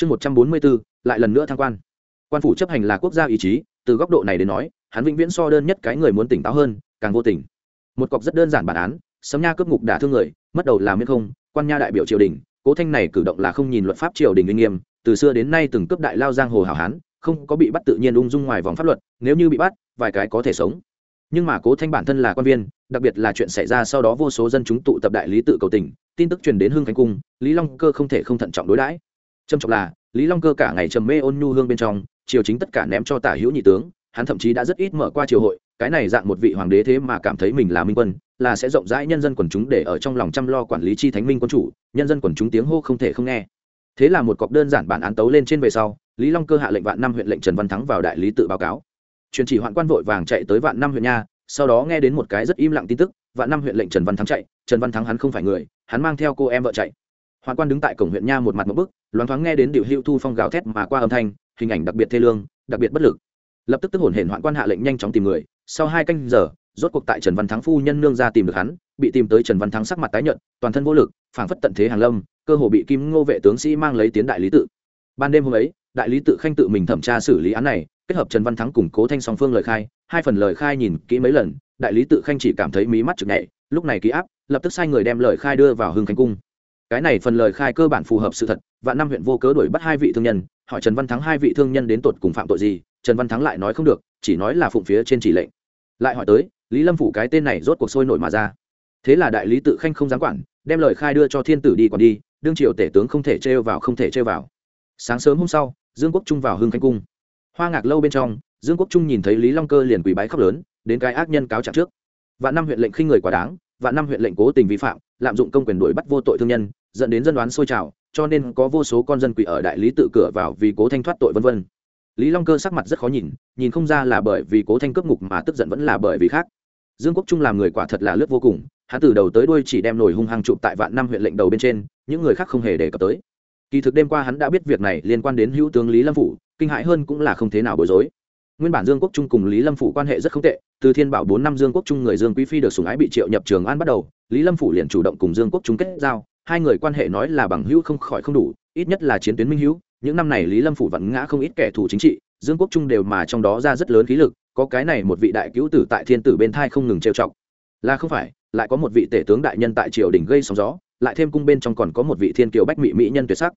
chương một trăm bốn mươi bốn lại lần nữa thăng quan. Quan phủ chấp hành là quốc gia ý chí, từ góc độ này đến nói, hắn vĩnh viễn so đơn nhất cái người muốn tỉnh táo hơn, càng vô tình. Một cọc rất đơn giản bản án, sấm nha cướp ngục đả thương người, mất đầu làm miễn không, quan nha đại biểu triều đình, cố thanh này cử động là không nhìn luật pháp triều đình uy nghiêm, từ xưa đến nay từng cướp đại lao giang hồ hảo hán, không có bị bắt tự nhiên ung dung ngoài vòng pháp luật, nếu như bị bắt, vài cái có thể sống. Nhưng mà cố thanh bản thân là quan viên, đặc biệt là chuyện xảy ra sau đó vô số dân chúng tụ tập đại lý tự cầu tình, tin tức truyền đến hưng khánh cung, lý long cơ không thể không thận trọng đối đãi trầm trọng là, lý long cơ cả ngày trầm mê ôn nhu hương bên trong, triều chính tất cả ném cho tả hữu nhị tướng, hắn thậm chí đã rất ít mở qua triều hội, cái này dạng một vị hoàng đế thế mà cảm thấy mình là minh quân, là sẽ rộng rãi nhân dân quần chúng để ở trong lòng chăm lo quản lý chi thánh minh quân chủ, nhân dân quần chúng tiếng hô không thể không nghe. Thế là một cọc đơn giản bản án tấu lên trên về sau, lý long cơ hạ lệnh vạn năm huyện lệnh trần văn thắng vào đại lý tự báo cáo. Truyền chỉ hoạn quan vội vàng chạy tới vạn năm huyện nha, sau đó nghe đến một cái rất im lặng tin tức, vạn năm huyện lệnh trần văn thắng chạy, trần văn thắng hắn không phải người, hắn mang theo cô em vợ chạy hoạn quan đứng tại cổng huyện nha một mặt một bức, loáng thoáng nghe đến điệu hữu thu phong gào thét mà qua âm thanh, hình ảnh đặc biệt thê lương, đặc biệt bất lực. Lập tức tức hồn hển hoạn quan hạ lệnh nhanh chóng tìm người, sau hai canh giờ, rốt cuộc tại trần văn thắng phu nhân nương ra tìm được hắn, bị tìm tới trần văn thắng sắc mặt tái nhợt, toàn thân vô lực, phảng phất tận thế hàng lâm, cơ hồ bị kim ngô vệ tướng sĩ mang lấy tiến đại lý tự. Ban đêm hôm ấy, đại lý tự khanh tự mình thẩm tra xử lý án này, kết hợp trần văn thắng củng cố thanh song phương lời khai, hai phần lời khai nhìn kỹ mấy lần, đại lý tự khanh chỉ cảm thấy mí mắt chực nhảy lúc này ký áp, lập tức sai người đem lời khai đưa vào hưng khánh cung cái này phần lời khai cơ bản phù hợp sự thật, và năm huyện vô cớ đuổi bắt hai vị thương nhân, hỏi trần văn thắng hai vị thương nhân đến tột cùng phạm tội gì, trần văn thắng lại nói không được, chỉ nói là phụng phía trên chỉ lệnh. Lại hỏi tới, lý lâm phủ cái tên này rốt cuộc sôi nổi mà ra. Thế là đại lý tự khanh không dám quản, đem lời khai đưa cho thiên tử đi còn đi, đương triều tể tướng không thể trêu vào không thể trêu vào. Sáng sớm hôm sau, dương quốc trung vào hưng khánh cung. Hoa ngạc lâu bên trong, dương quốc trung nhìn thấy lý long cơ liền quỳ bái khóc lớn, đến cái ác nhân cáo trạng trước. Vạn năm huyện lệnh khinh người quá đáng, vạn năm huyện lệnh cố tình vi phạm lạm dụng công quyền đuổi bắt vô tội thương nhân, dẫn đến dân đoán sôi trào, cho nên có vô số con dân quỷ ở đại lý tự cửa vào vì cố thanh thoát tội vân vân. Lý long cơ sắc mặt rất khó nhìn nhìn không ra là bởi vì cố thanh cướp ngục mà tức giận vẫn là bởi vì khác. Dương quốc trung làm người quả thật là lướt vô cùng, hắn từ đầu tới đuôi chỉ đem nổi hung hăng chụp tại vạn năm huyện lệnh đầu bên trên, những người khác không hề đề cập tới. Kỳ thực đêm qua hắn đã biết việc này liên quan đến hữu tướng lý lâm phủ, kinh hãi hơn cũng là không thế nào bối rối nguyên bản dương quốc trung cùng lý lâm phủ quan hệ rất không tệ, từ thiên bảo bốn năm dương quốc trung người dương quý phi được sùng ái bị triệu nhập trường an bắt đầu, lý lâm phủ liền chủ động cùng dương quốc trung kết giao, hai người quan hệ nói là bằng hữu không khỏi không đủ, ít nhất là chiến tuyến minh hữu, những năm này lý lâm phủ vẫn ngã không ít kẻ thù chính trị, dương quốc trung đều mà trong đó ra rất lớn khí lực, có cái này một vị đại cứu tử tại thiên tử bên thai không ngừng trêu chọc. Là không phải, lại có một vị tể tướng đại nhân tại triều đình gây sóng gió, lại thêm cung bên trong còn có một vị thiên kiều bách mỹ mỹ nhân tuyệt sắc.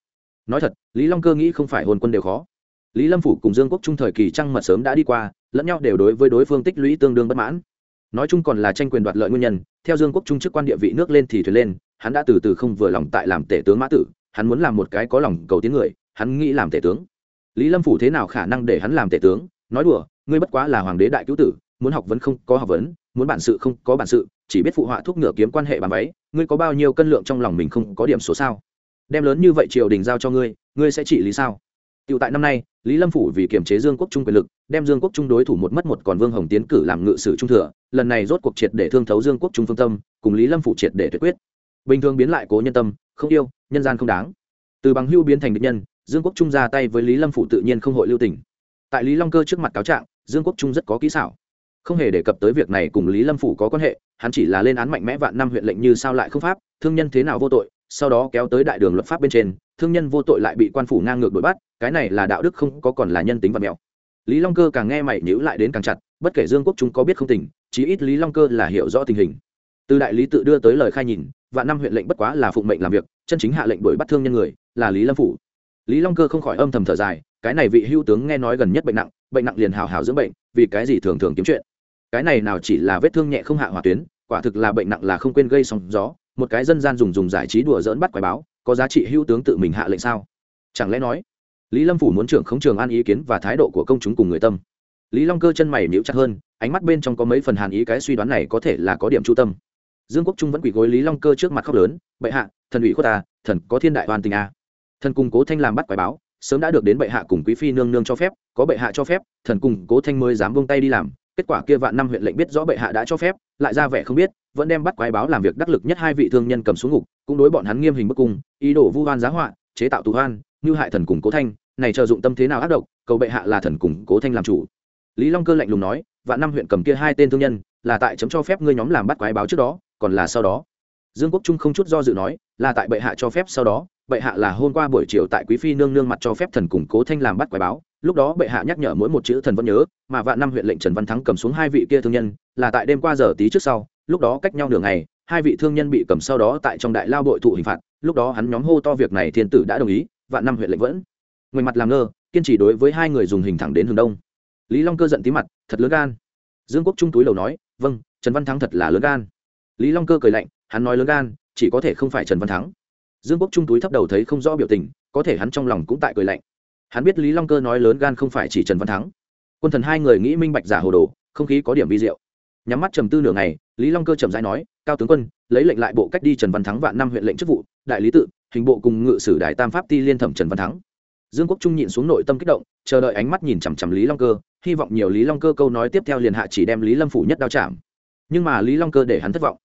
Nói thật, lý long cơ nghĩ không phải hồn quân đều khó lý lâm phủ cùng dương quốc trung thời kỳ trăng mật sớm đã đi qua lẫn nhau đều đối với đối phương tích lũy tương đương bất mãn. Nói chung còn là tranh quyền đoạt lợi nguyên nhân theo dương quốc trung chức quan địa vị nước lên thì thuyền lên hắn đã từ từ không vừa lòng tại làm tể tướng mã tử hắn muốn làm một cái có lòng cầu tiếng người hắn nghĩ làm tể tướng. Lý lâm phủ thế nào khả năng để hắn làm tể tướng? Nói đùa ngươi bất quá là hoàng đế đại cứu tử muốn học vấn không có học vấn muốn bản sự không có bản sự chỉ biết phụ họa thuốc ngựa kiếm quan hệ bàn váy ngươi có bao nhiêu cân lượng trong lòng mình không có điểm số sao? Đem lớn như vậy triều đình giao cho ngươi ngươi sẽ trị lý sao? Tiểu tại năm nay, Lý Lâm phủ vì kiềm chế Dương Quốc Trung quyền lực, đem Dương Quốc Trung đối thủ một mất một còn Vương Hồng tiến cử làm ngự sử trung thừa, lần này rốt cuộc triệt để thương thấu Dương Quốc Trung phương tâm, cùng Lý Lâm phủ triệt để tuyệt quyết. Bình thường biến lại cố nhân tâm, không yêu, nhân gian không đáng. Từ bằng hưu biến thành định nhân, Dương Quốc Trung ra tay với Lý Lâm phủ tự nhiên không hội lưu tình. Tại Lý Long Cơ trước mặt cáo trạng, Dương Quốc Trung rất có kỹ xảo. Không hề đề cập tới việc này cùng Lý Lâm phủ có quan hệ, hắn chỉ là lên án mạnh mẽ vạn năm huyện lệnh như sao lại không pháp, thương nhân thế nào vô tội, sau đó kéo tới đại đường luật pháp bên trên, thương nhân vô tội lại bị quan phủ ngang ngược đuổi bắt, cái này là đạo đức không có còn là nhân tính và mẹo. lý long cơ càng nghe mày nhữ lại đến càng chặt bất kể dương quốc chúng có biết không tình chí ít lý long cơ là hiểu rõ tình hình. Từ đại lý tự đưa tới lời khai nhìn và năm huyện lệnh bất quá là phụng mệnh làm việc chân chính hạ lệnh đuổi bắt thương nhân người là lý lâm phủ. Lý long cơ không khỏi âm thầm thở dài cái này vị hưu tướng nghe nói gần nhất bệnh nặng bệnh nặng liền hào hào dưỡng bệnh vì cái gì thường thường kiếm chuyện? Cái này nào chỉ là vết thương nhẹ không hạ hỏa tuyến quả thực là bệnh nặng là không quên gây sóng gió một cái dân gian dùng dùng giải trí đùa dỡn bắt quái báo, có giá trị hưu tướng tự mình hạ lệnh sao? Chẳng lẽ nói, lý lâm phủ muốn trưởng khống trường an ý kiến và thái độ của công chúng cùng người tâm. Lý long cơ chân mày níu chặt hơn, ánh mắt bên trong có mấy phần hàn ý, cái suy đoán này có thể là có điểm chu tâm. Dương quốc trung vẫn quỳ gối lý long cơ trước mặt khóc lớn, bệ hạ, thần ủy khuất ta, thần có thiên đại hoàn tình a. Thần cùng cố thanh làm bắt quái báo, sớm đã được đến bệ hạ cùng quý phi nương nương cho phép, có bệ hạ cho phép, thần cùng cố thanh mới dám vung tay đi làm kết quả kia vạn năm huyện lệnh biết rõ bệ hạ đã cho phép, lại ra vẻ không biết, vẫn đem bắt quái báo làm việc đắc lực nhất hai vị thương nhân cầm xuống ngục, cũng đối bọn hắn nghiêm hình bức cung, ý đồ vu hoan giá họa, chế tạo tù hoan như hại thần cùng cố thanh, này chờ dụng tâm thế nào ác độc, cầu bệ hạ là thần cùng cố thanh làm chủ. Lý long cơ lạnh lùng nói, vạn năm huyện cầm kia hai tên thương nhân, là tại chấm cho phép ngươi nhóm làm bắt quái báo trước đó, còn là sau đó. Dương quốc trung không chút do dự nói, là tại bệ hạ cho phép sau đó bệ hạ là hôm qua buổi chiều tại quý phi nương nương mặt cho phép thần củng cố thanh làm bắt quái báo, lúc đó bệ hạ nhắc nhở mỗi một chữ thần vẫn nhớ, mà vạn năm huyện lệnh trần văn thắng cầm xuống hai vị kia thương nhân, là tại đêm qua giờ tí trước sau, lúc đó cách nhau nửa ngày, hai vị thương nhân bị cầm sau đó tại trong đại lao bội thụ hình phạt, lúc đó hắn nhóm hô to việc này thiên tử đã đồng ý, vạn năm huyện lệnh vẫn ngoài mặt làm ngơ, kiên trì đối với hai người dùng hình thẳng đến hướng đông. Lý long cơ giận tí mặt, thật lớn gan. Dương quốc trung túi lầu nói vâng trần văn thắng thật là lớn gan. Lý long cơ cười lạnh, hắn nói lớn gan, chỉ có thể không phải trần văn thắng dương quốc trung túi thấp đầu thấy không rõ biểu tình, có thể hắn trong lòng cũng tại cười lạnh. Hắn biết lý long cơ nói lớn gan không phải chỉ trần văn thắng. Quân thần hai người nghĩ minh bạch giả hồ đồ, không khí có điểm vi diệu. Nhắm mắt trầm tư nửa ngày, lý long cơ trầm rãi nói, cao tướng quân, lấy lệnh lại bộ cách đi trần văn thắng vạn năm huyện lệnh chức vụ, đại lý tự, hình bộ cùng ngự sử đại tam pháp ti liên thẩm trần văn thắng. Dương quốc trung nhịn xuống nội tâm kích động, chờ đợi ánh mắt nhìn chằm chằm lý long cơ, hy vọng nhiều lý long cơ câu nói tiếp theo liền hạ chỉ đem lý lâm phủ nhất đao chạm. Nhưng mà lý long cơ để hắn thất vọng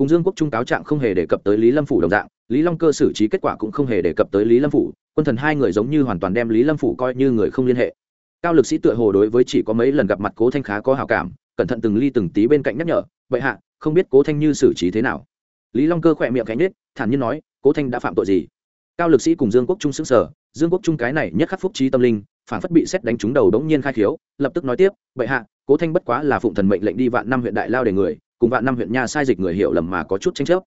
cùng dương quốc trung cáo trạng không hề đề cập tới lý lâm phủ đồng dạng, lý long cơ xử trí kết quả cũng không hề đề cập tới lý lâm phủ, quân thần hai người giống như hoàn toàn đem lý lâm phủ coi như người không liên hệ. Cao lực sĩ tựa hồ đối với chỉ có mấy lần gặp mặt cố thanh khá có hào cảm, cẩn thận từng ly từng tí bên cạnh nhắc nhở vậy hạ, không biết cố thanh như xử trí thế nào? Lý long cơ khỏe miệng cánh nết thản nhiên nói, cố thanh đã phạm tội gì? Cao lực sĩ cùng dương quốc trung xứng sở dương quốc trung cái này nhất khắc phúc trí tâm linh, phản phất bị xét đánh trúng đầu đống nhiên khai khiếu, lập tức nói tiếp vậy hạ, cố thanh bất quá là phụng thần mệnh lệnh đi vạn năm huyện đại lao để người cùng vạn năm huyện nha sai dịch người hiểu lầm mà có chút tranh chấp.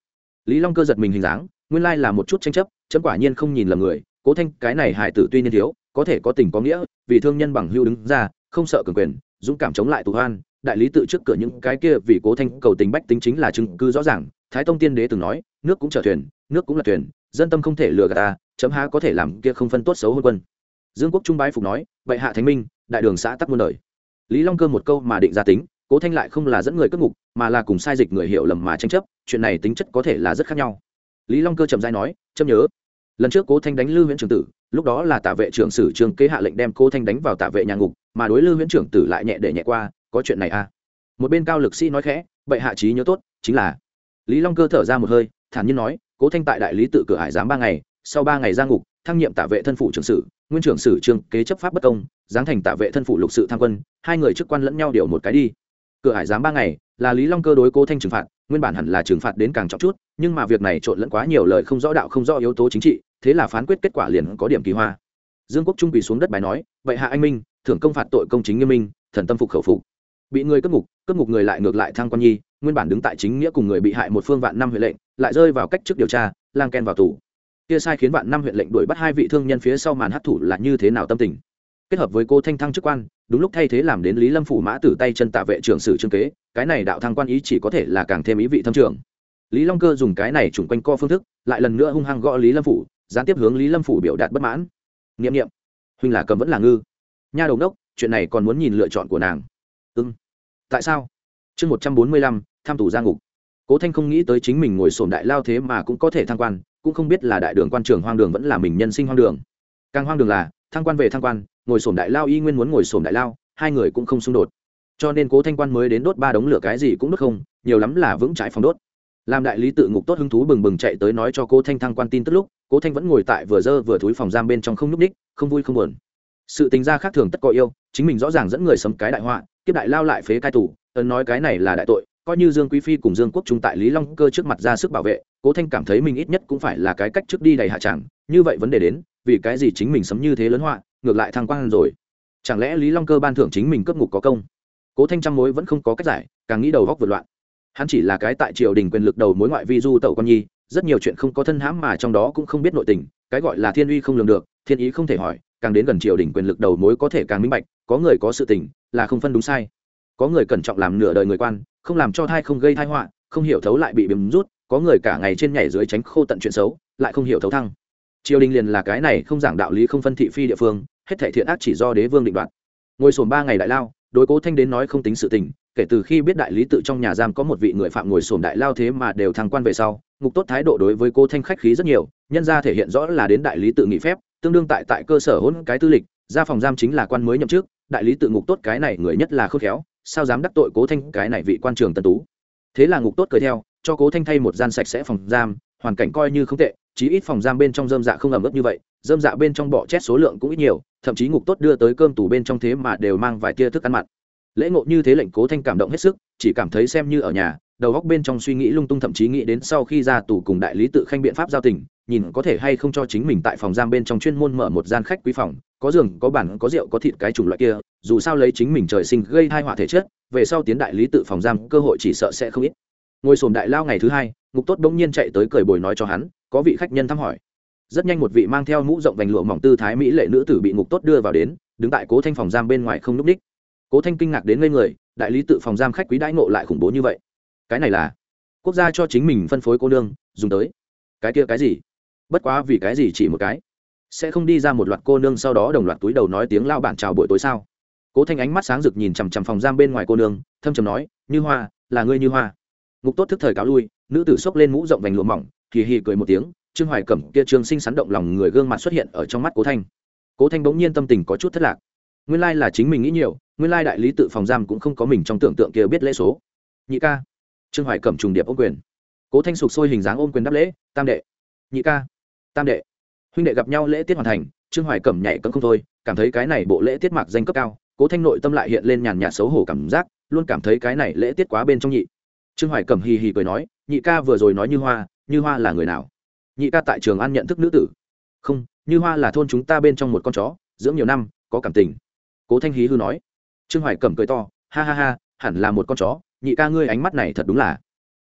Lý long cơ giật mình hình dáng, nguyên lai là một chút tranh chấp, chấm quả nhiên không nhìn lầm người, cố thanh, cái này hài tử tuy niên thiếu, có thể có tình có nghĩa, vì thương nhân bằng hưu đứng ra, không sợ cường quyền, dũng cảm chống lại tù hoan, đại lý tự trước cửa những cái kia vì cố thanh cầu tình bách tính chính là chứng cứ rõ ràng, thái tông tiên đế từng nói, nước cũng chở thuyền, nước cũng là thuyền, dân tâm không thể lừa gạt ta, chấm há có thể làm kia không phân tốt xấu hơn quân. Dương quốc trung bái phục nói vậy hạ thánh minh, đại đường xã tắc muôn đời. Lý long cơ một câu mà định ra tính cố thanh lại không là dẫn người cất ngục, mà là cùng sai dịch người hiểu lầm mà tranh chấp, chuyện này tính chất có thể là rất khác nhau. Lý long cơ trầm dai nói châm nhớ, lần trước cố thanh đánh lư huyện trưởng tử, lúc đó là Tả vệ trưởng sử trương kế hạ lệnh đem cố thanh đánh vào Tả vệ nhà ngục, mà đối lư huyện trưởng tử lại nhẹ để nhẹ qua, có chuyện này à? Một bên cao lực sĩ nói khẽ, bệ hạ trí nhớ tốt, chính là. Lý long cơ thở ra một hơi, thản nhiên nói, cố thanh tại đại lý tự cửa hải giám ba ngày, sau ba ngày ra ngục, thăng nhiệm Tả vệ thân phụ trưởng sử, nguyên trưởng sử trương kế chấp pháp bất công, giáng thành Tả vệ thân phụ lục sự tham quân, hai người chức quan lẫn nhau điều một cái đi cửa hải giám ba ngày, là lý long cơ đối cố thanh trừng phạt, nguyên bản hẳn là trừng phạt đến càng trọng chút, nhưng mà việc này trộn lẫn quá nhiều lời không rõ đạo không rõ yếu tố chính trị, thế là phán quyết kết quả liền có điểm kỳ hoa. Dương quốc trung quỳ xuống đất bài nói, vậy hạ anh minh, thưởng công phạt tội công chính nghiêm minh, thần tâm phục khẩu phục. Bị người cướp ngục cướp ngục người lại ngược lại thang quan nhi, nguyên bản đứng tại chính nghĩa cùng người bị hại một phương vạn năm huệ lệnh, lại rơi vào cách trước điều tra, lang ken vào tù. Kia sai khiến vạn năm huyện lệnh đuổi bắt hai vị thương nhân phía sau màn hấp thủ là như thế nào tâm tình? Kết hợp với cô thanh thăng chức quan đúng lúc thay thế làm đến lý lâm phủ mã tử tay chân tạ vệ trưởng sử trương kế, cái này đạo thăng quan ý chỉ có thể là càng thêm ý vị thâm trường. Lý long cơ dùng cái này trùng quanh co phương thức, lại lần nữa hung hăng gõ lý lâm phủ, gián tiếp hướng lý lâm phủ biểu đạt bất mãn. N i ệ m n i ệ m huynh là cầm vẫn là ngư. Nha đầu đốc, chuyện này còn muốn nhìn lựa chọn của nàng. Ưng tại sao? Chương một trăm bốn mươi lăm, tham tù gia ngục. Cố thanh không nghĩ tới chính mình ngồi sổm đại lao thế mà cũng có thể thăng quan, cũng không biết là đại đường quan trường hoang đường vẫn là mình nhân sinh hoang đường. Càng hoang đường là, thăng quan về thăng quan ngồi sổm đại lao y nguyên muốn ngồi sổm đại lao, hai người cũng không xung đột. Cho nên cố thanh quan mới đến đốt ba đống lửa cái gì cũng đốt không, nhiều lắm là vững trái phòng đốt. Làm đại lý tự ngục tốt hứng thú bừng bừng chạy tới nói cho cố thanh thăng quan tin tức lúc, cố thanh vẫn ngồi tại vừa dơ vừa thúi phòng giam bên trong không n ú c ních không vui không buồn. Sự tính ra khác thường tất có yêu, chính mình rõ ràng dẫn người sấm cái đại họa, kiếp đại lao lại phế cai tù, ấn nói cái này là đại tội, coi như dương quý phi cùng dương quốc trung tại lý long cơ trước mặt ra sức bảo vệ, cố thanh cảm thấy mình ít nhất cũng phải là cái cách trước đi đầy hạ tràng như vậy vấn đề đến, vì cái gì chính mình sấm như thế lớn họa ngược lại thăng quan rồi. Chẳng lẽ lý long cơ ban thưởng chính mình cấp ngục có công? Cố thanh trăm mối vẫn không có cách giải, càng nghĩ đầu góc vượt loạn. Hắn chỉ là cái tại triều đình quyền lực đầu mối ngoại vi du tẩu con nhi, rất nhiều chuyện không có thân hãm mà trong đó cũng không biết nội tình, cái gọi là thiên uy không lường được, thiên ý không thể hỏi, càng đến gần triều đình quyền lực đầu mối có thể càng minh bạch, có người có sự tình, là không phân đúng sai. Có người cẩn trọng làm nửa đời người quan, không làm cho thai không gây thai họa, không hiểu thấu lại bị biếm rút, có người cả ngày trên nhảy dưới tránh khô tận chuyện xấu, lại không hiểu thấu thăng. Triều đình liền là cái này không giảng đạo lý không phân thị phi địa phương hết thể thiện ác chỉ do đế vương định đoạt. Ngồi sồn ba ngày đại lao, đối cố thanh đến nói không tính sự tình, kể từ khi biết đại lý tự trong nhà giam có một vị người phạm ngồi sồn đại lao thế mà đều thăng quan về sau, ngục tốt thái độ đối với cố thanh khách khí rất nhiều, nhân ra thể hiện rõ là đến đại lý tự nghỉ phép, tương đương tại tại cơ sở hỗn cái tư lịch ra phòng giam chính là quan mới nhậm chức, đại lý tự ngục tốt cái này người nhất là khôn khéo, sao dám đắc tội cố thanh cái này vị quan trường tân tú. Thế là ngục tốt cười theo, cho cố thanh thay một gian sạch sẽ phòng giam, hoàn cảnh coi như không tệ, chí ít phòng giam bên trong rơm dạ không ẩm ướt như vậy dâm dạ bên trong bọ chét số lượng cũng ít nhiều, thậm chí ngục tốt đưa tới cơm tủ bên trong thế mà đều mang vài tia thức ăn mặn. Lễ ngộ như thế lệnh cố thanh cảm động hết sức, chỉ cảm thấy xem như ở nhà, đầu góc bên trong suy nghĩ lung tung thậm chí nghĩ đến sau khi ra tù cùng đại lý tự khanh biện pháp giao tình, nhìn có thể hay không cho chính mình tại phòng giam bên trong chuyên môn mở một gian khách quý phòng, có giường, có bản có rượu, có thịt cái chủng loại kia, dù sao lấy chính mình trời sinh gây hai họa thể chất, về sau tiến đại lý tự phòng giam, cơ hội chỉ sợ sẽ không ít. Ngồi sồn đại lao ngày thứ hai, ngục tốt bỗng nhiên chạy tới cười bồi nói cho hắn, có vị khách nhân thăm hỏi rất nhanh một vị mang theo mũ rộng vành lụa mỏng tư thái mỹ lệ nữ tử bị ngục tốt đưa vào đến, đứng tại cố thanh phòng giam bên ngoài không núp đích cố thanh kinh ngạc đến ngây người, đại lý tự phòng giam khách quý đãi ngộ lại khủng bố như vậy. Cái này là quốc gia cho chính mình phân phối cô nương, dùng tới. Cái kia cái gì? Bất quá vì cái gì chỉ một cái? Sẽ không đi ra một loạt cô nương sau đó đồng loạt túi đầu nói tiếng lao bản chào buổi tối sao? Cố thanh ánh mắt sáng rực nhìn chằm chằm phòng giam bên ngoài cô nương, thâm trầm nói, như hoa, là ngươi như hoa. Ngục tốt thức thời cáo lui, nữ tử xốc lên mũ rộng vành lụa mỏng kỳ hì cười một tiếng trương hoài cẩm kia trương sinh sắn động lòng người gương mặt xuất hiện ở trong mắt cố thanh. Cố thanh bỗng nhiên tâm tình có chút thất lạc. Nguyên lai là chính mình nghĩ nhiều, nguyên lai đại lý tự phòng giam cũng không có mình trong tưởng tượng kia biết lễ số. Nhị ca. Trương hoài cẩm trùng điệp ôm quyền. Cố thanh sục sôi hình dáng ôm quyền đáp lễ, tam đệ. Nhị ca. Tam đệ. Huynh đệ gặp nhau lễ tiết hoàn thành, trương hoài cẩm nhảy cấm không thôi, cảm thấy cái này bộ lễ tiết mạc danh cấp cao, cố thanh nội tâm lại hiện lên nhàn nhạt xấu hổ cảm giác, luôn cảm thấy cái này lễ tiết quá bên trong nhị. Trương hoài cẩm hì hì cười nói, nhị ca vừa rồi nói như hoa như hoa là người nào? Nhị ca tại trường an nhận thức nữ tử. Không, như hoa là thôn chúng ta bên trong một con chó, dưỡng nhiều năm, có cảm tình. Cố thanh hí hư nói. Trương hoài cẩm cười to, ha ha ha, hẳn là một con chó, nhị ca ngươi ánh mắt này thật đúng là.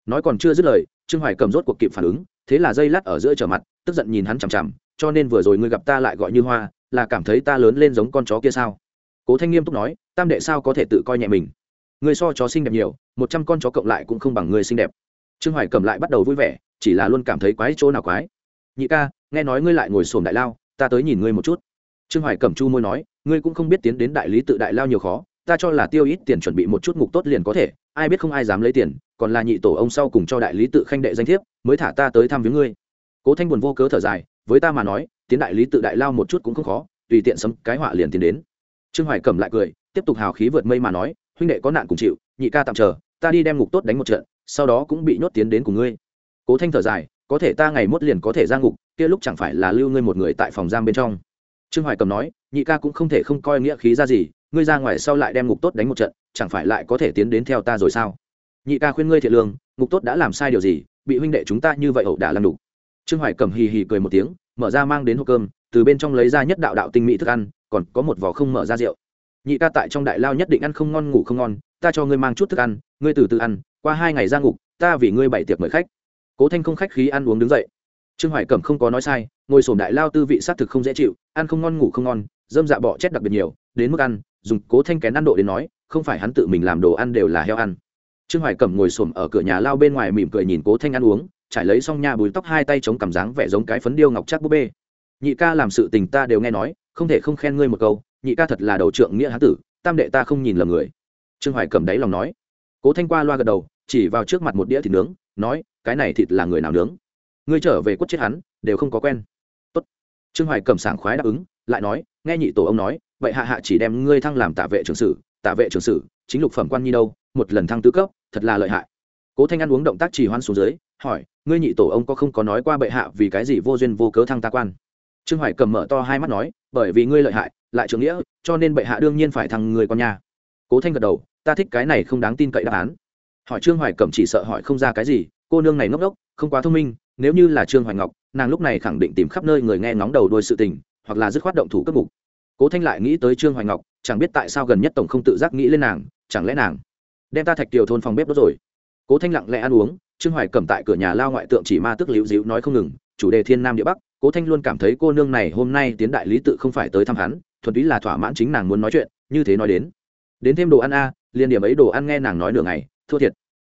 Nói còn chưa dứt lời, trương hoài Cẩm rốt cuộc kịp phản ứng, thế là dây lát ở giữa trở mặt, tức giận nhìn hắn chằm chằm, cho nên vừa rồi ngươi gặp ta lại gọi như hoa, là cảm thấy ta lớn lên giống con chó kia sao? Cố thanh nghiêm túc nói, tam đệ sao có thể tự coi nhẹ mình? Người so chó xinh đẹp nhiều, một trăm con chó cộng lại cũng không bằng người xinh đẹp trương hoài cầm lại bắt đầu vui vẻ, chỉ là luôn cảm thấy quái chỗ nào quái. Nhị ca, nghe nói ngươi lại ngồi sồn đại lao, ta tới nhìn ngươi một chút. Trương hoài cẩm chu môi nói, ngươi cũng không biết tiến đến đại lý tự đại lao nhiều khó, ta cho là tiêu ít tiền chuẩn bị một chút ngục tốt liền có thể, ai biết không ai dám lấy tiền, còn là nhị tổ ông sau cùng cho đại lý tự khanh đệ danh thiếp, mới thả ta tới thăm viếng ngươi. Cố thanh buồn vô cớ thở dài, với ta mà nói, tiến đại lý tự đại lao một chút cũng không khó, tùy tiện sấm cái họa liền tiến đến. Trương hoài cầm lại cười, tiếp tục hào khí vượt mây mà nói, huynh đệ có nạn cùng chịu, nhị ca tạm chờ, ta đi đem ngục tốt đánh một trận sau đó cũng bị nhốt tiến đến cùng ngươi. Cố thanh thở dài, có thể ta ngày mốt liền có thể ra ngục, kia lúc chẳng phải là lưu ngươi một người tại phòng giam bên trong. Trương hoài cầm nói, nhị ca cũng không thể không coi nghĩa khí ra gì, ngươi ra ngoài sau lại đem ngục tốt đánh một trận, chẳng phải lại có thể tiến đến theo ta rồi sao? Nhị ca khuyên ngươi thiện lương, ngục tốt đã làm sai điều gì, bị huynh đệ chúng ta như vậy ẩu đả làm đủ. Trương hoài cầm hì hì cười một tiếng, mở ra mang đến hộp cơm, từ bên trong lấy ra nhất đạo đạo tinh mỹ thức ăn, còn có một vỏ không mở ra rượu. Nhị ca tại trong đại lao nhất định ăn không ngon ngủ không ngon, ta cho ngươi mang chút thức ăn, ngươi từ từ ăn qua hai ngày ra ngục, ta vì ngươi bảy tiệc mời khách. Cố thanh không khách khí ăn uống đứng dậy. Trương hoài cẩm không có nói sai, ngồi sổm đại lao tư vị s á t thực không dễ chịu, ăn không ngon, ngủ không ngon, dâm dạ bọ chết đặc biệt nhiều, đến mức ăn, dùng cố thanh kén ăn độ đến nói, không phải hắn tự mình làm đồ ăn đều là heo ăn. Trương hoài cẩm ngồi xổm ở cửa nhà lao bên ngoài mỉm cười nhìn cố thanh ăn uống, trải lấy xong nha bùi tóc hai tay chống cảm dáng vẻ giống cái phấn điêu ngọc chắc búp bê. Nhị ca làm sự tình ta đều nghe nói, không thể không khen ngươi một câu, nhị ca thật là đầu trượng nghĩa hán tử, tam đệ ta không nhìn lầm người. Trương hoài cẩm đáy lòng nói cố thanh qua loa gật đầu, chỉ vào trước mặt một đĩa thịt nướng, nói, cái này thịt là người nào nướng? Ngươi trở về quất chết hắn, đều không có quen. Tốt. trương hoài cầm sảng khoái đáp ứng, lại nói, nghe nhị tổ ông nói, vậy hạ hạ chỉ đem ngươi thăng làm tạ vệ trường sử tạ vệ trường sử, chính lục phẩm quan nhi đâu, một lần thăng tứ cấp, thật là lợi hại. Cố thanh ăn uống động tác trì hoan xuống dưới, hỏi, ngươi nhị tổ ông có không có nói qua bệ hạ vì cái gì vô duyên vô cớ thăng ta quan? Trương hoài cầm mở to hai mắt nói, bởi vì ngươi lợi hại, lại trưởng nghĩa, cho nên bệ hạ đương nhiên phải thăng người con nhà cố thanh gật đầu, ta thích cái này không đáng tin cậy đáp án. Hỏi trương hoài cẩm chỉ sợ hỏi không ra cái gì, cô nương này ngốc ngốc, không quá thông minh, nếu như là trương hoài ngọc, nàng lúc này khẳng định tìm khắp nơi người nghe ngóng đầu đuôi sự tình, hoặc là dứt khoát động thủ cấp mục cố thanh lại nghĩ tới trương hoài ngọc, chẳng biết tại sao gần nhất tổng không tự giác nghĩ lên nàng, chẳng lẽ nàng đem ta thạch tiểu thôn phòng bếp đó rồi? Cố thanh lặng lẽ ăn uống, trương hoài cầm tại cửa nhà lao ngoại tượng chỉ ma tức liễu dịu nói không ngừng, chủ đề thiên nam địa bắc, cố thanh luôn cảm thấy cô nương này hôm nay tiến đại lý tự không phải tới thăm hắn, thuần túy là thỏa mãn chính nàng muốn nói chuyện, như thế nói đến đến thêm đồ ăn a liền điểm ấy đồ ăn nghe nàng nói nửa ngày, thua thiệt.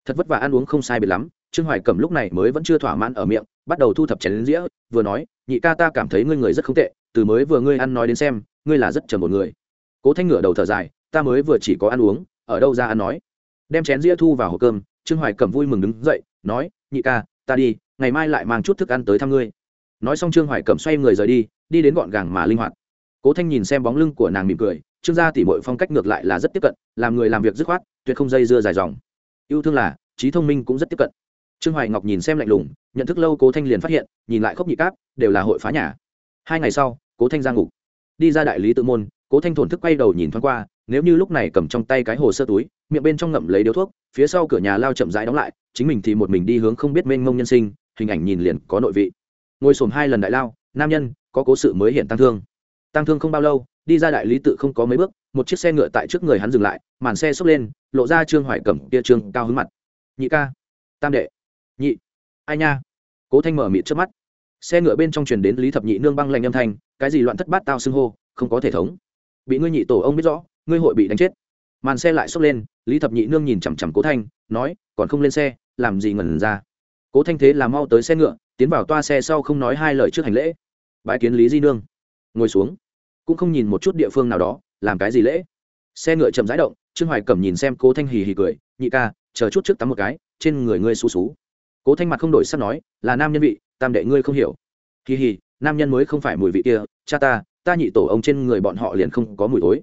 Thật vất vả ăn uống không sai biệt lắm, trương hoài cẩm lúc này mới vẫn chưa thỏa mãn ở miệng, bắt đầu thu thập chén đến dĩa, vừa nói, nhị ca ta cảm thấy ngươi người rất không tệ, từ mới vừa ngươi ăn nói đến xem, ngươi là rất trầm một người. Cố thanh ngửa đầu thở dài, ta mới vừa chỉ có ăn uống, ở đâu ra ăn nói? Đem chén dĩa thu vào hộp cơm, trương hoài cẩm vui mừng đứng dậy, nói, nhị ca, ta đi, ngày mai lại mang chút thức ăn tới thăm ngươi. Nói xong trương hoài cẩm xoay người rời đi đi đến gọn gàng mà linh hoạt. Cố thanh nhìn xem bóng lưng của nàng mỉm cười trương gia tỉ mọi phong cách ngược lại là rất tiếp cận, làm người làm việc dứt khoát, tuyệt không dây dưa dài dòng. Yêu thương là, trí thông minh cũng rất tiếp cận. Trương hoài ngọc nhìn xem lạnh lùng, nhận thức lâu cố thanh liền phát hiện, nhìn lại khốc nhị cáp, đều là hội phá nhà. Hai ngày sau, cố thanh ra ngục. Đi ra đại lý tự môn, cố thanh thổn thức quay đầu nhìn thoáng qua, nếu như lúc này cầm trong tay cái hồ sơ túi, miệng bên trong ngậm lấy điếu thuốc, phía sau cửa nhà lao chậm rãi đóng lại, chính mình thì một mình đi hướng không biết mênh mông nhân sinh, hình ảnh nhìn liền có nội vị. Ngồi xổm hai lần đại lao, nam nhân, có cố sự mới hiện tăng thương. Tăng thương không bao lâu đi ra đại lý tự không có mấy bước, một chiếc xe ngựa tại trước người hắn dừng lại, màn xe xốc lên, lộ ra trương hoài cẩm kia trương cao hứng mặt. Nhị ca. Tam đệ. Nhị. Ai nha. Cố thanh mở mịt trước mắt. Xe ngựa bên trong truyền đến lý thập nhị nương băng lạnh âm thanh, cái gì loạn thất bát tao xưng hô, không có thể thống. Bị ngươi nhị tổ ông biết rõ, ngươi hội bị đánh chết. Màn xe lại xốc lên, lý thập nhị nương nhìn chằm chằm cố thanh, nói, còn không lên xe, làm gì ngẩn ra? Cố thanh thế là mau tới xe ngựa, tiến vào toa xe sau không nói hai lời trước hành lễ. Bãi kiến lý di nương. Ngồi xuống cũng không nhìn một chút địa phương nào đó, làm cái gì lễ. Xe ngựa chậm rãi động, trương hoài cẩm nhìn xem cố thanh hì hì cười, nhị ca, chờ chút trước tắm một cái, trên người ngươi xú xú cố thanh mặt không đổi sắp nói, là nam nhân vị, tam đệ ngươi không hiểu. Hì hì, nam nhân mới không phải mùi vị kia, cha ta ta nhị tổ ông trên người bọn họ liền không có mùi tối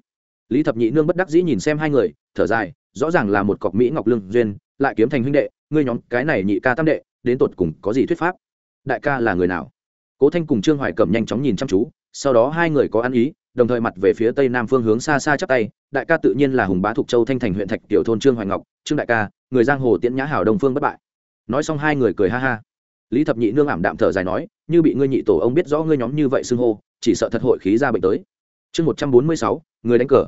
lý thập nhị nương bất đắc dĩ nhìn xem hai người, thở dài, rõ ràng là một cọc mỹ ngọc lương duyên, lại kiếm thành huynh đệ, ngươi nhóm cái này nhị ca tam đệ, đến tột cùng có gì thuyết pháp? Đại ca là người nào? Cố thanh cùng trương hoài cẩm nhanh chóng nhìn chăm chú sau đó hai người có ăn ý, đồng thời mặt về phía tây nam phương hướng xa xa chắp tay, đại ca tự nhiên là hùng bá thục châu thanh thành huyện thạch tiểu thôn trương hoài ngọc, trương đại ca, người giang hồ tiễn nhã hảo đông phương bất bại. Nói xong hai người cười ha ha. Lý thập nhị nương ảm đạm thở dài nói, như bị ngươi nhị tổ ông biết rõ ngươi nhóm như vậy xưng hô, chỉ sợ thật hội khí ra bệnh tới. Chương một trăm bốn mươi sáu, người đánh cờ.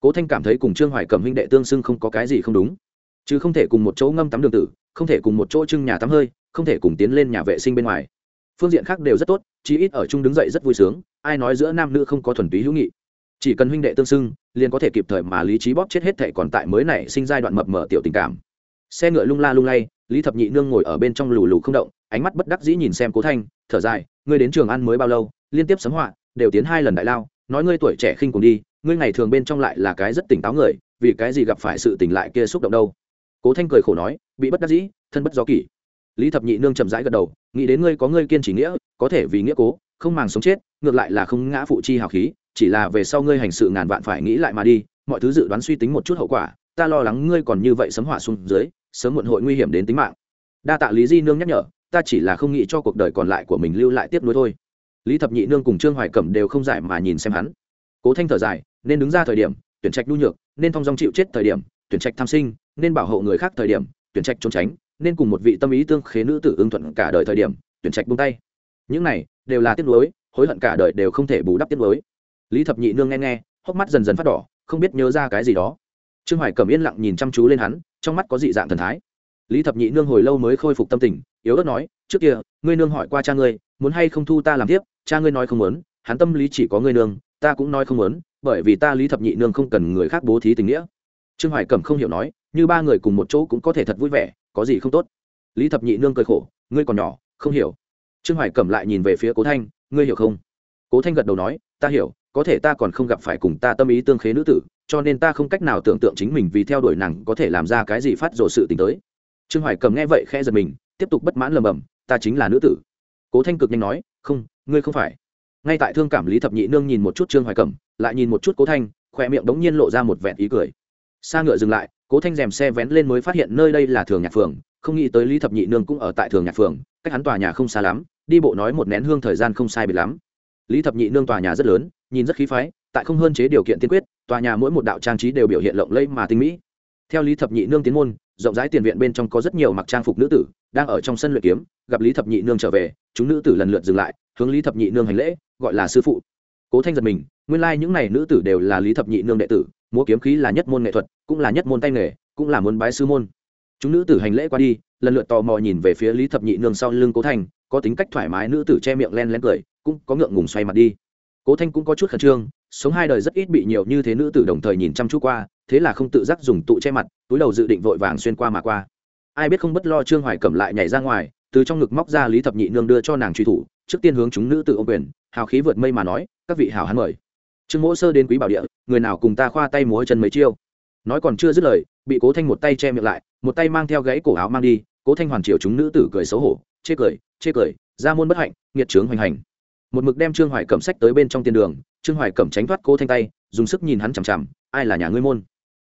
Cố thanh cảm thấy cùng trương hoài cầm huynh đệ tương xưng không có cái gì không đúng. Chứ không thể cùng một chỗ ngâm tắm đường tử, không thể cùng một chỗ trưng nhà tắm hơi, không thể cùng tiến lên nhà vệ sinh bên ngoài phương diện khác đều rất tốt, chí ít ở chung đứng dậy rất vui sướng, ai nói giữa nam nữ không có thuần túy hữu nghị. Chỉ cần huynh đệ tương xưng, liền có thể kịp thời mà lý trí bóp chết hết thệ còn tại mới này sinh giai đoạn mập mờ tiểu tình cảm. Xe ngựa lung la lung lay, lý thập nhị nương ngồi ở bên trong lù lù không động, ánh mắt bất đắc dĩ nhìn xem cố thanh, thở dài, ngươi đến trường ăn mới bao lâu, liên tiếp sấm họa, đều tiến hai lần đại lao, nói ngươi tuổi trẻ khinh cùng đi, ngươi ngày thường bên trong lại là cái rất tỉnh táo người, vì cái gì gặp phải sự tỉnh lại kia xúc động đâu? Cố thanh cười khổ nói, bị bất đắc dĩ, thân bất gió kỷ lý thập nhị nương chậm rãi gật đầu, nghĩ đến ngươi có ngươi kiên trì nghĩa, có thể vì nghĩa cố, không màng sống chết, ngược lại là không ngã phụ chi hào khí, chỉ là về sau ngươi hành sự ngàn vạn phải nghĩ lại mà đi, mọi thứ dự đoán suy tính một chút hậu quả, ta lo lắng ngươi còn như vậy sấm hỏa xuống dưới, sớm muộn hội nguy hiểm đến tính mạng. Đa tạ lý di nương nhắc nhở, ta chỉ là không nghĩ cho cuộc đời còn lại của mình lưu lại tiếp nối thôi. Lý thập nhị nương cùng trương hoài cẩm đều không giải mà nhìn xem hắn. Cố thanh thở dài, nên đứng ra thời điểm, tuyển trạch nhu nhược, nên thong dong chịu chết thời điểm, tuyển trạch tham sinh, nên bảo hộ người khác thời điểm, tuyển trạch trốn tránh nên cùng một vị tâm ý tương khế nữ tử ưng thuận cả đời thời điểm, tuyển trạch buông tay. Những này đều là tiếc nuối, hối hận cả đời đều không thể bù đắp tiếc nuối. Lý thập nhị nương nghe nghe, hốc mắt dần dần phát đỏ, không biết nhớ ra cái gì đó. Trương hoài cầm yên lặng nhìn chăm chú lên hắn, trong mắt có dị dạng thần thái. Lý thập nhị nương hồi lâu mới khôi phục tâm tình, yếu ớt nói, trước kia, ngươi nương hỏi qua cha ngươi, muốn hay không thu ta làm tiếp cha ngươi nói không muốn, hắn tâm lý chỉ có ngươi nương, ta cũng nói không muốn, bởi vì ta lý thập nhị nương không cần người khác bố thí tình nghĩa. Trương hoài cẩm không hiểu nói, như ba người cùng một chỗ cũng có thể thật vui vẻ có gì không tốt? Lý thập nhị nương cười khổ, ngươi còn nhỏ, không hiểu. Trương hoài cẩm lại nhìn về phía cố thanh, ngươi hiểu không? Cố thanh gật đầu nói, ta hiểu, có thể ta còn không gặp phải cùng ta tâm ý tương khế nữ tử, cho nên ta không cách nào tưởng tượng chính mình vì theo đuổi nàng có thể làm ra cái gì phát rộ sự t tới. Trương hoài cầm nghe vậy khẽ giật mình, tiếp tục bất mãn lầm bầm, ta chính là nữ tử. Cố thanh cực nhanh nói, không, ngươi không phải. Ngay tại thương cảm lý thập nhị nương nhìn một chút trương hoài cẩm, lại nhìn một chút cố thanh, khoe miệng đống nhiên lộ ra một vẹn ý cười. Xa ngựa dừng lại cố thanh rèm xe vén lên mới phát hiện nơi đây là thường nhạc phường, không nghĩ tới lý thập nhị nương cũng ở tại thường nhạc phường, cách hắn tòa nhà không xa lắm, đi bộ nói một nén hương thời gian không sai biệt lắm. Lý thập nhị nương tòa nhà rất lớn, nhìn rất khí phái, tại không hơn chế điều kiện tiên quyết, tòa nhà mỗi một đạo trang trí đều biểu hiện lộng lẫy mà tinh mỹ. Theo lý thập nhị nương tiến môn, rộng rãi tiền viện bên trong có rất nhiều mặc trang phục nữ tử, đang ở trong sân luyện kiếm, gặp lý thập nhị nương trở về, chúng nữ tử lần lượt dừng lại, hướng lý thập nhị nương hành lễ, gọi là sư phụ. Cố thanh giật mình, nguyên lai、like、những n à y nữ tử đều là lý thập nhị nương đệ tử múa kiếm khí là nhất môn nghệ thuật, cũng là nhất môn tay nghề, cũng là môn bái sư môn. Chúng nữ tử hành lễ qua đi, lần lượt tò mò nhìn về phía lý thập nhị nương sau lưng cố thanh, có tính cách thoải mái, nữ tử che miệng len lén cười, cũng có ngượng ngùng xoay mặt đi. Cố thanh cũng có chút khẩn trương, sống hai đời rất ít bị nhiều như thế nữ tử đồng thời nhìn chăm chú qua, thế là không tự giác dùng tụ che mặt, túi đầu dự định vội vàng xuyên qua mà qua. Ai biết không bất lo trương hoài cẩm lại nhảy ra ngoài, từ trong ngực móc ra lý thập nhị nương đưa cho nàng truy thủ, trước tiên hướng chúng nữ tử ô quyền, hào khí vượt mây mà nói, các vị hào hắn mời trương mỗ sơ đến quý bảo địa, người nào cùng ta khoa tay múa chân mấy chiêu. Nói còn chưa dứt lời, bị cố thanh một tay che miệng lại, một tay mang theo gãy cổ áo mang đi, cố thanh hoàn triều chúng nữ tử cười xấu hổ, chê cười chê cười, ra môn bất hạnh, nghiệt trướng hoành hành. Một mực đem trương hoài cẩm sách tới bên trong tiền đường, trương hoài cẩm tránh thoát cố thanh tay, dùng sức nhìn hắn chằm chằm, ai là nhà ngươi môn?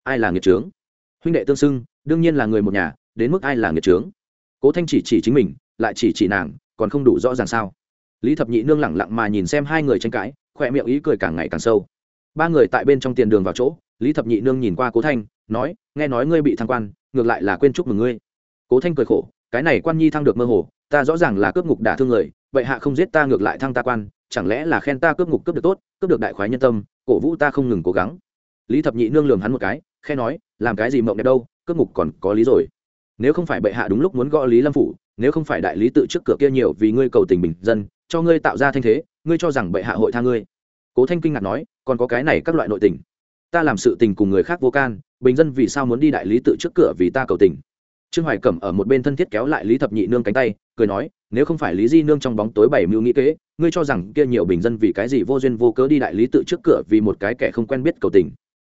Ai là nghiệt trướng? Huynh đệ tương xưng, đương nhiên là người một nhà, đến mức ai là nghiệt trướng? Cố thanh chỉ chỉ chính mình, lại chỉ chỉ nàng, còn không đủ rõ ràng sao? Lý thập nhị nương lẳng lặng mà nhìn xem hai người tranh cãi khỏe miệng ý cười càng ngày càng sâu. Ba người tại bên trong tiền đường vào chỗ, lý thập nhị nương nhìn qua cố thanh, nói, nghe nói ngươi bị thăng quan, ngược lại là quên chúc mừng ngươi. Cố thanh cười khổ, cái này quan nhi thăng được mơ hồ, ta rõ ràng là cướp ngục đả thương người, vậy hạ không giết ta ngược lại thăng ta quan, chẳng lẽ là khen ta cướp ngục cướp được tốt, cướp được đại khoái nhân tâm, cổ vũ ta không ngừng cố gắng. Lý thập nhị nương lường hắn một cái khe nói, làm cái gì mộng đẹp đâu, cướp ngục còn có lý rồi. Nếu không phải bệ hạ đúng lúc muốn gõ lý lâm phủ, nếu không phải đại lý tự trước cửa kia nhiều vì ngươi cầu tình bình dân, cho ngươi tạo ra thanh thế ngươi cho rằng bệ hạ hội tha ngươi? Cố thanh kinh ngạc nói, còn có cái này các loại nội tình. Ta làm sự tình cùng người khác vô can, bình dân vì sao muốn đi đại lý tự trước cửa vì ta cầu tình? Trương hoài cẩm ở một bên thân thiết kéo lại lý thập nhị nương cánh tay, cười nói, nếu không phải lý di nương trong bóng tối bảy mưu nghĩ kế, ngươi cho rằng kia nhiều bình dân vì cái gì vô duyên vô cớ đi đại lý tự trước cửa vì một cái kẻ không quen biết cầu tình?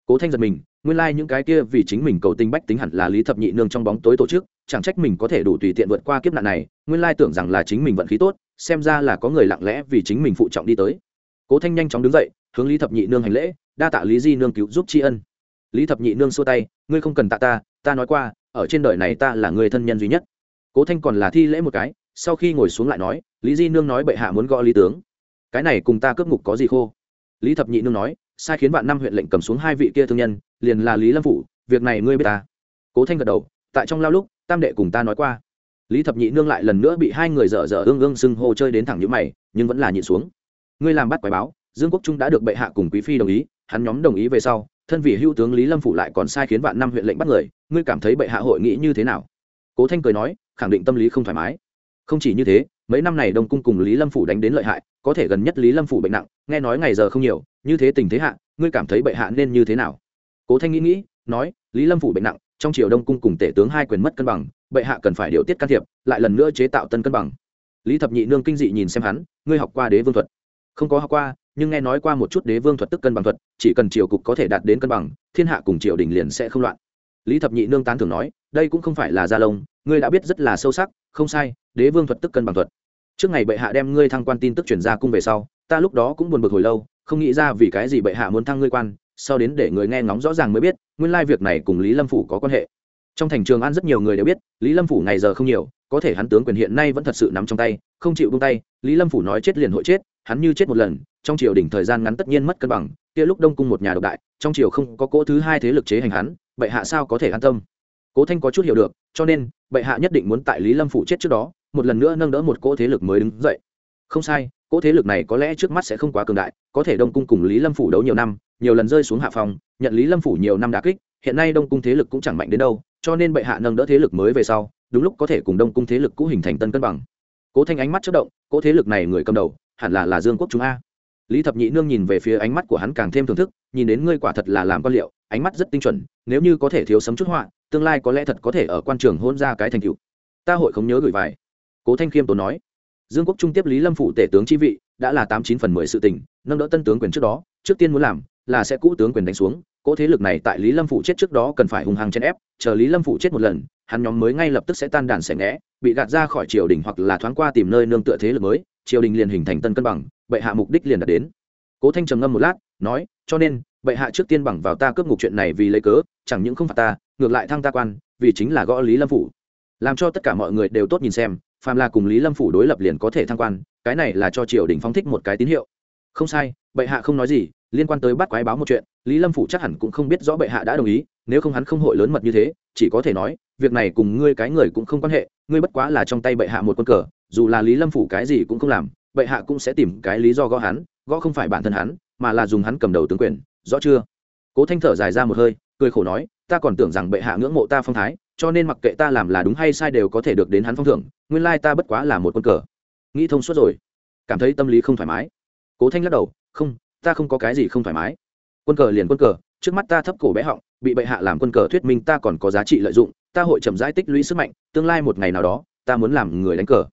Cố thanh giật mình nguyên lai、like、những cái kia vì chính mình cầu tinh bách tính hẳn là lý thập nhị nương trong bóng tối tổ chức, chẳng trách mình có thể đủ tùy tiện vượt qua kiếp nạn này, nguyên lai tưởng rằng là chính mình vận khí tốt, xem ra là có người lặng lẽ vì chính mình phụ trọng đi tới. Cố thanh nhanh chóng đứng dậy, hướng lý thập nhị nương hành lễ, đa tạ lý di nương cứu giúp tri ân. Lý thập nhị nương xua tay, ngươi không cần tạ ta ta nói qua, ở trên đời này ta là người thân nhân duy nhất. Cố thanh còn là thi lễ một cái, sau khi ngồi xuống lại nói, lý di nương nói bệ hạ muốn gõ lý tướng. Cái này cùng ta cướp ngục có gì khô? Lý thập nhị nương nói sai khiến vạn năm huyện lệnh cầm xuống hai vị kia thương nhân, liền là lý lâm phủ, việc này ngươi biết ta. Cố thanh gật đầu, tại trong lao lúc, tam đệ cùng ta nói qua. Lý thập nhị nương lại lần nữa bị hai người dở dở ương ương sưng hô chơi đến thẳng những mày, nhưng vẫn là nhịn xuống. Ngươi làm bắt quái báo, dương quốc trung đã được bệ hạ cùng quý phi đồng ý, hắn nhóm đồng ý về sau, thân vị hưu tướng lý lâm phủ lại còn sai khiến vạn năm huyện lệnh bắt người, ngươi cảm thấy bệ hạ hội nghĩ như thế nào? Cố thanh cười nói, khẳng định tâm lý không thoải mái. Không chỉ như thế, mấy năm này đông cung cùng lý lâm phủ đánh đến lợi hại, có thể gần nhất lý lâm phủ bệnh nặng nghe nói ngày giờ không nhiều, như thế tình thế hạ, ngươi cảm thấy bệ hạ nên như thế nào? Cố thanh nghĩ nghĩ, nói, lý lâm phủ bệnh nặng, trong triều đông cung cùng tể tướng hai quyền mất cân bằng, bệ hạ cần phải điều tiết can thiệp, lại lần nữa chế tạo tân cân bằng. Lý thập nhị nương kinh dị nhìn xem hắn, ngươi học qua đế vương thuật? Không có học qua, nhưng nghe nói qua một chút đế vương thuật tức cân bằng thuật, chỉ cần triều cục có thể đạt đến cân bằng, thiên hạ cùng triều đình liền sẽ không loạn. Lý thập nhị nương tán thường nói, đây cũng không phải là gia lông, ngươi đã biết rất là sâu sắc, không sai, đế vương thuật tức cân bằng thuật. Trước ngày bệ hạ đem ngươi thăng quan tin tức chuyển ra cung về sau ta lúc đó cũng buồn bực hồi lâu, không nghĩ ra vì cái gì bệ hạ muốn thăng ngươi quan, sau đến để người nghe ngóng rõ ràng mới biết, nguyên lai việc này cùng lý lâm phủ có quan hệ. Trong thành trường an rất nhiều người đều biết, lý lâm phủ ngày giờ không nhiều, có thể hắn tướng quyền hiện nay vẫn thật sự nắm trong tay, không chịu buông tay, lý lâm phủ nói chết liền hội chết, hắn như chết một lần, trong triều đỉnh thời gian ngắn tất nhiên mất cân bằng, kia lúc đông cung một nhà độc đại, trong triều không có cỗ thứ hai thế lực chế hành hắn, bệ hạ sao có thể an tâm? Cố thanh có chút hiểu được, cho nên, bệ hạ nhất định muốn tại lý lâm phủ chết trước đó, một lần nữa nâng đỡ một cỗ thế lực mới đứng dậy. Không sai cỗ thế lực này có lẽ trước mắt sẽ không quá cường đại, có thể đông cung cùng lý lâm phủ đấu nhiều năm, nhiều lần rơi xuống hạ phòng, nhận lý lâm phủ nhiều năm đà kích, hiện nay đông cung thế lực cũng chẳng mạnh đến đâu, cho nên bệ hạ nâng đỡ thế lực mới về sau, đúng lúc có thể cùng đông cung thế lực cũ hình thành tân cân bằng. Cố thanh ánh mắt chất động, cỗ thế lực này người cầm đầu, hẳn là là dương quốc chúng a. Lý thập nhị nương nhìn về phía ánh mắt của hắn càng thêm thưởng thức, nhìn đến ngươi quả thật là làm quan liệu, ánh mắt rất tinh chuẩn, nếu như có thể thiếu sấm chút họa, tương lai có lẽ thật có thể ở quan trường hôn ra cái thành tựu. Ta hội không nhớ gửi vài. Cố thanh khiêm tốn nói dương quốc trung tiếp lý lâm phụ tể tướng chi vị đã là tám chín phần mười sự tình nâng đỡ tân tướng quyền trước đó trước tiên muốn làm là sẽ cũ tướng quyền đánh xuống cỗ thế lực này tại lý lâm phụ chết trước đó cần phải hùng hăng chèn ép chờ lý lâm phụ chết một lần hắn nhóm mới ngay lập tức sẽ tan đàn xẻ ngẽ bị gạt ra khỏi triều đình hoặc là thoáng qua tìm nơi nương tựa thế lực mới triều đình liền hình thành tân cân bằng bệ hạ mục đích liền đạt đến. Cố thanh trầm ngâm một lát nói cho nên bệ hạ trước tiên bằng vào ta cướp ngục chuyện này vì lấy cớ chẳng những không phạt ta ngược lại thăng ta quan vì chính là gõ lý lâm phụ, làm cho tất cả mọi người đều tốt nhìn xem phàm là cùng lý lâm phủ đối lập liền có thể thăng quan, cái này là cho triều đình phóng thích một cái tín hiệu. Không sai, bệ hạ không nói gì, liên quan tới bắt quái báo một chuyện, lý lâm phủ chắc hẳn cũng không biết rõ bệ hạ đã đồng ý, nếu không hắn không hội lớn mật như thế, chỉ có thể nói, việc này cùng ngươi cái người cũng không quan hệ, ngươi bất quá là trong tay bệ hạ một quân cờ, dù là lý lâm phủ cái gì cũng không làm, bệ hạ cũng sẽ tìm cái lý do gõ hắn, gõ không phải bản thân hắn, mà là dùng hắn cầm đầu tướng quyền, rõ chưa? Cố thanh thở dài ra một hơi, cười khổ nói, ta còn tưởng rằng bệ hạ ngưỡng mộ ta phong thái cho nên mặc kệ ta làm là đúng hay sai đều có thể được đến hắn phong thưởng, nguyên lai ta bất quá là một quân cờ. Nghĩ thông suốt rồi. Cảm thấy tâm lý không thoải mái. Cố thanh lắc đầu, không, ta không có cái gì không thoải mái. Quân cờ liền quân cờ, trước mắt ta thấp cổ bé họng, bị bệ hạ làm quân cờ thuyết minh ta còn có giá trị lợi dụng, ta hội chậm rãi tích lũy sức mạnh, tương lai một ngày nào đó, ta muốn làm người đánh cờ.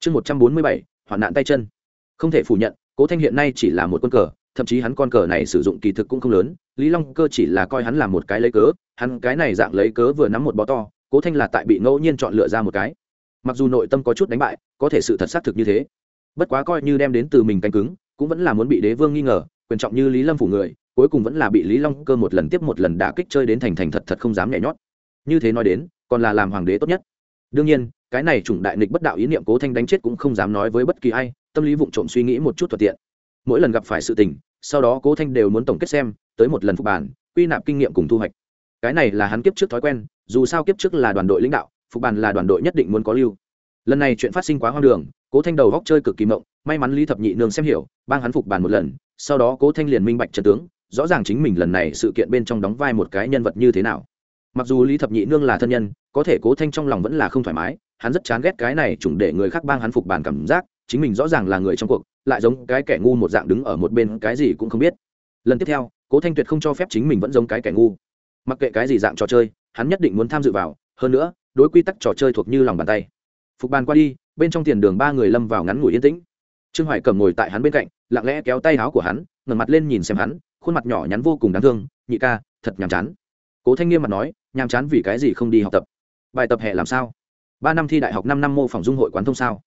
Chương một trăm bốn mươi bảy, hoạn nạn tay chân. Không thể phủ nhận, cố thanh hiện nay chỉ là một quân cờ thậm chí hắn con cờ này sử dụng kỳ thực cũng không lớn, lý long cơ chỉ là coi hắn là một cái lấy cớ, hắn cái này dạng lấy cớ vừa nắm một bó to, cố thanh là tại bị ngẫu nhiên chọn lựa ra một cái. Mặc dù nội tâm có chút đánh bại, có thể sự thật xác thực như thế. Bất quá coi như đem đến từ mình canh cứng, cũng vẫn là muốn bị đế vương nghi ngờ, quyền trọng như lý lâm phủ người, cuối cùng vẫn là bị lý long cơ một lần tiếp một lần đã kích chơi đến thành thành thật thật không dám nhảy nhót. Như thế nói đến, còn là làm hoàng đế tốt nhất. Đương nhiên, cái này chủng đại nghịch bất đạo ý niệm cố thanh đánh chết cũng không dám nói với bất kỳ ai, tâm lý vụng trộm suy nghĩ một chút thuận tiện. Mỗi lần gặp phải sự tình sau đó cố thanh đều muốn tổng kết xem, tới một lần phục bản, quy nạp kinh nghiệm cùng thu hoạch. Cái này là hắn kiếp trước thói quen, dù sao kiếp trước là đoàn đội lãnh đạo, phục bàn là đoàn đội nhất định muốn có lưu. Lần này chuyện phát sinh quá hoang đường, cố thanh đầu góc chơi cực kỳ mộng, may mắn lý thập nhị nương xem hiểu, bang hắn phục bàn một lần, sau đó cố thanh liền minh bạch trần tướng, rõ ràng chính mình lần này sự kiện bên trong đóng vai một cái nhân vật như thế nào. Mặc dù lý thập nhị nương là thân nhân, có thể cố thanh trong lòng vẫn là không thoải mái, hắn rất chán ghét cái này chủng để người khác bang hắn phục bàn cảm giác chính mình rõ ràng là người trong cuộc, lại giống cái kẻ ngu một dạng đứng ở một bên, cái gì cũng không biết. Lần tiếp theo, cố thanh tuyệt không cho phép chính mình vẫn giống cái kẻ ngu. Mặc kệ cái gì dạng trò chơi, hắn nhất định muốn tham dự vào, hơn nữa, đối quy tắc trò chơi thuộc như lòng bàn tay. Phục bàn qua đi, bên trong tiền đường ba người lâm vào ngắn ngủi yên tĩnh. Trương hoài cầm ngồi tại hắn bên cạnh, lặng lẽ kéo tay áo của hắn, ngẩng mặt lên nhìn xem hắn, khuôn mặt nhỏ nhắn vô cùng đáng thương, nhị ca, thật nhàm chán. Cố thanh nghiêm mặt nói, nhàm chán vì cái gì không đi học tập? Bài tập hè làm sao? Ba năm thi đại học, năm năm mô phỏng dung hội quán thông sao?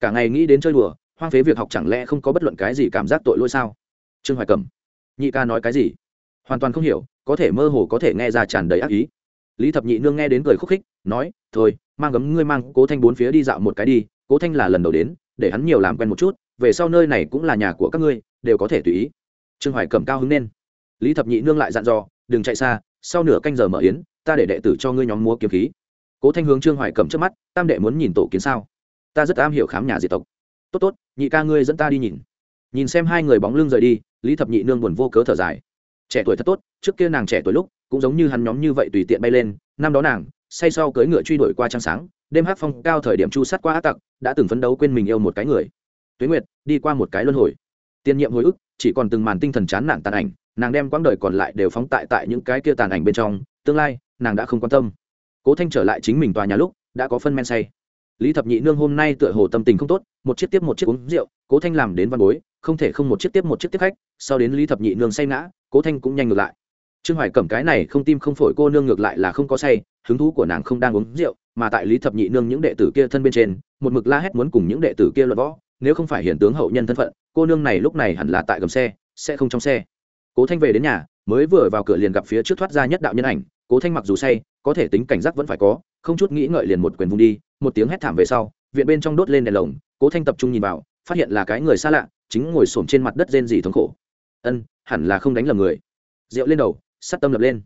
Cả ngày nghĩ đến chơi đùa, hoang phế việc học chẳng lẽ không có bất luận cái gì cảm giác tội lỗi sao? Trương hoài cầm nhị ca nói cái gì? Hoàn toàn không hiểu, có thể mơ hồ có thể nghe ra tràn đầy ác ý. Lý thập nhị nương nghe đến cười khúc khích, nói, thôi, mang gấm ngươi mang cố thanh bốn phía đi dạo một cái đi, cố thanh là lần đầu đến, để hắn nhiều làm quen một chút, về sau nơi này cũng là nhà của các ngươi, đều có thể tùy ý. Trương hoài cầm cao hứng nên lý thập nhị nương lại dặn dò, đừng chạy xa, sau nửa canh giờ mở yến, ta để đệ tử cho ngươi nhóm múa kiếm khí. Cố thanh hướng trương hoài cầm trước mắt, tam đệ muốn nhìn tổ kiến sao? Ta rất am hiểu khám nhà diệt tộc. Tốt tốt, nhị ca ngươi dẫn ta đi nhìn. Nhìn xem hai người bóng lưng rời đi, lý thập nhị nương buồn vô cớ thở dài. Trẻ tuổi thật tốt, trước kia nàng trẻ tuổi lúc, cũng giống như hắn nhóm như vậy tùy tiện bay lên, năm đó nàng, say sau cưỡi ngựa truy đuổi qua trăng sáng, đêm hát phong cao thời điểm chu sát qua á tặc, đã từng phấn đấu quên mình yêu một cái người. Tuế nguyệt, đi qua một cái luân hồi. Tiên nhiệm hồi ức, chỉ còn từng màn tinh thần chán nản tàn ảnh, nàng đem quãng đời còn lại đều phóng tại tại những cái kia tàn ảnh bên trong, tương lai, nàng đã không quan tâm. Cố thanh trở lại chính mình tòa nhà lúc, đã có phân men say lý thập nhị nương hôm nay tựa hồ tâm tình không tốt, một chiếc tiếp một chiếc uống rượu, cố thanh làm đến văn bối, không thể không một chiếc tiếp một chiếc tiếp khách, sau đến lý thập nhị nương say ngã, cố thanh cũng nhanh ngược lại. Trương hoài cẩm cái này không tim không phổi cô nương ngược lại là không có say, hứng thú của nàng không đang uống rượu, mà tại lý thập nhị nương những đệ tử kia thân bên trên, một mực la hét muốn cùng những đệ tử kia luận võ, nếu không phải hiển tướng hậu nhân thân phận, cô nương này lúc này hẳn là tại gầm xe, sẽ không trong xe. Cố thanh về đến nhà, mới vừa vào cửa liền gặp phía trước thoát ra nhất đạo nhân ảnh, cố thanh mặc dù say, có thể tính cảnh giác vẫn phải có không chút nghĩ ngợi liền một quyền vung đi, một tiếng hét thảm về sau, viện bên trong đốt lên đèn lồng, cố thanh tập trung nhìn vào, phát hiện là cái người xa lạ, chính ngồi xổm trên mặt đất rên rỉ thống khổ. Ân, hẳn là không đánh lầm người. Rượu lên đầu, sắt tâm lập lên.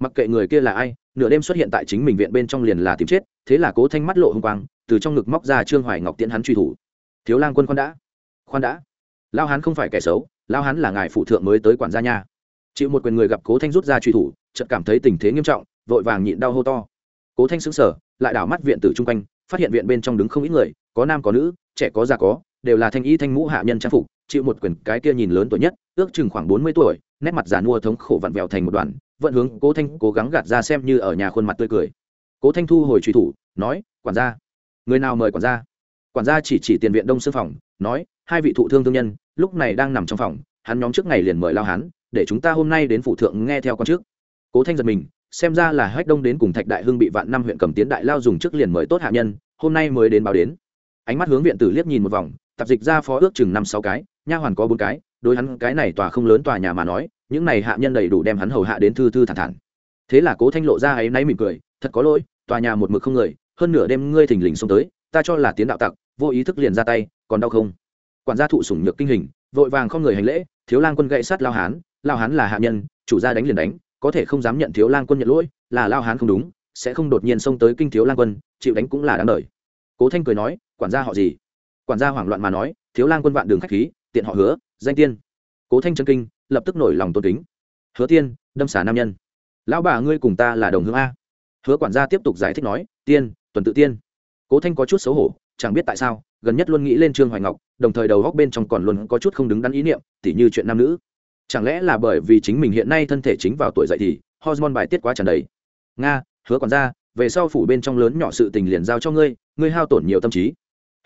Mặc kệ người kia là ai, nửa đêm xuất hiện tại chính mình viện bên trong liền là tìm chết, thế là cố thanh mắt lộ hung quang, từ trong ngực móc ra trương hoài ngọc tiễn hắn truy thủ. Thiếu lang quân khoan đã. Khoan đã? Lao hắn không phải kẻ xấu, lao hắn là ngài phụ thượng mới tới quản gia nha. Chịu một quyền người gặp cố thanh rút ra truy thủ, chợt cảm thấy tình thế nghiêm trọng, vội vàng nhịn đau hô to cố thanh xứng sở lại đảo mắt viện tử chung quanh, phát hiện viện bên trong đứng không ít người, có nam có nữ, trẻ có già có, đều là thanh y thanh mũ hạ nhân trang phục, chịu một quyền cái kia nhìn lớn tuổi nhất, ước chừng khoảng bốn mươi tuổi, nét mặt già nua thống khổ vặn vẹo thành một đoàn vận hướng cố thanh cố gắng gạt ra xem như ở nhà khuôn mặt tươi cười. Cố thanh thu hồi truy thủ, nói, quản gia. Người nào mời quản gia? Quản gia chỉ chỉ tiền viện đông sư phòng, nói, hai vị thụ thương thương nhân, lúc này đang nằm trong phòng, hắn nhóm trước ngày liền mời lao hắn để chúng ta hôm nay đến phủ thượng nghe theo con trước. Cố thanh giật mình xem ra là hách đông đến cùng thạch đại hưng bị vạn năm huyện cầm tiến đại lao dùng trước liền mời tốt hạ nhân, hôm nay mới đến báo đến. Ánh mắt hướng viện tử liếc nhìn một vòng, tạp dịch ra phó ước chừng năm sáu cái, nha hoàn có bốn cái, đối hắn cái này tòa không lớn tòa nhà mà nói, những này hạ nhân đầy đủ đem hắn hầu hạ đến thư thư thản thản. Thế là cố thanh lộ ra ấy náy mỉm cười, thật có lỗi, tòa nhà một mực không người, hơn nửa đêm ngươi thình lình xông tới, ta cho là tiến đạo tặc, vô ý thức liền ra tay, còn đau không? Quản gia thụ sủng nhược kinh hình, vội vàng không người hành lễ, thiếu lang quân gậy sát lao hán lao hán là hạ nhân, chủ gia đánh liền đánh có thể không dám nhận thiếu lang quân nhận lỗi, là lao hán không đúng, sẽ không đột nhiên xông tới kinh thiếu lang quân, chịu đánh cũng là đáng đời. Cố thanh cười nói, quản gia họ gì? Quản gia hoảng loạn mà nói, thiếu lang quân vạn đường khách khí, tiện họ hứa, danh tiên. Cố thanh chân kinh, lập tức nổi lòng tôn kính. Hứa tiên, đâm xả nam nhân. Lão bà ngươi cùng ta là đồng hương a. Hứa quản gia tiếp tục giải thích nói, tiên, tuần tự tiên. Cố thanh có chút xấu hổ, chẳng biết tại sao, gần nhất luôn nghĩ lên trương hoài ngọc, đồng thời đầu góc bên trong còn luôn có chút không đứng đắn ý niệm, tỉ như chuyện nam nữ chẳng lẽ là bởi vì chính mình hiện nay thân thể chính vào tuổi dậy thì hormone bài tiết quá tràn đầy? Nga, hứa quản gia, về sau phủ bên trong lớn nhỏ sự tình liền giao cho ngươi ngươi hao tổn nhiều tâm trí.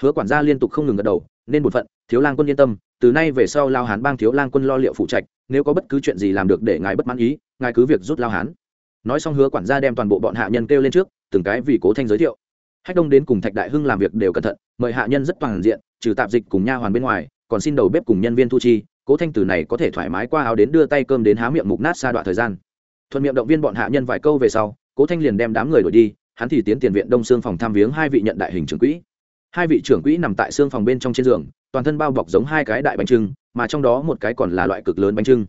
Hứa quản gia liên tục không ngừng gật đầu, nên một phận, thiếu lang quân yên tâm, từ nay về sau lao hán bang thiếu lang quân lo liệu phụ trạch, nếu có bất cứ chuyện gì làm được để ngài bất mãn ý, ngài cứ việc rút lao hán. Nói xong hứa quản gia đem toàn bộ bọn hạ nhân kêu lên trước, từng cái vì cố thanh giới thiệu. Hách đông đến cùng thạch đại hưng làm việc đều cẩn thận, mời hạ nhân rất toàn diện, trừ tạp dịch cùng nha hoàn bên ngoài, còn xin đầu bếp cùng nhân viên thu chi cố thanh từ này có thể thoải mái qua áo đến đưa tay cơm đến há miệng mục nát xa đoạn thời gian. Thuận miệng động viên bọn hạ nhân vài câu về sau, cố thanh liền đem đám người đổi đi, hắn thì tiến tiền viện đông xương phòng tham viếng hai vị nhận đại hình trưởng quỹ. Hai vị trưởng quỹ nằm tại xương phòng bên trong trên giường, toàn thân bao bọc giống hai cái đại bánh trưng, mà trong đó một cái còn là loại cực lớn bánh trưng.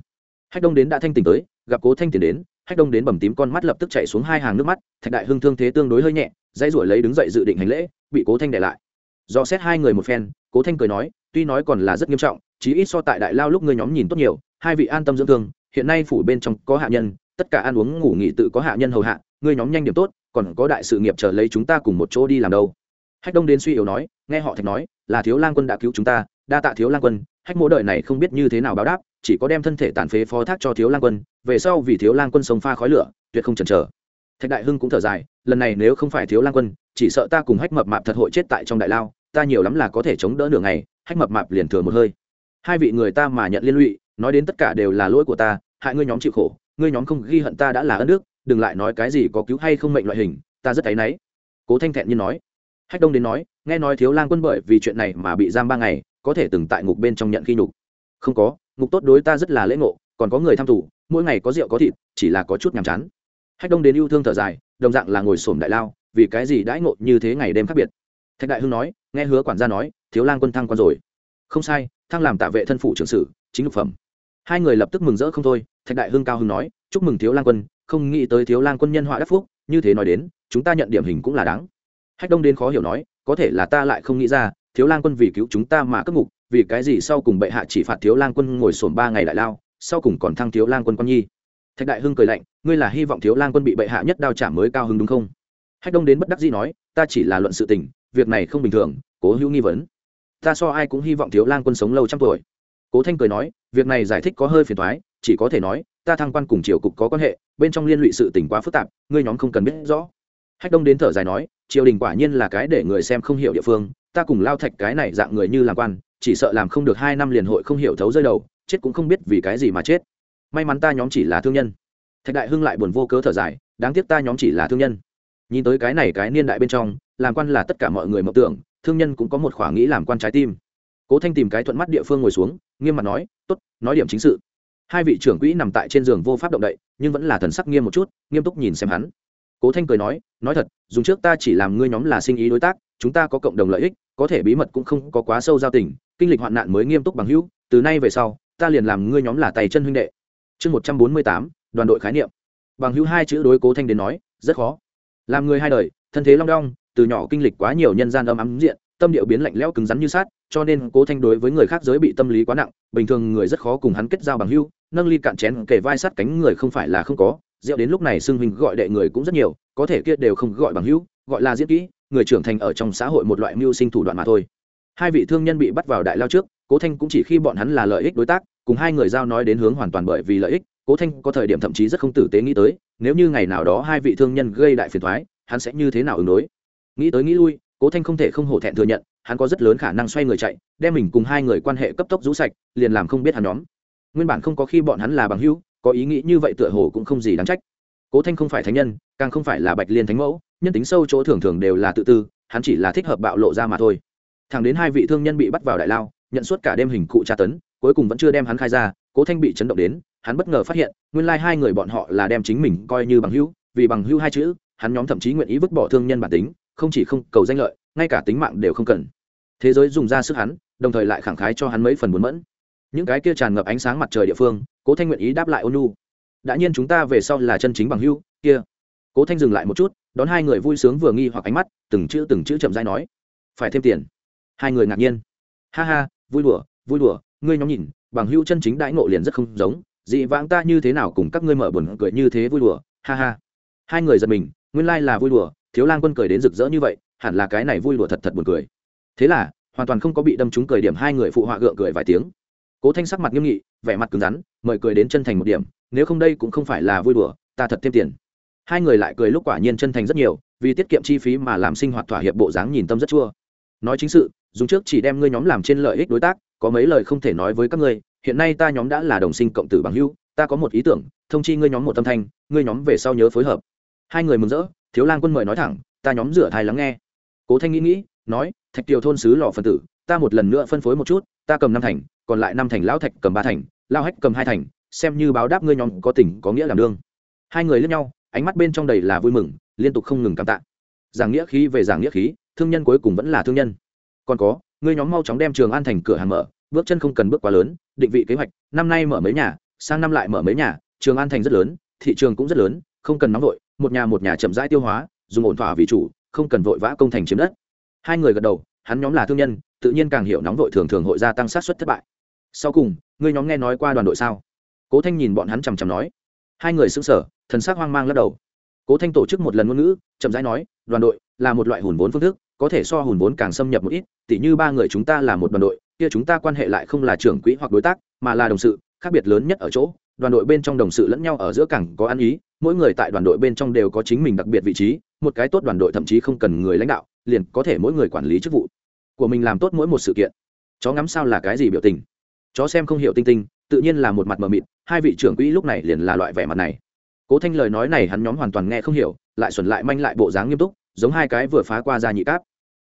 Hách đông đến đã thanh tỉnh tới, gặp cố thanh tiền đến, hách đông đến bầm tím con mắt lập tức chạy xuống hai hàng nước mắt, thạch đại hưng thương thế tương đối hơi nhẹ, dãy ruổi lấy đứng dậy dự định hành lễ, bị cố thanh để lại. Do xét hai người một phen, cố thanh cười nói, tuy nói còn là rất nghiêm trọng chí ít so tại đại lao lúc ngươi nhóm nhìn tốt nhiều, hai vị an tâm dưỡng thương, hiện nay phủ bên trong có hạ nhân, tất cả ăn uống ngủ nghỉ tự có hạ nhân hầu hạ, ngươi nhóm nhanh điểm tốt, còn có đại sự nghiệp chờ lấy chúng ta cùng một chỗ đi làm đâu. Hách đông đến suy yếu nói, nghe họ thạch nói, là thiếu lang quân đã cứu chúng ta, đa tạ thiếu lang quân, hách mỗ đời này không biết như thế nào báo đáp, chỉ có đem thân thể tàn phế phó thác cho thiếu lang quân, về sau vì thiếu lang quân sống pha khói lửa, tuyệt không chần chờ. Thạch đại hưng cũng thở dài, lần này nếu không phải thiếu lang quân, chỉ sợ ta cùng hách mập mạp thật hội chết tại trong đại lao, ta nhiều lắm là có thể chống đỡ nửa ngày. Hách mập mạp liền thừa một hơi hai vị người ta mà nhận liên lụy, nói đến tất cả đều là lỗi của ta, hại ngươi nhóm chịu khổ, ngươi nhóm không ghi hận ta đã là ân đức, đừng lại nói cái gì có cứu hay không mệnh loại hình, ta rất áy náy. Cố thanh thẹn như nói. Hách đông đến nói, nghe nói thiếu lang quân bởi vì chuyện này mà bị giam ba ngày, có thể từng tại ngục bên trong nhận khi nhục. Không có, ngục tốt đối ta rất là lễ ngộ, còn có người tham thủ mỗi ngày có rượu có thịt, chỉ là có chút nhàm chán. Hách đông đến yêu thương thở dài, đồng dạng là ngồi sổm đại lao, vì cái gì đãi ngộ như thế ngày đêm khác biệt? Thạch đại hưng nói, nghe hứa quản gia nói, thiếu lang quân thăng quan rồi không sai thăng làm tạ vệ thân phụ trưởng sử, chính lục phẩm. Hai người lập tức mừng rỡ không thôi, thạch đại hưng cao hưng nói, chúc mừng thiếu lang quân, không nghĩ tới thiếu lang quân nhân họa đắc phúc, như thế nói đến, chúng ta nhận điểm hình cũng là đáng. Hách đông đến khó hiểu nói, có thể là ta lại không nghĩ ra, thiếu lang quân vì cứu chúng ta mà cất ngục, vì cái gì sau cùng bệ hạ chỉ phạt thiếu lang quân ngồi sổm ba ngày đại lao, sau cùng còn thăng thiếu lang quân quan nhi? Thạch đại hưng cười lạnh, ngươi là hy vọng thiếu lang quân bị bệ hạ nhất đao chạm mới cao Hưng đúng không? Hách đông đến bất đắc dĩ nói, ta chỉ là luận sự tình, việc này không bình thường, cố hữu nghi vấn ta so ai cũng hy vọng thiếu lang quân sống lâu trăm tuổi. Cố thanh cười nói, việc này giải thích có hơi phiền thoái chỉ có thể nói, ta thăng quan cùng triều cục có quan hệ, bên trong liên lụy sự tình quá phức tạp, ngươi nhóm không cần biết rõ. Hách đông đến thở dài nói, triều đình quả nhiên là cái để người xem không hiểu địa phương, ta cùng lao thạch cái này dạng người như làm quan, chỉ sợ làm không được hai năm liền hội không hiểu thấu rơi đầu, chết cũng không biết vì cái gì mà chết. May mắn ta nhóm chỉ là thương nhân. Thạch đại hưng lại buồn vô cớ thở dài, đáng tiếc ta nhóm chỉ là thương nhân. Nhìn tới cái này cái niên đại bên trong, làm quan là tất cả mọi người mộng tưởng thương nhân cũng có một khoảng nghĩ làm quan trái tim. Cố thanh tìm cái thuận mắt địa phương ngồi xuống, nghiêm mặt nói t ố t nói điểm chính sự. Hai vị trưởng quỹ nằm tại trên giường vô pháp động đậy, nhưng vẫn là thần sắc nghiêm một chút, nghiêm túc nhìn xem hắn. Cố thanh cười nói nói thật, dùng trước ta chỉ làm ngươi nhóm là sinh ý đối tác, chúng ta có cộng đồng lợi ích, có thể bí mật cũng không có quá sâu giao tình, kinh lịch hoạn nạn mới nghiêm túc bằng hữu, từ nay về sau, ta liền làm ngươi nhóm là tay chân huynh đệ. Chương một trăm bốn mươi tám, đoàn đội khái niệm. Bằng hữu hai chữ đối cố thanh đến nói, rất khó. Làm người hai đời, thân thế long đong từ nhỏ kinh lịch quá nhiều nhân gian âm ấm diện, tâm điệu biến lạnh lẽo cứng rắn như sát cho nên cố thanh đối với người khác giới bị tâm lý quá nặng, bình thường người rất khó cùng hắn kết giao bằng hữu, nâng ly cạn chén kể vai sát cánh người không phải là không có, rượu đến lúc này xưng hình gọi đệ người cũng rất nhiều, có thể kia đều không gọi bằng hữu, gọi là diễn kỹ, người trưởng thành ở trong xã hội một loại mưu sinh thủ đoạn mà thôi. Hai vị thương nhân bị bắt vào đại lao trước, cố thanh cũng chỉ khi bọn hắn là lợi ích đối tác, cùng hai người giao nói đến hướng hoàn toàn bởi vì lợi ích, cố thanh có thời điểm thậm chí rất không tử tế nghĩ tới, nếu như ngày nào đó hai vị thương nhân gây đại phiền thoái hắn sẽ như thế nào ứng đối? Nghĩ tới nghĩ lui, cố thanh không thể không hổ thẹn thừa nhận, hắn có rất lớn khả năng xoay người chạy, đem mình cùng hai người quan hệ cấp tốc rũ sạch, liền làm không biết hắn nhóm. Nguyên bản không có khi bọn hắn là bằng hữu, có ý nghĩ như vậy tựa hồ cũng không gì đáng trách. Cố thanh không phải thánh nhân, càng không phải là bạch liên thánh mẫu, nhân tính sâu chỗ thường thường đều là tự tư, hắn chỉ là thích hợp bạo lộ ra mà thôi. Thẳng đến hai vị thương nhân bị bắt vào đại lao, nhận suốt cả đêm hình cụ tra tấn, cuối cùng vẫn chưa đem hắn khai ra, cố thanh bị chấn động đến, hắn bất ngờ phát hiện, nguyên lai hai người bọn họ là đem chính mình coi như bằng hữu, vì bằng hữu hai chữ, hắn nhóm thậm chí nguyện ý vứt bỏ thương nhân bản tính không chỉ không cầu danh lợi, ngay cả tính mạng đều không cần. Thế giới dùng ra sức hắn, đồng thời lại khẳng khái cho hắn mấy phần buồn mẫn. Những cái kia tràn ngập ánh sáng mặt trời địa phương, cố thanh nguyện ý đáp lại ôn nu đã nhiên chúng ta về sau là chân chính bằng hưu kia. Cố thanh dừng lại một chút, đón hai người vui sướng vừa nghi hoặc ánh mắt, từng chữ từng chữ chậm dai nói. Phải thêm tiền. Hai người ngạc nhiên. Ha ha, vui đùa vui đùa, ngươi nhóm nhìn, bằng hưu chân chính đãi ngộ liền rất không giống. Dị vãng ta như thế nào cùng các ngươi mở buồn cười như thế vui đùa, ha ha. Hai người giật mình, nguyên lai là vui đùa thiếu lang quân cười đến rực rỡ như vậy, hẳn là cái này vui đùa thật thật buồn cười. Thế là, hoàn toàn không có bị đâm trúng cười điểm hai người phụ họa gượng cười vài tiếng. Cố thanh sắc mặt nghiêm nghị, vẻ mặt cứng rắn, mời cười đến chân thành một điểm, nếu không đây cũng không phải là vui đùa, ta thật thêm tiền. Hai người lại cười lúc quả nhiên chân thành rất nhiều, vì tiết kiệm chi phí mà làm sinh hoạt thỏa hiệp bộ dáng nhìn tâm rất chua. Nói chính sự, dùng trước chỉ đem ngươi nhóm làm trên lợi ích đối tác, có mấy lời không thể nói với các ngươi, hiện nay ta nhóm đã là đồng sinh cộng tử bằng hữu, ta có một ý tưởng, thông chi ngươi nhóm một tâm thanh, ngươi nhóm về sau nhớ phối hợp. Hai người mừng rỡ thiếu lang quân mời nói thẳng, ta nhóm rửa thai lắng nghe. Cố thanh nghĩ nghĩ, nói, thạch tiều thôn sứ lò phân tử, ta một lần nữa phân phối một chút, ta cầm năm thành, còn lại năm thành lão thạch cầm ba thành lao hách cầm hai thành, xem như báo đáp ngươi nhóm có tình, có nghĩa làm đương. Hai người lướt nhau, ánh mắt bên trong đầy là vui mừng, liên tục không ngừng cảm tạ. Giảng nghĩa khí về giảng nghĩa khí, thương nhân cuối cùng vẫn là thương nhân. Còn có, ngươi nhóm mau chóng đem trường an thành cửa hàng mở, bước chân không cần bước quá lớn, định vị kế hoạch, năm nay mở mấy nhà, sang năm lại mở mấy nhà, trường an thành rất lớn, thị trường cũng rất lớn, không cần nóng vội một nhà một nhà chậm rãi tiêu hóa, dùng ổn thỏa vì chủ, không cần vội vã công thành chiếm đất. Hai người gật đầu, hắn nhóm là thương nhân, tự nhiên càng hiểu nóng vội thường thường hội gia tăng sát xuất thất bại. Sau cùng, ngươi nhóm nghe nói qua đoàn đội sao? Cố thanh nhìn bọn hắn chằm chằm nói. Hai người xứng sở thần sắc hoang mang lắc đầu. Cố thanh tổ chức một lần ngôn ngữ, chậm rãi nói, đoàn đội là một loại hùn vốn phương thức, có thể so hùn vốn càng xâm nhập một ít, tỉ như ba người chúng ta là một đoàn đội, kia chúng ta quan hệ lại không là trưởng quỹ hoặc đối tác, mà là đồng sự, khác biệt lớn nhất ở chỗ đoàn đội bên trong đồng sự lẫn nhau ở giữa cảng có ăn ý, mỗi người tại đoàn đội bên trong đều có chính mình đặc biệt vị trí, một cái tốt đoàn đội thậm chí không cần người lãnh đạo, liền có thể mỗi người quản lý chức vụ. Của mình làm tốt mỗi một sự kiện. Chó ngắm sao là cái gì biểu tình? Chó xem không hiểu tinh tinh, tự nhiên là một mặt mờ mịt, hai vị trưởng quỹ lúc này liền là loại vẻ mặt này. Cố thanh lời nói này hắn nhóm hoàn toàn nghe không hiểu, lại xuẩn lại manh lại bộ dáng nghiêm túc, giống hai cái vừa phá qua ra nhị cáp.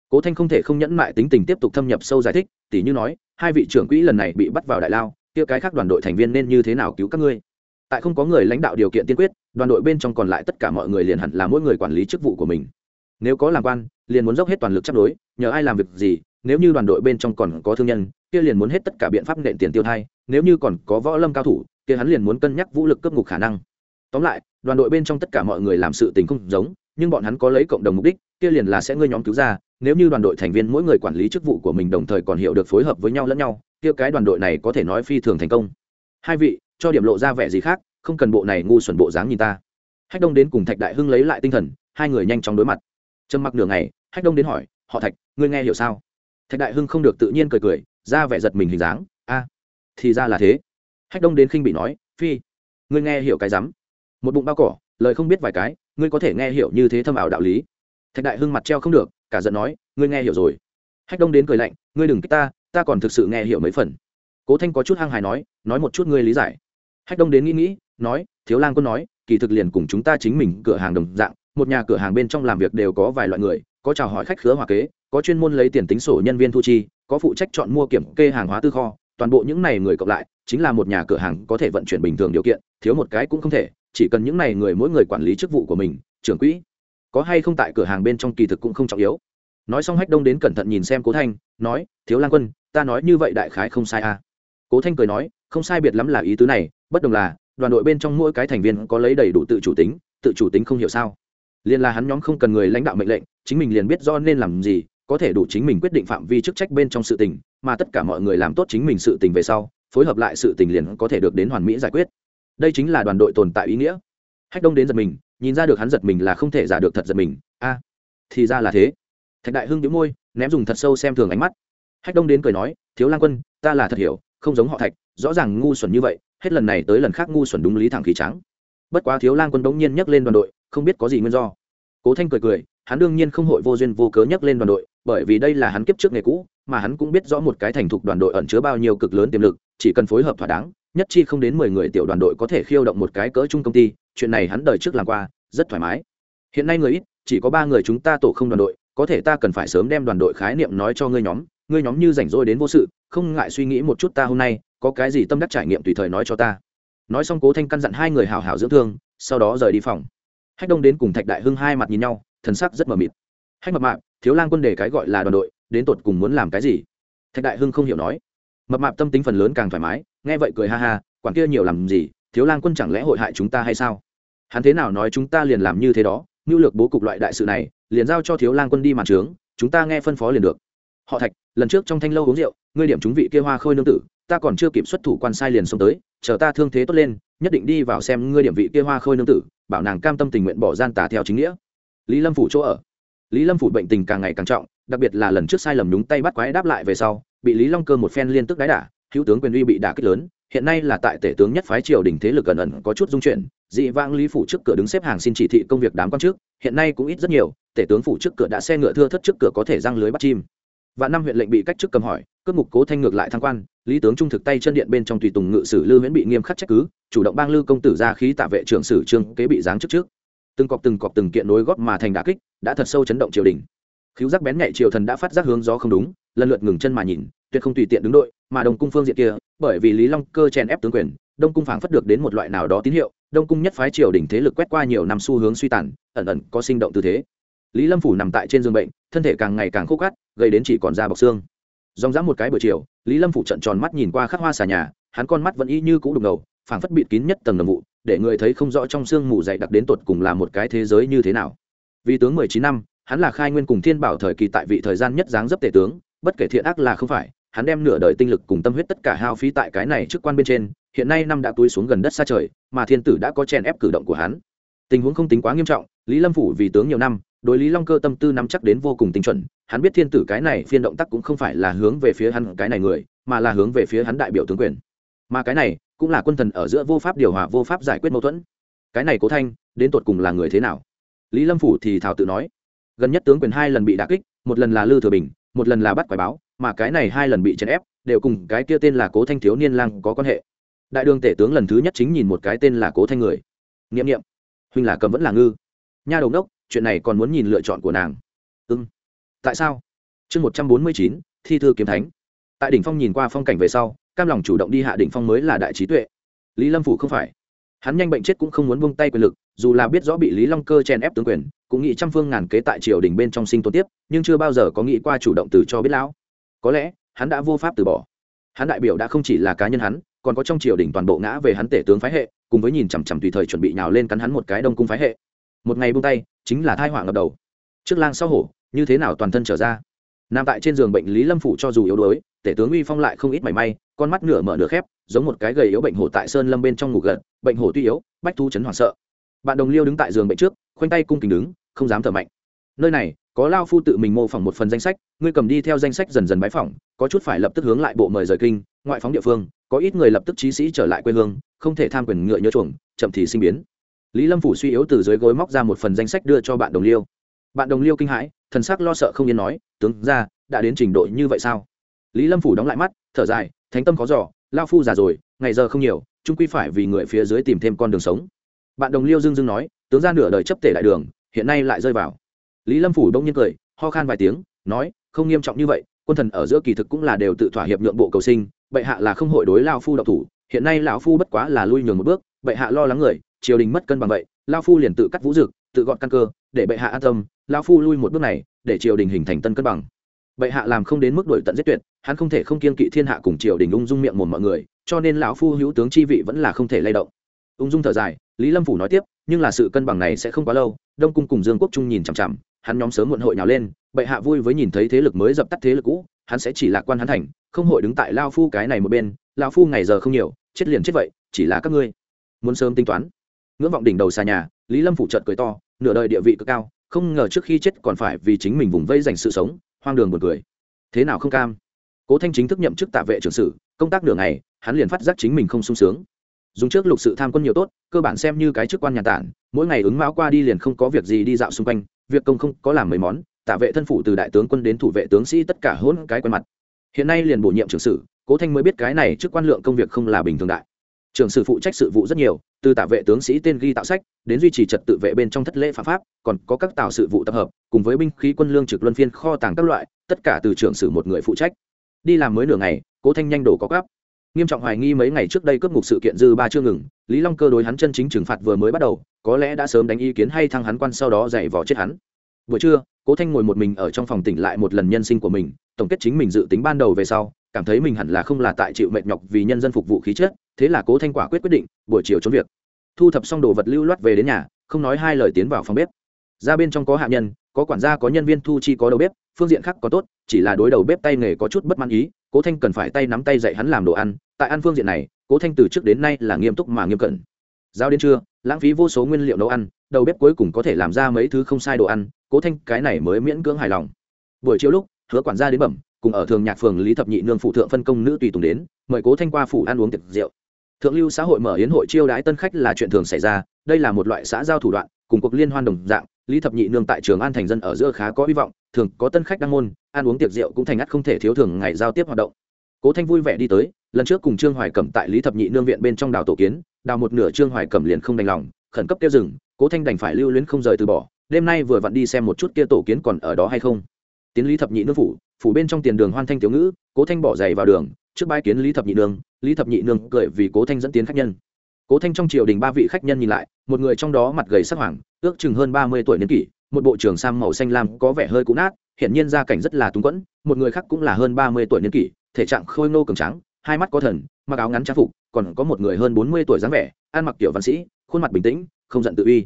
Cố thanh không thể không nhẫn mại tính tình tiếp tục thâm nhập sâu giải thích, tỉ như nói, hai vị trưởng quỹ lần này bị bắt vào đại lao kia cái khác đoàn đội thành viên nên như thế nào cứu các ngươi? Tại không có người lãnh đạo điều kiện tiên quyết, đoàn đội bên trong còn lại tất cả mọi người liền hẳn là mỗi người quản lý chức vụ của mình. Nếu có làm quan, liền muốn dốc hết toàn lực chấp đối, nhờ ai làm việc gì, nếu như đoàn đội bên trong còn có thương nhân, kia liền muốn hết tất cả biện pháp nện tiền tiêu thai, nếu như còn có võ lâm cao thủ, kia hắn liền muốn cân nhắc vũ lực cấp ngục khả năng. Tóm lại, đoàn đội bên trong tất cả mọi người làm sự tình không giống, nhưng bọn hắn có lấy cộng đồng mục đích, kia liền là sẽ ngươi nhóm cứu ra, nếu như đoàn đội thành viên mỗi người quản lý chức vụ của mình đồng thời còn hiểu được phối hợp với nhau lẫn nhau kia cái đoàn đội này có thể nói phi thường thành công. Hai vị, cho điểm lộ ra vẻ gì khác, không cần bộ này ngu xuẩn bộ dáng nhìn ta. Hách đông đến cùng thạch đại hưng lấy lại tinh thần, hai người nhanh chóng đối mặt. Trầm mặc nửa ngày, hách đông đến hỏi, họ thạch, ngươi nghe hiểu sao? Thạch đại hưng không được tự nhiên cười cười, ra vẻ giật mình hình dáng, a, thì ra là thế. Hách đông đến khinh bị nói, phi, ngươi nghe hiểu cái rắm. Một bụng bao cỏ, lời không biết vài cái, ngươi có thể nghe hiểu như thế thâm ảo đạo lý. Thạch đại hưng mặt treo không được, cả giận nói, ngươi nghe hiểu rồi. Hách đông đến cười lạnh, ngươi đừng kích ta ta còn thực sự nghe hiểu mấy phần. Cố thanh có chút hăng hài nói nói một chút ngươi lý giải. Hách đông đến nghĩ nghĩ, nói, thiếu lang quân nói, kỳ thực liền cùng chúng ta chính mình cửa hàng đồng dạng, một nhà cửa hàng bên trong làm việc đều có vài loại người, có chào hỏi khách khứa hòa kế, có chuyên môn lấy tiền tính sổ nhân viên thu chi, có phụ trách chọn mua kiểm kê hàng hóa tư kho, toàn bộ những này người cộng lại, chính là một nhà cửa hàng có thể vận chuyển bình thường điều kiện, thiếu một cái cũng không thể, chỉ cần những này người mỗi người quản lý chức vụ của mình, trưởng quỹ, có hay không tại cửa hàng bên trong kỳ thực cũng không trọng yếu. Nói xong hách đông đến cẩn thận nhìn xem cố thanh, nói, thiếu lang quân ta nói như vậy đại khái không sai à. Cố thanh cười nói, không sai biệt lắm là ý tứ này, bất đồng là, đoàn đội bên trong mỗi cái thành viên có lấy đầy đủ tự chủ tính, tự chủ tính không hiểu sao. Liền là hắn nhóm không cần người lãnh đạo mệnh lệnh, chính mình liền biết do nên làm gì, có thể đủ chính mình quyết định phạm vi chức trách bên trong sự tình, mà tất cả mọi người làm tốt chính mình sự tình về sau, phối hợp lại sự tình liền có thể được đến hoàn mỹ giải quyết. Đây chính là đoàn đội tồn tại ý nghĩa. Hách đông đến giật mình, nhìn ra được hắn giật mình là không thể giả được thật giật mình. A, thì ra là thế. Thạch đại hưng đĩu môi, ném dùng thật sâu xem thường ánh mắt hách đông đến cười nói, thiếu lang quân, ta là thật hiểu, không giống họ thạch, rõ ràng ngu xuẩn như vậy, hết lần này tới lần khác ngu xuẩn đúng lý thẳng khí trắng. Bất quá thiếu lang quân đống nhiên nhắc lên đoàn đội, không biết có gì nguyên do. Cố thanh cười cười, hắn đương nhiên không hội vô duyên vô cớ nhắc lên đoàn đội, bởi vì đây là hắn kiếp trước nghề cũ, mà hắn cũng biết rõ một cái thành thục đoàn đội ẩn chứa bao nhiêu cực lớn tiềm lực, chỉ cần phối hợp thỏa đáng, nhất chi không đến mười người tiểu đoàn đội có thể khiêu động một cái cỡ chung công ty, chuyện này hắn đời trước làm qua, rất thoải mái. Hiện nay người ít, chỉ có ba người chúng ta tổ không đoàn đội, có thể ta cần phải sớm đem đoàn đội khái niệm nói cho ngươi nhóm ngươi nhóm như rảnh rỗi đến vô sự, không ngại suy nghĩ một chút ta hôm nay, có cái gì tâm đắc trải nghiệm tùy thời nói cho ta. Nói xong cố thanh căn dặn hai người hào hào dưỡng thương, sau đó rời đi phòng. Hách đông đến cùng thạch đại hưng hai mặt nhìn nhau, thần sắc rất mờ mịt. Hách mập mạp, thiếu lang quân để cái gọi là đoàn đội, đến tột cùng muốn làm cái gì? Thạch đại hưng không hiểu nói. Mập mạp tâm tính phần lớn càng thoải mái, nghe vậy cười ha ha, quản kia nhiều làm gì, thiếu lang quân chẳng lẽ hội hại chúng ta hay sao? Hắn thế nào nói chúng ta liền làm như thế đó, mưu lược bố cục loại đại sự này, liền giao cho thiếu lang quân đi màn trướng, chúng ta nghe phân phó liền được họ thạch, lần trước trong thanh lâu uống rượu, ngươi điểm chúng vị kia hoa khôi nương tử, ta còn chưa kịp xuất thủ quan sai liền xông tới, chờ ta thương thế tốt lên, nhất định đi vào xem ngươi điểm vị kia hoa khôi nương tử, bảo nàng cam tâm tình nguyện bỏ gian tà theo chính nghĩa. Lý lâm phủ chỗ ở. Lý lâm phủ bệnh tình càng ngày càng trọng, đặc biệt là lần trước sai lầm đúng tay bắt quái đáp lại về sau, bị lý long cơ một phen liên tức đái đả, hữu tướng quyền uy bị đả kích lớn, hiện nay là tại tể tướng nhất phái triều đình thế lực gần ẩn có chút dung chuyển, dị vãng lý phủ trước cửa đứng xếp hàng xin chỉ thị công việc đám quan trước, hiện nay cũng ít rất nhiều, tể tướng phủ trước cửa đã xe ngựa thưa thất trước cửa có thể răng lưới bắt chim và năm huyện lệnh bị cách chức cầm hỏi, cướp ngục cố thanh ngược lại thăng quan, lý tướng trung thực tay chân điện bên trong tùy tùng ngự sử lư Huyễn bị nghiêm khắc trách cứ, chủ động bang lư công tử ra khí tạ vệ trưởng sử trương kế bị giáng chức trước. Từng cọc từng cọc từng kiện nối góp mà thành đả kích, đã thật sâu chấn động triều đình. Khiếu giác bén nhạy triều thần đã phát giác hướng gió không đúng, lần lượt ngừng chân mà nhìn, tuyệt không tùy tiện đứng đội, mà Đông cung phương diện kia, bởi vì lý long cơ chèn ép tướng quyền, đông cung phảng phất được đến một loại nào đó tín hiệu, đông cung nhất phái triều đình thế lực quét qua nhiều năm xu hướng suy tàn, ẩn ẩn có sinh động tư thế lý lâm phủ nằm tại trên giường bệnh, thân thể càng ngày càng khô cát gây đến chỉ còn da bọc xương. Dòng dã một cái buổi chiều, lý lâm phủ trận tròn mắt nhìn qua khắc hoa xà nhà, hắn con mắt vẫn y như cũ đục ngầu, phảng phất bịt kín nhất tầng nồng vụ, để người thấy không rõ trong sương mù dày đặc đến tột cùng là một cái thế giới như thế nào. Vì tướng mười chín năm, hắn là khai nguyên cùng thiên bảo thời kỳ tại vị thời gian nhất dáng dấp tể tướng, bất kể thiện ác là không phải, hắn đem nửa đời tinh lực cùng tâm huyết tất cả hao phí tại cái này trước quan bên trên, hiện nay năm đã túi xuống gần đất xa trời, mà thiên tử đã có chèn ép cử động của hắn. Tình huống không tính quá nghiêm trọng, lý lâm phủ vì tướng nhiều năm đối lý long cơ tâm tư nắm chắc đến vô cùng tinh chuẩn, hắn biết thiên tử cái này phiên động tác cũng không phải là hướng về phía hắn cái này người, mà là hướng về phía hắn đại biểu tướng quyền. Mà cái này cũng là quân thần ở giữa vô pháp điều hòa, vô pháp giải quyết mâu thuẫn. Cái này cố thanh, đến tột cùng là người thế nào? Lý lâm phủ thì thảo tự nói, gần nhất tướng quyền hai lần bị đà kích, một lần là lư thừa bình, một lần là bắt quái báo, mà cái này hai lần bị chèn ép, đều cùng cái kia tên là cố thanh thiếu niên lang có quan hệ. Đại đường tể tướng lần thứ nhất chính nhìn một cái tên là cố thanh người. Nghiệm nghiệm huynh là cầm vẫn là ngư. Nha đầu đốc chuyện này còn muốn nhìn lựa chọn của nàng. Ưng tại sao? Chương một trăm bốn mươi chín, thi thư kiếm thánh. Tại đỉnh phong nhìn qua phong cảnh về sau, cam lòng chủ động đi hạ đỉnh phong mới là đại trí tuệ. Lý lâm phủ không phải. Hắn nhanh bệnh chết cũng không muốn buông tay quyền lực, dù là biết rõ bị lý long cơ chèn ép tướng quyền, cũng nghĩ trăm phương ngàn kế tại triều đình bên trong sinh tồn tiếp, nhưng chưa bao giờ có nghĩ qua chủ động từ cho biết lão. Có lẽ, hắn đã vô pháp từ bỏ. Hắn đại biểu đã không chỉ là cá nhân hắn, còn có trong triều đình toàn bộ ngã về hắn tể tướng phái hệ, cùng với nhìn chằm chằm tùy thời chuẩn bị nhào lên cắn hắn một cái đông cung phái hệ. Một ngày buông tay chính là thai họa ngập đầu. Trước lang sau hổ, như thế nào toàn thân trở ra? Nằm tại trên giường bệnh lý lâm phủ cho dù yếu đuối, tể tướng uy phong lại không ít mảy may, con mắt nửa mở nửa khép, giống một cái gầy yếu bệnh hổ tại sơn lâm bên trong ngủ gật, bệnh hổ tuy yếu, bách thu chấn hoảng sợ. Bạn đồng liêu đứng tại giường bệnh trước, khoanh tay cung kính đứng, không dám thở mạnh. Nơi này, có lao phu tự mình mô phỏng một phần danh sách, ngươi cầm đi theo danh sách dần dần bái phỏng, có chút phải lập tức hướng lại bộ mời rời kinh, ngoại phóng địa phương, có ít người lập tức trí sĩ trở lại quê hương, không thể tham quyền ngựa nhớ chuồng, chậm thì sinh biến lý lâm phủ suy yếu từ dưới gối móc ra một phần danh sách đưa cho bạn đồng liêu. Bạn đồng liêu kinh hãi, thần sắc lo sợ không yên nói, tướng ra đã đến trình độ như vậy sao? Lý lâm phủ đóng lại mắt, thở dài, thánh tâm có giỏ lao phu già rồi, ngày giờ không nhiều trung quy phải vì người phía dưới tìm thêm con đường sống. Bạn đồng liêu dưng dưng nói, tướng ra nửa đời chấp tể đại đường, hiện nay lại rơi vào. Lý lâm phủ đông nhiên cười, ho khan vài tiếng, nói, không nghiêm trọng như vậy, quân thần ở giữa kỳ thực cũng là đều tự thỏa hiệp nhượng bộ cầu sinh, bệ hạ là không hội đối lao phu độc thủ, hiện nay lão phu bất quá là lui nhường một bước, bệ hạ lo lắng người triều đình mất cân bằng vậy, lao phu liền tự cắt vũ dực, tự gọn căn cơ, để bệ hạ an tâm, lao phu lui một bước này, để triều đình hình thành tân cân bằng. Bệ hạ làm không đến mức đổi tận giết tuyệt, hắn không thể không kiên kỵ thiên hạ cùng triều đình ung dung miệng mồm mọi người, cho nên lão phu hữu tướng chi vị vẫn là không thể lay động. Ung dung thở dài, lý lâm phủ nói tiếp, nhưng là sự cân bằng này sẽ không quá lâu, đông cung cùng dương quốc trung nhìn chằm chằm, hắn nhóm sớm muộn hội nào lên, bệ hạ vui với nhìn thấy thế lực mới dập tắt thế lực cũ, hắn sẽ chỉ lạc quan hắn thành, không hội đứng tại lao phu cái này một bên, lao phu ngày giờ không nhiều, chết liền chết vậy, chỉ là các ngươi muốn sớm tính toán ngưỡng vọng đỉnh đầu xa nhà, lý lâm phủ trợt cười to, nửa đời địa vị cực cao, không ngờ trước khi chết còn phải vì chính mình vùng vây dành sự sống, hoang đường buồn cười. Thế nào không cam? Cố thanh chính thức nhậm chức tạ vệ trưởng sử, công tác nửa ngày, hắn liền phát giác chính mình không sung sướng. Dùng trước lục sự tham quân nhiều tốt, cơ bản xem như cái chức quan nhà tản, mỗi ngày ứng mão qua đi liền không có việc gì đi dạo xung quanh, việc công không có làm mấy món, tạ vệ thân phụ từ đại tướng quân đến thủ vệ tướng sĩ tất cả hỗn cái quen mặt. Hiện nay liền bổ nhiệm trưởng sử, cố thanh mới biết cái này trước quan lượng công việc không là bình thường đại trưởng sử phụ trách sự vụ rất nhiều, từ tả vệ tướng sĩ tên ghi tạo sách, đến duy trì trật tự vệ bên trong thất lễ phạm pháp, còn có các tạo sự vụ tập hợp, cùng với binh khí quân lương trực luân phiên kho tàng các loại, tất cả từ trưởng sử một người phụ trách. Đi làm mới nửa ngày, cố thanh nhanh đổ có gáp nghiêm trọng hoài nghi mấy ngày trước đây cướp ngục sự kiện dư ba chưa ngừng, lý long cơ đối hắn chân chính trừng phạt vừa mới bắt đầu, có lẽ đã sớm đánh ý kiến hay thăng hắn quan sau đó dạy vò chết hắn buổi trưa, cố thanh ngồi một mình ở trong phòng tỉnh lại một lần nhân sinh của mình, tổng kết chính mình dự tính ban đầu về sau, cảm thấy mình hẳn là không là tại chịu mệt nhọc vì nhân dân phục vụ khí chất, thế là cố thanh quả quyết quyết định, buổi chiều trốn việc. Thu thập xong đồ vật lưu loát về đến nhà, không nói hai lời tiến vào phòng bếp. Ra bên trong có hạ nhân, có quản gia, có nhân viên thu chi, có đầu bếp, phương diện khác có tốt, chỉ là đối đầu bếp tay nghề có chút bất mãn ý, cố thanh cần phải tay nắm tay dạy hắn làm đồ ăn, tại ăn phương diện này, cố thanh từ trước đến nay là nghiêm túc mà nghiêm cẩn. Giao đến trưa, lãng phí vô số nguyên liệu nấu ăn, đầu bếp cuối cùng có thể làm ra mấy thứ không sai đồ ăn cố thanh, cái này mới miễn cưỡng hài lòng. Buổi chiều lúc, hứa quản gia đến bẩm, cùng ở thường nhạc phường lý thập nhị nương phụ thượng phân công nữ tùy tùng đến, mời cố thanh qua phủ ăn uống tiệc rượu. Thượng lưu xã hội mở yến hội chiêu đãi tân khách là chuyện thường xảy ra, đây là một loại xã giao thủ đoạn, cùng cuộc liên hoan đồng dạng, lý thập nhị nương tại trường an thành dân ở giữa khá có hy vọng, thường có tân khách đăng môn, ăn uống tiệc rượu cũng thành ngắt không thể thiếu thường ngày giao tiếp hoạt động. Cố thanh vui vẻ đi tới, lần trước cùng trương hoài cẩm tại lý thập nhị nương viện bên trong đào tổ kiến, đào một nửa trương hoài cẩm liền không đành lòng, khẩn cấp kêu rừng cố thanh đành phải lưu luyến không rời từ bỏ đêm nay vừa vặn đi xem một chút kia tổ kiến còn ở đó hay không. Tiến lý thập nhị nương phủ phủ bên trong tiền đường hoan thanh tiểu ngữ, cố thanh bỏ giày vào đường, trước bãi kiến lý thập nhị nương, lý thập nhị nương cười vì cố thanh dẫn tiến khách nhân. Cố thanh trong triều đình ba vị khách nhân nhìn lại, một người trong đó mặt gầy sắc hoàng ước chừng hơn ba mươi tuổi niên kỷ, một bộ trưởng sam màu xanh lam có vẻ hơi cũ nát hiện nhiên gia cảnh rất là túng quẫn, một người khác cũng là hơn ba mươi tuổi niên kỷ, thể trạng khôi nô cường trắng hai mắt có thần, mặc áo ngắn trang phục, còn có một người hơn bốn mươi tuổi dáng vẻ, ăn mặc kiểu văn sĩ, khuôn mặt bình tĩnh, không giận tự uy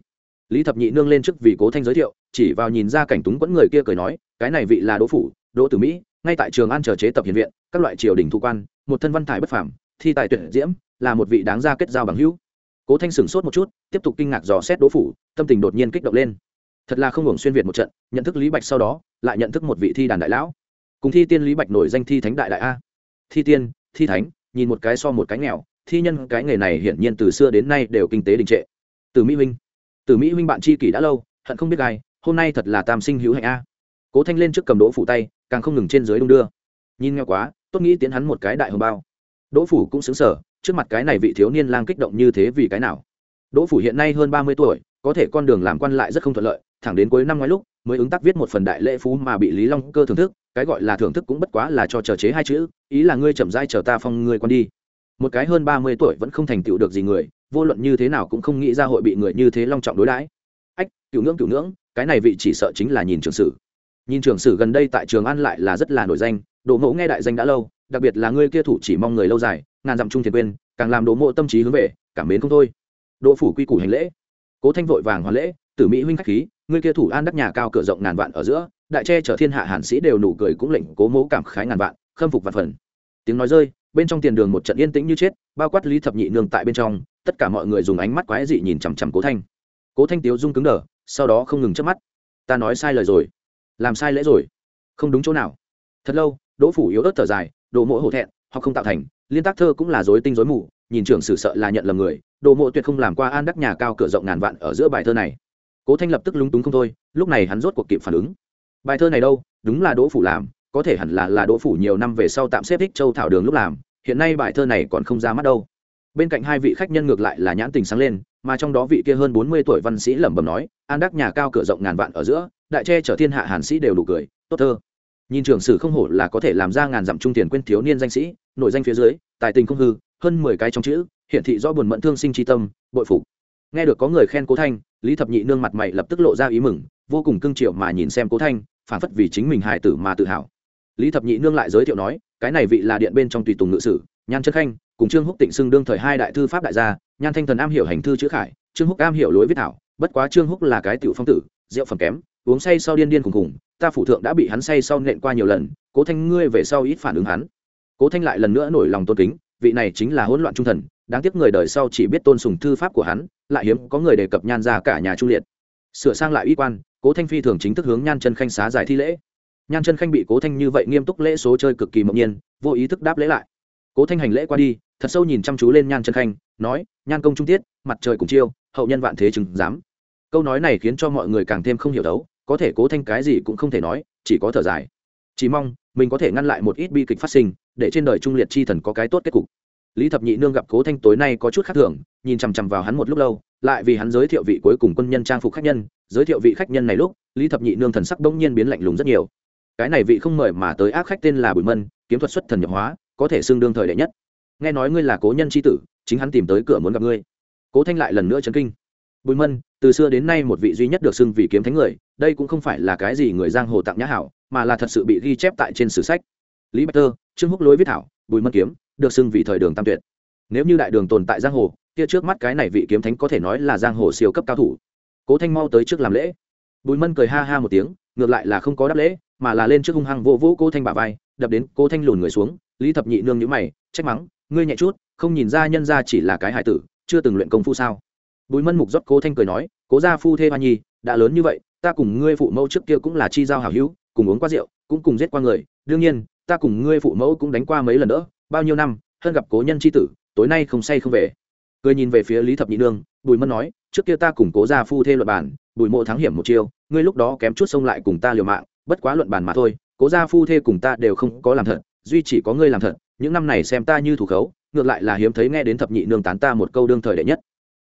lý thập nhị nương lên trước vì cố thanh giới thiệu, chỉ vào nhìn ra cảnh túng quẫn người kia cười nói, cái này vị là đỗ phủ, đỗ tử mỹ, ngay tại trường an chờ chế tập hiền viện, các loại triều đình thu quan, một thân văn thải bất phảm thi tài tuyển diễm, là một vị đáng ra kết giao bằng hữu. Cố thanh sửng sốt một chút, tiếp tục kinh ngạc dò xét đỗ phủ, tâm tình đột nhiên kích động lên. Thật là không hưởng xuyên việt một trận, nhận thức lý bạch sau đó, lại nhận thức một vị thi đàn đại lão. Cùng thi tiên lý bạch nổi danh thi thánh đại đại a. Thi tiên, thi thánh, nhìn một cái so một cái nghèo, thi nhân cái nghề này hiển nhiên từ xưa đến nay đều kinh tế đình trệ. Từ mỹ minh từ mỹ huynh bạn tri kỷ đã lâu, hận không biết ai, hôm nay thật là tam sinh hữu hạnh a. Cố thanh lên trước cầm đỗ phủ tay, càng không ngừng trên dưới đung đưa. Nhìn nghe quá, tốt nghĩ tiến hắn một cái đại hồng bao. Đỗ phủ cũng xứng sở trước mặt cái này vị thiếu niên lang kích động như thế vì cái nào? Đỗ phủ hiện nay hơn ba mươi tuổi, có thể con đường làm quan lại rất không thuận lợi, thẳng đến cuối năm ngoái lúc, mới ứng tác viết một phần đại lễ phú mà bị lý long cơ thưởng thức, cái gọi là thưởng thức cũng bất quá là cho chờ chế hai chữ, ý là ngươi chậm dai chờ ta phong ngươi quan đi. Một cái hơn ba mươi tuổi vẫn không thành tựu được gì người vô luận như thế nào cũng không nghĩ ra hội bị người như thế long trọng đối đãi. Ách cựu ngưỡng cựu ngưỡng, cái này vị chỉ sợ chính là nhìn trường sử. Nhìn trường sử gần đây tại trường an lại là rất là nổi danh đồ mộ nghe đại danh đã lâu, đặc biệt là ngươi kia thủ chỉ mong người lâu dài, ngàn dặm trung thiền quên, càng làm đồ mộ tâm trí hướng về, cảm mến không thôi. Đỗ phủ quy củ hành lễ. Cố thanh vội vàng hoàn lễ, tử mỹ huynh khách khí ngươi kia thủ an đắc nhà cao cửa rộng ngàn vạn ở giữa, đại tre chở thiên hạ hàn sĩ đều nụ cười cũng lệnh cố mỗ cảm khái ngàn vạn, khâm phục vạn phần. Tiếng nói rơi, bên trong tiền đường một trận yên tĩnh như chết, bao quát lý thập nhị nương tại bên trong tất cả mọi người dùng ánh mắt quái dị nhìn chằm chằm cố thanh cố thanh tiếu dung cứng đờ sau đó không ngừng chớp mắt ta nói sai lời rồi làm sai lễ rồi không đúng chỗ nào thật lâu đỗ phủ yếu ớt thở dài đồ mộ hổ thẹn hoặc không tạo thành liên tác thơ cũng là dối tinh dối mù nhìn trưởng sử sợ là nhận lầm người đồ mộ tuyệt không làm qua an đắc nhà cao cửa rộng ngàn vạn ở giữa bài thơ này cố thanh lập tức lúng túng không thôi lúc này hắn rốt cuộc kịp phản ứng bài thơ này đâu đúng là đỗ phủ làm có thể hẳn là là đỗ phủ nhiều năm về sau tạm xếp thích châu thảo đường lúc làm hiện nay bài thơ này còn không ra mắt đâu bên cạnh hai vị khách nhân ngược lại là nhãn tình sáng lên, mà trong đó vị kia hơn bốn mươi tuổi văn sĩ lẩm bẩm nói, an đắc nhà cao cửa rộng ngàn vạn ở giữa, đại tre chở thiên hạ hàn sĩ đều đủ cười, tốt thơ. Nhìn trưởng sử không hổ là có thể làm ra ngàn dặm trung tiền quên thiếu niên danh sĩ, nội danh phía dưới, tài tình không hư, hơn mười cái trong chữ hiện thị do buồn mẫn thương sinh tri tâm, bội phục. Nghe được có người khen cố thanh, lý thập nhị nương mặt mày lập tức lộ ra ý mừng, vô cùng cưng triệu mà nhìn xem cố thanh, phản phất vì chính mình hài tử mà tự hào. Lý thập nhị nương lại giới thiệu nói, cái này vị là điện bên trong tùy tùng ngự sử, nhan chân khanh cùng trương húc tịnh xưng đương thời hai đại thư pháp đại gia, nhan thanh thần am hiểu hành thư chữ khải, trương húc am hiểu lối viết thảo, bất quá trương húc là cái tiểu phong tử, rượu phẩm kém, uống say sau điên điên cùng cùng ta phủ thượng đã bị hắn say sau nện qua nhiều lần, cố thanh ngươi về sau ít phản ứng hắn. Cố thanh lại lần nữa nổi lòng tôn kính, vị này chính là hỗn loạn trung thần, đáng tiếc người đời sau chỉ biết tôn sùng thư pháp của hắn, lại hiếm có người đề cập nhan ra cả nhà trung liệt. Sửa sang lại uy quan, cố thanh phi thường chính thức hướng nhan chân khanh xá giải thi lễ. Nhan chân khanh bị cố thanh như vậy nghiêm túc lễ số chơi cực kỳ mộng nhiên, vô ý thức đáp lễ lại. Cố thanh hành lễ qua đi thật sâu nhìn chăm chú lên nhan chân khanh, nói, nhan công trung tiết, mặt trời cùng chiêu, hậu nhân vạn thế chừng dám câu nói này khiến cho mọi người càng thêm không hiểu đấu, có thể cố thanh cái gì cũng không thể nói, chỉ có thở dài. Chỉ mong, mình có thể ngăn lại một ít bi kịch phát sinh, để trên đời trung liệt chi thần có cái tốt kết cục. Lý thập nhị nương gặp cố thanh tối nay có chút khác thường, nhìn chằm chằm vào hắn một lúc lâu, lại vì hắn giới thiệu vị cuối cùng quân nhân trang phục khách nhân, giới thiệu vị khách nhân này lúc, lý thập nhị nương thần sắc bỗng nhiên biến lạnh lùng rất nhiều. Cái này vị không mời mà tới ác khách tên là bùi mân, kiếm thuật xuất thần nhập hóa, có thể xương đương thời đệ nhất nghe nói ngươi là cố nhân tri tử, chính hắn tìm tới cửa muốn gặp ngươi. Cố thanh lại lần nữa chấn kinh. Bùi mân, từ xưa đến nay một vị duy nhất được xưng vì kiếm thánh người, đây cũng không phải là cái gì người giang hồ tặng nhã hảo, mà là thật sự bị ghi chép tại trên sử sách. Lý bạch tơ, trương húc lối viết thảo, bùi mân kiếm, được xưng vì thời đường tam tuyệt. Nếu như đại đường tồn tại giang hồ, kia trước mắt cái này vị kiếm thánh có thể nói là giang hồ siêu cấp cao thủ. Cố thanh mau tới trước làm lễ. Bùi mân cười ha ha một tiếng, ngược lại là không có đáp lễ, mà là lên trước hung hăng vô vũ cố thanh bả vai, đập đến cố thanh lùn người xuống, lý thập nhị nương nhữ mày, trách mắng ngươi nhẹ chút, không nhìn ra nhân ra chỉ là cái hải tử, chưa từng luyện công phu sao? Bùi mân mục rót cố thanh cười nói, cố gia phu thê hoa nhi, đã lớn như vậy, ta cùng ngươi phụ mẫu trước kia cũng là chi giao hảo hữu, cùng uống qua rượu, cũng cùng giết qua người. Đương nhiên, ta cùng ngươi phụ mẫu cũng đánh qua mấy lần nữa, bao nhiêu năm, hơn gặp cố nhân c h i tử, tối nay không say không về. Cười nhìn về phía lý thập nhị nương, bùi mân nói, trước kia ta cùng cố gia phu thê luật bản bùi mộ thắng hiểm một chiêu, ngươi lúc đó kém chút xông lại cùng ta liều mạng, bất quá luận bàn mà thôi, cố gia phu thê cùng ta đều không có làm thật, duy chỉ có ngươi làm thật những năm này xem ta như thủ khấu, ngược lại là hiếm thấy nghe đến thập nhị nương tán ta một câu đương thời đệ nhất.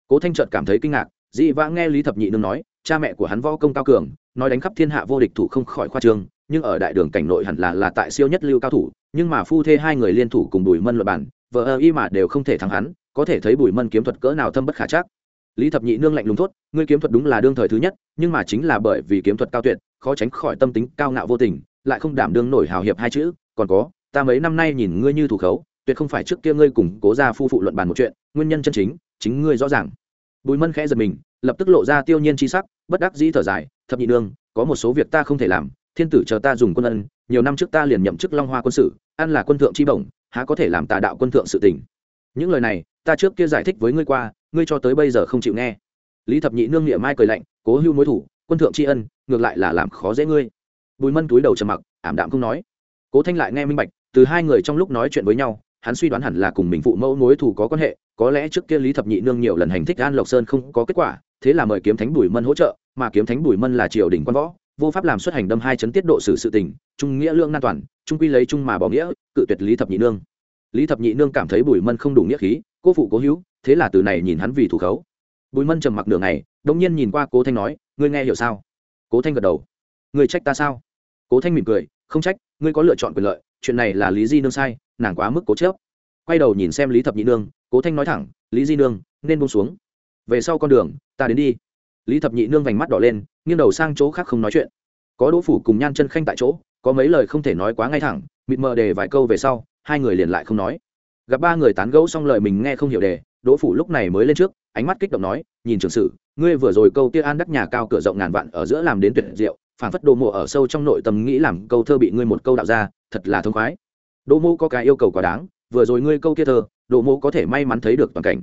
Cố thanh trợt cảm thấy kinh ngạc, dị vã nghe lý thập nhị nương nói, cha mẹ của hắn võ công cao cường, nói đánh khắp thiên hạ vô địch thủ không khỏi khoa trương, nhưng ở đại đường cảnh nội hẳn là là tại siêu nhất lưu cao thủ, nhưng mà phu thê hai người liên thủ cùng bùi mân luật bản vợ ơ y mà đều không thể thắng hắn, có thể thấy bùi mân kiếm thuật cỡ nào thâm bất khả chắc. Lý thập nhị nương lạnh lùng thốt, ngươi kiếm thuật đúng là đương thời thứ nhất, nhưng mà chính là bởi vì kiếm thuật cao tuyệt, khó tránh khỏi tâm tính cao ngạo vô tình, lại không đảm đương nổi hào hiệp hai chữ, còn có ta mấy năm nay nhìn ngươi như thủ khấu, tuyệt không phải trước kia ngươi cùng cố ra phu phụ luận bàn một chuyện, nguyên nhân chân chính chính ngươi rõ ràng. Bùi mân khẽ giật mình, lập tức lộ ra tiêu nhiên c h i sắc, bất đắc dĩ thở dài, thập nhị nương, có một số việc ta không thể làm, thiên tử chờ ta dùng quân ân, nhiều năm trước ta liền nhậm chức long hoa quân sự, ăn là quân thượng chi bổng, há có thể làm tà đạo quân thượng sự tình. Những lời này, ta trước kia giải thích với ngươi qua, ngươi cho tới bây giờ không chịu nghe. Lý thập nhị nương niệm mai cười lạnh, cố hưu mối thủ, quân thượng tri ân, ngược lại là làm khó dễ ngươi. Bùi mân túi đầu trầm mặc, ảm đạm không nói. Cố thanh lại nghe minh bạch từ hai người trong lúc nói chuyện với nhau, hắn suy đoán hẳn là cùng mình phụ mẫu mối thù có quan hệ, có lẽ trước kia lý thập nhị nương nhiều lần hành thích an lộc sơn không có kết quả, thế là mời kiếm thánh bùi mân hỗ trợ, mà kiếm thánh bùi mân là triều đình quan võ, vô pháp làm xuất hành đâm hai chấn tiết độ xử sự tình, trung nghĩa lương an toàn, trung quy lấy trung mà bỏ nghĩa, cự tuyệt lý thập nhị nương. Lý thập nhị nương cảm thấy bùi mân không đủ nghĩa khí, cô phụ cố hữu, thế là từ này nhìn hắn vì thủ khấu. Bùi mân trầm mặc nửa ngày, đông nhiên nhìn qua cố thanh nói, ngươi nghe hiểu sao? Cố thanh gật đầu, ngươi trách ta sao? Cố thanh mỉm cười, không trách, ngươi có lựa chọn quyền lợi chuyện này là lý di nương sai, nàng quá mức cố chớp quay đầu nhìn xem lý thập nhị nương, cố thanh nói thẳng, lý di nương, nên buông xuống. Về sau con đường, ta đến đi. Lý thập nhị nương vành mắt đỏ lên, nghiêng đầu sang chỗ khác không nói chuyện. Có đỗ phủ cùng nhan chân khanh tại chỗ, có mấy lời không thể nói quá ngay thẳng, mịt mờ đề vài câu về sau, hai người liền lại không nói. Gặp ba người tán gẫu xong lời mình nghe không hiểu đề, đỗ phủ lúc này mới lên trước, ánh mắt kích động nói, nhìn trường sử ngươi vừa rồi câu kia an đắc nhà cao cửa rộng ngàn vạn ở giữa làm đến tuyệt diệu phản phất đồ mộ ở sâu trong nội tâm nghĩ làm câu thơ bị ngươi một câu đạo ra thật là thông khoái. Đỗ mô có cái yêu cầu quá đáng, vừa rồi ngươi câu kia thơ, đỗ mô có thể may mắn thấy được toàn cảnh.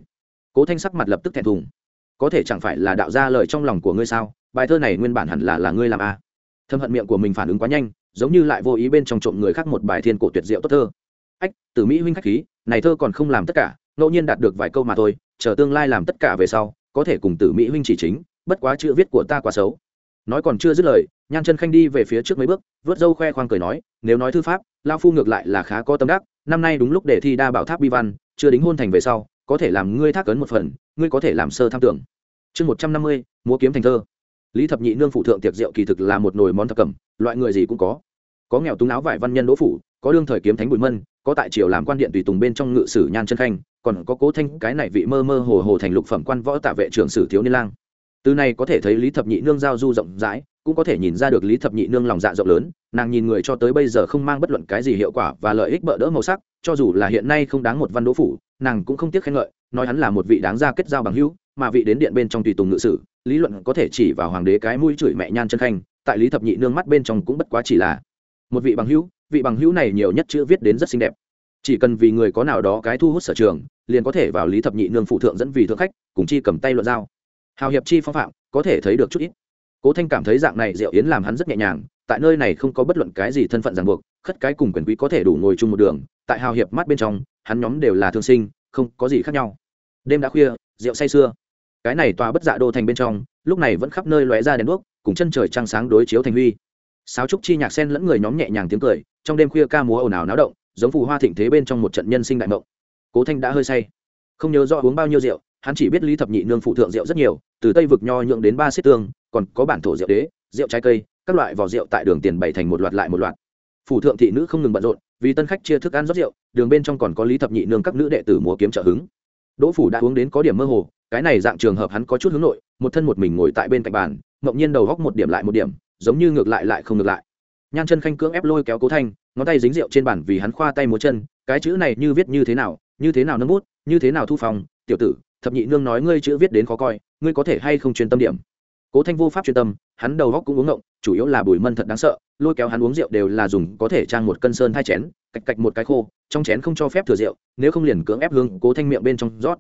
Cố thanh sắc mặt lập tức thẹn thùng. Có thể chẳng phải là đạo ra lời trong lòng của ngươi sao? Bài thơ này nguyên bản hẳn là là ngươi làm a à. thâm hận miệng của mình phản ứng quá nhanh, giống như lại vô ý bên trong trộm người khác một bài thiên cổ tuyệt diệu tốt thơ. Ách từ mỹ huynh khách khí, này thơ còn không làm tất cả, ngẫu nhiên đạt được vài câu mà thôi, chờ tương lai làm tất cả về sau, có thể cùng tử mỹ huynh chỉ chính, bất quá chữ viết của ta quá xấu nói còn chưa dứt lời, nhan chân khanh đi về phía trước mấy bước, vớt dâu khoe khoang cười nói, nếu nói thư pháp lao phu ngược lại là khá có tâm đắc, năm nay đúng lúc để thi đa bảo tháp bi văn, chưa đính hôn thành về sau, có thể làm ngươi thác ấn một phần, ngươi có thể làm sơ tham tưởng. Chương một trăm năm mươi, múa kiếm thành thơ. Lý thập nhị nương phụ thượng tiệc rượu kỳ thực là một nồi món thập cẩm, loại người gì cũng có. Có nghèo túng áo vải văn nhân đỗ phủ, có đương thời kiếm thánh bùi mân, có tại triều làm quan điện tùy tùng bên trong ngự sử nhan chân khanh, còn có cố thanh cái này vị mơ mơ hồ hồ thành lục phẩm quan võ tạ vệ trưởng sử thiếu niên lang từ này có thể thấy lý thập nhị nương giao du rộng rãi, cũng có thể nhìn ra được lý thập nhị nương lòng dạ rộng lớn, nàng nhìn người cho tới bây giờ không mang bất luận cái gì hiệu quả và lợi ích bỡ đỡ màu sắc, cho dù là hiện nay không đáng một văn đỗ phủ, nàng cũng không tiếc khen ngợi, nói hắn là một vị đáng ra kết giao bằng hữu, mà vị đến điện bên trong tùy tùng ngự sử, lý luận có thể chỉ vào hoàng đế cái mũi chửi mẹ nhan chân khanh, tại lý thập nhị nương mắt bên trong cũng bất quá chỉ là một vị bằng hữu, vị bằng hữu này nhiều nhất chữ viết đến rất xinh đẹp. Chỉ cần vì người có nào đó cái thu hút sở trường, liền có thể vào lý thập nhị nương phụ thượng dẫn vì thượng khách, cùng chi cầm tay luận giao hào hiệp chi phong phạm, có thể thấy được chút ít. Cố thanh cảm thấy dạng này diệu yến làm hắn rất nhẹ nhàng, tại nơi này không có bất luận cái gì thân phận ràng buộc, khất cái cùng quyền quý có thể đủ ngồi chung một đường, tại hào hiệp mắt bên trong, hắn nhóm đều là thương sinh, không có gì khác nhau. Đêm đã khuya, rượu say sưa. Cái này tòa bất dạ đô thành bên trong, lúc này vẫn khắp nơi lóe ra đèn đuốc, cùng chân trời trăng sáng đối chiếu thành huy. Sáo trúc chi nhạc sen lẫn người nhóm nhẹ nhàng tiếng cười, trong đêm khuya ca múa ồn ào náo động, giống phù hoa thịnh thế bên trong một trận nhân sinh đại mộng. Cố thanh đã hơi say, không nhớ rõ uống bao nhiêu rượu hắn chỉ biết lý thập nhị nương phụ thượng rượu rất nhiều, từ tây vực nho nhượng đến ba xích tương, còn có bản thổ rượu đế, rượu trái cây, các loại vỏ rượu tại đường tiền bày thành một loạt lại một loạt. Phủ thượng thị nữ không ngừng bận rộn, vì tân khách chia thức ăn rót rượu, đường bên trong còn có lý thập nhị nương các nữ đệ tử múa kiếm trợ hứng. Đỗ phủ đã uống đến có điểm mơ hồ, cái này dạng trường hợp hắn có chút hướng nội, một thân một mình ngồi tại bên cạnh bàn ngẫu nhiên đầu góc một điểm lại một điểm, giống như ngược lại lại không ngược lại. Nhan chân khanh cưỡng ép lôi kéo cố thanh, ngón tay dính rượu trên bàn vì hắn khoa tay múa chân, cái chữ này như viết như thế nào, như thế nào nâng bút, như thế nào thu phòng, tiểu tử thập nhị nương nói ngươi chữ viết đến khó coi, ngươi có thể hay không chuyên tâm điểm? Cố thanh vô pháp chuyên tâm, hắn đầu góc cũng uống ngộng, chủ yếu là bùi mân thật đáng sợ, lôi kéo hắn uống rượu đều là dùng có thể trang một cân sơn hai chén, cạch cạch một cái khô, trong chén không cho phép thừa rượu, nếu không liền cưỡng ép hương cố thanh miệng bên trong rót.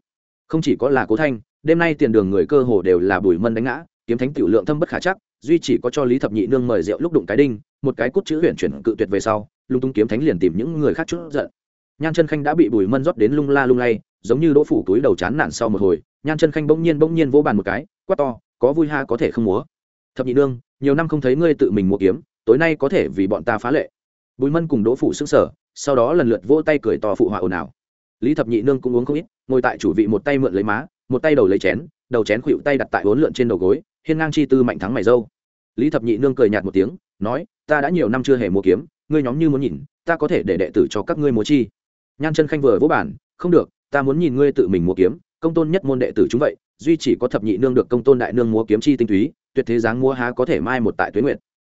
Không chỉ có là cố thanh, đêm nay tiền đường người cơ hồ đều là bùi mân đánh ngã, kiếm thánh tiểu lượng thâm bất khả chắc, duy chỉ có cho lý thập nhị nương mời rượu lúc đụng cái đinh, một cái cút chữ huyện chuyển cự tuyệt về sau, lung tung kiếm thánh liền tìm những người khác chút giận nhan chân khanh đã bị bùi mân rót đến lung la lung lay, giống như đỗ phủ túi đầu chán nản sau một hồi. Nhan chân khanh bỗng nhiên bỗng nhiên vỗ bàn một cái, quát to, có vui ha, có thể không múa? Thập nhị nương, nhiều năm không thấy ngươi tự mình mua kiếm, tối nay có thể vì bọn ta phá lệ. Bùi mân cùng đỗ phủ xứng sở sau đó lần lượt vỗ tay cười to phụ họa ồn ào. Lý thập nhị nương cũng uống không ít, ngồi tại chủ vị một tay mượn lấy má, một tay đầu lấy chén, đầu chén khuỵu tay đặt tại bốn lượn trên đầu gối, hiên ngang chi tư mạnh thắng mày dâu. Lý thập nhị nương cười nhạt một tiếng, nói, ta đã nhiều năm chưa hề mua kiếm, ngươi nhóm như muốn nhìn, ta có thể để đệ tử cho các ngươi múa chi? Nhan chân khanh vừa vỗ bản không được, ta muốn nhìn ngươi tự mình mua kiếm, công tôn nhất môn đệ tử chúng vậy, duy chỉ có thập nhị nương được công tôn đại nương múa kiếm chi tinh túy, tuyệt thế dáng múa há có thể mai một tại tuế nguyện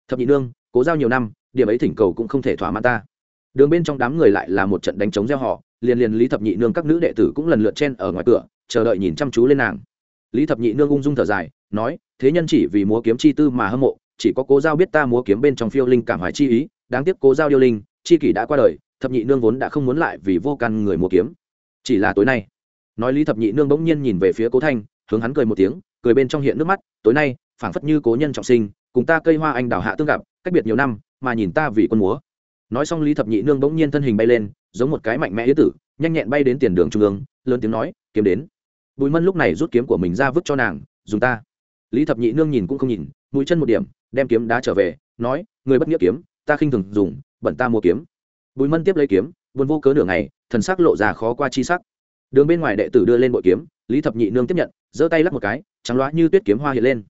thập nhị nương, cố giao nhiều năm, điểm ấy thỉnh cầu cũng không thể thỏa mãn ta. Đường bên trong đám người lại là một trận đánh chống gieo họ, liền liền lý thập nhị nương các nữ đệ tử cũng lần lượt chen ở ngoài cửa, chờ đợi nhìn chăm chú lên nàng. Lý thập nhị nương ung dung thở dài, nói, thế nhân chỉ vì múa kiếm chi tư mà hâm mộ, chỉ có cố giao biết ta múa kiếm bên trong phiêu linh cảm hoài chi ý, đáng tiếc cố giao điêu linh, chi kỷ đã qua đời thập nhị nương vốn đã không muốn lại vì vô căn người mua kiếm. Chỉ là tối nay, nói lý thập nhị nương bỗng nhiên nhìn về phía cố thanh, hướng hắn cười một tiếng, cười bên trong hiện nước mắt, tối nay, phảng phất như cố nhân trọng sinh, cùng ta cây hoa anh đào hạ tương gặp, cách biệt nhiều năm, mà nhìn ta vì quân múa. Nói xong lý thập nhị nương bỗng nhiên thân hình bay lên, giống một cái mạnh mẽ yứ tử, nhanh nhẹn bay đến tiền đường trung ương, lớn tiếng nói, kiếm đến. Bùi mân lúc này rút kiếm của mình ra vứt cho nàng, dùng ta. Lý thập nhị nương nhìn cũng không nhìn, mũi chân một điểm, đem kiếm đá trở về, nói, người bất nghĩa kiếm, ta khinh thường dùng, bẩn ta mua kiếm bùi mân tiếp lấy kiếm vốn vô cớ nửa ngày, thần sắc lộ ra khó qua chi sắc. Đường bên ngoài đệ tử đưa lên bội kiếm, lý thập nhị nương tiếp nhận, giơ tay lắc một cái, trắng loá như tuyết kiếm hoa hiện lên.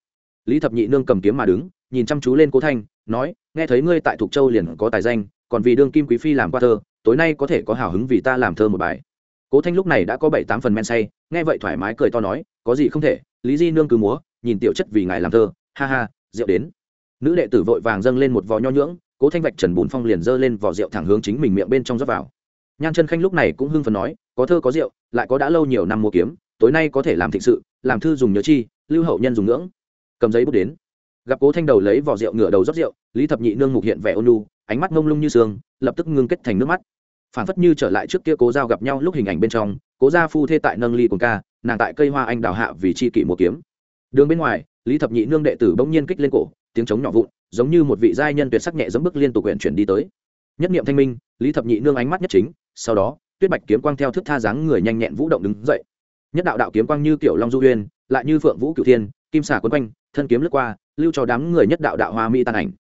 Lý thập nhị nương cầm kiếm mà đứng, nhìn chăm chú lên cố thanh, nói, nghe thấy ngươi tại thục châu liền có tài danh, còn vì đương kim quý phi làm qua thơ, tối nay có thể có hào hứng vì ta làm thơ một bài. Cố thanh lúc này đã có bảy tám phần men say, nghe vậy thoải mái cười to nói, có gì không thể, lý di nương cứ múa, nhìn tiểu chất vì ngài làm thơ, ha ha, rượu đến. Nữ đệ tử vội vàng dâng lên một vò nho nhưỡng cố thanh vạch, trần bùn phong liền giơ lên vỏ rượu thẳng hướng chính mình miệng bên trong rót vào. Nhan chân khanh lúc này cũng hưng phần nói, có thơ có rượu, lại có đã lâu nhiều năm mua kiếm, tối nay có thể làm thịnh sự, làm thư dùng nhớ chi, lưu hậu nhân dùng ngưỡng. Cầm giấy bút đến. Gặp cố thanh đầu lấy vỏ rượu ngửa đầu rót rượu, lý thập nhị nương mục hiện vẻ ôn lu ánh mắt ngông lung như sương, lập tức ngưng kết thành nước mắt. Phản phất như trở lại trước kia cố giao gặp nhau lúc hình ảnh bên trong, cố gia phu thê tại nâng ly cùng ca, nàng tại cây hoa anh đào hạ vì chi kỷ mua kiếm. Đường bên ngoài, lý thập nhị nương đệ tử bỗng nhiên kích lên cổ, tiếng trống nhỏ vụn giống như một vị giai nhân tuyệt sắc nhẹ dẫm bước liên tục quyển chuyển đi tới. Nhất niệm thanh minh, lý thập nhị nương ánh mắt nhất chính, sau đó, tuyết bạch kiếm quang theo thức tha dáng người nhanh nhẹn vũ động đứng dậy. Nhất đạo đạo kiếm quang như kiểu long du huyên lại như phượng vũ cửu thiên, kim xà quấn quanh, thân kiếm lướt qua, lưu cho đám người nhất đạo đạo hoa mỹ tàn ảnh.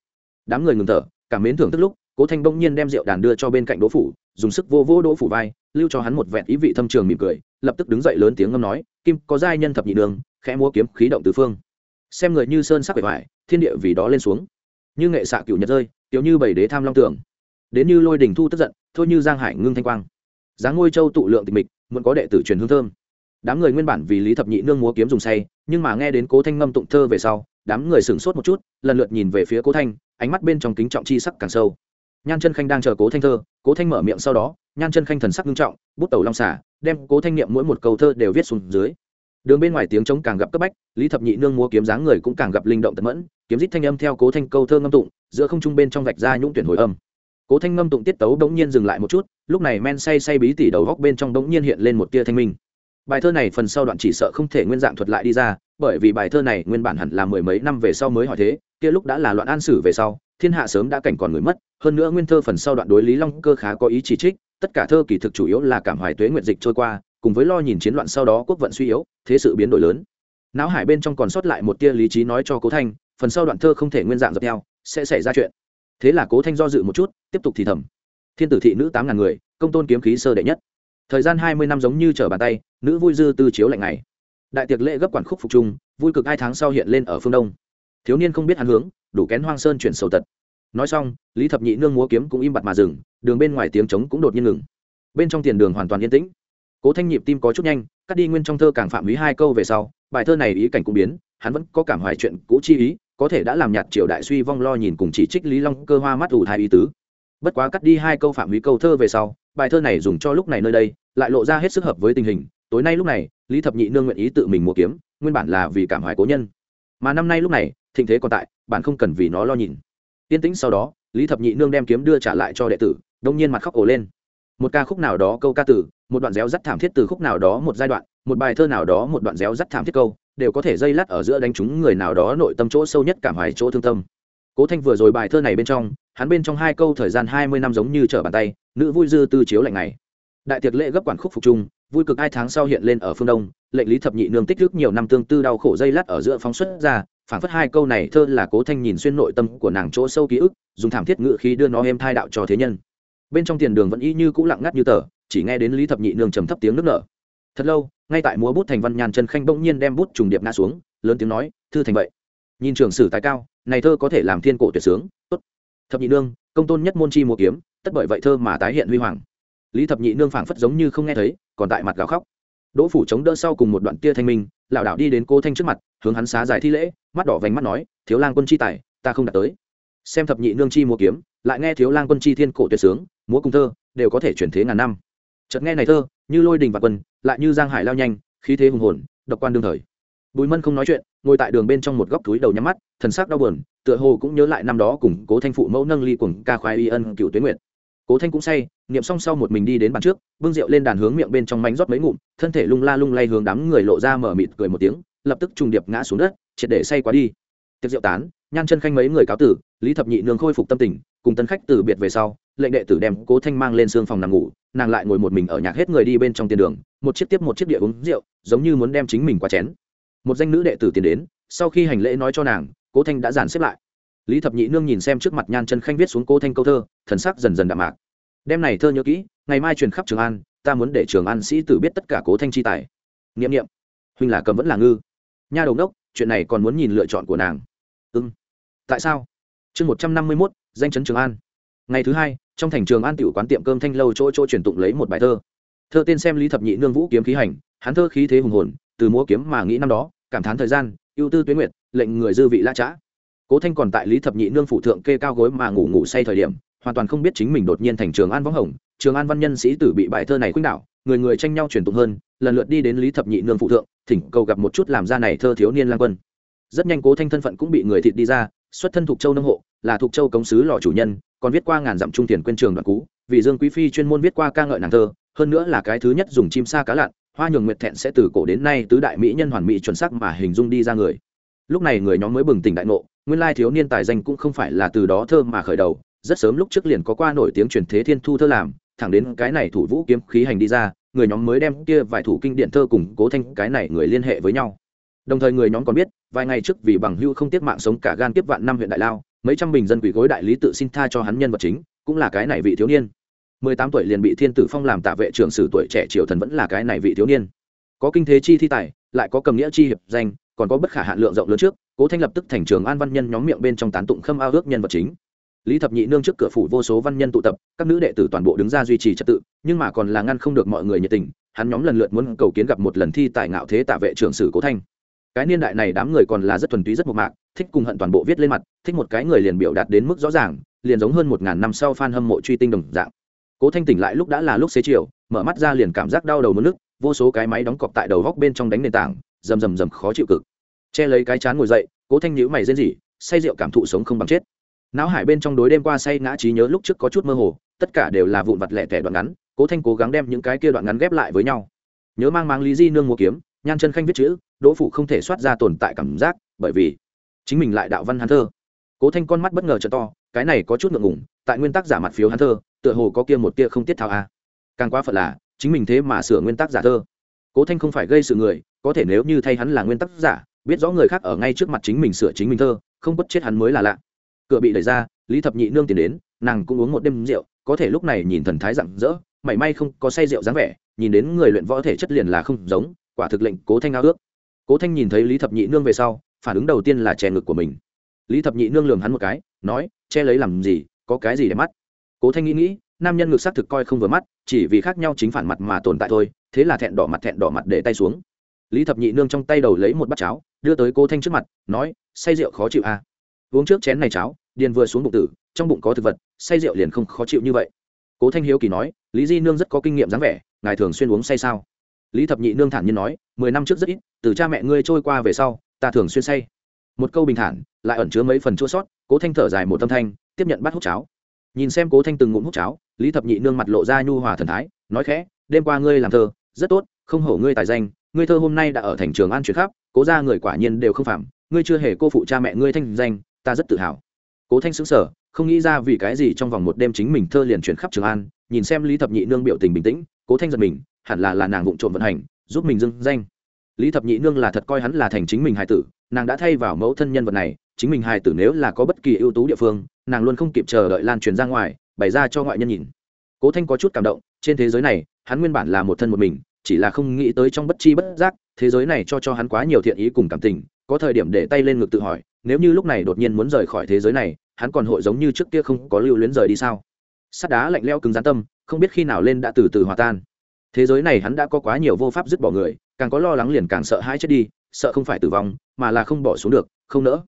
Đám người ngừng thở, cảm mến thưởng thức lúc, cố thanh bỗng nhiên đem rượu đàn đưa cho bên cạnh đỗ phủ, dùng sức vô vô đỗ phủ vai, lưu cho hắn một vẹn ý vị thâm trường mỉm cười, lập tức đứng dậy lớn tiếng ngâm nói, kim, có giai nhân thập nhị đường, khẽ múa kiếm khí động tứ phương. Xem người như sơn sắc bề ngoài thiên địa vì đó lên xuống như nghệ xạ cựu nhật rơi, tiểu như bảy đế tham long tưởng. Đến như lôi đình thu tức giận, thôi như giang hải ngưng thanh quang. Dáng ngôi châu tụ lượng tịch mịch muốn có đệ tử truyền hương thơm. Đám người nguyên bản vì lý thập nhị nương múa kiếm dùng say, nhưng mà nghe đến cố thanh ngâm tụng thơ về sau, đám người sửng sốt một chút, lần lượt nhìn về phía cố thanh, ánh mắt bên trong kính trọng chi sắc càng sâu. Nhan chân khanh đang chờ cố thanh thơ, cố thanh mở miệng sau đó, nhan chân khanh thần sắc nghiêm trọng, bút tẩu long xả, đem cố thanh niệm mỗi một câu thơ đều viết xuống dưới đường bên ngoài tiếng trống càng gặp cấp bách, lý thập nhị nương múa kiếm dáng người cũng càng gặp linh động tận mẫn, kiếm rít thanh âm theo cố thanh câu thơ ngâm tụng, giữa không trung bên trong vạch ra nhũng tuyển hồi âm. Cố thanh ngâm tụng tiết tấu bỗng nhiên dừng lại một chút, lúc này men say say bí tỉ đầu góc bên trong bỗng nhiên hiện lên một tia thanh minh. Bài thơ này phần sau đoạn chỉ sợ không thể nguyên dạng thuật lại đi ra, bởi vì bài thơ này nguyên bản hẳn là mười mấy năm về sau mới hỏi thế, kia lúc đã là loạn an sử về sau, thiên hạ sớm đã cảnh còn người mất, hơn nữa nguyên thơ phần sau đoạn đối lý long cơ khá có ý chỉ trích, tất cả thơ kỳ thực chủ yếu là cảm hoài tuế nguyện dịch trôi qua cùng với lo nhìn chiến loạn sau đó quốc vận suy yếu, thế sự biến đổi lớn. Não hải bên trong còn sót lại một tia lý trí nói cho cố thanh, phần sau đoạn thơ không thể nguyên dạng dập theo, sẽ xảy ra chuyện. Thế là cố thanh do dự một chút, tiếp tục thì thầm. Thiên tử thị nữ tám ngàn người, công tôn kiếm khí sơ đệ nhất. Thời gian hai mươi năm giống như trở bàn tay, nữ vui dư tư chiếu lạnh ngày. Đại tiệc lễ gấp quản khúc phục trung, vui cực hai tháng sau hiện lên ở phương đông. Thiếu niên không biết hắn hướng, đủ kén hoang sơn chuyển sầu tật. Nói xong, lý thập nhị nương múa kiếm cũng im bặt mà dừng, đường bên ngoài tiếng trống cũng đột nhiên ngừng. Bên trong tiền đường hoàn toàn yên tĩnh cố thanh nhịp tim có chút nhanh, cắt đi nguyên trong thơ càng phạm ý hai câu về sau, bài thơ này ý cảnh cũng biến, hắn vẫn có cảm hoài chuyện cũ chi ý, có thể đã làm nhạt triều đại suy vong lo nhìn cùng chỉ trích lý long cơ hoa mắt ủ thai ý tứ. Bất quá cắt đi hai câu phạm ý câu thơ về sau, bài thơ này dùng cho lúc này nơi đây, lại lộ ra hết sức hợp với tình hình. Tối nay lúc này, lý thập nhị nương nguyện ý tự mình mua kiếm, nguyên bản là vì cảm hoài cố nhân. Mà năm nay lúc này, thịnh thế còn tại, bạn không cần vì nó lo nhìn. Tiên tĩnh sau đó, lý thập nhị nương đem kiếm đưa trả lại cho đệ tử, đông nhiên mặt khóc ổ lên một ca khúc nào đó câu ca từ, một đoạn réo rắt thảm thiết từ khúc nào đó một giai đoạn một bài thơ nào đó một đoạn réo rắt thảm thiết câu đều có thể dây lắt ở giữa đánh trúng người nào đó nội tâm chỗ sâu nhất cảm hoài chỗ thương tâm. Cố thanh vừa rồi bài thơ này bên trong hắn bên trong hai câu thời gian hai mươi năm giống như trở bàn tay nữ vui dư tư chiếu lạnh này đại tiệc lễ gấp quản khúc phục trung vui cực hai tháng sau hiện lên ở phương đông lệnh lý thập nhị nương tích đức nhiều năm tương tư đau khổ dây lắt ở giữa phóng xuất ra phản phất hai câu này thơ là cố thanh nhìn xuyên nội tâm của nàng chỗ sâu ký ức dùng thảm thiết ngự khí đưa nó êm thai đạo cho thế nhân bên trong tiền đường vẫn y như cũ lặng ngắt như tờ, chỉ nghe đến lý thập nhị nương trầm thấp tiếng nước nở. Thật lâu, ngay tại múa bút thành văn nhàn chân khanh bỗng nhiên đem bút trùng điệp ngã xuống, lớn tiếng nói, thư thành vậy. Nhìn trường sử tài cao, này thơ có thể làm thiên cổ tuyệt sướng, tốt. Thập nhị nương, công tôn nhất môn chi múa kiếm, tất bởi vậy thơ mà tái hiện huy hoàng. Lý thập nhị nương phảng phất giống như không nghe thấy, còn tại mặt gào khóc. Đỗ phủ chống đỡ sau cùng một đoạn tia thanh minh, lảo đảo đi đến cô thanh trước mặt, hướng hắn xá giải thi lễ, mắt đỏ vành mắt nói, thiếu lang quân chi tài, ta không đạt tới. Xem thập nhị nương chi múa kiếm, lại nghe thiếu lang quân chi thiên cổ tuyệt sướng múa cung thơ, đều có thể chuyển thế ngàn năm. Chợt nghe này thơ, như lôi đình và quân, lại như giang hải lao nhanh, khí thế hùng hồn, độc quan đương thời. Bùi mân không nói chuyện, ngồi tại đường bên trong một góc túi đầu nhắm mắt, thần sắc đau buồn, tựa hồ cũng nhớ lại năm đó cùng cố thanh phụ mẫu nâng ly cùng ca khoái y ân cựu tuyến nguyện cố thanh cũng say, niệm xong sau một mình đi đến bàn trước, bưng rượu lên đàn hướng miệng bên trong mánh rót mấy ngụm, thân thể lung la lung lay hướng đám người lộ ra mở mịt cười một tiếng, lập tức trùng điệp ngã xuống đất, triệt để say quá đi. Tiệc rượu tán, nhan chân khanh mấy người cáo tử, lý thập nhị nương khôi phục tâm tình cùng tân khách từ biệt về sau, lệnh đệ tử đem cố thanh mang lên xương phòng nằm ngủ, nàng lại ngồi một mình ở nhạc hết người đi bên trong tiền đường, một chiếc tiếp một chiếc địa uống rượu, giống như muốn đem chính mình qua chén. Một danh nữ đệ tử tiến đến, sau khi hành lễ nói cho nàng, cố thanh đã dàn xếp lại. Lý thập nhị nương nhìn xem trước mặt nhan chân khanh viết xuống cố thanh câu thơ, thần sắc dần dần đạm mạc. Đem này thơ nhớ kỹ, ngày mai truyền khắp trường an, ta muốn để trường an sĩ tử biết tất cả cố thanh chi tài. Nghiệm nghiệm huynh là cầm vẫn là ngư. Nha đầu đốc chuyện này còn muốn nhìn lựa chọn của nàng. Ưng tại sao? Chương một trăm năm mươi mốt danh chấn trường an ngày thứ hai trong thành trường an tiểu quán tiệm cơm thanh lâu chỗ chỗ truyền tụng lấy một bài thơ thơ tên xem lý thập nhị nương vũ kiếm khí hành hắn thơ khí thế hùng hồn từ múa kiếm mà nghĩ năm đó cảm thán thời gian ưu tư tuyến nguyệt lệnh người dư vị la trã cố thanh còn tại lý thập nhị nương phụ thượng kê cao gối mà ngủ ngủ say thời điểm hoàn toàn không biết chính mình đột nhiên thành trường an võng hồng trường an văn nhân sĩ tử bị bài thơ này khuynh đảo, người người tranh nhau truyền tụng hơn lần lượt đi đến lý thập nhị nương phụ thượng thỉnh cầu gặp một chút làm ra này thơ thiếu niên lang quân rất nhanh cố thanh thân phận cũng bị người thịt đi ra xuất thân thuộc châu nông hộ là thuộc châu cống sứ lò chủ nhân còn viết qua ngàn dặm trung tiền quên trường đoạn cũ, vì dương quý phi chuyên môn viết qua ca ngợi nàng thơ hơn nữa là cái thứ nhất dùng chim sa cá lặn hoa nhường nguyệt thẹn sẽ từ cổ đến nay tứ đại mỹ nhân hoàn mỹ chuẩn sắc mà hình dung đi ra người. Lúc này người nhóm mới bừng tỉnh đại ngộ nguyên lai thiếu niên tài danh cũng không phải là từ đó thơ mà khởi đầu rất sớm lúc trước liền có qua nổi tiếng truyền thế thiên thu thơ làm thẳng đến cái này thủ vũ kiếm khí hành đi ra người nhóm mới đem kia vài thủ kinh điển thơ cùng cố thanh cái này người liên hệ với nhau đồng thời người nhóm còn biết, vài ngày trước vì bằng hưu không tiếc mạng sống cả gan tiếp vạn năm huyện đại lao, mấy trăm bình dân quỷ gối đại lý tự xin tha cho hắn nhân vật chính, cũng là cái này vị thiếu niên. Mười tám tuổi liền bị thiên tử phong làm tạ vệ trưởng sử tuổi trẻ triều thần vẫn là cái này vị thiếu niên. Có kinh thế chi thi tài, lại có cầm nghĩa chi hiệp danh, còn có bất khả hạn lượng rộng lớn trước, cố thanh lập tức thành trường an văn nhân nhóm miệng bên trong tán tụng khâm ao ước nhân vật chính. Lý thập nhị nương trước cửa phủ vô số văn nhân tụ tập, các nữ đệ tử toàn bộ đứng ra duy trì trật tự, nhưng mà còn là ngăn không được mọi người nhiệt tình, hắn nhóm lần lượt muốn cầu kiến gặp một lần thi tài ngạo thế tạ vệ trưởng sử cố thanh cái niên đại này đám người còn là rất thuần túy rất mộc mạc, thích cùng hận toàn bộ viết lên mặt, thích một cái người liền biểu đạt đến mức rõ ràng, liền giống hơn một ngàn năm sau f hâm mộ truy tinh đồng dạng. Cố thanh tỉnh lại lúc đã là lúc xế chiều, mở mắt ra liền cảm giác đau đầu mất nước, vô số cái máy đóng cọc tại đầu góc bên trong đánh nền tảng, rầm rầm rầm khó chịu cực. Che lấy cái chán ngồi dậy, cố thanh nhữ mày rên rỉ, say rượu cảm thụ sống không bằng chết. Não hải bên trong đối đêm qua say ngã trí nhớ lúc trước có chút mơ hồ, tất cả đều là vụn vặt lẻ tẻ đoạn ngắn, cố thanh cố gắng đem những cái kia đoạn ngắn ghép lại với nhau. Nhớ mang mang lý di nương mua kiếm, nhan chân khanh viết chữ đỗ phụ không thể soát ra tồn tại cảm giác, bởi vì chính mình lại đạo văn hắn thơ. Cố thanh con mắt bất ngờ t to, cái này có chút ngượng ngủng tại nguyên tắc giả mặt phiếu hắn thơ, tựa hồ có kia một tia không tiết thao a. Càng quá phật là, chính mình thế mà sửa nguyên tắc giả thơ. Cố thanh không phải gây sự người, có thể nếu như thay hắn là nguyên tắc giả, biết rõ người khác ở ngay trước mặt chính mình sửa chính mình thơ, không bất chết hắn mới là lạ. Cửa bị đẩy ra, lý thập nhị nương tiền đến, nàng cũng uống một đêm rượu, có thể lúc này nhìn thần thái rạng rỡ, mảy may không có say rượu dáng vẻ, nhìn đến người luyện võ thể chất liền là không giống, quả thực lệnh cố thanh ao ước cố thanh nhìn thấy lý thập nhị nương về sau, phản ứng đầu tiên là che ngực của mình. Lý thập nhị nương lường hắn một cái, nói, che lấy làm gì? Có cái gì để mắt? Cố thanh nghĩ nghĩ, nam nhân ngực xác thực coi không vừa mắt, chỉ vì khác nhau chính phản mặt mà tồn tại thôi, thế là thẹn đỏ mặt thẹn đỏ mặt để tay xuống. Lý thập nhị nương trong tay đầu lấy một bát cháo, đưa tới cố thanh trước mặt, nói, say rượu khó chịu à. uống trước chén này cháo, điền vừa xuống bụng tử, trong bụng có thực vật, say rượu liền không khó chịu như vậy. Cố thanh hiếu kỳ nói, lý di nương rất có kinh nghiệm dáng vẻ, ngài thường xuyên uống say sao? Lý thập nhị nương thản nhiên nói, mười năm trước rất ít, từ cha mẹ ngươi trôi qua về sau, ta thường xuyên say. Một câu bình thản, lại ẩn chứa mấy phần chua sót, cố thanh thở dài một tâm thanh, tiếp nhận bát hút cháo. Nhìn xem cố thanh từng ngụm hút cháo, lý thập nhị nương mặt lộ ra nhu hòa thần thái, nói khẽ, đêm qua ngươi làm thơ, rất tốt, không hổ ngươi tài danh, ngươi thơ hôm nay đã ở thành trường an chuyển khắp, cố ra người quả nhiên đều không phạm, ngươi chưa hề cô phụ cha mẹ ngươi thanh danh, ta rất tự hào. Cố thanh xứng sở không nghĩ ra vì cái gì trong vòng một đêm chính mình thơ liền chuyển khắp trường an, nhìn xem lý thập nhị nương biểu tình bình tĩnh, cố thanh giật mình hẳn là là nàng vụng trộm vận hành, giúp mình dưng danh. Lý thập nhị nương là thật coi hắn là thành chính mình hài tử, nàng đã thay vào mẫu thân nhân vật này, chính mình hài tử nếu là có bất kỳ ưu tú địa phương, nàng luôn không kịp chờ đợi lan truyền ra ngoài, bày ra cho ngoại nhân nhìn. Cố thanh có chút cảm động, trên thế giới này, hắn nguyên bản là một thân một mình, chỉ là không nghĩ tới trong bất chi bất giác, thế giới này cho cho hắn quá nhiều thiện ý cùng cảm tình, có thời điểm để tay lên ngực tự hỏi, nếu như lúc này đột nhiên muốn rời khỏi thế giới này, hắn còn hội giống như trước kia không có lưu luyến rời đi sao? Sắt đá lạnh leo cứng rán tâm, không biết khi nào lên đã từ từ hòa tan thế giới này hắn đã có quá nhiều vô pháp dứt bỏ người, càng có lo lắng liền càng sợ hãi chết đi, sợ không phải tử vong, mà là không bỏ xuống được, không nỡ.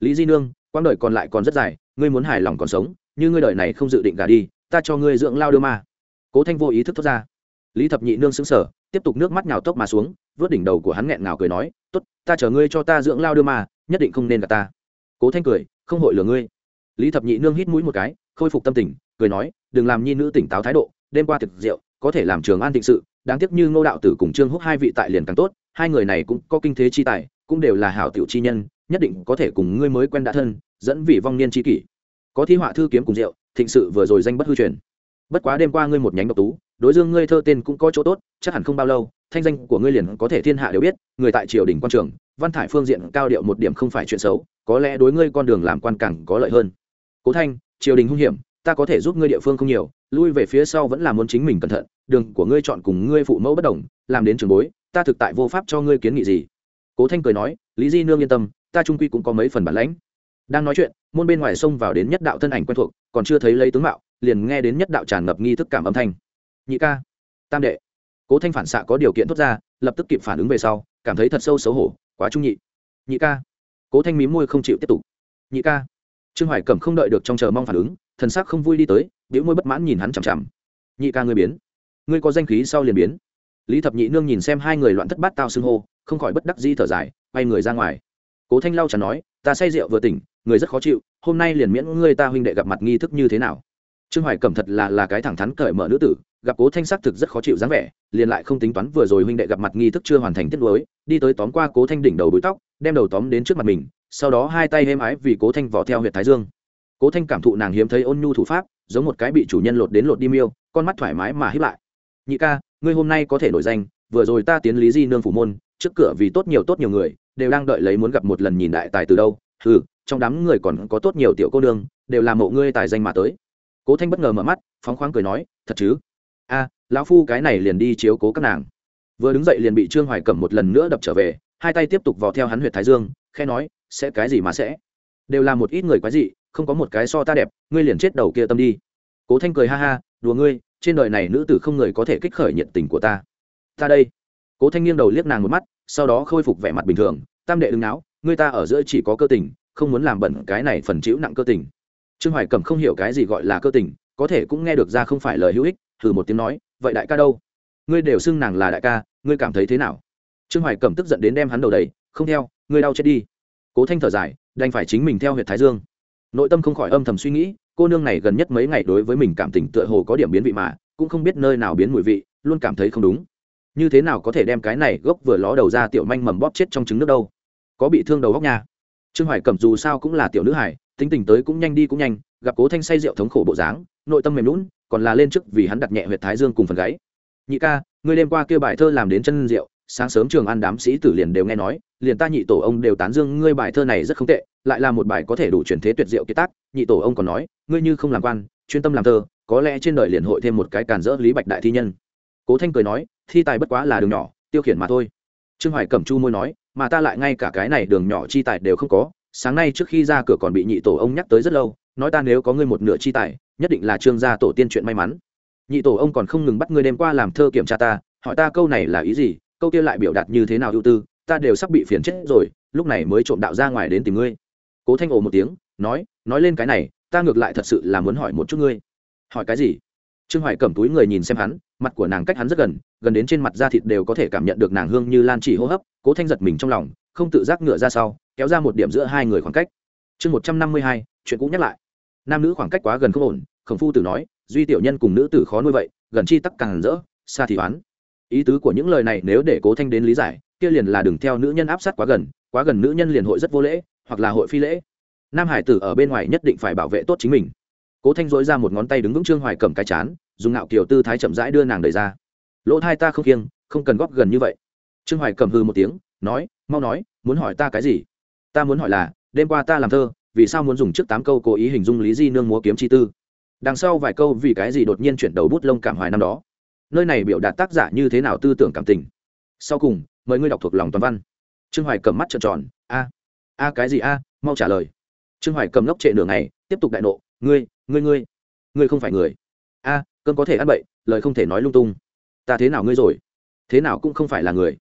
Lý di nương, quãng đời còn lại còn rất dài, ngươi muốn hài lòng còn sống, như ngươi đời này không dự định gả đi, ta cho ngươi dưỡng lao đưa ma. Cố thanh vô ý thức thoát ra. Lý thập nhị nương xứng sở tiếp tục nước mắt nhào tốc mà xuống, vớt đỉnh đầu của hắn nghẹn ngào cười nói t ố t ta chở ngươi cho ta dưỡng lao đưa mà nhất định không nên gặp ta. Cố thanh cười, không hội lừa ngươi. Lý thập nhị nương hít mũi một cái, khôi phục tâm tình, cười nói, đừng làm nhi nữ tỉnh táo thái độ, đêm qua thực rượu có thể làm trường an thịnh sự, đáng tiếc như ngô đạo tử cùng trương húc hai vị tại liền càng tốt, hai người này cũng có kinh thế chi tài, cũng đều là hảo tiểu chi nhân, nhất định có thể cùng ngươi mới quen đã thân, dẫn vị vong niên chi kỷ. Có thi họa thư kiếm cùng rượu, thịnh sự vừa rồi danh bất hư truyền. Bất quá đêm qua ngươi một nhánh độc tú, đối dương ngươi thơ tên cũng có chỗ tốt, chắc hẳn không bao lâu, thanh danh của ngươi liền có thể thiên hạ đều biết, người tại triều đình quan trường, văn thải phương diện cao điệu một điểm không phải chuyện xấu, có lẽ đối ngươi con đường làm quan càng có lợi hơn. Cố thanh, triều đình hung hiểm, ta có thể giúp ngươi địa phương không nhiều lui về phía sau vẫn là muốn chính mình cẩn thận, đường của ngươi chọn cùng ngươi phụ mẫu bất đồng, làm đến trường bối, ta thực tại vô pháp cho ngươi kiến nghị gì. Cố thanh cười nói, lý di nương yên tâm, ta trung quy cũng có mấy phần bản lãnh. Đang nói chuyện, môn bên ngoài xông vào đến nhất đạo thân ảnh quen thuộc, còn chưa thấy lấy tướng mạo, liền nghe đến nhất đạo tràn ngập nghi thức cảm âm thanh. Nhị ca, tam đệ. Cố thanh phản xạ có điều kiện thốt ra, lập tức kịp phản ứng về sau, cảm thấy thật sâu xấu hổ, quá trung nhị. Nhị ca. Cố thanh mím môi không chịu tiếp tục. Nhị ca. Trương hoài cẩm không đợi được trong chờ mong phản ứng, thần sắc không vui đi tới biểu môi bất mãn nhìn hắn chằm chằm. Nhị ca ngươi biến. Ngươi có danh khí sau liền biến. Lý thập nhị nương nhìn xem hai người loạn thất bát tao xưng hô, không khỏi bất đắc di thở dài bay người ra ngoài. Cố thanh lau chả nói, ta say rượu vừa tỉnh, người rất khó chịu, hôm nay liền miễn ngươi ta huynh đệ gặp mặt nghi thức như thế nào? Trương hoài cẩm thật là là cái thẳng thắn cởi mở nữ tử, gặp cố thanh sắc thực rất khó chịu dáng vẻ, liền lại không tính toán vừa rồi huynh đệ gặp mặt nghi thức chưa hoàn thành tiết lối đi tới tóm qua cố thanh đỉnh đầu búi tóc, đem đầu tóm đến trước mặt mình, sau đó hai tay êm ái vì cố thanh vỏ theo huyệt thái dương. Cố thanh cảm thụ nàng hiếm thấy ôn nhu thủ pháp giống một cái bị chủ nhân lột đến lột đi miêu, con mắt thoải mái mà hiếp lại. Nhị ca, ngươi hôm nay có thể nổi danh, vừa rồi ta tiến lý di nương phủ môn, trước cửa vì tốt nhiều tốt nhiều người, đều đang đợi lấy muốn gặp một lần nhìn đại tài từ đâu. Ừ trong đám người còn có tốt nhiều tiểu cô nương, đều là mộ ngươi tài danh mà tới. Cố thanh bất ngờ mở mắt, phóng khoáng cười nói, thật chứ? A, lão phu cái này liền đi chiếu cố các nàng. Vừa đứng dậy liền bị trương hoài cẩm một lần nữa đập trở về, hai tay tiếp tục vò theo hắn huyệt thái dương khe nói, sẽ cái gì mà sẽ? Đều là một ít người quái dị không có một cái so ta đẹp, ngươi liền chết đầu kia tâm đi. Cố thanh cười ha ha, đùa ngươi, trên đời này nữ tử không người có thể kích khởi nhiệt tình của ta. Ta đây. Cố thanh nghiêng đầu liếc nàng một mắt, sau đó khôi phục vẻ mặt bình thường, tam đệ đứng áo ngươi ta ở giữa chỉ có cơ tình, không muốn làm bẩn cái này phần chịu nặng cơ tình. Trương hoài cẩm không hiểu cái gì gọi là cơ tình, có thể cũng nghe được ra không phải lời hữu ích thử một tiếng nói, vậy đại ca đâu? Ngươi đều xưng nàng là đại ca, ngươi cảm thấy thế nào? Trương hoài cẩm tức giận đến đem hắn đầu đầy, không theo, ngươi đau chết đi. Cố thanh thở dài, đành phải chính mình theo huyện thái dương nội tâm không khỏi âm thầm suy nghĩ, cô nương này gần nhất mấy ngày đối với mình cảm tình tựa hồ có điểm biến vị mà, cũng không biết nơi nào biến mùi vị, luôn cảm thấy không đúng. Như thế nào có thể đem cái này gốc vừa ló đầu ra tiểu manh mầm bóp chết trong trứng nước đâu? Có bị thương đầu góc nha. Trương hoài cẩm dù sao cũng là tiểu nữ hải tính tình tới cũng nhanh đi cũng nhanh, gặp cố thanh say rượu thống khổ bộ dáng, nội tâm mềm lún còn là lên chức vì hắn đặt nhẹ huyệt thái dương cùng phần gáy. Nhị ca, ngươi đêm qua kia bài thơ làm đến chân rượu sáng sớm trường ăn đám sĩ tử liền đều nghe nói, liền ta nhị tổ ông đều tán dương ngươi bài thơ này rất không tệ, lại là một bài có thể đủ chuyển thế tuyệt diệu kiệt tác. Nhị tổ ông còn nói, ngươi như không làm quan, chuyên tâm làm thơ, có lẽ trên đời liền hội thêm một cái càn rỡ lý bạch đại thi nhân. Cố thanh cười nói, thi tài bất quá là đường nhỏ, tiêu khiển mà thôi. Trương hoài cẩm chu môi nói, mà ta lại ngay cả cái này đường nhỏ chi tài đều không có, sáng nay trước khi ra cửa còn bị nhị tổ ông nhắc tới rất lâu, nói ta nếu có ngươi một nửa chi tài, nhất định là trương gia tổ tiên chuyện may mắn. Nhị tổ ông còn không ngừng bắt ngươi đêm qua làm thơ kiểm tra ta, hỏi ta câu này là ý gì câu kia lại biểu đạt như thế nào ưu tư, ta đều sắp bị phiền chết rồi, lúc này mới trộm đạo ra ngoài đến tìm ngươi. Cố thanh ồ một tiếng, nói nói lên cái này, ta ngược lại thật sự là muốn hỏi một chút ngươi. Hỏi cái gì? Trương hoài cầm túi người nhìn xem hắn, mặt của nàng cách hắn rất gần gần đến trên mặt da thịt đều có thể cảm nhận được nàng hương như lan chỉ hô hấp, cố thanh giật mình trong lòng, không tự giác ngựa ra sau, kéo ra một điểm giữa hai người khoảng cách. Chương một trăm năm mươi hai, chuyện cũ nhắc lại. Nam nữ khoảng cách quá gần không ổn, khổng phu tử nói, duy tiểu nhân cùng nữ tử khó nuôi vậy, gần chi tắc càng rỡ, xa thì oán ý tứ của những lời này nếu để cố thanh đến lý giải, kia liền là đừng theo nữ nhân áp sát quá gần quá gần nữ nhân liền hội rất vô lễ, hoặc là hội phi lễ. Nam hải tử ở bên ngoài nhất định phải bảo vệ tốt chính mình. Cố thanh dối ra một ngón tay đứng vững trương hoài cầm cái chán, dùng ngạo kiểu tư thái chậm rãi đưa nàng đẩy ra. Lỗ thai ta không kiêng, không cần góp gần như vậy. Trương hoài cầm hư một tiếng, nói, mau nói, muốn hỏi ta cái gì? Ta muốn hỏi là, đêm qua ta làm thơ, vì sao muốn dùng trước tám câu cố ý hình dung lý di nương múa kiếm chi tư? Đằng sau vài câu vì cái gì đột nhiên chuyển đầu bút lông cảm hoài năm đó? Nơi này biểu đạt tác giả như thế nào tư tưởng cảm tình. Sau cùng, mời ngươi đọc thuộc lòng toàn văn. Trương hoài cầm mắt trợn tròn, a a cái gì a, mau trả lời. Trương hoài cầm ngốc trệ nửa ngày, tiếp tục đại nộ, ngươi ngươi ngươi ngươi không phải người. A cơn có thể ăn bậy, lời không thể nói lung tung. Ta thế nào ngươi rồi? Thế nào cũng không phải là người.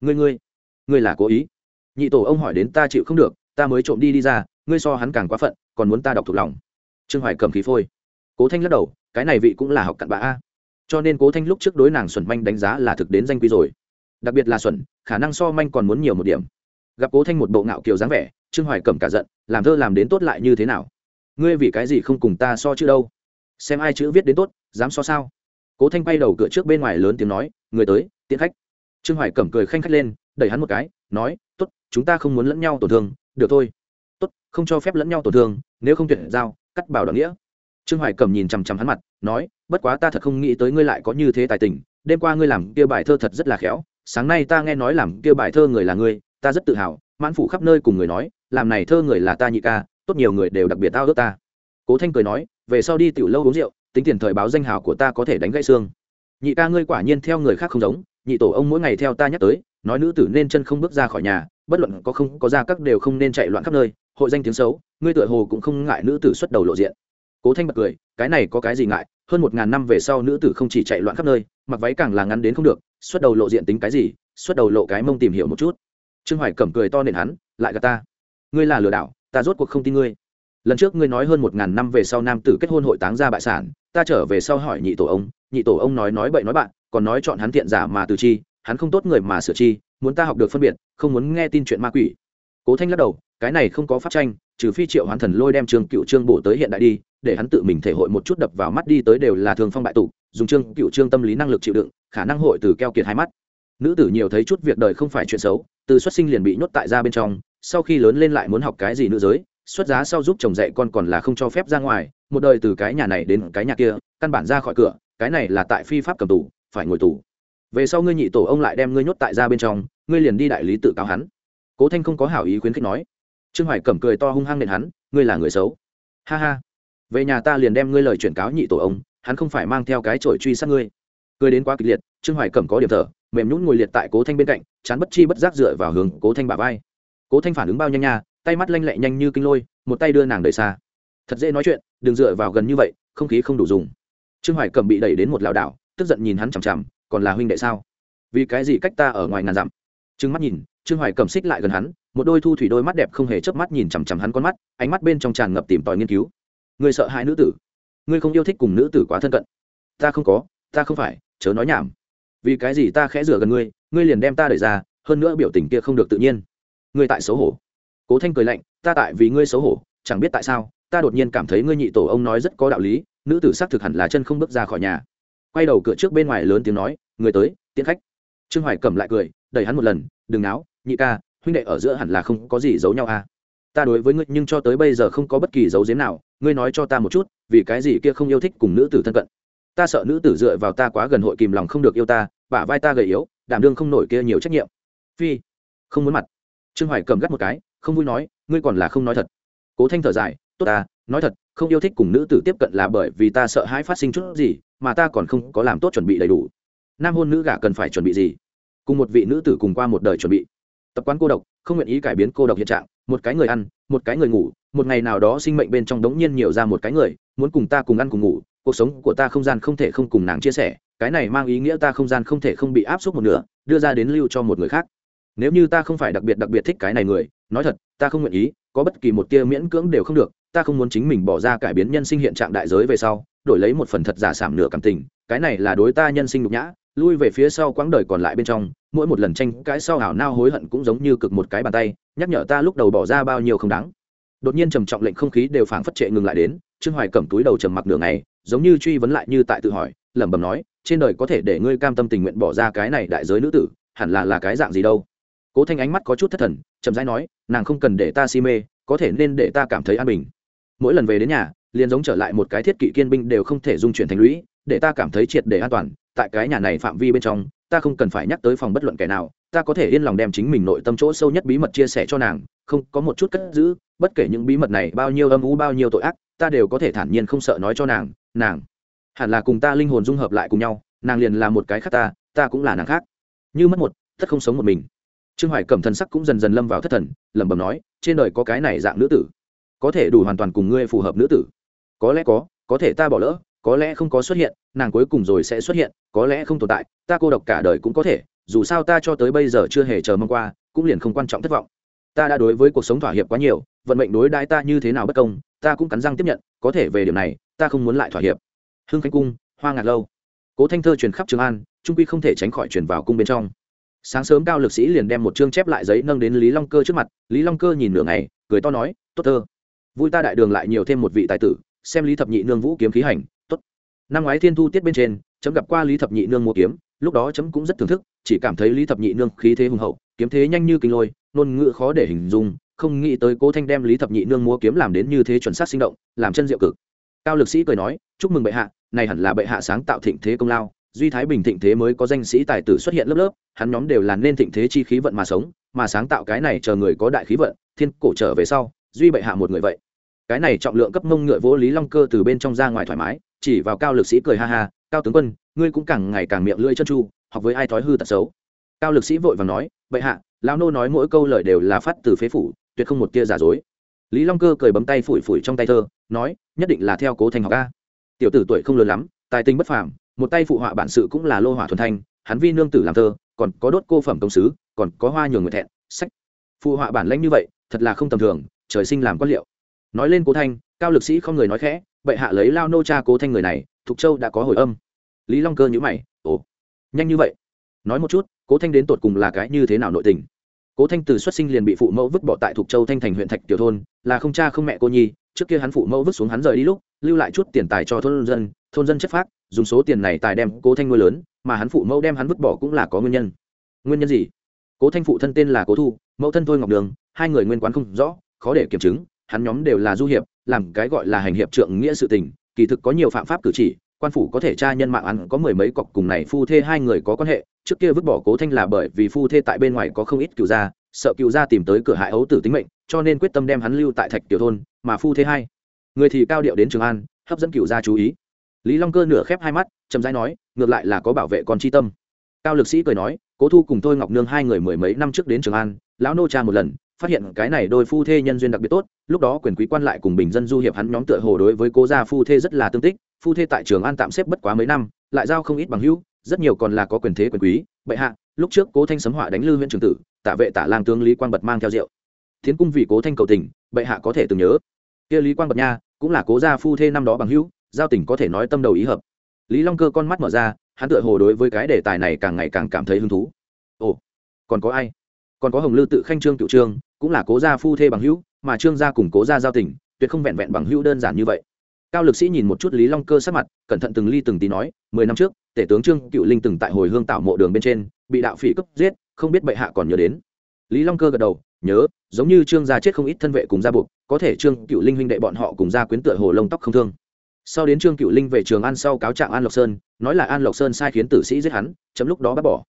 Ngươi ngươi ngươi là cố ý. Nhị tổ ông hỏi đến ta chịu không được, ta mới trộm đi đi ra, ngươi so hắn càng quá phận, còn muốn ta đọc thuộc lòng. Trương hoài cầm khí phôi. Cố thanh lắc đầu, cái này vị cũng là học cặn bà a cho nên cố thanh lúc trước đối nàng xuẩn manh đánh giá là thực đến danh quy rồi đặc biệt là xuẩn khả năng so manh còn muốn nhiều một điểm gặp cố thanh một bộ ngạo kiều dáng vẻ trương hoài cẩm cả giận làm thơ làm đến tốt lại như thế nào ngươi vì cái gì không cùng ta so chữ đâu xem ai chữ viết đến tốt dám so sao cố thanh bay đầu cửa trước bên ngoài lớn tiếng nói người tới tiễn khách trương hoài cẩm cười khanh khách lên đẩy hắn một cái nói tốt chúng ta không muốn lẫn nhau tổn thương được thôi tốt không cho phép lẫn nhau tổn thương nếu không tuyển giao cắt bảo đoạn nghĩa trương hoài cẩm nhìn chằm chằm hắn mặt, nói, bất quá ta thật không nghĩ tới ngươi lại có như thế tài tình, đêm qua ngươi làm kia bài thơ thật rất là khéo, sáng nay ta nghe nói làm kia bài thơ người là ngươi, ta rất tự hào, mãn phủ khắp nơi cùng người nói, làm này thơ người là ta nhị ca, tốt nhiều người đều đặc biệt tao ước ta. Cố thanh cười nói, về sau đi tiểu lâu uống rượu, tính tiền thời báo danh hào của ta có thể đánh gãy xương. Nhị ca ngươi quả nhiên theo người khác không giống, nhị tổ ông mỗi ngày theo ta nhắc tới, nói nữ tử nên chân không bước ra khỏi nhà, bất luận có không có ra các đều không nên chạy loạn khắp nơi, hội danh tiếng xấu, ngươi tựa hồ cũng không ngại nữ tử xuất đầu lộ diện cố thanh bật cười, cái này có cái gì ngại, hơn một ngàn năm về sau nữ tử không chỉ chạy loạn khắp nơi, mặc váy càng là ngắn đến không được, xuất đầu lộ diện tính cái gì, xuất đầu lộ cái mông tìm hiểu một chút. Trương hoài cẩm cười to nện hắn, lại gạt ta. Ngươi là lừa đảo, ta rốt cuộc không tin ngươi. Lần trước ngươi nói hơn một ngàn năm về sau nam tử kết hôn hội táng ra bại sản, ta trở về sau hỏi nhị tổ ông, nhị tổ ông nói nói bậy nói bạn, còn nói chọn hắn thiện giả mà từ chi, hắn không tốt người mà sửa chi, muốn ta học được phân biệt, không muốn nghe tin chuyện ma quỷ. Cố thanh lắc đầu, cái này không có pháp tranh, trừ phi triệu hoán thần lôi đem trường cựu trương bổ tới hiện đại đi để hắn tự mình thể hội một chút đập vào mắt đi tới đều là thường phong bại tụ, dùng trương, cựu trương tâm lý năng lực chịu đựng, khả năng hội từ keo kiệt hai mắt. Nữ tử nhiều thấy chút việc đời không phải chuyện xấu, từ xuất sinh liền bị nhốt tại ra bên trong, sau khi lớn lên lại muốn học cái gì nữ giới, xuất giá sau giúp chồng dạy con còn là không cho phép ra ngoài, một đời từ cái nhà này đến cái nhà kia, căn bản ra khỏi cửa, cái này là tại phi pháp cầm tù, phải ngồi tù. Về sau ngươi nhị tổ ông lại đem ngươi nhốt tại ra bên trong, ngươi liền đi đại lý tự cáo hắn. Cố thanh không có hảo ý khuyến khích nói. Trương hoài cẩm cười to hung hăng nện hắn, ngươi là người xấu. Ha ha về nhà ta liền đem ngươi lời chuyển cáo nhị tổ ông, hắn không phải mang theo cái chổi truy sát ngươi. Cười đến quá kịch liệt, trương hoài cẩm có điểm thở, mềm nhún ngồi liệt tại cố thanh bên cạnh, chán bất chi bất giác dựa vào hướng cố thanh bả vai. Cố thanh phản ứng bao nhanh nha, tay mắt lanh lẹ nhanh như kinh lôi, một tay đưa nàng đẩy xa. Thật dễ nói chuyện, đừng dựa vào gần như vậy, không khí không đủ dùng. Trương hoài cẩm bị đẩy đến một lảo đảo, tức giận nhìn hắn chằm chằm, còn là huynh đệ sao? Vì cái gì cách ta ở ngoài ngàn dặm? Trương mắt nhìn, trương hoài Cẩm xích lại gần hắn, một đôi thu thủy đôi mắt đẹp không hề chớp mắt nhìn chằm chằm hắn con mắt, ánh mắt bên trong tràn ngập tìm tòi nghiên cứu ngươi sợ hãi nữ tử. Ngươi không yêu thích cùng nữ tử quá thân cận. Ta không có, ta không phải, chớ nói nhảm. Vì cái gì ta khẽ rửa gần ngươi ngươi liền đem ta đẩy ra, hơn nữa biểu tình kia không được tự nhiên. Ngươi tại xấu hổ. Cố thanh cười lạnh, ta tại vì ngươi xấu hổ, chẳng biết tại sao, ta đột nhiên cảm thấy ngươi nhị tổ ông nói rất có đạo lý, nữ tử xác thực hẳn là chân không bước ra khỏi nhà. Quay đầu cửa trước bên ngoài lớn tiếng nói, người tới, tiễn khách. Trương hoài cầm lại cười, đẩy hắn một lần, đừng náo, nhị ca, huynh đệ ở giữa hẳn là không có gì giấu nhau à. Ta đối với ngươi nhưng cho tới bây giờ không có bất kỳ dấu giếm nào ngươi nói cho ta một chút, vì cái gì kia không yêu thích cùng nữ tử thân cận? Ta sợ nữ tử dựa vào ta quá gần hội kìm lòng không được yêu ta, bả vai ta gầy yếu, đảm đương không nổi kia nhiều trách nhiệm. Phi, không muốn mặt. Trương hoài cầm gắt một cái, không vui nói, ngươi còn là không nói thật. Cố thanh thở dài, tốt ta, nói thật, không yêu thích cùng nữ tử tiếp cận là bởi vì ta sợ hãi phát sinh chút gì, mà ta còn không có làm tốt chuẩn bị đầy đủ. Nam hôn nữ gả cần phải chuẩn bị gì? Cùng một vị nữ tử cùng qua một đời chuẩn bị. Tập quán cô độc, không nguyện ý cải biến cô độc hiện trạng, một cái người ăn, một cái người ngủ một ngày nào đó sinh mệnh bên trong đống nhiên nhiều ra một cái người, muốn cùng ta cùng ăn cùng ngủ, cuộc sống của ta không gian không thể không cùng nàng chia sẻ, cái này mang ý nghĩa ta không gian không thể không bị áp suất một nửa, đưa ra đến lưu cho một người khác. Nếu như ta không phải đặc biệt đặc biệt thích cái này người, nói thật, ta không nguyện ý, có bất kỳ một tia miễn cưỡng đều không được, ta không muốn chính mình bỏ ra cải biến nhân sinh hiện trạng đại giới về sau, đổi lấy một phần thật giả sảm nửa cảm tình, cái này là đối ta nhân sinh nhục nhã, lui về phía sau quãng đời còn lại bên trong, mỗi một lần tranh cãi sau hảo nao hối hận cũng giống như cực một cái bàn tay, nhắc nhở ta lúc đầu bỏ ra bao nhiêu không đáng đột nhiên trầm trọng lệnh không khí đều phảng phất trệ ngừng lại đến, trương hoài cầm túi đầu trầm mặc nửa ngày, giống như truy vấn lại như tại tự hỏi, lẩm bẩm nói, trên đời có thể để ngươi cam tâm tình nguyện bỏ ra cái này đại giới nữ tử, hẳn là là cái dạng gì đâu. Cố thanh ánh mắt có chút thất thần, chậm rãi nói, nàng không cần để ta si mê, có thể nên để ta cảm thấy an bình. Mỗi lần về đến nhà, liền giống trở lại một cái thiết kỵ kiên binh đều không thể dung chuyển thành lũy, để ta cảm thấy triệt để an toàn, tại cái nhà này phạm vi bên trong, ta không cần phải nhắc tới phòng bất luận kẻ nào, ta có thể yên lòng đem chính mình nội tâm chỗ sâu nhất bí mật chia sẻ cho nàng, không có một chút cất giữ bất kể những bí mật này bao nhiêu âm u, bao nhiêu tội ác, ta đều có thể thản nhiên không sợ nói cho nàng nàng. Hẳn là cùng ta linh hồn dung hợp lại cùng nhau, nàng liền là một cái khác ta ta cũng là nàng khác. Như mất một tất không sống một mình. Trương hoài cẩm thần sắc cũng dần dần lâm vào thất thần, lẩm bẩm nói, trên đời có cái này dạng nữ tử, có thể đủ hoàn toàn cùng ngươi phù hợp nữ tử. Có lẽ có có thể ta bỏ lỡ, có lẽ không có xuất hiện, nàng cuối cùng rồi sẽ xuất hiện, có lẽ không tồn tại, ta cô độc cả đời cũng có thể, dù sao ta cho tới bây giờ chưa hề chờ mong qua, cũng liền không quan trọng thất vọng. Ta đã đối với cuộc sống thỏa hiệp quá nhiều vận mệnh đối đãi ta như thế nào bất công, ta cũng cắn răng tiếp nhận, có thể về điểm này, ta không muốn lại thỏa hiệp. Hưng khánh cung, hoa ngạc lâu. Cố thanh thơ truyền khắp trường an, trung quy không thể tránh khỏi truyền vào cung bên trong. Sáng sớm cao lực sĩ liền đem một chương chép lại giấy nâng đến lý long cơ trước mặt, lý long cơ nhìn nửa ngày, cười to nói, tốt thơ. Vui ta đại đường lại nhiều thêm một vị tài tử, xem lý thập nhị nương vũ kiếm khí hành, tốt. Năm ngoái thiên thu tiết bên trên, chấm gặp qua lý thập nhị nương mua kiếm, lúc đó chấm cũng rất thưởng thức, chỉ cảm thấy lý thập nhị nương khí thế hùng hậu, kiếm thế nhanh như kinh lôi, ngôn ngữ khó để hình dung không nghĩ tới cố thanh đem lý thập nhị nương múa kiếm làm đến như thế chuẩn xác sinh động, làm chân diệu cực. Cao lực sĩ cười nói, chúc mừng bệ hạ, này hẳn là bệ hạ sáng tạo thịnh thế công lao, duy thái bình thịnh thế mới có danh sĩ tài tử xuất hiện lớp lớp, hắn nhóm đều là nên thịnh thế chi khí vận mà sống, mà sáng tạo cái này chờ người có đại khí vận, thiên cổ trở về sau, duy bệ hạ một người vậy. Cái này trọng lượng cấp mông ngựa vỗ lý long cơ từ bên trong ra ngoài thoải mái, chỉ vào cao lực sĩ cười ha ha, cao tướng quân, ngươi cũng càng ngày càng miệng lưỡi chân chu học với ai thói hư tật xấu? Cao lực sĩ vội vàng nói, bệ hạ, lão nô nói mỗi câu lời đều là phát từ phế phủ tuyệt không một tia giả dối. Lý long cơ cười bấm tay phủi phủi trong tay thơ, nói, nhất định là theo cố thành học ca tiểu tử tuổi không lớn lắm, tài tình bất phàm, một tay phụ họa bản sự cũng là lô hỏa thuần thanh, hắn vi nương tử làm thơ, còn có đốt cô phẩm công sứ, còn có hoa nhường người thẹn, sách. Phụ họa bản lãnh như vậy, thật là không tầm thường, trời sinh làm quan liệu. Nói lên cố thanh, cao lực sĩ không người nói khẽ, bệ hạ lấy lao nô cha cố thanh người này, thục châu đã có hồi âm. Lý long cơ nhữ mày, ồ, nhanh như vậy. Nói một chút, cố thanh đến tột cùng là cái như thế nào nội tình? Cố thanh từ xuất sinh liền bị phụ mẫu vứt bỏ tại thục châu thanh thành huyện thạch tiểu thôn, là không cha không mẹ cô nhi, trước kia hắn phụ mẫu vứt xuống hắn rời đi lúc, lưu lại chút tiền tài cho thôn dân thôn dân chất phác, dùng số tiền này tài đem cố thanh nuôi lớn, mà hắn phụ mẫu đem hắn vứt bỏ cũng là có nguyên nhân. Nguyên nhân gì? Cố thanh phụ thân tên là cố thu, mẫu thân thôi ngọc đường, hai người nguyên quán không rõ, khó để kiểm chứng, hắn nhóm đều là du hiệp, làm cái gọi là hành hiệp trượng nghĩa sự tình, kỳ thực có nhiều phạm pháp cử chỉ quan phủ có thể tra nhân mạng ăn có mười mấy cọc cùng này phu thê hai người có quan hệ, trước kia vứt bỏ cố thanh là bởi vì phu thê tại bên ngoài có không ít cựu gia, sợ cựu gia tìm tới cửa hại ấu tử tính mệnh, cho nên quyết tâm đem hắn lưu tại thạch tiểu thôn, mà phu thê hai người thì cao điệu đến trường an, hấp dẫn cựu gia chú ý. Lý long cơ nửa khép hai mắt, chậm rãi nói, ngược lại là có bảo vệ con chi tâm. Cao lực sĩ cười nói, cố thu cùng tôi ngọc nương hai người mười mấy năm trước đến trường an, lão nô cha một lần, phát hiện cái này đôi phu thê nhân duyên đặc biệt tốt, lúc đó quyền quý quan lại cùng bình dân du hiệp hắn nhóm tựa hồ đối với cố gia phu thê rất là tương tích phu thê tại trường an tạm xếp bất quá mấy năm, lại giao không ít bằng hữu, rất nhiều còn là có quyền thế quyền quý. Bệ hạ, lúc trước cố thanh sấm họa đánh lư huyện trường tử, tạ vệ tả lang tướng lý quang bật mang theo rượu. Tiến cung vì cố thanh cầu tình, bệ hạ có thể từng nhớ. Kia lý quang bật nha, cũng là cố gia phu thê năm đó bằng hữu, giao tình có thể nói tâm đầu ý hợp. Lý long cơ con mắt mở ra, hắn tựa hồ đối với cái đề tài này càng ngày càng cảm thấy hứng thú. Ồ, còn có ai? Còn có hồng lư tự khanh trương cựu trương, cũng là cố gia phu thê bằng hữu, mà trương gia cùng cố gia giao tình, tuyệt không vẹn vẹn bằng hữu đơn giản như vậy cao lực sĩ nhìn một chút lý long cơ sát mặt, cẩn thận từng ly từng tí nói, mười năm trước, tể tướng trương cựu linh từng tại hồi hương tạo mộ đường bên trên, bị đạo phỉ cấp giết, không biết bệ hạ còn nhớ đến. Lý long cơ gật đầu, nhớ, giống như trương gia chết không ít thân vệ cùng gia buộc, có thể trương cựu linh huynh đệ bọn họ cùng gia quyến tựa hồ lông tóc không thương. Sau đến trương cựu linh về trường an sau cáo trạng an lộc sơn, nói là an lộc sơn sai khiến tử sĩ giết hắn, chấm lúc đó bác bỏ.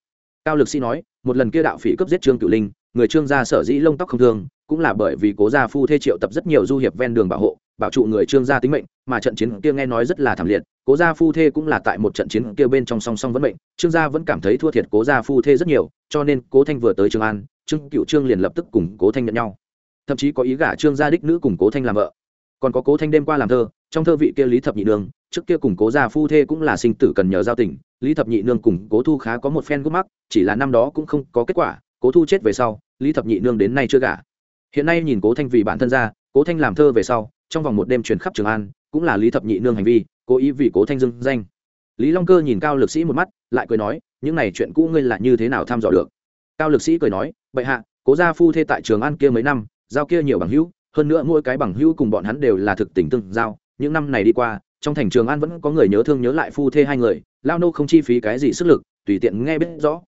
Cao lực sĩ nói, một lần kia đạo phỉ cấp giết trương cựu linh, người trương gia sở dĩ lông tóc không thương, cũng là bởi vì cố gia phu thê triệu tập rất nhiều du hiệp ven đường bảo hộ bảo trụ người trương gia tính mệnh, mà trận chiến kia nghe nói rất là thảm liệt, cố gia phu thê cũng là tại một trận chiến kia bên trong song song vẫn mệnh, trương gia vẫn cảm thấy thua thiệt cố gia phu thê rất nhiều, cho nên cố thanh vừa tới trường an, trương cựu trương liền lập tức cùng cố thanh nhận nhau. Thậm chí có ý gả trương gia đích nữ cùng cố thanh làm vợ. Còn có cố thanh đêm qua làm thơ, trong thơ vị kia lý thập nhị nương, trước kia cùng cố gia phu thê cũng là sinh tử cần nhờ giao tình, lý thập nhị nương cùng cố thu khá có một phen gút mắc, chỉ là năm đó cũng không có kết quả, cố thu chết về sau, lý thập nhị nương đến nay chưa gả. Hiện nay nhìn cố thanh vì bản thân ra, cố thanh làm thơ về sau trong vòng một đêm truyền khắp trường an, cũng là lý thập nhị nương hành vi, cố ý vì cố thanh dương danh. Lý long cơ nhìn cao lực sĩ một mắt, lại cười nói, những này chuyện cũ ngươi là như thế nào thăm dò được? Cao lực sĩ cười nói, bệ hạ, cố gia phu thê tại trường an kia mấy năm, giao kia nhiều bằng hữu, hơn nữa mỗi cái bằng hữu cùng bọn hắn đều là thực tình tương giao. Những năm này đi qua, trong thành trường an vẫn có người nhớ thương nhớ lại phu thê hai người, lao nô không chi phí cái gì sức lực, tùy tiện nghe biết rõ.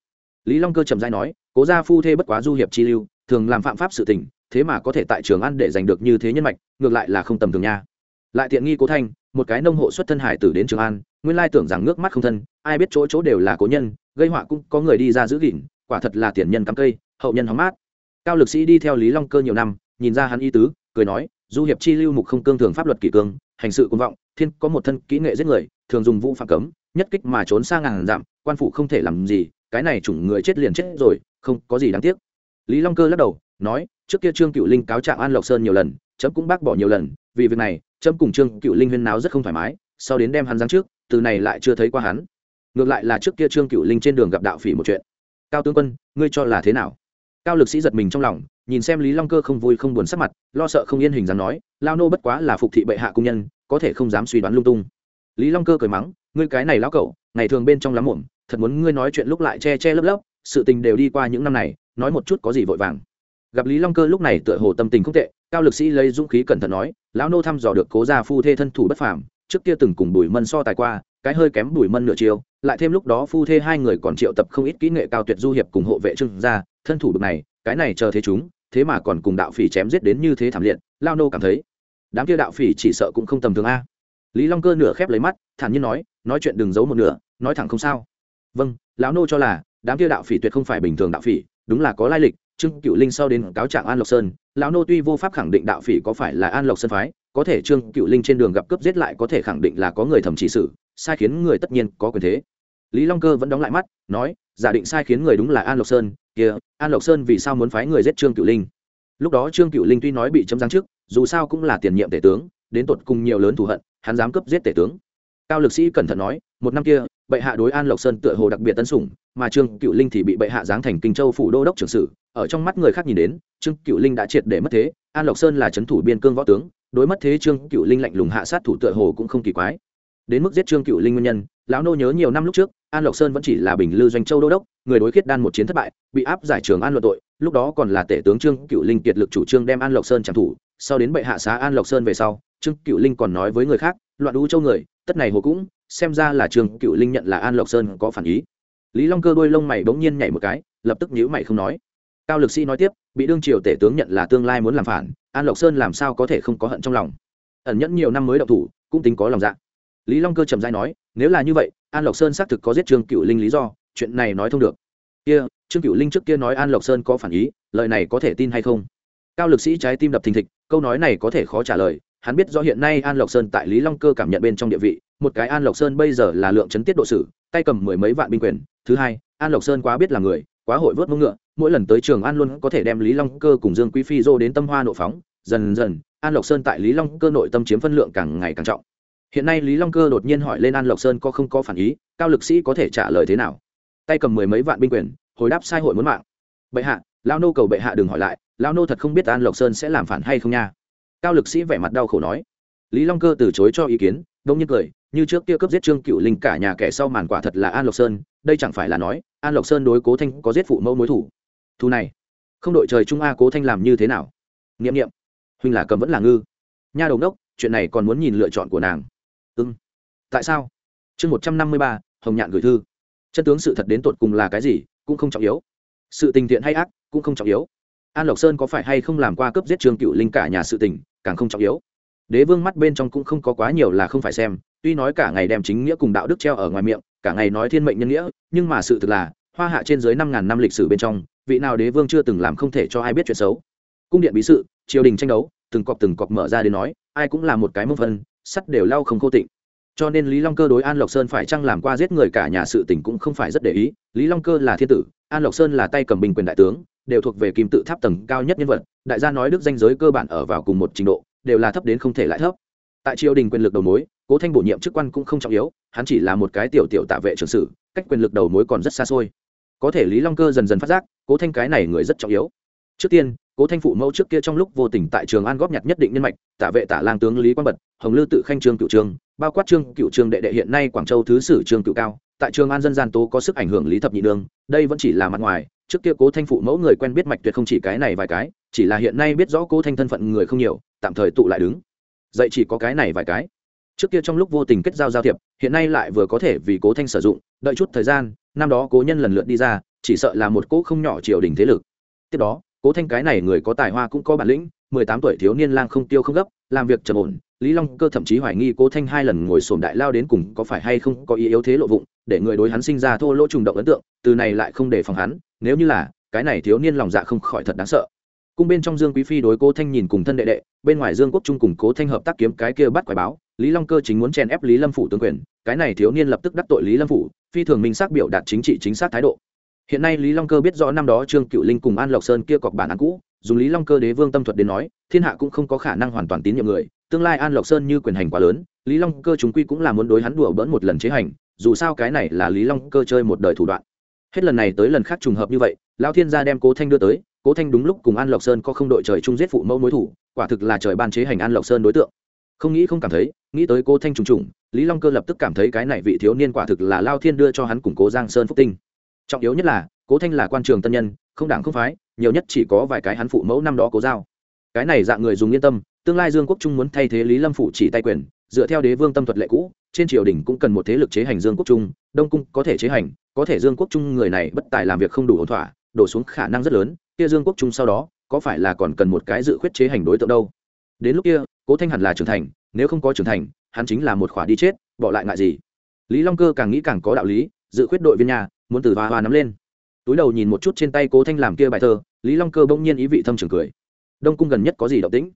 Lý long cơ trầm dai nói, cố gia phu thê bất quá du hiệp chi lưu, thường làm phạm pháp sự tình thế mà có thể tại trường ăn để giành được như thế nhân mạch, ngược lại là không tầm thường nha. Lại tiện nghi cố thanh, một cái nông hộ xuất thân hải tử đến trường an nguyên lai tưởng rằng nước mắt không thân, ai biết chỗ chỗ đều là cố nhân, gây họa cũng có người đi ra giữ gìn, quả thật là tiền nhân cắm cây, hậu nhân hóng mát. Cao lực sĩ đi theo lý long cơ nhiều năm, nhìn ra hắn y tứ, cười nói, du hiệp chi lưu mục không cương thường pháp luật kỷ cương, hành sự công vọng, thiên có một thân kỹ nghệ giết người, thường dùng vũ phạm cấm, nhất kích mà trốn sang ngàn dặm, quan phủ không thể làm gì, cái này chủng người chết liền chết rồi, không có gì đáng tiếc. Lý long cơ lắc đầu, nói trước kia trương cựu linh cáo trạng an lộc sơn nhiều lần chấm cũng bác bỏ nhiều lần, vì việc này chấm cùng trương cựu linh huyên náo rất không thoải mái, sau đến đem hắn giáng trước, từ này lại chưa thấy qua hắn. Ngược lại là trước kia trương cựu linh trên đường gặp đạo phỉ một chuyện. Cao tướng quân, ngươi cho là thế nào? Cao lực sĩ giật mình trong lòng, nhìn xem lý long cơ không vui không buồn sắc mặt, lo sợ không yên hình dáng nói, lao nô bất quá là phục thị bệ hạ cung nhân, có thể không dám suy đoán lung tung. Lý long cơ cười mắng, ngươi cái này lão cậu ngày thường bên trong lắm muộn, thật muốn ngươi nói chuyện lúc lại che che lấp lấp, sự tình đều đi qua những năm này, nói một chút có gì vội vàng gặp lý long cơ lúc này tựa hồ tâm tình không tệ, cao lực sĩ lấy dũng khí cẩn thận nói, lão nô thăm dò được cố gia phu thê thân thủ bất phàm, trước kia từng cùng bùi mân so tài qua, cái hơi kém bùi mân nửa chiều lại thêm lúc đó phu thê hai người còn triệu tập không ít kỹ nghệ cao tuyệt du hiệp cùng hộ vệ trưng gia, thân thủ bực này, cái này chờ thế chúng, thế mà còn cùng đạo phỉ chém giết đến như thế thảm liệt lao nô cảm thấy, đám kia đạo phỉ chỉ sợ cũng không tầm thường a. Lý long cơ nửa khép lấy mắt, thản nhiên nói nói chuyện đừng giấu một nửa, nói thẳng không sao. Vâng lão nô cho là, đám kia đạo phỉ tuyệt không phải bình thường đạo phỉ, đúng là có lai lịch trương cựu linh sau đến cáo trạng an lộc sơn, lão nô tuy vô pháp khẳng định đạo phỉ có phải là an lộc sơn phái, có thể trương cựu linh trên đường gặp cướp giết lại có thể khẳng định là có người thẩm chỉ xử sai khiến người tất nhiên có quyền thế. Lý long cơ vẫn đóng lại mắt, nói, giả định sai khiến người đúng là an lộc sơn kia an lộc sơn vì sao muốn phái người giết trương cựu linh? Lúc đó trương cựu linh tuy nói bị chấm giáng trước dù sao cũng là tiền nhiệm tể tướng, đến tột cùng nhiều lớn thù hận, hắn dám cướp giết tể tướng. Cao lực sĩ cẩn thận nói, một năm kia bệ hạ đối an lộc sơn tựa hồ đặc biệt tân sủng, mà trương cựu linh thì bị bệ hạ giáng thành kinh châu phủ đô đốc trưởng sử. Ở trong mắt người khác nhìn đến, trương cựu linh đã triệt để mất thế. An lộc sơn là c h ấ n thủ biên cương võ tướng, đối mất thế trương cựu linh lạnh lùng hạ sát thủ tựa hồ cũng không kỳ quái. Đến mức giết trương cựu linh nguyên nhân, lão nô nhớ nhiều năm lúc trước, an lộc sơn vẫn chỉ là bình lư doanh châu đô đốc, người đối khiết đan một chiến thất bại, bị áp giải trường an luận tội, lúc đó còn là tể tướng trương cựu linh kiệt lực chủ trương đem an lộc sơn trả thủ sau đến bệ hạ xá an lộc sơn về sau, trương cựu linh còn nói với người khác, loạn đũ châu người, tất này hồ cũng xem ra là trương cựu linh nhận là an lộc sơn có phản ý. Lý long cơ đôi lông mày bỗng nhiên nhảy một cái, lập tức nhíu mày không nói. Cao lực sĩ nói tiếp, bị đương triều tể tướng nhận là tương lai muốn làm phản, an lộc sơn làm sao có thể không có hận trong lòng. Ẩn nhẫn nhiều năm mới động thủ, cũng tính có lòng dạ. Lý long cơ trầm dai nói, nếu là như vậy, an lộc sơn xác thực có giết trương cựu linh lý do, chuyện này nói thông được. Kia trương cựu linh trước kia nói an lộc sơn có phản ý, lời này có thể tin hay không? Cao lực sĩ trái tim đập thình thịch, câu nói này có thể khó trả lời, hắn biết do hiện nay an lộc sơn tại lý long cơ cảm nhận bên trong địa vị một cái an lộc sơn bây giờ là lượng chấn tiết độ sử, tay cầm mười mấy vạn binh quyền. Thứ hai, an lộc sơn quá biết là người, quá hội vớt mông ngựa, mỗi lần tới trường an luôn có thể đem lý long cơ cùng dương quý phi dô đến tâm hoa nộ phóng. Dần dần, an lộc sơn tại lý long cơ nội tâm chiếm phân lượng càng ngày càng trọng. Hiện nay lý long cơ đột nhiên hỏi lên an lộc sơn có không có phản ý, cao lực sĩ có thể trả lời thế nào? Tay cầm mười mấy vạn binh quyền, hồi đáp sai hội muốn mạng. Bệ hạ lao nô cầu bệ hạ đừng hỏi lại lao nô thật không biết an lộc sơn sẽ làm phản hay không nha. Cao lực sĩ vẻ mặt đau khổ nói. Lý long cơ từ chối cho ý kiến, đông nhiên cười như trước kia cướp giết trương cựu linh cả nhà kẻ sau màn quả thật là an lộc sơn đây chẳng phải là nói an lộc sơn đối cố thanh có giết phụ mẫu mối thủ. Thu này không đội trời trung a cố thanh làm như thế nào? N i ệ m n i ệ m huynh là cầm vẫn là ngư. Nha đầu đốc chuyện này còn muốn nhìn lựa chọn của nàng. Ừ, tại sao? Chương một trăm năm mươi ba hồng nhạn gửi thư. Chân tướng sự thật đến tột cùng là cái gì cũng không trọng yếu. Sự tình thiện hay ác cũng không trọng yếu. An lộc sơn có phải hay không làm qua cướp giết trương cựu linh cả nhà sự tình càng không trọng yếu. Đế vương mắt bên trong cũng không có quá nhiều là không phải xem tuy nói cả ngày đem chính nghĩa cùng đạo đức treo ở ngoài miệng, cả ngày nói thiên mệnh nhân nghĩa, nhưng mà sự thực là, hoa hạ trên dưới năm ngàn năm lịch sử bên trong, vị nào đế vương chưa từng làm không thể cho ai biết chuyện xấu. Cung điện bí sự, triều đình tranh đấu, từng cọp từng cọp mở ra đến nói, ai cũng là một cái mông phân, sắt đều lau không khô tịnh. Cho nên lý long cơ đối an lộc sơn phải chăng làm qua giết người cả nhà sự tình cũng không phải rất để ý. Lý long cơ là thiên tử, an lộc sơn là tay cầm bình quyền đại tướng, đều thuộc về kim tự tháp tầng cao nhất nhân vật, đại gia nói đức danh giới cơ bản ở vào cùng một trình độ, đều là thấp đến không thể lại thấp. Tại triều đình quyền lực đầu mối cố thanh bổ nhiệm chức quan cũng không trọng yếu, hắn chỉ là một cái tiểu tiểu tạ vệ trưởng sử, cách quyền lực đầu mối còn rất xa xôi. Có thể lý long cơ dần dần phát giác, cố thanh cái này người rất trọng yếu. Trước tiên, cố thanh phụ mẫu trước kia trong lúc vô tình tại trường an góp nhặt nhất định nhân mạch, tạ vệ tả lang tướng lý quang bật, hồng lư tự khanh trương cựu trương, bao quát trương cựu trương đệ đệ hiện nay quảng châu thứ sử trương cựu cao, tại trường an dân gian tố có sức ảnh hưởng lý thập nhị đương đây vẫn chỉ là mặt ngoài, trước kia cố thanh phụ mẫu người quen biết mạch tuyệt không chỉ cái này vài cái, chỉ là hiện nay biết rõ cố thanh thân phận người không nhiều, tạm thời tụ lại đứng. Dậy chỉ có cái này vài cái trước kia trong lúc vô tình kết giao giao thiệp, hiện nay lại vừa có thể vì cố thanh sử dụng, đợi chút thời gian, năm đó cố nhân lần lượt đi ra, chỉ sợ là một cỗ không nhỏ triều đình thế lực. Tiếp đó, cố thanh cái này người có tài hoa cũng có bản lĩnh, mười tám tuổi thiếu niên lang không tiêu không gấp, làm việc trầm ổn, lý long cơ thậm chí hoài nghi cố thanh hai lần ngồi sổm đại lao đến cùng có phải hay không có ý yếu thế lộ vụng, để người đối hắn sinh ra thô lỗ trùng động ấn tượng, từ này lại không để phòng hắn, nếu như là, cái này thiếu niên lòng dạ không khỏi thật đáng sợ cung bên trong dương quý phi đối cố thanh nhìn cùng thân đệ đệ, bên ngoài dương quốc trung cùng cố thanh hợp tác kiếm cái kia bắt quái báo, lý long cơ chính muốn chèn ép lý lâm phủ tướng quyền, cái này thiếu niên lập tức đắc tội lý lâm phủ, phi thường minh xác biểu đạt chính trị chính xác thái độ. Hiện nay lý long cơ biết rõ năm đó trương cựu linh cùng an lộc sơn kia cọc bản án cũ, dùng lý long cơ đế vương tâm thuật đến nói, thiên hạ cũng không có khả năng hoàn toàn tín nhiệm người, tương lai an lộc sơn như quyền hành quá lớn, lý long cơ chúng quy cũng là muốn đối hắn đùa bỡn một lần chế hành, dù sao cái này là lý long cơ chơi một đời thủ đoạn. Hết lần này tới lần khác trùng hợp như vậy lao thiên gia đem cố thanh đưa tới cố thanh đúng lúc cùng an lộc sơn có không đội trời chung giết phụ mẫu mối thủ, quả thực là trời ban chế hành an lộc sơn đối tượng. Không nghĩ không cảm thấy, nghĩ tới cố thanh trùng trùng, lý long cơ lập tức cảm thấy cái này vị thiếu niên quả thực là lao thiên đưa cho hắn củng cố giang sơn phúc tinh. Trọng yếu nhất là, cố thanh là quan trường tân nhân, không đảng không phái, nhiều nhất chỉ có vài cái hắn phụ mẫu năm đó cố giao. Cái này dạng người dùng yên tâm, tương lai dương quốc trung muốn thay thế lý lâm phụ chỉ tay quyền, dựa theo đế vương tâm thuật lệ cũ, trên triều đình cũng cần một thế lực chế hành dương quốc trung, đông cung có thể chế hành, có thể dương quốc trung người này bất tài làm việc không đủ ổn thỏa đổ xuống khả năng rất lớn, kia dương quốc trung sau đó, có phải là còn cần một cái dự khuyết chế hành đối tượng đâu? Đến lúc kia, cố thanh hẳn là trưởng thành, nếu không có trưởng thành, hắn chính là một khỏa đi chết, bỏ lại ngại gì? Lý long cơ càng nghĩ càng có đạo lý, dự khuyết đội viên nhà, muốn từ hoa hoa nắm lên. Túi đầu nhìn một chút trên tay cố thanh làm kia bài thơ, lý long cơ bỗng nhiên ý vị thâm trường cười. Đông cung gần nhất có gì động tĩnh?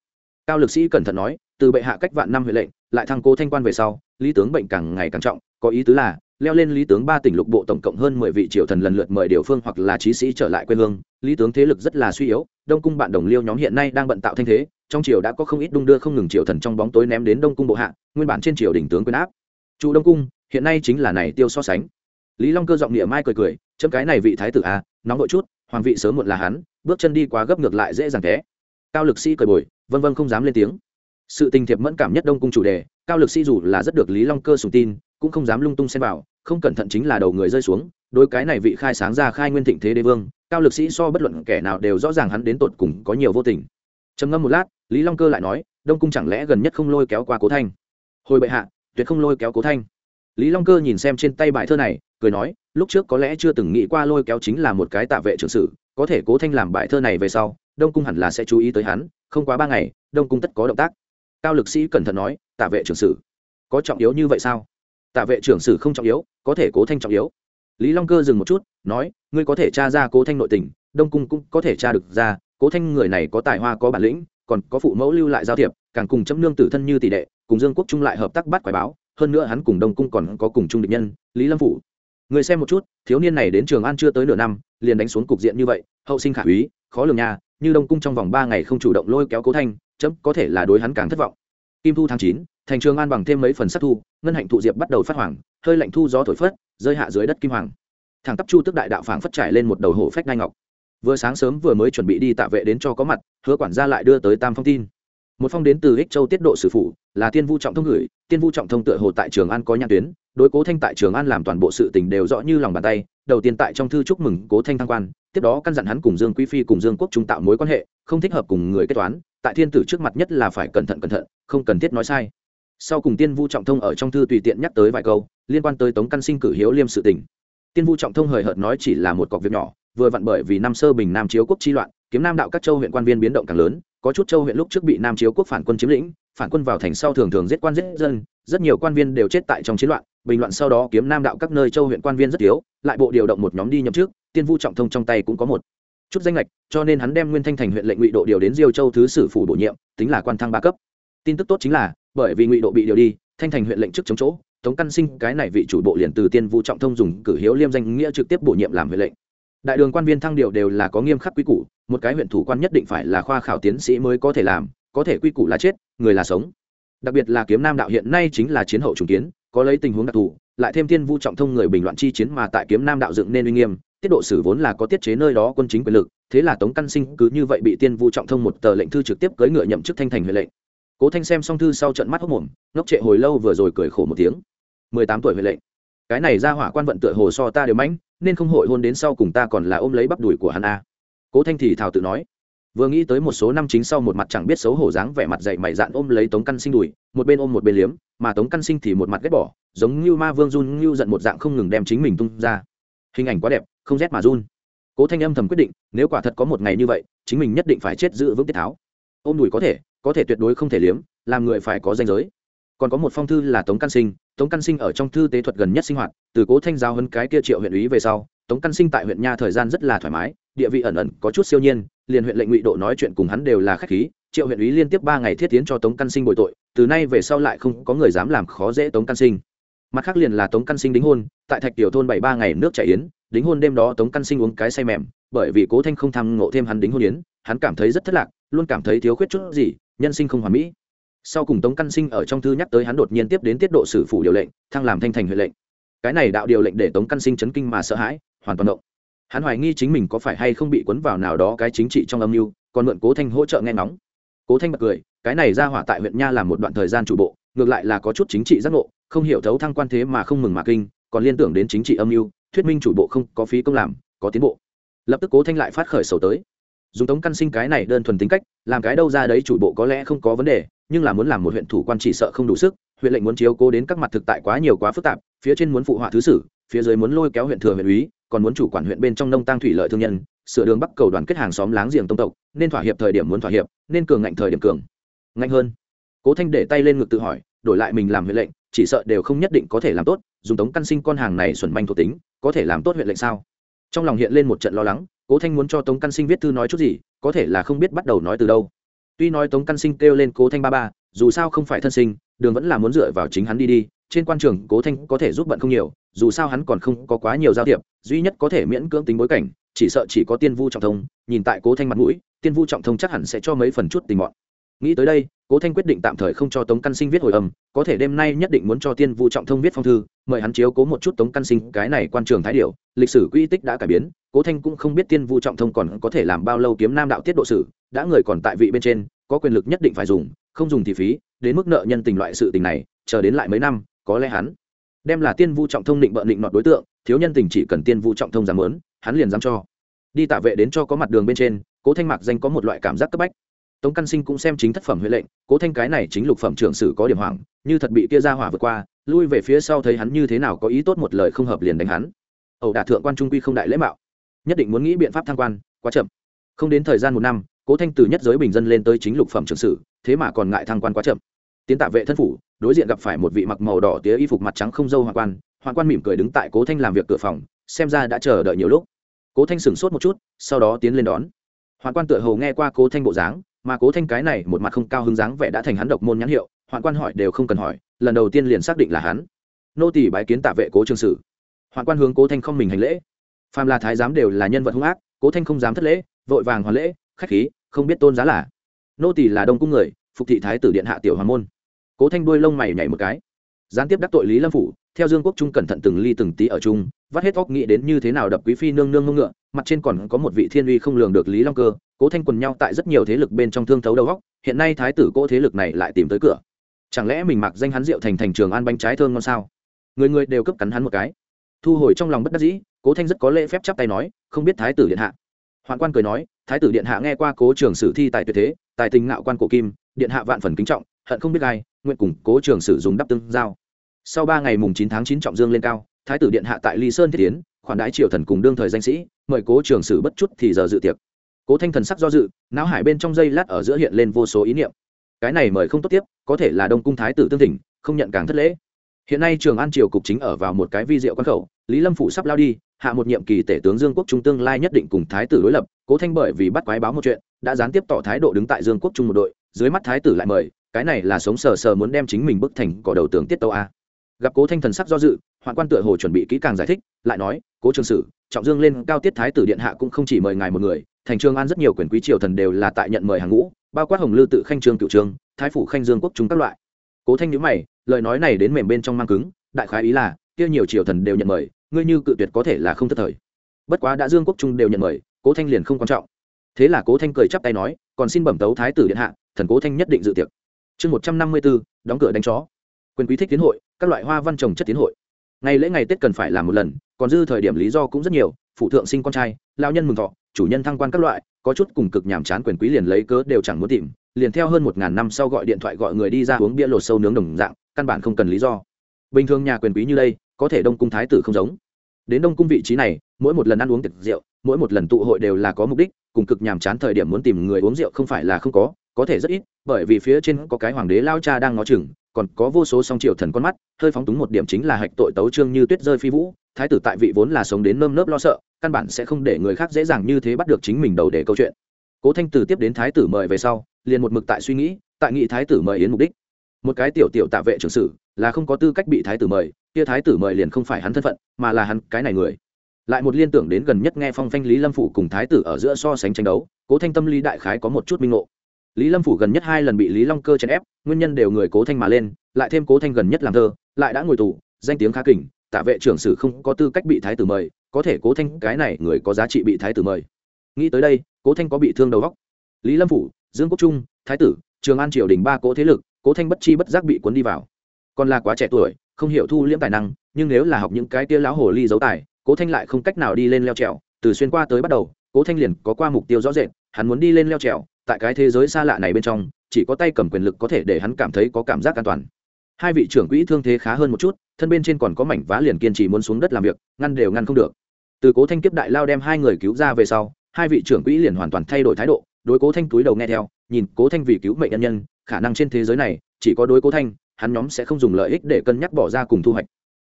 Cao lực sĩ cẩn thận nói, từ bệ hạ cách vạn năm huệ lệnh, lại thăng cố thanh quan về sau, lý tướng bệnh càng ngày càng trọng, có ý tứ là leo lên lý tướng ba tỉnh lục bộ tổng cộng hơn mười vị triều thần lần lượt mời điều phương hoặc là trí sĩ trở lại quê hương. Lý tướng thế lực rất là suy yếu đông cung bạn đồng liêu nhóm hiện nay đang bận tạo thanh thế trong triều đã có không ít đung đưa không ngừng triều thần trong bóng tối ném đến đông cung bộ hạ nguyên bản trên triều đỉnh tướng quyền áp. Trụ đông cung hiện nay chính là này tiêu so sánh. Lý long cơ giọng địa mai cười cười chấm cái này vị thái tử a à, nóng nội chút hoàng vị sớm muộn là hắn bước chân đi quá gấp ngược lại dễ dàng té cao lực sĩ cười bồi vân vân không dám lên tiếng. Sự tình thiệp mẫn cảm nhất đông cung chủ đề cao lực sĩ dù là rất được lý long cơ sùng tin cũng không dám lung tung xen vào không cẩn thận chính là đầu người rơi xuống, đôi cái này vị khai sáng ra khai nguyên thịnh thế đế vương, cao lực sĩ so bất luận kẻ nào đều rõ ràng hắn đến tột cùng có nhiều vô tình. Trầm ngâm một lát, lý long cơ lại nói, đông cung chẳng lẽ gần nhất không lôi kéo qua cố thanh? Hồi bệ hạ, tuyệt không lôi kéo cố thanh. Lý long cơ nhìn xem trên tay bài thơ này, cười nói, lúc trước có lẽ chưa từng nghĩ qua lôi kéo chính là một cái tạ vệ trưởng sử có thể cố thanh làm bài thơ này về sau, đông cung hẳn là sẽ chú ý tới hắn, không quá ba ngày, đông cung tất có động tác. Cao lực sĩ cẩn thận nói, tạ vệ trưởng sử có trọng yếu như vậy sao? Tạ vệ trưởng sử không trọng yếu, có thể cố thanh trọng yếu. Lý long cơ dừng một chút, nói, ngươi có thể tra ra cố thanh nội tình, đông cung cũng có thể tra được ra, cố thanh người này có tài hoa, có bản lĩnh, còn có phụ mẫu lưu lại giao thiệp, càng cùng chấm nương tử thân như tỷ đệ, cùng dương quốc trung lại hợp tác bắt quái báo, hơn nữa hắn cùng đông cung còn có cùng chung định nhân, lý lâm phủ. Người xem một chút, thiếu niên này đến trường an chưa tới nửa năm, liền đánh xuống cục diện như vậy, hậu sinh khả úy, khó lường nha, như đông cung trong vòng ba ngày không chủ động lôi kéo cố thanh, chấm có thể là đối hắn càng thất vọng. Kim thu tháng chín thành trường an bằng thêm mấy phần sắc thu, ngân hạnh thụ diệp bắt đầu phát hoàng, hơi lạnh thu gió thổi phất, rơi hạ dưới đất kim hoàng. Thằng tắp chu tức đại đạo phảng phất trải lên một đầu hổ phách ngai ngọc. Vừa sáng sớm vừa mới chuẩn bị đi tạ vệ đến cho có mặt, hứa quản gia lại đưa tới tam phong tin. Một phong đến từ ích châu tiết độ sử phụ là tiên vu trọng thông gửi, tiên vu trọng thông tựa hồ tại trường an có nhãn tuyến, đối cố thanh tại trường an làm toàn bộ sự tình đều rõ như lòng bàn tay, đầu tiên tại trong thư chúc mừng cố thanh thăng quan, tiếp đó căn dặn hắn cùng dương quý phi cùng dương quốc trung tạo mối quan hệ, không thích hợp cùng người kết toán, tại thiên tử trước mặt nhất là phải cẩn thận cẩn thận, không cần thiết nói sai sau cùng tiên vu trọng thông ở trong thư tùy tiện nhắc tới vài câu, liên quan tới tống căn sinh cử hiếu liêm sự tình. Tiên vu trọng thông hời hợt nói chỉ là một cọc việc nhỏ, vừa vặn bởi vì năm sơ bình nam chiếu quốc chi loạn, kiếm nam đạo các châu huyện quan viên biến động càng lớn, có chút châu huyện lúc trước bị nam chiếu quốc phản quân chiếm lĩnh, phản quân vào thành sau thường thường giết quan giết dân, rất nhiều quan viên đều chết tại trong chiến loạn, bình loạn sau đó kiếm nam đạo các nơi châu huyện quan viên rất yếu, lại bộ điều động một nhóm đi nhậm trước tiên vu trọng thông trong tay cũng có một chút danh lệch, cho nên hắn đem nguyên thanh thành huyện lệnh ngụy độ điều đến diêu châu thứ sử phủ bổ nhiệm, tính là quan thăng ba cấp. Tin tức tốt chính là bởi vì ngụy độ bị điều đi, thanh thành huyện lệnh trước chống chỗ, tống căn sinh cái này vị chủ bộ liền từ tiên vu trọng thông dùng cử hiếu liêm danh nghĩa trực tiếp bổ nhiệm làm huyện lệnh. Đại đường quan viên thăng điều đều là có nghiêm khắc quy củ, một cái huyện thủ quan nhất định phải là khoa khảo tiến sĩ mới có thể làm, có thể quy củ là chết, người là sống. Đặc biệt là kiếm nam đạo hiện nay chính là chiến hậu trùng kiến, có lấy tình huống đặc thù, lại thêm tiên vu trọng thông người bình loạn chi chiến mà tại kiếm nam đạo dựng nên uy nghiêm, tiết độ sử vốn là có tiết chế nơi đó quân chính quyền lực, thế là tống căn sinh cứ như vậy bị tiên vu trọng thông một tờ lệnh thư trực tiếp cưỡi ngựa nhậm chức thanh thành huệ lệnh cố thanh xem xong thư sau trận mắt hốc mồm, ngốc trệ hồi lâu vừa rồi cười khổ một tiếng. Mười tám tuổi huệ lệnh. Cái này ra hỏa quan vận tựa hồ so ta đều mãnh, nên không hội hôn đến sau cùng ta còn là ôm lấy bắp đùi của hắn a. Cố thanh thì thào tự nói. Vừa nghĩ tới một số năm chính sau một mặt chẳng biết xấu hổ dáng vẻ mặt dậy mày dạn ôm lấy tống căn sinh đùi, một bên ôm một bên liếm, mà tống căn sinh thì một mặt ghét bỏ, giống như ma vương run như giận một dạng không ngừng đem chính mình tung ra. Hình ảnh quá đẹp, không rét mà run. Cố thanh âm thầm quyết định, nếu quả thật có một ngày như vậy, chính mình nhất định phải chết giữ vững tiết tháo. Ôm đùi có thể có thể tuyệt đối không thể liếm, làm người phải có danh giới. Còn có một phong thư là tống căn sinh, tống căn sinh ở trong thư tế thuật gần nhất sinh hoạt, từ cố thanh giao hơn cái kia triệu huyện úy về sau, tống căn sinh tại huyện nha thời gian rất là thoải mái, địa vị ẩn ẩn có chút siêu nhiên, liền huyện lệnh ngụy độ nói chuyện cùng hắn đều là khách khí, triệu huyện úy liên tiếp ba ngày thiết tiến cho tống căn sinh bồi tội, từ nay về sau lại không có người dám làm khó dễ tống căn sinh. Mặt khác liền là tống căn sinh đính hôn, tại thạch tiểu thôn bảy ba ngày nước chảy yến, đính hôn đêm đó tống căn sinh uống cái say mềm, bởi vì cố thanh không tham ngộ thêm hắn đính hôn yến, hắn cảm thấy rất thất lạc, luôn cảm thấy thiếu khuyết chút gì nhân sinh không hoàn mỹ. Sau cùng tống căn sinh ở trong thư nhắc tới hắn đột nhiên tiếp đến tiết độ sử phủ điều lệnh, thăng làm thanh thành huệ lệnh. Cái này đạo điều lệnh để tống căn sinh chấn kinh mà sợ hãi, hoàn toàn động. Hắn hoài nghi chính mình có phải hay không bị cuốn vào nào đó cái chính trị trong âm mưu, còn mượn cố thanh hỗ trợ nghe ngóng. Cố thanh bật cười, cái này ra hỏa tại huyện nha làm một đoạn thời gian chủ bộ, ngược lại là có chút chính trị giác ngộ, không hiểu thấu thăng quan thế mà không mừng mà kinh, còn liên tưởng đến chính trị âm mưu, thuyết minh chủ bộ không có phí công làm, có tiến bộ. Lập tức cố thanh lại phát khởi sầu tới dùng tống căn sinh cái này đơn thuần tính cách, làm cái đâu ra đấy chủ bộ có lẽ không có vấn đề, nhưng là muốn làm một huyện thủ quan chỉ sợ không đủ sức, huyện lệnh muốn chiếu cố đến các mặt thực tại quá nhiều quá phức tạp, phía trên muốn phụ họa thứ sử, phía dưới muốn lôi kéo huyện thừa huyện úy, còn muốn chủ quản huyện bên trong nông tăng thủy lợi thương nhân, sửa đường bắc cầu đoàn kết hàng xóm láng giềng tông tộc, nên thỏa hiệp thời điểm muốn thỏa hiệp, nên cường ngạnh thời điểm cường. Ngạnh hơn. Cố thanh để tay lên ngực tự hỏi, đổi lại mình làm huyện lệnh, chỉ sợ đều không nhất định có thể làm tốt, dùng tống căn sinh con hàng này xuẩn manh thuộc tính, có thể làm tốt huyện lệnh sao? Trong lòng hiện lên một trận lo lắng cố thanh muốn cho tống căn sinh viết thư nói chút gì, có thể là không biết bắt đầu nói từ đâu. Tuy nói tống căn sinh kêu lên cố thanh ba ba, dù sao không phải thân sinh, đường vẫn là muốn dựa vào chính hắn đi đi, trên quan trường cố thanh có thể giúp bận không nhiều, dù sao hắn còn không có quá nhiều giao thiệp, duy nhất có thể miễn cưỡng tính bối cảnh, chỉ sợ chỉ có tiên vu trọng thông, nhìn tại cố thanh mặt mũi, tiên vu trọng thông chắc hẳn sẽ cho mấy phần chút tình mọn. Nghĩ tới đây cố thanh quyết định tạm thời không cho tống căn sinh viết hồi âm, có thể đêm nay nhất định muốn cho tiên vu trọng thông viết phong thư, mời hắn chiếu cố một chút tống căn sinh, cái này quan trường thái điệu lịch sử quy tích đã cải biến, cố thanh cũng không biết tiên vu trọng thông còn có thể làm bao lâu kiếm nam đạo tiết độ sử đã người còn tại vị bên trên, có quyền lực nhất định phải dùng, không dùng thì phí, đến mức nợ nhân tình loại sự tình này, chờ đến lại mấy năm, có lẽ hắn đem là tiên vu trọng thông định bợ định nọt đối tượng, thiếu nhân tình chỉ cần tiên vu trọng thông dám lớn hắn liền dám cho. Đi tạ vệ đến cho có mặt đường bên trên, cố thanh mạc danh có một loại cảm giác cấp bách tống căn sinh cũng xem chính thất phẩm huệ lệnh, cố thanh cái này chính lục phẩm trưởng sử có điểm hoảng, như thật bị kia ra hỏa vượt qua, lui về phía sau thấy hắn như thế nào có ý tốt một lời không hợp liền đánh hắn. Ẩu đả thượng quan trung quy không đại lễ mạo, nhất định muốn nghĩ biện pháp thăng quan, quá chậm. Không đến thời gian một năm, cố thanh từ nhất giới bình dân lên tới chính lục phẩm trưởng sử, thế mà còn ngại thăng quan quá chậm. Tiến tạ vệ thân phủ, đối diện gặp phải một vị mặc màu đỏ tía y phục mặt trắng không dâu hoàng quan hoàng quan mỉm cười đứng tại cố thanh làm việc cửa phòng, xem ra đã chờ đợi nhiều lúc. Cố thanh sửng sốt một chút, sau đó tiến lên đón. Hoàng quan tựa hầu nghe qua cố thanh bộ dáng mà cố thanh cái này một mặt không cao hứng dáng vẻ đã thành hắn độc môn nhãn hiệu hoàng quan hỏi đều không cần hỏi, lần đầu tiên liền xác định là hắn. Nô tỷ bái kiến tạ vệ cố trường sử. Hoàng quan hướng cố thanh không mình hành lễ. Phàm là thái giám đều là nhân vật hung ác, cố thanh không dám thất lễ, vội vàng hoàn lễ, khách khí, không biết tôn giá là. Nô tỷ là đông cung người, phục thị thái tử điện hạ tiểu hoàng môn. Cố thanh đuôi lông mày nhảy một cái. Gián tiếp đắc tội lý lâm phủ theo dương quốc trung cẩn thận từng ly từng tí ở chung, vắt hết óc nghĩ đến như thế nào đập quý phi nương nương ngưng ngựa, mặt trên còn có một vị thiên uy không lường được lý long cơ, cố thanh quần nhau tại rất nhiều thế lực bên trong thương thấu đầu góc hiện nay thái tử cỗ thế lực này lại tìm tới cửa. Chẳng lẽ mình mặc danh hắn rượu thành thành trường ăn bánh trái thơm ngon sao? Người người đều cấp cắn hắn một cái. Thu hồi trong lòng bất đắc dĩ, cố thanh rất có lễ phép chắp tay nói, không biết thái tử điện hạ. Hoạn quan cười nói, thái tử điện hạ nghe qua cố trường sử thi tài tuyệt thế, tài tình ngạo quan cổ kim, điện hạ vạn phần kính trọng, hận không biết ai, nguyện cùng cố trường sử dùng đắp tương giao sau ba ngày mùng chín tháng chín trọng dương lên cao, thái tử điện hạ tại ly sơn thiết tiến khoản đái triều thần cùng đương thời danh sĩ, mời cố trường sử bất chút thì giờ dự tiệc. Cố thanh thần sắc do dự, não hải bên trong dây lát ở giữa hiện lên vô số ý niệm. Cái này mời không tốt tiếp, có thể là đông cung thái tử tương thỉnh, không nhận càng thất lễ. Hiện nay trường an triều cục chính ở vào một cái vi diệu quan khẩu, lý lâm phụ sắp lao đi, hạ một nhiệm kỳ tể tướng dương quốc trung tương lai nhất định cùng thái tử đối lập, cố thanh bởi vì bắt quái báo một chuyện, đã gián tiếp tỏ thái độ đứng tại dương quốc trung một đội, dưới mắt thái tử lại mời, cái này là sống sờ sờ muốn đem chính mình bức thành cỏ đầu tướng tiết tâu a gặp cố thanh thần sắc do dự hoạn quan tựa hồ chuẩn bị kỹ càng giải thích lại nói cố trường sử trọng dương lên cao tiết thái tử điện hạ cũng không chỉ mời ngài một người thành trường an rất nhiều quyền quý triều thần đều là tại nhận mời hàng ngũ bao quát hồng lư tự khanh trương cựu trương thái phủ khanh dương quốc chúng các loại cố thanh nhữ mày lời nói này đến mềm bên trong mang cứng đại khái ý là kia nhiều triều thần đều nhận mời ngươi như cự tuyệt có thể là không thất thời bất quá đã dương quốc trung đều nhận mời cố thanh liền không quan trọng thế là cố thanh cười chắp tay nói còn xin bẩm tấu thái tử điện hạ thần cố thanh nhất định dự tiệc chương một trăm năm mươi bốn đóng cửa đánh chó quyền quý thích tiến hội các loại hoa văn trồng chất tiến hội. Ngày lễ ngày tết cần phải làm một lần, còn dư thời điểm lý do cũng rất nhiều, phụ thượng sinh con trai lao nhân mừng thọ, chủ nhân thăng quan các loại, có chút cùng cực nhàm chán quyền quý liền lấy cớ đều chẳng muốn tìm, liền theo hơn một ngàn năm sau gọi điện thoại gọi người đi ra uống bia lột sâu nướng đồng dạng, căn bản không cần lý do. Bình thường nhà quyền quý như đây, có thể đông cung thái tử không giống. Đến đông cung vị trí này, mỗi một lần ăn uống tiệc rượu, mỗi một lần tụ hội đều là có mục đích, cùng cực nhàm chán thời điểm muốn tìm người uống rượu không phải là không có có thể rất ít, bởi vì phía trên có cái hoàng đế lao cha đang ngó chừng còn có vô số song triều thần con mắt, hơi phóng túng một điểm chính là hạch tội tấu trương như tuyết rơi phi vũ, thái tử tại vị vốn là sống đến nơm nớp lo sợ, căn bản sẽ không để người khác dễ dàng như thế bắt được chính mình đầu để câu chuyện. Cố thanh tử tiếp đến thái tử mời về sau, liền một mực tại suy nghĩ, tại nghị thái tử mời yến mục đích. Một cái tiểu tiểu tạ vệ trưởng sử, là không có tư cách bị thái tử mời, kia thái tử mời liền không phải hắn thân phận, mà là hắn cái này người. Lại một liên tưởng đến gần nhất nghe phong phanh lý lâm phủ cùng thái tử ở giữa so sánh tranh đấu, cố thanh tâm lý đại khái có một chút minh ngộ lý lâm phủ gần nhất hai lần bị lý long cơ chèn ép, nguyên nhân đều người cố thanh mà lên, lại thêm cố thanh gần nhất làm thơ, lại đã ngồi tù, danh tiếng khá kỉnh tạ vệ trưởng sử không có tư cách bị thái tử mời, có thể cố thanh, cái này người có giá trị bị thái tử mời. Nghĩ tới đây, cố thanh có bị thương đầu góc lý lâm phủ, dương quốc trung, thái tử, trường an triều đình ba cố thế lực, cố thanh bất chi bất giác bị cuốn đi vào. Còn là quá trẻ tuổi, không hiểu thu liễm tài năng, nhưng nếu là học những cái tia lão hồ ly dấu tài, cố thanh lại không cách nào đi lên leo trèo, từ xuyên qua tới bắt đầu, cố thanh liền có qua mục tiêu rõ rệt, hắn muốn đi lên leo trèo tại cái thế giới xa lạ này bên trong, chỉ có tay cầm quyền lực có thể để hắn cảm thấy có cảm giác an toàn. Hai vị trưởng quỹ thương thế khá hơn một chút, thân bên trên còn có mảnh vá liền kiên trì muốn xuống đất làm việc, ngăn đều ngăn không được. Từ cố thanh kiếp đại lao đem hai người cứu ra về sau, hai vị trưởng quỹ liền hoàn toàn thay đổi thái độ, đối cố thanh túi đầu nghe theo, nhìn cố thanh vì cứu mệnh nhân nhân, khả năng trên thế giới này, chỉ có đối cố thanh, hắn nhóm sẽ không dùng lợi ích để cân nhắc bỏ ra cùng thu hoạch.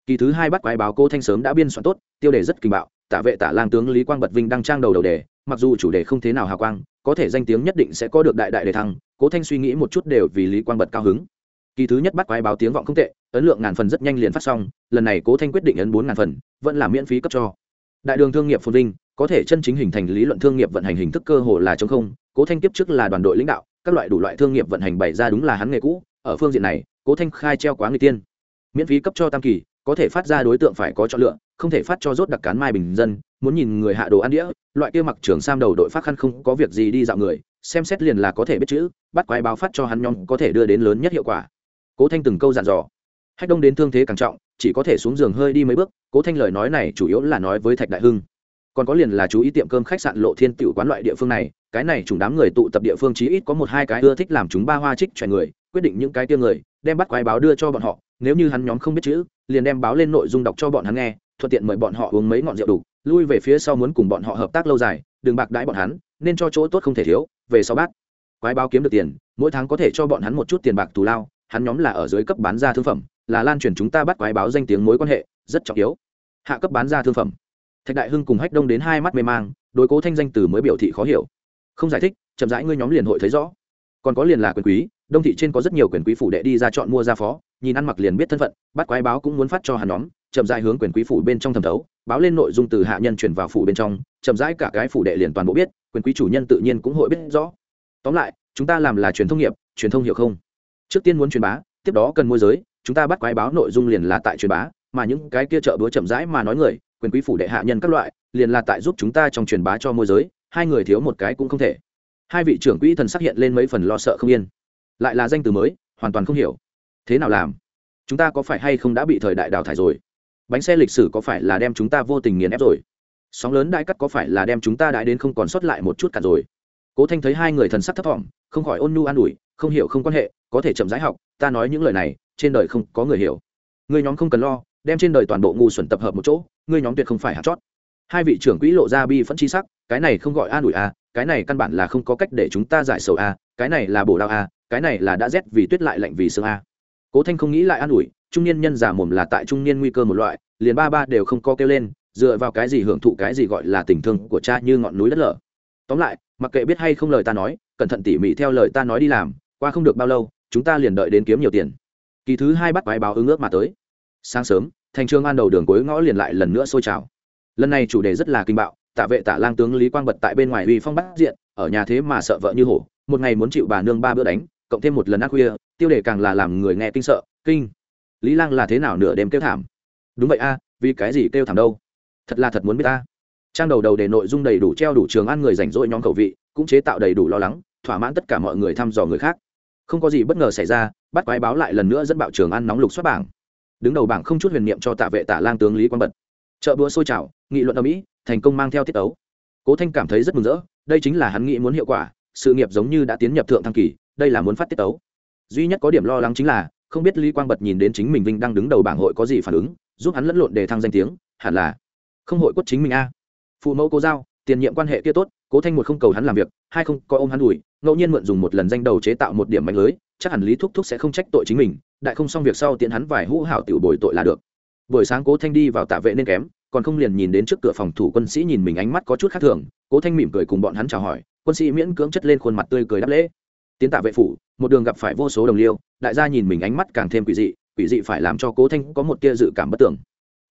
Kỳ thứ hai bắt quái báo cố thanh sớm đã biên soạn tốt, tiêu đề rất kinh bạo, tả vệ tả lang tướng lý quang bật vinh đăng trang đầu đầu đề mặc dù chủ đề không thế nào hào quang, có thể danh tiếng nhất định sẽ có được đại đại đề thăng, cố thanh suy nghĩ một chút đều vì lý quang bật cao hứng. Kỳ thứ nhất bắt quái báo tiếng vọng không tệ, ấn lượng ngàn phần rất nhanh liền phát xong, lần này cố thanh quyết định ấn bốn ngàn phần, vẫn là miễn phí cấp cho. Đại đường thương nghiệp phồn vinh, có thể chân chính hình thành lý luận thương nghiệp vận hành hình thức cơ hồ là chống không, cố thanh tiếp trước là đoàn đội lãnh đạo, các loại đủ loại thương nghiệp vận hành bày ra đúng là hắn nghề cũ, ở phương diện này, cố thanh khai treo quá người tiên. Miễn phí cấp cho tam kỳ, có thể phát ra đối tượng phải có chọn lựa không thể phát cho rốt đặc cán mai bình dân, muốn nhìn người hạ đồ ăn đĩa, loại kia mặc trưởng sam đầu đội phát khăn không có việc gì đi dạo người, xem xét liền là có thể biết chữ, bắt quái báo phát cho hắn nhóm có thể đưa đến lớn nhất hiệu quả. Cố thanh từng câu dặn dò. Hách đông đến thương thế càng trọng, chỉ có thể xuống giường hơi đi mấy bước, cố thanh lời nói này chủ yếu là nói với thạch đại hưng. Còn có liền là chú ý tiệm cơm khách sạn lộ thiên tiểu quán loại địa phương này, cái này chúng đám người tụ tập địa phương chí ít có một hai cái ưa thích làm chúng ba hoa trích chọn người, quyết định những cái tiêu người, đem bắt quái báo đưa cho bọn họ, nếu như hắn nhóm không biết chữ liền đem báo lên nội dung đọc cho bọn hắn nghe, thuận tiện mời bọn họ uống mấy ngọn rượu đủ, lui về phía sau muốn cùng bọn họ hợp tác lâu dài, đừng bạc đãi bọn hắn, nên cho chỗ tốt không thể thiếu, về sau bác. Quái báo kiếm được tiền, mỗi tháng có thể cho bọn hắn một chút tiền bạc thù lao, hắn nhóm là ở dưới cấp bán ra thương phẩm, là lan truyền chúng ta bắt quái báo danh tiếng mối quan hệ, rất trọng yếu. Hạ cấp bán ra thương phẩm. Thạch đại hưng cùng hách đông đến hai mắt mê mang, đối cố thanh danh từ mới biểu thị khó hiểu. Không giải thích, chậm rãi ngươi nhóm liền hội thấy rõ. Còn có liền là quyền quý, đông thị trên có rất nhiều quyền quý phủ đệ đi ra chọn mua ra phó nhìn ăn mặc liền biết thân phận, bắt quái báo cũng muốn phát cho hắn nhóm, chậm rãi hướng quyền quý phủ bên trong thẩm thấu, báo lên nội dung từ hạ nhân chuyển vào phủ bên trong, chậm rãi cả cái phủ đệ liền toàn bộ biết, quyền quý chủ nhân tự nhiên cũng hội biết rõ. Tóm lại, chúng ta làm là truyền thông nghiệp, truyền thông hiểu không? Trước tiên muốn truyền bá, tiếp đó cần môi giới, chúng ta bắt quái báo nội dung liền là tại truyền bá, mà những cái kia chợ búa chậm rãi mà nói người, quyền quý phủ đệ hạ nhân các loại, liền là tại giúp chúng ta trong truyền bá cho môi giới, hai người thiếu một cái cũng không thể. Hai vị trưởng quỹ thần xác hiện lên mấy phần lo sợ không yên. Lại là danh từ mới, hoàn toàn không hiểu thế nào làm chúng ta có phải hay không đã bị thời đại đào thải rồi bánh xe lịch sử có phải là đem chúng ta vô tình nghiền ép rồi sóng lớn đại cắt có phải là đem chúng ta đãi đến không còn sót lại một chút cả rồi cố thanh thấy hai người thần sắc thấp thỏm, không khỏi ôn nhu an ủi, không hiểu không quan hệ, có thể chậm rãi học, ta nói những lời này, trên đời không có người hiểu người nhóm không cần lo, đem trên đời toàn bộ ngu xuẩn tập hợp một chỗ ngươi nhóm tuyệt không phải hạt chót hai vị trưởng quỹ lộ ra bi phẫn chi sắc, cái này không gọi an ủi à? cái này căn bản là không có cách để chúng ta giải sầu à? cái này là bổ đao a à, cái này là đã rét vì tuyết lại lạnh vì sương à? Cố thanh không nghĩ lại an ủi, trung niên nhân giả mồm là tại trung niên nguy cơ một loại, liền ba ba đều không co kêu lên, dựa vào cái gì hưởng thụ cái gì gọi là tình thương của cha như ngọn núi đất lở. Tóm lại, mặc kệ biết hay không lời ta nói, cẩn thận tỉ mỉ theo lời ta nói đi làm, qua không được bao lâu, chúng ta liền đợi đến kiếm nhiều tiền. Kỳ thứ hai bắt quái báo ứng ước mà tới. Sáng sớm, thành trường an đầu đường cuối ngõ liền lại lần nữa sôi trào. Lần này chủ đề rất là kinh bạo, tạ vệ tạ lang tướng lý quang bật tại bên ngoài uy phong bắt diện, ở nhà thế mà sợ vợ như hổ, một ngày muốn chịu bà nương ba bữa đánh, cộng thêm một lần ác khuya tiêu đề càng là làm người nghe kinh sợ, kinh. Lý lang là thế nào nửa đêm kêu thảm? Đúng vậy a, vì cái gì kêu thảm đâu? Thật là thật muốn biết ta. Trang đầu đầu để nội dung đầy đủ treo đủ trường ăn người rảnh rỗi nhóm khẩu vị, cũng chế tạo đầy đủ lo lắng, thỏa mãn tất cả mọi người thăm dò người khác. Không có gì bất ngờ xảy ra, bắt quái báo lại lần nữa dẫn bạo trường ăn nóng lục xuất bảng. Đứng đầu bảng không chút huyền niệm cho tạ vệ tạ lang tướng lý quang bật. Chợ búa sôi trào, nghị luận ở mỹ thành công mang theo tiết ấu cố thanh cảm thấy rất mừng rỡ, đây chính là hắn nghĩ muốn hiệu quả, sự nghiệp giống như đã tiến nhập thượng thăng kỳ, đây là muốn phát tiết ấu duy nhất có điểm lo lắng chính là, không biết lý quang bật nhìn đến chính mình vinh đang đứng đầu bảng hội có gì phản ứng, giúp hắn lẫn lộn để thăng danh tiếng, hẳn là, không hội quất chính mình a. Phụ mẫu cố giao, tiền nhiệm quan hệ kia tốt, cố thanh một không cầu hắn làm việc, hai không có ôm hắn đùi, ngẫu nhiên mượn dùng một lần danh đầu chế tạo một điểm mạnh lưới, chắc hẳn lý thúc thúc sẽ không trách tội chính mình, đại không xong việc sau tiện hắn vài hũ hảo tiểu bồi tội là được. Buổi sáng cố thanh đi vào tạ vệ nên kém, còn không liền nhìn đến trước cửa phòng thủ quân sĩ nhìn mình ánh mắt có chút khác thường, cố thanh mỉm cười cùng bọn hắn chào hỏi, quân sĩ miễn cưỡng chất lên khuôn mặt tươi cười đáp lễ tiến tạ vệ phủ, một đường gặp phải vô số đồng liêu, đại gia nhìn mình ánh mắt càng thêm quỷ dị quỷ dị phải làm cho cố thanh có một tia dự cảm bất tưởng.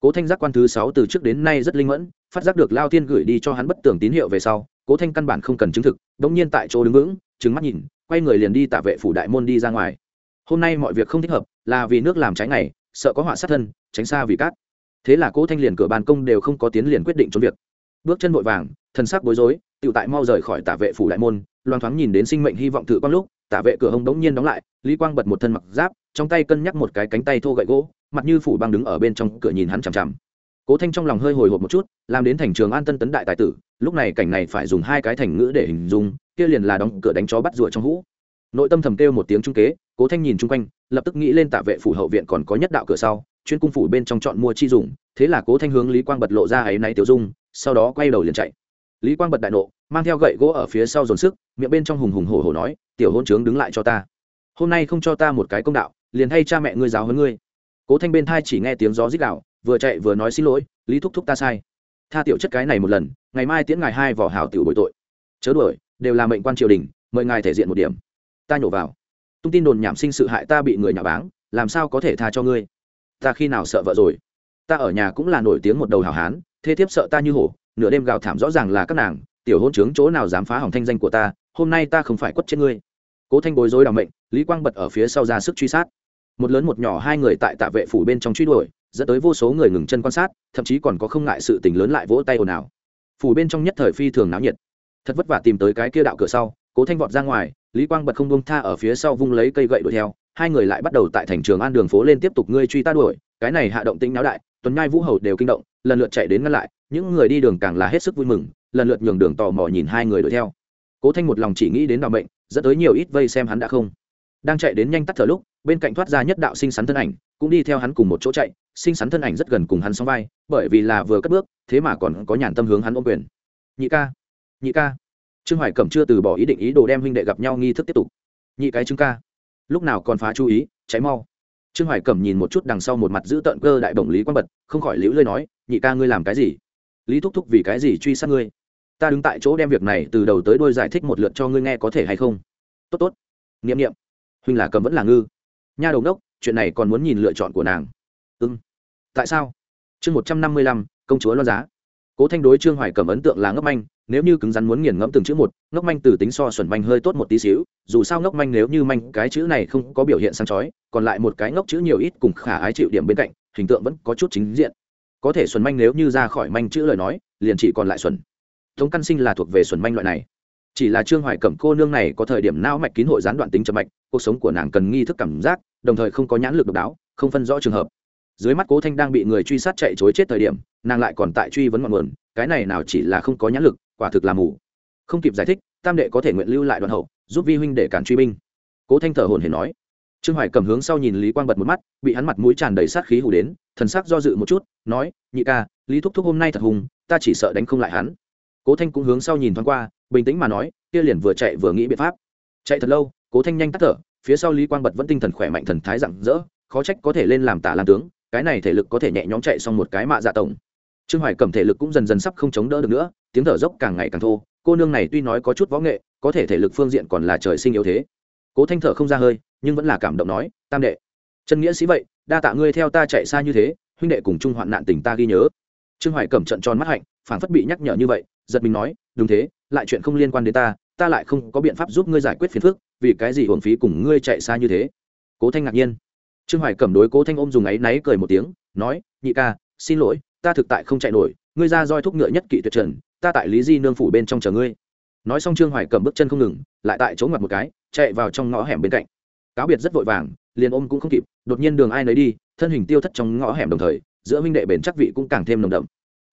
Cố thanh giác quan thứ sáu từ trước đến nay rất linh mẫn, phát giác được lao tiên gửi đi cho hắn bất tưởng tín hiệu về sau, cố thanh căn bản không cần chứng thực đ ỗ n g nhiên tại chỗ đứng vững trứng mắt nhìn, quay người liền đi tạ vệ phủ đại môn đi ra ngoài. Hôm nay mọi việc không thích hợp, là vì nước làm trái ngày, sợ có họa sát thân, tránh xa vì cát. Thế là cố thanh liền cửa bàn công đều không có tiến liền quyết định trốn việc. Bước chân vội vàng thân sắc bối rối tự tại mau rời khỏi Tả vệ phủ đại môn, loang thoáng nhìn đến sinh mệnh hy vọng thử quang lúc, Tả vệ cửa hông đống nhiên đóng lại, lý quang bật một thân mặc giáp, trong tay cân nhắc một cái cánh tay thô gậy gỗ, mặt như phủ băng đứng ở bên trong cửa nhìn hắn chằm chằm. Cố thanh trong lòng hơi hồi hộp một chút, làm đến thành trường an tân tấn đại tài tử, lúc này cảnh này phải dùng hai cái thành ngữ để hình dung, kia liền là đóng cửa đánh chó bắt rùa trong hũ. Nội tâm thầm kêu một tiếng trung kế, cố thanh nhìn chung quanh, lập tức nghĩ lên tạ vệ phủ hậu viện còn có nhất đạo cửa sau, chuyên cung phủ bên trong chọn mua chi dùng, thế là cố thanh hướng lý quang bật lộ ra ấy nay tiểu dung, sau đó quay đầu liền chạy lý quang bật đại nộ, mang theo gậy gỗ ở phía sau dồn sức, miệng bên trong hùng hùng hổ hổ nói, tiểu hôn trướng đứng lại cho ta. Hôm nay không cho ta một cái công đạo, liền hay cha mẹ ngươi giáo hơn ngươi. Cố thanh bên thai chỉ nghe tiếng gió rít đạo vừa chạy vừa nói xin lỗi, lý thúc thúc ta sai. Tha tiểu chất cái này một lần, ngày mai tiễn ngài hai vỏ hảo tiểu bội tội. Chớ đuổi, đều là mệnh quan triều đình, mời ngài thể diện một điểm. Ta nhổ vào. Tung tin đồn nhảm sinh sự hại ta bị người nhà báng, làm sao có thể tha cho ngươi? Ta khi nào sợ vợ rồi? Ta ở nhà cũng là nổi tiếng một đầu hảo hán thế thiếp sợ ta như hổ nửa đêm gào thảm rõ ràng là các nàng, tiểu hôn trướng chỗ nào dám phá hỏng thanh danh của ta, hôm nay ta không phải quất chết ngươi. Cố thanh bối rối đ mệnh, lý quang bật ở phía sau ra sức truy sát. Một lớn một nhỏ hai người tại tạ vệ phủ bên trong truy đuổi, dẫn tới vô số người ngừng chân quan sát, thậm chí còn có không ngại sự tình lớn lại vỗ tay ồn ào. Phủ bên trong nhất thời phi thường náo nhiệt. Thật vất vả tìm tới cái kia đạo cửa sau, cố thanh vọt ra ngoài, lý quang bật không bông tha ở phía sau vung lấy cây gậy đuổi theo, hai người lại bắt đầu tại thành trường an đường phố lên tiếp tục, ngươi truy ta đuổi, cái này hạ động tĩnh náo đại tuần nhai vũ hầu đều kinh động lần lượt chạy đến ngăn lại những người đi đường càng là hết sức vui mừng lần lượt nhường đường tò mò nhìn hai người đuổi theo. Cố thanh một lòng chỉ nghĩ đến đạo bệnh, dẫn tới nhiều ít vây xem hắn đã không. Đang chạy đến nhanh tắt thở lúc bên cạnh thoát ra nhất đạo sinh sắn thân ảnh cũng đi theo hắn cùng một chỗ chạy sinh sắn thân ảnh rất gần cùng hắn song vai bởi vì là vừa cất bước thế mà còn có nhàn tâm hướng hắn ôm quyền. Nhị ca nhị ca. Trương hoài cẩm chưa từ bỏ ý định ý đồ đem huynh đệ gặp nhau nghi thức tiếp tục. Nhị cái chứng ca lúc nào còn phá chú ý cháy mau trương hoài cẩm nhìn một chút đằng sau một mặt giữ tợn cơ đại bổng lý quang bật không khỏi liễu lơi nói nhị ca ngươi làm cái gì? Lý thúc thúc vì cái gì truy sát ngươi? Ta đứng tại chỗ đem việc này từ đầu tới đôi giải thích một lượt cho ngươi nghe có thể hay không? Tốt tốt. N i ệ m n i ệ m huynh là cầm vẫn là ngư. Nha đầu đốc chuyện này còn muốn nhìn lựa chọn của nàng. Ừ, tại sao? Chương một trăm năm mươi lăm công chúa lo giá. Cố thanh đối trương hoài cầm ấn tượng là ngấp anh nếu như cứng rắn muốn nghiền ngẫm từng chữ một, ngốc manh từ tính so xuẩn manh hơi tốt một tí xíu, dù sao ngốc manh nếu như manh cái chữ này không có biểu hiện sáng chói, còn lại một cái ngốc chữ nhiều ít cùng khả ái chịu điểm bên cạnh, hình tượng vẫn có chút chính diện. Có thể xuẩn manh nếu như ra khỏi manh chữ lời nói, liền chỉ còn lại xuẩn. Tống căn sinh là thuộc về xuẩn manh loại này. Chỉ là trương hoài cẩm cô nương này có thời điểm não mạch kín hội gián đoạn tính chậm mạch, cuộc sống của nàng cần nghi thức cảm giác, đồng thời không có nhãn lực độc đáo, không phân rõ trường hợp. Dưới mắt cố thanh đang bị người truy sát chạy chối chết thời điểm, nàng lại còn tại truy vấn ngọn nguồn, cái này nào chỉ là không có nhãn lực quả thực là mù. Không kịp giải thích, tam đệ có thể nguyện lưu lại đoàn hậu, giúp vi huynh để cản truy binh. Cố thanh thở hồn hển nói. Trương hoài cầm hướng sau nhìn lý quang bật một mắt, bị hắn mặt mũi tràn đầy sát khí hủ đến, thần sắc do dự một chút, nói, nhị ca, lý thúc thúc hôm nay thật hùng, ta chỉ sợ đánh không lại hắn. Cố thanh cũng hướng sau nhìn thoáng qua, bình tĩnh mà nói, kia liền vừa chạy vừa nghĩ biện pháp. Chạy thật lâu, cố thanh nhanh tắt thở, phía sau lý quang bật vẫn tinh thần khỏe mạnh thần thái rạng rỡ, khó trách có thể lên làm tả làm tướng, cái này thể lực có thể nhẹ nhõm chạy xong một cái mạ dạ tổng. Trương hoài cầm thể lực cũng dần dần sắp không chống đỡ được nữa tiếng thở dốc càng ngày càng thô, cô nương này tuy nói có chút võ nghệ, có thể thể lực phương diện còn là trời sinh yếu thế. Cố thanh thở không ra hơi, nhưng vẫn là cảm động nói, tam đệ, chân nghĩa sĩ vậy, đa tạ ngươi theo ta chạy xa như thế, huynh đệ cùng chung hoạn nạn tình ta ghi nhớ. Trương hoài cẩm trận tròn mắt hạnh phản phất bị nhắc nhở như vậy, giật mình nói, đúng thế, lại chuyện không liên quan đến ta ta lại không có biện pháp giúp ngươi giải quyết phiền phức, vì cái gì hưởng phí cùng ngươi chạy xa như thế? Cố thanh ngạc nhiên. Trương hoài cẩm đối cố thanh ôm dùng áy náy cười một tiếng, nói, nhị ca, xin lỗi, ta thực tại không chạy nổi, ngươi ra roi thúc ngựa nhất kỵ tuyệt trần ta tại lý di nương phủ bên trong chờ ngươi nói xong trương hoài cầm bước chân không ngừng lại tại chỗ ngoặt một cái chạy vào trong ngõ hẻm bên cạnh cáo biệt rất vội vàng liền ôm cũng không kịp đột nhiên đường ai nấy đi thân hình tiêu thất trong ngõ hẻm đồng thời giữa minh đệ bền chắc vị cũng càng thêm nồng đậm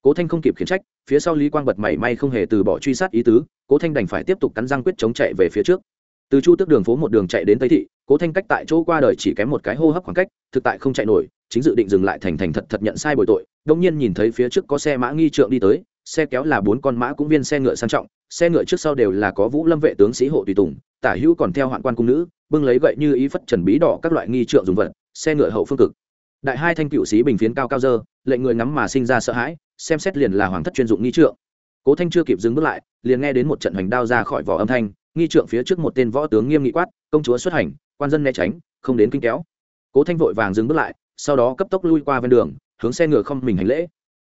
cố thanh không kịp khiển trách phía sau lý quang bật mảy may không hề từ bỏ truy sát ý tứ cố thanh đành phải tiếp tục cắn răng quyết chống chạy về phía trước từ chu tước đường phố một đường chạy đến tây thị cố thanh cách tại chỗ qua đời chỉ kém một cái hô hấp khoảng cách thực tại không chạy nổi chính dự định dừng lại thành thành thật thật nhận sai bồi tội đông nhiên nhìn thấy phía trước có xe mã nghi trượng đi tới xe kéo là bốn con mã cũng viên xe ngựa sang trọng, xe ngựa trước sau đều là có vũ lâm vệ tướng sĩ hộ tùy tùng, tả hữu còn theo hoạn quan cung nữ, bưng lấy gậy như ý phất trần bí đỏ các loại nghi trượng dùng vật, xe ngựa hậu phương cực. Đại hai thanh cựu sĩ bình phiến cao cao dơ, lệnh người ngắm mà sinh ra sợ hãi, xem xét liền là hoàng thất chuyên dụng nghi trượng. Cố thanh chưa kịp dừng bước lại, liền nghe đến một trận hoành đao ra khỏi vỏ âm thanh, nghi trượng phía trước một tên võ tướng nghiêm nghị quát, công chúa xuất hành, quan dân né tránh, không đến kinh kéo. Cố thanh vội vàng dừng bước lại, sau đó cấp tốc lui qua ven đường, hướng xe ngựa không mình hành lễ.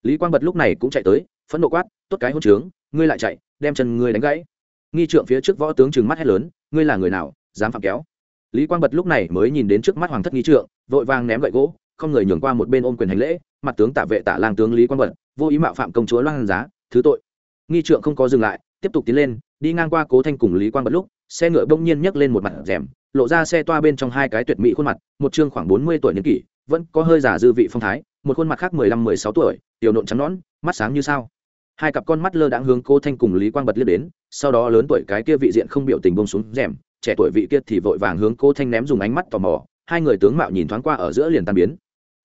Lý quang bật lúc này cũng chạy tới phẫn nộ quát, tốt cái hôn trướng, ngươi lại chạy, đem chân ngươi đánh gãy. Nghi trượng phía trước võ tướng trừng mắt hét lớn, ngươi là người nào, dám phạm kéo? Lý quang bật lúc này mới nhìn đến trước mắt hoàng thất nghi trượng, vội vàng ném gậy gỗ, không người nhường qua một bên ôm quyền hành lễ, mặt tướng tạ vệ tạ lang tướng lý quang bật, vô ý mạo phạm công chúa loan giá, thứ tội. Nghi trượng không có dừng lại, tiếp tục tiến lên, đi ngang qua cố thanh cùng lý quang bật lúc, xe ngựa bỗng nhiên nhấc lên một mặt rèm, lộ ra xe toa bên trong hai cái tuyệt mỹ khuôn mặt, một chương khoảng bốn mươi tuổi niên kỷ, vẫn có hơi giả dư vị phong thái, một khuôn mặt khác mười lăm mười sáu tuổi, tiểu nộn trắng nõn, mắt sáng như sao hai cặp con mắt lơ đãng hướng cô thanh cùng lý quang bật liếc đến, sau đó lớn tuổi cái kia vị diện không biểu tình bông xuống rèm, trẻ tuổi vị kia thì vội vàng hướng cô thanh ném dùng ánh mắt tò mò, hai người tướng mạo nhìn thoáng qua ở giữa liền tan biến.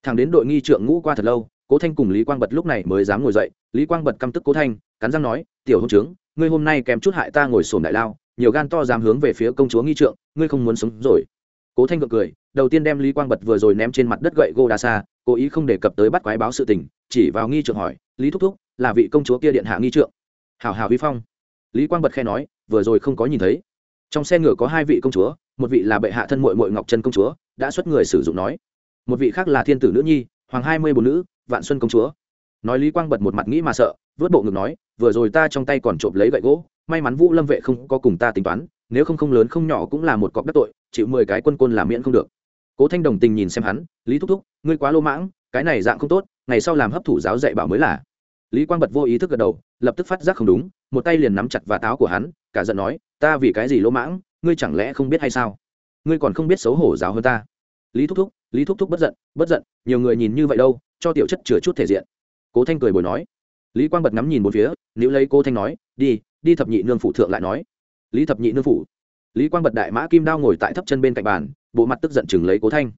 Thằng đến đội nghi trượng ngũ qua thật lâu, cố thanh cùng lý quang bật lúc này mới dám ngồi dậy, lý quang bật căm tức cố thanh, cắn răng nói, tiểu hôn trướng, ngươi hôm nay kèm chút hại ta ngồi sổm đại lao, nhiều gan to dám hướng về phía công chúa nghi trượng, ngươi không muốn sống rồi. Cố thanh gượng cười, đầu tiên đem lý quang bật vừa rồi ném trên mặt đất gậy gô đa xa, cố ý không đề cập tới bắt quái báo sự tình, chỉ vào nghi trượng hỏi, lý thúc thúc là vị công chúa kia điện hạ nghi trượng. Hảo hảo vi phong. Lý quang bật khe nói, vừa rồi không có nhìn thấy. Trong xe ngựa có hai vị công chúa, một vị là bệ hạ thân mội mội ngọc trân công chúa, đã xuất người sử dụng nói. Một vị khác là thiên tử nữ nhi, hoàng hai mươi bốn nữ, vạn xuân công chúa. Nói lý quang bật một mặt nghĩ mà sợ, vớt bộ ngực nói, vừa rồi ta trong tay còn trộm lấy gậy gỗ, may mắn vũ lâm vệ không có cùng ta tính toán, nếu không không lớn không nhỏ cũng là một cọc đắc tội, chịu mười cái quân côn làm miễn không được. Cố thanh đồng tình nhìn xem hắn, lý thúc thúc, ngươi quá lô mãng, cái này dạng không tốt, ngày sau làm hấp thụ giáo dạy bảo mới là lý quang bật vô ý thức gật đầu, lập tức phát giác không đúng, một tay liền nắm chặt và táo của hắn, cả giận nói, ta vì cái gì lỗ mãng, ngươi chẳng lẽ không biết hay sao? Ngươi còn không biết xấu hổ giáo hơn ta. Lý thúc thúc, lý thúc thúc bất giận bất giận, nhiều người nhìn như vậy đâu, cho tiểu chất chừa chút thể diện. Cố thanh cười bồi nói. Lý quang bật ngắm nhìn một phía nếu lấy cô thanh nói, đi đi thập nhị nương phụ thượng lại nói. Lý thập nhị nương phụ. lý quang bật đại mã kim đao ngồi tại thấp chân bên cạnh bàn, bộ mặt tức giận chừng lấy cố thanh.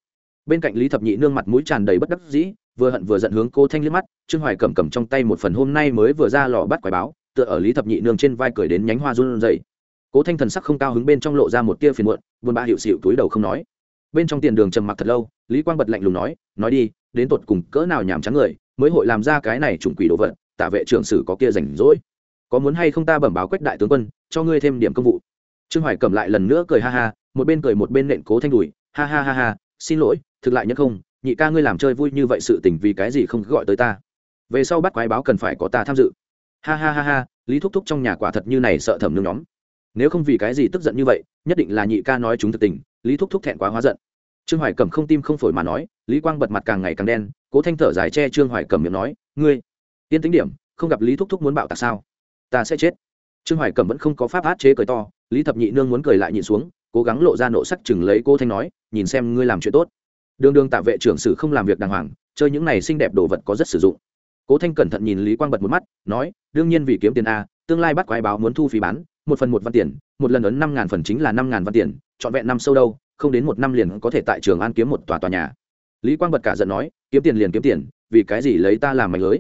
Bên cạnh lý thập nhị nương mặt mũi tràn đầy bất đắc dĩ vừa hận vừa giận hướng cô thanh liếc mắt, trương hoài cầm cầm trong tay một phần hôm nay mới vừa ra lò bắt quái báo, tựa ở lý thập nhị nương trên vai cười đến nhánh hoa run rẩy. Cố thanh thần sắc không cao hứng bên trong lộ ra một tia phiền muộn, buồn bã hiệu xịu túi đầu không nói. Bên trong tiền đường trầm mặc thật lâu, lý quang bật lạnh lùng nói nói đi, đến tột cùng cỡ nào nhàm trắng người, mới hội làm ra cái này trùng quỷ đồ vật, tả vệ trưởng sử có kia rảnh rỗi. Có muốn hay không ta bẩm báo quách đại tướng quân, cho ngươi thêm điểm công vụ. Trương hoài cầm lại lần nữa cười ha ha, một bên cười một bên nện cố thanh đùi, ha ha ha ha, xin lỗi, thực lại nhất không nhị ca ngươi làm chơi vui như vậy sự tình vì cái gì không gọi tới ta? Về sau bắt quái báo cần phải có ta tham dự. Ha ha ha ha, lý thúc thúc trong nhà quả thật như này sợ thẩm nương nhóm. Nếu không vì cái gì tức giận như vậy, nhất định là nhị ca nói chúng thực tình, lý thúc thúc thẹn quá hóa giận. Trương hoài cẩm không tim không phổi mà nói, lý quang bật mặt càng ngày càng đen, cố thanh thở dài che trương hoài cẩm miệng nói, ngươi, yên tính điểm, không gặp lý thúc thúc muốn bạo tạc sao? Ta sẽ chết. Trương hoài cẩm vẫn không có pháp át chế cười to, lý thập nhị nương muốn cười lại nhịn xuống, cố gắng lộ ra nộ sắc chừng lấy cô thanh nói, nhìn xem ngươi làm chuyện tốt đường đường tạ vệ trưởng sử không làm việc đàng hoàng, chơi những này xinh đẹp đồ vật có rất sử dụng. Cố thanh cẩn thận nhìn lý quang bật một mắt, nói, đương nhiên vì kiếm tiền a, tương lai bắt quái báo muốn thu phí bán, một phần một văn tiền, một lần ấn năm ngàn phần chính là năm ngàn văn tiền, trọn vẹn năm sâu đâu, không đến một năm liền có thể tại trường an kiếm một tòa tòa nhà. Lý quang bật cả giận nói, kiếm tiền liền kiếm tiền, vì cái gì lấy ta làm mạch lưới?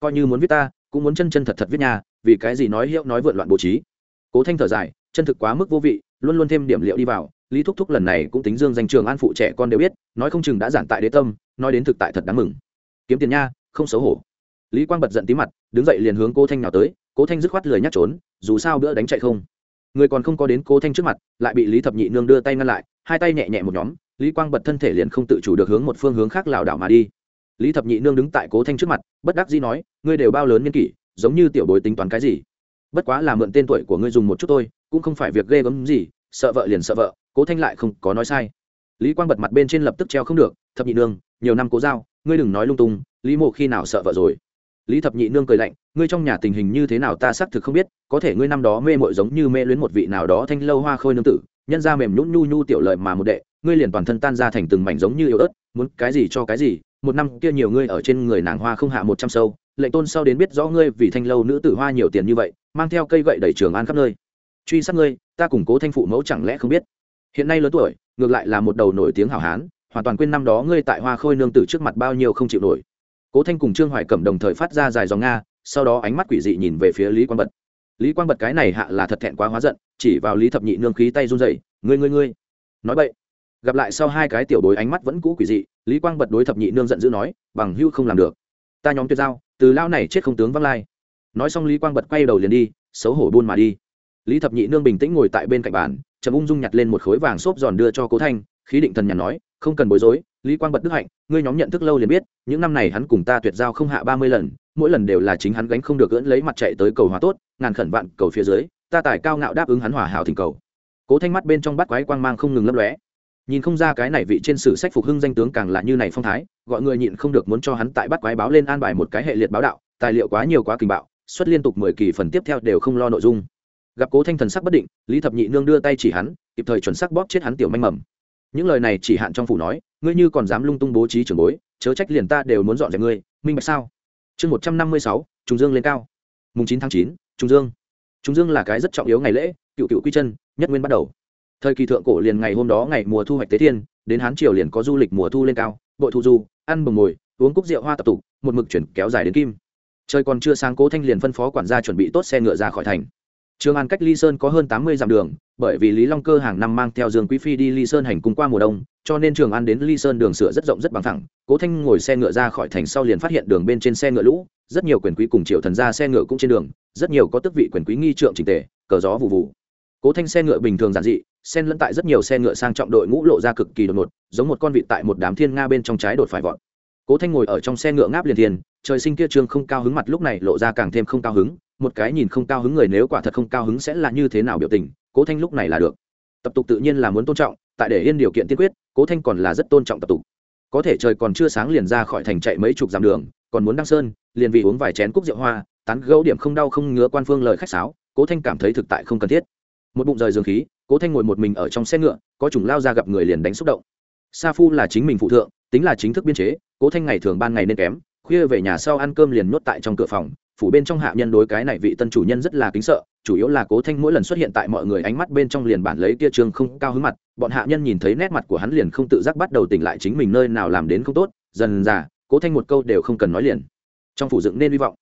Coi như muốn viết ta, cũng muốn chân chân thật thật viết nhà vì cái gì nói hiệu nói vượt loạn bố trí? Cố thanh thở dài, chân thực quá mức vô vị, luôn luôn thêm điểm liệu đi vào lý thúc thúc lần này cũng tính dương danh trường an phụ trẻ con đều biết, nói không chừng đã giản tại đế tâm, nói đến thực tại thật đáng mừng. Kiếm tiền nha, không xấu hổ. Lý quang bật giận tí mặt, đứng dậy liền hướng cô thanh nào tới, cố thanh dứt khoát lười nhắc trốn, dù sao bữa đánh chạy không. Người còn không có đến cố thanh trước mặt, lại bị lý thập nhị nương đưa tay ngăn lại, hai tay nhẹ nhẹ một nhóm, lý quang bật thân thể liền không tự chủ được hướng một phương hướng khác lảo đảo mà đi. Lý thập nhị nương đứng tại cố thanh trước mặt, bất đắc dĩ nói, ngươi đều bao lớn nhân kỷ, giống như tiểu bối tính toán cái gì? Bất quá là mượn tên tuổi của ngươi dùng một chút thôi, cũng không phải việc ghê gớm gì, sợ vợ liền sợ vợ cố thanh lại không có nói sai. Lý quang bật mặt bên trên lập tức treo không được, thập nhị nương, nhiều năm cố giao, ngươi đừng nói lung tung, lý mộ khi nào sợ vợ rồi? Lý thập nhị nương cười lạnh, ngươi trong nhà tình hình như thế nào ta xác thực không biết, có thể ngươi năm đó mê mội giống như mê luyến một vị nào đó thanh lâu hoa khôi nương tử, nhân ra mềm nhún nhu nhu tiểu lợi mà một đệ, ngươi liền toàn thân tan ra thành từng mảnh giống như yếu ớt, muốn cái gì cho cái gì, một năm kia nhiều ngươi ở trên người nàng hoa không hạ một trăm sâu, lệnh tôn sau đến biết rõ ngươi vì thanh lâu nữ tử hoa nhiều tiền như vậy, mang theo cây gậy đẩy trường an khắp nơi. Truy sát ngươi, ta củng cố thanh phụ mẫu chẳng lẽ không biết? Hiện nay lớn tuổi, ngược lại là một đầu nổi tiếng hảo hán, hoàn toàn quên năm đó ngươi tại hoa khôi nương tử trước mặt bao nhiêu không chịu nổi. Cố thanh cùng trương hoài cẩm đồng thời phát ra dài dòng nga, sau đó ánh mắt quỷ dị nhìn về phía lý quang bật. Lý quang bật cái này hạ là thật thẹn quá hóa giận, chỉ vào lý thập nhị nương khí tay run rẩy, ngươi ngươi ngươi. Nói vậy gặp lại sau hai cái tiểu đối ánh mắt vẫn cũ quỷ dị, lý quang bật đối thập nhị nương giận dữ nói, bằng hưu không làm được. Ta nhóm tuyệt giao, từ lao này chết không tướng văng lai. Nói xong lý quang bật quay đầu liền đi, xấu hổ buôn mà đi lý thập nhị nương bình tĩnh ngồi tại bên cạnh bàn, chậm ung dung nhặt lên một khối vàng xốp giòn đưa cho cố thanh, khí định thần nhàn nói, không cần bối rối, lý quang bật đức hạnh, ngươi nhóm nhận thức lâu liền biết, những năm này hắn cùng ta tuyệt giao không hạ ba mươi lần, mỗi lần đều là chính hắn gánh không được gỡn lấy mặt chạy tới cầu hòa tốt, ngàn khẩn vạn cầu phía dưới, ta tài cao ngạo đáp ứng hắn hòa hảo thỉnh cầu. Cố thanh mắt bên trong bắt quái quang mang không ngừng lấp lóe. Nhìn không ra cái này vị trên sử sách phục hưng danh tướng càng là như này phong thái, gọi người nhịn không được muốn cho hắn tại bắt quái báo lên an bài một cái hệ liệt báo đạo, tài liệu quá nhiều quá kinh bạo, xuất liên tục mười kỳ phần tiếp theo đều không lo nội dung gặp cố thanh thần sắc bất định, lý thập nhị nương đưa tay chỉ hắn, kịp thời chuẩn sắc bóp chết hắn tiểu manh mầm. Những lời này chỉ hạn trong phủ nói, ngươi như còn dám lung tung bố trí trường bối, chớ trách liền ta đều muốn dọn dẹp ngươi, minh bạch sao? Chương một trăm năm mươi sáu trùng dương lên cao. Mùng chín tháng chín trùng dương. Trùng dương là cái rất trọng yếu ngày lễ, cựu cựu quy chân, nhất nguyên bắt đầu. Thời kỳ thượng cổ liền ngày hôm đó ngày mùa thu hoạch tế thiên, đến hán triều liền có du lịch mùa thu lên cao, bội thu du, ăn bồng mồi uống cúc rượu hoa tập tục một mực chuyển kéo dài đến kim. Trời còn chưa sáng, cố thanh liền phân phó quản gia chuẩn bị tốt xe ngựa ra khỏi thành trường an cách ly sơn có hơn tám mươi dặm đường, bởi vì lý long cơ hàng năm mang theo dương quý phi đi ly sơn hành cung qua mùa đông, cho nên trường an đến ly sơn đường sửa rất rộng rất bằng thẳng. Cố thanh ngồi xe ngựa ra khỏi thành sau liền phát hiện đường bên trên xe ngựa lũ, rất nhiều quyền quý cùng triệu thần ra xe ngựa cũng trên đường, rất nhiều có tước vị quyền quý nghi trượng chỉnh tề, cờ gió vụ vụ. Cố thanh xe ngựa bình thường giản dị, xen lẫn tại rất nhiều xe ngựa sang trọng đội ngũ lộ ra cực kỳ đột ngột, giống một con vịt tại một đám thiên nga bên trong trái đột phải vọt cố thanh ngồi ở trong xe ngựa ngáp liền thiền, trời sinh kia trương không cao hứng mặt lúc này lộ ra càng thêm không cao hứng, một cái nhìn không cao hứng người nếu quả thật không cao hứng sẽ là như thế nào biểu tình, cố thanh lúc này là được. Tập tục tự nhiên là muốn tôn trọng, tại để yên điều kiện tiên quyết, cố thanh còn là rất tôn trọng tập tục. Có thể trời còn chưa sáng liền ra khỏi thành chạy mấy chục dặm đường, còn muốn đăng sơn, liền vì uống vài chén cúc rượu hoa, tán gấu điểm không đau không ngứa quan phương lời khách sáo, cố thanh cảm thấy thực tại không cần thiết. Một bụng rời dương khí, cố thanh ngồi một mình ở trong xe ngựa, có chủng lao ra gặp người liền đánh xúc động. Sa phu là chính mình phụ thượng tính là chính thức biên chế, cố thanh ngày thường ban ngày nên kém, khuya về nhà sau ăn cơm liền nhốt tại trong cửa phòng, phủ bên trong hạ nhân đối cái này vị tân chủ nhân rất là kính sợ, chủ yếu là cố thanh mỗi lần xuất hiện tại mọi người ánh mắt bên trong liền bản lấy kia trường không cao hứng mặt, bọn hạ nhân nhìn thấy nét mặt của hắn liền không tự giác bắt đầu tỉnh lại chính mình nơi nào làm đến không tốt, dần dà, cố thanh một câu đều không cần nói liền. Trong phủ dựng nên hy vọng.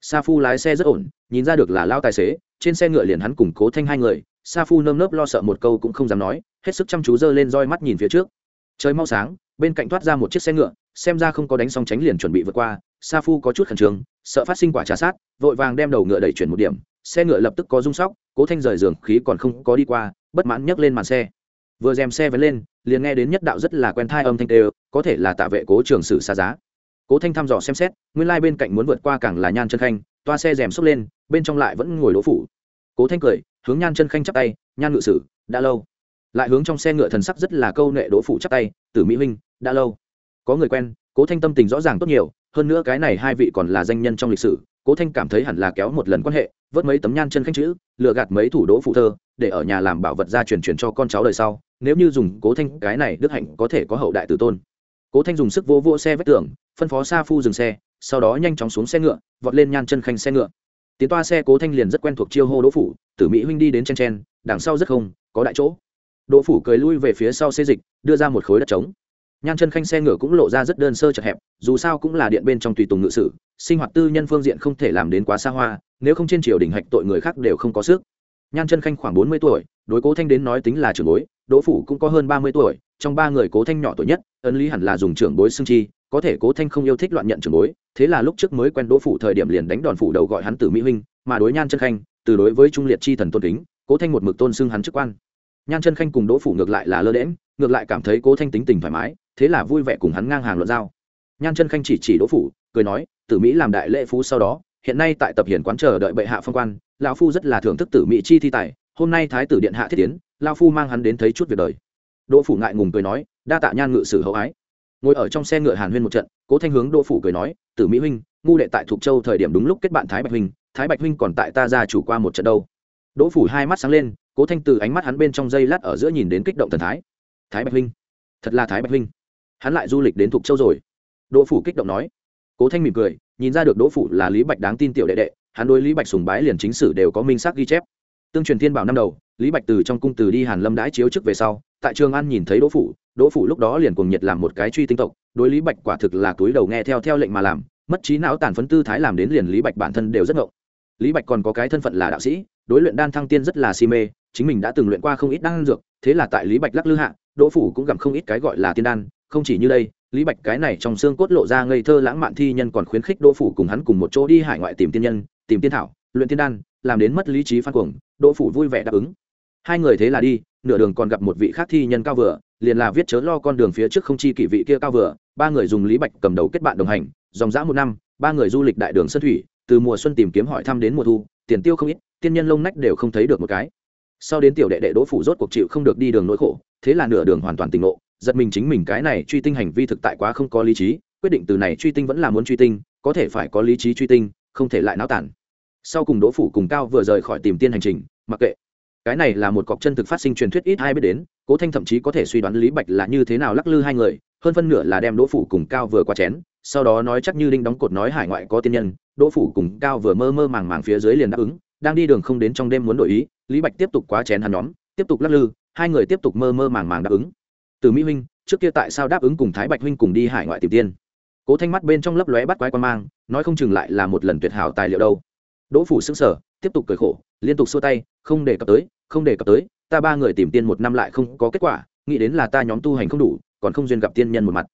Sa phu lái xe rất ổn, nhìn ra được là lao tài xế, trên xe ngựa liền hắn cùng cố thanh hai người, sa phu nơm nớp lo sợ một câu cũng không dám nói, hết sức chăm chú giơ lên roi mắt nhìn phía trước. Trời mau sáng bên cạnh thoát ra một chiếc xe ngựa, xem ra không có đánh xong tránh liền chuẩn bị vượt qua, sa phu có chút khẩn trương, sợ phát sinh quả trà sát, vội vàng đem đầu ngựa đẩy chuyển một điểm, xe ngựa lập tức có rung sóc, cố thanh rời giường, khí còn không có đi qua, bất mãn nhấc lên màn xe. Vừa dèm xe vẫn lên, liền nghe đến nhất đạo rất là quen thai âm thanh tê có thể là tạ vệ cố trường sử xa giá. Cố thanh thăm dò xem xét, nguyên lai bên cạnh muốn vượt qua càng là nhan chân khanh, toa xe rèm xốc lên, bên trong lại vẫn ngồi đỗ phủ. Cố thanh cười, hướng nhan chân khanh chắp tay, nhan ngự sử, đã lâu. Lại hướng trong xe ngựa thần sắc rất là câu nệ đỗ phủ chắp tay, tử mỹ huynh đã lâu. Có người quen, cố thanh tâm tình rõ ràng tốt nhiều, hơn nữa cái này hai vị còn là danh nhân trong lịch sử, cố thanh cảm thấy hẳn là kéo một lần quan hệ, vớt mấy tấm nhan chân khanh chữ lựa gạt mấy thủ đỗ phụ thơ, để ở nhà làm bảo vật gia truyền truyền cho con cháu đời sau, nếu như dùng cố thanh, cái này đức hạnh có thể có hậu đại tử tôn. Cố thanh dùng sức vô vô xe vách tường, phân phó sa phu dừng xe, sau đó nhanh chóng xuống xe ngựa, vọt lên nhan chân khanh xe ngựa. Tiến toa xe, cố thanh liền rất quen thuộc chiêu hô đỗ phủ, tử mỹ huynh đi đến chen chen, đằng sau rất không, có đại chỗ. Đỗ phủ cười lui về phía sau xê dịch, đưa ra một khối đất trống nhan chân khanh xe ngựa cũng lộ ra rất đơn sơ chật hẹp, dù sao cũng là điện bên trong tùy tùng ngự sử, sinh hoạt tư nhân phương diện không thể làm đến quá xa hoa, nếu không trên triều đình hạch tội người khác đều không có sức. Nhan chân khanh khoảng bốn mươi tuổi, đối cố thanh đến nói tính là trưởng bối, đỗ phủ cũng có hơn ba mươi tuổi, trong ba người cố thanh nhỏ tuổi nhất, ấn lý hẳn là dùng trưởng bối xương chi, có thể cố thanh không yêu thích loạn nhận trưởng bối, thế là lúc trước mới quen đỗ phủ thời điểm liền đánh đòn phủ đầu gọi hắn từ mỹ huynh, mà đối nhan chân khanh, từ đối với trung liệt chi thần tôn kính, cố thanh một mực tôn xưng hắn chức quan. Nhan chân khanh cùng đỗ phủ ngược lại là lơ đễm ngược lại cảm thấy cố thanh tính tình thoải mái thế là vui vẻ cùng hắn ngang hàng luận giao. Nhan chân khanh chỉ chỉ đỗ phủ, cười nói, tử mỹ làm đại lễ phú sau đó, hiện nay tại tập hiển quán chờ đợi bệ hạ phong quan, lão phu rất là thưởng thức tử mỹ chi thi tài, hôm nay thái tử điện hạ thiết tiến, lão phu mang hắn đến thấy chút việc đời. Đỗ phủ ngại ngùng cười nói, đa tạ nhan ngự sử hậu ái. Ngồi ở trong xe ngựa hàn huyên một trận, cố thanh hướng đỗ phủ cười nói, tử mỹ huynh, ngu đệ tại thục châu thời điểm đúng lúc kết bạn thái bạch huynh, thái bạch huynh còn tại ta ra chủ qua một trận đâu. Đỗ phủ hai mắt sáng lên, cố thanh từ ánh mắt hắn bên trong dây lát ở giữa nhìn đến kích động thần thái. Thái bạch huynh, thật là thái bạch huynh hắn lại du lịch đến thục châu rồi. Đỗ phủ kích động nói. Cố thanh mỉm cười, nhìn ra được đỗ phủ là lý bạch đáng tin tiểu đệ đệ, hắn đối lý bạch sùng bái liền chính sử đều có minh xác ghi chép. Tương truyền thiên bảo năm đầu, lý bạch từ trong cung từ đi hàn lâm đãi chiếu trước về sau, tại trường an nhìn thấy đỗ phủ đỗ phủ lúc đó liền cùng nhiệt làm một cái truy tinh tộc, đối lý bạch quả thực là túi đầu nghe theo theo lệnh mà làm, mất trí não tàn phấn tư thái làm đến liền lý bạch bản thân đều rất ngộng. Lý bạch còn có cái thân phận là đạo sĩ, đối luyện đan thăng tiên rất là si mê, chính mình đã từng luyện qua không ít đan dược, thế là tại lý bạch lắc lư hạ, đỗ phủ cũng gặm không ít cái gọi là tiên đan không chỉ như đây, lý bạch cái này trong xương cốt lộ ra ngây thơ lãng mạn thi nhân còn khuyến khích đỗ phủ cùng hắn cùng một chỗ đi hải ngoại tìm tiên nhân, tìm tiên thảo, luyện tiên đan, làm đến mất lý trí phan cuồng, đỗ phủ vui vẻ đáp ứng. Hai người thế là đi, nửa đường còn gặp một vị khác thi nhân cao vừa, liền là viết chớ lo con đường phía trước không chi kỷ vị kia cao vừa, ba người dùng lý bạch cầm đầu kết bạn đồng hành, dòng dã một năm, ba người du lịch đại đường sơn thủy, từ mùa xuân tìm kiếm hỏi thăm đến mùa thu, tiền tiêu không ít, tiên nhân lông nách đều không thấy được một cái. Sau đến tiểu đệ đệ đỗ phủ rốt cuộc chịu không được đi đường nỗi khổ, thế là nửa đường hoàn toàn tỉnh ngộ giật mình chính mình cái này truy tinh hành vi thực tại quá không có lý trí, quyết định từ này truy tinh vẫn là muốn truy tinh, có thể phải có lý trí truy tinh, không thể lại náo tản. Sau cùng đỗ phủ cùng cao vừa rời khỏi tìm tiên hành trình, mặc kệ. Cái này là một cọc chân thực phát sinh truyền thuyết ít ai biết đến, cố thanh thậm chí có thể suy đoán lý bạch là như thế nào lắc lư hai người, hơn phân nửa là đem đỗ phủ cùng cao vừa qua chén, sau đó nói chắc như đinh đóng cột nói hải ngoại có tiên nhân, đỗ phủ cùng cao vừa mơ mơ màng màng phía dưới liền đáp ứng, đang đi đường không đến trong đêm muốn đổi ý, lý bạch tiếp tục quá chén hắn nhóm, tiếp tục lắc lư, hai người tiếp tục mơ mơ màng màng đáp ứng từ mỹ huynh, trước kia tại sao đáp ứng cùng thái bạch huynh cùng đi hải ngoại tìm tiên? Cố thanh mắt bên trong lấp lóe bắt quái quan mang, nói không chừng lại là một lần tuyệt hảo tài liệu đâu. Đỗ phủ xứng sở tiếp tục cười khổ, liên tục xua tay, không để cập tới, không để cập tới, ta ba người tìm tiên một năm lại không có kết quả, nghĩ đến là ta nhóm tu hành không đủ, còn không duyên gặp tiên nhân một mặt.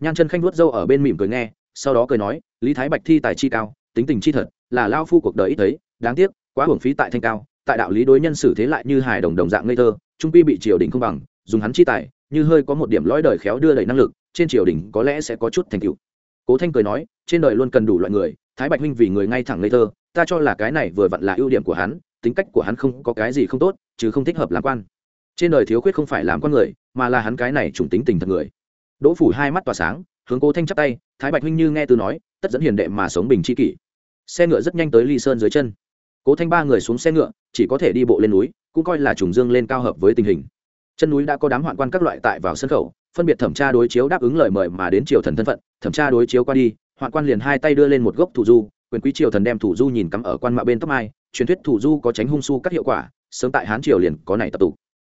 Nhan chân khanh vuốt râu ở bên mỉm cười nghe, sau đó cười nói, lý thái bạch thi tài chi cao, tính tình chi thật, là lao phu cuộc đời ít thấy, đáng tiếc, quá hưởng phí tại thanh cao, tại đạo lý đối nhân xử thế lại như hài đồng đồng dạng ngây thơ, trung quy bị triều đình không bằng, dùng hắn chi tài như hơi có một điểm lõi đời khéo đưa đẩy năng lực, trên triều đình có lẽ sẽ có chút thành tựu. Cố thanh cười nói, trên đời luôn cần đủ loại người, thái bạch huynh vì người ngay thẳng ngây thơ, ta cho là cái này vừa vặn là ưu điểm của hắn, tính cách của hắn không có cái gì không tốt, chứ không thích hợp làm quan. Trên đời thiếu khuyết không phải làm con người, mà là hắn cái này trùng tính tình thật người. Đỗ phủ hai mắt tỏa sáng, hướng cố thanh chắp tay, thái bạch huynh như nghe từ nói, tất dẫn hiền đệ mà sống bình c h i kỷ. Xe ngựa rất nhanh tới ly sơn dưới chân. Cố thanh ba người xuống xe ngựa, chỉ có thể đi bộ lên núi, cũng coi là trùng dương lên cao hợp với tình hình chân núi đã có đám hoạn quan các loại tại vào sân khẩu, phân biệt thẩm tra đối chiếu đáp ứng lời mời mà đến triều thần thân phận, thẩm tra đối chiếu qua đi, hoạn quan liền hai tay đưa lên một gốc thủ du, quyền quý triều thần đem thủ du nhìn cắm ở quan mạ bên tóc mai, truyền thuyết thủ du có tránh hung su các hiệu quả, sớm tại hán triều liền có này tập tụ.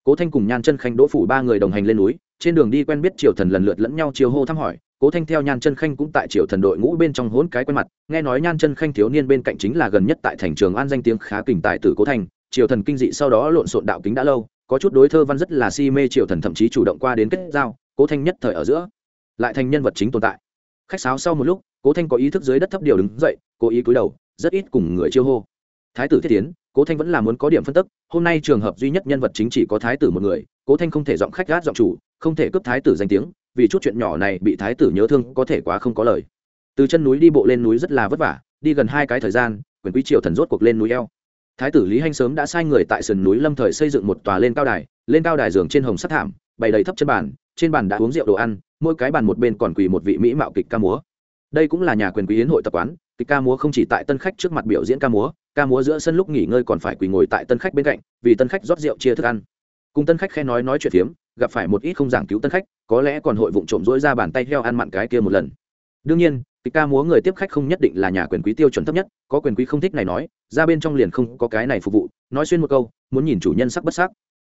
Cố thanh cùng nhan chân khanh đỗ phủ ba người đồng hành lên núi, trên đường đi quen biết triều thần lần lượt lẫn nhau chiều hô thăm hỏi, cố thanh theo nhan chân khanh cũng tại triều thần đội ngũ bên trong hỗn cái quen mặt, nghe nói nhan chân khanh thiếu niên bên cạnh chính là gần nhất tại thành trường an danh tiếng khá kình tài tử cố thanh, triều thần kinh dị sau đó lộn xộn đạo kính đã lâu có chút đối thơ văn rất là si mê triều thần thậm chí chủ động qua đến kết giao, cố thanh nhất thời ở giữa, lại thành nhân vật chính tồn tại. Khách sáo sau một lúc, cố thanh có ý thức dưới đất thấp điều đứng dậy, cố ý cúi đầu, rất ít cùng người chiêu hô. Thái tử thiết tiến, cố thanh vẫn là muốn có điểm phân tức, hôm nay trường hợp duy nhất nhân vật chính chỉ có thái tử một người, cố thanh không thể giọng khách gát giọng chủ, không thể cướp thái tử danh tiếng, vì chút chuyện nhỏ này bị thái tử nhớ thương có thể quá không có lời. Từ chân núi đi bộ lên núi rất là vất vả, đi gần hai cái thời gian, quyền quý triều thần rốt cuộc lên núi eo thái tử lý hanh sớm đã sai người tại sườn núi lâm thời xây dựng một tòa lên cao đài, lên cao đài giường trên hồng sắt thảm, bày đầy thấp chân bàn, trên bàn đã uống rượu đồ ăn, mỗi cái bàn một bên còn quỳ một vị mỹ mạo kịch ca múa. Đây cũng là nhà quyền quý yến hội tập quán, kịch ca múa không chỉ tại tân khách trước mặt biểu diễn ca múa ca múa giữa sân lúc nghỉ ngơi còn phải quỳ ngồi tại tân khách bên cạnh, vì tân khách rót rượu chia thức ăn. Cùng tân khách khe nói nói chuyện phiếm, gặp phải một ít không giảng cứu tân khách, có lẽ còn hội vụng trộm dỗi ra bàn tay heo ăn mặn cái kia một lần. Đương nhiên kịch ca múa người tiếp khách không nhất định là nhà quyền quý tiêu chuẩn thấp nhất, có quyền quý không thích này nói, ra bên trong liền không có cái này phục vụ, nói xuyên một câu, muốn nhìn chủ nhân sắc bất sắc.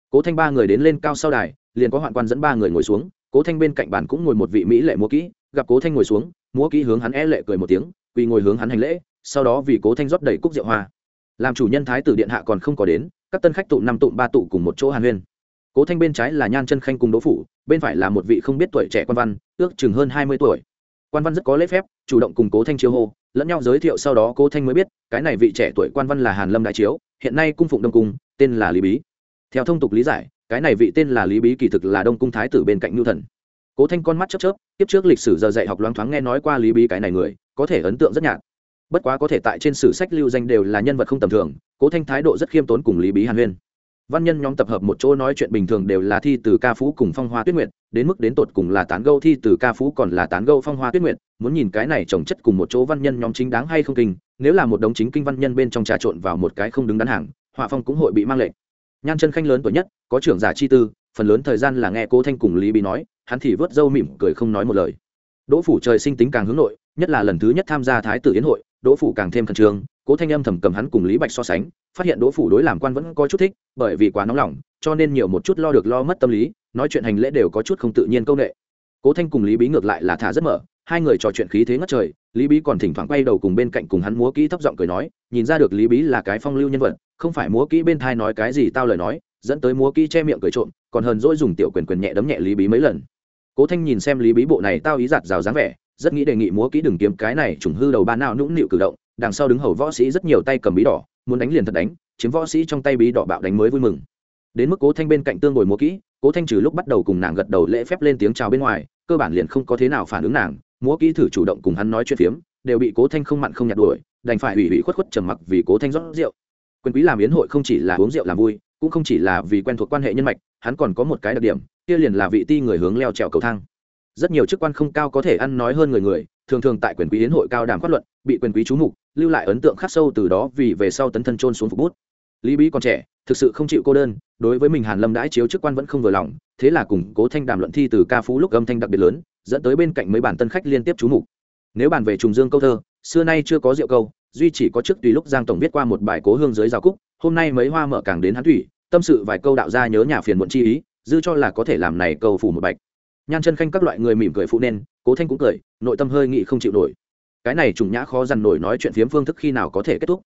Cố thanh ba người đến lên cao sau đài, liền có hoạn quan dẫn ba người ngồi xuống, cố thanh bên cạnh bàn cũng ngồi một vị mỹ lệ múa kỹ, gặp cố thanh ngồi xuống, múa kỹ hướng hắn e lệ cười một tiếng, quỳ ngồi hướng hắn hành lễ, sau đó vì cố thanh rót đầy cúc rượu hoa. Làm chủ nhân thái tử điện hạ còn không có đến, các tân khách tụ năm tụ ba tụ cùng một chỗ hàn huyên. Cố thanh bên trái là nhan chân khanh cùng đỗ phủ, bên phải là một vị không biết tuổi trẻ quan văn, ước chừng hơn hai mươi tuổi quan văn rất có lễ phép, chủ động cùng cố thanh chiêu hô, lẫn nhau giới thiệu sau đó cố thanh mới biết, cái này vị trẻ tuổi quan văn là hàn lâm đại chiếu, hiện nay cung phụng đông cung, tên là lý bí. Theo thông tục lý giải, cái này vị tên là lý bí kỳ thực là đông cung thái tử bên cạnh nhu thần. Cố thanh con mắt chớp chớp, tiếp trước lịch sử giờ dạy học loáng thoáng nghe nói qua lý bí cái này người, có thể ấn tượng rất nhạt. Bất quá có thể tại trên sử sách lưu danh đều là nhân vật không tầm thường, cố thanh thái độ rất khiêm tốn cùng lý bí hàn huyên. Văn nhân nhóm tập hợp một chỗ nói chuyện bình thường đều là thi từ ca phú cùng phong hoa tuyết nguyệt đến mức đến tột cùng là tán gâu thi từ ca phú còn là tán gâu phong hoa tuyết nguyện muốn nhìn cái này trồng chất cùng một chỗ văn nhân nhóm chính đáng hay không kinh, nếu là một đống chính kinh văn nhân bên trong trà trộn vào một cái không đứng đắn hàng, họa phong cũng hội bị mang lệnh. Nhan chân khanh lớn tuổi nhất, có trưởng giả chi tư, phần lớn thời gian là nghe cô thanh cùng lý bí nói, hắn thì vớt râu mỉm cười không nói một lời. Đỗ phủ trời sinh tính càng hướng nội, nhất là lần thứ nhất tham gia thái tử yến hội, đỗ phủ càng thêm khẩn trương, cố thanh âm thầm cầm hắn cùng lý bạch so sánh, phát hiện đỗ phủ đối làm quan vẫn có chút thích, bởi vì quá nóng lòng, cho nên nhiều một chút lo được lo mất tâm lý nói chuyện hành lễ đều có chút không tự nhiên công nghệ cố thanh cùng lý bí ngược lại là thả rất mở, hai người trò chuyện khí thế ngất trời, lý bí còn thỉnh thoảng quay đầu cùng bên cạnh cùng hắn múa kỹ thấp giọng cười nói, nhìn ra được lý bí là cái phong lưu nhân vật, không phải múa kỹ bên thai nói cái gì tao lời nói, dẫn tới múa kỹ che miệng cười trộm, còn hờn dỗi dùng tiểu quyền quyền nhẹ đấm nhẹ lý bí mấy lần. Cố thanh nhìn xem lý bí bộ này tao ý giặt rào dáng vẻ, rất nghĩ đề nghị múa kỹ đừng kiếm cái này trùng hư đầu ba nào nũng nịu cử động, đằng sau đứng hầu võ sĩ rất nhiều tay cầm bí đỏ, muốn đánh liền thật đánh, chiếm võ sĩ trong tay bí đỏ bạo đánh mới vui mừng. Đến mức cố thanh bên cạnh tương ngồi múa kỹ cố thanh trừ lúc bắt đầu cùng nàng gật đầu lễ phép lên tiếng chào bên ngoài, cơ bản liền không có thế nào phản ứng nàng, múa kỹ thử chủ động cùng hắn nói chuyện phiếm, đều bị cố thanh không mặn không nhặt đuổi, đành phải ủy ủy khuất khuất trầm mặc vì cố thanh rót rượu. Quyền quý làm yến hội không chỉ là uống rượu làm vui, cũng không chỉ là vì quen thuộc quan hệ nhân mạch, hắn còn có một cái đặc điểm, kia liền là vị ti người hướng leo trèo cầu thang. Rất nhiều chức quan không cao có thể ăn nói hơn người người, thường thường tại quyền quý yến hội cao đàm phát luận bị quyền quý chú mục, lưu lại ấn tượng khắc sâu từ đó vì về sau tấn thân trôn xuống phục bút lý bí còn trẻ, thực sự không chịu cô đơn, đối với mình hàn lâm đãi chiếu chức quan vẫn không vừa lòng, thế là cùng cố thanh đàm luận thi từ ca phú lúc âm thanh đặc biệt lớn, dẫn tới bên cạnh mấy bản tân khách liên tiếp chú mục. Nếu bàn về trùng dương câu thơ, xưa nay chưa có rượu câu, duy chỉ có trước tùy lúc giang tổng viết qua một bài cố hương dưới rào cúc, hôm nay mấy hoa mở càng đến hán thủy, tâm sự vài câu đạo ra nhớ nhà phiền muộn chi ý, dư cho là có thể làm này câu phủ một bạch. Nhan chân khanh các loại người mỉm cười phụ nên, cố thanh cũng cười, nội tâm hơi nghị không chịu nổi. Cái này trùng nhã khó dằn nổi nói chuyện phiếm phương thức khi nào có thể kết thúc.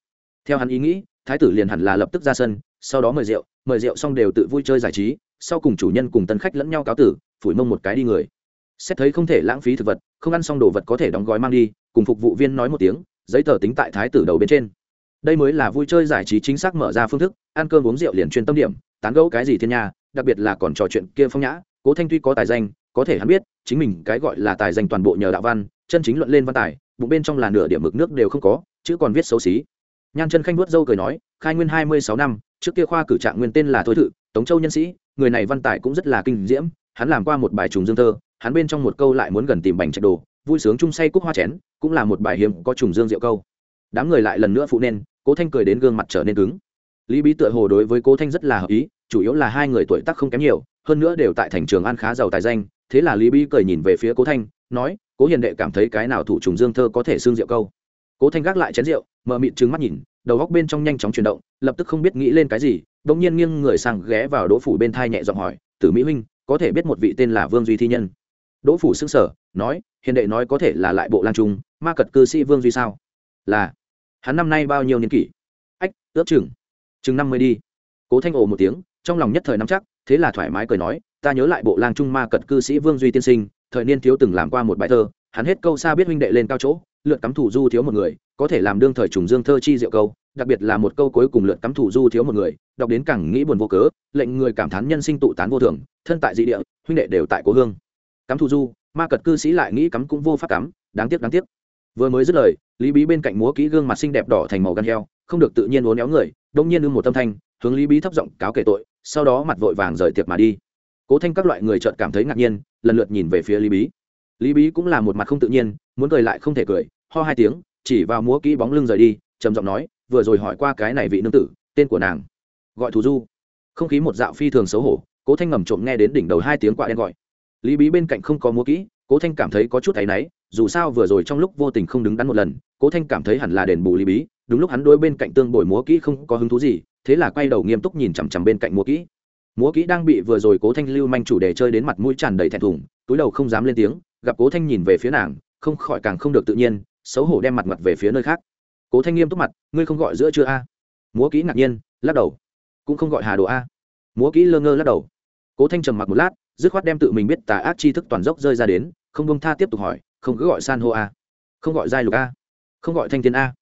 Theo hắn ý nghĩ thái tử liền hẳn là lập tức ra sân sau đó mời rượu mời rượu xong đều tự vui chơi giải trí sau cùng chủ nhân cùng tân khách lẫn nhau cáo tử phủi mông một cái đi người. Xét thấy không thể lãng phí thực vật không ăn xong đồ vật có thể đóng gói mang đi cùng phục vụ viên nói một tiếng giấy tờ tính tại thái tử đầu bên trên. Đây mới là vui chơi giải trí chính xác mở ra phương thức ăn cơm uống rượu liền chuyên tâm điểm tán gẫu cái gì thiên nhà, đặc biệt là còn trò chuyện kia phong nhã cố thanh tuy có tài danh có thể hắn biết chính mình cái gọi là tài danh toàn bộ nhờ đạo văn chân chính luận lên văn tài bụng bên trong là nửa điểm mực nước đều không có chứ còn viết xấu xí nhan chân khanh vuốt dâu cười nói, khai nguyên hai mươi sáu năm, trước kia khoa cử trạng nguyên tên là thôi thự, tống châu nhân sĩ, người này văn tài cũng rất là kinh diễm, hắn làm qua một bài trùng dương thơ, hắn bên trong một câu lại muốn gần tìm bành trạch đồ, vui sướng chung say cúc hoa chén, cũng là một bài hiếm có trùng dương diệu câu. Đám người lại lần nữa phụ nên, cố thanh cười đến gương mặt trở nên cứng. Lý bí tựa hồ đối với cố thanh rất là hợp ý, chủ yếu là hai người tuổi tác không kém nhiều, hơn nữa đều tại thành trường an khá giàu tài danh, thế là lý bí cười nhìn về phía cố thanh, nói, cố hiền đệ cảm thấy cái nào thủ trùng dương thơ có thể xương diệu câu? Cố thanh gác lại chén rượu mờ mịt trứng mắt nhìn, đầu góc bên trong nhanh chóng chuyển động, lập tức không biết nghĩ lên cái gì bỗng nhiên nghiêng người sang ghé vào đỗ phủ bên thai nhẹ giọng hỏi, tử mỹ huynh, có thể biết một vị tên là vương duy thi nhân? Đỗ phủ xưng sở nói, hiền đệ nói có thể là lại bộ lang trung, ma cật cư sĩ vương duy sao? Là. Hắn năm nay bao nhiêu niên kỷ? Ách, ước chừng chừng năm mươi đi. Cố thanh ồ một tiếng, trong lòng nhất thời nắm chắc, thế là thoải mái cười nói, ta nhớ lại bộ lang trung ma cật cư sĩ vương duy tiên sinh, thời niên thiếu từng làm qua một bài thơ, hắn hết câu xa biết huynh đệ lên cao chỗ lượt cắm thủ du thiếu một người, có thể làm đương thời trùng dương thơ chi diệu câu, đặc biệt là một câu cuối cùng lượt cắm thủ du thiếu một người, đọc đến càng nghĩ buồn vô cớ, lệnh người cảm thán nhân sinh tụ tán vô thường, thân tại dị địa, huynh đệ đều tại cố hương. Cắm thủ du, ma cật cư sĩ lại nghĩ cắm cũng vô pháp cắm, đáng tiếc đáng tiếc. Vừa mới dứt lời, lý bí bên cạnh múa kỹ gương mặt xinh đẹp đỏ thành màu gan heo, không được tự nhiên uốn éo người, đông nhiên ưng một tâm thanh, hướng lý bí thấp giọng cáo kể tội, sau đó mặt vội vàng rời tiệc mà đi. Cố thanh các loại người chợt cảm thấy ngạc nhiên, lần lượt nhìn về phía lý bí. Lý bí cũng là một mặt không tự nhiên muốn cười lại không thể cười, ho hai tiếng, chỉ vào múa kỹ bóng lưng rời đi, trầm giọng nói, vừa rồi hỏi qua cái này vị nương tử, tên của nàng, gọi thù du. Không khí một dạo phi thường xấu hổ, cố thanh ngầm trộm nghe đến đỉnh đầu hai tiếng quạ đen gọi. Lý bí bên cạnh không có múa kỹ, cố thanh cảm thấy có chút áy náy, dù sao vừa rồi trong lúc vô tình không đứng đắn một lần, cố thanh cảm thấy hẳn là đền bù lý bí, đúng lúc hắn đôi bên cạnh tương bồi múa kỹ không có hứng thú gì, thế là quay đầu nghiêm túc nhìn chằm chằm bên cạnh múa kỹ. Múa kỹ đang bị vừa rồi cố thanh lưu manh chủ đề chơi đến mặt mũi tràn đầy thẹn thùng, túi đầu không dám lên tiếng, gặp cố thanh nhìn về phía nàng không khỏi càng không được tự nhiên, xấu hổ đem mặt mặt về phía nơi khác. Cố thanh nghiêm túc mặt, ngươi không gọi giữa chưa a? Múa kỹ ngạc nhiên, lắc đầu. Cũng không gọi hà đồ a. Múa kỹ lơ ngơ lắc đầu. Cố thanh trầm mặc một lát, dứt khoát đem tự mình biết tà ác chi thức toàn dốc rơi ra đến, không bông tha tiếp tục hỏi, không cứ gọi san hô a? Không gọi giai lục a? Không gọi thanh thiên a?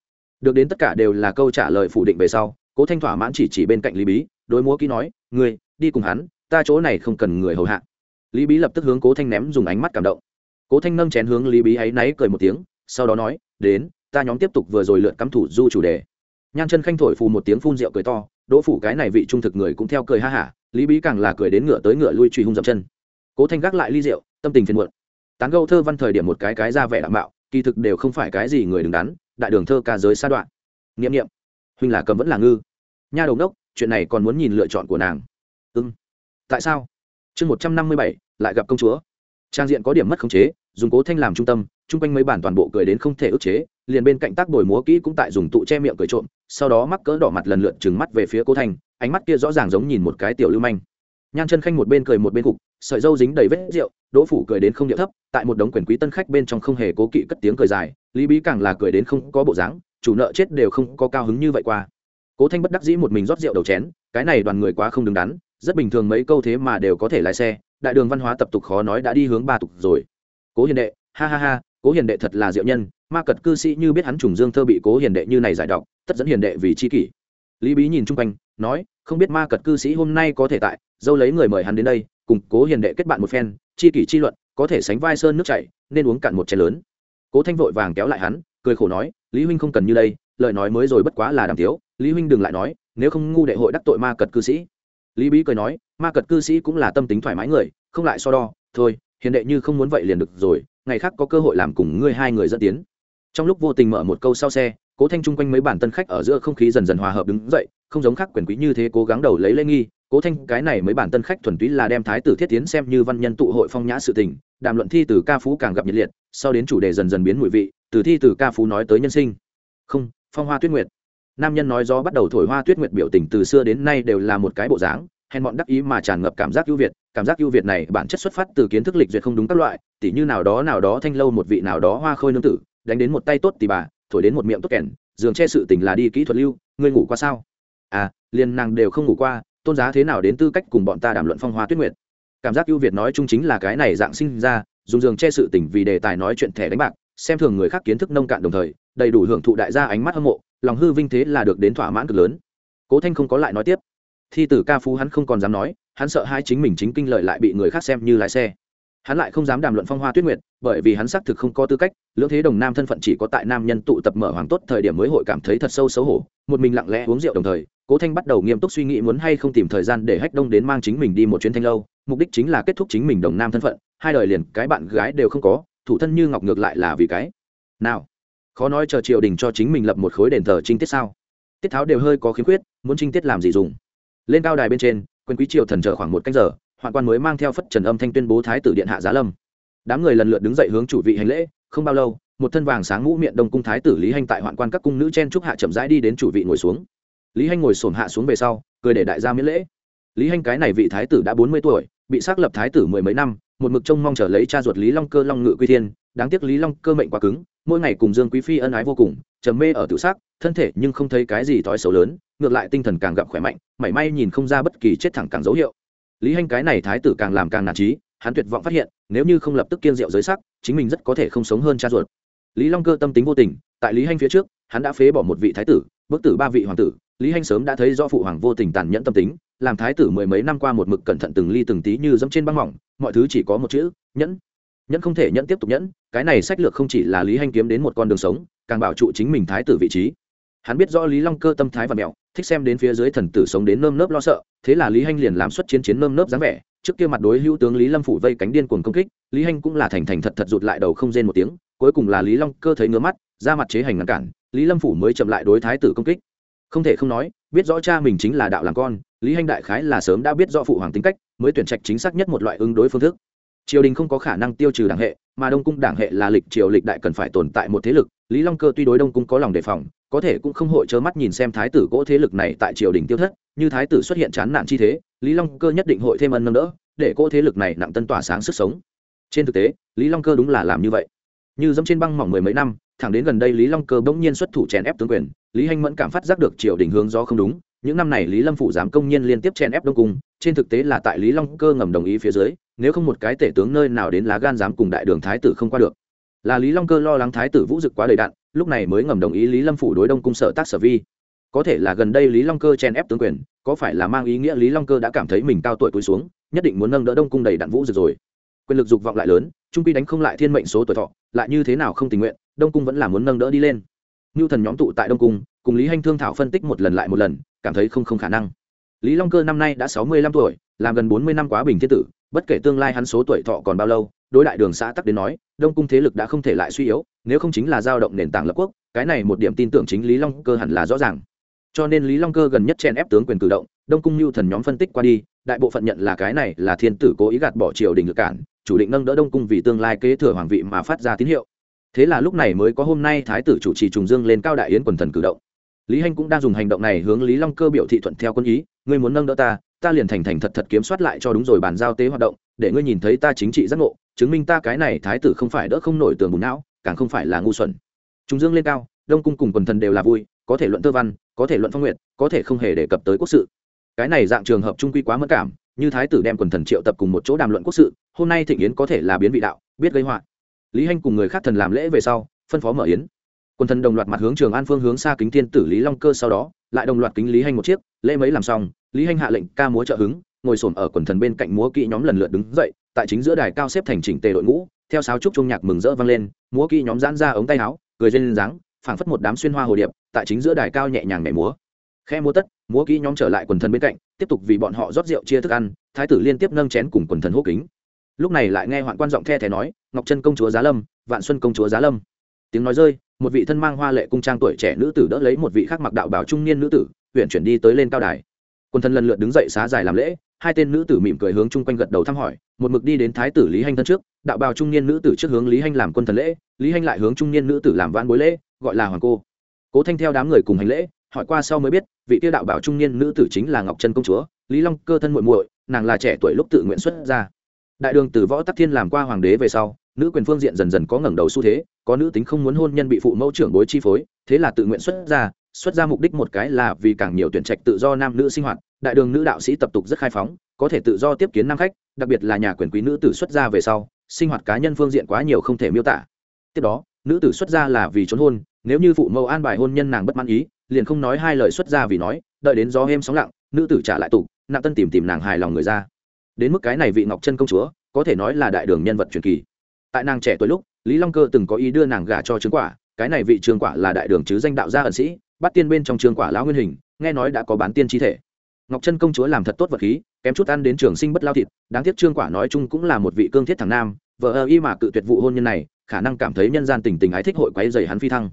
Được đến tất cả đều là câu trả lời phủ định về sau, cố thanh thỏa mãn chỉ chỉ bên cạnh lý bí, đối múa kỹ nói, ngươi, đi cùng hắn, ta chỗ này không cần người hầu hạ. Lý bí lập tức hướng cố thanh ném dùng ánh mắt cảm động cố thanh nâng chén hướng lý bí áy náy cười một tiếng sau đó nói đến ta nhóm tiếp tục vừa rồi lượn cắm thủ du chủ đề. Nhan chân khanh thổi phù một tiếng phun rượu cười to đỗ phủ cái này vị trung thực người cũng theo cười ha hả lý bí càng là cười đến ngựa tới ngựa lui truy hung dậm chân. Cố thanh gác lại ly rượu tâm tình phiền muộn. Tán gâu thơ văn thời điểm một cái cái ra vẻ đạm mạo, kỳ thực đều không phải cái gì người đứng đắn đại đường thơ ca giới sa đoạn. N i ệ m n i ệ m huynh là cầm vẫn là ngư. Nha đầu đốc chuyện này còn muốn nhìn lựa chọn của nàng. Ưng ừ. tại sao? Chương một trăm năm mươi bảy lại gặp công chúa trang diện có điểm mất khống chế, dùng cố thanh làm trung tâm, chung quanh mấy bản toàn bộ cười đến không thể ức chế, liền bên cạnh tác bồi múa kỹ cũng tại dùng tụ che miệng cười trộm, sau đó mắc cỡ đỏ mặt lần lượt trừng mắt về phía cố thanh, ánh mắt kia rõ ràng giống nhìn một cái tiểu lưu manh. Nhan chân khanh một bên cười một bên cục, sợi dâu dính đầy vết rượu, đỗ phủ cười đến không điệu thấp, tại một đống quyền quý tân khách bên trong không hề cố kỵ cất tiếng cười dài, lý bí càng là cười đến không có bộ dáng, chủ nợ chết đều không có cao hứng như vậy qua. Cố thanh bất đắc dĩ một mình rót rượu đầu chén, cái này đoàn người quá không đứng đắn, rất bình thường mấy câu thế mà đều có thể lái xe đại đường văn hóa tập tục khó nói đã đi hướng ba tục rồi. Cố hiền đệ, ha ha ha, cố hiền đệ thật là diệu nhân, ma cật cư sĩ như biết hắn trùng dương thơ bị cố hiền đệ như này giải đọc tất dẫn hiền đệ vì chi kỷ. Lý bí nhìn chung quanh, nói, không biết ma cật cư sĩ hôm nay có thể tại, dâu lấy người mời hắn đến đây, cùng cố hiền đệ kết bạn một phen chi kỷ chi luận, có thể sánh vai sơn nước chảy, nên uống cạn một chén lớn. Cố thanh vội vàng kéo lại hắn, cười khổ nói, lý huynh không cần như đây, lời nói mới rồi bất quá là đàm tiếu. Lý huynh đừng lại nói, nếu không ngu đệ hội đắc tội ma cật cư sĩ lý bí cười nói, ma cật cư sĩ cũng là tâm tính thoải mái người, không lại so đo, thôi, hiền đệ như không muốn vậy liền được rồi, ngày khác có cơ hội làm cùng ngươi hai người dẫn tiến. Trong lúc vô tình mở một câu sau xe, cố thanh chung quanh mấy bản tân khách ở giữa không khí dần dần hòa hợp đứng dậy, không giống khác quyền quý như thế cố gắng đầu lấy lễ nghi. Cố thanh, cái này mấy bản tân khách thuần túy là đem thái tử thiết tiến xem như văn nhân tụ hội phong nhã sự tình, đàm luận thi từ ca phú càng gặp nhiệt liệt, sau đến chủ đề dần dần biến mùi vị, từ thi từ ca phú nói tới nhân sinh. Không, phong hoa tuyết nguyệt nam nhân nói do bắt đầu thổi hoa tuyết nguyệt biểu tình từ xưa đến nay đều là một cái bộ dáng, hèn bọn đắc ý mà tràn ngập cảm giác ưu việt, cảm giác ưu việt này bản chất xuất phát từ kiến thức lịch duyệt không đúng các loại, tỉ như nào đó nào đó thanh lâu một vị nào đó hoa khôi nương tử, đánh đến một tay tốt thì bà, thổi đến một miệng tốt kèn, giường che sự tình là đi kỹ thuật lưu, ngươi ngủ qua sao? À liền nàng đều không ngủ qua, tôn giá thế nào đến tư cách cùng bọn ta đàm luận phong hoa tuyết nguyệt? Cảm giác ưu việt nói chung chính là cái này dạng sinh ra, dùng giường che sự tình vì đề tài nói chuyện thẻ đánh bạc, xem thường người khác kiến thức nông cạn đồng thời, đầy đủ hưởng thụ đại gia ánh mắt hâm mộ lòng hư vinh thế là được đến thỏa mãn cực lớn. Cố thanh không có lại nói tiếp. Thi tử ca phú hắn không còn dám nói, hắn sợ hai chính mình chính kinh lợi lại bị người khác xem như lái xe. Hắn lại không dám đàm luận phong hoa tuyết nguyệt, bởi vì hắn xác thực không có tư cách, lưỡng thế đồng nam thân phận chỉ có tại nam nhân tụ tập mở hoàng tốt thời điểm mới hội cảm thấy thật sâu xấu hổ, một mình lặng lẽ uống rượu đồng thời, cố thanh bắt đầu nghiêm túc suy nghĩ muốn hay không tìm thời gian để hách đông đến mang chính mình đi một chuyến thanh lâu, mục đích chính là kết thúc chính mình đồng nam thân phận, hai đời liền cái bạn gái đều không có, thủ thân như ngọc ngược lại là vì cái. Nào khó nói chờ triều đình cho chính mình lập một khối đền thờ trinh tiết sao? Tiết tháo đều hơi có khiếm khuyết, muốn trinh tiết làm gì dùng? Lên cao đài bên trên, quyền quý triều thần chờ khoảng một canh giờ, hoạn quan mới mang theo phất trần âm thanh tuyên bố thái tử điện hạ giá lâm. Đám người lần lượt đứng dậy hướng chủ vị hành lễ, không bao lâu, một thân vàng sáng ngũ miệng đông cung thái tử lý hanh tại hoạn quan các cung nữ chen trúc hạ chậm rãi đi đến chủ vị ngồi xuống. Lý hanh ngồi sổm hạ xuống về sau, cười để đại gia miễn lễ. Lý hanh cái này vị thái tử đã bốn mươi tuổi, bị xác lập thái tử mười mấy năm, một mực trông mong chờ lấy cha ruột lý long cơ long ngự quy thiên, đáng tiếc lý long cơ mệnh quá cứng mỗi ngày cùng dương quý phi ân ái vô cùng, trầm mê ở tự xác thân thể nhưng không thấy cái gì thói xấu lớn, ngược lại tinh thần càng gặp khỏe mạnh, mảy may nhìn không ra bất kỳ chết thẳng càng dấu hiệu. Lý hanh cái này thái tử càng làm càng nản trí, hắn tuyệt vọng phát hiện, nếu như không lập tức kiên rượu giới sắc, chính mình rất có thể không sống hơn cha ruột. Lý long cơ tâm tính vô tình, tại lý hanh phía trước, hắn đã phế bỏ một vị thái tử bức tử ba vị hoàng tử, lý hanh sớm đã thấy do phụ hoàng vô tình tàn nhẫn tâm tính, làm thái tử mười mấy năm qua một mực cẩn thận từng ly từng tí như dẫm trên băng mỏng, mọi thứ chỉ có một chữ, nhẫn nhẫn không thể nhẫn tiếp tục nhẫn, cái này sách lược không chỉ là lý hanh kiếm đến một con đường sống, càng bảo trụ chính mình thái tử vị trí. Hắn biết rõ lý long cơ tâm thái và mẹo, thích xem đến phía dưới thần tử sống đến nơm nớp lo sợ, thế là lý hanh liền làm xuất chiến chiến nơm nớp dáng vẻ, trước kia mặt đối hữu tướng lý lâm phủ vây cánh điên cuồng công kích, lý hanh cũng là thành thành thật thật rụt lại đầu không rên một tiếng, cuối cùng là lý long cơ thấy ngứa mắt ra mặt chế hành ngăn cản, lý lâm phủ mới chậm lại đối thái tử công kích. Không thể không nói, biết rõ cha mình chính là đạo làm con, lý hanh đại khái là sớm đã biết rõ phụ hoàng tính cách, mới tuyển trạch chính xác nhất một loại ứng đối phương thức triều đình không có khả năng tiêu trừ đảng hệ, mà đông cung đảng hệ là lịch triều lịch đại cần phải tồn tại một thế lực, lý long cơ tuy đối đông cung có lòng đề phòng, có thể cũng không hội chớ mắt nhìn xem thái tử cỗ thế lực này tại triều đình tiêu thất, như thái tử xuất hiện chán nản chi thế, lý long cơ nhất định hội thêm ân nâng đỡ, để cỗ thế lực này nặng tân tỏa sáng sức sống. Trên thực tế, lý long cơ đúng là làm như vậy. Như dẫm trên băng mỏng mười mấy năm, thẳng đến gần đây lý long cơ bỗng nhiên xuất thủ chèn ép tướng quyền, lý hanh mẫn cảm phát giác được triều đình hướng gió không đúng những năm này lý lâm phủ dám công nhiên liên tiếp chen ép đông cung, trên thực tế là tại lý long cơ ngầm đồng ý phía dưới, nếu không một cái tể tướng nơi nào đến lá gan dám cùng đại đường thái tử không qua được. Là lý long cơ lo lắng thái tử vũ dực quá đầy đạn, lúc này mới ngầm đồng ý lý lâm phủ đối đông cung sở tác sở vi. Có thể là gần đây lý long cơ chen ép tướng quyền, có phải là mang ý nghĩa lý long cơ đã cảm thấy mình cao tuổi cúi xuống, nhất định muốn nâng đỡ đông cung đầy đạn vũ dực rồi. Quyền lực dục vọng lại lớn, trung quy đánh không lại thiên mệnh số tuổi thọ, lại như thế nào không tình nguyện, đông cung vẫn là muốn nâng đỡ đi lên. Ngưu thần nhóm tụ tại đông cung, cùng lý hanh thương thảo phân tích một lần lại một lần cảm thấy không không khả năng. Lý long cơ năm nay đã sáu mươi lăm tuổi, làm gần bốn mươi năm quá bình thiên tử, bất kể tương lai hắn số tuổi thọ còn bao lâu, đối đại đường xã tắc đến nói, đông cung thế lực đã không thể lại suy yếu, nếu không chính là giao động nền tảng lập quốc, cái này một điểm tin tưởng chính lý long cơ hẳn là rõ ràng. Cho nên lý long cơ gần nhất chen ép tướng quyền cử động, đông cung mưu thần nhóm phân tích qua đi, đại bộ phận nhận là cái này là thiên tử cố ý gạt bỏ triều đình lực cản, chủ định nâng đỡ đông cung vì tương lai kế thừa hoàng vị mà phát ra tín hiệu. Thế là lúc này mới có hôm nay thái tử chủ trì trùng dương lên cao đại yến quần thần cử động lý hanh cũng đang dùng hành động này hướng lý long cơ biểu thị thuận theo quân ý, ngươi muốn nâng đỡ ta ta liền thành thành thật thật kiếm soát lại cho đúng rồi bàn giao tế hoạt động, để ngươi nhìn thấy ta chính trị giác ngộ, chứng minh ta cái này thái tử không phải đỡ không nổi tường bùn não, càng không phải là ngu xuẩn. Chúng dương lên cao, đông cung cùng quần thần đều là vui, có thể luận tơ văn, có thể luận phong nguyện có thể không hề đề cập tới quốc sự. Cái này dạng trường hợp trung quy quá mất cảm, như thái tử đem quần thần triệu tập cùng một chỗ đàm luận quốc sự, hôm nay thịnh yến có thể là biến vị đạo, biết gây họa. Lý hanh cùng người khác thần làm lễ về sau, phân phó mở yến quần thần đồng loạt mặt hướng trường an phương hướng xa kính thiên tử lý long cơ sau đó, lại đồng loạt kính lý hanh một chiếc, lễ mấy làm xong, lý hanh hạ lệnh ca múa trợ hứng, ngồi xổm ở quần thần bên cạnh múa kỹ nhóm lần lượt đứng dậy, tại chính giữa đài cao xếp thành chỉnh tề đội ngũ, theo sáo trúc trung nhạc mừng rỡ vang lên, múa kỹ nhóm giãn ra ống tay áo, cười lên dáng, phảng phất một đám xuyên hoa hồ điệp, tại chính giữa đài cao nhẹ nhàng nhảy múa. Khe múa tất, múa kỹ nhóm trở lại quần thần bên cạnh, tiếp tục vì bọn họ rót rượu chia thức ăn, thái tử liên tiếp nâng chén cùng quần thần hô kính. Lúc này lại nghe hoạn quan giọng the thé nói, ngọc chân công chúa giá lâm, vạn xuân công chúa giá lâm. Tiếng nói rơi một vị thân mang hoa lệ cung trang tuổi trẻ nữ tử đỡ lấy một vị khác mặc đạo bảo trung niên nữ tử, huyện chuyển đi tới lên cao đài. Quân thần lần lượt đứng dậy xá dài làm lễ, hai tên nữ tử mỉm cười hướng chung quanh gật đầu thăm hỏi, một mực đi đến thái tử lý hanh thân trước, đạo bào trung niên nữ tử trước hướng lý hanh làm quân thần lễ, lý hanh lại hướng trung niên nữ tử làm vãn bối lễ, gọi là hoàng cô. Cố thanh theo đám người cùng hành lễ, hỏi qua sau mới biết, vị tiêu đạo bảo trung niên nữ tử chính là ngọc trân công chúa, lý long cơ thân muội muội, nàng là trẻ tuổi lúc tự nguyện xuất ra đại đường từ võ tắc thiên làm qua hoàng đế về sau nữ quyền phương diện dần dần có ngẩng đầu xu thế, có nữ tính không muốn hôn nhân bị phụ mẫu trưởng bối chi phối, thế là tự nguyện xuất ra xuất ra mục đích một cái là vì càng nhiều tuyển trạch tự do nam nữ sinh hoạt, đại đường nữ đạo sĩ tập tục rất khai phóng, có thể tự do tiếp kiến nam khách, đặc biệt là nhà quyền quý nữ tử xuất ra về sau, sinh hoạt cá nhân phương diện quá nhiều không thể miêu tả. Tiếp đó, nữ tử xuất ra là vì trốn hôn, nếu như phụ mẫu an bài hôn nhân nàng bất mãn ý, liền không nói hai lời xuất ra vì nói, đợi đến gió êm sóng lặng, nữ tử trả lại tục nặng tân tìm tìm nàng hài lòng người ra. Đến mức cái này vị ngọc chân công chúa, có thể nói là đại đường nhân vật truyền kỳ tại nàng trẻ tuổi lúc, lý long cơ từng có ý đưa nàng gả cho trương quả, cái này vị trương quả là đại đường chứ danh đạo gia ẩn sĩ, bắt tiên bên trong trương quả lão nguyên hình, nghe nói đã có bán tiên chi thể. Ngọc Trân công chúa làm thật tốt vật khí, kém chút ăn đến trường sinh bất lao thịt, đáng tiếc trương quả nói chung cũng là một vị cương thiết thằng nam, vợ ơ y mà cự tuyệt vụ hôn nhân này, khả năng cảm thấy nhân gian tình tình ái thích hội quấy dày hắn phi thăng.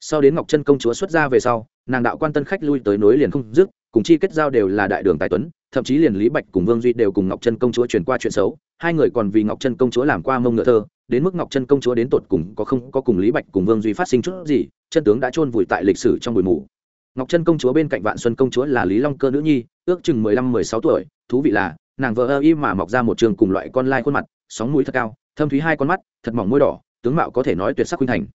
Sau đến ngọc Trân công chúa xuất ra về sau, nàng đạo quan tân khách lui tới nối liền không dứt, cùng chi kết giao đều là đại đường tài tuấn, thậm chí liền lý bạch cùng vương duy đều cùng ngọc Trân công chúa truyền qua chuyện xấu, hai người còn vì ngọc Trân công chúa làm qua mông ngựa thơ đến mức ngọc chân công chúa đến tột cùng có không có cùng lý bạch cùng vương duy phát sinh chút gì, chân tướng đã chôn vùi tại lịch sử trong bụi mù. Ngọc chân công chúa bên cạnh vạn xuân công chúa là lý long cơ nữ nhi, ước chừng mười lăm, mười sáu tuổi, thú vị là, nàng vợ ơ y mà mọc ra một trường cùng loại con lai khuôn mặt, sóng mũi thật cao, thâm thúy hai con mắt, thật mỏng môi đỏ, tướng mạo có thể nói tuyệt sắc khuynh thành.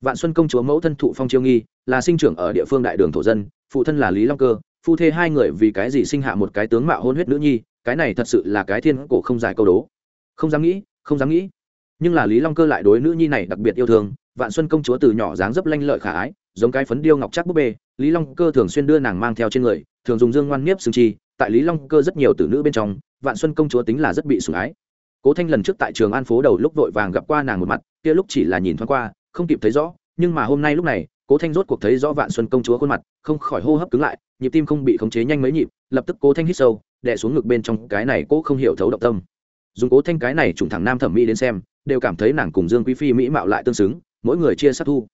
Vạn xuân công chúa mẫu thân thụ phong chiêu nghi, là sinh trưởng ở địa phương đại đường thổ dân, phụ thân là lý long cơ, phu thê hai người vì cái gì sinh hạ một cái tướng mạo hôn huyết nữ nhi, cái này thật sự là cái thiên cổ không dài câu đố. Không dám nghĩ, không dám nghĩ nhưng là lý long cơ lại đối nữ nhi này đặc biệt yêu thương, vạn xuân công chúa từ nhỏ dáng dấp lanh lợi khả ái, giống cái phấn điêu ngọc chắc búp bê, lý long cơ thường xuyên đưa nàng mang theo trên người, thường dùng dương ngoan nhiếp xương chi, tại lý long cơ rất nhiều tử nữ bên trong, vạn xuân công chúa tính là rất bị sủng ái. Cố thanh lần trước tại trường an phố đầu lúc vội vàng gặp qua nàng một mặt, kia lúc chỉ là nhìn thoáng qua, không kịp thấy rõ, nhưng mà hôm nay lúc này, cố thanh rốt cuộc thấy rõ vạn xuân công chúa khuôn mặt, không khỏi hô hấp cứng lại, nhịp tim không bị khống chế nhanh mấy nhịp, lập tức cố thanh hít sâu, đè xuống ngực bên trong cái này cố không hiểu thấu động tâm. Dùng cố thanh cái này trùng thẳng nam thẩm mỹ đến xem đều cảm thấy nàng cùng dương quý phi mỹ mạo lại tương xứng, mỗi người chia sát thu.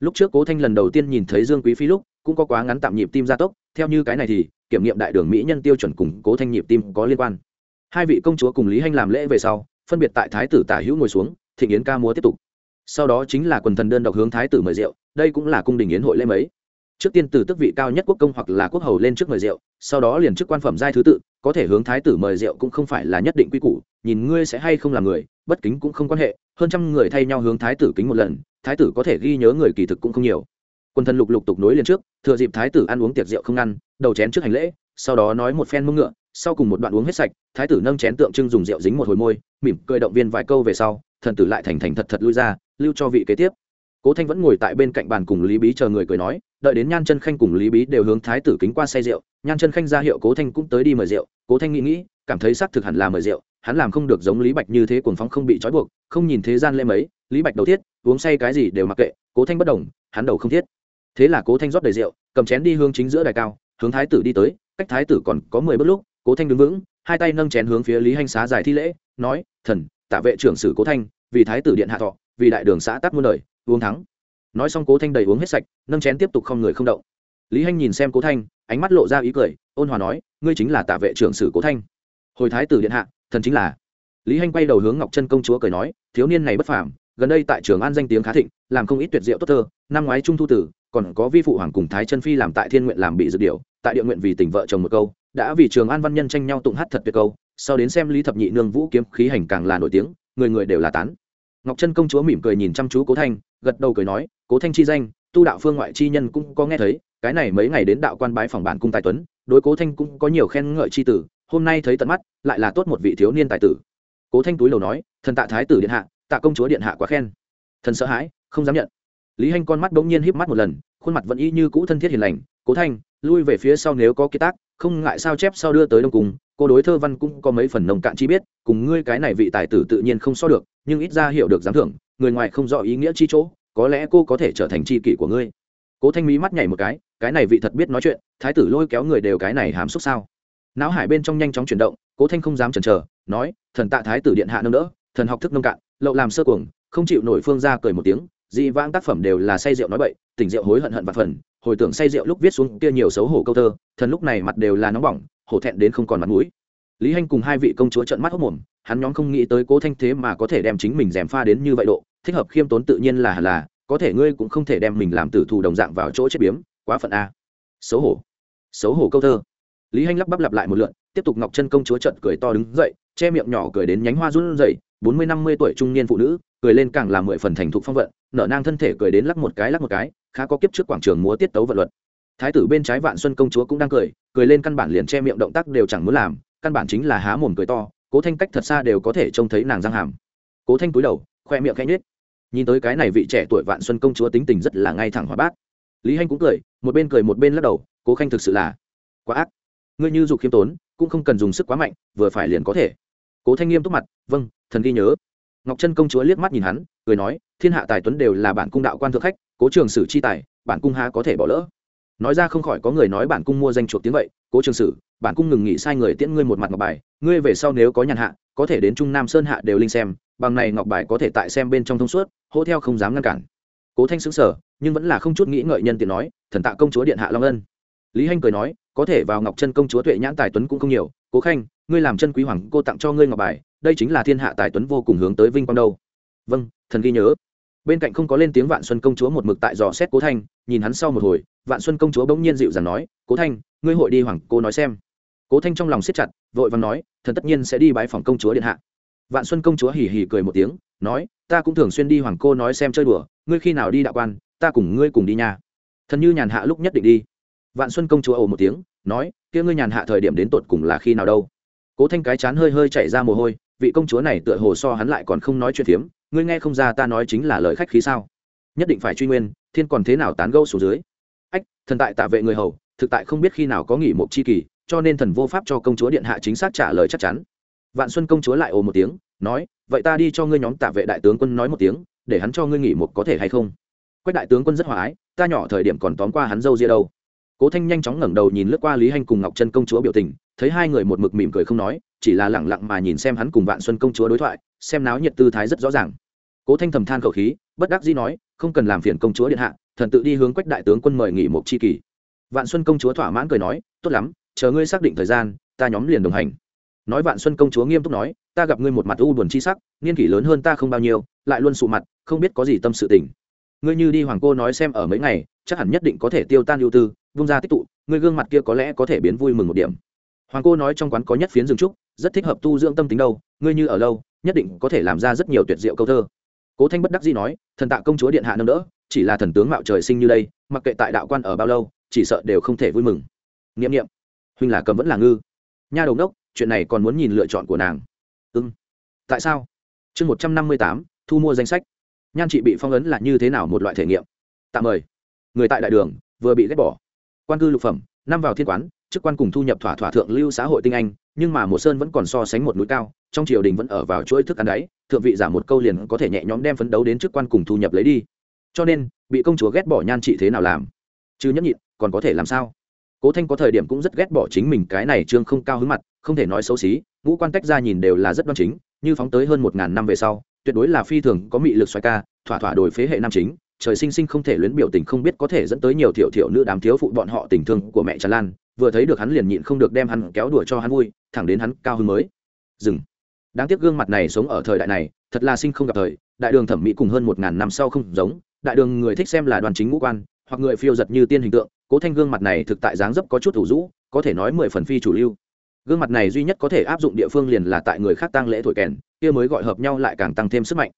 Lúc trước cố thanh lần đầu tiên nhìn thấy dương quý phi lúc, cũng có quá ngắn tạm nhịp tim gia tốc, theo như cái này thì, kiểm nghiệm đại đường mỹ nhân tiêu chuẩn cùng cố thanh nhịp tim có liên quan. Hai vị công chúa cùng lý hanh làm lễ về sau, phân biệt tại thái tử tả hữu ngồi xuống, thịnh yến ca múa tiếp tục. Sau đó chính là quần thần đơn độc hướng thái tử mời rượu, đây cũng là cung đình yến hội lễ mấy. Trước tiên từ tước vị cao nhất quốc công hoặc là quốc hầu lên trước mời rượu, sau đó liền chức quan phẩm giai thứ tự, có thể hướng thái tử mời rượu cũng không phải là nhất định quy củ, nhìn ngươi sẽ hay không là người bất kính cũng không quan hệ, hơn trăm người thay nhau hướng thái tử kính một lần, thái tử có thể ghi nhớ người kỳ thực cũng không nhiều. Quân thần lục lục tục nối liền trước, thừa dịp thái tử ăn uống tiệc rượu không ăn, đầu chén trước hành lễ, sau đó nói một phen mông ngựa, sau cùng một đoạn uống hết sạch, thái tử nâng chén tượng trưng dùng rượu dính một hồi môi, mỉm cười động viên vài câu về sau, thần tử lại thành thành thật thật lui ra, lưu cho vị kế tiếp. Cố thanh vẫn ngồi tại bên cạnh bàn cùng lý bí chờ người cười nói, đợi đến nhan chân khanh cùng lý bí đều hướng thái tử kính qua say rượu, nhan chân khanh ra hiệu cố thanh cũng tới đi mời rượu, cố thanh nghĩ nghĩ, cảm thấy xác thực hẳn là mời rượu hắn làm không được giống lý bạch như thế cuồng phóng không bị trói buộc, không nhìn thế gian lễ mấy, lý bạch đầu thiết, uống say cái gì đều mặc kệ, cố thanh bất đồng, hắn đầu không thiết. Thế là cố thanh rót đầy rượu, cầm chén đi hướng chính giữa đài cao, hướng thái tử đi tới, cách thái tử còn có mười bước lúc, cố thanh đứng vững, hai tay nâng chén hướng phía lý hanh xá giải thi lễ, nói, thần, tạ vệ trưởng sử cố thanh, vì thái tử điện hạ thọ, vì đại đường xã tắc muôn đời, uống thắng. Nói xong cố thanh đầy uống hết sạch, nâng chén tiếp tục không người không động. Lý hanh nhìn xem cố thanh, ánh mắt lộ ra ý cười, ôn hòa nói, ngươi chính là tạ vệ trưởng sử cố thanh hồi thái tử điện hạ, thần chính là. Lý hanh quay đầu hướng ngọc Trân công chúa cười nói, thiếu niên này bất phàm, gần đây tại trường an danh tiếng khá thịnh, làm không ít tuyệt diệu tốt thơ, năm ngoái trung thu tử, còn có vi phụ hoàng cùng thái chân phi làm tại thiên nguyện làm bị dự điều tại địa nguyện vì tình vợ chồng một câu, đã vì trường an văn nhân tranh nhau tụng hát thật tuyệt câu, sau đến xem lý thập nhị nương vũ kiếm khí hành càng là nổi tiếng, người người đều là tán. Ngọc Trân công chúa mỉm cười nhìn chăm chú cố thanh, gật đầu cười nói, cố thanh chi danh, tu đạo phương ngoại chi nhân cũng có nghe thấy, cái này mấy ngày đến đạo quan bái phòng bản cung tài tuấn, đối cố thanh cũng có nhiều khen ngợi chi tử hôm nay thấy tận mắt, lại là tốt một vị thiếu niên tài tử. Cố thanh túi đầu nói, thần tạ thái tử điện hạ, tạ công chúa điện hạ quá khen. Thần sợ hãi, không dám nhận. Lý hanh con mắt bỗng nhiên híp mắt một lần, khuôn mặt vẫn y như cũ thân thiết hiền lành. Cố thanh, lui về phía sau nếu có kiệt tác, không ngại sao chép sau đưa tới đông cùng cô đối thơ văn cũng có mấy phần nồng cạn chi biết, cùng ngươi cái này vị tài tử tự nhiên không so được, nhưng ít ra hiểu được giám thưởng, người ngoài không rõ ý nghĩa chi chỗ, có lẽ cô có thể trở thành chi kỷ của ngươi. Cố thanh mỹ mắt nhảy một cái cái này vị thật biết nói chuyện, thái tử lôi kéo người đều cái này hàm xúc sao? Não hải bên trong nhanh chóng chuyển động, cố thanh không dám chần chờ, nói, thần tạ thái tử điện hạ nâng đỡ, thần học thức nông cạn, lậu làm sơ cuồng, không chịu nổi phương ra cười một tiếng, dị vãng tác phẩm đều là say rượu nói bậy, tỉnh rượu hối hận hận và phần, hồi tưởng say rượu lúc viết xuống kia nhiều xấu hổ câu thơ, thần lúc này mặt đều là nóng bỏng, hổ thẹn đến không còn mặt mũi. Lý hanh cùng hai vị công chúa trợn mắt hốc mồm, hắn nhóm không nghĩ tới cố thanh thế mà có thể đem chính mình dèm pha đến như vậy độ, thích hợp khiêm tốn tự nhiên là hẳn là, có thể ngươi cũng không thể đem mình làm tử thù đồng dạng vào chỗ chết biếm, quá phận a. Xấu hổ. Xấu hổ câu thơ lý hanh lắp bắp lặp lại một lượn, tiếp tục ngọc chân công chúa trận cười to đứng dậy, che miệng nhỏ cười đến nhánh hoa run rẩy, bốn mươi năm mươi tuổi trung niên phụ nữ, cười lên càng làm mười phần thành thục phong vận, nở nang thân thể cười đến lắc một cái lắc một cái, khá có kiếp trước quảng trường múa tiết tấu vận luật. Thái tử bên trái vạn xuân công chúa cũng đang cười cười lên căn bản liền che miệng động tác đều chẳng muốn làm, căn bản chính là há mồm cười to, cố thanh cách thật xa đều có thể trông thấy nàng răng hàm. Cố thanh cúi đầu, khoe miệng khẽ nhết nhìn tới cái này vị trẻ tuổi vạn xuân công chúa tính tình rất là ngay thẳng hóa bát. Lý hanh cũng cười, một bên cười một bên lắc đầu, cố khanh thực sự là quá ác ngươi như dục khiêm tốn, cũng không cần dùng sức quá mạnh, vừa phải liền có thể. Cố thanh nghiêm túc mặt vâng thần ghi nhớ. Ngọc trân công chúa liếc mắt nhìn hắn, cười nói, thiên hạ tài tuấn đều là bản cung đạo quan thượng khách, cố trường sử chi tài, bản cung há có thể bỏ lỡ? Nói ra không khỏi có người nói bản cung mua danh chuộc tiếng vậy, cố trường sử, bản cung ngừng nghỉ sai người tiễn ngươi một mặt ngọc bài, ngươi về sau nếu có nhàn hạ, có thể đến trung nam sơn hạ đều linh xem, bằng này ngọc bài có thể tại xem bên trong thông suốt, hỗ theo không dám ngăn cản. Cố thanh xứng sở nhưng vẫn là không chút nghĩ ngợi nhân tiện nói, thần tạ công chúa điện hạ long ân. Lý hanh cười nói có thể vào ngọc chân công chúa tuệ nhãn tài tuấn cũng không nhiều. Cố khanh, ngươi làm chân quý hoàng cô tặng cho ngươi ngọc bài, đây chính là thiên hạ tài tuấn vô cùng hướng tới vinh quang đâu. Vâng thần ghi nhớ. Bên cạnh không có lên tiếng vạn xuân công chúa một mực tại dò xét cố thanh, nhìn hắn sau một hồi, vạn xuân công chúa bỗng nhiên dịu dàng nói, cố thanh, ngươi hội đi hoàng cô nói xem. Cố thanh trong lòng siết chặt, vội vàng nói, thần tất nhiên sẽ đi bái phòng công chúa điện hạ. Vạn xuân công chúa hỉ hỉ cười một tiếng, nói, ta cũng thường xuyên đi hoàng cô nói xem chơi đùa, ngươi khi nào đi đạo quan, ta cùng ngươi cùng đi nha. Thần như nhàn hạ lúc nhất định đi vạn xuân công chúa ồ một tiếng, nói, kia ngươi nhàn hạ thời điểm đến tột cùng là khi nào đâu? Cố thanh cái chán hơi hơi chảy ra mồ hôi, vị công chúa này tựa hồ so hắn lại còn không nói chuyện phiếm, ngươi nghe không ra ta nói chính là lời khách khí sao? Nhất định phải truy nguyên, thiên còn thế nào tán gâu xuống dưới? Ách, thần tại tạ vệ người hầu, thực tại không biết khi nào có nghỉ một chi kỳ, cho nên thần vô pháp cho công chúa điện hạ chính xác trả lời chắc chắn. Vạn xuân công chúa lại ồ một tiếng, nói, vậy ta đi cho ngươi nhóm tạ vệ đại tướng quân nói một tiếng, để hắn cho ngươi nghỉ một có thể hay không? Quách đại tướng quân rất hòa ái, ta nhỏ thời điểm còn tóm qua hắn dâu ria đâu cố thanh nhanh chóng ngẩng đầu nhìn lướt qua lý hanh cùng ngọc trân công chúa biểu tình, thấy hai người một mực mỉm cười không nói, chỉ là lẳng lặng mà nhìn xem hắn cùng vạn xuân công chúa đối thoại, xem náo nhiệt tư thái rất rõ ràng. Cố thanh thầm than khẩu khí, bất đắc dĩ nói, không cần làm phiền công chúa điện hạ, thần tự đi hướng quách đại tướng quân mời nghỉ một chi kỳ. Vạn xuân công chúa thỏa mãn cười nói, tốt lắm, chờ ngươi xác định thời gian, ta nhóm liền đồng hành. Nói vạn xuân công chúa nghiêm túc nói, ta gặp ngươi một mặt u buồn chi sắc, niên kỷ lớn hơn ta không bao nhiêu, lại luôn sụ mặt, không biết có gì tâm sự tình. Ngươi như đi hoàng cô nói xem ở mấy ngày, chắc hẳn nhất định có thể tiêu tan ưu tư vung ra tích tụ người gương mặt kia có lẽ có thể biến vui mừng một điểm. Hoàng cô nói trong quán có nhất phiến rừng trúc, rất thích hợp tu dưỡng tâm tính đâu, ngươi như ở lâu, nhất định có thể làm ra rất nhiều tuyệt diệu câu thơ. Cố thanh bất đắc dĩ nói, thần tạ công chúa điện hạ nâng đỡ, chỉ là thần tướng mạo trời sinh như đây, mặc kệ tại đạo quan ở bao lâu, chỉ sợ đều không thể vui mừng. N i ệ m n i ệ m huynh là cầm vẫn là ngư. Nha đầu đốc, chuyện này còn muốn nhìn lựa chọn của nàng. Ưng tại sao? Chương một trăm năm mươi tám, thu mua danh sách. Nhan chị bị phong ấn là như thế nào một loại thể nghiệm? Tạm mời. Người tại đại đường, vừa bị ghét bỏ quan cư lục phẩm, năm vào thiên quán, chức quan cùng thu nhập thỏa thỏa thượng lưu xã hội tinh anh, nhưng mà một sơn vẫn còn so sánh một núi cao, trong triều đình vẫn ở vào chuỗi thức ăn đáy, thượng vị giả một câu liền có thể nhẹ nhõm đem phấn đấu đến chức quan cùng thu nhập lấy đi. Cho nên, bị công chúa ghét bỏ nhan trị thế nào làm? Chứ nhẫn nhịn, còn có thể làm sao? Cố thanh có thời điểm cũng rất ghét bỏ chính mình cái này trương không cao hứng mặt, không thể nói xấu xí, ngũ quan tách ra nhìn đều là rất đoan chính, như phóng tới hơn một ngàn năm về sau, tuyệt đối là phi thường có mị lực xoay ca, thỏa thỏa đổi phế hệ nam chính trời sinh sinh không thể luyến biểu tình không biết có thể dẫn tới nhiều thiểu thiểu nữ đám thiếu phụ bọn họ tình thương của mẹ tràn lan, vừa thấy được hắn liền nhịn không được đem hắn kéo đùa cho hắn vui, thẳng đến hắn cao hơn mới. Dừng. Đáng tiếc gương mặt này sống ở thời đại này, thật là sinh không gặp thời, đại đường thẩm mỹ cùng hơn một ngàn năm sau không giống, đại đường người thích xem là đoàn chính ngũ quan, hoặc người phiêu giật như tiên hình tượng, cố thanh gương mặt này thực tại dáng dấp có chút thủ rũ, có thể nói mười phần phi chủ lưu. Gương mặt này duy nhất có thể áp dụng địa phương liền là tại người khác tăng lễ thổi kèn, kia mới gọi hợp nhau lại càng tăng thêm sức mạnh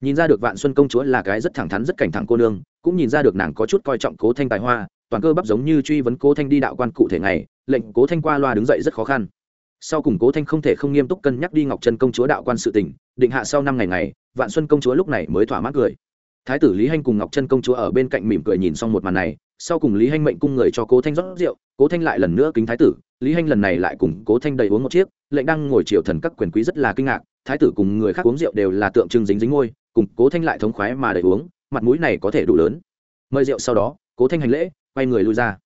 nhìn ra được vạn xuân công chúa là cái rất thẳng thắn, rất cảnh thẳng cô nương, cũng nhìn ra được nàng có chút coi trọng cố thanh tài hoa, toàn cơ bắp giống như truy vấn cố thanh đi đạo quan cụ thể này lệnh cố thanh qua loa đứng dậy rất khó khăn. Sau cùng cố thanh không thể không nghiêm túc cân nhắc đi ngọc trân công chúa đạo quan sự tỉnh định hạ sau năm ngày ngày, vạn xuân công chúa lúc này mới thỏa mãn cười. Thái tử lý hanh cùng ngọc trân công chúa ở bên cạnh mỉm cười nhìn xong một màn này, sau cùng lý hanh mệnh cung người cho cố thanh rót rượu, cố thanh lại lần nữa kính thái tử, lý hanh lần này lại cùng cố thanh đầy uống một chiếc, lệnh đang ngồi triều thần các quyền quý rất là kinh ngạc, thái tử cùng người khác uống rượu đều là tượng trưng dính dính ngôi cùng cố thanh lại thống khoái mà đầy uống, mặt mũi này có thể đủ lớn. Mời rượu sau đó, cố thanh hành lễ, quay người lui ra.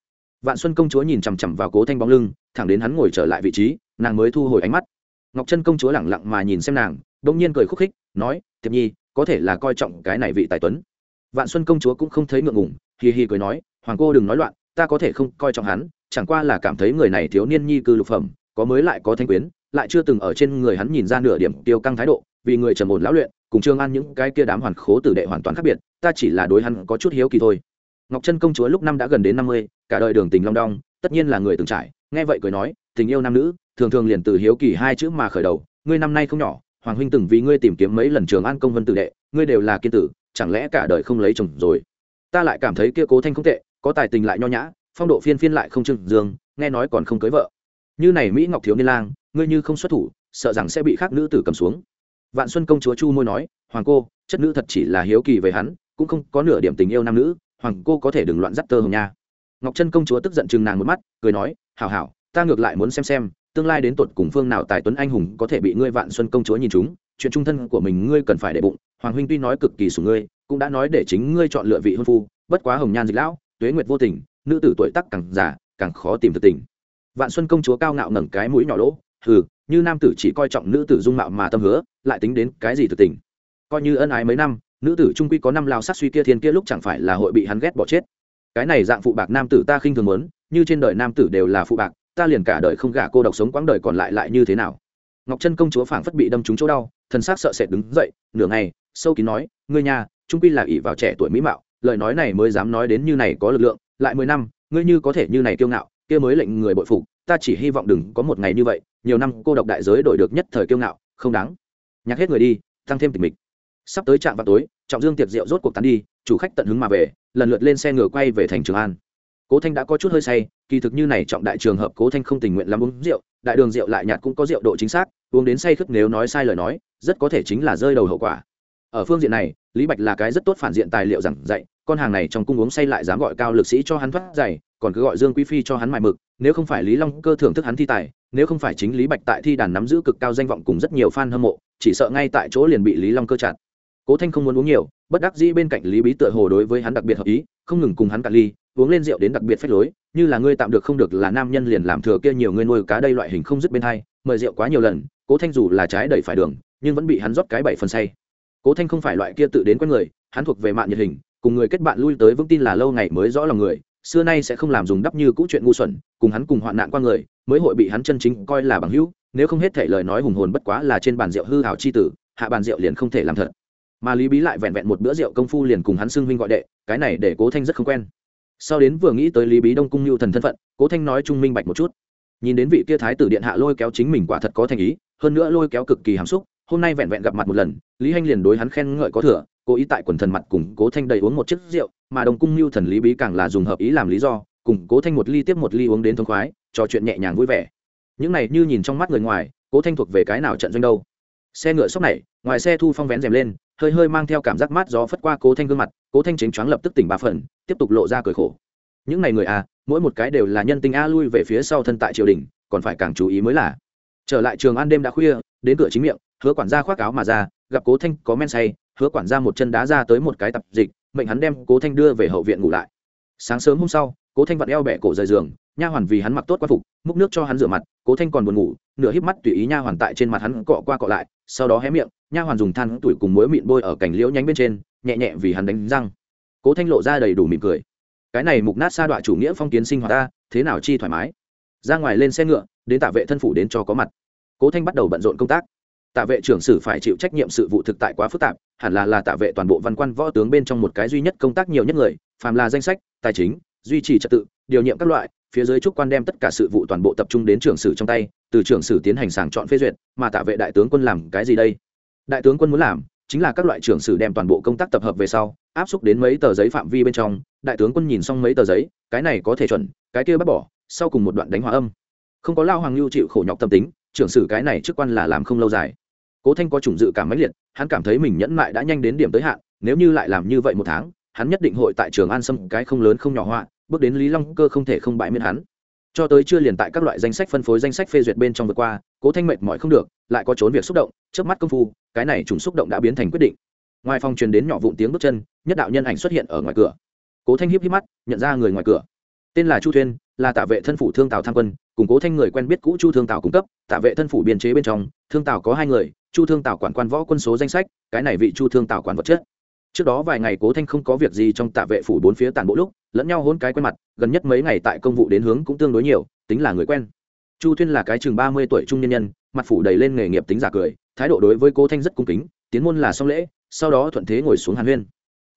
Vạn xuân công chúa nhìn chằm chằm vào cố thanh bóng lưng, thẳng đến hắn ngồi trở lại vị trí, nàng mới thu hồi ánh mắt. Ngọc trân công chúa lẳng lặng mà nhìn xem nàng đ ỗ n g nhiên cười khúc khích, nói tiệp nhi, có thể là coi trọng cái này vị tài tuấn. Vạn xuân công chúa cũng không thấy ngượng ngủng hì hì cười nói, hoàng cô đừng nói loạn, ta có thể không coi trọng hắn, chẳng qua là cảm thấy người này thiếu niên nhi cư lục phẩm, có mới lại có thanh quyến, lại chưa từng ở trên người hắn nhìn ra nửa điểm tiêu căng thái độ, vì người trầm ổn lão luyện cùng trương an những cái kia đám hoàn khố tử đệ hoàn toàn khác biệt, ta chỉ là đối hắn có chút hiếu kỳ thôi. Ngọc trân công chúa lúc năm đã gần đến năm mươi, cả đời đường tình long đong, tất nhiên là người từng trải, nghe vậy cười nói, tình yêu nam nữ, thường thường liền từ hiếu kỳ hai chữ mà khởi đầu, ngươi năm nay không nhỏ, hoàng huynh từng vì ngươi tìm kiếm mấy lần trường an công vân tử đệ, ngươi đều là kiên tử, chẳng lẽ cả đời không lấy chồng rồi? Ta lại cảm thấy kia cố thanh không tệ, có tài tình lại nho nhã, phong độ phiên phiên lại không trưng dương, nghe nói còn không cưới vợ. Như này mỹ ngọc thiếu niên lang, ngươi như không xuất thủ, sợ rằng sẽ bị khác nữ tử cầm xuống vạn xuân công chúa chu môi nói, hoàng cô, chất nữ thật chỉ là hiếu kỳ về hắn, cũng không có nửa điểm tình yêu nam nữ, hoàng cô có thể đừng loạn dắt tơ hồng nha. Ngọc trân công chúa tức giận chừng nàng một mắt, cười nói, hảo hảo, ta ngược lại muốn xem xem, tương lai đến tột cùng phương nào tài tuấn anh hùng có thể bị ngươi vạn xuân công chúa nhìn chúng chuyện trung thân của mình ngươi cần phải để bụng, hoàng huynh tuy nói cực kỳ sủng ngươi, cũng đã nói để chính ngươi chọn lựa vị hôn phu, bất quá hồng nhan dịch lão, tuế nguyệt vô tình, nữ tử tuổi tắc càng già, càng khó tìm thực tình. Vạn xuân công chúa cao ngạo ngẩng cái mũi nhỏ lỗ, hừ như nam tử chỉ coi trọng nữ tử dung mạo mà tâm hứa, lại tính đến cái gì thực tình. Coi như ân ái mấy năm, nữ tử trung quy có năm lao sát suy kia thiên kia lúc chẳng phải là hội bị hắn ghét bỏ chết. Cái này dạng phụ bạc nam tử ta khinh thường muốn, như trên đời nam tử đều là phụ bạc, ta liền cả đời không gả cô độc sống quãng đời còn lại lại như thế nào? Ngọc chân công chúa phảng phất bị đâm trúng chỗ đau, thần sắc sợ sệt đứng dậy, nửa ngày, sâu kín nói, ngươi nhà, trung quy là ỷ vào trẻ tuổi mỹ mạo, lời nói này mới dám nói đến như này có lực lượng, lại mười năm, ngươi như có thể như này kiêu ngạo, kia mới lệnh người bội phục ta chỉ hy vọng đừng có một ngày như vậy, nhiều năm cô độc đại giới đổi được nhất thời kiêu ngạo, không đáng. Nhắc hết người đi, tăng thêm tình mình. sắp tới trạm vào tối, trọng dương tiệc rượu rốt cuộc tán đi, chủ khách tận hứng mà về, lần lượt lên xe ngựa quay về thành trường an. Cố thanh đã có chút hơi say, kỳ thực như này trọng đại trường hợp cố thanh không tình nguyện lắm uống rượu, đại đường rượu lại nhạt cũng có rượu độ chính xác, uống đến say khức nếu nói sai lời nói, rất có thể chính là rơi đầu hậu quả. Ở phương diện này, lý bạch là cái rất tốt phản diện tài liệu giảng dạy, con hàng này trong cung uống say lại dám gọi cao lực sĩ cho hắn thoát dày còn cứ gọi dương quý phi cho hắn mài mực, nếu không phải lý long cơ thưởng thức hắn thi tài, nếu không phải chính lý bạch tại thi đàn nắm giữ cực cao danh vọng cùng rất nhiều fan hâm mộ, chỉ sợ ngay tại chỗ liền bị lý long cơ chặn. Cố thanh không muốn uống nhiều, bất đắc dĩ bên cạnh lý bí tựa hồ đối với hắn đặc biệt hợp ý, không ngừng cùng hắn cạn ly, uống lên rượu đến đặc biệt phách lối, như là ngươi tạm được không được là nam nhân liền làm thừa kia nhiều ngươi nuôi cá đây loại hình không dứt bên hai, mời rượu quá nhiều lần, cố thanh dù là trái đẩy phải đường, nhưng vẫn bị hắn rót cái bảy phần say. Cố thanh không phải loại kia tự đến quen người, hắn thuộc về mạng nhiệt hình, cùng người kết bạn lui tới vững tin là lâu ngày mới rõ lòng người xưa nay sẽ không làm dùng đắp như cũ chuyện ngu xuẩn, cùng hắn cùng hoạn nạn qua người, mới hội bị hắn chân chính coi là bằng hữu, nếu không hết thể lời nói hùng hồn bất quá là trên bàn rượu hư hảo chi tử, hạ bàn rượu liền không thể làm thật. Mà lý bí lại vẹn vẹn một bữa rượu công phu liền cùng hắn xưng huynh gọi đệ, cái này để cố thanh rất không quen. Sau đến vừa nghĩ tới lý bí đông cung mưu thần thân phận, cố thanh nói trung minh bạch một chút. Nhìn đến vị kia thái tử điện hạ lôi kéo chính mình quả thật có thành ý, hơn nữa lôi kéo cực kỳ hàm xúc, hôm nay vẹn vẹn gặp mặt một lần, lý hanh liền đối hắn khen ngợi có thừa cố ý tại quần thần mặt cùng cố thanh đầy uống một chiếc rượu, mà đồng cung mưu thần lý bí càng là dùng hợp ý làm lý do, cùng cố thanh một ly tiếp một ly uống đến thông khoái, trò chuyện nhẹ nhàng vui vẻ. Những này như nhìn trong mắt người ngoài, cố thanh thuộc về cái nào trận doanh đâu. Xe ngựa sốc này, ngoài xe thu phong vén rèm lên, hơi hơi mang theo cảm giác mát gió phất qua cố thanh gương mặt, cố thanh chính choáng lập tức tỉnh ba phần, tiếp tục lộ ra cười khổ. Những này người à mỗi một cái đều là nhân tình a lui về phía sau thân tại triều đình, còn phải càng chú ý mới là. Trở lại trường ăn đêm đã khuya, đến cửa chính miệng, hứa quản gia khoác áo mà ra, gặp cố thanh có men say hứa quản ra một chân đá ra tới một cái tập dịch, mệnh hắn đem cố thanh đưa về hậu viện ngủ lại. Sáng sớm hôm sau, cố thanh vặn eo bẹ cổ rời giường, nha hoàn vì hắn mặc tốt q u a phục, múc nước cho hắn rửa mặt, cố thanh còn buồn ngủ, nửa híp mắt tùy ý nha hoàn tại trên mặt hắn cọ qua cọ lại, sau đó hé miệng, nha hoàn dùng than tuổi cùng muối mịn bôi ở cành liễu nhánh bên trên, nhẹ nhẹ vì hắn đánh răng. Cố thanh lộ ra đầy đủ mỉm cười. Cái này mục nát sa đọa chủ nghĩa phong kiến sinh hoạt ta, thế nào chi thoải mái? Ra ngoài lên xe ngựa, đến tạ vệ thân phủ đến cho có mặt. Cố thanh bắt đầu bận rộn công tác tạ vệ trưởng sử phải chịu trách nhiệm sự vụ thực tại quá phức tạp, hẳn là là tạ vệ toàn bộ văn quan võ tướng bên trong một cái duy nhất công tác nhiều nhất người, phàm là danh sách, tài chính, duy trì trật tự, điều nhiệm các loại, phía dưới trúc quan đem tất cả sự vụ toàn bộ tập trung đến trưởng sử trong tay, từ trưởng sử tiến hành sàng chọn phê duyệt, mà tạ vệ đại tướng quân làm cái gì đây? Đại tướng quân muốn làm chính là các loại trưởng sử đem toàn bộ công tác tập hợp về sau, áp xúc đến mấy tờ giấy phạm vi bên trong, đại tướng quân nhìn xong mấy tờ giấy, cái này có thể chuẩn, cái kia bắt bỏ, sau cùng một đoạn đánh hòa âm. Không có lao hoàng lưu chịu khổ nhọc tâm tính, trưởng sử cái này chức quan là làm không lâu dài cố thanh có chủng dự cảm mãnh liệt, hắn cảm thấy mình nhẫn mại đã nhanh đến điểm tới hạn, nếu như lại làm như vậy một tháng, hắn nhất định hội tại trường an sâm cái không lớn không nhỏ họa, bước đến lý long cơ không thể không bại miễn hắn. Cho tới chưa liền tại các loại danh sách phân phối danh sách phê duyệt bên trong vừa qua, cố thanh mệt mỏi không được, lại có trốn việc xúc động trước mắt công phu, cái này trùng xúc động đã biến thành quyết định. Ngoài phòng truyền đến nhỏ vụn tiếng bước chân, nhất đạo nhân ảnh xuất hiện ở ngoài cửa. Cố thanh hiếp hiếp mắt, nhận ra người ngoài cửa. Tên là chu thuyên, là tạ vệ thân phủ thương tào tham quân, cùng cố thanh người quen biết cũ chu thương tào cung cấp tạ vệ thân phủ biên chế bên trong, thương tào có hai người chu thương Tạo quản quan võ quân số danh sách, cái này vị chu thương Tạo quản vật chất. Trước đó vài ngày cố thanh không có việc gì trong tạ vệ phủ bốn phía tàn bộ lúc, lẫn nhau hôn cái quen mặt, gần nhất mấy ngày tại công vụ đến hướng cũng tương đối nhiều, tính là người quen. Chu thuyên là cái chừng ba mươi tuổi trung nhân nhân, mặt phủ đầy lên nghề nghiệp tính giả cười, thái độ đối với cố thanh rất cung kính, tiến môn là xong lễ, sau đó thuận thế ngồi xuống hàn huyên.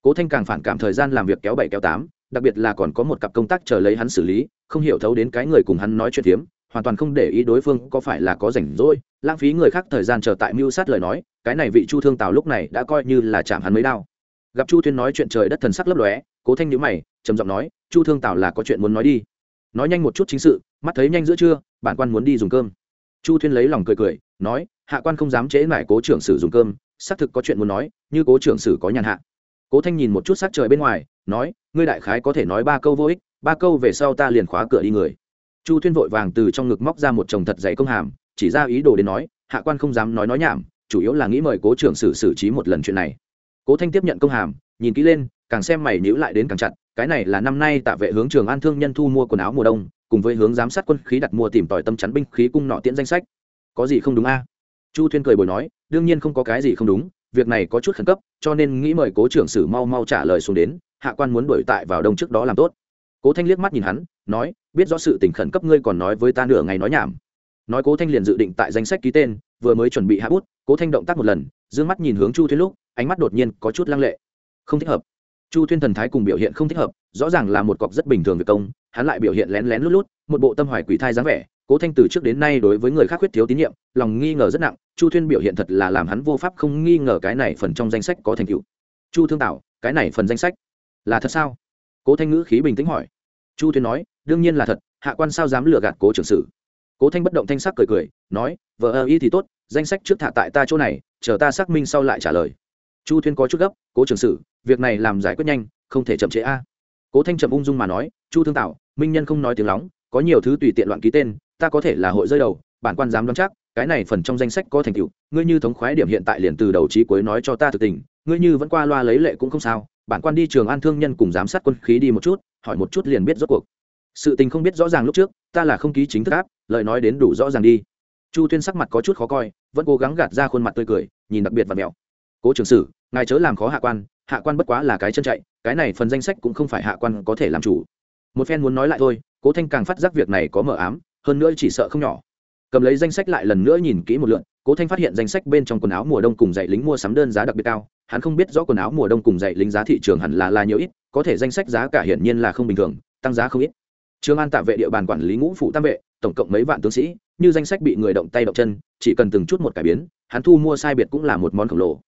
Cố thanh càng phản cảm thời gian làm việc kéo bảy kéo tám, đặc biệt là còn có một cặp công tác chờ lấy hắn xử lý, không hiểu thấu đến cái người cùng hắn nói chuyện phiếm hoàn toàn không để ý đối phương có phải là có rảnh rỗi, lãng phí người khác thời gian chờ tại mưu sát lời nói, cái này vị chu thương tào lúc này đã coi như là chạm hắn mấy đao. Gặp chu thuyên nói chuyện trời đất thần sắc lấp lóe, cố thanh nhữ mày, trầm giọng nói, chu thương tào là có chuyện muốn nói đi. Nói nhanh một chút chính sự, mắt thấy nhanh giữa trưa, bản quan muốn đi dùng cơm. Chu thuyên lấy lòng cười cười, nói, hạ quan không dám trễ mải cố trưởng sử dùng cơm, xác thực có chuyện muốn nói, như cố trưởng sử có nhàn hạ. Cố thanh nhìn một chút sắc trời bên ngoài, nói, ngươi đại khái có thể nói ba câu vô ích, ba câu về sau ta liền khóa cửa đi người chu thuyên vội vàng từ trong ngực móc ra một chồng thật dày công hàm, chỉ ra ý đồ đến nói, hạ quan không dám nói nói nhảm, chủ yếu là nghĩ mời cố trưởng sử xử trí một lần chuyện này. Cố thanh tiếp nhận công hàm, nhìn kỹ lên, càng xem mày nhữ lại đến càng chặt, cái này là năm nay tạ vệ hướng trường an thương nhân thu mua quần áo mùa đông, cùng với hướng giám sát quân khí đặt mua tìm tòi tâm chắn binh khí cung nọ tiễn danh sách. Có gì không đúng a? Chu thuyên cười bồi nói, đương nhiên không có cái gì không đúng, việc này có chút khẩn cấp, cho nên nghĩ mời cố trưởng sử mau mau trả lời xuống đến, hạ quan muốn đuổi tại vào đông trước đó làm tốt cố thanh liếc mắt nhìn hắn, nói, biết rõ sự tình khẩn cấp ngươi còn nói với ta nửa ngày nói nhảm. Nói cố thanh liền dự định tại danh sách ký tên, vừa mới chuẩn bị hạ bút, cố thanh động tác một lần d ư ơ n g mắt nhìn hướng chu thuyên lúc, ánh mắt đột nhiên có chút lăng lệ. Không thích hợp. Chu thuyên thần thái cùng biểu hiện không thích hợp, rõ ràng là một cọc rất bình thường về công, hắn lại biểu hiện lén lén lút lút, một bộ tâm hoài quỷ thai dáng vẻ. Cố thanh từ trước đến nay đối với người khác khuyết thiếu tín nhiệm, lòng nghi ngờ rất nặng, chu thuyên biểu hiện thật là làm hắn vô pháp không nghi ngờ cái này phần trong danh sách có thành tựu. Chu thương tạo cái này phần danh sách là thật sao? Cố thanh ngữ khí bình tĩnh hỏi. Chu thuyên nói, đương nhiên là thật, hạ quan sao dám lừa gạt cố trưởng sử? Cố thanh bất động thanh sắc cười cười, nói, vợ ơ y thì tốt, danh sách trước thả tại ta chỗ này, chờ ta xác minh sau lại trả lời. Chu thuyên có chút gấp, cố trưởng sử, việc này làm giải quyết nhanh, không thể chậm trễ a. Cố thanh chậm ung dung mà nói, chu thương tạo minh nhân không nói tiếng lóng, có nhiều thứ tùy tiện loạn ký tên, ta có thể là hội rơi đầu, bản quan dám đoán chắc, cái này phần trong danh sách có thành tựu, ngươi như thống khoái điểm hiện tại liền từ đầu trí cuối nói cho ta thực tình, ngươi như vẫn qua loa lấy lệ cũng không sao bản quan đi trường an thương nhân cùng giám sát quân khí đi một chút, hỏi một chút liền biết rốt cuộc. Sự tình không biết rõ ràng lúc trước, ta là không ký chính thức áp, lời nói đến đủ rõ ràng đi. Chu tuyên sắc mặt có chút khó coi, vẫn cố gắng gạt ra khuôn mặt tươi cười, nhìn đặc biệt và mẹo cố trường sử, ngài chớ làm khó hạ quan hạ quan bất quá là cái chân chạy, cái này phần danh sách cũng không phải hạ quan có thể làm chủ. Một phen muốn nói lại thôi, cố thanh càng phát giác việc này có mờ ám, hơn nữa chỉ sợ không nhỏ. Cầm lấy danh sách lại lần nữa nhìn kỹ một lượn cố thanh phát hiện danh sách bên trong quần áo mùa đông cùng dạy lính mua sắm đơn giá đặc biệt cao hắn không biết rõ quần áo mùa đông cùng dạy lính giá thị trường hẳn là là nhiều ít, có thể danh sách giá cả hiển nhiên là không bình thường, tăng giá không ít. Trương an tạ vệ địa bàn quản lý ngũ phụ tam vệ, tổng cộng mấy vạn tướng sĩ, như danh sách bị người động tay động chân, chỉ cần từng chút một cải biến, hắn thu mua sai biệt cũng là một món khổng lồ.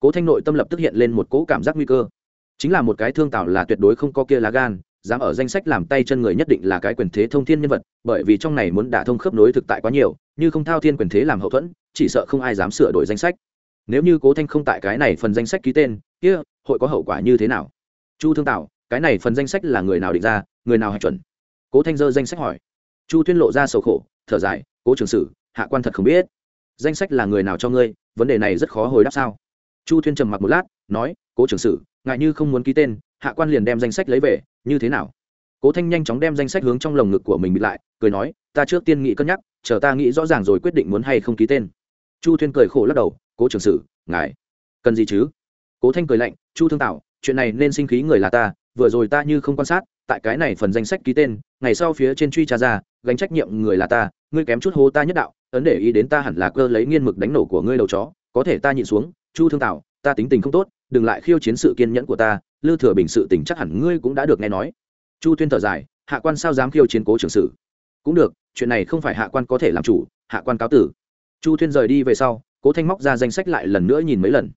Cố thanh nội tâm lập tức hiện lên một cỗ cảm giác nguy cơ. Chính là một cái thương tạo là tuyệt đối không có kia lá gan, dám ở danh sách làm tay chân người nhất định là cái quyền thế thông thiên nhân vật, bởi vì trong này muốn đả thông khớp nối thực tại quá nhiều, như không thao thiên quyền thế làm hậu thuẫn, chỉ sợ không ai dám sửa đổi danh sách nếu như cố thanh không tại cái này phần danh sách ký tên, kia, hội có hậu quả như thế nào? Chu thương tạo cái này phần danh sách là người nào định ra, người nào hạch chuẩn? Cố thanh dơ danh sách hỏi. Chu tuyên lộ ra sầu khổ, thở dài, cố trường sử, hạ quan thật không biết. Danh sách là người nào cho ngươi, vấn đề này rất khó hồi đáp sao? Chu tuyên trầm mặc một lát, nói, cố trường sử, ngại như không muốn ký tên, hạ quan liền đem danh sách lấy về, như thế nào? Cố thanh nhanh chóng đem danh sách hướng trong lồng ngực của mình bịt lại, cười nói, ta trước tiên nghĩ cân nhắc, chờ ta nghĩ rõ ràng rồi quyết định muốn hay không ký tên. Chu thuyên cười khổ lắc đầu cố trường sử, ngài. Cần gì chứ? Cố thanh cười lạnh, chu thương tạo chuyện này nên sinh khí người là ta, vừa rồi ta như không quan sát, tại cái này phần danh sách ký tên, ngày sau phía trên truy tra ra, gánh trách nhiệm người là ta, ngươi kém chút hô ta nhất đạo, ấn để ý đến ta hẳn là cơ lấy nghiên mực đánh nổ của ngươi đầu chó, có thể ta nhịn xuống, chu thương tạo ta tính tình không tốt, đừng lại khiêu chiến sự kiên nhẫn của ta, lư thừa bình sự tình chắc hẳn ngươi cũng đã được nghe nói. Chu tuyên thở dài, hạ quan sao dám khiêu chiến cố trường sử? Cũng được, chuyện này không phải hạ quan có thể làm chủ, hạ quan cáo tử. Chu tuyên rời đi về sau cố thanh móc ra danh sách lại lần nữa nhìn mấy lần.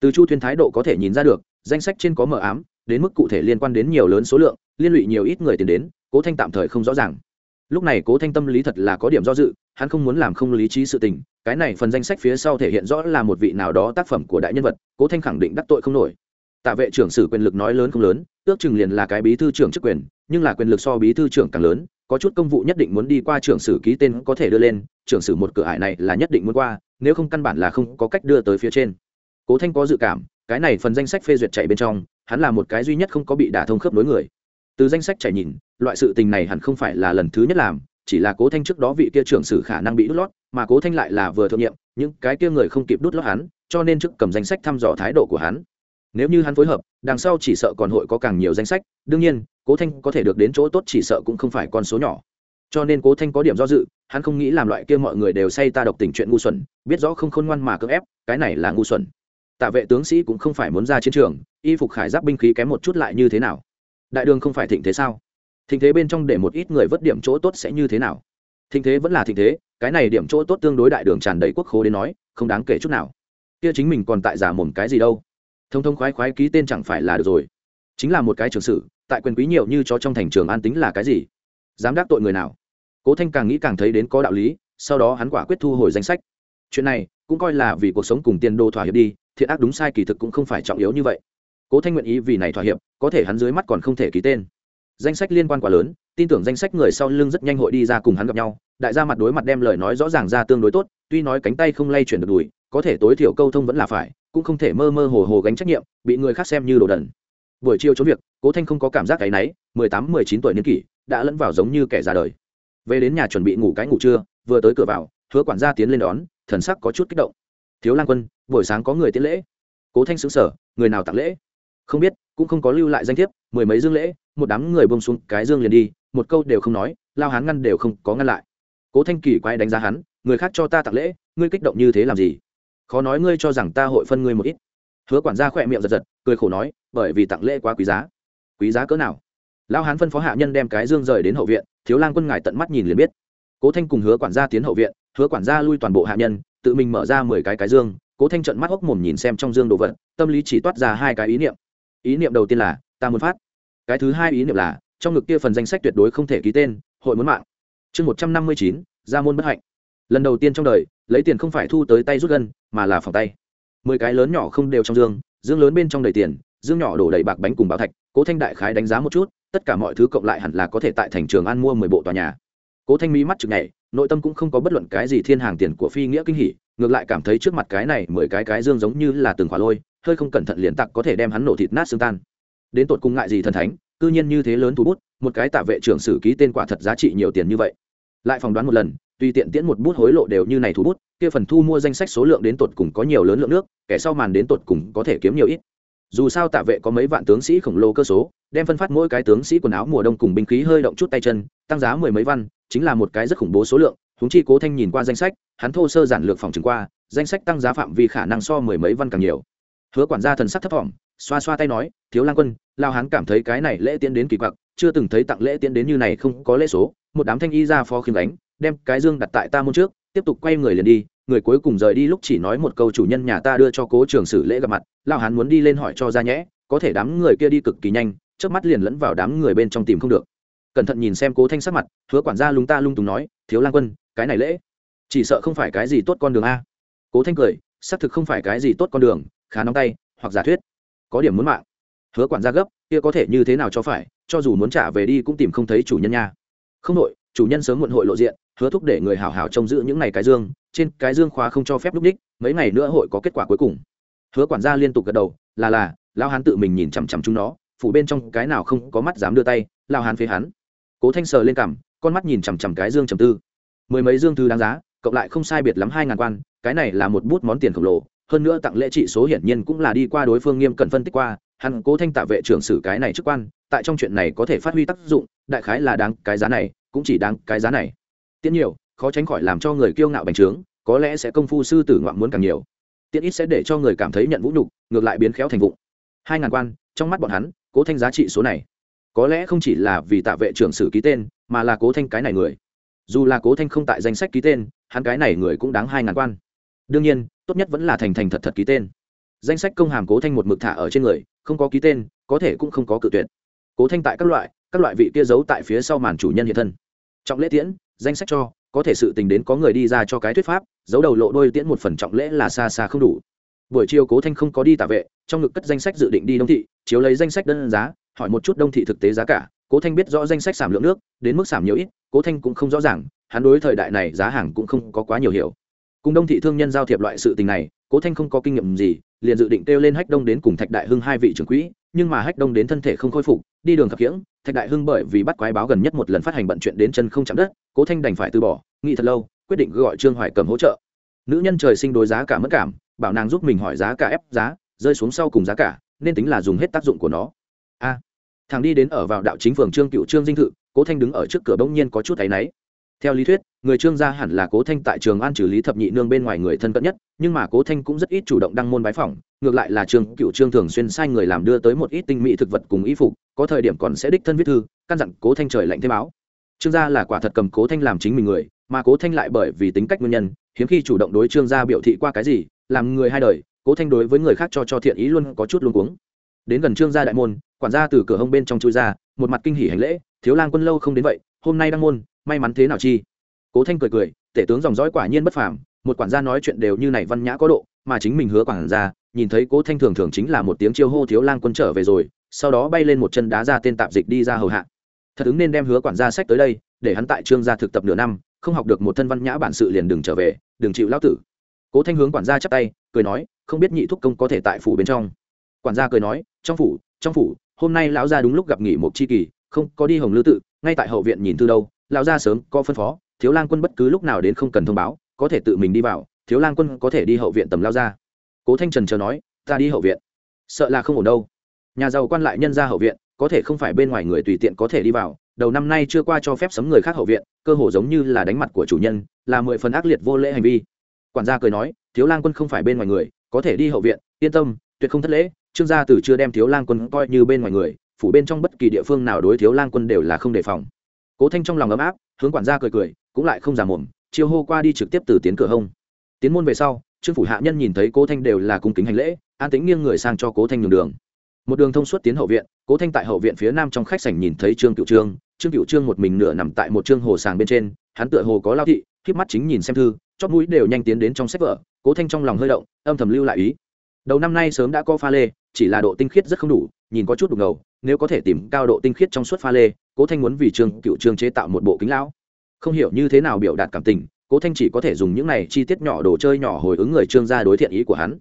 Từ chu Thuyên thái độ có thể nhìn ra được, danh sách trên có mờ ám, đến mức cụ thể liên quan đến nhiều lớn số lượng, liên lụy nhiều ít người tiền đến, cố thanh tạm thời không rõ ràng. Lúc này cố thanh tâm lý thật là có điểm do dự, hắn không muốn làm không lý trí sự tình, cái này phần danh sách phía sau thể hiện rõ là một vị nào đó tác phẩm của đại nhân vật, cố thanh khẳng định đắc tội không nổi. Tạ vệ trưởng sử quyền lực nói lớn không lớn, ước chừng liền là cái bí thư trưởng chức quyền, nhưng là quyền lực so bí thư trưởng càng lớn, có chút công vụ nhất định muốn đi qua trưởng sử ký tên có thể đưa lên, trưởng sử một cửa ải này là nhất định muốn qua nếu không căn bản là không có cách đưa tới phía trên. Cố thanh có dự cảm, cái này phần danh sách phê duyệt chạy bên trong, hắn là một cái duy nhất không có bị đả thông khớp nối người. Từ danh sách chạy nhìn, loại sự tình này hẳn không phải là lần thứ nhất làm, chỉ là cố thanh trước đó vị kia trưởng sử khả năng bị đút lót, mà cố thanh lại là vừa thượng nhiệm những cái kia người không kịp đút lót hắn, cho nên trước cầm danh sách thăm dò thái độ của hắn. Nếu như hắn phối hợp, đằng sau chỉ sợ còn hội có càng nhiều danh sách, đương nhiên, cố thanh có thể được đến chỗ tốt chỉ sợ cũng không phải con số nhỏ. Cho nên cố thanh có điểm do dự hắn không nghĩ làm loại kia mọi người đều say ta độc tình chuyện ngu xuẩn, biết rõ không khôn ngoan mà cưỡng ép, cái này là ngu xuẩn. Tạ vệ tướng sĩ cũng không phải muốn ra chiến trường, y phục khải giáp binh khí kém một chút lại như thế nào? Đại đường không phải thịnh thế sao? Thịnh thế bên trong để một ít người vất điểm chỗ tốt sẽ như thế nào? Thịnh thế vẫn là thịnh thế, cái này điểm chỗ tốt tương đối đại đường tràn đầy quốc khố đến nói, không đáng kể chút nào. Kia chính mình còn tại giả mồm cái gì đâu? Thông thông khoái khoái ký tên chẳng phải là được rồi. Chính là một cái trường sử, tại quyền quý nhiều như chó trong thành trường an tính là cái gì? Dám đắc tội người nào? Cố thanh càng nghĩ càng thấy đến có đạo lý, sau đó hắn quả quyết thu hồi danh sách. Chuyện này cũng coi là vì cuộc sống cùng tiền đô thỏa hiệp đi, thiện ác đúng sai kỳ thực cũng không phải trọng yếu như vậy. Cố thanh nguyện ý vì này thỏa hiệp, có thể hắn dưới mắt còn không thể ký tên. Danh sách liên quan quá lớn, tin tưởng danh sách người sau lưng rất nhanh hội đi ra cùng hắn gặp nhau. Đại gia mặt đối mặt đem lời nói rõ ràng ra tương đối tốt, tuy nói cánh tay không lay chuyển được đùi, có thể tối thiểu câu thông vẫn là phải, cũng không thể mơ mơ hồ hồ gánh trách nhiệm, bị người khác xem như đồ đần. Buổi chiều trốn việc, cố thanh không có cảm giác cái náy, mười tám, mười chín tuổi niên kỷ, đã lẫn vào giống như kẻ già đời về đến nhà chuẩn bị ngủ cái ngủ trưa, vừa tới cửa vào, hứa quản gia tiến lên đón, thần sắc có chút kích động. Thiếu lang quân, buổi sáng có người tiến lễ. Cố thanh xứng sở người nào tặng lễ? Không biết, cũng không có lưu lại danh thiếp, mười mấy dương lễ, một đám người bông xuống cái dương liền đi, một câu đều không nói, lao hắn ngăn đều không có ngăn lại. Cố thanh kỳ quay đánh giá hắn, người khác cho ta tặng lễ, ngươi kích động như thế làm gì? Khó nói ngươi cho rằng ta hội phân ngươi một ít. Hứa quản gia khỏe miệng giật giật, cười khổ nói, bởi vì tặng lễ quá quý giá. Quý giá cỡ nào? Lao hán phân phó hạ nhân đem cái dương rời đến hậu viện, thiếu lang quân ngài tận mắt nhìn liền biết. Cố thanh cùng hứa quản gia tiến hậu viện, hứa quản gia lui toàn bộ hạ nhân, tự mình mở ra mười cái cái dương, cố thanh trận mắt hốc mồm nhìn xem trong dương đồ vật, tâm lý chỉ toát ra hai cái ý niệm. Ý niệm đầu tiên là, ta muốn phát. Cái thứ hai ý niệm là, trong ngực kia phần danh sách tuyệt đối không thể ký tên, hội muốn mạng. Chương một trăm năm mươi chín, ra môn bất hạnh. Lần đầu tiên trong đời, lấy tiền không phải thu tới tay rút gân, mà là phòng tay. Mười cái lớn nhỏ không đều trong dương dương lớn bên trong đầy tiền, dương nhỏ đổ đầy bạc bánh cùng báo thạch, cố thanh đại khái đánh giá một chút tất cả mọi thứ cộng lại hẳn là có thể tại thành trường an mua mười bộ tòa nhà. Cố thanh mỹ mắt chực nhảy, nội tâm cũng không có bất luận cái gì thiên hàng tiền của phi nghĩa kinh hỉ, ngược lại cảm thấy trước mặt cái này mười cái cái dương giống như là từng khỏa lôi, hơi không cẩn thận liền tặc có thể đem hắn nổ thịt nát xương tan. Đến tột cùng ngại gì thần thánh, cư nhiên như thế lớn thu bút, một cái tạ vệ trưởng sử ký tên quả thật giá trị nhiều tiền như vậy. Lại phỏng đoán một lần, tùy tiện tiễn một bút hối lộ đều như này thu bút, kia phần thu mua danh sách số lượng đến tột cùng có nhiều lớn lượng nước, kẻ sau màn đến tột cùng có thể kiếm nhiều ít dù sao tạ vệ có mấy vạn tướng sĩ khổng lồ cơ số, đem phân phát mỗi cái tướng sĩ quần áo mùa đông cùng binh khí hơi động chút tay chân, tăng giá mười mấy văn, chính là một cái rất khủng bố số lượng húng chi cố thanh nhìn qua danh sách, hắn thô sơ giản lược phòng chứng qua, danh sách tăng giá phạm vi khả năng so mười mấy văn càng nhiều. Hứa quản gia thần sắc thấp thỏm, xoa xoa tay nói, thiếu lang quân, lao hán cảm thấy cái này lễ tiến đến kỳ quặc, chưa từng thấy tặng lễ tiến đến như này không có lễ số, một đám thanh y ra phó khiêm đánh đem cái dương đặt tại ta môn trước, tiếp tục quay người liền đi người cuối cùng rời đi lúc chỉ nói một câu chủ nhân nhà ta đưa cho cố trường sử lễ gặp mặt lao hán muốn đi lên hỏi cho ra nhẽ, có thể đám người kia đi cực kỳ nhanh trước mắt liền lẫn vào đám người bên trong tìm không được. Cẩn thận nhìn xem cố thanh sắc mặt, hứa quản gia lúng ta lung túng nói, thiếu lang quân, cái này lễ, chỉ sợ không phải cái gì tốt con đường a. Cố thanh cười, xác thực không phải cái gì tốt con đường, khá nóng tay, hoặc giả thuyết, có điểm muốn mạng. Hứa quản gia gấp, kia có thể như thế nào cho phải, cho dù muốn trả về đi cũng tìm không thấy chủ nhân nha. Không đội, chủ nhân sớm muộn hội lộ diện, hứa thúc để người hảo hảo trông giữ những ngày cái dương trên cái dương khóa không cho phép lúc đích mấy ngày nữa hội có kết quả cuối cùng. Hứa quản gia liên tục gật đầu, là là lao hán tự mình nhìn chằm chằm chúng nó, phủ bên trong cái nào không có mắt dám đưa tay lao hán phế hắn. Cố thanh sờ lên cằm, con mắt nhìn chằm chằm cái dương trầm tư. Mười mấy dương thư đáng giá, cộng lại không sai biệt lắm hai ngàn quan, cái này là một bút món tiền khổng lồ, hơn nữa tặng lễ trị số hiển nhiên cũng là đi qua đối phương nghiêm cẩn phân tích qua, hắn cố thanh tạ vệ trưởng sử cái này chức quan, tại trong chuyện này có thể phát huy tác dụng, đại khái là đáng cái giá này, cũng chỉ đáng cái giá này. Tiễn nhiều khó tránh khỏi làm cho người kiêu ngạo bành trướng, có lẽ sẽ công phu sư tử ngoạn muốn càng nhiều. Tiện ít sẽ để cho người cảm thấy nhận vũ nhục, ngược lại biến khéo thành vụng. Hai ngàn quan, trong mắt bọn hắn, cố thanh giá trị số này. Có lẽ không chỉ là vì tạ vệ trưởng sử ký tên, mà là cố thanh cái này người. Dù là cố thanh không tại danh sách ký tên, hắn cái này người cũng đáng hai ngàn quan. Đương nhiên, tốt nhất vẫn là thành thành thật thật ký tên. Danh sách công hàm cố thanh một mực thả ở trên người, không có ký tên, có thể cũng không có cự tuyệt. Cố thanh tại các loại các loại vị kia giấu tại phía sau màn chủ nhân hiện thân. Trọng lễ tiễn, danh sách cho có thể sự tình đến có người đi ra cho cái thuyết pháp, giấu đầu lộ đôi tiễn một phần trọng lễ là xa xa không đủ. Buổi chiều cố thanh không có đi tạ vệ, trong ngực cất danh sách dự định đi đông thị, chiếu lấy danh sách đơn giá, hỏi một chút đông thị thực tế giá cả. Cố thanh biết rõ danh sách giảm lượng nước, đến mức giảm nhiều ít, cố thanh cũng không rõ ràng, hắn đối thời đại này giá hàng cũng không có quá nhiều hiểu. Cùng đông thị thương nhân giao thiệp loại sự tình này, cố thanh không có kinh nghiệm gì, liền dự định kêu lên hách đông đến cùng thạch đại hưng hai vị trưởng quỹ, nhưng mà hách đông đến thân thể không khôi phục, đi đường khập khiễng thạch đại hưng bởi vì bắt quái báo gần nhất một lần phát hành bận chuyện đến chân không chạm đất, cố thanh đành phải từ bỏ, nghĩ thật lâu, quyết định gọi trương hoài cầm hỗ trợ. Nữ nhân trời sinh đối giá cả mất cảm, bảo nàng giúp mình hỏi giá cả ép giá, rơi xuống sau cùng giá cả, nên tính là dùng hết tác dụng của nó. A. Thằng đi đến ở vào đạo chính phường trương cựu trương dinh thự, cố thanh đứng ở trước cửa bỗng nhiên có chút thấy náy. Theo lý thuyết, người trương gia hẳn là cố thanh tại trường an trừ lý thập nhị nương bên ngoài người thân cận nhất, nhưng mà cố thanh cũng rất ít chủ động đăng môn bái phỏng, ngược lại là trường cựu trương thường xuyên sai người làm đưa tới một ít tinh mỹ thực vật cùng y phục có thời điểm còn sẽ đích thân viết thư, căn dặn cố thanh trời lạnh thêm áo. Trương gia là quả thật cầm cố thanh làm chính mình người, mà cố thanh lại bởi vì tính cách nguyên nhân, hiếm khi chủ động đối trương gia biểu thị qua cái gì, làm người hai đời, cố thanh đối với người khác cho cho thiện ý luôn có chút luôn cuống. Đến gần trương gia đại môn, quản gia từ cửa hông bên trong chui ra, một mặt kinh hỉ hành lễ, thiếu lang quân lâu không đến vậy, hôm nay đăng môn, may mắn thế nào chi? Cố thanh cười cười, tể tướng dòng dõi quả nhiên bất phàm, một quản gia nói chuyện đều như này văn nhã có độ, mà chính mình hứa quản gia, nhìn thấy cố thanh thường thường chính là một tiếng chiêu hô thiếu lang quân trở về rồi sau đó bay lên một chân đá ra tên tạp dịch đi ra hầu hạ. Thật ứng nên đem hứa quản gia sách tới đây, để hắn tại trương gia thực tập nửa năm, không học được một thân văn nhã bản sự liền đừng trở về, đừng chịu lão tử. Cố thanh hướng quản gia chắp tay, cười nói, không biết nhị thúc công có thể tại phủ bên trong. Quản gia cười nói, trong phủ trong phủ, hôm nay lão gia đúng lúc gặp nghỉ một chi kỳ, không có đi hồng lư tự, ngay tại hậu viện nhìn thư đâu, lão gia sớm có phân phó, thiếu lang quân bất cứ lúc nào đến không cần thông báo, có thể tự mình đi vào, thiếu lang quân có thể đi hậu viện tầm lao ra cố thanh trần chờ nói, ta đi hậu viện. Sợ là không ổn đâu nhà giàu quan lại nhân ra hậu viện, có thể không phải bên ngoài người tùy tiện có thể đi vào. Đầu năm nay chưa qua cho phép sấm người khác hậu viện, cơ hồ giống như là đánh mặt của chủ nhân, là mười phần ác liệt vô lễ hành vi. Quản gia cười nói, thiếu lang quân không phải bên ngoài người, có thể đi hậu viện, yên tâm, tuyệt không thất lễ. Trương gia từ chưa đem thiếu lang quân coi như bên ngoài người, phủ bên trong bất kỳ địa phương nào đối thiếu lang quân đều là không đề phòng. Cố thanh trong lòng ấm áp, hướng quản gia cười cười, cũng lại không giả mồm, chiêu hô qua đi trực tiếp từ tiến cửa hông. Tiến môn về sau, trương phủ hạ nhân nhìn thấy cố thanh đều là cung kính hành lễ, an tính nghiêng người sang cho cố thanh nhường đường một đường thông suốt tiến hậu viện, cố thanh tại hậu viện phía nam trong khách sảnh nhìn thấy trương cựu trương. Trương cựu trương một mình nửa nằm tại một trương hồ sàng bên trên, hắn tựa hồ có lao thị k mắt chính nhìn xem thư, chót mũi đều nhanh tiến đến trong sách vở. Cố thanh trong lòng hơi động, âm thầm lưu lại ý. Đầu năm nay sớm đã có pha lê, chỉ là độ tinh khiết rất không đủ, nhìn có chút đục ngầu, nếu có thể tìm cao độ tinh khiết trong suốt pha lê, cố thanh muốn vì trương cựu trương chế tạo một bộ kính lão. Không hiểu như thế nào biểu đạt cảm tình, cố thanh chỉ có thể dùng những này chi tiết nhỏ đồ chơi nhỏ hồi ứng người trương ra đối thiện ý của hắn.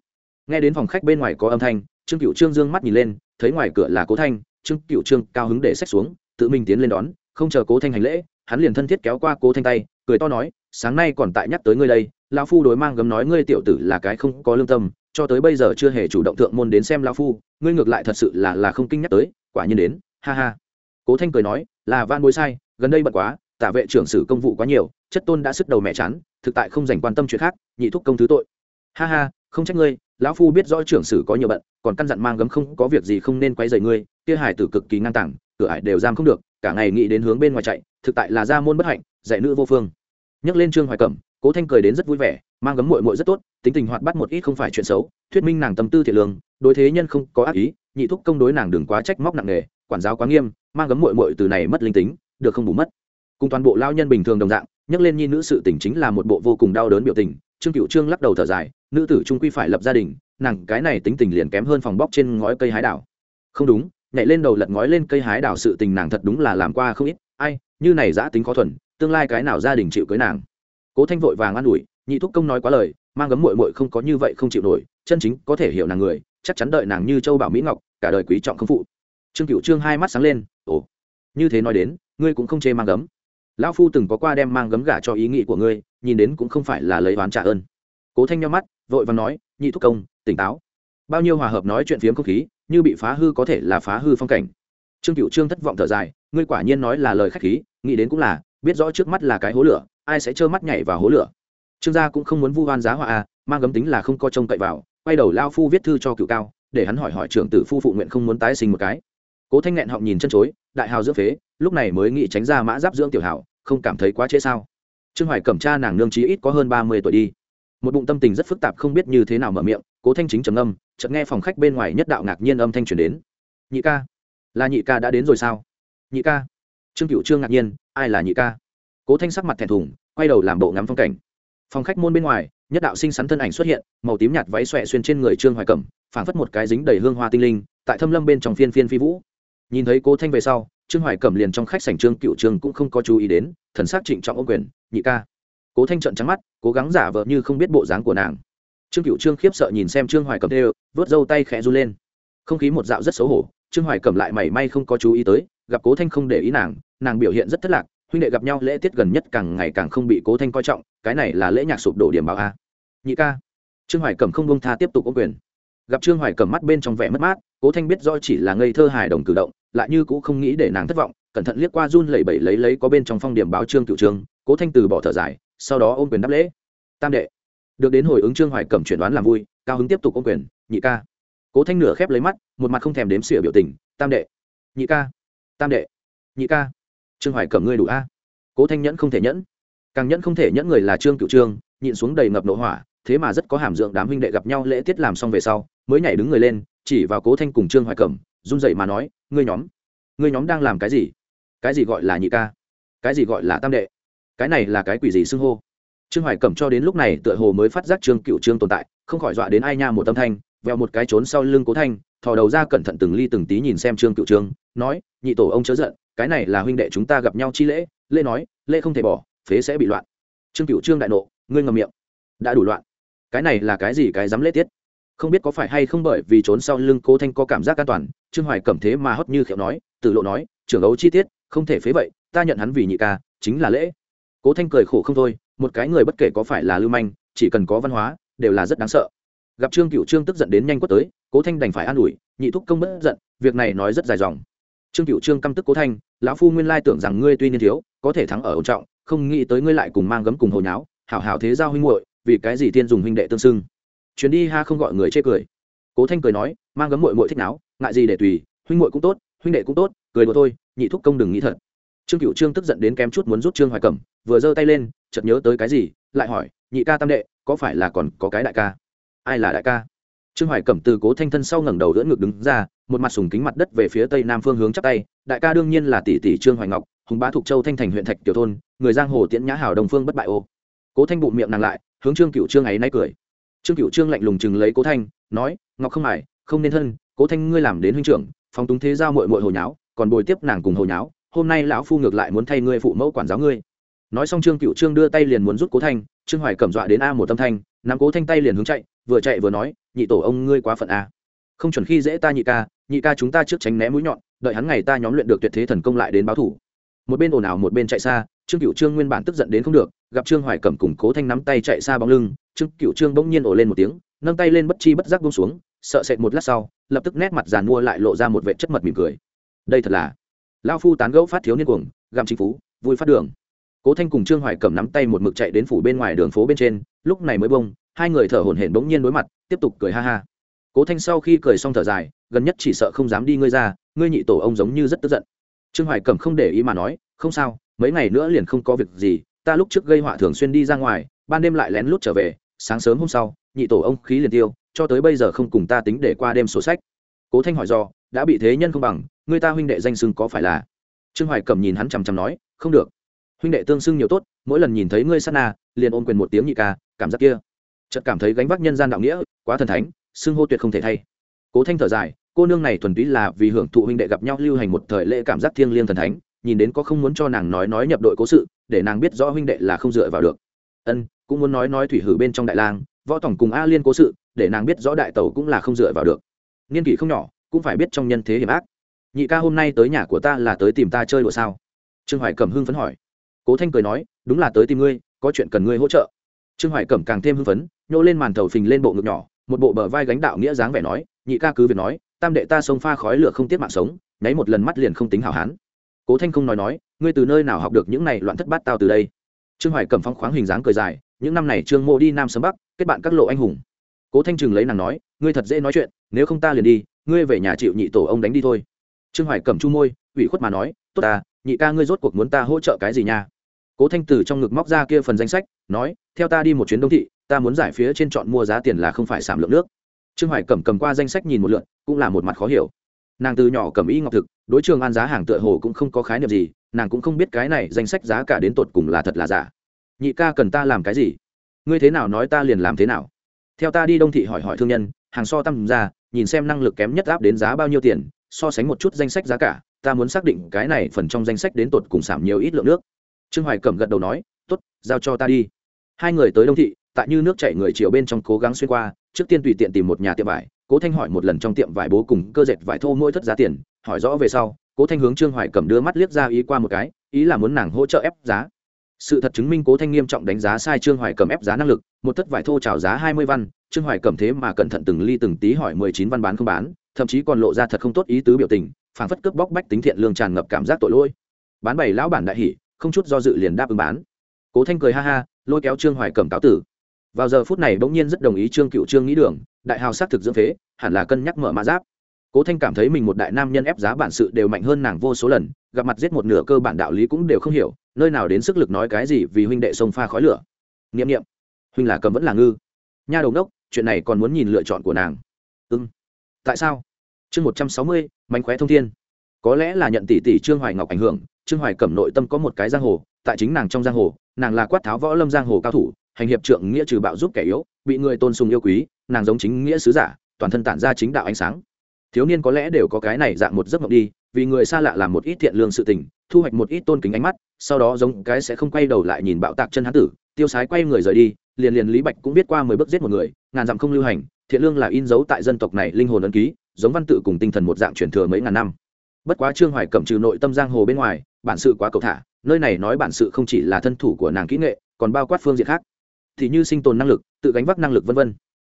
Nghe đến phòng khách bên ngoài có âm thanh trương cựu trương dương mắt nhìn lên, thấy ngoài cửa là cố thanh, trương cựu trương cao hứng để sách xuống, tự mình tiến lên đón, không chờ cố thanh hành lễ, hắn liền thân thiết kéo qua cố thanh tay, cười to nói, sáng nay còn tại nhắc tới ngươi đây, lão phu đối mang gấm nói ngươi tiểu tử là cái không có lương tâm, cho tới bây giờ chưa hề chủ động thượng môn đến xem lão phu, ngươi ngược lại thật sự là là không kinh nhắc tới, quả nhiên đến, ha ha. Cố thanh cười nói, là van bối sai, gần đây bận quá, tả vệ trưởng sử công vụ quá nhiều, chất tôn đã sức đầu mẹ chán, thực tại không dành quan tâm chuyện khác, nhị thúc công thứ tội. Ha ha, không trách ngươi lão phu biết rõ trưởng sử có nhiều bận, còn căn dặn mang gấm không có việc gì không nên quay dày ngươi, kia hải tử cực kỳ ngang tảng cửa ải đều giam không được, cả ngày nghĩ đến hướng bên ngoài chạy, thực tại là ra môn bất hạnh, dạy nữ vô phương. Nhắc lên trương hoài cẩm, cố thanh cười đến rất vui vẻ, mang gấm mội mội rất tốt, tính tình hoạt bắt một ít không phải chuyện xấu, thuyết minh nàng tâm tư thiệt lương, đối thế nhân không có ác ý, nhị thúc công đối nàng đừng quá trách móc nặng nề, quản giáo quá nghiêm, mang gấm mội mội từ này mất linh tính, được không bù mất. Cùng toàn bộ lao nhân bình thường đồng dạng, nhắc lên nhi nữ sự tình chính là một bộ vô cùng đau đớn biểu tình trương cựu trương lắc đầu thở dài, nữ tử trung quy phải lập gia đình, nàng cái này tính tình liền kém hơn phòng bóc trên ngói cây hái đảo. Không đúng, nhảy lên đầu lật ngói lên cây hái đảo sự tình nàng thật đúng là làm qua không ít, ai, như này giã tính khó thuần, tương lai cái nào gia đình chịu cưới nàng. Cố thanh vội vàng an ủi, nhị thúc công nói quá lời, mang gấm mội mội không có như vậy không chịu nổi, chân chính có thể hiểu nàng người, chắc chắn đợi nàng như châu bảo mỹ ngọc, cả đời quý trọng không phụ. Trương cựu trương hai mắt sáng lên, ồ, như thế nói đến, ngươi cũng không chê mang gấm. Lão phu từng có qua đem mang gấm gả cho ý nghĩ của ngươi nhìn đến cũng không phải là lấy oán trả ơn. Cố thanh nhau mắt, vội và nói, nhị thúc công, tỉnh táo. Bao nhiêu hòa hợp nói chuyện phiếm không khí, như bị phá hư có thể là phá hư phong cảnh. Trương cựu trương thất vọng thở dài, ngươi quả nhiên nói là lời khách khí, nghĩ đến cũng là, biết rõ trước mắt là cái hố lửa, ai sẽ trơ mắt nhảy vào hố lửa? Trương gia cũng không muốn vu oan giá họa à mang gấm tính là không có trông cậy vào, quay đầu lao phu viết thư cho cựu cao, để hắn hỏi hỏi trưởng tử phu phụ nguyện không muốn tái sinh một cái. Cố thanh nghẹn họng nhìn chân chối, đại hào dưỡng phế, lúc này mới nghĩ tránh ra mã giáp dưỡng tiểu hảo, không cảm thấy quá trễ sao trương hoài cẩm cha nàng nương trí ít có hơn ba mươi tuổi đi. Một bụng tâm tình rất phức tạp không biết như thế nào mở miệng, cố thanh chính trầm âm chợt nghe phòng khách bên ngoài nhất đạo ngạc nhiên âm thanh truyền đến. Nhị ca. Là nhị ca đã đến rồi sao? Nhị ca. Trương cựu trương ngạc nhiên, ai là nhị ca? Cố thanh sắc mặt thẹn thùng, quay đầu làm bộ ngắm phong cảnh. Phòng khách môn bên ngoài, nhất đạo sinh sắn thân ảnh xuất hiện, màu tím nhạt váy xòe xuyên trên người trương hoài cẩm, phảng phất một cái dính đầy hương hoa tinh linh, tại thâm lâm bên trong phiên phiên phi vũ. Nhìn thấy cố thanh về sau, trương hoài cẩm liền trong khách sảnh trương cựu trương cũng không có chú ý đến, thần sắc trịnh trọng ô quyền nhị ca. Cố thanh trận trắng mắt, cố gắng giả vờ như không biết bộ dáng của nàng. Trương cựu trương khiếp sợ nhìn xem trương hoài cẩm tê vớt râu tay khẽ run lên. Không khí một dạo rất xấu hổ, trương hoài cẩm lại mảy may không có chú ý tới, gặp cố thanh không để ý nàng nàng biểu hiện rất thất lạc, huynh đệ gặp nhau lễ tiết gần nhất càng ngày càng không bị cố thanh coi trọng, cái này là lễ nhạc sụp đổ điểm báo a. Nhị ca. Trương hoài cẩm không bông tha tiếp tục ô quyền. Gặp trương hoài cầm mắt bên trong vẻ mất mát, cố thanh biết do chỉ là ngây thơ hài đồng cử động, lại như cũng không nghĩ để nàng thất vọng, cẩn thận liếc qua run lẩy bẩy lấy lấy có bên trong phong điểm báo trương cựu trương cố thanh từ bỏ thở dài, sau đó ôm quyền đáp lễ. Tam đệ. Được đến hồi ứng trương hoài cẩm chuyển đoán làm vui, cao hứng tiếp tục ôm quyền, nhị ca. Cố thanh nửa khép lấy mắt, một mặt không thèm đếm xỉa biểu tình, tam đệ. Nhị ca. Tam đệ. Nhị ca. Trương hoài cẩm ngươi đủ a. Cố thanh nhẫn không thể nhẫn. Càng nhẫn không thể nhẫn người là trương cựu trương, nhịn xuống đầy ngập nộ hỏa, thế mà rất có hàm dưỡng đám huynh đệ gặp nhau lễ tiết làm xong về sau, mới nhảy đứng người lên, chỉ vào cố thanh cùng trương hoài cẩm, run dậy mà nói, ngươi nhóm ngươi nhóm đang làm cái gì? Cái gì gọi là nhị ca? Cái gì gọi là tam đệ? Cái này là cái quỷ gì xưng hô? Trương hoài cẩm cho đến lúc này tựa hồ mới phát giác trương cựu trương tồn tại, không khỏi dọa đến ai nha một tâm thanh veo một cái trốn sau lưng cố thanh, thò đầu ra cẩn thận từng ly từng tí nhìn xem trương cựu trương, nói, nhị tổ ông chớ giận, cái này là huynh đệ chúng ta gặp nhau chi lễ lễ nói, lễ không thể bỏ, phế sẽ bị loạn. Trương cựu trương đại nộ, ngươi ngầm miệng. Đã đủ loạn. Cái này là cái gì cái dám lễ tiết? Không biết có phải hay không bởi vì trốn sau lưng cố thanh có cảm giác an toàn, trương hoài cẩm thế mà hót như khiệu nói tự lộ nói, trưởng ấu chi tiết, không thể phế vậy, ta nhận hắn vì nhị ca, chính là lễ cố thanh cười khổ không thôi, một cái người bất kể có phải là lưu manh, chỉ cần có văn hóa, đều là rất đáng sợ. Gặp trương cựu trương tức giận đến nhanh quất tới, cố thanh đành phải an ủi, nhị thúc công bất giận, việc này nói rất dài dòng. Trương cựu trương căm tức cố thanh, lão phu nguyên lai tưởng rằng ngươi tuy niên thiếu, có thể thắng ở ổn trọng, không nghĩ tới ngươi lại cùng mang gấm cùng hồi nháo, hảo hảo thế giao huynh muội, vì cái gì tiên dùng huynh đệ tương xưng. Chuyến đi ha không gọi người chê cười. Cố thanh cười nói, mang gấm muội muội thích náo, ngại gì để tùy, huynh muội cũng tốt, huynh đệ cũng tốt, cười đùa thôi, nhị thúc công đừng nghĩ thật trương cựu trương tức giận đến kém chút muốn rút trương hoài cẩm, vừa giơ tay lên, chợt nhớ tới cái gì, lại hỏi, nhị ca tam đệ, có phải là còn có cái đại ca? Ai là đại ca? Trương hoài cẩm từ cố thanh thân sau ngẩng đầu đỡ ngực đứng ra, một mặt sùng kính mặt đất về phía tây nam phương hướng chắp tay, đại ca đương nhiên là tỷ tỷ trương hoài ngọc, hùng bá thuộc châu thanh thành huyện thạch tiểu thôn, người giang hồ tiễn nhã hảo đồng phương bất bại ô. Cố thanh bụng miệng nàng lại, hướng trương cựu trương ấy nay cười. Trương cựu trương lạnh lùng chừng lấy cố thanh, nói, ngọc không mải, không nên thân, cố thanh ngươi làm đến huynh trưởng, phóng túng thế giao mội mội hồi nháo, còn bồi tiếp nàng cùng hồi nháo hôm nay lão phu ngược lại muốn thay ngươi phụ mẫu quản giáo ngươi. Nói xong trương cựu trương đưa tay liền muốn rút cố thanh, trương hoài cầm dọa đến a một tâm thanh, nắm cố thanh tay liền hướng chạy, vừa chạy vừa nói, nhị tổ ông ngươi quá phận a. Không chuẩn khi dễ ta nhị ca nhị ca chúng ta trước tránh né mũi nhọn, đợi hắn ngày ta nhóm luyện được tuyệt thế thần công lại đến báo thủ. Một bên ồn ào một bên chạy xa, trương cựu trương nguyên bản tức giận đến không được, gặp trương hoài cẩm cùng cố thanh nắm tay chạy xa bóng lưng, trương cựu trương bỗng nhiên ổ lên một tiếng, nâng tay lên bất chi bất giác bông xuống, sợ sệt một lát sau, lập tức nét mặt giàn mua lại lộ ra một vệ chất mật mỉm cười. Đây thật là lao phu tán gẫu phát thiếu niên cuồng, gặm chính phú, vui phát đường. Cố thanh cùng trương hoài cầm nắm tay một mực chạy đến phủ bên ngoài đường phố bên trên, lúc này mới bông, hai người thở hổn hển bỗng nhiên đối mặt, tiếp tục cười ha ha. Cố thanh sau khi cười xong thở dài, gần nhất chỉ sợ không dám đi ngươi ra, ngươi nhị tổ ông giống như rất tức giận. Trương hoài cẩm không để ý mà nói, không sao, mấy ngày nữa liền không có việc gì, ta lúc trước gây họa thường xuyên đi ra ngoài, ban đêm lại lén lút trở về, sáng sớm hôm sau, nhị tổ ông khí liền tiêu, cho tới bây giờ không cùng ta tính để qua đêm sổ sách. Cố thanh hỏi do, đã bị thế nhân không bằng người ta huynh đệ danh xưng có phải là? Trương hoài cẩm nhìn hắn chằm chằm nói, không được. Huynh đệ tương xưng nhiều tốt, mỗi lần nhìn thấy ngươi sát na, liền ôm quyền một tiếng nhị ca, cảm giác kia. Chợt cảm thấy gánh vác nhân gian đạo nghĩa, quá thần thánh, xưng hô tuyệt không thể thay. Cố thanh thở dài, cô nương này thuần túy là vì hưởng thụ huynh đệ gặp nhau lưu hành một thời lễ cảm giác thiêng liêng thần thánh, nhìn đến có không muốn cho nàng nói nói nhập đội cố sự, để nàng biết rõ huynh đệ là không dựa vào được. Ân, cũng muốn nói nói thủy hử bên trong đại lang, võ tổng cùng a liên cố sự, để nàng biết rõ đại tẩu cũng là không dựa vào được. Niên kỷ không nhỏ, cũng phải biết trong nhân thế hiểm ác nhị ca hôm nay tới nhà của ta là tới tìm ta chơi đùa sao? Trương hoài cẩm hưng phấn hỏi. Cố thanh cười nói, đúng là tới tìm ngươi, có chuyện cần ngươi hỗ trợ. Trương hoài cẩm càng thêm hưng phấn, nhô lên màn thầu phình lên bộ ngực nhỏ, một bộ bờ vai gánh đạo nghĩa dáng vẻ nói, nhị ca cứ việc nói, tam đệ ta sông pha khói lửa không tiết mạng sống, nháy một lần mắt liền không tính hảo hán. Cố thanh không nói nói, ngươi từ nơi nào học được những này loạn thất bát tao từ đây? Trương hoài cầm phong khoáng hình dáng cười dài, những năm này trương mô đi nam sớm bắc, kết bạn các lộ anh hùng. Cố thanh trừng lấy nàng nói, ngươi thật dễ nói chuyện, nếu không ta liền đi, ngươi về nhà chịu nhị tổ ông đánh đi thôi trương hoài cầm chu môi, ủy khuất mà nói, tốt ta, nhị ca ngươi rốt cuộc muốn ta hỗ trợ cái gì nha? Cố thanh từ trong ngực móc ra kia phần danh sách, nói, theo ta đi một chuyến đông thị, ta muốn giải phía trên chọn mua giá tiền là không phải giảm lượng nước. Trương hoài cầm cầm qua danh sách nhìn một lượn cũng là một mặt khó hiểu. Nàng từ nhỏ cầm y ngọc thực, đối trường an giá hàng tựa hồ cũng không có khái niệm gì, nàng cũng không biết cái này danh sách giá cả đến tột cùng là thật là giả. Nhị ca cần ta làm cái gì? Ngươi thế nào nói ta liền làm thế nào? Theo ta đi đông thị hỏi hỏi thương nhân, hàng so tăng ra, nhìn xem năng lực kém nhất áp đến giá bao nhiêu tiền so sánh một chút danh sách giá cả, ta muốn xác định cái này phần trong danh sách đến tột cùng giảm nhiều ít lượng nước. Trương hoài cẩm gật đầu nói t ố t giao cho ta đi. Hai người tới đông thị, tại như nước chảy người chiều bên trong cố gắng xuyên qua, trước tiên tùy tiện tìm một nhà tiệm vải, cố thanh hỏi một lần trong tiệm vải bố cùng cơ dệt vải thô mỗi thất giá tiền, hỏi rõ về sau, cố thanh hướng trương hoài cẩm đưa mắt liếc ra ý qua một cái, ý là muốn nàng hỗ trợ ép giá. Sự thật chứng minh cố thanh nghiêm trọng đánh giá sai trương hoài Cẩm ép giá năng lực, một thất vải thô trào giá hai mươi văn, trương hoài Cẩm thế mà cẩn thận từng ly từng tí hỏi mười chín văn bán không bán thậm chí còn lộ ra thật không tốt ý tứ biểu tình, phảng phất cướp bóc bách tính thiện lương tràn ngập cảm giác tội lỗi. Bán bảy lão bản đại hỉ, không chút do dự liền đáp ứng bán. Cố thanh cười ha ha, lôi kéo trương hoài cầm cáo tử. Vào giờ phút này bỗng nhiên rất đồng ý trương cựu trương nghĩ đường, đại hào xác thực dưỡng phế, hẳn là cân nhắc mở mã giáp. Cố thanh cảm thấy mình một đại nam nhân ép giá bản sự đều mạnh hơn nàng vô số lần, gặp mặt giết một nửa cơ bản đạo lý cũng đều không hiểu, nơi nào đến sức lực nói cái gì vì huynh đệ sông pha khói lửa. Nghiệm nghiệm huynh là cầm vẫn là ngư. Nha đầu đốc, chuyện này còn muốn nhìn lựa chọn của nàng. Ưng. ừ tại sao? Chương một trăm sáu mươi, mánh khóe thông thiên. Có lẽ là nhận tỷ tỷ trương hoài ngọc ảnh hưởng, trương hoài cẩm nội tâm có một cái giang hồ, tại chính nàng trong giang hồ, nàng là quát tháo võ lâm giang hồ cao thủ, hành hiệp trượng nghĩa trừ bạo giúp kẻ yếu, bị người tôn sùng yêu quý, nàng giống chính nghĩa sứ giả, toàn thân tản ra chính đạo ánh sáng. Thiếu niên có lẽ đều có cái này dạng một giấc mộng đi, vì người xa lạ làm một ít thiện lương sự tình, thu hoạch một ít tôn kính ánh mắt, sau đó giống cái sẽ không quay đầu lại nhìn bạo tạc chân hán tử, tiêu sái quay người rời đi, liền liền lý bạch cũng biết qua mười bước giết một người, ngàn dặm không lưu hành thiện lương là in dấu tại dân tộc này linh hồn ấn ký, giống văn tự cùng tinh thần một dạng truyền thừa mấy ngàn năm. Bất quá trương hoài cẩm trừ nội tâm giang hồ bên ngoài, bản sự quá cầu thả, nơi này nói bản sự không chỉ là thân thủ của nàng kỹ nghệ, còn bao quát phương diện khác. Thì như sinh tồn năng lực, tự gánh vác năng lực vân vân.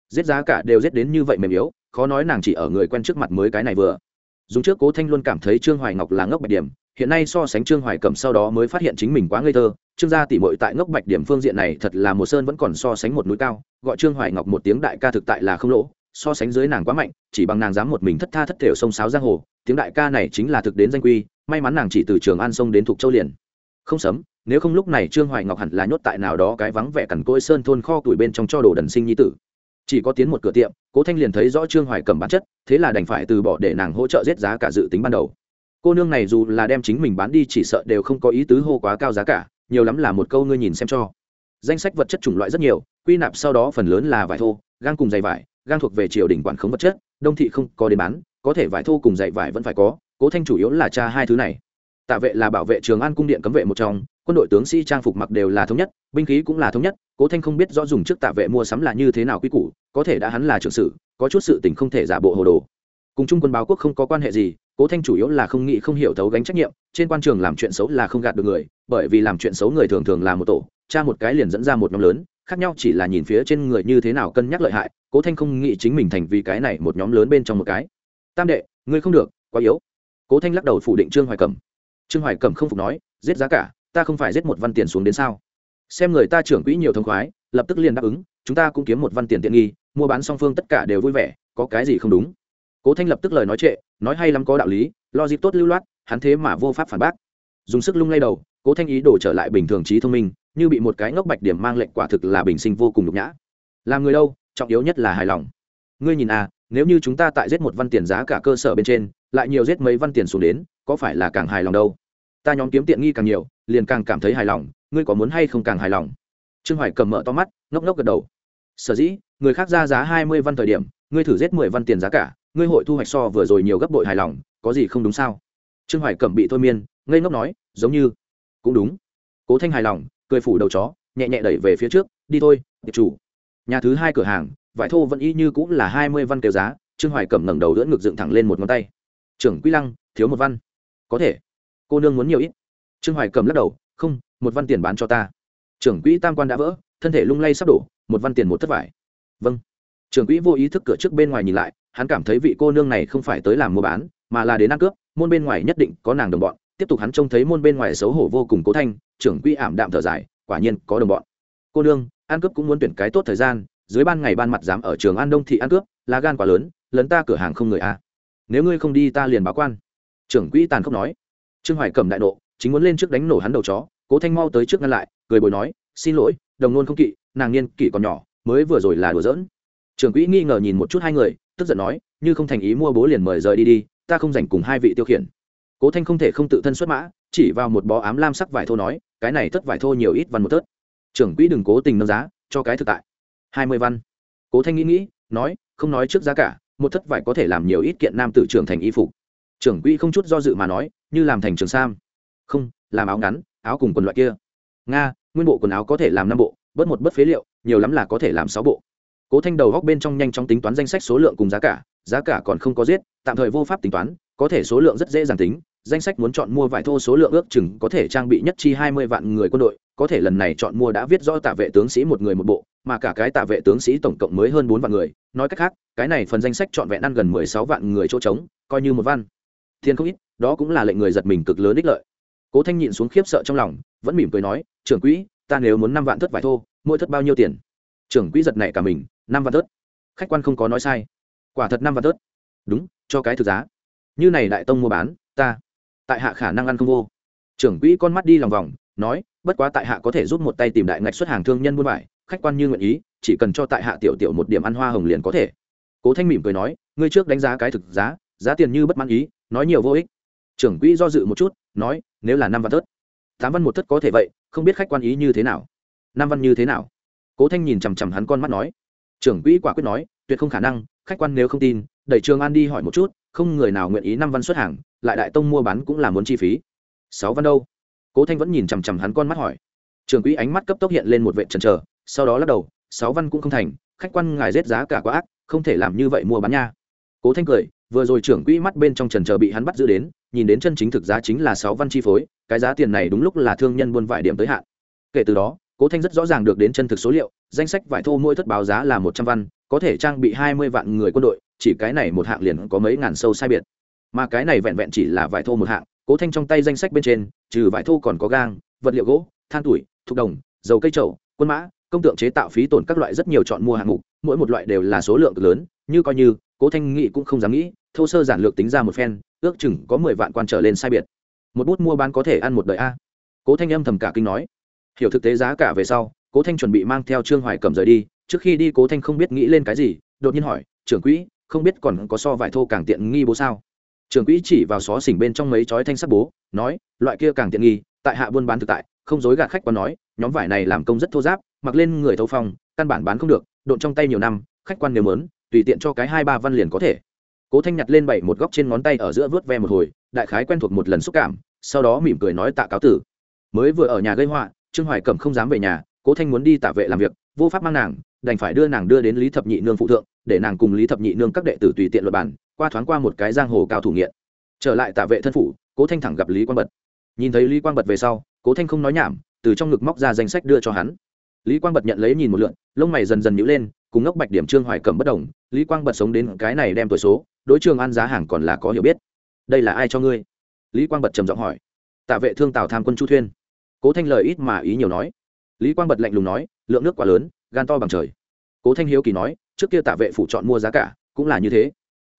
Giết giá cả đều giết đến như vậy mềm yếu, khó nói nàng chỉ ở người quen trước mặt mới cái này vừa. Dùng trước cố thanh luôn cảm thấy trương hoài ngọc là ngốc bạch điểm, hiện nay so sánh trương hoài cẩm sau đó mới phát hiện chính mình quá ngây thơ trương gia tỉ mội tại ngốc bạch điểm phương diện này thật là một sơn vẫn còn so sánh một núi cao, gọi trương hoài ngọc một tiếng đại ca thực tại là không lỗ, so sánh dưới nàng quá mạnh, chỉ bằng nàng dám một mình thất tha thất thểu sông sáo giang hồ, tiếng đại ca này chính là thực đến danh quy, may mắn nàng chỉ từ trường an sông đến thuộc châu liền. Không sấm, nếu không lúc này trương hoài ngọc hẳn là nhốt tại nào đó cái vắng vẻ cằn côi sơn thôn kho tuổi bên trong cho đồ đần sinh nhi tử. Chỉ có tiến một cửa tiệm, cố thanh liền thấy rõ trương hoài cầm bản chất, thế là đành phải từ bỏ để nàng hỗ trợ giết giá cả dự tính ban đầu. Cô nương này dù là đem chính mình bán đi chỉ sợ đều không có ý tứ hô quá cao giá cả nhiều lắm là một câu ngươi nhìn xem cho. Danh sách vật chất chủng loại rất nhiều, quy nạp sau đó phần lớn là vải thô, gang cùng dày vải, gang thuộc về triều đình quản khống vật chất, đông thị không có đến bán, có thể vải thô cùng dày vải vẫn phải có, cố thanh chủ yếu là cha hai thứ này. Tạ vệ là bảo vệ trường an cung điện cấm vệ một trong, quân đội tướng sĩ trang phục mặc đều là thống nhất, binh khí cũng là thống nhất, cố thanh không biết rõ dùng trước tạ vệ mua sắm là như thế nào quy củ, có thể đã hắn là trưởng sử, có chút sự tình không thể giả bộ hồ đồ. Cùng chung quân báo quốc không có quan hệ gì cố thanh chủ yếu là không nghĩ không hiểu thấu gánh trách nhiệm, trên quan trường làm chuyện xấu là không gạt được người, bởi vì làm chuyện xấu người thường thường là một tổ cha một cái liền dẫn ra một nhóm lớn, khác nhau chỉ là nhìn phía trên người như thế nào cân nhắc lợi hại, cố thanh không nghĩ chính mình thành vì cái này một nhóm lớn bên trong một cái. Tam đệ, ngươi không được, quá yếu. Cố thanh lắc đầu phủ định trương hoài cẩm. Trương hoài cẩm không phục nói, giết giá cả, ta không phải giết một văn tiền xuống đến sao? Xem người ta trưởng quỹ nhiều thông khoái, lập tức liền đáp ứng, chúng ta cũng kiếm một văn tiền tiện nghi, mua bán song phương tất cả đều vui vẻ, có cái gì không đúng? Cố thanh lập tức lời nói trệ, nói hay lắm có đạo lý, lo dịp tốt lưu loát, hắn thế mà vô pháp phản bác. Dùng sức lung lay đầu, cố thanh ý đổ trở lại bình thường trí thông minh, như bị một cái ngốc bạch điểm mang lệnh quả thực là bình sinh vô cùng nhục nhã. Làm người đâu, trọng yếu nhất là hài lòng. Ngươi nhìn à nếu như chúng ta tại giết một văn tiền giá cả cơ sở bên trên, lại nhiều giết mấy văn tiền xuống đến, có phải là càng hài lòng đâu? Ta nhóm kiếm tiện nghi càng nhiều, liền càng cảm thấy hài lòng, ngươi có muốn hay không càng hài lòng? Trương hoài cầm mở to mắt, ngốc ngốc gật đầu. Sở dĩ, người khác ra giá hai mươi văn thời điểm, ngươi thử giết mười văn tiền giá cả ngươi hội thu hoạch so vừa rồi nhiều gấp bội hài lòng, có gì không đúng sao? Trương hoài cẩm bị thôi miên, ngây ngốc nói, giống như cũng đúng. Cố thanh hài lòng, cười phủ đầu chó, nhẹ nhẹ đẩy về phía trước, đi thôi, tiệp chủ. Nhà thứ hai cửa hàng, vải thô vẫn y như cũng là hai mươi văn kêu giá, trương hoài cẩm ngẩng đầu đỡ ngực dựng thẳng lên một ngón tay. Trưởng quy lăng, thiếu một văn. Có thể. Cô nương muốn nhiều ít. Trương hoài cẩm lắc đầu, không, một văn tiền bán cho ta. Trưởng quỹ tam quan đã vỡ, thân thể lung lay sắp đổ, một văn tiền một thất vải. Vâng trưởng quỹ vô ý thức cửa trước bên ngoài nhìn lại, hắn cảm thấy vị cô nương này không phải tới làm mua bán, mà là đến ăn cướp, môn bên ngoài nhất định có nàng đồng bọn. Tiếp tục hắn trông thấy môn bên ngoài xấu hổ vô cùng cố thanh, trưởng quỹ ảm đạm thở dài, quả nhiên có đồng bọn. Cô nương, ăn cướp cũng muốn tuyển cái tốt thời gian, dưới ban ngày ban mặt dám ở trường an đông thị ăn cướp là gan quá lớn, lấn ta cửa hàng không người a. Nếu ngươi không đi ta liền báo quan. Trưởng quỹ tàn khốc nói. Trương hoài cầm đại nộ, chính muốn lên trước đánh nổ hắn đầu chó. Cố thanh mau tới trước ngăn lại, cười bồi nói, xin lỗi, đồng nôn không kỵ, nàng niên kỵ còn nhỏ, mới vừa rồi là đùa giỡn trưởng quỹ nghi ngờ nhìn một chút hai người, tức giận nói, như không thành ý mua bố liền mời rời đi đi, ta không dành cùng hai vị tiêu khiển. Cố thanh không thể không tự thân xuất mã, chỉ vào một bó ám lam sắc vải thô nói, cái này tất vải thô nhiều ít văn một tớt. Trưởng quỹ đừng cố tình nâng giá, cho cái thực tại. Hai mươi văn. Cố thanh nghĩ nghĩ, nói, không nói trước giá cả, một thất vải có thể làm nhiều ít kiện nam tử trưởng thành y phục. Trưởng quỹ không chút do dự mà nói, như làm thành trường sam. Không, làm áo ngắn, áo cùng quần loại kia. Nga, nguyên bộ quần áo có thể làm năm bộ, bớt một bớt phế liệu, nhiều lắm là có thể làm sáu bộ cố thanh đầu góc bên trong nhanh chóng tính toán danh sách số lượng cùng giá cả giá cả còn không có giết, tạm thời vô pháp tính toán, có thể số lượng rất dễ dàng tính, danh sách muốn chọn mua vải thô số lượng ước chừng có thể trang bị nhất chi hai mươi vạn người quân đội, có thể lần này chọn mua đã viết rõ tạ vệ tướng sĩ một người một bộ, mà cả cái tạ vệ tướng sĩ tổng cộng mới hơn bốn vạn người, nói cách khác, cái này phần danh sách chọn vẹn ăn gần mười sáu vạn người chỗ trống, coi như một văn. Thiên không ít, đó cũng là lệnh người giật mình cực lớn ích lợi. Cố thanh nhịn xuống khiếp sợ trong lòng, vẫn mỉm cười nói, trưởng quỹ, ta nếu muốn năm vạn thất vải thô, mỗi thất bao nhiêu tiền? Trưởng quỹ giật này cả mình năm vạn tớt, khách quan không có nói sai. Quả thật năm vạn tớt, đúng cho cái thực giá. Như này đại tông mua bán ta tại hạ khả năng ăn không vô. Trưởng quỹ con mắt đi lòng vòng nói bất quá tại hạ có thể giúp một tay tìm đại ngạch xuất hàng thương nhân buôn vải khách quan như nguyện ý chỉ cần cho tại hạ tiểu tiểu một điểm ăn hoa hồng liền có thể. Cố thanh mỉm cười nói ngươi trước đánh giá cái thực giá giá tiền như bất mãn ý nói nhiều vô ích. Trưởng quỹ do dự một chút nói nếu là năm văn thất tám văn một thất có thể vậy không biết khách quan ý như thế nào. Năm văn như thế nào? Cố thanh nhìn chằm chằm hắn con mắt nói. Trưởng quỹ quả quyết nói, tuyệt không khả năng, khách quan nếu không tin, đẩy trường an đi hỏi một chút, không người nào nguyện ý năm văn xuất hàng, lại đại tông mua bán cũng là muốn chi phí. Sáu văn đâu? Cố thanh vẫn nhìn chằm chằm hắn con mắt hỏi. Trưởng quỹ ánh mắt cấp tốc hiện lên một vệ trần trờ sau đó lắc đầu, sáu văn cũng không thành, khách quan ngài rết giá cả quá ác, không thể làm như vậy mua bán nha. Cố thanh cười, vừa rồi trưởng quỹ mắt bên trong trần trờ bị hắn bắt giữ đến, nhìn đến chân chính thực giá chính là sáu văn chi phối, cái giá tiền này đúng lúc là thương nhân buôn vải điểm tới hạn. Kể từ đó cố thanh rất rõ ràng được đến chân thực số liệu, danh sách vải thô mỗi thất báo giá là một trăm văn, có thể trang bị hai mươi vạn người quân đội, chỉ cái này một hạng liền có mấy ngàn sâu sai biệt. Mà cái này vẹn vẹn chỉ là vải thô một hạng, cố thanh trong tay danh sách bên trên, trừ vải thô còn có gang, vật liệu gỗ, than tuổi thục đồng, dầu cây trậu quân mã, công tượng chế tạo phí tổn các loại rất nhiều chọn mua hạng mục, mỗi một loại đều là số lượng lớn, như coi như, cố thanh nghị cũng không dám nghĩ, thô sơ giản lược tính ra một phen, ước chừng có mười vạn quan trở lên sai biệt. Một bút mua bán có thể ăn một đời a. Cố thanh âm thầm cả kinh nói hiểu thực tế giá cả về sau, cố thanh chuẩn bị mang theo trương hoài cầm rời đi. Trước khi đi, cố thanh không biết nghĩ lên cái gì, đột nhiên hỏi, trưởng quỹ, không biết còn có so vải thô càng tiện nghi bố sao? Trưởng quỹ chỉ vào xó xỉnh bên trong mấy chói thanh sắt bố, nói, loại kia càng tiện nghi, tại hạ buôn bán thực tại, không dối gạt khách quan nói, nhóm vải này làm công rất thô giáp, mặc lên người thấu phong, căn bản bán không được, độn trong tay nhiều năm, khách quan nếu mớn tùy tiện cho cái hai ba văn liền có thể. Cố thanh nhặt lên bảy một góc trên ngón tay ở giữa vớt ve một hồi, đại khái quen thuộc một lần xúc cảm, sau đó mỉm cười nói tạ cáo tử. Mới vừa ở nhà gây họa trương hoài cẩm không dám về nhà, cố thanh muốn đi tạ vệ làm việc, vô pháp mang nàng, đành phải đưa nàng đưa đến lý thập nhị nương phụ thượng, để nàng cùng lý thập nhị nương các đệ tử tùy tiện luật bản qua thoáng qua một cái giang hồ cao thủ nghiện. Trở lại tạ vệ thân phủ, cố thanh thẳng gặp lý quang bật. Nhìn thấy lý quang bật về sau, cố thanh không nói nhảm, từ trong ngực móc ra danh sách đưa cho hắn. Lý quang bật nhận lấy nhìn một lượn, lông mày dần dần nhữ lên, cùng ngốc bạch điểm trương hoài cẩm bất đồng, lý quang bật sống đến cái này đem tuổi số, đối trường ăn giá hàng còn là có hiểu biết. Đây là ai cho ngươi? Lý quang bật trầm giọng hỏi. Tạ vệ thương tào tham quân chu thuyên cố thanh lời ít mà ý nhiều nói. Lý quang bật lạnh lùng nói, lượng nước quá lớn, gan to bằng trời. Cố thanh hiếu kỳ nói, trước kia tạ vệ phủ chọn mua giá cả, cũng là như thế.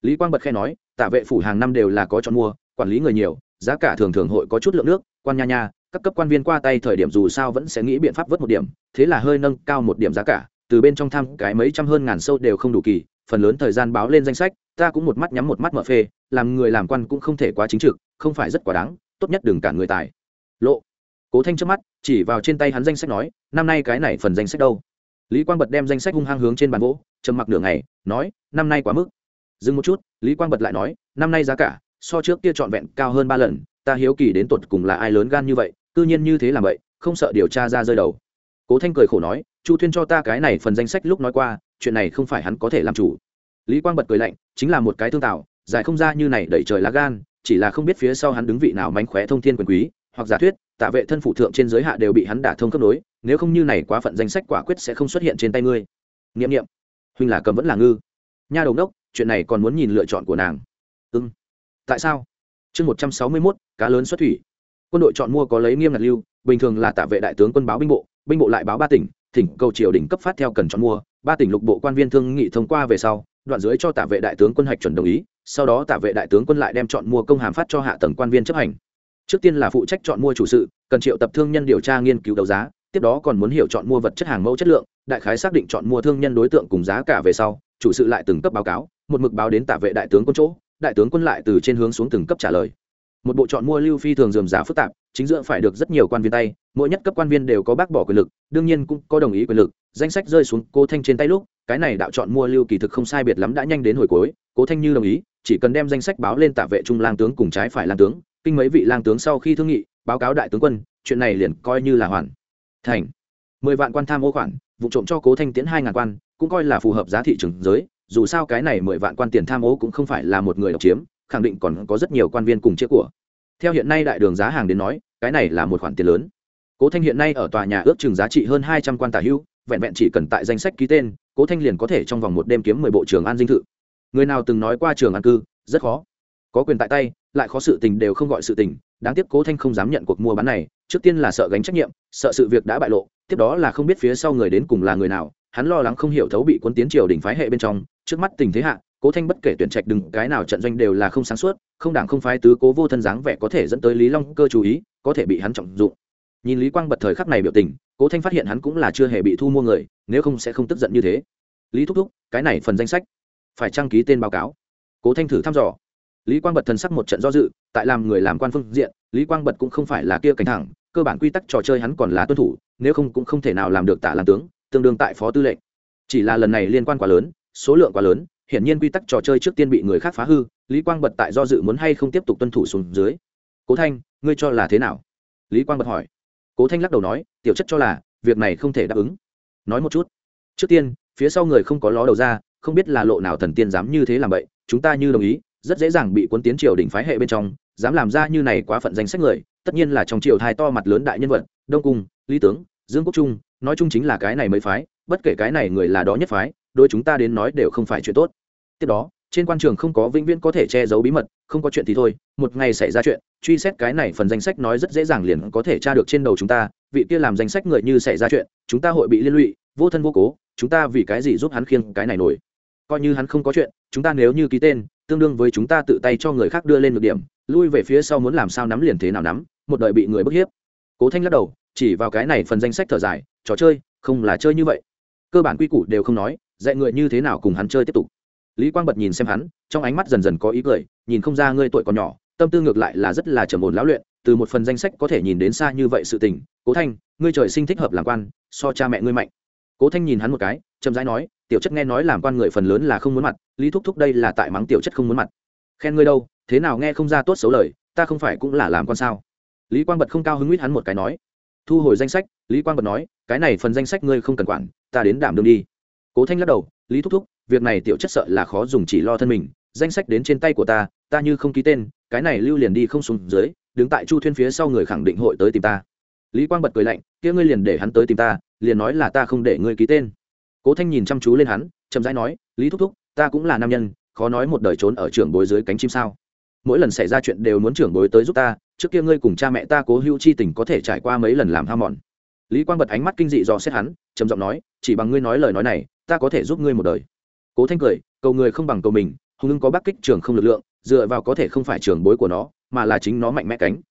Lý quang bật khe nói, tạ vệ phủ hàng năm đều là có chọn mua, quản lý người nhiều, giá cả thường thường hội có chút lượng nước, quan nha nha, các cấp quan viên qua tay thời điểm dù sao vẫn sẽ nghĩ biện pháp vớt một điểm, thế là hơi nâng cao một điểm giá cả, từ bên trong thăm cái mấy trăm hơn ngàn sâu đều không đủ kỳ, phần lớn thời gian báo lên danh sách, ta cũng một mắt nhắm một mắt mở phê, làm người làm quan cũng không thể quá chính trực, không phải rất quá đáng, tốt nhất đừng cản người tài. Lộ cố thanh trước mắt, chỉ vào trên tay hắn danh sách nói, năm nay cái này phần danh sách đâu? Lý quang bật đem danh sách hung hăng hướng trên bàn gỗ, trầm mặc nửa ngày, nói, năm nay quá mức. Dừng một chút, lý quang bật lại nói, năm nay giá cả, so trước kia trọn vẹn cao hơn ba lần, ta hiếu kỳ đến tột cùng là ai lớn gan như vậy, cư nhiên như thế làm vậy, không sợ điều tra ra rơi đầu. Cố thanh cười khổ nói, chu thuyên cho ta cái này phần danh sách lúc nói qua, chuyện này không phải hắn có thể làm chủ. Lý quang bật cười lạnh, chính là một cái thương tạo giải không ra như này đẩy trời lá gan, chỉ là không biết phía sau hắn đứng vị nào mánh khóe thông thiên quyền quý, hoặc giả thuyết tạ vệ thân phụ thượng trên giới hạ đều bị hắn đả thông cấp nối, nếu không như này quá phận danh sách quả quyết sẽ không xuất hiện trên tay ngươi. Nghiệm nghiệm huynh là cầm vẫn là ngư. Nha đầu đốc, chuyện này còn muốn nhìn lựa chọn của nàng. Ưng tại sao? Chương một trăm sáu mươi mốt, cá lớn xuất thủy. Quân đội chọn mua có lấy nghiêm ngặt lưu, bình thường là tạ vệ đại tướng quân báo binh bộ binh bộ lại báo ba tỉnh, thỉnh cầu triều đỉnh cấp phát theo cần chọn mua, ba tỉnh lục bộ quan viên thương nghị thông qua về sau, đoạn dưới cho tạ vệ đại tướng quân hạch chuẩn đồng ý, sau đó tạ vệ đại tướng quân lại đem chọn mua công hàm phát cho hạ tầng quan viên chấp hành trước tiên là phụ trách chọn mua chủ sự, cần triệu tập thương nhân điều tra nghiên cứu đấu giá, tiếp đó còn muốn hiểu chọn mua vật chất hàng mẫu chất lượng, đại khái xác định chọn mua thương nhân đối tượng cùng giá cả về sau, chủ sự lại từng cấp báo cáo, một mực báo đến tả vệ đại tướng quân chỗ, đại tướng quân lại từ trên hướng xuống từng cấp trả lời. Một bộ chọn mua lưu phi thường dườm giá phức tạp, chính giữa phải được rất nhiều quan viên tay, mỗi nhất cấp quan viên đều có bác bỏ quyền lực, đương nhiên cũng có đồng ý quyền lực, danh sách rơi xuống cô thanh trên tay lúc, cái này đạo chọn mua lưu kỳ thực không sai biệt lắm đã nhanh đến hồi cuối, cố thanh như đồng ý, chỉ cần đem danh sách báo lên tả vệ trung lang tướng cùng trái phải lang tướng kinh mấy vị lang tướng sau khi thương nghị, báo cáo đại tướng quân, chuyện này liền coi như là hoàn thành. Mười vạn quan tham ô khoản, vụ trộm cho cố thanh tiến hai ngàn quan, cũng coi là phù hợp giá thị trường giới, dù sao cái này mười vạn quan tiền tham ô cũng không phải là một người độc chiếm, khẳng định còn có rất nhiều quan viên cùng chia của. Theo hiện nay đại đường giá hàng đến nói, cái này là một khoản tiền lớn. Cố thanh hiện nay ở tòa nhà ước chừng giá trị hơn hai trăm quan tả hưu, vẹn vẹn chỉ cần tại danh sách ký tên, cố thanh liền có thể trong vòng một đêm kiếm mười bộ trường an dinh thự. Người nào từng nói qua trường an cư, rất khó. Có quyền tại tay lại khó sự tình đều không gọi sự tình, đáng tiếc cố thanh không dám nhận cuộc mua bán này, trước tiên là sợ gánh trách nhiệm, sợ sự việc đã bại lộ, tiếp đó là không biết phía sau người đến cùng là người nào, hắn lo lắng không hiểu thấu bị quân tiến triều đỉnh phái hệ bên trong, trước mắt tình thế hạ, cố thanh bất kể tuyển trạch đừng, cái nào trận doanh đều là không sáng suốt, không đảng không phái tứ cố vô thân dáng vẻ có thể dẫn tới lý long cơ chú ý, có thể bị hắn trọng dụng. Nhìn lý quang bật thời khắc này biểu tình, cố thanh phát hiện hắn cũng là chưa hề bị thu mua người, nếu không sẽ không tức giận như thế. Lý thúc thúc, cái này phần danh sách, phải trang ký tên báo cáo. Cố thanh thử thăm dò lý quang bật thần sắc một trận do dự, tại làm người làm quan phương diện, lý quang bật cũng không phải là kia cảnh thẳng, cơ bản quy tắc trò chơi hắn còn là tuân thủ, nếu không cũng không thể nào làm được tả làm tướng, tương đương tại phó tư lệnh. Chỉ là lần này liên quan quá lớn, số lượng quá lớn, hiển nhiên quy tắc trò chơi trước tiên bị người khác phá hư, lý quang bật tại do dự muốn hay không tiếp tục tuân thủ xuống dưới. Cố thanh, ngươi cho là thế nào? Lý quang bật hỏi. Cố thanh lắc đầu nói, tiểu chất cho là, việc này không thể đáp ứng. Nói một chút. Trước tiên, phía sau người không có ló đầu ra, không biết là lộ nào thần tiên dám như thế làm vậy chúng ta như đồng ý rất dễ dàng bị cuốn tiến triều đỉnh phái hệ bên trong, dám làm ra như này quá phận danh sách người, tất nhiên là trong triều thai to mặt lớn đại nhân vật, đông cung, lý tướng, dương quốc trung, nói chung chính là cái này mới phái, bất kể cái này người là đó nhất phái đôi chúng ta đến nói đều không phải chuyện tốt. Tiếp đó, trên quan trường không có vĩnh viễn có thể che giấu bí mật, không có chuyện thì thôi, một ngày xảy ra chuyện, truy xét cái này phần danh sách nói rất dễ dàng liền có thể tra được trên đầu chúng ta, vị kia làm danh sách người như xảy ra chuyện, chúng ta hội bị liên lụy, vô thân vô cố, chúng ta vì cái gì giúp hắn khiêng cái này nổi? Coi như hắn không có chuyện, chúng ta nếu như ký tên tương đương với chúng ta tự tay cho người khác đưa lên được điểm, lui về phía sau muốn làm sao nắm liền thế nào nắm, một đời bị người bức hiếp. Cố thanh lắc đầu, chỉ vào cái này phần danh sách thở dài, trò chơi, không là chơi như vậy. Cơ bản quy củ đều không nói, dạy người như thế nào cùng hắn chơi tiếp tục. Lý quang bật nhìn xem hắn, trong ánh mắt dần dần có ý cười, nhìn không ra ngươi tuổi còn nhỏ, tâm tư ngược lại là rất là trầm ổn lão luyện, từ một phần danh sách có thể nhìn đến xa như vậy sự tình, cố thanh, ngươi trời sinh thích hợp làm quan, so cha mẹ ngươi mạnh. Cố thanh nhìn hắn một cái chậm rãi nói, tiểu chất nghe nói làm quan người phần lớn là không muốn mặt, lý thúc thúc đây là tại mắng tiểu chất không muốn mặt. Khen ngươi đâu, thế nào nghe không ra tốt xấu lời, ta không phải cũng là làm quan sao? Lý quang bật không cao hứng nguyết hắn một cái nói. Thu hồi danh sách, lý quang bật nói, cái này phần danh sách ngươi không cần quản, ta đến đảm đương đi. Cố thanh lắc đầu, lý thúc thúc, việc này tiểu chất sợ là khó dùng chỉ lo thân mình, danh sách đến trên tay của ta ta như không ký tên, cái này lưu liền đi không xuống dưới, đứng tại chu thuyên phía sau người khẳng định hội tới tìm ta. Lý quang bật cười lạnh, kia ngươi liền để hắn tới tìm ta, liền nói là ta không để ngươi ký tên cố thanh nhìn chăm chú lên hắn, chậm rãi nói, lý thúc thúc, ta cũng là nam nhân, khó nói một đời trốn ở trường bối dưới cánh chim sao. Mỗi lần xảy ra chuyện đều muốn trưởng bối tới giúp ta, trước kia ngươi cùng cha mẹ ta cố hữu chi tình có thể trải qua mấy lần làm ham mòn. Lý quang bật ánh mắt kinh dị dò xét hắn, trầm giọng nói, chỉ bằng ngươi nói lời nói này, ta có thể giúp ngươi một đời. Cố thanh cười, cầu người không bằng cầu mình, hùng ưng có bắc kích trường không lực lượng, dựa vào có thể không phải trường bối của nó, mà là chính nó mạnh mẽ cánh.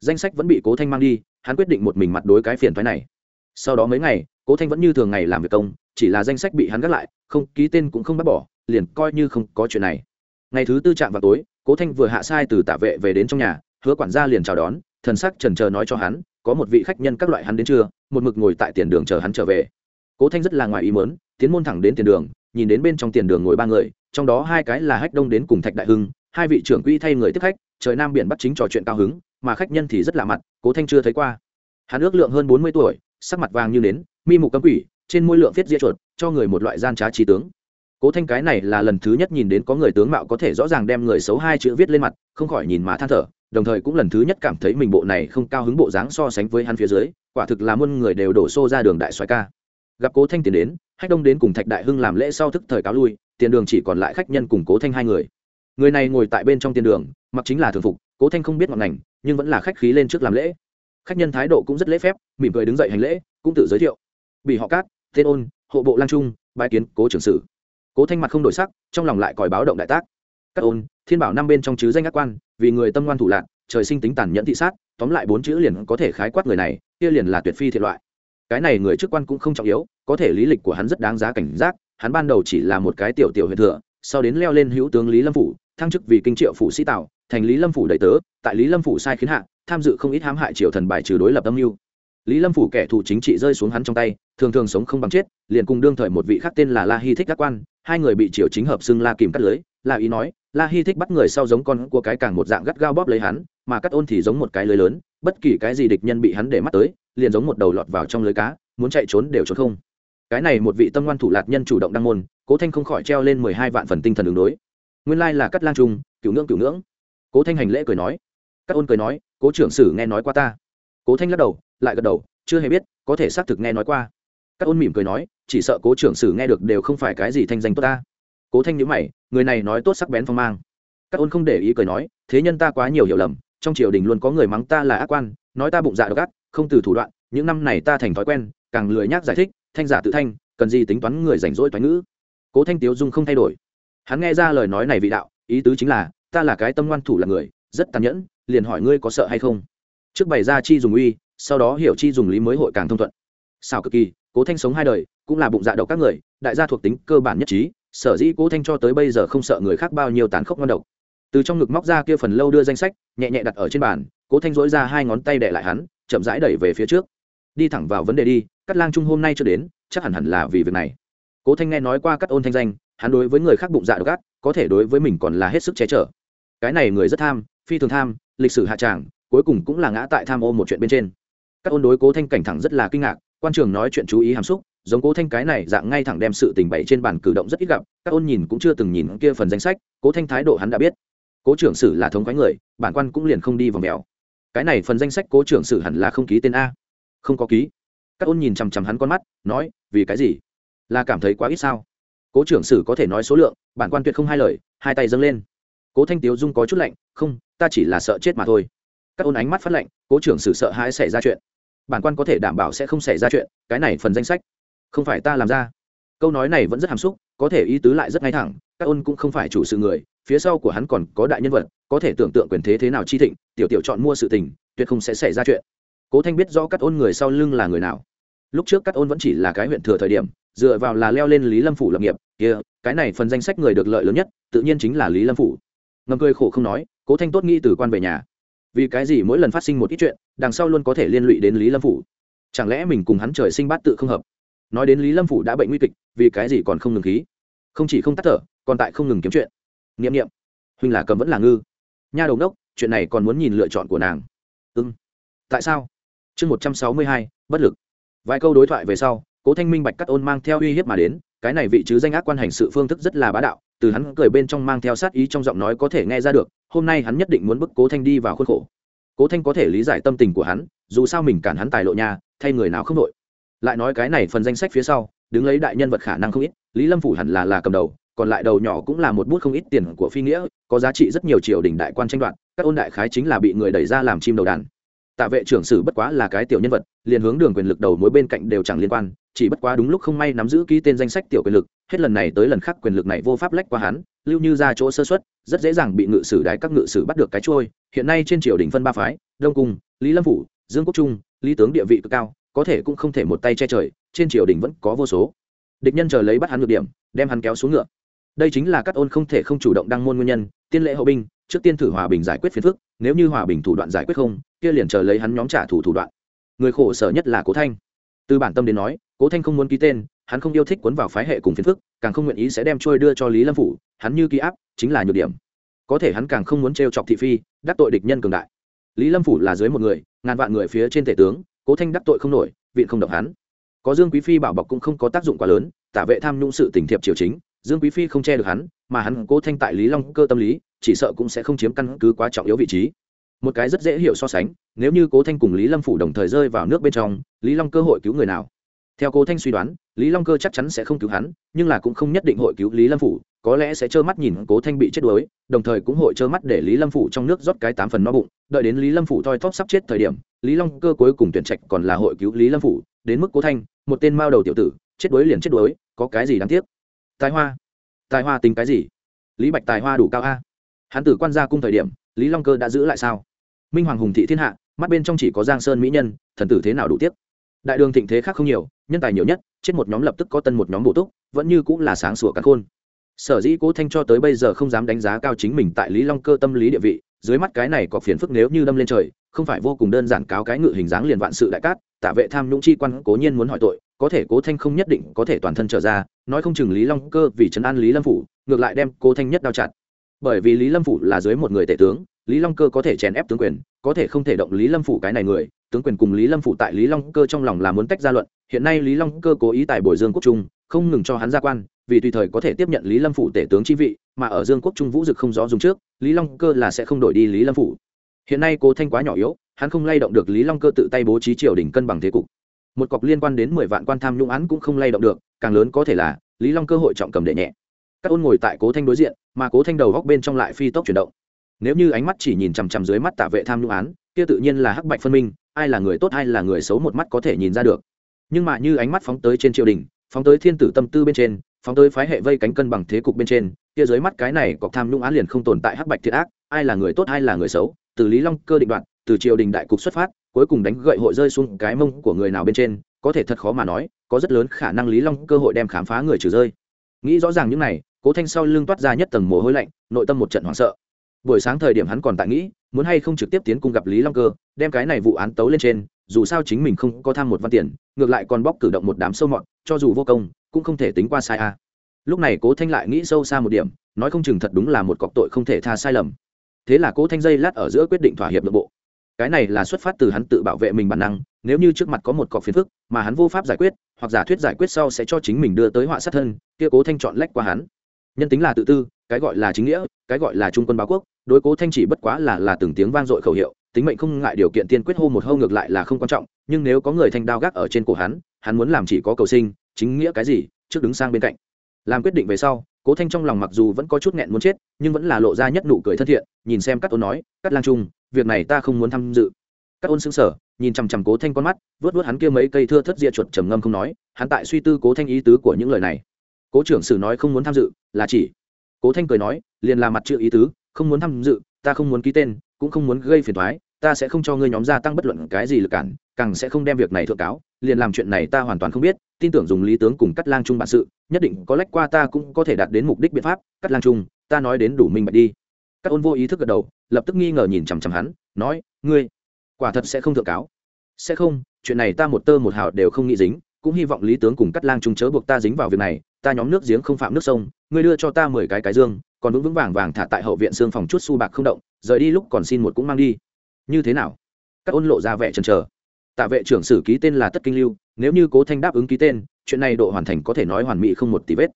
Danh sách vẫn bị cố thanh mang đi, hắn quyết định một mình mặt đối cái phiền thoái này. Sau đó mấy ngày, cố thanh vẫn như thường ngày làm việc công chỉ là danh sách bị hắn gác lại, không, ký tên cũng không bác bỏ, liền coi như không có chuyện này. Ngày thứ tư chạm vào tối, cố thanh vừa hạ sai từ tả vệ về đến trong nhà, hứa quản gia liền chào đón, thần sắc trần chờ nói cho hắn, có một vị khách nhân các loại hắn đến trưa một mực ngồi tại tiền đường chờ hắn trở về. Cố thanh rất là ngoài ý mớn tiến môn thẳng đến tiền đường, nhìn đến bên trong tiền đường ngồi ba người, trong đó hai cái là hách đông đến cùng thạch đại hưng, hai vị trưởng quỹ thay người tiếp khách, trời nam biển bắt chính trò chuyện cao hứng, mà khách nhân thì rất lạ mặt, cố thanh chưa thấy qua. Hắn ước lượng hơn bốn mươi tuổi, sắc mặt vàng như nến, mi mục cấm quỷ trên môi lượng viết ria chuột, cho người một loại gian trá trí tướng. Cố thanh cái này là lần thứ nhất nhìn đến có người tướng mạo có thể rõ ràng đem người xấu hai chữ viết lên mặt, không khỏi nhìn mà than thở, đồng thời cũng lần thứ nhất cảm thấy mình bộ này không cao hứng bộ dáng so sánh với hắn phía dưới, quả thực là muôn người đều đổ xô ra đường đại xoài ca. Gặp cố thanh tiến đến, hách đông đến cùng thạch đại hưng làm lễ sau thức thời cáo lui, tiền đường chỉ còn lại khách nhân cùng cố thanh hai người. Người này ngồi tại bên trong tiền đường, mặc chính là thường phục, cố thanh không biết ngọn ngành, nhưng vẫn là khách khí lên trước làm lễ. Khách nhân thái độ cũng rất lễ phép, mỉm cười đứng dậy hành lễ, cũng tự giới thiệu. Bị họ cát tên ôn, hộ bộ lang trung bãi kiến cố trưởng sử. Cố thanh mặt không đổi sắc, trong lòng lại còi báo động đại tác. Các ôn, thiên bảo năm bên trong chứ danh ác quan, vì người tâm ngoan thủ lạc trời sinh tính tàn nhẫn thị sát, tóm lại bốn chữ liền có thể khái quát người này, kia liền là tuyệt phi thiệt loại. Cái này người chức quan cũng không trọng yếu, có thể lý lịch của hắn rất đáng giá cảnh giác, hắn ban đầu chỉ là một cái tiểu tiểu huyện thừa, sau đến leo lên hữu tướng lý lâm phủ, thăng chức vì kinh triệu phủ sĩ tạo thành lý lâm phủ đầy tớ, tại lý lâm phủ sai khiến hạ, tham dự không ít hãm hại triều thần bài trừ đối lập âm mưu lý lâm phủ kẻ thù chính trị rơi xuống hắn trong tay, thường thường sống không bằng chết, liền cùng đương thời một vị khác tên là la Hi thích các quan, hai người bị triều chính hợp xưng la kìm cắt lưới, la ý nói, la Hi thích bắt người sau giống con của cái càng một dạng gắt gao bóp lấy hắn, mà cắt ôn thì giống một cái lưới lớn, bất kỳ cái gì địch nhân bị hắn để mắt tới, liền giống một đầu lọt vào trong lưới cá, muốn chạy trốn đều trốn không. Cái này một vị tâm ngoan thủ lạc nhân chủ động đăng môn, cố thanh không khỏi treo lên mười hai vạn phần tinh thần đường đối. Nguyên lai là cắt lang trung, cửu ngưỡng cửu ngưỡng. Cố thanh hành lễ cười nói. Cắt ôn cười nói, cố trưởng sử nghe nói qua ta. Cố thanh lắc đầu lại gật đầu, chưa hề biết, có thể xác thực nghe nói qua. Các ôn mỉm cười nói, chỉ sợ cố trưởng sử nghe được đều không phải cái gì thanh danh tốt ta. Cố thanh nhữ mày, người này nói tốt sắc bén phong mang. Các ôn không để ý cười nói, thế nhân ta quá nhiều hiểu lầm, trong triều đình luôn có người mắng ta là ác quan, nói ta bụng dạ độc ác, không từ thủ đoạn, những năm này ta thành thói quen, càng lười nhác giải thích, thanh giả tự thanh, cần gì tính toán người rảnh rỗi toán ngữ. Cố thanh tiếu dung không thay đổi. Hắn nghe ra lời nói này vị đạo, ý tứ chính là, ta là cái tâm ngoan thủ là người, rất tàn nhẫn, liền hỏi ngươi có sợ hay không? Trước bày ra chi dùng uy sau đó hiểu chi dùng lý mới hội càng thông thuận. Sao cực kỳ, cố thanh sống hai đời, cũng là bụng dạ độc các người, đại gia thuộc tính cơ bản nhất trí, sở dĩ cố thanh cho tới bây giờ không sợ người khác bao nhiêu tàn khốc ngon độc. Từ trong ngực móc ra kia phần lâu đưa danh sách, nhẹ nhẹ đặt ở trên bàn, cố thanh dỗi ra hai ngón tay để lại hắn, chậm rãi đẩy về phía trước. Đi thẳng vào vấn đề đi cắt lang trung hôm nay chưa đến, chắc hẳn hẳn là vì việc này. Cố thanh nghe nói qua cắt ôn thanh danh, hắn đối với người khác bụng dạ độc ác, có thể đối với mình còn là hết sức che chở. Cái này người rất tham, phi thường tham, lịch sử hạ tràng, cuối cùng cũng là ngã tại tham ô một chuyện bên trên các ôn đối cố thanh cảnh thẳng rất là kinh ngạc, quan trường nói chuyện chú ý hàm xúc, giống cố thanh cái này dạng ngay thẳng đem sự tình bày trên bàn cử động rất ít gặp, các ôn nhìn cũng chưa từng nhìn kia phần danh sách, cố thanh thái độ hắn đã biết. Cố trưởng sử là thống quái người, bản quan cũng liền không đi vòng mèo. Cái này phần danh sách cố trưởng sử hẳn là không ký tên a. Không có ký. Các ôn nhìn chằm chằm hắn con mắt, nói, vì cái gì? Là cảm thấy quá ít sao? Cố trưởng sử có thể nói số lượng, bản quan tuyệt không hai lời, hai tay dâng lên. Cố thanh tiếu dung có chút lạnh, không, ta chỉ là sợ chết mà thôi. Các ôn ánh mắt phát lạnh, cố trưởng sử sợ hãi xảy ra chuyện bản quan có thể đảm bảo sẽ không xảy ra chuyện, cái này phần danh sách không phải ta làm ra. Câu nói này vẫn rất hàm xúc, có thể ý tứ lại rất ngay thẳng, các ôn cũng không phải chủ sự người, phía sau của hắn còn có đại nhân vật, có thể tưởng tượng quyền thế thế nào chi thịnh, tiểu tiểu chọn mua sự tình, tuyệt không sẽ xảy ra chuyện. Cố thanh biết rõ các ôn người sau lưng là người nào. Lúc trước các ôn vẫn chỉ là cái huyện thừa thời điểm, dựa vào là leo lên lý lâm phủ lập nghiệp, kia, cái này phần danh sách người được lợi lớn nhất, tự nhiên chính là lý lâm phủ. Ngầm cười khổ không nói, cố thanh tốt nghĩ từ quan về nhà vì cái gì mỗi lần phát sinh một ít chuyện, đằng sau luôn có thể liên lụy đến lý lâm phủ? Chẳng lẽ mình cùng hắn trời sinh bát tự không hợp? Nói đến lý lâm phủ đã bệnh nguy kịch, vì cái gì còn không ngừng khí? Không chỉ không tắt thở, còn tại không ngừng kiếm chuyện. N i ệ m n i ệ m huynh là cầm vẫn là ngư. Nha đầu đốc chuyện này còn muốn nhìn lựa chọn của nàng. Ưng tại sao? Chương một trăm sáu mươi hai, bất lực. Vài câu đối thoại về sau, cố thanh minh bạch cắt ôn mang theo uy hiếp mà đến, cái này vị chứ danh ác quan hành sự phương thức rất là bá đạo từ hắn cười bên trong mang theo sát ý trong giọng nói có thể nghe ra được, hôm nay hắn nhất định muốn bức cố thanh đi vào khuôn khổ. Cố thanh có thể lý giải tâm tình của hắn, dù sao mình cản hắn tài lộ nhà thay người nào không đội. Lại nói cái này phần danh sách phía sau, đứng lấy đại nhân vật khả năng không ít, lý lâm phủ hẳn là là cầm đầu, còn lại đầu nhỏ cũng là một bút không ít tiền của phi nghĩa, có giá trị rất nhiều triều đình đại quan tranh đoạt, các ôn đại khái chính là bị người đẩy ra làm chim đầu đàn tạ vệ trưởng sử bất quá là cái tiểu nhân vật, liền hướng đường quyền lực đầu mối bên cạnh đều chẳng liên quan, chỉ bất quá đúng lúc không may nắm giữ ký tên danh sách tiểu quyền lực, hết lần này tới lần khác quyền lực này vô pháp lách qua hắn, lưu như ra chỗ sơ xuất rất dễ dàng bị ngự sử đái các ngự sử bắt được cái trôi hiện nay trên triều đình phân ba phái, đông cung, lý lâm phủ, dương quốc trung, lý tướng địa vị cực cao, có thể cũng không thể một tay che trời, trên triều đình vẫn có vô số. Địch nhân chờ lấy bắt hắn được điểm, đem hắn kéo xuống ngựa. Đây chính là các ôn không thể không chủ động đăng môn nguyên nhân, tiên lệ hậu binh trước tiên thử hòa bình giải quyết phiền phức, nếu như hòa bình thủ đoạn giải quyết không, kia liền chờ lấy hắn nhóm trả thủ thủ đoạn. Người khổ sở nhất là cố thanh. Từ bản tâm đến nói, cố thanh không muốn ký tên, hắn không yêu thích cuốn vào phái hệ cùng phiền phức, càng không nguyện ý sẽ đem trôi đưa cho lý lâm phủ, hắn như ký áp, chính là nhược điểm. Có thể hắn càng không muốn t chọc thị phi, đắc tội địch nhân cường đại. Lý lâm phủ là dưới một người, ngàn vạn người phía trên tể tướng, cố thanh đắc tội không nổi viện không động hắn. Có dương quý phi bảo bọc cũng không có tác dụng quá lớn, tả vệ tham nhũng sự tình thiệp triều chính, dương quý phi không che được hắn, mà hắn cố thanh tại lý long cơ tâm lý chỉ sợ cũng sẽ không chiếm căn cứ quá trọng yếu vị trí. Một cái rất dễ hiểu so sánh, nếu như cố thanh cùng lý lâm phủ đồng thời rơi vào nước bên trong, lý long cơ hội cứu người nào? Theo cố thanh suy đoán, lý long cơ chắc chắn sẽ không cứu hắn, nhưng là cũng không nhất định hội cứu lý lâm phủ, có lẽ sẽ trơ mắt nhìn cố thanh bị chết đuối, đồng thời cũng hội trơ mắt để lý lâm phủ trong nước rót cái tám phần no bụng. Đợi đến lý lâm phủ thoi thóp sắp chết thời điểm, lý long cơ cuối cùng tuyển trạch còn là hội cứu lý lâm phủ. Đến mức cố thanh, một tên mao đầu tiểu tử, chết đuối liền chết đuối, có cái gì đáng tiếc? Tài hoa. Tài hoa tính cái gì? Lý bạch tài hoa đủ cao a hắn tử quan gia cung thời điểm, lý long cơ đã giữ lại sao? Minh hoàng hùng thị thiên hạ, mắt bên trong chỉ có giang sơn mỹ nhân, thần tử thế nào đủ tiếc? Đại đường thịnh thế khác không nhiều, nhân tài nhiều nhất, chết một nhóm lập tức có tân một nhóm bổ túc, vẫn như cũng là sáng sủa cả khôn. Sở dĩ cố thanh cho tới bây giờ không dám đánh giá cao chính mình tại lý long cơ tâm lý địa vị, dưới mắt cái này có phiền phức nếu như đâm lên trời, không phải vô cùng đơn giản cáo cái ngự hình dáng liền vạn sự đại cát tạ vệ tham nhũng chi quan cố nhiên muốn hỏi tội, có thể cố thanh không nhất định có thể toàn thân trở ra, nói không chừng lý long cơ vì trấn an lý lâm phủ, ngược lại đem cố thanh nhất đao chặt bởi vì lý lâm phủ là dưới một người tể tướng, lý long cơ có thể chèn ép tướng quyền, có thể không thể động lý lâm phủ cái này người. Tướng quyền cùng lý lâm phủ tại lý long cơ trong lòng là muốn tách ra luận. Hiện nay lý long cơ cố ý tại bồi dương quốc trung, không ngừng cho hắn ra quan, vì tùy thời có thể tiếp nhận lý lâm phủ tể tướng chi vị, mà ở dương quốc trung vũ dực không rõ dùng trước, lý long cơ là sẽ không đổi đi lý lâm phủ. Hiện nay cố thanh quá nhỏ yếu, hắn không lay động được lý long cơ tự tay bố trí triều đình cân bằng thế cục. Một cọc liên quan đến mười vạn quan tham nhũng án cũng không lay động được, càng lớn có thể là, lý long cơ hội trọng cầm đệ nhẹ các ôn ngồi tại cố thanh đối diện, mà cố thanh đầu góc bên trong lại phi tốc chuyển động. Nếu như ánh mắt chỉ nhìn chằm chằm dưới mắt tạ vệ tham nhũng án, kia tự nhiên là hắc bạch phân minh, ai là người tốt, ai là người xấu một mắt có thể nhìn ra được. Nhưng mà như ánh mắt phóng tới trên triều đình, phóng tới thiên tử tâm tư bên trên, phóng tới phái hệ vây cánh cân bằng thế cục bên trên, kia dưới mắt cái này cọc tham nhũng án liền không tồn tại hắc bạch thiệt ác, ai là người tốt, ai là người xấu, từ lý long cơ định đoạn từ triều đình đại cục xuất phát, cuối cùng đánh gậy hội rơi xuống cái mông của người nào bên trên, có thể thật khó mà nói, có rất lớn khả năng lý long cơ hội đem khám phá người trừ rơi nghĩ rõ ràng những này, cố thanh sau lưng toát ra nhất tầng mồ hôi lạnh, nội tâm một trận hoảng sợ. Buổi sáng thời điểm hắn còn tại nghĩ, muốn hay không trực tiếp tiến cung gặp lý long cơ, đem cái này vụ án tấu lên trên, dù sao chính mình không có tham một văn tiền, ngược lại còn bóc cử động một đám sâu mọt, cho dù vô công, cũng không thể tính qua sai a. Lúc này cố thanh lại nghĩ sâu xa một điểm, nói không chừng thật đúng là một cọc tội không thể tha sai lầm. Thế là cố thanh dây lát ở giữa quyết định thỏa hiệp nội bộ. Cái này là xuất phát từ hắn tự bảo vệ mình bản năng, nếu như trước mặt có một cọc phiền phức, mà hắn vô pháp giải quyết hoặc giả thuyết giải quyết sau sẽ cho chính mình đưa tới họa sát thân, kia cố thanh chọn lách qua hắn. Nhân tính là tự tư, cái gọi là chính nghĩa, cái gọi là trung quân báo quốc, đối cố thanh chỉ bất quá là là từng tiếng vang dội khẩu hiệu, tính mệnh không ngại điều kiện tiên quyết hô một hô ngược lại là không quan trọng, nhưng nếu có người thanh đao gác ở trên cổ hắn hắn muốn làm chỉ có cầu sinh, chính nghĩa cái gì, trước đứng sang bên cạnh. Làm quyết định về sau, cố thanh trong lòng mặc dù vẫn có chút nghẹn muốn chết, nhưng vẫn là lộ ra nhất nụ cười thân thiện, nhìn xem các ôn nói các lang trung, việc này ta không muốn tham dự. Các ôn xứng sở nhìn chằm chằm cố thanh con mắt, vớt vớt hắn kia mấy cây thưa thất rịa chuột trầm ngâm không nói, hắn tại suy tư cố thanh ý tứ của những lời này. Cố trưởng sử nói không muốn tham dự, là chỉ. Cố thanh cười nói, liền là mặt chữ ý tứ, không muốn tham dự, ta không muốn ký tên, cũng không muốn gây phiền thoái ta sẽ không cho ngươi nhóm gia tăng bất luận cái gì lực cản, càng sẽ không đem việc này thượng cáo, liền làm chuyện này ta hoàn toàn không biết, tin tưởng dùng lý tướng cùng cắt lang trung bản sự, nhất định có lách qua ta cũng có thể đạt đến mục đích biện pháp cắt lang trung, ta nói đến đủ minh bạch đi. Các ôn vô ý thức gật đầu, lập tức nghi ngờ nhìn chằm chằm hắn, nói, ngươi quả thật sẽ không thượng cáo. Sẽ không, chuyện này ta một tơ một hào đều không nghĩ dính, cũng hy vọng lý tướng cùng cắt lang trung chớ buộc ta dính vào việc này, ta nhóm nước giếng không phạm nước sông, ngươi đưa cho ta mười cái cái dương, còn vững vững vàng vàng thả tại hậu viện xương phòng chút su bạc không động, rời đi lúc còn xin một cũng mang đi. Như thế nào? Các ôn lộ ra vẻ chần chờ. Tạ vệ trưởng sử ký tên là tất kinh lưu, nếu như cố thanh đáp ứng ký tên, chuyện này độ hoàn thành có thể nói hoàn mỹ không một tí vết.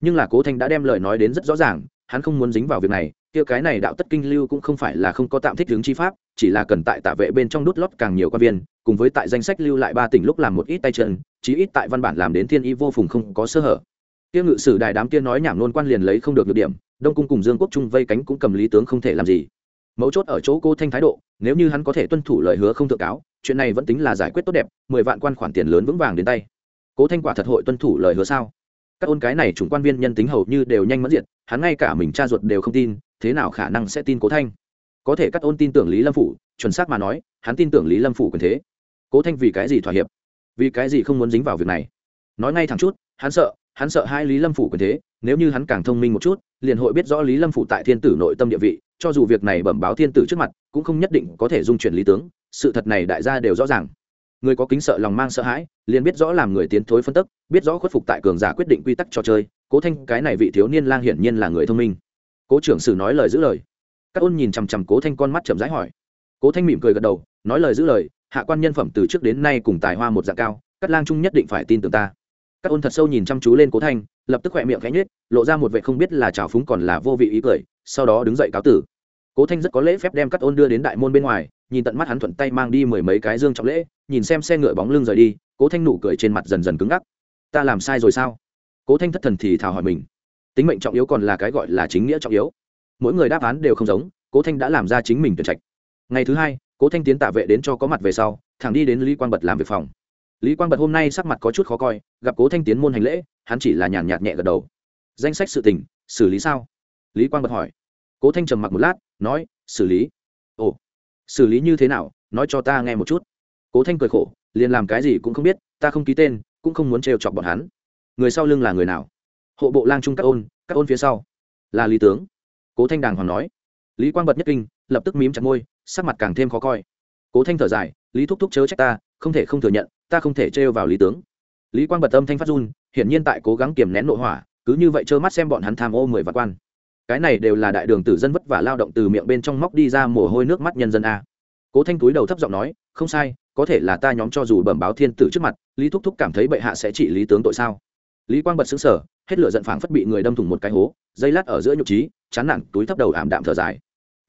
Nhưng là cố thanh đã đem lời nói đến rất rõ ràng, hắn không muốn dính vào việc này kia cái này đạo tất kinh lưu cũng không phải là không có tạm thích hướng chi pháp, chỉ là cần tại tạ vệ bên trong đút lót càng nhiều quan viên, cùng với tại danh sách lưu lại ba tỉnh lúc làm một ít tay chân, chí ít tại văn bản làm đến thiên y vô phùng không có sơ hở. Kia ngự sử đại đám kia nói nhảm nôn quan liền lấy không được được điểm, đông cung cùng dương quốc trung vây cánh cũng cầm lý tướng không thể làm gì. Mấu chốt ở chỗ cô thanh thái độ, nếu như hắn có thể tuân thủ lời hứa không thượng cáo, chuyện này vẫn tính là giải quyết tốt đẹp, mười vạn quan khoản tiền lớn vững vàng đến tay. Cố thanh quả thật hội tuân thủ lời hứa sao? Các ôn cái này chủng quan viên nhân tính hầu như đều nhanh mất diệt, hắn ngay cả mình cha ruột đều không tin, thế nào khả năng sẽ tin cố thanh? Có thể các ôn tin tưởng lý lâm phủ, chuẩn xác mà nói, hắn tin tưởng lý lâm phủ quyền thế. Cố thanh vì cái gì thỏa hiệp? Vì cái gì không muốn dính vào việc này? Nói ngay thẳng chút, hắn sợ hắn sợ hai lý lâm phủ quyền thế, nếu như hắn càng thông minh một chút, liền hội biết rõ lý lâm phủ tại thiên tử nội tâm địa vị, cho dù việc này bẩm báo thiên tử trước mặt, cũng không nhất định có thể dung chuyển lý tướng, sự thật này đại gia đều rõ ràng người có kính sợ lòng mang sợ hãi liền biết rõ làm người tiến thối phân tức biết rõ khuất phục tại cường giả quyết định quy tắc trò chơi cố thanh cái này vị thiếu niên lang hiển nhiên là người thông minh. Cố trưởng sử nói lời giữ lời. Các ôn nhìn chằm chằm cố thanh con mắt chậm rãi hỏi. Cố thanh mỉm cười gật đầu nói lời giữ lời hạ quan nhân phẩm từ trước đến nay cùng tài hoa một dạng cao các lang trung nhất định phải tin tưởng ta. Các ôn thật sâu nhìn chăm chú lên cố thanh lập tức khỏe miệng khẽ nhếch, lộ ra một vệ không biết là trào phúng còn là vô vị ý cười sau đó đứng dậy cáo tử. Cố thanh rất có lễ phép đem các ôn đưa đến đại môn bên ngoài nhìn tận mắt hắn thuận tay mang đi mười mấy cái dương trọng lễ, nhìn xem xe ngựa bóng lưng rời đi, cố thanh nụ cười trên mặt dần dần cứng ngắc. Ta làm sai rồi sao? Cố thanh thất thần thì thào hỏi mình. Tính mệnh trọng yếu còn là cái gọi là chính nghĩa trọng yếu. Mỗi người đáp án đều không giống, cố thanh đã làm ra chính mình tuyển trạch. Ngày thứ hai, cố thanh tiến tạ vệ đến cho có mặt về sau, thẳng đi đến lý quang bật làm việc phòng. Lý quang bật hôm nay sắc mặt có chút khó coi, gặp cố thanh tiến môn hành lễ, hắn chỉ là nhàn nhạt nhẹ gật đầu. Danh sách sự tình, xử lý sao? Lý quang bật hỏi. Cố thanh trầm mặc một lát, nói, xử lý xử lý như thế nào, nói cho ta nghe một chút. Cố thanh cười khổ, liền làm cái gì cũng không biết, ta không ký tên, cũng không muốn trêu chọc bọn hắn. Người sau lưng là người nào? Hộ bộ lang trung các ôn các ôn phía sau. Là lý tướng. Cố thanh đàng hoàng nói. Lý quang bật nhất kinh, lập tức mím chặt môi, sắc mặt càng thêm khó coi. Cố thanh thở dài, lý thúc thúc chớ trách ta, không thể không thừa nhận, ta không thể trêu vào lý tướng. Lý quang bật âm thanh phát run, hiển nhiên tại cố gắng kiềm nén nội hỏa, cứ như vậy trơ mắt xem bọn hắn tham ô mười vạn quan cái này đều là đại đường tử dân vất vả lao động từ miệng bên trong móc đi ra mồ hôi nước mắt nhân dân a. Cố thanh túi đầu thấp giọng nói, không sai, có thể là ta nhóm cho dù bẩm báo thiên tử trước mặt, lý thúc thúc cảm thấy bệ hạ sẽ trị lý tướng tội sao? Lý quang bật xứng sở hết lửa giận phảng phất bị người đâm thủng một cái hố, dây lát ở giữa nhục trí, chán nản, túi thấp đầu ảm đạm thở dài.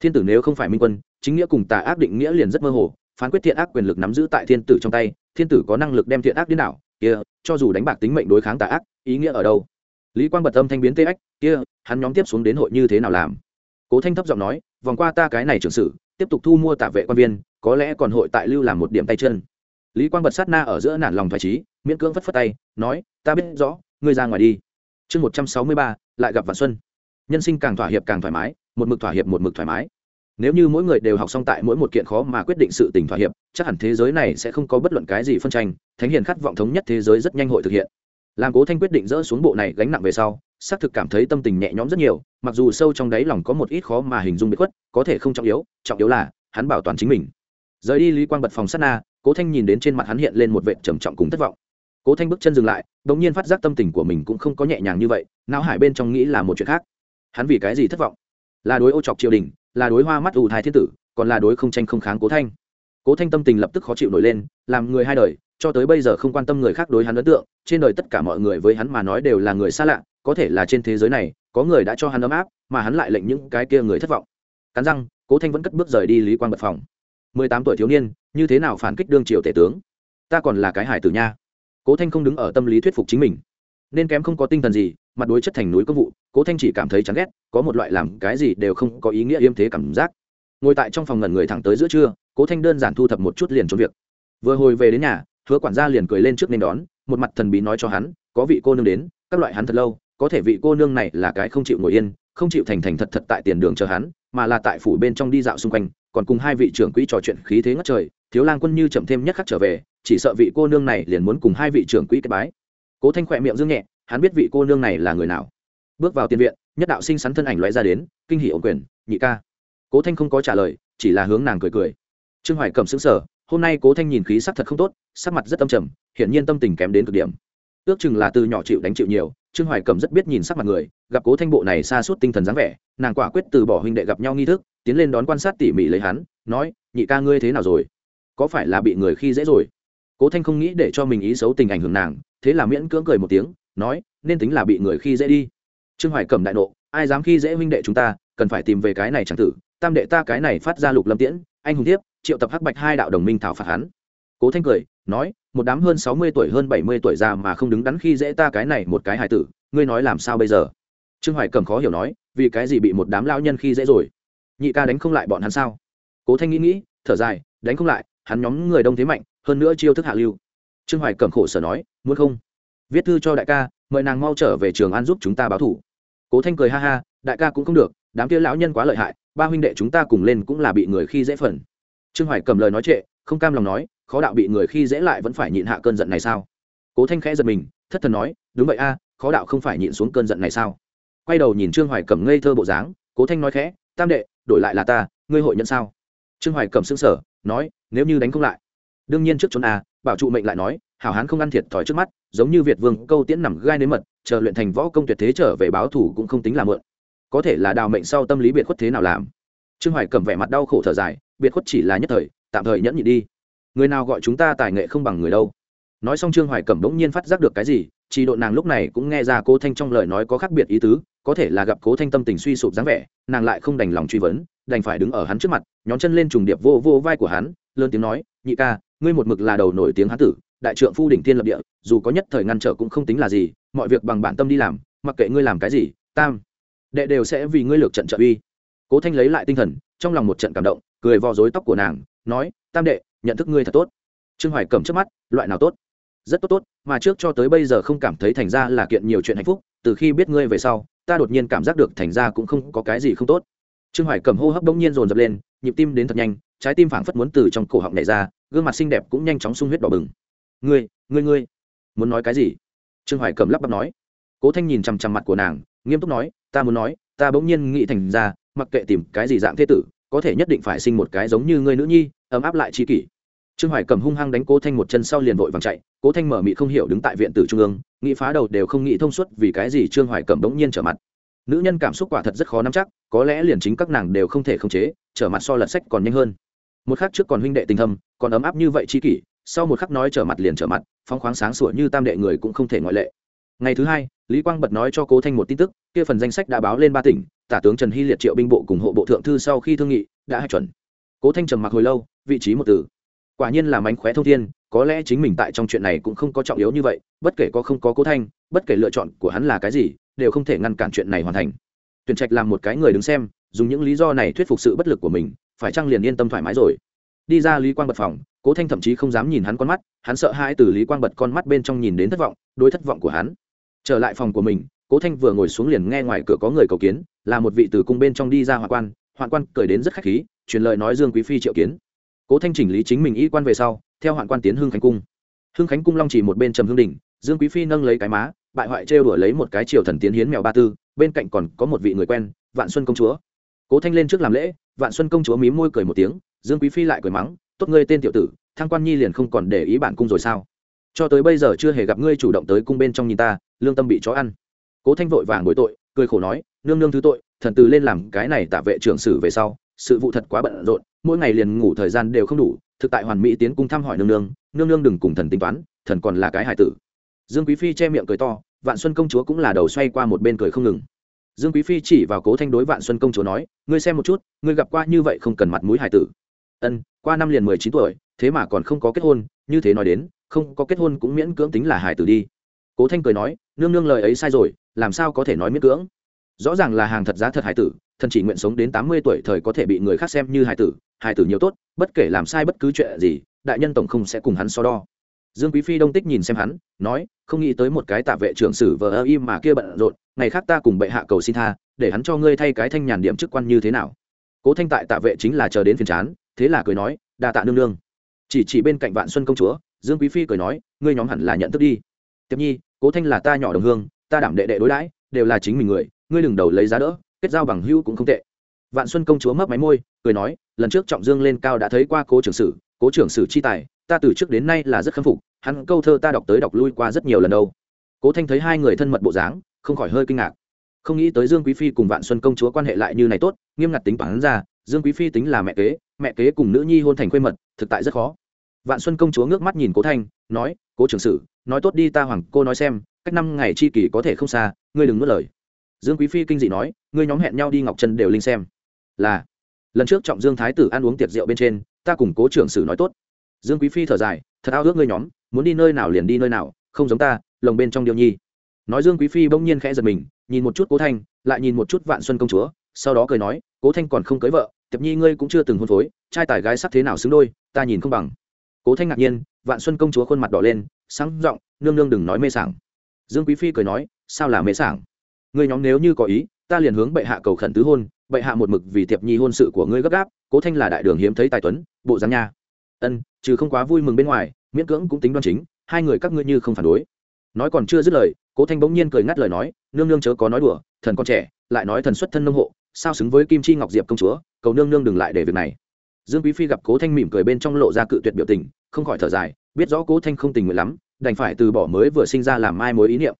Thiên tử nếu không phải minh quân, chính nghĩa cùng tà ác định nghĩa liền rất mơ hồ, phán quyết thiện ác quyền lực nắm giữ tại thiên tử trong tay, thiên tử có năng lực đem thiện ác đến đảo, kia, cho dù đánh bạc tính mệnh đối kháng tà ác, ý nghĩa ở đâu? Lý quang bật âm thanh biến tê ách, kia, hắn nhóm tiếp xuống đến hội như thế nào làm? Cố thanh thấp giọng nói, vòng qua ta cái này trưởng sử tiếp tục thu mua tạ vệ quan viên, có lẽ còn hội tại lưu làm một điểm tay chân. Lý quang bật sát na ở giữa nản lòng thoải trí, miễn cưỡng phất phất tay, nói, ta biết rõ, ngươi ra ngoài đi. Chương một trăm sáu mươi ba, lại gặp vạn xuân. Nhân sinh càng thỏa hiệp càng thoải mái, một mực thỏa hiệp một mực thoải mái. Nếu như mỗi người đều học xong tại mỗi một kiện khó mà quyết định sự tình thỏa hiệp, chắc hẳn thế giới này sẽ không có bất luận cái gì phân tranh, thánh hiền khát vọng thống nhất thế giới rất nhanh hội thực hiện làm cố thanh quyết định dỡ xuống bộ này gánh nặng về sau, xác thực cảm thấy tâm tình nhẹ nhõm rất nhiều, mặc dù sâu trong đáy lòng có một ít khó mà hình dung bị khuất, có thể không trọng yếu trọng yếu là, hắn bảo toàn chính mình. Rời đi lý quang bật phòng sát na, cố thanh nhìn đến trên mặt hắn hiện lên một vệ trầm trọng cùng thất vọng. Cố thanh bước chân dừng lại đ ỗ n g nhiên phát giác tâm tình của mình cũng không có nhẹ nhàng như vậy, não hải bên trong nghĩ là một chuyện khác. Hắn vì cái gì thất vọng? Là đối ô chọc triều đình, là đối hoa mắt ù thái thiên tử, còn là đối không tranh không kháng cố thanh. Cố thanh tâm tình lập tức khó chịu nổi lên, làm người hai đời cho tới bây giờ không quan tâm người khác đối hắn ấn tượng, trên đời tất cả mọi người với hắn mà nói đều là người xa lạ, có thể là trên thế giới này, có người đã cho hắn ấm áp, mà hắn lại lệnh những cái kia người thất vọng. Cắn răng, cố thanh vẫn cất bước rời đi lý quan bật phòng. Mười tám tuổi thiếu niên, như thế nào phản kích đương triều tể tướng? Ta còn là cái hải tử nha. Cố thanh không đứng ở tâm lý thuyết phục chính mình. Nên kém không có tinh thần gì, mặt đối chất thành núi công vụ, cố thanh chỉ cảm thấy chán ghét, có một loại làm cái gì đều không có ý nghĩa yêm thế cảm giác. Ngồi tại trong phòng ngẩn người thẳng tới giữa trưa, cố thanh đơn giản thu thập một chút liền trốn việc. Vừa hồi về đến nhà hứa quản gia liền cười lên trước nên đón, một mặt thần bí nói cho hắn, có vị cô nương đến, các loại hắn thật lâu, có thể vị cô nương này là cái không chịu ngồi yên, không chịu thành thành thật thật tại tiền đường chờ hắn, mà là tại phủ bên trong đi dạo xung quanh, còn cùng hai vị trưởng quỹ trò chuyện khí thế ngất trời, thiếu lang quân như chậm thêm nhất khắc trở về, chỉ sợ vị cô nương này liền muốn cùng hai vị trưởng quỹ kết bái. Cố thanh khỏe miệng dương nhẹ, hắn biết vị cô nương này là người nào. Bước vào tiền viện, nhất đạo sinh sắn thân ảnh loại ra đến, kinh hỷ ổn quyền, nhị ca. Cố thanh không có trả lời, chỉ là hướng nàng cười cười. Trương hoài cầm xứng sở hôm nay cố thanh nhìn khí sắc thật không tốt sắc mặt rất âm trầm hiển nhiên tâm tình kém đến cực điểm ước chừng là từ nhỏ chịu đánh chịu nhiều trương hoài cầm rất biết nhìn sắc mặt người gặp cố thanh bộ này xa suốt tinh thần dáng vẻ nàng quả quyết từ bỏ huynh đệ gặp nhau nghi thức tiến lên đón quan sát tỉ mỉ lấy hắn nói nhị ca ngươi thế nào rồi có phải là bị người khi dễ rồi cố thanh không nghĩ để cho mình ý xấu tình ảnh hưởng nàng thế là miễn cưỡng cười một tiếng nói nên tính là bị người khi dễ đi trương hoài cầm đại nộ ai dám khi dễ huynh đệ chúng ta cần phải tìm về cái này chẳng tử tam đệ ta cái này phát ra lục lâm tiễn anh hùng thiếp triệu tập hắc bạch hai đạo đồng minh thảo phạt hắn. Cố thanh cười, nói, một đám hơn sáu mươi tuổi hơn bảy mươi tuổi già mà không đứng đắn khi dễ ta cái này một cái hài tử, ngươi nói làm sao bây giờ? Trương hoài cầm khó hiểu nói, vì cái gì bị một đám lao nhân khi dễ rồi? Nhị ca đánh không lại bọn hắn sao? Cố thanh nghĩ nghĩ, thở dài, đánh không lại, hắn nhóm người đông thế mạnh, hơn nữa chiêu thức hạ lưu. Trương hoài cầm khổ sở nói, muốn không? Viết thư cho đại ca, mời nàng mau trở về trường an giúp chúng ta báo thủ. Cố thanh cười ha ha, đại ca cũng không được, đám kia lão nhân quá lợi hại ba huynh đệ chúng ta cùng lên cũng là bị người khi dễ phần. Trương hoài cầm lời nói trệ, không cam lòng nói, khó đạo bị người khi dễ lại vẫn phải nhịn hạ cơn giận này sao? Cố thanh khẽ giật mình, thất thần nói, đúng vậy a, khó đạo không phải nhịn xuống cơn giận này sao? Quay đầu nhìn trương hoài cầm ngây thơ bộ dáng, cố thanh nói khẽ, tam đệ, đổi lại là ta, ngươi hội nhận sao? Trương hoài cầm xương sở nói, nếu như đánh không lại. Đương nhiên trước trốn a, bảo trụ mệnh lại nói, hảo hán không ăn thiệt thòi trước mắt, giống như việt vương câu tiễn nằm gai nếm mật, chờ luyện thành võ công tuyệt thế trở về báo thủ cũng không tính là mượn có thể là đào mệnh sau tâm lý biệt khuất thế nào làm. Trương hoài cầm vẻ mặt đau khổ thở dài, biệt khuất chỉ là nhất thời, tạm thời nhẫn nhị đi. Người nào gọi chúng ta tài nghệ không bằng người đâu. Nói xong trương hoài cẩm bỗng nhiên phát giác được cái gì, chỉ độ nàng lúc này cũng nghe ra cố thanh trong lời nói có khác biệt ý tứ, có thể là gặp cố thanh tâm tình suy sụp dáng vẻ, nàng lại không đành lòng truy vấn, đành phải đứng ở hắn trước mặt, nhón chân lên trùng điệp vô vô vai của hắn, lớn tiếng nói, nhị ca, ngươi một mực là đầu nổi tiếng hán tử, đại trượng phu đỉnh thiên lập địa, dù có nhất thời ngăn trở cũng không tính là gì, mọi việc bằng bản tâm đi làm, mặc kệ ngươi làm cái gì, tam đệ đều sẽ vì ngươi lược trận trợ uy. Cố thanh lấy lại tinh thần, trong lòng một trận cảm động, cười vò rối tóc của nàng, nói, tam đệ, nhận thức ngươi thật tốt. Trương hoài cầm trước mắt, loại nào tốt? Rất tốt tốt, mà trước cho tới bây giờ không cảm thấy thành ra là kiện nhiều chuyện hạnh phúc, từ khi biết ngươi về sau, ta đột nhiên cảm giác được thành ra cũng không có cái gì không tốt. Trương hoài cầm hô hấp bỗng nhiên dồn dập lên, nhịp tim đến thật nhanh, trái tim phảng phất muốn từ trong cổ họng này ra, gương mặt xinh đẹp cũng nhanh chóng sung huyết đỏ bừng. Ngươi ngươi ngươi, muốn nói cái gì? Trương hoài cầm lắp bắp nói. Cố thanh nhìn chằm chằm mặt của nàng, nghiêm túc nói ta muốn nói, ta bỗng nhiên nghĩ thành ra, mặc kệ tìm cái gì dạng thế tử, có thể nhất định phải sinh một cái giống như ngươi nữ nhi, ấm áp lại chi kỷ. Trương hoài cầm hung hăng đánh cố thanh một chân sau liền vội vàng chạy, cố thanh mở mị không hiểu đứng tại viện tử trung ương, nghĩ phá đầu đều không nghĩ thông suốt vì cái gì trương hoài cầm bỗng nhiên trở mặt. Nữ nhân cảm xúc quả thật rất khó nắm chắc, có lẽ liền chính các nàng đều không thể khống chế, trở mặt so lật sách còn nhanh hơn. Một khắc trước còn huynh đệ tình thâm, còn ấm áp như vậy chi kỷ, sau một khắc nói trở mặt liền trở mặt phong khoáng sáng sủa như tam đệ người cũng không thể ngoại lệ ngày thứ hai, lý quang bật nói cho cố thanh một tin tức, kia phần danh sách đã báo lên ba tỉnh, tả tướng trần hy liệt triệu binh bộ cùng hộ bộ thượng thư sau khi thương nghị, đã hạch chuẩn. Cố thanh trầm mặc hồi lâu, vị trí một từ. Quả nhiên là mánh khóe thông thiên, có lẽ chính mình tại trong chuyện này cũng không có trọng yếu như vậy, bất kể có không có cố thanh, bất kể lựa chọn của hắn là cái gì, đều không thể ngăn cản chuyện này hoàn thành. Tuyển trạch làm một cái người đứng xem, dùng những lý do này thuyết phục sự bất lực của mình, phải chăng liền yên tâm thoải mái rồi? Đi ra lý quang bật phòng, cố thanh thậm chí không dám nhìn hắn con mắt, hắn sợ hãi từ lý quang bật con mắt bên trong nhìn đến thất vọng, đối thất vọng của hắn trở lại phòng của mình, cố thanh vừa ngồi xuống liền nghe ngoài cửa có người cầu kiến, là một vị từ cung bên trong đi ra hoạn quan. Hoạn quan cười đến rất khách khí, truyền lời nói dương quý phi triệu kiến. Cố thanh chỉnh lý chính mình y quan về sau, theo hoạn quan tiến hưng khánh cung. Hưng khánh cung long chỉ một bên trầm hương đỉnh, dương quý phi nâng lấy cái má, bại hoại trêu đuổi lấy một cái triều thần tiến hiến mèo ba tư, bên cạnh còn có một vị người quen, vạn xuân công chúa. Cố thanh lên trước làm lễ, vạn xuân công chúa mí môi cười một tiếng, dương quý phi lại cười mắng, tốt ngươi tên tiểu tử thang quan nhi liền không còn để ý bản cung rồi sao? Cho tới bây giờ chưa hề gặp ngươi chủ động tới cung bên trong nhìn ta, lương tâm bị chó ăn. Cố thanh vội vàng bội tội, cười khổ nói, nương nương thứ tội, thần từ lên làm cái này tạ vệ trưởng sử về sau, sự vụ thật quá bận rộn, mỗi ngày liền ngủ thời gian đều không đủ, thực tại hoàn mỹ tiến cung thăm hỏi nương nương nương nương đừng cùng thần tính toán, thần còn là cái hải tử. Dương quý phi che miệng cười to, vạn xuân công chúa cũng là đầu xoay qua một bên cười không ngừng. Dương quý phi chỉ vào cố thanh đối vạn xuân công chúa nói, ngươi xem một chút, ngươi gặp qua như vậy không cần mặt mũi hải tử. Ân, qua năm liền mười chín tuổi, thế mà còn không có kết hôn, như thế nói đến không có kết hôn cũng miễn cưỡng tính là hải tử đi. Cố thanh cười nói, nương nương lời ấy sai rồi, làm sao có thể nói miễn cưỡng? Rõ ràng là hàng thật giá thật hải tử, thần chỉ nguyện sống đến tám mươi tuổi thời có thể bị người khác xem như hải tử hải tử nhiều tốt, bất kể làm sai bất cứ chuyện gì, đại nhân tổng không sẽ cùng hắn so đo. Dương quý phi đông tích nhìn xem hắn, nói, không nghĩ tới một cái tạ vệ trưởng sử vờ ơ im mà kia bận rộn, ngày khác ta cùng bệ hạ cầu xin tha, để hắn cho ngươi thay cái thanh nhàn điểm chức quan như thế nào? Cố thanh tại tạ vệ chính là chờ đến phiền chán, thế là cười nói, đa tạ nương nương. Chỉ chỉ bên cạnh vạn xuân công chúa dương quý phi cười nói, ngươi nhóm hẳn là nhận thức đi. Tiếp nhi, cố thanh là ta nhỏ đồng hương, ta đảm đệ đệ đối đãi, đều là chính mình người, ngươi đừng đầu lấy giá đỡ, kết giao bằng hữu cũng không tệ. Vạn xuân công chúa mấp máy môi, cười nói, lần trước trọng dương lên cao đã thấy qua cố trưởng sử, cố trưởng sử chi tài, ta từ trước đến nay là rất khâm phục, hắn câu thơ ta đọc tới đọc lui qua rất nhiều lần đâu. Cố thanh thấy hai người thân mật bộ dáng, không khỏi hơi kinh ngạc. Không nghĩ tới dương quý phi cùng vạn xuân công chúa quan hệ lại như này tốt, nghiêm ngặt tính bản ra, dương quý phi tính là mẹ kế mẹ kế cùng nữ nhi hôn thành quê mật, thực tại rất khó vạn xuân công chúa ngước mắt nhìn cố thanh, nói, cố trưởng sử, nói tốt đi ta hoàng cô nói xem, cách năm ngày chi kỳ có thể không xa, ngươi đừng nuốt lời. Dương quý phi kinh dị nói, ngươi nhóm hẹn nhau đi ngọc trân đều linh xem. Là. Lần trước trọng dương thái tử ăn uống tiệc rượu bên trên, ta cùng cố trưởng sử nói tốt. Dương quý phi thở dài, thật ao ước ngươi nhóm, muốn đi nơi nào liền đi nơi nào, không giống ta, lồng bên trong điều nhi. Nói dương quý phi bỗng nhiên khẽ giật mình, nhìn một chút cố thanh, lại nhìn một chút vạn xuân công chúa, sau đó cười nói, cố thanh còn không cưới vợ, tiệp nhi ngươi cũng chưa từng hôn phối, trai tài gái sắc thế nào xứng đôi, ta nhìn không bằng cố thanh ngạc nhiên, vạn xuân công chúa khuôn mặt đỏ lên, sáng giọng, nương nương đừng nói mê sảng. Dương quý phi cười nói, sao là mê sảng? Ngươi nhóm nếu như có ý, ta liền hướng bệ hạ cầu khẩn tứ hôn, bệ hạ một mực vì tiệp nhi hôn sự của ngươi gấp gáp, cố thanh là đại đường hiếm thấy tài tuấn, bộ giáng nha. Ân, trừ không quá vui mừng bên ngoài, miễn cưỡng cũng tính đoan chính, hai người các ngươi như không phản đối. Nói còn chưa dứt lời, cố thanh bỗng nhiên cười ngắt lời nói, nương nương chớ có nói đùa, thần con trẻ, lại nói thần xuất thân nông hộ, sao xứng với kim chi ngọc diệp công chúa, cầu nương nương đừng lại để việc này dương quý phi gặp cố thanh mỉm cười bên trong lộ ra cự tuyệt biểu tình, không khỏi thở dài, biết rõ cố thanh không tình nguyện lắm, đành phải từ bỏ mới vừa sinh ra làm mai mối ý niệm.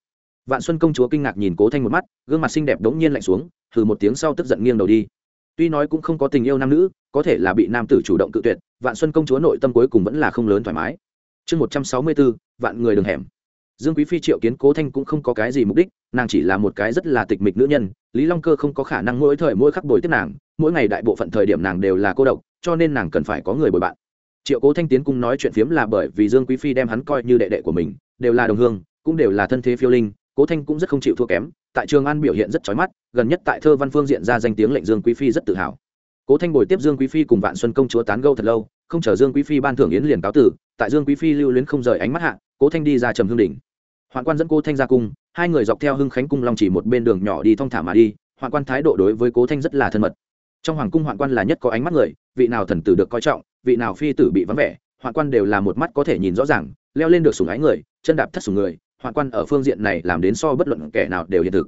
Vạn xuân công chúa kinh ngạc nhìn cố thanh một mắt, gương mặt xinh đẹp đống nhiên lạnh xuống thử một tiếng sau tức giận nghiêng đầu đi. Tuy nói cũng không có tình yêu nam nữ, có thể là bị nam tử chủ động cự tuyệt, vạn xuân công chúa nội tâm cuối cùng vẫn là không lớn thoải mái. Chương một trăm sáu mươi bốn, vạn người đường hẻm. Dương quý phi triệu kiến cố thanh cũng không có cái gì mục đích, nàng chỉ là một cái rất là tịch mịch nữ nhân, lý long cơ không có khả năng mỗi thời mỗi khắc bồi tiếp nàng, mỗi ngày đại bộ phận thời điểm nàng đều là cô độc cho nên nàng cần phải có người bồi bạn. Triệu cố thanh tiến cung nói chuyện phiếm là bởi vì dương quý phi đem hắn coi như đệ đệ của mình, đều là đồng hương, cũng đều là thân thế phiêu linh, cố thanh cũng rất không chịu thua kém, tại trường an biểu hiện rất trói mắt, gần nhất tại thơ văn phương diện ra danh tiếng lệnh dương quý phi rất tự hào. Cố thanh bồi tiếp dương quý phi cùng vạn xuân công chúa tán gâu thật lâu, không chờ dương quý phi ban thưởng yến liền cáo tử, tại dương quý phi lưu luyến không rời ánh mắt hạ, cố thanh đi ra trầm hương đỉnh. Hoạn quan dẫn cô thanh ra cung, hai người dọc theo hưng khánh cung long chỉ một bên đường nhỏ đi thong thả mà đi, hoạn quan thái độ đối với cố thanh rất là thân mật. Trong hoàng cung hoạn quan là nhất có ánh mắt người vị nào thần tử được coi trọng, vị nào phi tử bị vắng vẻ, hoạn quan đều là một mắt có thể nhìn rõ ràng, leo lên được sủng ái người, chân đạp thất sủng người, hoạn quan ở phương diện này làm đến so bất luận kẻ nào đều hiện thực.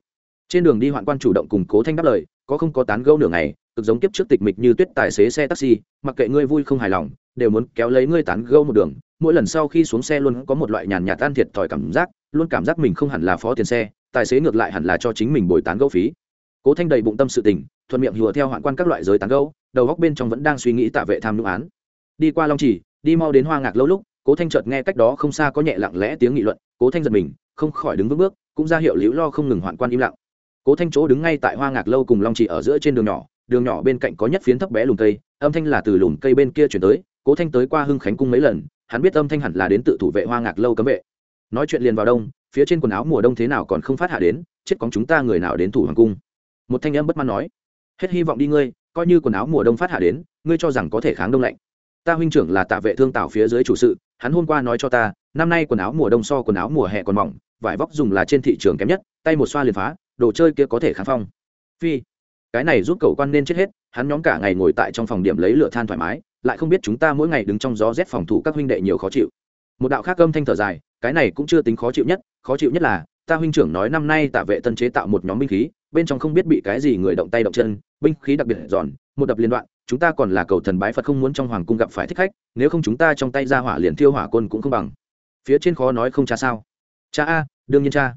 Trên đường đi hoạn quan chủ động cùng cố thanh đáp lời, có không có tán gẫu nửa ngày, cực giống kiếp trước tịch mịch như tuyết tài xế xe taxi, mặc kệ ngươi vui không hài lòng, đều muốn kéo lấy ngươi tán gẫu một đường. Mỗi lần sau khi xuống xe luôn có một loại nhàn nhạt tan thiệt thòi cảm giác, luôn cảm giác mình không hẳn là phó tiền xe, tài xế ngược lại hẳn là cho chính mình bồi tán gẫu phí. Cố thanh đầy bụng tâm sự tình, thuận miệng hùa theo hoạn quan các loại giới tán gẫu đầu góc bên trong vẫn đang suy nghĩ tạ vệ tham nhũng án. Đi qua long chỉ đi mau đến hoa ngạc lâu lúc, cố thanh chợt nghe cách đó không xa có nhẹ lặng lẽ tiếng nghị luận, cố thanh giật mình, không khỏi đứng vững bước, cũng ra hiệu liễu lo không ngừng hoạn quan im lặng. Cố thanh chỗ đứng ngay tại hoa ngạc lâu cùng long chỉ ở giữa trên đường nhỏ đường nhỏ bên cạnh có nhất phiến thấp bé lùm cây, âm thanh là từ lùm cây bên kia chuyển tới, cố thanh tới qua hưng khánh cung mấy lần, hắn biết âm thanh hẳn là đến tự thủ vệ hoa ngạc lâu cấm vệ. Nói chuyện liền vào đông, phía trên quần áo mùa đông thế nào còn không phát hạ đến, chết cóng chúng ta người nào đến thủ hoàng cung. Một thanh âm bất mãn nói, hết hy vọng đi ngươi coi như quần áo mùa đông phát hạ đến, ngươi cho rằng có thể kháng đông lạnh. Ta huynh trưởng là tạ vệ thương tảo phía dưới chủ sự, hắn hôm qua nói cho ta, năm nay quần áo mùa đông so quần áo mùa hè còn mỏng, vải vóc dùng là trên thị trường kém nhất, tay một xoa liền phá, đồ chơi kia có thể kháng phong. Phi, cái này giúp cậu quan nên chết hết, hắn nhóm cả ngày ngồi tại trong phòng điểm lấy lửa than thoải mái, lại không biết chúng ta mỗi ngày đứng trong gió rét phòng thủ các huynh đệ nhiều khó chịu. Một đạo khác âm thanh thở dài, cái này cũng chưa tính khó chịu nhất, khó chịu nhất là, ta huynh trưởng nói năm nay tạ vệ tân chế tạo một nhóm binh khí bên trong không biết bị cái gì người động tay động chân, binh khí đặc biệt giòn, một đập liên đoạn, chúng ta còn là cầu thần bái phật không muốn trong hoàng cung gặp phải thích khách, nếu không chúng ta trong tay ra hỏa liền thiêu hỏa côn cũng không bằng. Phía trên khó nói không cha sao. Cha a, đương nhiên cha.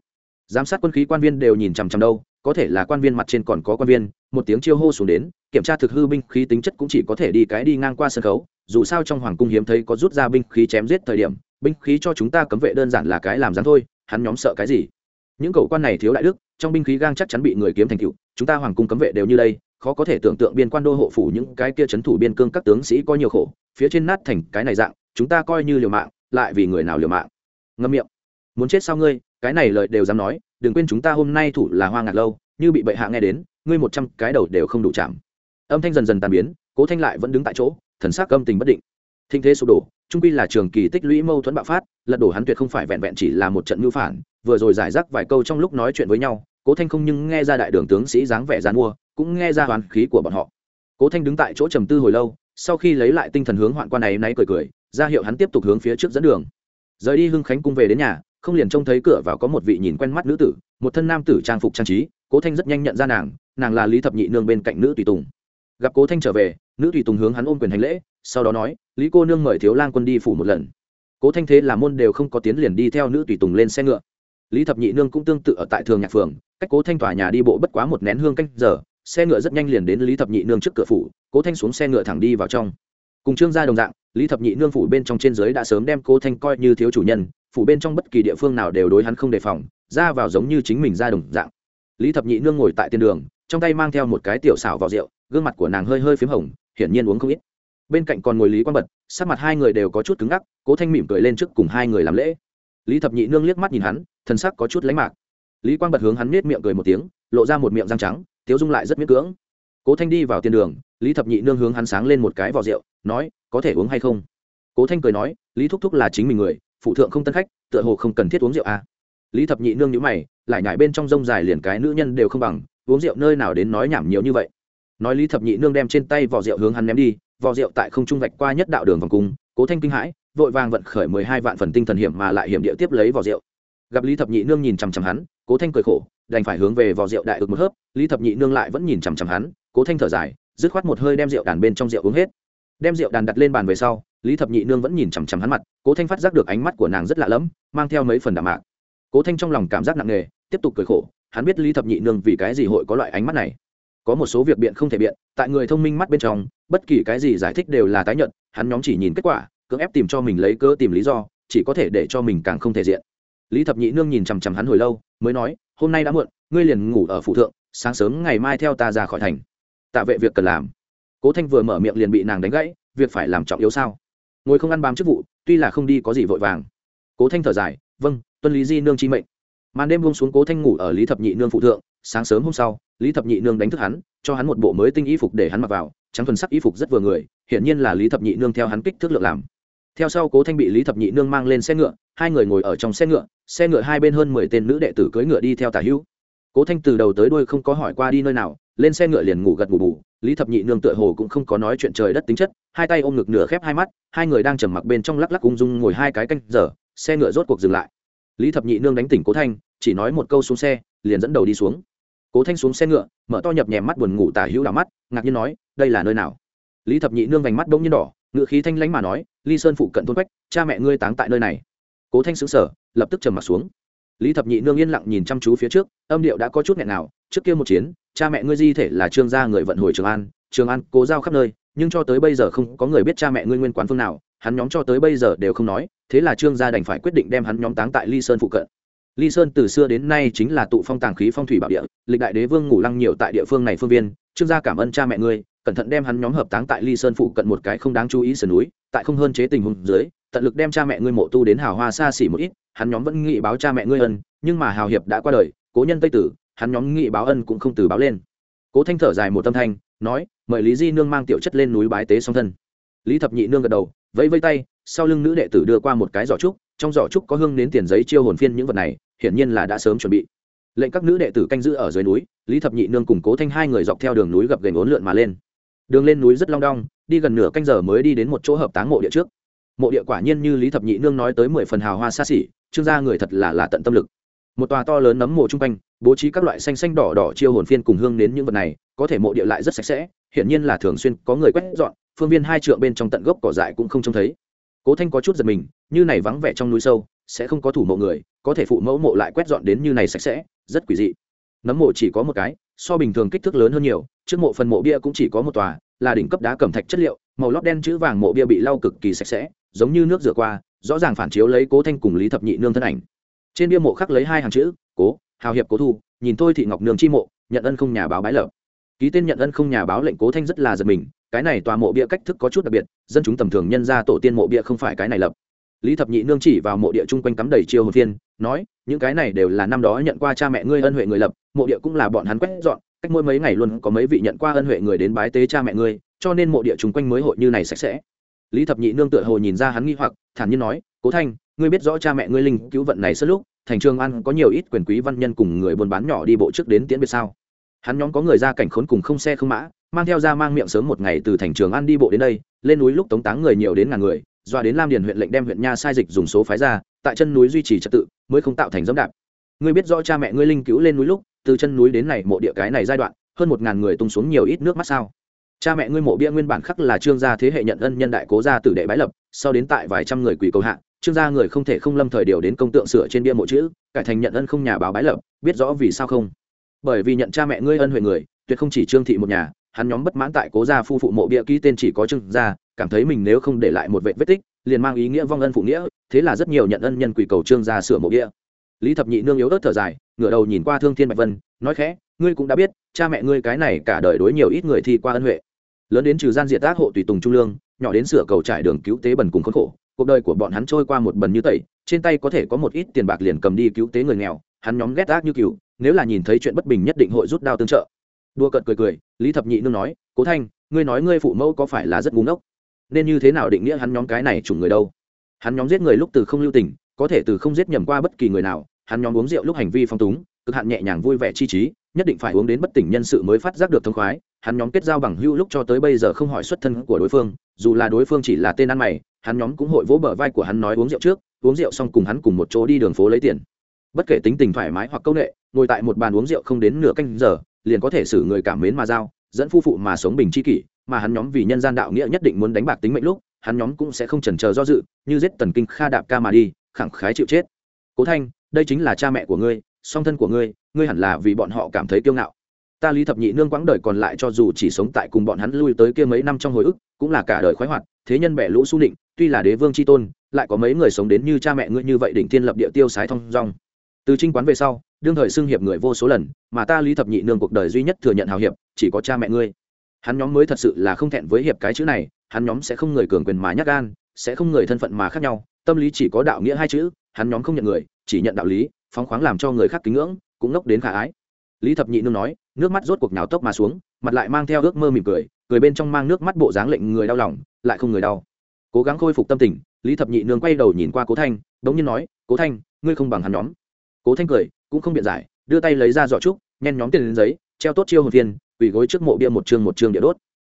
Giám sát quân khí quan viên đều nhìn chằm chằm đâu, có thể là quan viên mặt trên còn có quan viên, một tiếng chiêu hô xuống đến, kiểm tra thực hư binh khí tính chất cũng chỉ có thể đi cái đi ngang qua sân khấu, dù sao trong hoàng cung hiếm thấy có rút ra binh khí chém giết thời điểm, binh khí cho chúng ta cấm vệ đơn giản là cái làm dáng thôi, hắn nhóm sợ cái gì? Những cậu quan này thiếu đại đức trong binh khí gang chắc chắn bị người kiếm thành cựu chúng ta hoàng cung cấm vệ đều như đây, khó có thể tưởng tượng biên quan đô hộ phủ những cái kia c h ấ n thủ biên cương các tướng sĩ có nhiều khổ, phía trên nát thành cái này dạng, chúng ta coi như liều mạng, lại vì người nào liều mạng. Ngâm miệng. Muốn chết sao ngươi? Cái này lợi đều dám nói, đừng quên chúng ta hôm nay thủ là hoa ngạc lâu, như bị bệ hạ nghe đến, ngươi một trăm cái đầu đều không đủ chạm. Âm thanh dần dần tàn biến, cố thanh lại vẫn đứng tại chỗ, thần sắc âm tình bất định thinh thế sụp đổ, trung quy là trường kỳ tích lũy mâu thuẫn bạo phát, lật đổ hắn tuyệt không phải vẹn vẹn chỉ là một trận mưu phản, vừa rồi giải rác vài câu trong lúc nói chuyện với nhau, cố thanh không nhưng nghe ra đại đường tướng sĩ dáng vẻ dán mua, cũng nghe ra hoàn khí của bọn họ. Cố thanh đứng tại chỗ trầm tư hồi lâu, sau khi lấy lại tinh thần hướng hoạn quan này náy cười cười, ra hiệu hắn tiếp tục hướng phía trước dẫn đường. Rời đi hưng khánh cung về đến nhà, không liền trông thấy cửa vào có một vị nhìn quen mắt nữ tử, một thân nam tử trang phục trang trí, cố thanh rất nhanh nhận ra nàng nàng là lý thập nhị nương bên cạnh nữ tùy tùng. Gặp cố thanh trở về, nữ tùy tùng hướng hắn ôm quyền hành lễ, sau đó nói lý cô nương mời thiếu lang quân đi phủ một lần. Cố thanh thế là môn đều không có tiến liền đi theo nữ tùy tùng lên xe ngựa. Lý thập nhị nương cũng tương tự ở tại thường nhạc phường, cách cố thanh tòa nhà đi bộ bất quá một nén hương canh giờ, xe ngựa rất nhanh liền đến lý thập nhị nương trước cửa phủ, cố thanh xuống xe ngựa thẳng đi vào trong. Cùng trương gia đồng dạng, lý thập nhị nương phủ bên trong trên dưới đã sớm đem cố thanh coi như thiếu chủ nhân, phủ bên trong bất kỳ địa phương nào đều đối hắn không đề phòng, ra vào giống như chính mình ra đồng dạng. Lý thập nhị nương ngồi tại tiên đường, trong tay mang theo một cái tiểu xảo vào rượu, gương mặt của nàng hơi hơi p h í m hồng, hiển nhiên uống không ít bên cạnh còn ngồi lý Quang bật sắc mặt hai người đều có chút cứng ngắc cố thanh mỉm cười lên trước cùng hai người làm lễ lý thập nhị nương liếc mắt nhìn hắn thân sắc có chút lánh mạc lý Quang bật hướng hắn nết miệng cười một tiếng lộ ra một miệng răng trắng tiếu dung lại rất miễn cưỡng cố thanh đi vào tiền đường lý thập nhị nương hướng hắn sáng lên một cái vỏ rượu nói có thể uống hay không cố thanh cười nói lý thúc thúc là chính mình người phụ thượng không tân khách tựa hồ không cần thiết uống rượu à. lý thập nhị nương nhữ mày lại nhải bên trong rông dài liền cái nữ nhân đều không bằng uống rượu nơi nào đến nói nhảm nhiều như vậy nói lý thập nhị nương đem trên tay vỏ rượu hướng hắn ném đi vò rượu tại không trung vạch qua nhất đạo đường vòng cung, cố thanh kinh hãi, vội vàng vận khởi mười hai vạn phần tinh thần hiểm mà lại hiểm địa tiếp lấy vò rượu. Gặp lý thập nhị nương nhìn chằm chằm hắn, cố thanh cười khổ, đành phải hướng về vò rượu đại ực một hớp, lý thập nhị nương lại vẫn nhìn chằm chằm hắn, cố thanh thở dài, dứt khoát một hơi đem rượu đàn bên trong rượu uống hết. Đem rượu đàn đặt lên bàn về sau, lý thập nhị nương vẫn nhìn chằm chằm hắn mặt, cố thanh phát giác được ánh mắt của nàng rất lạ lẫm, mang theo mấy phần đạm mạc. Cố thanh trong lòng cảm giác nặng nề, tiếp tục cười khổ, hắn biết lý thập nhị nương vì cái gì hội có loại ánh mắt này có một số việc biện không thể biện, tại người thông minh mắt bên trong, bất kỳ cái gì giải thích đều là tái nhận hắn nhóm chỉ nhìn kết quả, cưỡng ép tìm cho mình lấy cớ tìm lý do, chỉ có thể để cho mình càng không thể diện. Lý thập nhị nương nhìn chằm chằm hắn hồi lâu, mới nói, hôm nay đã muộn, ngươi liền ngủ ở phụ thượng, sáng sớm ngày mai theo ta ra khỏi thành. Tạ vệ việc cần làm. Cố thanh vừa mở miệng liền bị nàng đánh gãy, việc phải làm trọng yếu sao? Ngồi không ăn bám chức vụ, tuy là không đi có gì vội vàng. Cố thanh thở dài vâng tuân lý di nương chi mệnh. Màn đêm buông xuống cố thanh ngủ ở lý thập nhị nương phụ thượng sáng sớm hôm sau, lý thập nhị nương đánh thức hắn, cho hắn một bộ mới tinh y phục để hắn mặc vào, trắng thuần sắc y phục rất vừa người, hiển nhiên là lý thập nhị nương theo hắn kích thước lượng làm. Theo sau cố thanh bị lý thập nhị nương mang lên xe ngựa, hai người ngồi ở trong xe ngựa xe ngựa hai bên hơn mười tên nữ đệ tử cưỡi ngựa đi theo tả hữu. Cố thanh từ đầu tới đuôi không có hỏi qua đi nơi nào, lên xe ngựa liền ngủ gật ngủ bù, lý thập nhị nương tựa hồ cũng không có nói chuyện trời đất tính chất, hai tay ôm ngực nửa khép hai mắt, hai người đang trầm mặc bên trong lắc lắc ung dung ngồi hai cái canh giờ, xe ngựa rốt cuộc dừng lại. Lý thập nhị nương đánh tỉnh cố thanh, chỉ nói một câu xuống xe, liền dẫn đầu đi xuống cố thanh xuống xe ngựa, mở to nhập nhèm mắt buồn ngủ tả hữu đảo mắt, ngạc nhiên nói, đây là nơi nào? Lý thập nhị nương vành mắt bỗng nhiên đỏ ngựa khí thanh lãnh mà nói, ly sơn phụ cận thôn quách, cha mẹ ngươi táng tại nơi này. Cố thanh xứng sở lập tức trầm mặt xuống. Lý thập nhị nương yên lặng nhìn chăm chú phía trước, âm điệu đã có chút nghẹn nào, trước kia một chiến, cha mẹ ngươi di thể là trương gia người vận hồi trường an trường an cố giao khắp nơi, nhưng cho tới bây giờ không có người biết cha mẹ ngươi nguyên quán phương nào, hắn nhóm cho tới bây giờ đều không nói, thế là trương gia đành phải quyết định đem hắn nhóm táng tại ly sơn phụ cận ly sơn từ xưa đến nay chính là tụ phong tàng khí phong thủy bảo địa, lịch đại đế vương ngủ lăng nhiều tại địa phương này phương viên. Trương gia cảm ơn cha mẹ ngươi, cẩn thận đem hắn nhóm hợp táng tại ly sơn phụ cận một cái không đáng chú ý sườn núi, tại không hơn chế tình huống dưới, tận lực đem cha mẹ ngươi mộ tu đến hào hoa xa xỉ một ít, hắn nhóm vẫn nghĩ báo cha mẹ ngươi ân, nhưng mà hào hiệp đã qua đời, cố nhân tây tử, hắn nhóm nghĩ báo ân cũng không từ báo lên. Cố thanh thở dài một tâm thanh, nói, mời lý di nương mang tiểu chất lên núi bái tế song thân. Lý thập nhị nương gật đầu, vẫy vây tay, sau lưng nữ đệ tử đưa qua một cái giỏ trúc, trong giỏ trúc có hương đến tiền giấy chiêu hồn phiên những vật này hiển nhiên là đã sớm chuẩn bị. Lệnh các nữ đệ tử canh giữ ở dưới núi, lý thập nhị nương cùng cố thanh hai người dọc theo đường núi gập gành ốn lượn mà lên. Đường lên núi rất long đong, đi gần nửa canh giờ mới đi đến một chỗ hợp táng mộ địa trước. Mộ địa quả nhiên như lý thập nhị nương nói tới mười phần hào hoa xa xỉ, trương gia người thật là là tận tâm lực. Một tòa to lớn nấm mộ chung quanh, bố trí các loại xanh xanh đỏ đỏ chiêu hồn phiên cùng hương đến những vật này, có thể mộ địa lại rất sạch sẽ, hiển nhiên là thường xuyên có người quét dọn, phương viên hai trượng bên trong tận gốc cỏ dại cũng không trông thấy. Cố thanh có chút giật mình, như này vắng vẻ trong núi sâu sẽ không có thủ mộ người, có thể phụ mẫu mộ lại quét dọn đến như này sạch sẽ, rất quỷ dị. Nấm mộ chỉ có một cái, so bình thường kích thước lớn hơn nhiều, trước mộ phần mộ bia cũng chỉ có một tòa, là đỉnh cấp đá cẩm thạch chất liệu, màu lót đen chữ vàng mộ bia bị lau cực kỳ sạch sẽ, giống như nước rửa qua, rõ ràng phản chiếu lấy cố thanh cùng lý thập nhị nương thân ảnh. Trên bia mộ khắc lấy hai hàng chữ, cố, hào hiệp cố thu, nhìn thôi thị ngọc nương chi mộ, nhận ân không nhà báo bái lợp ký tên nhận ân không nhà báo lệnh cố thanh rất là giật mình, cái này tòa mộ bia cách thức có chút đặc biệt, dân chúng tầm thường nhân ra tổ tiên mộ bia không phải cái này lập lý thập nhị nương chỉ vào mộ địa chung quanh cắm đầy chiêu hồn phiên, nói, những cái này đều là năm đó nhận qua cha mẹ ngươi ân huệ người lập, mộ địa cũng là bọn hắn quét dọn, cách mỗi mấy ngày luôn có mấy vị nhận qua ân huệ người đến bái tế cha mẹ ngươi, cho nên mộ địa chung quanh mới hội như này sạch sẽ. Lý thập nhị nương tựa hồ nhìn ra hắn nghi hoặc, thản nhiên nói, cố thanh, ngươi biết rõ cha mẹ ngươi linh cứu vận này sớt lúc, thành trường ăn có nhiều ít quyền quý văn nhân cùng người buôn bán nhỏ đi bộ trước đến tiễn biệt sao? Hắn nhóm có người ra cảnh khốn cùng không xe không mã, mang theo ra mang miệng sớm một ngày từ thành trường ăn đi bộ đến đây, lên núi lúc tống táng người nhiều đến ngàn người doa đến lam điền huyện lệnh đem huyện nha sai dịch dùng số phái ra, tại chân núi duy trì trật tự, mới không tạo thành dẫm đạp. Ngươi biết rõ cha mẹ ngươi linh cứu lên núi lúc, từ chân núi đến này mộ địa cái này giai đoạn, hơn một ngàn người tung xuống nhiều ít nước mắt sao? Cha mẹ ngươi mộ bia nguyên bản khắc là trương gia thế hệ nhận ân nhân đại cố gia tử đệ bái lập, sau đến tại vài trăm người quỷ cầu hạ, trương gia người không thể không lâm thời điều đến công tượng sửa trên bia mộ chữ, cải thành nhận ân không nhà báo bái lập, biết rõ vì sao không? Bởi vì nhận cha mẹ ngươi ân huệ người, tuyệt không chỉ trương thị một nhà, hắn nhóm bất mãn tại cố gia phu phụ mộ bia ký tên chỉ có trương gia cảm thấy mình nếu không để lại một vệ vết tích, liền mang ý nghĩa vong ân phụ nghĩa, thế là rất nhiều nhận ân nhân quỷ cầu trương ra sửa mộ bia lý thập nhị nương yếu ớt thở dài, ngửa đầu nhìn qua thương thiên bạch vân, nói khẽ, ngươi cũng đã biết, cha mẹ ngươi cái này cả đời đối nhiều ít người thi qua ân huệ. Lớn đến trừ gian diệt tác hộ tùy tùng trung lương, nhỏ đến sửa cầu trải đường cứu tế bần cùng khốn khổ, cuộc đời của bọn hắn trôi qua một bần như tẩy, trên tay có thể có một ít tiền bạc liền cầm đi cứu tế người nghèo, hắn nhóm ghét ác như cừu, nếu là nhìn thấy chuyện bất bình nhất định hội rút đao tương trợ. Đua cợt cười cười, lý thập nhị nương nói, cố thanh, ngươi nói ngươi phụ mẫu có phải là rất ngu ngốc? Nên như thế nào định nghĩa hắn nhóm cái này chủng người đâu? Hắn nhóm giết người lúc từ không lưu tình, có thể từ không giết nhầm qua bất kỳ người nào, hắn nhóm uống rượu lúc hành vi phong túng, cực hạn nhẹ nhàng vui vẻ chi trí, nhất định phải uống đến bất tỉnh nhân sự mới phát giác được thông khoái, hắn nhóm kết giao bằng hữu lúc cho tới bây giờ không hỏi xuất thân của đối phương, dù là đối phương chỉ là tên ăn mày, hắn nhóm cũng hội vỗ bờ vai của hắn nói uống rượu trước, uống rượu xong cùng hắn cùng một chỗ đi đường phố lấy tiền. Bất kể tính tình thoải mái hoặc công nghệ, ngồi tại một bàn uống rượu không đến nửa canh giờ, liền có thể xử người cảm mến mà giao, dẫn phu phụ mà sống bình chi kỷ mà hắn nhóm vì nhân gian đạo nghĩa nhất định muốn đánh bạc tính mệnh lúc, hắn nhóm cũng sẽ không chần chờ do dự, như giết tần kinh kha đạp ca mà đi, khẳng khái chịu chết. Cố thanh, đây chính là cha mẹ của ngươi, song thân của ngươi ngươi hẳn là vì bọn họ cảm thấy kiêu ngạo. Ta lý thập nhị nương quãng đời còn lại cho dù chỉ sống tại cùng bọn hắn lui tới kia mấy năm trong hồi ức, cũng là cả đời khoái hoạt, thế nhân bẻ lũ su định tuy là đế vương c h i tôn, lại có mấy người sống đến như cha mẹ ngươi như vậy đỉnh thiên lập địa tiêu sái thong dong. Từ trinh quán về sau, đương thời xưng hiệp người vô số lần, mà ta lý thập nhị nương cuộc đời duy nhất thừa nhận hào hiệp, chỉ có cha mẹ ngươi hắn nhóm mới thật sự là không thẹn với hiệp cái chữ này, hắn nhóm sẽ không người cường quyền mà nhắc gan, sẽ không người thân phận mà khác nhau, tâm lý chỉ có đạo nghĩa hai chữ, hắn nhóm không nhận người, chỉ nhận đạo lý, phóng khoáng làm cho người khác kính ngưỡng, cũng ngốc đến khả ái lý thập nhị nương nói, nước mắt rốt cuộc nhào tốc mà xuống, mặt lại mang theo ước mơ mỉm cười cười bên trong mang nước mắt bộ dáng lệnh người đau lòng, lại không người đau cố gắng khôi phục tâm tình, lý thập nhị nương quay đầu nhìn qua cố thanh đống nhiên nói, cố thanh, ngươi không bằng hắn nhóm cố thanh cười, cũng không biện giải, đưa tay lấy ra giỏ trúc, nhen nhóm tiền lên giấy, treo tốt chiêu hồn tiền quỳ gối trước mộ bia một chương một chương địa đốt.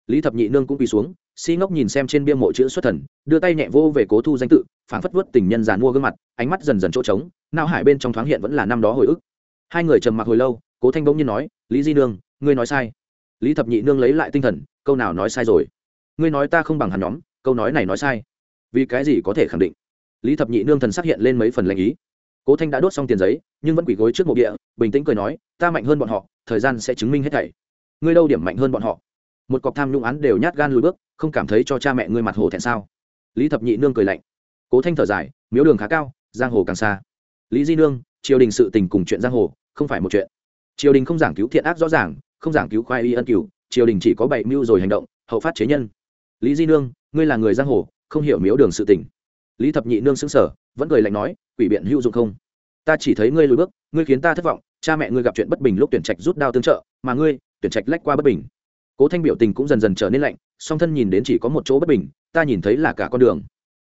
Lý thập nhị nương cũng quỳ xuống, si ngốc nhìn xem trên bia mộ chữ xuất thần, đưa tay nhẹ vô về cố thu danh tự, phảng phất vớt tình nhân giàn mua gương mặt, ánh mắt dần dần chỗ trống nao hải bên trong thoáng hiện vẫn là năm đó hồi ức. Hai người trầm mặc hồi lâu, cố thanh bỗng nhiên nói, lý di nương, ngươi nói sai. Lý thập nhị nương lấy lại tinh thần, câu nào nói sai rồi? Ngươi nói ta không bằng hắn nhóm, câu nói này nói sai. Vì cái gì có thể khẳng định? Lý thập nhị nương thần xác hiện lên mấy phần lệnh ý. Cố thanh đã đốt xong tiền giấy, nhưng vẫn quỳ gối trước mộ địa bình tĩnh cười nói, ta mạnh hơn bọn họ, thời gian sẽ chứng minh hết thảy ngươi đâu điểm mạnh hơn bọn họ? Một cọc tham nhũng án đều nhát gan lùi bước, không cảm thấy cho cha mẹ ngươi mặt hồ thẹn sao? Lý thập nhị nương cười lạnh. Cố thanh thở dài, miếu đường khá cao, giang hồ càng xa. Lý di nương, triều đình sự tình cùng chuyện giang hồ, không phải một chuyện. Triều đình không giảng cứu thiện ác rõ ràng, không giảng cứu khoai y ân cửu, triều đình chỉ có bảy mưu rồi hành động, hậu phát chế nhân. Lý di nương, ngươi là người giang hồ, không hiểu miếu đường sự tình. Lý thập nhị nương xứng sở vẫn cười lạnh nói, quỷ biện hữu dụng không? Ta chỉ thấy ngươi lùi bước, ngươi khiến ta thất vọng, cha mẹ ngươi gặp chuyện bất bình lúc tuyển trạch rút đao tương trợ, mà ngươi tuyển trạch lách qua bất bình. Cố thanh biểu tình cũng dần dần trở nên lạnh, song thân nhìn đến chỉ có một chỗ bất bình, ta nhìn thấy là cả con đường.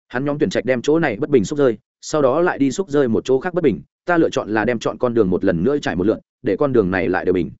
Hắn nhóm tuyển trạch đem chỗ này bất bình xúc rơi, sau đó lại đi xúc rơi một chỗ khác bất bình, ta lựa chọn là đem chọn con đường một lần nữa trải một lượn, để con đường này lại đều bình.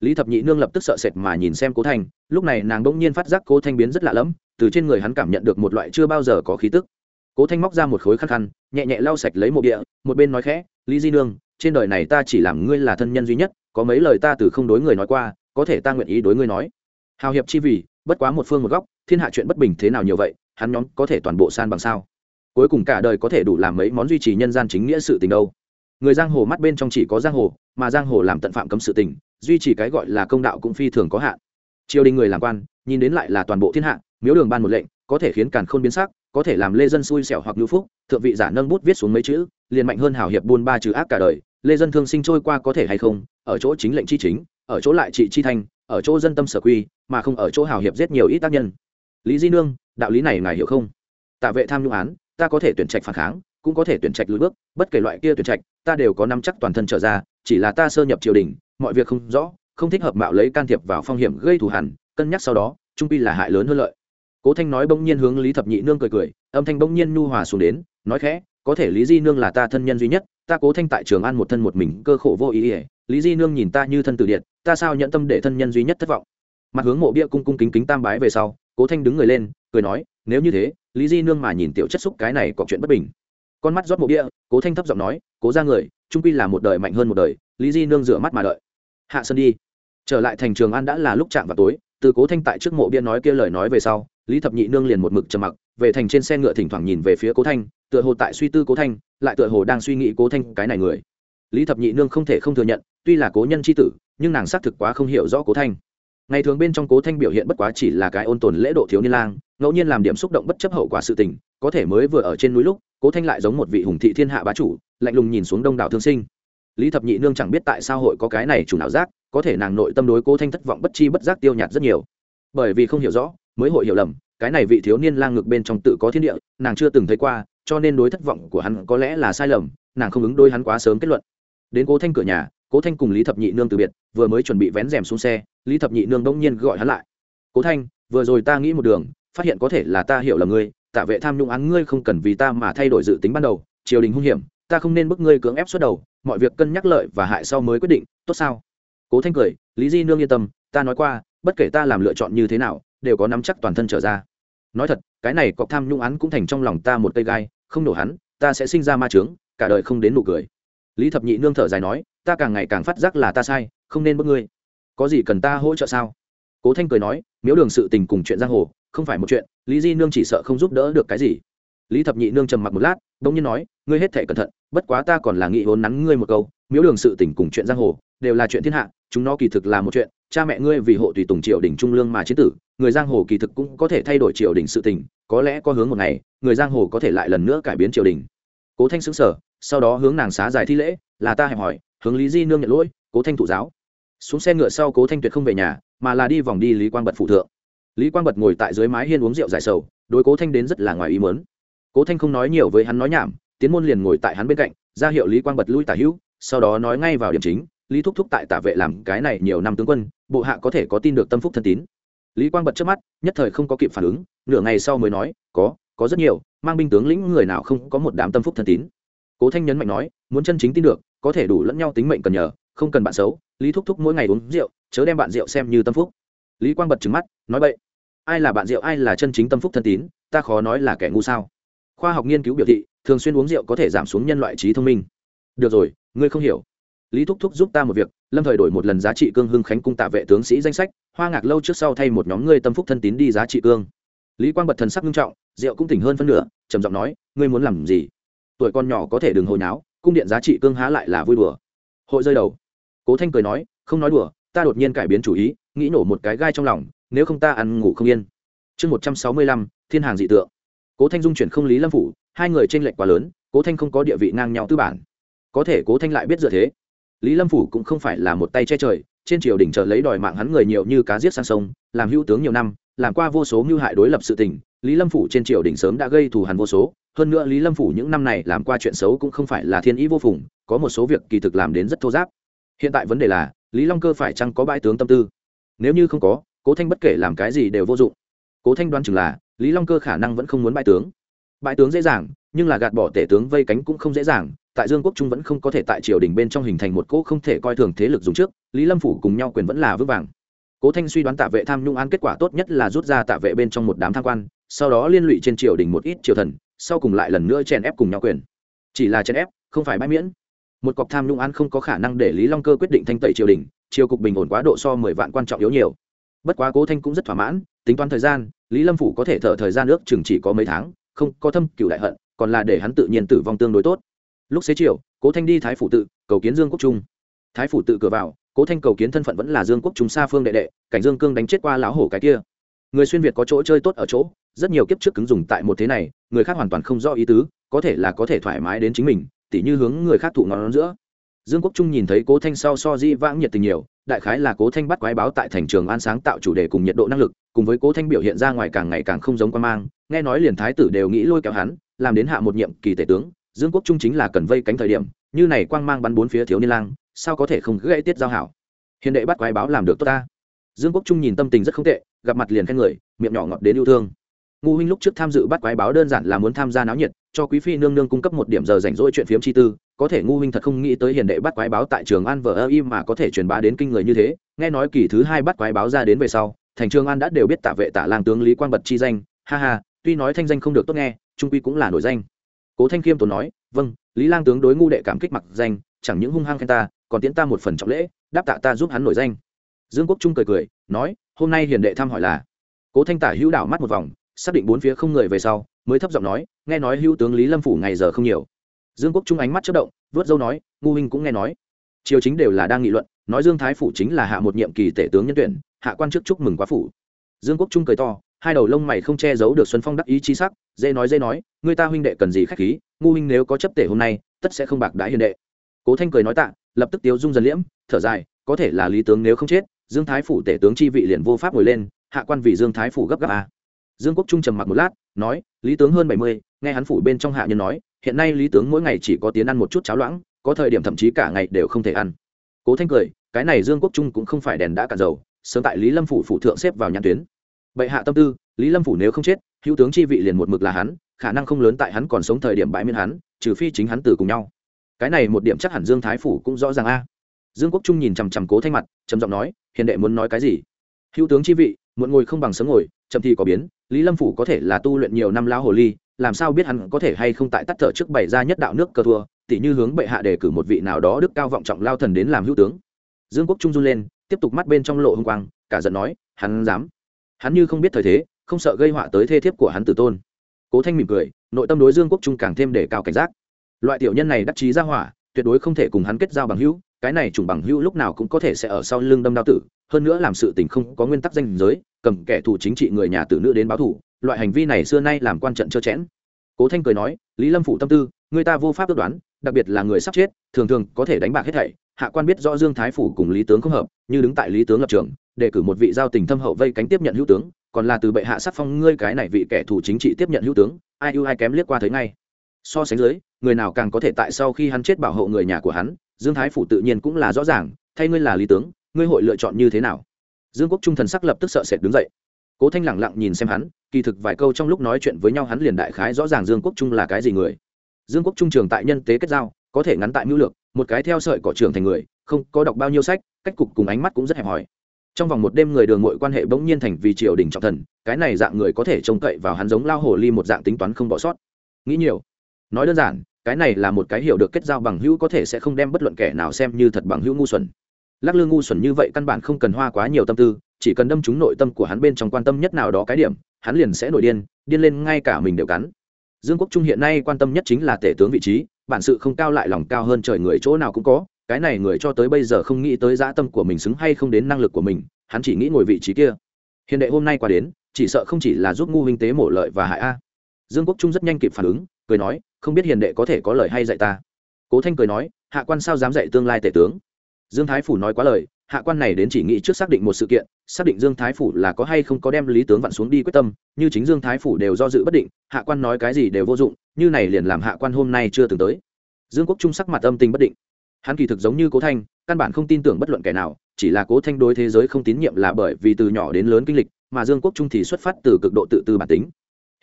Lý thập nhị nương lập tức sợ sệt mà nhìn xem cố thanh, lúc này nàng bỗng nhiên phát giác cố thanh biến rất lạ lẫm, từ trên người hắn cảm nhận được một loại chưa bao giờ có khí tức. Cố thanh móc ra một khối khăn khăn, nhẹ nhẹ lau sạch lấy một địa, một bên nói khẽ, lý di nương, trên đời này ta chỉ làm ngươi là thân nhân duy nhất, có mấy lời ta từ không đối người nói qua có thể ta nguyện ý đối ngươi nói. Hào hiệp chi vì, bất quá một phương một góc, thiên hạ chuyện bất bình thế nào nhiều vậy, hắn nhóm có thể toàn bộ san bằng sao? Cuối cùng cả đời có thể đủ làm mấy món duy trì nhân gian chính nghĩa sự tình đâu. Người giang hồ mắt bên trong chỉ có giang hồ, mà giang hồ làm tận phạm cấm sự tình, duy trì cái gọi là công đạo cũng phi thường có hạn. Triều đình người làm quan, nhìn đến lại là toàn bộ thiên hạ, miếu đường ban một lệnh, có thể khiến càn khôn biến sắc, có thể làm lê dân xui xẻo hoặc ngữ phúc, thượng vị giả nâng bút viết xuống mấy chữ, liền mạnh hơn hảo hiệp buôn ba trừ ác cả đời, lê dân thương sinh trôi qua có thể hay không, ở chỗ chính lệnh chi chính ở chỗ lại trị chi thành ở chỗ dân tâm sở quy, mà không ở chỗ hảo hiệp giết nhiều ít tác nhân. Lý di nương, đạo lý này ngài hiểu không? Tạ vệ tham nhũng án, ta có thể tuyển trạch phản kháng, cũng có thể tuyển trạch lùi bước, bất kể loại kia tuyển trạch, ta đều có năm chắc toàn thân trở ra, chỉ là ta sơ nhập triều đình, mọi việc không rõ, không thích hợp mạo lấy can thiệp vào phong hiểm gây thù hẳn cân nhắc sau đó, trung pi là hại lớn hơn lợi. Cố thanh nói bỗng nhiên hướng lý thập nhị nương cười cười, âm thanh bỗng nhiên nhu hòa xuống đến, nói khẽ, có thể lý di nương là ta thân nhân duy nhất, ta cố thanh tại trường an một thân một mình, cơ khổ vô ý ỉa lý di nương nhìn ta như thân từ điện ta sao nhận tâm để thân nhân duy nhất thất vọng? Mặt hướng mộ bia cung cung kính kính tam bái về sau, cố thanh đứng người lên, cười nói, nếu như thế, lý di nương mà nhìn tiểu chất xúc cái này có chuyện bất bình. Con mắt rót mộ bia, cố thanh thấp giọng nói, cố ra người, trung quy là một đời mạnh hơn một đời, lý di nương rửa mắt mà đợi. Hạ sơn đi. Trở lại thành trường an đã là lúc chạm vào tối, từ cố thanh tại trước mộ bia nói kia lời nói về sau, lý thập nhị nương liền một mực trầm mặc, về thành trên xe ngựa thỉnh thoảng nhìn về phía cố thanh, tựa hồ tại suy tư cố thanh, lại tựa hồ đang suy nghĩ cố thanh cái này người. Lý thập nhị nương không thể không thừa nhận, tuy là cố nhân c h i tử nhưng nàng xác thực quá không hiểu rõ cố thanh. Ngày thường bên trong cố thanh biểu hiện bất quá chỉ là cái ôn tồn lễ độ thiếu niên lang, ngẫu nhiên làm điểm xúc động bất chấp hậu quả sự tình, có thể mới vừa ở trên núi lúc, cố thanh lại giống một vị hùng thị thiên hạ bá chủ, lạnh lùng nhìn xuống đông đảo thương sinh. Lý thập nhị nương chẳng biết tại sao hội có cái này chủ nào giác, có thể nàng nội tâm đối cố thanh thất vọng bất chi bất giác tiêu nhạt rất nhiều. Bởi vì không hiểu rõ, mới hội hiểu lầm, cái này vị thiếu niên lang ngược bên trong tự có thiên địa, nàng chưa từng thấy qua, cho nên đối thất vọng của hắn có lẽ là sai lầm, nàng không ứng đôi hắn quá sớm kết luận. Đến cố thanh cửa nhà cố thanh cùng lý thập nhị nương từ biệt, vừa mới chuẩn bị vén rèm xuống xe, lý thập nhị nương bỗng nhiên gọi hắn lại. Cố thanh, vừa rồi ta nghĩ một đường, phát hiện có thể là ta hiểu là ngươi, tạ vệ tham nhũng án ngươi không cần vì ta mà thay đổi dự tính ban đầu, triều đình hung hiểm, ta không nên bức ngươi cưỡng ép xuất đầu, mọi việc cân nhắc lợi và hại sau mới quyết định, tốt sao? Cố thanh cười, lý di nương yên tâm, ta nói qua, bất kể ta làm lựa chọn như thế nào, đều có nắm chắc toàn thân trở ra. Nói thật, cái này cọc tham nhũng án cũng thành trong lòng ta một cây gai, không nổ hắn, ta sẽ sinh ra ma trướng cả đời không đến nụ cười lý thập nhị nương thở dài nói, ta càng ngày càng phát giác là ta sai, không nên bước ngươi. Có gì cần ta hỗ trợ sao? Cố thanh cười nói, miếu đường sự tình cùng chuyện giang hồ, không phải một chuyện, lý di nương chỉ sợ không giúp đỡ được cái gì. Lý thập nhị nương trầm mặc một lát đ ỗ n g nhiên nói, ngươi hết thể cẩn thận, bất quá ta còn là nghĩ vốn nắn ngươi một câu, miếu đường sự tình cùng chuyện giang hồ, đều là chuyện thiên hạ, chúng nó kỳ thực là một chuyện, cha mẹ ngươi vì hộ tùy tùng triều đình trung lương mà chế tử, người giang hồ kỳ thực cũng có thể thay đổi triều đình sự tình, có lẽ có hướng một ngày, người giang hồ có thể lại lần nữa cải biến triều đình. Cố thanh xứng sở sau đó hướng nàng xá giải thi lễ, là ta hẹp hỏi, hướng lý di nương nhận lỗi, cố thanh thụ giáo. Xuống xe ngựa sau cố thanh tuyệt không về nhà, mà là đi vòng đi lý quang bật phụ thượng. Lý quang bật ngồi tại dưới mái hiên uống rượu dài sầu, đối cố thanh đến rất là ngoài ý mớn cố thanh không nói nhiều với hắn nói nhảm, tiến môn liền ngồi tại hắn bên cạnh, ra hiệu lý quang bật lui tả hữu, sau đó nói ngay vào điểm chính, lý thúc thúc tại tả vệ làm cái này nhiều năm tướng quân, bộ hạ có thể có tin được tâm phúc thân tín. Lý quang bật trước mắt, nhất thời không có kịp phản ứng, nửa ngày sau mới nói, có có rất nhiều, mang binh tướng lĩnh người nào không có một đám tâm phúc thân tín? Cố thanh nhấn mạnh nói, muốn chân chính tin được, có thể đủ lẫn nhau tính mệnh cần nhờ, không cần bạn xấu. Lý thúc thúc mỗi ngày uống rượu, chớ đem bạn rượu xem như tâm phúc. Lý quang bật trừng mắt, nói vậy ai là bạn rượu, ai là chân chính tâm phúc thân tín, ta khó nói là kẻ ngu sao. Khoa học nghiên cứu biểu thị, thường xuyên uống rượu có thể giảm xuống nhân loại trí thông minh. Được rồi, ngươi không hiểu. Lý thúc thúc giúp ta một việc, lâm thời đổi một lần giá trị cương hưng khánh cung tạ vệ tướng sĩ danh sách, hoa ngạc lâu trước sau thay một nhóm ngươi tâm phúc thân tín đi giá trị cương. Lý quang bật thần sắc nghiêm trọng, rượu cũng tỉnh hơn phân nửa, trầm giọng nói, ngươi muốn làm gì? Tuổi con nhỏ có thể đừng hồi náo cung điện giá trị cương há lại là vui đùa. Hội rơi đầu. Cố thanh cười nói, không nói đùa, ta đột nhiên cải biến chủ ý, nghĩ nổ một cái gai trong lòng, nếu không ta ăn ngủ không yên. Chương một trăm sáu mươi lăm, thiên hàng dị tượng. Cố thanh dung chuyển không lý lâm phủ, hai người t r ê n lệch quá lớn, cố thanh không có địa vị ngang nhau tư bản. Có thể cố thanh lại biết dựa thế. Lý lâm phủ cũng không phải là một tay che trời, trên triều đình chờ lấy đòi mạng hắn người nhiều như cá giết sang sông, làm hữu tướng nhiều năm, làm qua vô số mưu hại đối lập sự tình, lý lâm phủ trên triều đình sớm đã gây thù hằn vô số hơn nữa lý lâm phủ những năm này làm qua chuyện xấu cũng không phải là thiên ý vô phùng, có một số việc kỳ thực làm đến rất thô giáp. Hiện tại vấn đề là, lý long cơ phải chăng có bãi tướng tâm tư? Nếu như không có, cố thanh bất kể làm cái gì đều vô dụng. Cố thanh đoán chừng là, lý long cơ khả năng vẫn không muốn bãi tướng. Bãi tướng dễ dàng, nhưng là gạt bỏ tể tướng vây cánh cũng không dễ dàng, tại dương quốc trung vẫn không có thể tại triều đình bên trong hình thành một cỗ không thể coi thường thế lực dùng trước, lý lâm phủ cùng nhau quyền vẫn là vững vàng. Cố thanh suy đoán tạ vệ tham nhung an kết quả tốt nhất là rút ra tạ vệ bên trong một đám tham quan, sau đó liên lụy trên triều đình một ít triều thần sau cùng lại lần nữa chèn ép cùng nhau quyền. Chỉ là chèn ép, không phải bãi miễn. Một cọc tham nhung an không có khả năng để lý long cơ quyết định thanh tẩy triều đình, triều cục bình ổn quá độ so mười vạn quan trọng yếu nhiều. Bất quá cố thanh cũng rất thỏa mãn, tính toán thời gian, lý lâm phủ có thể thở thời gian nước chừng chỉ có mấy tháng, không có thâm cựu đại hận, còn là để hắn tự nhiên tử vong tương đối tốt. Lúc xế chiều, cố thanh đi thái phủ tự, cầu kiến dương quốc trung. Thái phủ tự cửa vào, cố thanh cầu kiến thân phận vẫn là dương quốc trung xa phương đệ đệ, cảnh dương cương đánh chết qua lão hổ cái kia. Người xuyên việt có chỗ chơi tốt ở chỗ rất nhiều kiếp trước cứng dùng tại một thế này, người khác hoàn toàn không rõ ý tứ, có thể là có thể thoải mái đến chính mình, tỉ như hướng người khác thụ ngón giữa. Dương quốc trung nhìn thấy cố thanh sau so di vãng nhiệt tình nhiều, đại khái là cố thanh bắt quái báo tại thành trường an sáng tạo chủ đề cùng nhiệt độ năng lực, cùng với cố thanh biểu hiện ra ngoài càng ngày càng không giống quan mang, nghe nói liền thái tử đều nghĩ lôi kéo hắn, làm đến hạ một nhiệm kỳ tể tướng, dương quốc trung chính là cần vây cánh thời điểm, như này quang mang bắn bốn phía thiếu niên lang, sao có thể không gãy tiết giao hảo? Hiền đệ bắt quái báo làm được tốt ta. Dương quốc trung nhìn tâm tình rất không tệ, gặp mặt liền khen người, miệng nhỏ ngọt đến yêu thương ngu huynh lúc trước tham dự bắt quái báo đơn giản là muốn tham gia náo nhiệt, cho quý phi nương nương cung cấp một điểm giờ rảnh rỗi chuyện phiếm chi tư. Có thể ngu huynh thật không nghĩ tới hiền đệ bắt quái báo tại trường an vờ ơ im mà có thể truyền bá đến kinh người như thế. Nghe nói kỳ thứ hai bắt quái báo ra đến về sau, thành trường an đã đều biết tạ vệ tạ lang tướng lý quang bật chi danh. Ha ha, tuy nói thanh danh không được tốt nghe, trung quy cũng là nổi danh. Cố thanh khiêm tốn nói vâng lý lang tướng đối ngu đệ cảm kích mặc danh, chẳng những hung hăng khen ta, còn tiến ta một phần trọng lễ, đáp tạ ta giúp hắn nổi danh. Dương quốc trung cười cười, nói, hôm nay hiền đệ thăm hỏi là. Cố thanh tả hữu đảo mắt một vòng xác định bốn phía không người về sau, mới thấp giọng nói, nghe nói hữu tướng lý lâm phủ ngày giờ không nhiều. Dương quốc trung ánh mắt chất động, vớt dâu nói, ngu huynh cũng nghe nói. Triều chính đều là đang nghị luận, nói dương thái phủ chính là hạ một nhiệm kỳ tể tướng nhân tuyển, hạ quan chức chúc mừng quá phủ. Dương quốc trung cười to, hai đầu lông mày không che giấu được xuân phong đắc ý chi sắc, dễ nói dễ nói, người ta huynh đệ cần gì khách khí, ngu huynh nếu có chấp tể hôm nay, tất sẽ không bạc đãi hiền đệ. Cố thanh cười nói tạ, lập tức tiếu dung dần liễm, thở dài, có thể là lý tướng nếu không chết, dương thái phủ tể tướng chi vị liền vô pháp ngồi lên, hạ quan vì dương thái phủ gấp gáp a dương quốc trung trầm mặc một lát, nói, lý tướng hơn bảy mươi, nghe hắn phủ bên trong hạ nhân nói, hiện nay lý tướng mỗi ngày chỉ có tiến ăn một chút cháo loãng, có thời điểm thậm chí cả ngày đều không thể ăn. Cố thanh cười, cái này dương quốc trung cũng không phải đèn đã cạn dầu, sớm tại lý lâm phủ phủ thượng xếp vào nhãn tuyến. Bệ hạ tâm tư, lý lâm phủ nếu không chết, hữu tướng chi vị liền một mực là hắn, khả năng không lớn tại hắn còn sống thời điểm bãi miễn hắn, trừ phi chính hắn từ cùng nhau. Cái này một điểm chắc hẳn dương thái phủ cũng rõ ràng a. Dương quốc trung nhìn chằm chằm cố thanh mặt, trầm giọng nói, hiền đệ muốn nói cái gì? Hữu tướng chi vị, muộn ngồi không bằng sớm ngồi chậm thì có biến, lý lâm phủ có thể là tu luyện nhiều năm lao hồ ly, làm sao biết hắn có thể hay không tại tắt thở trước bày ra nhất đạo nước cơ thua, tỉ như hướng bệ hạ đề cử một vị nào đó đức cao vọng trọng lao thần đến làm hữu tướng. Dương quốc trung run lên, tiếp tục mắt bên trong lộ hung quang, cả giận nói, hắn dám? Hắn như không biết thời thế, không sợ gây họa tới thê thiếp của hắn tử tôn. Cố thanh mỉm cười, nội tâm đối dương quốc trung càng thêm để cao cảnh giác. Loại tiểu nhân này đắc chí ra hỏa, tuyệt đối không thể cùng hắn kết giao bằng hữu, cái này trùng bằng hữu lúc nào cũng có thể sẽ ở sau lưng đâm đao tử hơn nữa làm sự tình không có nguyên tắc danh giới, cầm kẻ thù chính trị người nhà tử nữ đến báo thù, loại hành vi này xưa nay làm quan trận trơ chẽn cố thanh cười nói, lý lâm phủ tâm tư, người ta vô pháp ước đoán, đặc biệt là người sắp chết, thường thường có thể đánh bạc hết thảy, hạ quan biết rõ dương thái phủ cùng lý tướng không hợp, như đứng tại lý tướng lập trường để cử một vị giao tình thâm hậu vây cánh tiếp nhận hữu tướng, còn là từ bệ hạ sắc phong ngươi cái này vị kẻ thù chính trị tiếp nhận hữu tướng, ai ưu ai kém liếc qua thấy ngay. So sánh dưới, người nào càng có thể tại sau khi hắn chết bảo hộ người nhà của hắn, dương thái phủ tự nhiên cũng là rõ ràng, thay ngươi là lý tướng ngươi hội lựa chọn như thế nào? Dương quốc trung thần sắc lập tức sợ sệt đứng dậy. Cố thanh lẳng lặng nhìn xem hắn, kỳ thực vài câu trong lúc nói chuyện với nhau hắn liền đại khái rõ ràng dương quốc trung là cái gì người. Dương quốc trung trường tại nhân tế kết giao, có thể ngắn tại mưu lược, một cái theo sợi cỏ trường thành người, không, có đọc bao nhiêu sách, cách cục cùng ánh mắt cũng rất hẹp hòi. Trong vòng một đêm người đường mội quan hệ bỗng nhiên thành vì triều đình trọng thần, cái này dạng người có thể trông cậy vào hắn giống lao hồ ly một dạng tính toán không bỏ sót. Nghĩ nhiều. Nói đơn giản, cái này là một cái hiểu được kết giao bằng hữu có thể sẽ không đem bất luận kẻ nào xem như thật bằng hữu ngu xuẩn lắc lư ngu xuẩn như vậy căn bản không cần hoa quá nhiều tâm tư, chỉ cần đâm trúng nội tâm của hắn bên trong quan tâm nhất nào đó cái điểm, hắn liền sẽ nổi điên điên lên ngay cả mình đều cắn. Dương quốc trung hiện nay quan tâm nhất chính là tể tướng vị trí, bản sự không cao lại lòng cao hơn trời người chỗ nào cũng có, cái này người cho tới bây giờ không nghĩ tới dã tâm của mình xứng hay không đến năng lực của mình, hắn chỉ nghĩ ngồi vị trí kia. Hiện đệ hôm nay qua đến, chỉ sợ không chỉ là giúp ngu huynh tế mổ lợi và hại a. Dương quốc trung rất nhanh kịp phản ứng, cười nói, không biết hiền đệ có thể có lời hay dạy ta. Cố thanh cười nói, hạ quan sao dám dạy tương lai tể tướng? Dương thái phủ nói quá lời, hạ quan này đến chỉ nghĩ trước xác định một sự kiện, xác định dương thái phủ là có hay không có đem lý tướng vặn xuống đi quyết tâm, như chính dương thái phủ đều do dự bất định, hạ quan nói cái gì đều vô dụng, như này liền làm hạ quan hôm nay chưa từng tới. Dương quốc trung sắc mặt âm tình bất định. Hắn kỳ thực giống như cố thanh, căn bản không tin tưởng bất luận kẻ nào, chỉ là cố thanh đối thế giới không tín nhiệm là bởi vì từ nhỏ đến lớn kinh lịch, mà dương quốc trung thì xuất phát từ cực độ tự tư bản tính.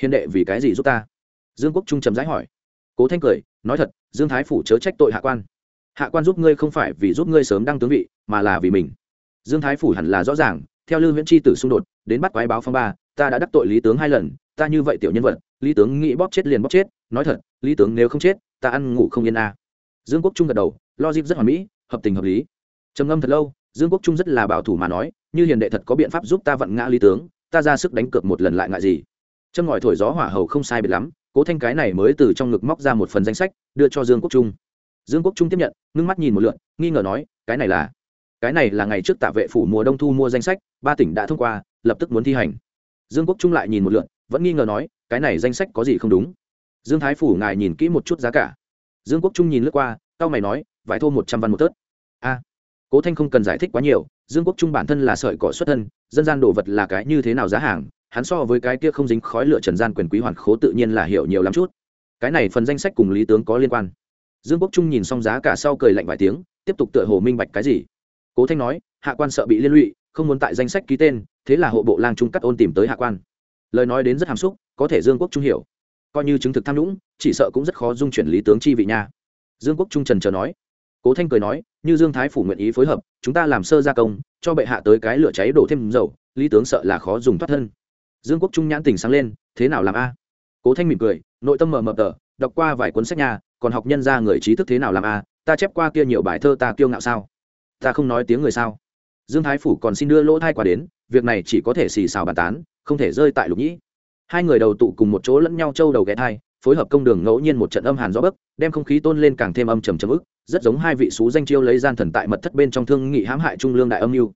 Hiền đệ, vì cái gì giúp ta? Dương quốc trung chấm dãi hỏi. Cố thanh cười, nói thật, dương thái phủ chớ trách tội hạ quan hạ quan giúp ngươi không phải vì giúp ngươi sớm đăng tướng vị, mà là vì mình. Dương thái phủ hẳn là rõ ràng, theo Lưu viễn tri tử xung đột, đến bắt quái báo phong ba, ta đã đắc tội lý tướng hai lần, ta như vậy tiểu nhân vật, lý tướng nghĩ bóp chết liền bóp chết, nói thật, lý tướng nếu không chết, ta ăn ngủ không yên a. Dương quốc trung gật đầu logic rất hoàn mỹ, hợp tình hợp lý. Trầm ngâm thật lâu, dương quốc trung rất là bảo thủ mà nói, như hiền đệ thật có biện pháp giúp ta vặn ngã lý tướng, ta ra sức đánh cược một lần lại ngại gì. Châm ngòi thổi gió hỏa hầu không sai biệt lắm, cố thanh cái này mới từ trong ngực móc ra một phần danh sách, đưa cho dương quốc trung dương quốc trung tiếp nhận, ngưng mắt nhìn một lượn nghi ngờ nói, cái này là, cái này là ngày trước tạ vệ phủ mùa đông thu mua danh sách, ba tỉnh đã thông qua, lập tức muốn thi hành. Dương quốc trung lại nhìn một lượn vẫn nghi ngờ nói, cái này danh sách có gì không đúng? Dương thái phủ ngài nhìn kỹ một chút giá cả. Dương quốc trung nhìn lướt qua tao mày nói vải thô một trăm văn một tớt. A, cố thanh không cần giải thích quá nhiều, dương quốc trung bản thân là sợi cỏ xuất thân, dân gian đồ vật là cái như thế nào giá hàng, hắn so với cái kia không dính khói lửa trần gian quyền quý hoàn khố tự nhiên là hiểu nhiều lắm chút. Cái này phần danh sách cùng lý tướng có liên quan dương quốc trung nhìn xong giá cả sau cười lạnh vài tiếng, tiếp tục tựa hồ minh bạch cái gì. Cố thanh nói, hạ quan sợ bị liên lụy, không muốn tại danh sách ký tên, thế là hộ bộ lang trung cắt ôn tìm tới hạ quan. Lời nói đến rất hàm xúc, có thể dương quốc trung hiểu. Coi như chứng thực tham nhũng, chỉ sợ cũng rất khó dung chuyển lý tướng chi vị nha. Dương quốc trung trần chờ nói. Cố thanh cười nói, như dương thái phủ nguyện ý phối hợp, chúng ta làm sơ gia công, cho bệ hạ tới cái lửa cháy đổ thêm dầu, lý tướng sợ là khó dùng thoát thân. Dương quốc trung nhãn tình sáng lên, thế nào làm a? Cố thanh mỉm cười, nội tâm mờ mờ tờ, đọc qua vài cuốn sách nhà còn học nhân ra người trí thức thế nào làm a? Ta chép qua kia nhiều bài thơ ta kiêu ngạo sao? Ta không nói tiếng người sao? Dương thái phủ còn xin đưa lỗ thai quả đến, việc này chỉ có thể xì xào bàn tán, không thể rơi tại lục nhĩ. Hai người đầu tụ cùng một chỗ lẫn nhau trâu đầu ghé thai, phối hợp công đường ngẫu nhiên một trận âm hàn gió bấc, đem không khí tôn lên càng thêm âm trầm trầm ức, rất giống hai vị xú danh chiêu lấy gian thần tại mật thất bên trong thương nghị hãm hại trung lương đại âm mưu.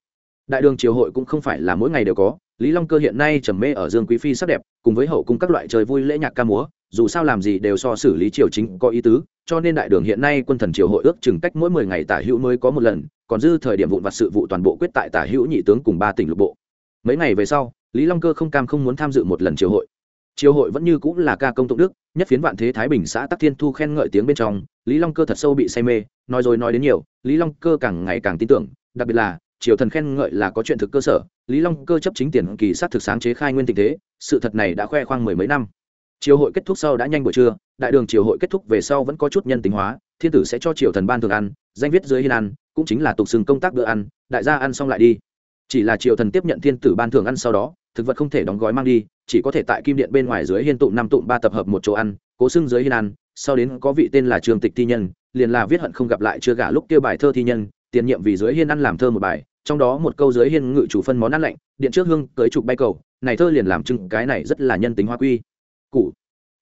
Đại đường triều hội cũng không phải là mỗi ngày đều có, lý long cơ hiện nay trầm mê ở dương quý phi sắc đẹp, cùng với hậu cung các loại chơi vui lễ nhạc ca múa dù sao làm gì đều so xử lý triều chính có ý tứ, cho nên đại đường hiện nay quân thần triều hội ước chừng cách mỗi mười ngày tả hữu mới có một lần, còn dư thời điểm vụn vặt sự vụ toàn bộ quyết tại tả hữu nhị tướng cùng ba tỉnh lục bộ. Mấy ngày về sau, lý long cơ không cam không muốn tham dự một lần triều hội. Triều hội vẫn như cũng là ca công tụng đức, nhất phiến vạn thế thái bình xã tắc thiên thu khen ngợi tiếng bên trong, lý long cơ thật sâu bị say mê, nói rồi nói đến nhiều, lý long cơ càng ngày càng tin tưởng, đặc biệt là, triều thần khen ngợi là có chuyện thực cơ sở, lý long cơ chấp chính tiền kỳ sát thực sáng chế khai nguyên tình thế, sự thật này đã khoe khoang mười mấy năm triều hội kết thúc sau đã nhanh buổi trưa, đại đường triều hội kết thúc về sau vẫn có chút nhân tính hóa, thiên tử sẽ cho triều thần ban thường ăn, danh viết dưới hiên ăn, cũng chính là tục xưng công tác bữa ăn, đại gia ăn xong lại đi. Chỉ là triều thần tiếp nhận thiên tử ban thường ăn sau đó, thực vật không thể đóng gói mang đi, chỉ có thể tại kim điện bên ngoài dưới hiên tụng năm tụng ba tập hợp một chỗ ăn, cố xưng dưới hiên ăn, sau đến có vị tên là trường tịch thi nhân, liền là viết hận không gặp lại chưa gả lúc kêu bài thơ thi nhân, tiền nhiệm vì dưới hiên ăn làm thơ một bài, trong đó một câu dưới hiên ngự chủ phân món ăn lạnh, điện trước hương cưới trục bay cầu, này thơ liền làm chừng, cái này rất là nhân tính hoa quy cụ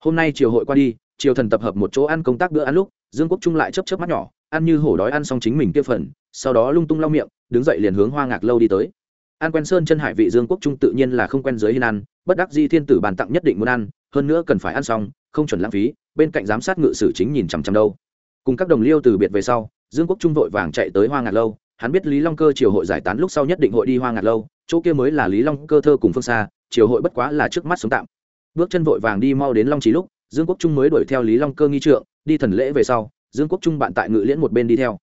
hôm nay triều hội qua đi, triều thần tập hợp một chỗ ăn công tác bữa ăn lúc, dương quốc trung lại chấp chấp mắt nhỏ, ăn như hổ đói ăn xong chính mình kia phần, sau đó lung tung lau miệng, đứng dậy liền hướng hoa ngạc lâu đi tới. An quen sơn chân hải vị dương quốc trung tự nhiên là không quen giới hiên ăn, bất đắc di thiên tử bàn tặng nhất định muốn ăn, hơn nữa cần phải ăn xong, không chuẩn lãng phí, bên cạnh giám sát ngự sử chính nhìn chằm chằm đâu. Cùng các đồng liêu từ biệt về sau, dương quốc trung vội vàng chạy tới hoa ngạc lâu, hắn biết lý long cơ triều hội giải tán lúc sau nhất định hội đi hoa ngạc lâu, chỗ kia mới là lý long cơ thơ cùng phương xa, triều hội bất quá là trước mắt sống tạm bước chân vội vàng đi mau đến long trí lúc, dương quốc trung mới đuổi theo lý long cơ nghi trượng, đi thần lễ về sau, dương quốc trung bạn tại ngự liễn một bên đi theo.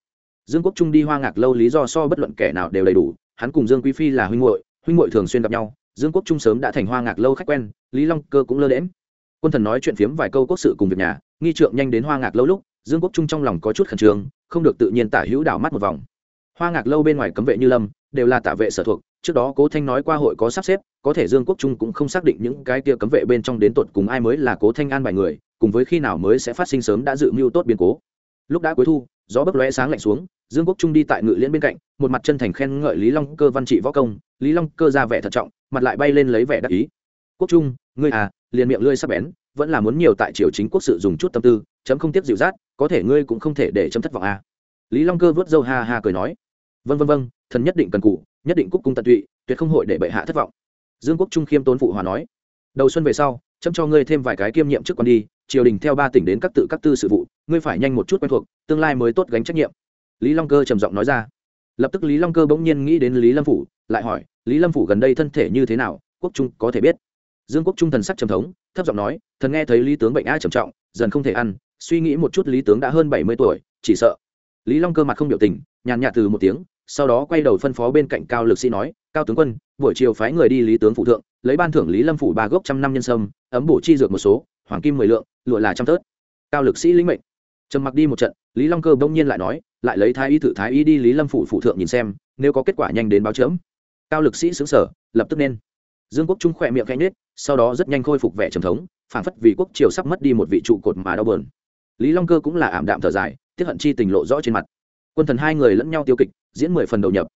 Dương quốc trung đi hoa ngạc lâu lý do so bất luận kẻ nào đều đầy đủ, hắn cùng dương quý phi là huynh hội huynh hội thường xuyên gặp nhau, dương quốc trung sớm đã thành hoa ngạc lâu khách quen, lý long cơ cũng lơ đễm quân thần nói chuyện phiếm vài câu quốc sự cùng việc nhà, nghi trượng nhanh đến hoa ngạc lâu lúc, dương quốc trung trong lòng có chút khẩn trương, không được tự nhiên tả hữu đảo mắt một vòng. Hoa ngạc lâu bên ngoài cấm vệ như lâm, đều là tạ vệ sở thuộc trước đó cố thanh nói qua hội có sắp xếp, có thể dương quốc trung cũng không xác định những cái kia cấm vệ bên trong đến tột cùng ai mới là cố thanh an bài người, cùng với khi nào mới sẽ phát sinh sớm đã dự mưu tốt biến cố. Lúc đã cuối thu, gió bấc lóe sáng lạnh xuống, dương quốc trung đi tại ngự liễn bên cạnh, một mặt chân thành khen ngợi lý long cơ văn trị võ công, lý long cơ ra vẻ thận trọng, mặt lại bay lên lấy vẻ đắc ý. Quốc trung, ngươi à liền miệng lưỡi sắp bén, vẫn là muốn nhiều tại triều chính quốc sự dùng chút tâm tư, chấm không tiếp dịu rát có thể ngươi cũng không thể để chấm thất vọng à. lý long cơ vớt dâu ha ha cười nói. Vân vân vân thần nhất định cần cụ nhất định cúc cung tận tụy, tuyệt không hội để bệ hạ thất vọng. Dương quốc trung khiêm tốn phụ hòa nói. Đầu xuân về sau, chấm cho ngươi thêm vài cái kiêm nhiệm trước con đi, triều đình theo ba tỉnh đến các tự các tư sự vụ, ngươi phải nhanh một chút quen thuộc, tương lai mới tốt gánh trách nhiệm. Lý long cơ trầm giọng nói ra. Lập tức lý long cơ bỗng nhiên nghĩ đến lý lâm phủ, lại hỏi, lý lâm phủ gần đây thân thể như thế nào? Quốc trung có thể biết? Dương quốc trung thần sắc trầm thống, thấp giọng nói, thần nghe thấy lý tướng bệnh ai trầm trọng, dần không thể ăn, suy nghĩ một chút lý tướng đã hơn bảy mươi tuổi, chỉ sợ. Lý long cơ mặt không biểu tình, nhàn nhạt từ một tiếng sau đó quay đầu phân phó bên cạnh cao lực sĩ nói, cao tướng quân, buổi chiều phái người đi lý tướng phụ thượng, lấy ban thưởng lý lâm phủ ba gốc trăm năm nhân sâm, ấm bổ chi dược một số, hoàng kim mười lượng, lụa là trăm tớt. Cao lực sĩ lĩnh mệnh. Trầm mặc đi một trận, lý long cơ bỗng nhiên lại nói, lại lấy thái y thử thái y đi lý lâm phủ phụ thượng nhìn xem, nếu có kết quả nhanh đến báo chớm. Cao lực sĩ xứng sở lập tức nên. Dương quốc trung khỏe miệng canh nết sau đó rất nhanh khôi phục vẻ trầm thống phản phất vì quốc triều sắp mất đi một vị trụ cột mà đau bờn lý long cơ cũng là ảm đạm thở dài tiếp hận chi tình lộ rõ trên mặt quân thần hai người lẫn nhau tiêu kịch, diễn mười phần đầu nhập.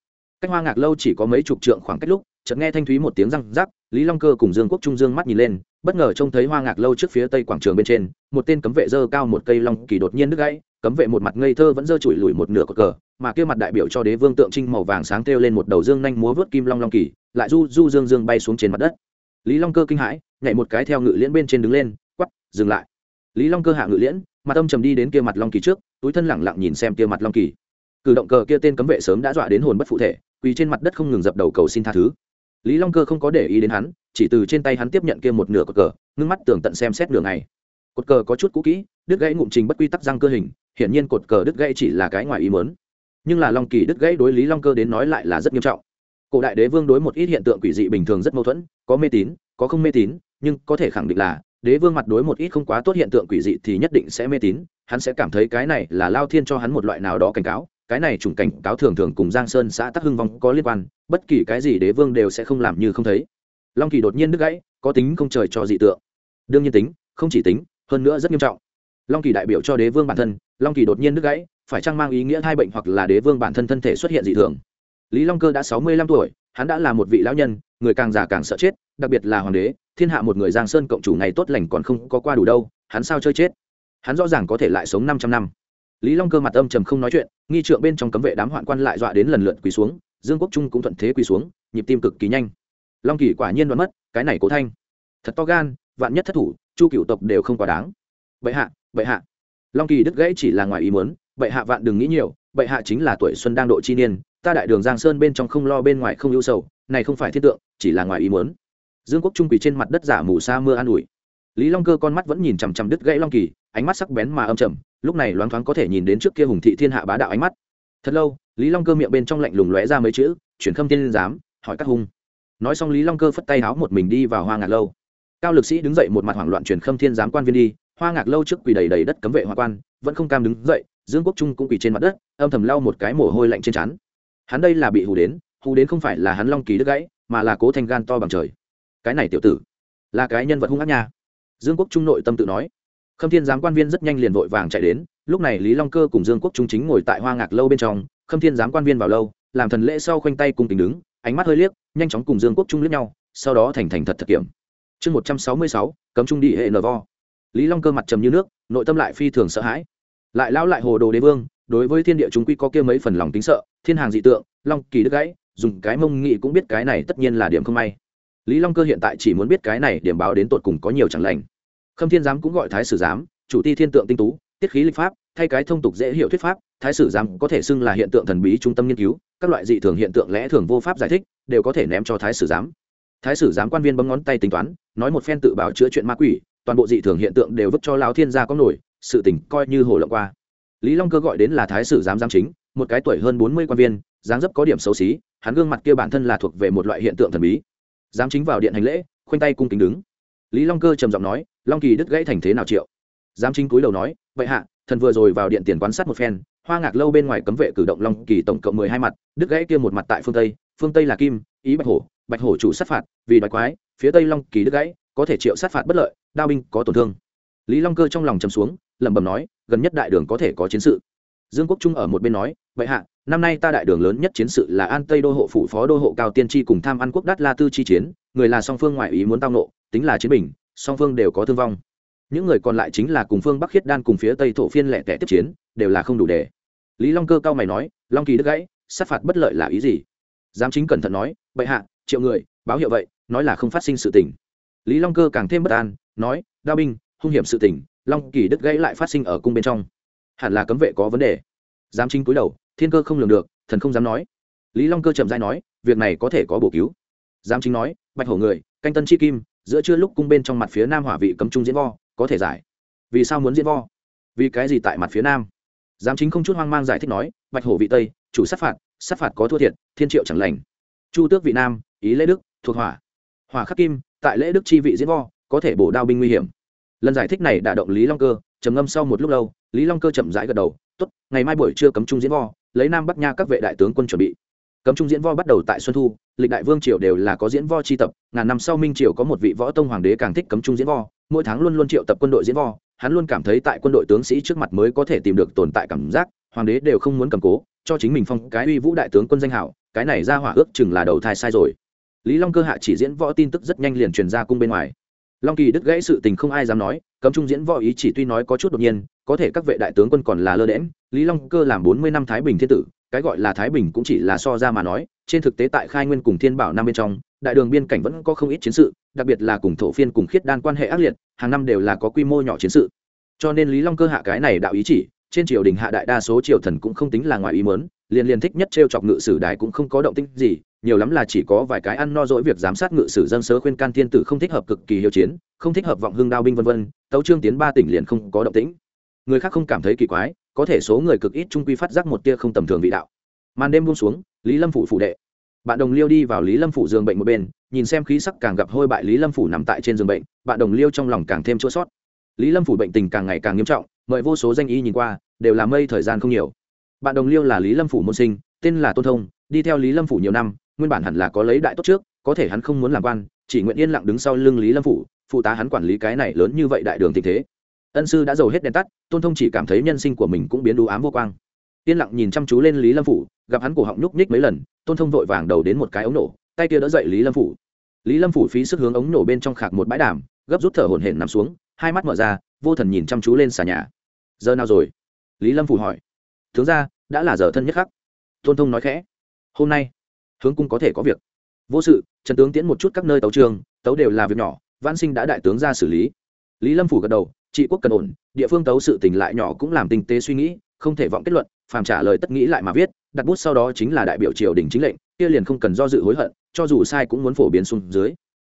Cách hoa ngạc lâu chỉ có mấy chục trượng khoảng cách lúc, chợt nghe thanh thúy một tiếng răng rắc, lý long cơ cùng dương quốc trung dương mắt nhìn lên, bất ngờ trông thấy hoa ngạc lâu trước phía tây quảng trường bên trên, một tên cấm vệ dơ cao một cây long kỳ đột nhiên đứt gãy, cấm vệ một mặt ngây thơ vẫn dơ chùi lùi một nửa cột cờ, mà kia mặt đại biểu cho đế vương tượng trinh màu vàng sáng kêu lên một đầu dương nhanh múa vớt kim long long kỳ, lại du du dương dương bay xuống trên mặt đất. Lý long cơ kinh hãi, nhảy một cái theo ngự liễn bên trên đứng lên quắp dừng lại. Lý long cơ hạ ngự liễn, mặt âm trầm đi đến kia mặt long kỳ trước, túi thân lẳng lặng nhìn xem kia mặt long kỳ cử động cờ kia tên cấm vệ sớm đã dọa đến hồn bất phụ thể, quỳ trên mặt đất không ngừng dập đầu cầu xin tha thứ. Lý long cơ không có để ý đến hắn, chỉ từ trên tay hắn tiếp nhận kia một nửa cột cờ, ngưng mắt tường tận xem xét nửa ngày. Cột cờ có chút cũ kỹ, đứt gãy ngụm trình bất quy tắc răng cơ hình, hiển nhiên cột cờ đứt gãy chỉ là cái ngoài ý mớn nhưng là long kỳ đứt gãy đối lý long cơ đến nói lại là rất nghiêm trọng. Cổ đại đế vương đối một ít hiện tượng quỷ dị bình thường rất mâu thuẫn, có mê tín, có không mê tín, nhưng có thể khẳng định là, đế vương mặt đối một ít không quá tốt hiện tượng quỷ dị thì nhất định sẽ mê tín, hắn sẽ cảm thấy cái này là lao thiên cho hắn một loại nào đó cảnh cáo cái này trùng cảnh cáo thường thường cùng giang sơn xã tắc hưng vong có liên quan, bất kỳ cái gì đế vương đều sẽ không làm như không thấy. Long kỳ đột nhiên đứt gãy, có tính không trời cho dị tượng. Đương nhiên tính, không chỉ tính, hơn nữa rất nghiêm trọng. Long kỳ đại biểu cho đế vương bản thân, long kỳ đột nhiên đứt gãy, phải chăng mang ý nghĩa hai bệnh hoặc là đế vương bản thân thân thể xuất hiện dị thường? Lý long cơ đã sáu mươi lăm tuổi, hắn đã là một vị lão nhân, người càng già càng sợ chết, đặc biệt là hoàng đế, thiên hạ một người giang sơn cộng chủ ngày tốt lành còn không có qua đủ đâu, hắn sao chơi chết? Hắn rõ ràng có thể lại sống năm trăm năm lý long cơ mặt âm trầm không nói chuyện, nghi trượng bên trong cấm vệ đám hoạn quan lại dọa đến lần lượt quỳ xuống, dương quốc trung cũng thuận thế quỳ xuống, nhịp tim cực kỳ nhanh. Long kỳ quả nhiên đoán mất, cái này cố thanh. Thật to gan, vạn nhất thất thủ, chu cựu tộc đều không quá đáng. Bệ hạ bệ hạ. Long kỳ đứt gãy chỉ là ngoài ý muốn, bệ hạ vạn đừng nghĩ nhiều, bệ hạ chính là tuổi xuân đang độ chi niên, ta đại đường giang sơn bên trong không lo bên ngoài không ưu sầu, này không phải thiết tượng, chỉ là ngoài ý muốn. Dương quốc trung quỳ trên mặt đất giả mù sa mưa an ủi lý long cơ con mắt vẫn nhìn chằm chằm đứt gãy long kỳ, ánh mắt sắc bén mà âm trầm, lúc này loáng thoáng có thể nhìn đến trước kia hùng thị thiên hạ bá đạo ánh mắt. Thật lâu, lý long cơ miệng bên trong lạnh lùng lóe ra mấy chữ, chuyển khâm tiên giám, hỏi các hung. Nói xong lý long cơ phất tay háo một mình đi vào hoa ngạc lâu. Cao lực sĩ đứng dậy một mặt hoảng loạn chuyển khâm thiên giám quan viên đi, hoa ngạc lâu trước quỳ đầy đầy đất cấm vệ hoa quan, vẫn không cam đứng dậy, dương quốc trung cũng quỳ trên mặt đất, âm thầm lau một cái mồ hôi lạnh trên trán. Hắn đây là bị hù đến hù đến không phải là hắn long kỳ đứt gãy, mà là cố thanh gan to bằng trời. Cái này tiểu tử, là cái nhân vật hung ác nha dương quốc trung nội tâm tự nói. Khâm thiên giám quan viên rất nhanh liền vội vàng chạy đến, lúc này lý long cơ cùng dương quốc trung chính ngồi tại hoa ngạc lâu bên trong, khâm thiên giám quan viên vào lâu, làm thần lễ sau khoanh tay cùng tình đứng, ánh mắt hơi liếc, nhanh chóng cùng dương quốc trung liếc nhau, sau đó thành thành thật thật kiểm. Chương một trăm sáu mươi sáu, cấm trung đi hệ nờ vo. Lý long cơ mặt trầm như nước, nội tâm lại phi thường sợ hãi. Lại lao lại hồ đồ đế vương, đối với thiên địa chúng quy có kia mấy phần lòng tính sợ, thiên hàng dị tượng, long kỳ đức gãy, dùng cái mông nghị cũng biết cái này tất nhiên là điểm không may lý long cơ hiện tại chỉ muốn biết cái này điểm báo đến tột cùng có nhiều chẳng lành. Khâm thiên giám cũng gọi thái sử giám, chủ ti thiên tượng tinh tú, tiết khí lịch pháp, thay cái thông tục dễ hiểu thuyết pháp, thái sử giám có thể xưng là hiện tượng thần bí trung tâm nghiên cứu, các loại dị thường hiện tượng lẽ thường vô pháp giải thích, đều có thể ném cho thái sử giám. Thái sử giám quan viên bấm ngón tay tính toán, nói một phen tự báo chữa chuyện ma quỷ, toàn bộ dị thường hiện tượng đều vứt cho lão thiên gia có nổi, sự tỉnh coi như hồ lộng qua. Lý long cơ gọi đến là thái sử giám giám chính, một cái tuổi hơn bốn mươi quan viên, dáng dấp có điểm xấu xí, hắn gương mặt kia bản thân là thuộc về một loại hiện tượng thần bí dám chính vào điện hành lễ, khoanh tay cung kính đứng. Lý long cơ trầm giọng nói, long kỳ đứt gãy thành thế nào triệu? Dám chính cúi đầu nói, vậy hạ, thần vừa rồi vào điện tiền quan sát một phen, hoa ngạc lâu bên ngoài cấm vệ cử động long kỳ tổng cộng mười hai mặt, đứt gãy kia một mặt tại phương tây phương tây là kim, ý bạch hổ bạch hổ chủ sát phạt, vì đoạt quái, phía tây long kỳ đứt gãy, có thể triệu sát phạt bất lợi, đao binh có tổn thương. Lý long cơ trong lòng trầm xuống, lẩm bẩm nói, gần nhất đại đường có thể có chiến sự. Dương quốc trung ở một bên nói, vậy hạ năm nay ta đại đường lớn nhất chiến sự là an tây đô hộ phủ phó đô hộ cao tiên tri cùng tham ăn quốc đát la tư chi chiến, người là song phương ngoại ý muốn tao nộ, tính là chiến bình, song phương đều có thương vong. Những người còn lại chính là cùng phương bắc khiết đan cùng phía tây thổ phiên lẻ tẻ tiếp chiến, đều là không đủ để. Lý long cơ cao mày nói, long kỳ đứt gãy, sát phạt bất lợi là ý gì? Giám chính cẩn thận nói, bệ hạ, triệu người, báo hiệu vậy, nói là không phát sinh sự tình. Lý long cơ càng thêm bất an, nói, đao binh, hung hiểm sự tình, long kỳ đứt gãy lại phát sinh ở cung bên trong. Hẳn là cấm vệ có vấn đề. Giám chính cúi đầu thiên cơ không lường được, thần không dám nói. Lý long cơ chậm dai nói, việc này có thể có bổ cứu. Giám chính nói, bạch hổ người, canh tân chi kim, giữa trưa lúc cung bên trong mặt phía nam hỏa vị cấm trung diễn vo, có thể giải. Vì sao muốn diễn vo? Vì cái gì tại mặt phía nam? Giám chính không chút hoang mang giải thích nói, bạch hổ vị tây, chủ sát phạt sát phạt có thua thiệt, thiên triệu chẳng lành. Chu tước vị nam, ý lễ đức, thuộc hỏa. Hỏa khắc kim, tại lễ đức chi vị diễn vo, có thể bổ đao binh nguy hiểm. Lần giải thích này đã động lý long cơ, trầm ngâm sau một lúc lâu, lý long cơ chậm rãi gật đầu tốt, ngày mai buổi trưa cấm trung diễn vo, lấy nam bắc nha các vệ đại tướng quân chuẩn bị. Cấm trung diễn vo bắt đầu tại xuân thu, lịch đại vương triều đều là có diễn vo tri tập, ngàn năm sau minh triều có một vị võ tông hoàng đế càng thích cấm trung diễn vo, mỗi tháng luôn luôn triệu tập quân đội diễn vo, hắn luôn cảm thấy tại quân đội tướng sĩ trước mặt mới có thể tìm được tồn tại cảm giác, hoàng đế đều không muốn cầm cố, cho chính mình phong cái uy vũ đại tướng quân danh hảo, cái này ra hỏa ước chừng là đầu thai sai rồi. Lý long cơ hạ chỉ diễn võ tin tức rất nhanh liền truyền ra cung bên ngoài long kỳ đứt gãy sự tình không ai dám nói, cấm trung diễn võ ý chỉ tuy nói có chút đột nhiên, có thể các vệ đại tướng quân còn là lơ đễm lý long cơ làm bốn mươi năm thái bình thiên tử, cái gọi là thái bình cũng chỉ là so ra mà nói, trên thực tế tại khai nguyên cùng thiên bảo năm bên trong, đại đường biên cảnh vẫn có không ít chiến sự, đặc biệt là cùng thổ phiên cùng khiết đan quan hệ ác liệt, hàng năm đều là có quy mô nhỏ chiến sự. Cho nên lý long cơ hạ cái này đạo ý chỉ, trên triều đình hạ đại đa số triều thần cũng không tính là ngoài ý mớn liền liền thích nhất t r e o chọc ngự sử đài cũng không có động tinh gì, nhiều lắm là chỉ có vài cái ăn no dỗi việc giám sát ngự sử dân sớ khuyên can thiên tử không thích hợp cực kỳ hiệu chiến, không thích hợp vọng hưng đao binh v v tấu trương tiến ba tỉnh liền không có động tĩnh. Người khác không cảm thấy kỳ quái, có thể số người cực ít trung quy phát giác một tia không tầm thường vị đạo. Màn đêm buông xuống, lý lâm phủ phủ đệ. Bạn đồng liêu đi vào lý lâm phủ giường bệnh một bên, nhìn xem khí sắc càng gặp hôi bại lý lâm phủ nằm tại trên giường bệnh, bạn đồng liêu trong lòng càng thêm chua sót lý lâm phủ bệnh tình càng ngày càng nghiêm trọng, mời vô số danh y nhìn qua, đều là mây thời gian không nhiều bạn đồng liêu là lý lâm phủ môn sinh, tên là tôn thông, đi theo lý lâm phủ nhiều năm, nguyên bản hẳn là có lấy đại tốt trước, có thể hắn không muốn làm quan, chỉ nguyện yên lặng đứng sau lưng lý lâm phủ, phụ tá hắn quản lý cái này lớn như vậy đại đường tình thế. Ân sư đã giàu hết đèn tắt, tôn thông chỉ cảm thấy nhân sinh của mình cũng biến đủ ám vô quang. Yên lặng nhìn chăm chú lên lý lâm phủ, gặp hắn cổ họng nhúc nhích mấy lần, tôn thông vội vàng đầu đến một cái ống nổ, tay kia đỡ dậy lý lâm phủ. Lý lâm phủ phí sức hướng ống nổ bên trong khạc một bãi đàm, gấp rút thở hổn hển nằm xuống, hai mắt mở ra, vô thần nhìn chăm chú lên xà nhà. Giờ nào rồi? Lý lâm phủ hỏi tướng ra đã là giờ thân nhất khắc. Tôn thông nói khẽ. Hôm nay hướng cung có thể có việc. Vô sự, trần tướng tiễn một chút các nơi tấu trường, tấu đều là việc nhỏ văn sinh đã đại tướng ra xử lý. Lý lâm phủ gật đầu, trị quốc cần ổn, địa phương tấu sự tình lại nhỏ cũng làm tinh tế suy nghĩ, không thể vọng kết luận, phàm trả lời tất nghĩ lại mà viết, đặt bút sau đó chính là đại biểu triều đình chính lệnh, kia liền không cần do dự hối hận, cho dù sai cũng muốn phổ biến xuống dưới.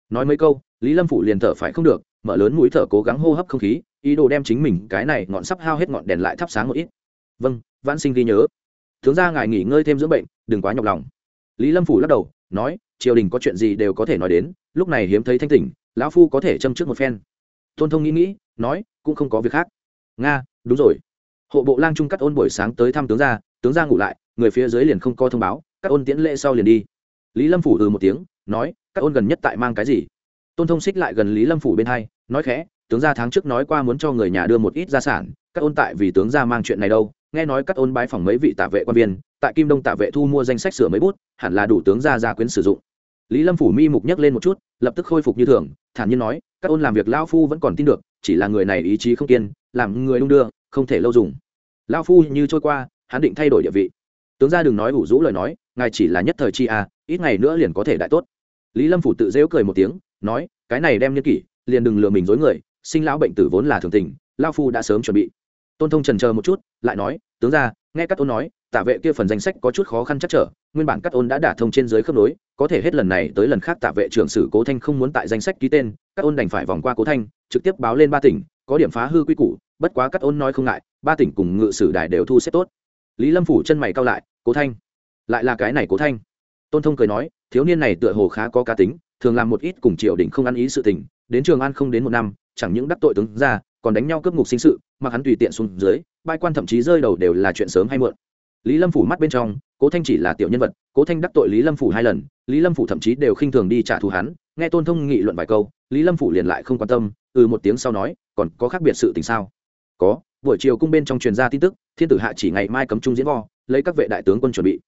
Nói mấy câu, lý lâm phủ liền thở phải không được, mở lớn mũi thở cố gắng hô hấp không khí, ý đồ đem chính mình cái này ngọn sắp hao hết ngọn đèn lại thắp sáng một ít. Vâng vãn sinh ghi nhớ. Tướng ra ngài nghỉ ngơi thêm dưỡng bệnh, đừng quá nhọc lòng. Lý lâm phủ lắc đầu, nói, triều đình có chuyện gì đều có thể nói đến, lúc này hiếm thấy thanh tỉnh, lão phu có thể châm trước một phen. Tôn thông nghĩ nghĩ, nói, cũng không có việc khác. Nga, đúng rồi. Hộ bộ lang trung cắt ôn buổi sáng tới thăm tướng gia tướng gia ngủ lại, người phía dưới liền không có thông báo các ôn tiễn lễ sau liền đi. Lý lâm phủ ừ một tiếng, nói các ôn gần nhất tại mang cái gì? Tôn thông xích lại gần lý lâm phủ bên hai, nói khẽ, tướng gia tháng trước nói qua muốn cho người nhà đưa một ít gia sản các ôn tại vì tướng gia mang chuyện này đâu nghe nói các ôn bái phòng mấy vị tạ vệ quan viên tại kim đông tạ vệ thu mua danh sách sửa mấy bút hẳn là đủ tướng gia ra quyến sử dụng. Lý lâm phủ mi mục nhấc lên một chút lập tức khôi phục như thường thản nhiên nói các ôn làm việc lao phu vẫn còn tin được chỉ là người này ý chí không kiên làm người đung đưa không thể lâu dùng. Lao phu như trôi qua hắn định thay đổi địa vị. Tướng gia đừng nói ủ rũ lời nói ngài chỉ là nhất thời chi à, ít ngày nữa liền có thể đại tốt. Lý lâm phủ tự dễu cười một tiếng nói cái này đem nhân kỷ liền đừng lừa mình dối người sinh lão bệnh tử vốn là thường tình lao phu đã sớm chuẩn bị tôn thông trần chờ một chút, lại nói, tướng ra nghe các ôn nói, tả vệ kia phần danh sách có chút khó khăn chắc trở, nguyên bản các ôn đã đả thông trên dưới khớp nối, có thể hết lần này tới lần khác tả vệ trưởng sử cố thanh không muốn tại danh sách ký tên các ôn đành phải vòng qua cố thanh, trực tiếp báo lên ba tỉnh, có điểm phá hư quy củ, bất quá các ôn nói không ngại, ba tỉnh cùng ngự sử đài đều thu xếp tốt. Lý lâm phủ chân mày cao lại, cố thanh, lại là cái này cố thanh? Tôn thông cười nói, thiếu niên này tựa hồ khá có cá tính, thường làm một ít cùng triều đình không ăn ý sự tình, đến trường an không đến một năm chẳng những đắc tội tướng ra còn đánh nhau cướp ngục sinh sự mà hắn tùy tiện xuống dưới bai quan thậm chí rơi đầu đều là chuyện sớm hay muộn. Lý lâm phủ mắt bên trong cố thanh chỉ là tiểu nhân vật cố thanh đắc tội lý lâm phủ hai lần lý lâm phủ thậm chí đều khinh thường đi trả thù hắn nghe tôn thông nghị luận vài câu lý lâm phủ liền lại không quan tâm ừ một tiếng sau nói còn có khác biệt sự tình sao? Có buổi chiều cung bên trong truyền ra tin tức thiên tử hạ chỉ ngày mai cấm trung diễn vo lấy các vệ đại tướng quân chuẩn bị.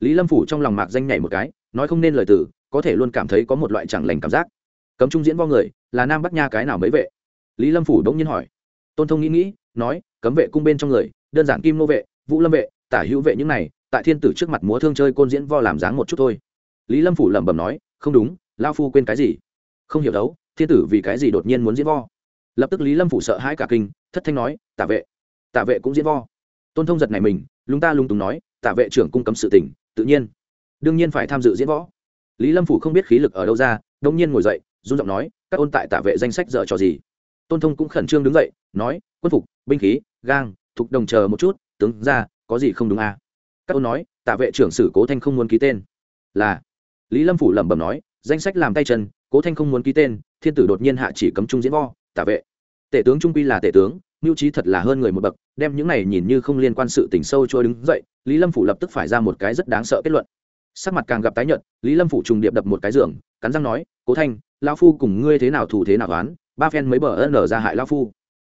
Lý lâm phủ trong lòng mạc danh nhảy một cái nói không nên lời tử, có thể luôn cảm thấy có một loại chẳng lành cảm giác cấm trung diễn vo người, là nam bắc nha cái nào mấy vệ? Lý lâm phủ đông nhiên hỏi. Tôn thông nghĩ nghĩ, nói, cấm vệ cung bên trong người, đơn giản kim nô vệ, vũ lâm vệ, tả hữu vệ những này, tại thiên tử trước mặt múa thương chơi côn diễn vo làm dáng một chút thôi. Lý lâm phủ lẩm bẩm nói, không đúng lao phu quên cái gì? Không hiểu đấu, thiên tử vì cái gì đột nhiên muốn diễn vo lập tức lý lâm phủ sợ hãi cả kinh, thất thanh nói, tả vệ tả vệ cũng diễn vo tôn thông giật này mình, lúng ta lung túng nói, tả vệ trưởng cung cấm sự tỉnh tự nhiên, đương nhiên phải tham dự diễn võ. Lý lâm phủ không biết khí lực ở đâu ra đông nhiên ngồi dậy run giọng nói, các ôn tại tạ vệ danh sách dở trò gì? Tôn thông cũng khẩn trương đứng dậy, nói, quân phục, binh khí, gang thục đồng chờ một chút, tướng ra, có gì không đúng à? các ôn nói, tạ vệ trưởng sử cố thanh không muốn ký tên. Là, lý lâm phủ lẩm bẩm nói, danh sách làm tay chân, cố thanh không muốn ký tên, thiên tử đột nhiên hạ chỉ cấm trung diễn võ, tạ vệ. Tể tướng trung quy là tể tướng, mưu trí thật là hơn người một bậc, đem những này nhìn như không liên quan sự tình sâu trôi đứng dậy, lý lâm phủ lập tức phải ra một cái rất đáng sợ kết luận. Sắc mặt càng gặp tái nhợt, lý lâm phủ trùng điệp đập một cái giường cắn răng nói, cố thanh lao phu cùng ngươi thế nào thủ thế nào toán, ba phen mấy bờ ân nở ra hại lao phu.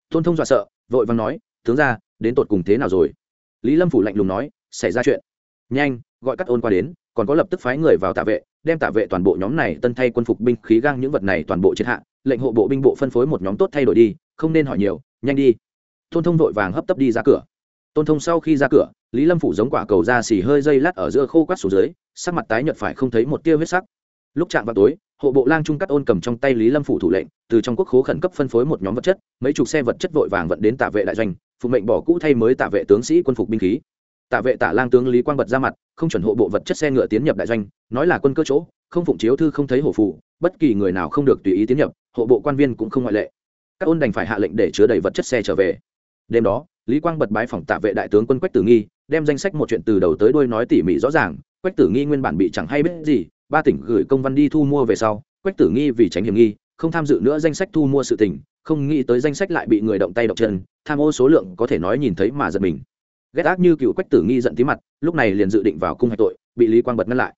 Tôn thông dọa sợ, vội vàng nói, tướng ra đến tột cùng thế nào rồi? Lý lâm phủ lạnh lùng nói, xảy ra chuyện. Nhanh, gọi cắt ôn qua đến, còn có lập tức phái người vào tạ vệ, đem tạ vệ toàn bộ nhóm này tân thay quân phục binh khí gang những vật này toàn bộ triệt hạ, lệnh hộ bộ binh bộ phân phối một nhóm tốt thay đổi đi, không nên hỏi nhiều, nhanh đi. Tôn thông vội vàng hấp tấp đi ra cửa. Tôn thông sau khi ra cửa, lý lâm phủ giống quả cầu ra xì hơi dây lát ở giữa khô quát xuống dưới, sắc mặt tái nhợt phải không thấy một tia huyết sắc lúc chạm vào tối, hộ bộ lang trung cắt ôn cầm trong tay lý lâm phủ thủ lệnh, từ trong quốc khố khẩn cấp phân phối một nhóm vật chất, mấy chục xe vật chất vội vàng vận đến tạ vệ đại doanh, phụ mệnh bỏ cũ thay mới tạ vệ tướng sĩ quân phục binh khí. Tạ vệ tả lang tướng lý quang bật ra mặt, không chuẩn hộ bộ vật chất xe ngựa tiến nhập đại doanh, nói là quân cơ chỗ, không phụng chiếu thư không thấy hổ phụ bất kỳ người nào không được tùy ý tiến nhập, hộ bộ quan viên cũng không ngoại lệ. Các ôn đành phải hạ lệnh để chứa đầy vật chất xe trở về. Đêm đó, lý quang bật bái phòng tạ vệ đại tướng quân quách tử nghi, đem danh sách một chuyện từ đầu tới đuôi nói tỉ mỉ rõ ràng, quách tử nghi nguyên bản bị chẳng hay biết gì ba tỉnh gửi công văn đi thu mua về sau, quách tử nghi vì tránh hiểm nghi, không tham dự nữa danh sách thu mua sự tỉnh không nghĩ tới danh sách lại bị người động tay động chân, tham ô số lượng có thể nói nhìn thấy mà giật mình. Ghét ác như cựu quách tử nghi giận tí mặt, lúc này liền dự định vào cung hạch tội, bị lý quang bật ngăn lại.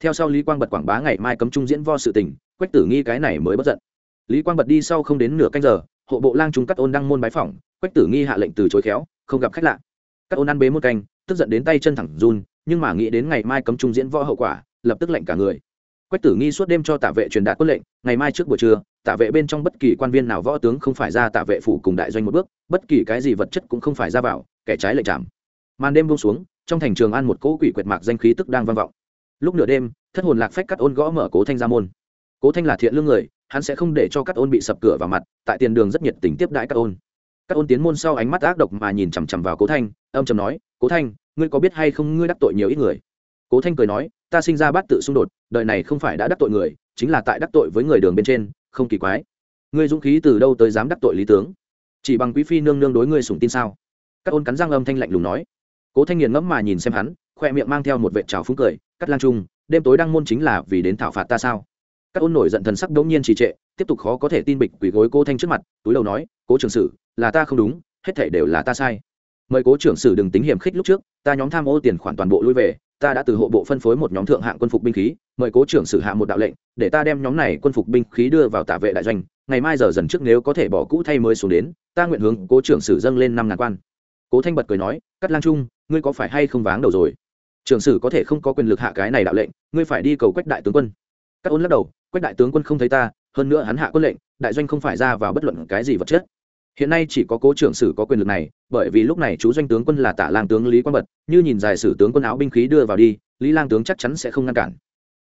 Theo sau lý quang bật quảng bá ngày mai cấm trung diễn vo sự tình, quách tử nghi cái này mới bất giận. Lý quang bật đi sau không đến nửa canh giờ, hộ bộ lang trung cắt ôn đăng môn bái phỏng, quách tử nghi hạ lệnh từ chối khéo, không gặp khách lạ. Các ôn ăn bế một canh, tức giận đến tay chân thẳng run, nhưng mà nghĩ đến ngày mai cấm trung diễn võ hậu quả lập tức lệnh cả người. Quách tử nghi suốt đêm cho tạ vệ truyền đạt quân lệnh, ngày mai trước buổi trưa, tạ vệ bên trong bất kỳ quan viên nào võ tướng không phải ra tạ vệ phủ cùng đại doanh một bước, bất kỳ cái gì vật chất cũng không phải ra vào, kẻ trái lệnh chạm. Màn đêm buông xuống, trong thành trường an một cỗ quỷ quyệt mạc danh khí tức đang vang vọng. Lúc nửa đêm, thất hồn lạc phách cắt ôn gõ mở cố thanh ra môn. Cố thanh là thiện lương người, hắn sẽ không để cho cắt ôn bị sập cửa vào mặt, tại tiền đường rất nhiệt tình tiếp đãi cắt ôn. Cắt ôn tiến môn sau ánh mắt ác độc mà nhìn chằm chằm vào cố thanh, âm chầm nói, cố thanh, ngươi có biết hay không, ngươi đắc tội nhiều ít người? Cố thanh cười nói ta sinh ra bát tự xung đột, đời này không phải đã đắc tội người, chính là tại đắc tội với người đường bên trên, không kỳ quái. Ngươi dũng khí từ đâu tới dám đắc tội lý tướng? Chỉ bằng quý phi nương nương đối ngươi sủng tin sao? Các ôn cắn răng âm thanh lạnh lùng nói. Cố thanh nghiền ngẫm mà nhìn xem hắn, khoe miệng mang theo một vệ trào phúng cười cắt lang trung, đêm tối đăng môn chính là vì đến thảo phạt ta sao? Các ôn nổi giận thần sắc đống nhiên trì trệ, tiếp tục khó có thể tin bịch quỳ gối cố thanh trước mặt, túi đầu nói, cố trưởng sử, là ta không đúng, hết thể đều là ta sai. Mời cố trưởng sử đừng tính hiểm khích lúc trước, ta nhóm tham ô tiền khoản toàn bộ lui về ta đã từ hộ bộ phân phối một nhóm thượng hạng quân phục binh khí, mời cố trưởng sử hạ một đạo lệnh, để ta đem nhóm này quân phục binh khí đưa vào tả vệ đại doanh. Ngày mai giờ dần trước nếu có thể bỏ cũ thay mới xuống đến, ta nguyện hướng cố trưởng sử dâng lên năm ngàn quan. Cố thanh bật cười nói cắt lang trung, ngươi có phải hay không váng đầu rồi? Trưởng sử có thể không có quyền lực hạ cái này đạo lệnh, ngươi phải đi cầu quách đại tướng quân. Các ôn lắc đầu, quách đại tướng quân không thấy ta, hơn nữa hắn hạ quân lệnh, đại doanh không phải ra vào bất luận cái gì vật chất hiện nay chỉ có cố trưởng sử có quyền lực này, bởi vì lúc này chú doanh tướng quân là tả lang tướng lý quang bật, như nhìn dài sử tướng quân áo binh khí đưa vào đi, lý lang tướng chắc chắn sẽ không ngăn cản.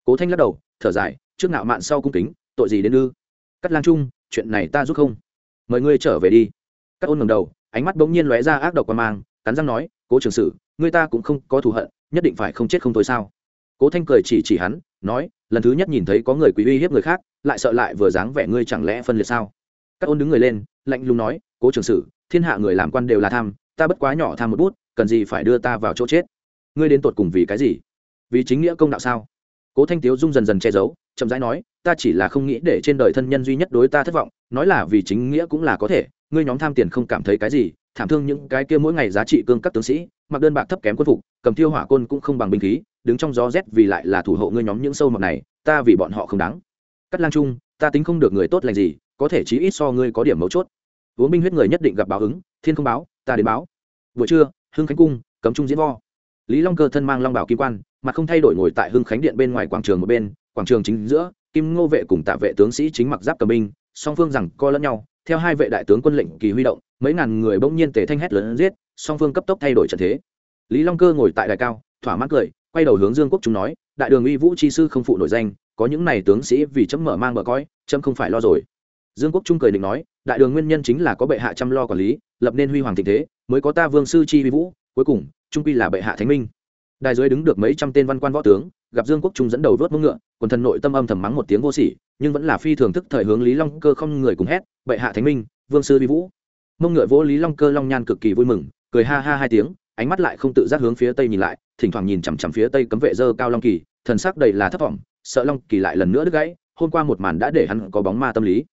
Cố thanh lắc đầu, thở dài, trước ngạo mạn sau cung kính, tội gì đến ư? Cắt lang trung, chuyện này ta giúp không? Mời ngươi trở về đi. Cắt ôn ngầm đầu, ánh mắt bỗng nhiên lóe ra ác độc qua mang, cắn răng nói, cố trưởng sử, ngươi ta cũng không có thù hận, nhất định phải không chết không thôi sao? Cố thanh cười chỉ chỉ hắn, nói, lần thứ nhất nhìn thấy có người quý uy hiếp người khác, lại sợ lại vừa dáng vẻ ngươi chẳng lẽ phân liệt sao? Các ôn đứng người lên lạnh lùng nói, cố trưởng sử, thiên hạ người làm quan đều là tham, ta bất quá nhỏ tham một bút, cần gì phải đưa ta vào chỗ chết? Ngươi đến tột cùng vì cái gì? Vì chính nghĩa công đạo sao? Cố thanh tiếu dung dần dần che giấu, chậm rãi nói, ta chỉ là không nghĩ để trên đời thân nhân duy nhất đối ta thất vọng, nói là vì chính nghĩa cũng là có thể, ngươi nhóm tham tiền không cảm thấy cái gì, thảm thương những cái kia mỗi ngày giá trị cương các tướng sĩ, mặc đơn bạc thấp kém quân phục, cầm thiêu hỏa côn cũng không bằng binh khí, đứng trong gió rét vì lại là thủ hộ ngươi nhóm những sâu mọc này, ta vì bọn họ không đáng. Cắt lang trung, ta tính không được người tốt lành gì có thể chí ít so ngươi có điểm mấu chốt. Uống binh huyết người nhất định gặp báo ứng, thiên không báo, ta đến báo. Buổi trưa, hưng khánh cung, cấm trung diễn vo lý long cơ thân mang long bảo kim quan, mà không thay đổi ngồi tại hưng khánh điện bên ngoài quảng trường một bên, quảng trường chính giữa, kim ngô vệ cùng tạ vệ tướng sĩ chính mặc giáp cầm binh, song phương rằng co lẫn nhau, theo hai vệ đại tướng quân lệnh kỳ huy động, mấy ngàn người bỗng nhiên tề thanh hét lớn giết, song phương cấp tốc thay đổi trận thế. Lý long cơ ngồi tại đài cao, thỏa mãn cười, quay đầu hướng dương quốc chúng nói, đại đường uy vũ chi sư không phụ nổi danh, có những này tướng sĩ vì chấm mở mang bờ coi chấm không phải lo rồi dương quốc trung cười định nói, đại đường nguyên nhân chính là có bệ hạ chăm lo quản lý, lập nên huy hoàng thịnh thế, mới có ta vương sư chi vi vũ, cuối cùng, trung quy là bệ hạ thánh minh. Đài dưới đứng được mấy trăm tên văn quan võ tướng, gặp dương quốc trung dẫn đầu vớt mông ngựa, quần thần nội tâm âm thầm mắng một tiếng vô sỉ, nhưng vẫn là phi thường thức thời hướng lý long cơ không người cùng hét, bệ hạ thánh minh, vương sư vi vũ. Mông ngựa vỗ lý long cơ long nhan cực kỳ vui mừng, cười ha ha hai tiếng, ánh mắt lại không tự giác hướng phía tây nhìn lại, thỉnh thoảng nhìn chằm chằm phía tây cấm vệ dơ cao long kỳ, thần sắc đầy là thất vọng, sợ long kỳ lại lần nữa đứt gãy, hôm qua một màn đã để hắn có bóng ma tâm lý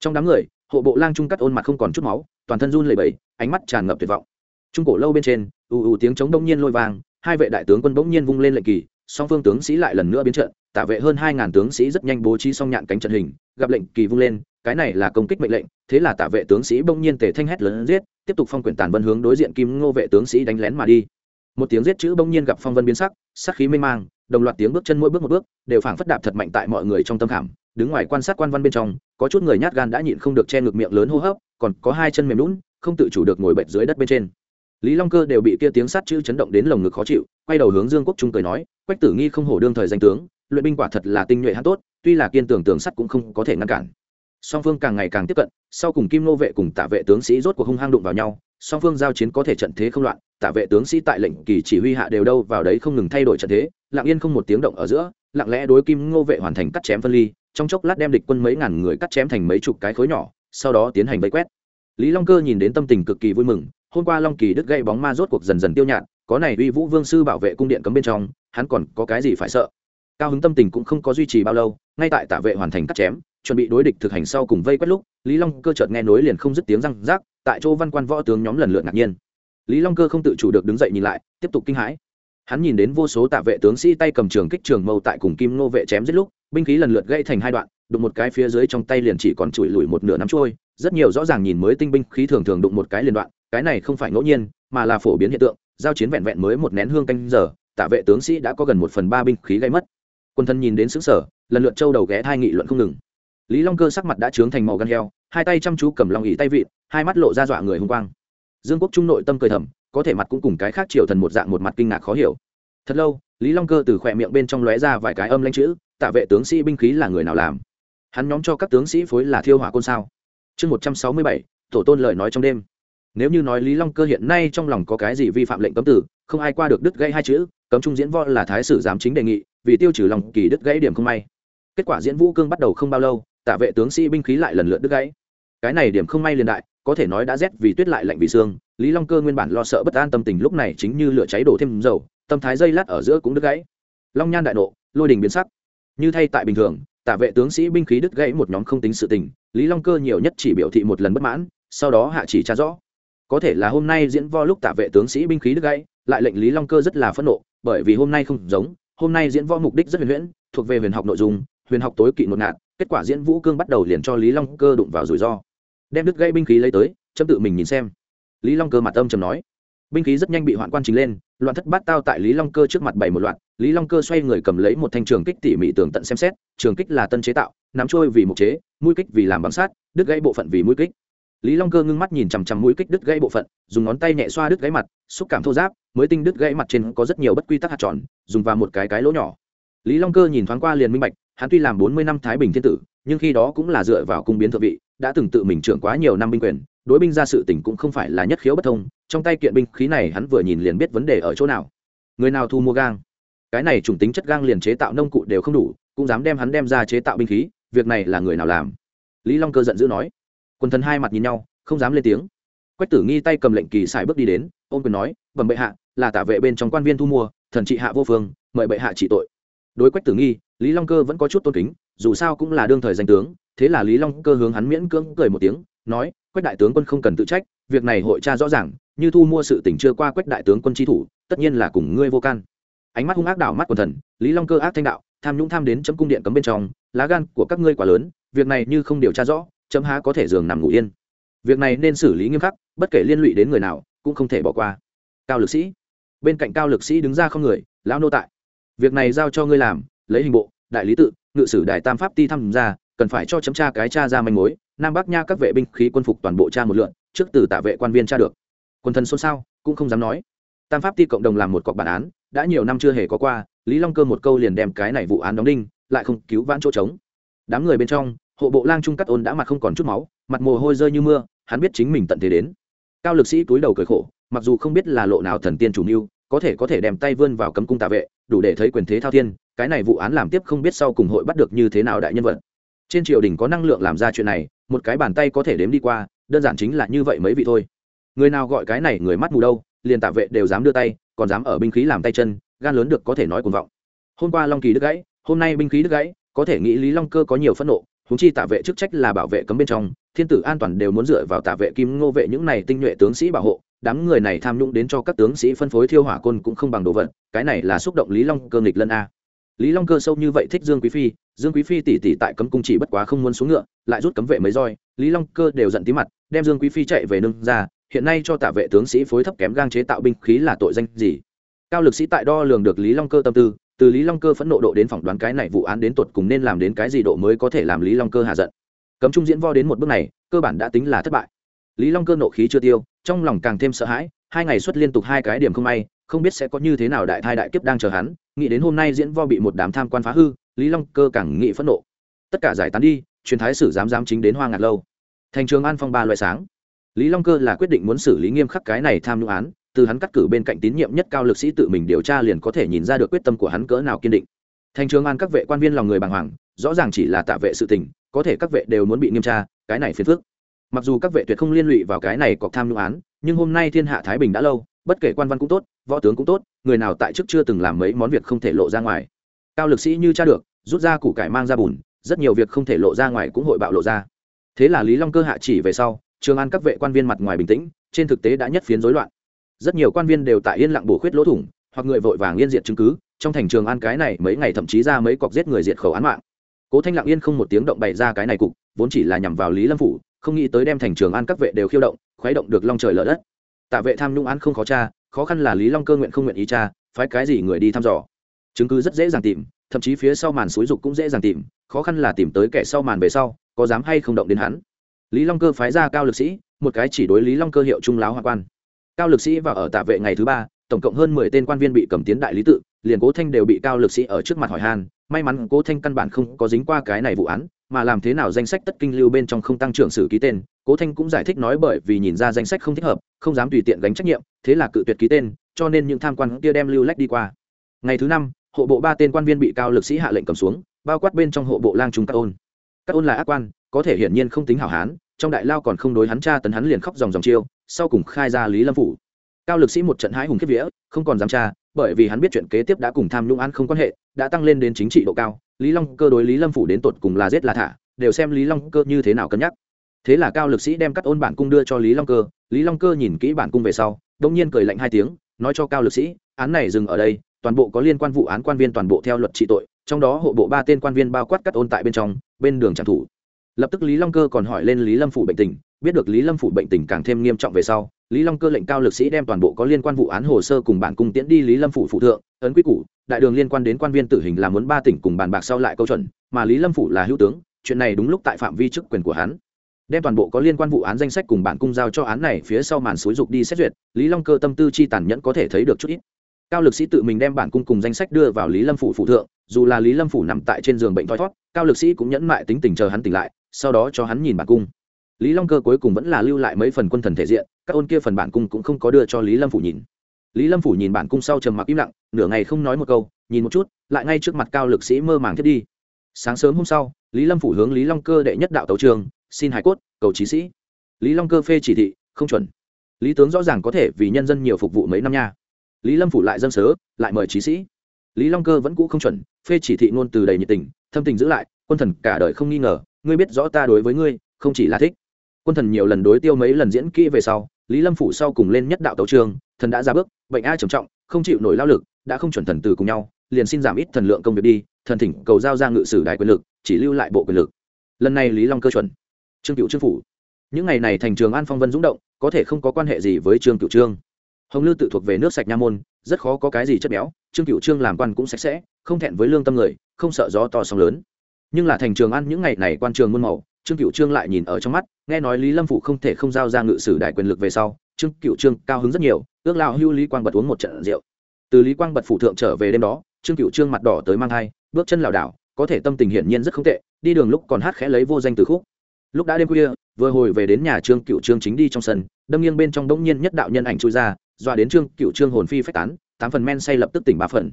trong đám người, hộ bộ lang trung cắt ôn mặt không còn chút máu, toàn thân run lẩy bẩy, ánh mắt tràn ngập tuyệt vọng. Trung cổ lâu bên trên, ù ù tiếng chống đông nhiên lôi vang, hai vệ đại tướng quân bỗng nhiên vung lên lệnh kỳ, song phương tướng sĩ lại lần nữa biến trận, tả vệ hơn hai ngàn tướng sĩ rất nhanh bố trí xong nhạn cánh trận hình, gặp lệnh kỳ vung lên, cái này là công kích mệnh lệnh, thế là tả vệ tướng sĩ bỗng nhiên tề thanh hét lớn giết, tiếp tục phong quyển tàn vân hướng đối diện kim ngô vệ tướng sĩ đánh lén mà đi. Một tiếng giết chữ bỗng nhiên gặp phong vân biến sắc sắc khí mê mang, đồng loạt tiếng bước chân mỗi bước một bước, đều phảng phất đạp thật mạnh tại mọi người trong tâm khảm đứng ngoài quan sát quan văn bên trong, có chút người nhát gan đã nhịn không được che ngực miệng lớn hô hấp, còn có hai chân mềm lún không tự chủ được ngồi bệt dưới đất bên trên. Lý long cơ đều bị kia tiếng sát chữ chấn động đến lồng ngực khó chịu, quay đầu hướng dương quốc trung cười nói, quách tử nghi không hổ đương thời danh tướng, luyện binh quả thật là tinh nhuệ hắn tốt, tuy là kiên tưởng tường sắt cũng không có thể ngăn cản. Song phương càng ngày càng tiếp cận, sau cùng kim nô vệ cùng tạ vệ tướng sĩ rốt cuộc hung hăng đụng vào nhau, song phương giao chiến có thể trận thế không loạn, tạ vệ tướng sĩ tại lệnh kỳ chỉ huy hạ đều đâu vào đấy không ngừng thay đổi trận thế, lặng yên không một tiếng động ở giữa, lặng lẽ đối kim ngô vệ hoàn thành cắt chém phân ly trong chốc lát đem địch quân mấy ngàn người cắt chém thành mấy chục cái khối nhỏ, sau đó tiến hành vây quét. Lý long cơ nhìn đến tâm tình cực kỳ vui mừng, hôm qua long kỳ đức gây bóng ma rốt cuộc dần dần tiêu nhạt, có này uy vũ vương sư bảo vệ cung điện cấm bên trong, hắn còn có cái gì phải sợ? Cao hứng tâm tình cũng không có duy trì bao lâu, ngay tại tạ vệ hoàn thành cắt chém, chuẩn bị đối địch thực hành sau cùng vây quét lúc, lý long cơ chợt nghe nối liền không dứt tiếng răng rác, tại chỗ văn quan võ tướng nhóm lần lượt ngạc nhiên. Lý long cơ không tự chủ được đứng dậy nhìn lại, tiếp tục kinh hãi. Hắn nhìn đến vô số tạ vệ tướng sĩ tay cầm trường kích trường mâu tại cùng kim nô vệ chém giết lúc binh khí lần lượt gây thành hai đoạn, đụng một cái phía dưới trong tay liền chỉ còn chùi lùi một nửa nắm trôi, rất nhiều rõ ràng nhìn mới tinh binh khí thường thường đụng một cái liền đoạn, cái này không phải ngẫu nhiên, mà là phổ biến hiện tượng, giao chiến vẹn vẹn mới một nén hương canh giờ, tạ vệ tướng sĩ đã có gần một phần ba binh khí gây mất. Quân thân nhìn đến xứng sở lần lượt châu đầu ghé thai nghị luận không ngừng. Lý long cơ sắc mặt đã trướng thành màu gan heo, hai tay chăm chú cầm lòng ỉ tay vịn, hai mắt lộ ra dọa người hung quang. Dương quốc trung nội tâm cười thầm, có thể mặt cũng cùng cái khác triều thần một dạng một mặt kinh ngạc khó hiểu thật lâu, lý long cơ từ khỏe miệng bên trong lóe ra vài cái âm lanh chữ, tạ vệ tướng sĩ binh khí là người nào làm? Hắn nhóm cho các tướng sĩ phối là thiêu hỏa côn sao? Chương một trăm sáu mươi bảy, tổ tôn lời nói trong đêm. Nếu như nói lý long cơ hiện nay trong lòng có cái gì vi phạm lệnh cấm tử, không ai qua được đứt gãy hai chữ, cấm trung diễn võ là thái sử giám chính đề nghị, vì tiêu trừ lòng kỳ đứt gãy điểm không may. Kết quả diễn vũ cương bắt đầu không bao lâu, tạ vệ tướng sĩ binh khí lại lần lượt đứt gãy. Cái này điểm không may liền đại, có thể nói đã rét vì tuyết lại lạnh vì xương, lý long cơ nguyên bản lo sợ bất an tâm tình lúc này chính như lửa cháy đổ thêm dầu tâm thái dây lát ở giữa cũng đứt gãy. Long nhan đại nộ, lôi đình biến sắc. Như thay tại bình thường, tả vệ tướng sĩ binh khí đứt gãy một nhóm không tính sự tình, lý long cơ nhiều nhất chỉ biểu thị một lần bất mãn, sau đó hạ chỉ tra rõ. Có thể là hôm nay diễn vo lúc tả vệ tướng sĩ binh khí đứt gãy, lại lệnh lý long cơ rất là phẫn nộ, bởi vì hôm nay không giống, hôm nay diễn võ mục đích rất huyền huyễn, thuộc về huyền học nội dung, huyền học tối kỵ một ngạt, kết quả diễn vũ cương bắt đầu liền cho lý long cơ đụng vào rủi ro. Đem đứt gãy binh khí lấy tới, chấm tự mình nhìn xem. Lý long cơ mặt âm trầm nói binh khí rất nhanh bị hoạn quan trình lên, loạn thất bát tao tại lý long cơ trước mặt bảy một loạt, lý long cơ xoay người cầm lấy một thanh trường kích tỉ mỉ tường tận xem xét, trường kích là tân chế tạo, nắm trôi vì mục chế, mũi kích vì làm bằng sát đứt gãy bộ phận vì mũi kích. Lý long cơ ngưng mắt nhìn chằm chằm mũi kích đứt gãy bộ phận, dùng ngón tay nhẹ xoa đứt gãy mặt, xúc cảm thô giáp mới tinh đứt gãy mặt trên có rất nhiều bất quy tắc hạt tròn, dùng vào một cái cái lỗ nhỏ. Lý long cơ nhìn thoáng qua liền minh bạch, hắn tuy làm bốn mươi năm thái bình thiên tử, nhưng khi đó cũng là dựa vào cung biến thượng vị đã từng tự mình trưởng quá nhiều năm binh quyền, đối binh ra sự tình cũng không phải là nhất khiếu bất thông, trong tay kiện binh khí này hắn vừa nhìn liền biết vấn đề ở chỗ nào. Người nào thu mua gang? Cái này chủng tính chất gang liền chế tạo nông cụ đều không đủ, cũng dám đem hắn đem ra chế tạo binh khí, việc này là người nào làm? Lý long cơ giận dữ nói. Quần thần hai mặt nhìn nhau, không dám lên tiếng. Quách tử nghi tay cầm lệnh kỳ xài bước đi đến, ôm quyền nói, bẩm bệ hạ, là tả vệ bên trong quan viên thu mua, thần trị hạ vô phương, mời bệ hạ trị tội. Đối quách tử nghi, lý long cơ vẫn có chút tôn kính, dù sao cũng là đương thời danh tướng thế là lý long cơ hướng hắn miễn cưỡng cười một tiếng, nói, quách đại tướng quân không cần tự trách, việc này hội tra rõ ràng, như thu mua sự tỉnh chưa qua quách đại tướng quân tri thủ, tất nhiên là cùng ngươi vô can. Ánh mắt hung ác đảo mắt quần thần, lý long cơ ác thanh đạo, tham nhũng tham đến chấm cung điện cấm bên trong, lá gan của các ngươi quá lớn, việc này như không điều tra rõ, chấm há có thể giường nằm ngủ yên. Việc này nên xử lý nghiêm khắc, bất kể liên lụy đến người nào, cũng không thể bỏ qua. Cao lực sĩ. Bên cạnh cao lực sĩ đứng ra không người, lão nô tại. Việc này giao cho ngươi làm, lấy hình bộ, đại lý tự, ngự sử đại tam pháp ti tham gia cần phải cho chấm tra cái cha ra manh mối, nam bắc nha các vệ binh khí quân phục toàn bộ cha một lượn, trước từ tạ vệ quan viên tra được. Quân thần xôn xao, cũng không dám nói. Tam pháp ti cộng đồng làm một cọc bản án, đã nhiều năm chưa hề có qua, lý long cơ một câu liền đem cái này vụ án đóng đinh, lại không cứu vãn chỗ trống. Đám người bên trong, hộ bộ lang trung cắt ôn đã mặt không còn chút máu, mặt mồ hôi rơi như mưa, hắn biết chính mình tận thế đến. Cao lực sĩ túi đầu cười khổ, mặc dù không biết là lộ nào thần tiên chủ mưu, có thể có thể đem tay vươn vào cấm cung tạ vệ, đủ để thấy quyền thế thao thiên, cái này vụ án làm tiếp không biết sau cùng hội bắt được như thế nào đại nhân vật trên triều đình có năng lượng làm ra chuyện này, một cái bàn tay có thể đếm đi qua, đơn giản chính là như vậy mấy vị thôi. Người nào gọi cái này người mắt mù đâu, liền tạ vệ đều dám đưa tay, còn dám ở binh khí làm tay chân, gan lớn được có thể nói cuồng vọng. Hôm qua long kỳ đứt gãy, hôm nay binh khí đứt gãy, có thể nghĩ lý long cơ có nhiều phẫn nộ húng chi tạ vệ chức trách là bảo vệ cấm bên trong, thiên tử an toàn đều muốn dựa vào tạ vệ kim ngô vệ những này tinh nhuệ tướng sĩ bảo hộ, đám người này tham nhũng đến cho các tướng sĩ phân phối thiêu hỏa côn cũng không bằng đồ vật, cái này là xúc động lý long cơ nghịch lân a. Lý long cơ sâu như vậy thích dương quý phi dương quý phi tỉ tỉ tại cấm cung chỉ bất quá không muốn xuống ngựa, lại rút cấm vệ mấy roi, lý long cơ đều giận tí mặt, đem dương quý phi chạy về nương ra, hiện nay cho tạ vệ tướng sĩ phối thấp kém gang chế tạo binh khí là tội danh gì? Cao lực sĩ tại đo lường được lý long cơ tâm tư, từ lý long cơ phẫn nộ độ đến phỏng đoán cái này vụ án đến tột cùng nên làm đến cái gì độ mới có thể làm lý long cơ hạ giận. Cấm trung diễn vo đến một bước này, cơ bản đã tính là thất bại. Lý long cơ nộ khí chưa tiêu, trong lòng càng thêm sợ hãi, hai ngày xuất liên tục hai cái điểm không may, không biết sẽ có như thế nào đại thai đại kiếp đang chờ hắn, nghĩ đến hôm nay diễn vo bị một đám tham quan phá hư lý long cơ càng nghị phẫn nộ. Tất cả giải tán đi, truyền thái sử dám dám chính đến hoa ngạt lâu. Thành trường an phong ba loại sáng. Lý long cơ là quyết định muốn xử lý nghiêm khắc cái này tham nhũng án, từ hắn cắt cử bên cạnh tín nhiệm nhất cao lực sĩ tự mình điều tra liền có thể nhìn ra được quyết tâm của hắn cỡ nào kiên định. Thành trường an các vệ quan viên lòng người bàng hoàng, rõ ràng chỉ là tạ vệ sự tình, có thể các vệ đều muốn bị nghiêm tra, cái này phiền phức. Mặc dù các vệ tuyệt không liên lụy vào cái này có tham nhũng án, nhưng hôm nay thiên hạ thái bình đã lâu, bất kể quan văn cũng tốt, võ tướng cũng tốt, người nào tại chức chưa từng làm mấy món việc không thể lộ ra ngoài. Cao lực sĩ như cha được rút ra củ cải mang ra bùn rất nhiều việc không thể lộ ra ngoài cũng hội bạo lộ ra. Thế là lý long cơ hạ chỉ về sau trường an các vệ quan viên mặt ngoài bình tĩnh trên thực tế đã nhất phiến rối loạn. Rất nhiều quan viên đều tại yên lặng bổ khuyết lỗ thủng hoặc người vội vàng yên diệt chứng cứ trong thành trường an cái này mấy ngày thậm chí ra mấy cọc giết người diệt khẩu án mạng. Cố thanh lặng yên không một tiếng động bày ra cái này cục vốn chỉ là nhằm vào lý lâm phủ không nghĩ tới đem thành trường an các vệ đều khiêu động khuấy động được long trời lở đất. Tạ vệ tham nhũng án không khó cha, khó khăn là lý long cơ nguyện không nguyện ý cha, phái cái gì người đi thăm dò chứng cứ rất dễ dàng tìm, thậm chí phía sau màn xúi dục cũng dễ dàng tìm, khó khăn là tìm tới kẻ sau màn về sau, có dám hay không động đến hắn. Lý long cơ phái ra cao lực sĩ, một cái chỉ đối lý long cơ hiệu trung láo hoa quan. Cao lực sĩ và ở tạ vệ ngày thứ ba, tổng cộng hơn mười tên quan viên bị cầm tiến đại lý tự, liền cố thanh đều bị cao lực sĩ ở trước mặt hỏi han, may mắn cố thanh căn bản không có dính qua cái này vụ án, mà làm thế nào danh sách tất kinh lưu bên trong không tăng trưởng sử ký tên, cố thanh cũng giải thích nói bởi vì nhìn ra danh sách không thích hợp, không dám tùy tiện gánh trách nhiệm, thế là cự tuyệt ký tên, cho nên những tham quan kia đem lưu lách đi qua. Ngày thứ năm hộ bộ ba tên quan viên bị cao lực sĩ hạ lệnh cầm xuống, bao quát bên trong hộ bộ lang trung các ôn. Các ôn là ác quan, có thể hiển nhiên không tính hảo hán, trong đại lao còn không đối hắn cha tấn hắn liền khóc dòng dòng chiêu, sau cùng khai ra lý lâm phủ. Cao lực sĩ một trận hãi hùng kiếp vía, không còn dám tra, bởi vì hắn biết chuyện kế tiếp đã cùng tham nhũng An không quan hệ, đã tăng lên đến chính trị độ cao, lý long cơ đối lý lâm phủ đến tột cùng là giết là thả, đều xem lý long cơ như thế nào cân nhắc. Thế là cao lực sĩ đem cắt ôn bản cung đưa cho lý long cơ, lý long cơ nhìn kỹ bản cung về sau đông nhiên cười lạnh hai tiếng, nói cho cao lực sĩ, án này dừng ở đây toàn bộ có liên quan vụ án quan viên toàn bộ theo luật trị tội, trong đó hộ bộ ba tên quan viên bao quát cắt ôn tại bên trong, bên đường trạm thủ. Lập tức lý long cơ còn hỏi lên lý lâm phủ bệnh tình, biết được lý lâm phủ bệnh tình càng thêm nghiêm trọng về sau, lý long cơ lệnh cao lực sĩ đem toàn bộ có liên quan vụ án hồ sơ cùng bản cung tiễn đi lý lâm phủ phụ thượng, ấn quy củ, đại đường liên quan đến quan viên tử hình là muốn ba tỉnh cùng bàn bạc sau lại câu chuẩn, mà lý lâm phủ là hữu tướng, chuyện này đúng lúc tại phạm vi chức quyền của hắn. Đem toàn bộ có liên quan vụ án danh sách cùng bản cung giao cho án này phía sau màn xúi dục đi xét duyệt, lý long cơ tâm tư chi tàn nhẫn có thể thấy được chút ít cao lực sĩ tự mình đem bản cung cùng danh sách đưa vào lý lâm phủ phụ thượng, dù là lý lâm phủ nằm tại trên giường bệnh thoi thót, cao lực sĩ cũng nhẫn mại tính tình chờ hắn tỉnh lại, sau đó cho hắn nhìn bản cung. Lý long cơ cuối cùng vẫn là lưu lại mấy phần quân thần thể diện, các ôn kia phần bản cung cũng không có đưa cho lý lâm phủ nhìn. Lý lâm phủ nhìn bản cung sau trầm mặc im lặng, nửa ngày không nói một câu, nhìn một chút, lại ngay trước mặt cao lực sĩ mơ màng thiết đi. Sáng sớm hôm sau, lý lâm phủ hướng lý long cơ đệ nhất đạo tấu trường, xin hải cốt, cầu trí sĩ. Lý long cơ phê chỉ thị, không chuẩn. Lý tướng rõ ràng có thể vì nhân dân nhiều phục vụ mấy năm nha lý lâm phủ lại dân sớ, lại mời trí sĩ. Lý long cơ vẫn cũ không chuẩn, phê chỉ thị ngôn từ đầy nhiệt tình, thâm tình giữ lại, quân thần, cả đời không nghi ngờ, ngươi biết rõ ta đối với ngươi, không chỉ là thích. Quân thần nhiều lần đối tiêu mấy lần diễn kỹ về sau, lý lâm phủ sau cùng lên nhất đạo tấu trường, thần đã ra bước, bệnh a trầm trọng, không chịu nổi lao lực, đã không chuẩn thần từ cùng nhau, liền xin giảm ít thần lượng công việc đi, thần thỉnh cầu giao ra ngự sử đại quyền lực, chỉ lưu lại bộ quyền lực. Lần này lý long cơ chuẩn. Trương cựu trương phủ. Những ngày này thành trường an phong vân dũng động, có thể không có quan hệ gì với trương cựu trương hồng lư tự thuộc về nước sạch nha môn, rất khó có cái gì chất béo, trương cựu trương làm quan cũng sạch sẽ, không thẹn với lương tâm người, không sợ gió to sóng lớn. Nhưng là thành trường ăn những ngày này quan trường muôn màu, trương cựu trương lại nhìn ở trong mắt, nghe nói lý lâm phụ không thể không giao ra ngự sử đại quyền lực về sau, trương cựu trương cao hứng rất nhiều, ước lao hưu lý quang bật uống một trận rượu. Từ lý quang bật phủ thượng trở về đêm đó, trương cựu trương mặt đỏ tới mang hai bước chân lảo đảo, có thể tâm tình hiển nhiên rất không tệ, đi đường lúc còn hát khẽ lấy vô danh từ khúc. Lúc đã đêm khuya, vừa hồi về đến nhà trương cựu trương chính đi trong sân, đâm nghiêng bên trong đống nhiên nhất đạo nhân ảnh chui ra dọa đến trương cựu trương hồn phi phách tán, tám phần men say lập tức tỉnh ba phần.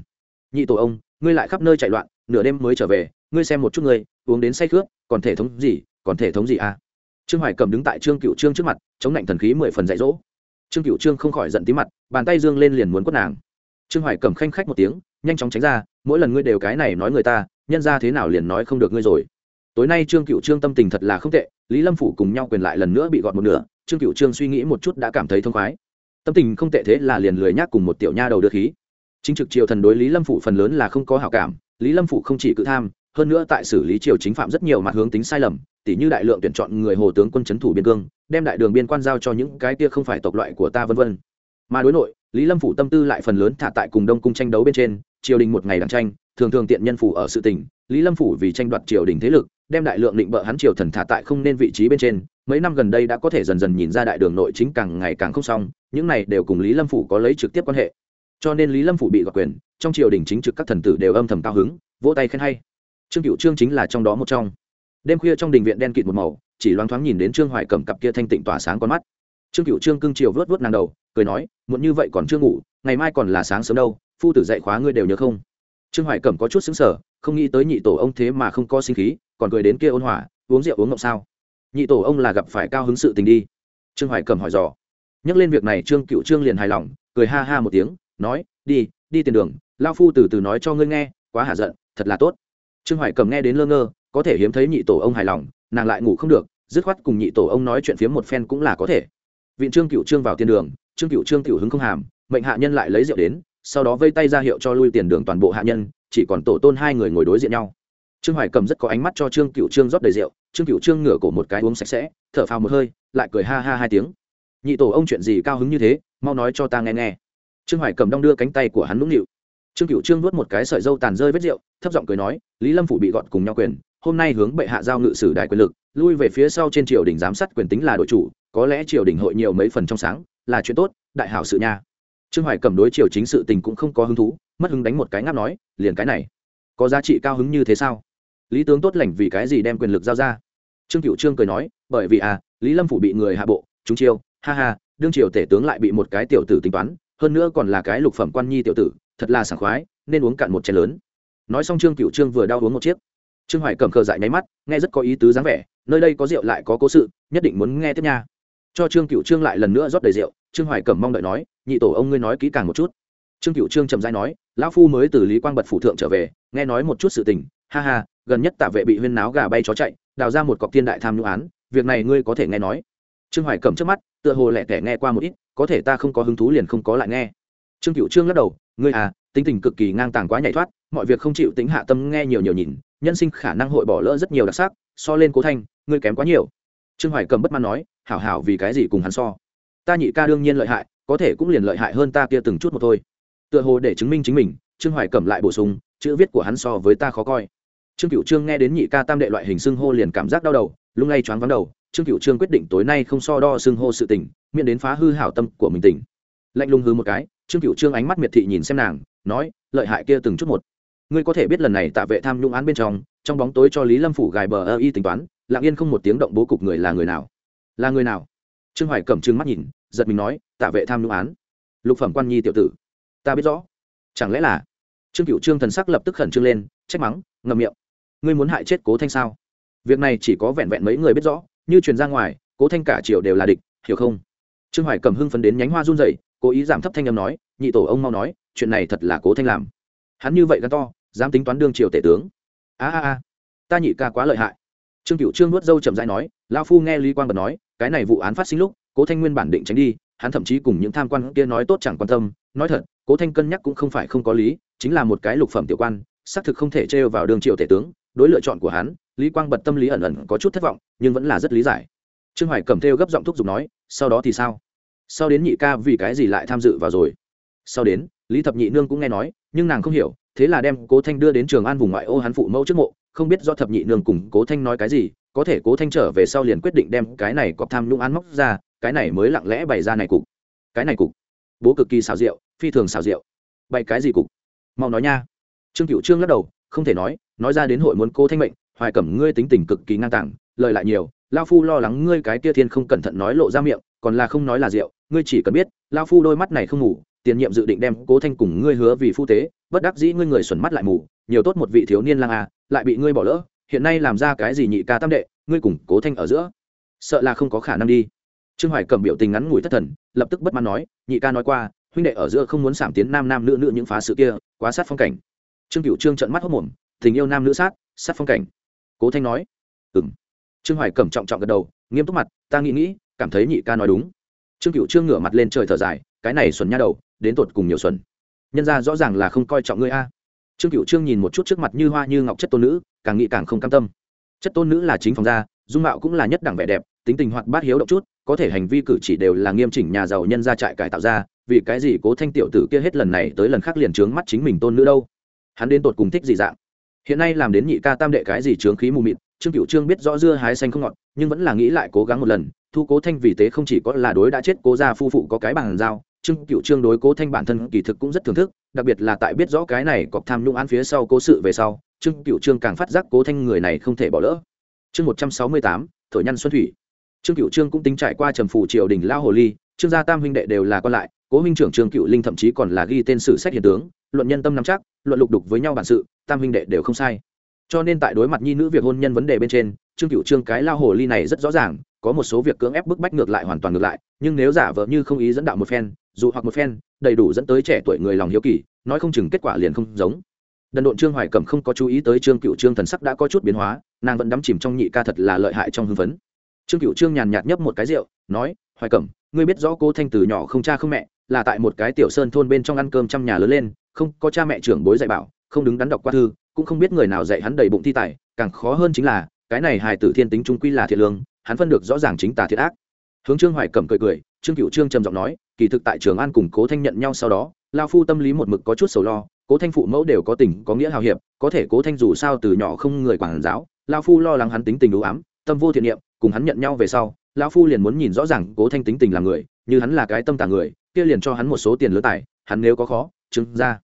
Nhị tổ ông, ngươi lại khắp nơi chạy loạn, nửa đêm mới trở về, ngươi xem một chút ngươi, uống đến say khướt còn thể thống gì, còn thể thống gì à? Trương hoài cầm đứng tại trương cựu trương trước mặt, chống lạnh thần khí mười phần dạy dỗ. Trương cựu trương không khỏi giận tí mặt, bàn tay dương lên liền muốn quất nàng. Trương hoài cầm khanh khách một tiếng, nhanh chóng tránh ra, mỗi lần ngươi đều cái này nói người ta, nhân ra thế nào liền nói không được ngươi rồi. Tối nay trương cựu trương tâm tình thật là không tệ, lý lâm phủ cùng nhau quyền lại lần nữa bị gọt một nửa, trương cựu trương suy nghĩ một chút đã cảm thấy thông khoái tâm tình không tệ thế là liền lười nhác cùng một tiểu nha đầu đưa khí. Chính trực triều thần đối lý lâm phụ phần lớn là không có hảo cảm, lý lâm phụ không chỉ cự tham, hơn nữa tại xử lý triều chính phạm rất nhiều mặt hướng tính sai lầm, tỉ như đại lượng tuyển chọn người hồ tướng quân c thủ biên cương, đem đại đường biên quan giao cho những cái kia không phải tộc loại của ta vân vân. Mà đối nội, lý lâm phụ tâm tư lại phần lớn thả tại cùng đông cung tranh đấu bên trên, triều đình một ngày đằng tranh, thường thường tiện nhân phủ ở sự tỉnh lý lâm phủ vì tranh đoạt triều đình thế lực đem đại lượng định bợ hắn triều thần thả tại không nên vị trí bên trên, mấy năm gần đây đã có thể dần dần nhìn ra đại đường nội chính càng ngày càng không xong, những này đều cùng lý lâm phủ có lấy trực tiếp quan hệ. Cho nên lý lâm phủ bị gọt quyền, trong triều đình chính trực các thần tử đều âm thầm cao hứng, vỗ tay khen hay. Trương cựu trương chính là trong đó một trong. Đêm khuya trong đình viện đen kịt một màu, chỉ loáng thoáng nhìn đến trương hoài cầm cặp kia thanh tịnh tỏa sáng con mắt. Trương cựu trương cưng chiều vớt vớt nàng đầu, cười nói, muộn như vậy còn chưa ngủ, ngày mai còn là sáng sớm đâu, phu tử dạy khóa ngươi đều nhớ không? Trương hoài cẩm có chút xứng sở không nghĩ tới nhị tổ ông thế mà không có sinh khí, còn cười đến kia ôn hòa, uống rượu uống ngộng sao. Nhị tổ ông là gặp phải cao hứng sự tình đi. Trương hoài cẩm hỏi dò. Nhắc lên việc này trương cựu trương liền hài lòng, cười ha ha một tiếng, nói, đi đi tiền đường lao phu từ từ nói cho ngươi nghe, quá hạ giận, thật là tốt. Trương hoài cẩm nghe đến lơ ngơ, có thể hiếm thấy nhị tổ ông hài lòng, nàng lại ngủ không được, dứt khoát cùng nhị tổ ông nói chuyện phiếm một phen cũng là có thể. Viện trương cựu trương vào tiền đường, trương cựu trương tiểu hứng không hàm, mệnh hạ nhân lại lấy rượu đến, sau đó vây tay ra hiệu cho lui tiền đường toàn bộ hạ nhân chỉ còn tổ tôn hai người ngồi đối diện nhau. Trương hoài cầm rất có ánh mắt cho trương cựu trương rót đầy rượu, trương cựu trương ngửa cổ một cái uống sạch sẽ, thở phào một hơi, lại cười ha ha hai tiếng. Nhị tổ, ông chuyện gì cao hứng như thế, mau nói cho ta nghe nghe. Trương hoài cầm đong đưa cánh tay của hắn nũng nịu. Trương cựu trương nuốt một cái sợi dâu tàn rơi vết rượu, thấp giọng cười nói, lý lâm phủ bị gọn cùng nhau quyền, hôm nay hướng bệ hạ giao ngự sử đại quyền lực, lui về phía sau trên triều đình giám sát quyền tính là đội chủ, có lẽ triều đình hội nhiều mấy phần trong sáng, là chuyện tốt, đại hảo sự nha trương hoài cầm đối chiều chính sự tình cũng không có hứng thú, mất hứng đánh một cái ngáp nói, liền cái này. Có giá trị cao hứng như thế sao? Lý tướng tốt lành vì cái gì đem quyền lực giao ra? Trương cựu trương cười nói, bởi vì à lý lâm phủ bị người hạ bộ, chúng chiêu ha ha, đương triều tể tướng lại bị một cái tiểu tử tính toán, hơn nữa còn là cái lục phẩm quan nhi tiểu tử, thật là sảng khoái, nên uống cạn một chén lớn. Nói xong trương cựu trương vừa đau uống một chiếc. Trương hoài cầm khờ dại nháy mắt, nghe rất có ý tứ dáng vẻ, nơi đây có rượu lại có cố sự, nhất định muốn nghe tiếp nha. Cho trương cựu trương lại lần nữa rót đầy rượu trương hoài cẩm mong đợi nói, nhị tổ ông ngươi nói kỹ càng một chút. Trương cựu trương trầm giai nói, lão phu mới từ lý quang bật phủ thượng trở về, nghe nói một chút sự tình, ha ha, gần nhất tạ vệ bị huyên náo gà bay chó chạy, đào ra một cọc thiên đại tham nhũng án, việc này ngươi có thể nghe nói. Trương hoài cẩm trước mắt, tựa hồ lẹ tẻ nghe qua một ít, có thể ta không có hứng thú liền không có lại nghe. Trương cựu trương lắc đầu, ngươi à tính tình cực kỳ ngang tàng quá nhảy thoát, mọi việc không chịu tính hạ tâm nghe nhiều nhiều nhìn, nhân sinh khả năng hội bỏ lỡ rất nhiều đặc sắc, so lên cố thanh, ngươi kém quá nhiều. Trương hoài cầm bất mãn nói, hảo hảo vì cái gì cùng hắn so? Ta nhị ca đương nhiên lợi hại, có thể cũng liền lợi hại hơn ta kia từng chút một thôi. Tựa hồ để chứng minh chính mình, trương hoài cẩm lại bổ sung, chữ viết của hắn so với ta khó coi. Trương cựu trương nghe đến nhị ca tam đệ loại hình xưng hô liền cảm giác đau đầu, lung lay choáng vắng đầu. Trương cựu trương quyết định tối nay không so đo xưng hô sự tình, miễn đến phá hư hảo tâm của mình tỉnh. Lạnh lùng hư một cái, trương cựu trương ánh mắt miệt thị nhìn xem nàng, nói, lợi hại kia từng chút một. Ngươi có thể biết lần này tạ vệ tham nhũng án bên trong trong bóng tối cho lý lâm phủ gài bờ ơ y tính toán, lặng yên không một tiếng động bố cục người là người nào? Là người nào? Trương hoài cẩm trừng mắt nhìn, giật mình nói, tạ vệ tham nhũng án. Lục phẩm quan nhi tiểu tử, ta biết rõ. Chẳng lẽ là trương cựu trương thần sắc lập tức khẩn trương lên, trách mắng ngầm miệng. Ngươi muốn hại chết cố thanh sao? Việc này chỉ có vẹn vẹn mấy người biết rõ, như truyền ra ngoài, cố thanh cả triều đều là địch, hiểu không? Trương hoài cầm hưng phấn đến nhánh hoa run rẩy, cố ý giảm thấp thanh âm nói, nhị tổ ông mau nói, chuyện này thật là cố thanh làm. Hắn như vậy gan to, dám tính toán đương triều tể tướng. A a a, ta nhị ca quá lợi hại. Trương cựu trương nuốt dâu chậm rãi nói lao phu nghe lý quang bật nói cái này vụ án phát sinh lúc, cố thanh nguyên bản định tránh đi, hắn thậm chí cùng những tham quan kia nói tốt chẳng quan tâm, nói thật, cố thanh cân nhắc cũng không phải không có lý, chính là một cái lục phẩm tiểu quan, xác thực không thể trêu vào đường triệu tể tướng, đối lựa chọn của hắn, lý quang bật tâm lý ẩn ẩn có chút thất vọng, nhưng vẫn là rất lý giải. Trương hoài cầm theo gấp giọng thúc giục nói, sau đó thì sao? Sau đến nhị ca vì cái gì lại tham dự vào rồi? Sau đến, lý thập nhị nương cũng nghe nói, nhưng nàng không hiểu, thế là đem cố thanh đưa đến trường an vùng ngoại ô hắn phụ mẫu trước mộ, không biết do thập nhị nương cùng cố thanh nói cái gì có thể cố thanh trở về sau liền quyết định đem cái này cọp tham nhũng án móc ra, cái này mới lặng lẽ bày ra này cục. Cái này cục? Bố cực kỳ xào rượu phi thường xào rượu bày cái gì cục? Mau nói nha. Trương cựu trương lắc đầu, không thể nói nói ra đến hội muốn cố thanh mệnh, hoài cẩm ngươi tính tình cực kỳ ngang tàng, lời lại nhiều, lao phu lo lắng ngươi cái kia thiên không cẩn thận nói lộ ra miệng, còn là không nói là rượu, ngươi chỉ cần biết, lao phu đôi mắt này không ngủ, tiền nhiệm dự định đem cố thanh cùng ngươi hứa vì phu tế, bất đắc dĩ ngươi người xuẩn mắt lại mù, nhiều tốt một vị thiếu niên lang à lại bị ngươi bỏ lỡ hiện nay làm ra cái gì nhị ca tam đệ, ngươi cùng cố thanh ở giữa. Sợ là không có khả năng đi. Trương hoài cầm biểu tình ngắn ngủi thất thần, lập tức bất mãn nói, nhị ca nói qua, huynh đệ ở giữa không muốn giảm tiến nam nam nữ nữ những phá sự kia, quá sát phong cảnh. Trương cựu trương trận mắt hốc mồm, tình yêu nam nữ sát sát phong cảnh. Cố thanh nói ừng trương hoài cẩm trọng trọng gật đầu, nghiêm túc mặt, ta nghĩ nghĩ, cảm thấy nhị ca nói đúng. Trương cựu trương ngửa mặt lên trời thở dài, cái này xuẩn nha đầu, đến tột cùng nhiều xuẩn. Nhân ra rõ ràng là không coi trọng ngươi a trương cựu trương nhìn một chút trước mặt như hoa như ngọc chất tôn nữ, càng nghĩ càng không cam tâm. Chất tôn nữ là chính phòng gia, dung mạo cũng là nhất đẳng vẻ đẹp, tính tình hoạt bát hiếu động chút, có thể hành vi cử chỉ đều là nghiêm chỉnh nhà giàu nhân gia trại cải tạo ra vì cái gì cố thanh tiểu tử kia hết lần này tới lần khác liền trướng mắt chính mình tôn nữ đâu? Hắn đến tột cùng thích gì dạng? Hiện nay làm đến nhị ca tam đệ cái gì trướng khí mù mịt, trương cựu trương biết rõ dưa hái xanh không ngọt, nhưng vẫn là nghĩ lại cố gắng một lần, thu cố thanh vì thế không chỉ có là đối đã chết cố gia phu phụ có cái bằng giao trương cựu trương đối cố thanh bản thân kỳ thực cũng rất thưởng thức, đặc biệt là tại biết rõ cái này cọc tham nhũng án phía sau cố sự về sau, trương cựu trương càng phát giác cố thanh người này không thể bỏ lỡ. Chương một trăm sáu mươi tám, thổi nhăn xuân thủy. Trương cựu trương cũng tính trải qua trầm phủ triều đình lao hồ ly, trương gia tam huynh đệ đều là con lại, cố huynh trưởng trương cựu linh thậm chí còn là ghi tên sử sách hiền tướng, luận nhân tâm nắm chắc, luận lục đục với nhau bản sự, tam huynh đệ đều không sai. Cho nên tại đối mặt nhi nữ việc hôn nhân vấn đề bên trên, trương cựu trương cái lao hồ ly này rất rõ ràng, có một số việc cưỡng ép bức bách ngược lại hoàn toàn ngược lại, nhưng nếu giả vợ như không ý dẫn đạo một phen dù hoặc một phen, đầy đủ dẫn tới trẻ tuổi người lòng hiếu kỳ, nói không chừng kết quả liền không giống. Đần độn trương hoài cẩm không có chú ý tới trương cựu trương thần sắc đã có chút biến hóa, nàng vẫn đắm chìm trong nhị ca thật là lợi hại trong hưng phấn. Trương cựu trương nhàn nhạt nhấp một cái rượu, nói, hoài cẩm, ngươi biết rõ cô thanh từ nhỏ không cha không mẹ, là tại một cái tiểu sơn thôn bên trong ăn cơm trăm nhà lớn lên, không có cha mẹ trưởng bối dạy bảo, không đứng đắn đọc qua thư, cũng không biết người nào dạy hắn đầy bụng thi tài, càng khó hơn chính là, cái này hài tử thiên tính trung quy là thiện lương, hắn phân được rõ ràng chính tà thiệt ác hướng trương hoài cẩm cười cười, trương cựu trương trầm giọng nói, kỳ thực tại trường an cùng cố thanh nhận nhau sau đó, lao phu tâm lý một mực có chút sầu lo, cố thanh phụ mẫu đều có tình, có nghĩa hào hiệp, có thể cố thanh dù sao từ nhỏ không người quản giáo, lao phu lo lắng hắn tính tình đủ ám, tâm vô thiện niệm, cùng hắn nhận nhau về sau, lao phu liền muốn nhìn rõ ràng cố thanh tính tình là người, như hắn là cái tâm tàng người, kia liền cho hắn một số tiền lớn tài, hắn nếu có khó, trương gia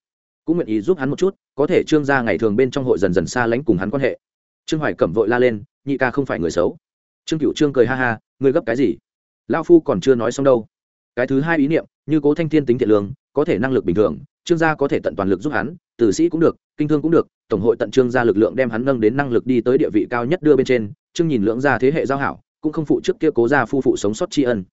cũng nguyện ý giúp hắn một chút, có thể trương gia ngày thường bên trong hội dần dần xa lánh cùng hắn quan hệ. Trương hoài cẩm vội la lên, nhị ca không phải người xấu. Trương cựu trương cười ha ha ngươi gấp cái gì? Lao phu còn chưa nói xong đâu. Cái thứ hai ý niệm, như cố thanh thiên tính thiện lương, có thể năng lực bình thường, trương gia có thể tận toàn lực giúp hắn, tử sĩ cũng được, kinh thương cũng được, tổng hội tận trương gia lực lượng đem hắn nâng đến năng lực đi tới địa vị cao nhất đưa bên trên, trương nhìn lưỡng gia thế hệ giao hảo, cũng không phụ trước kia cố gia phu phụ sống sót tri ân.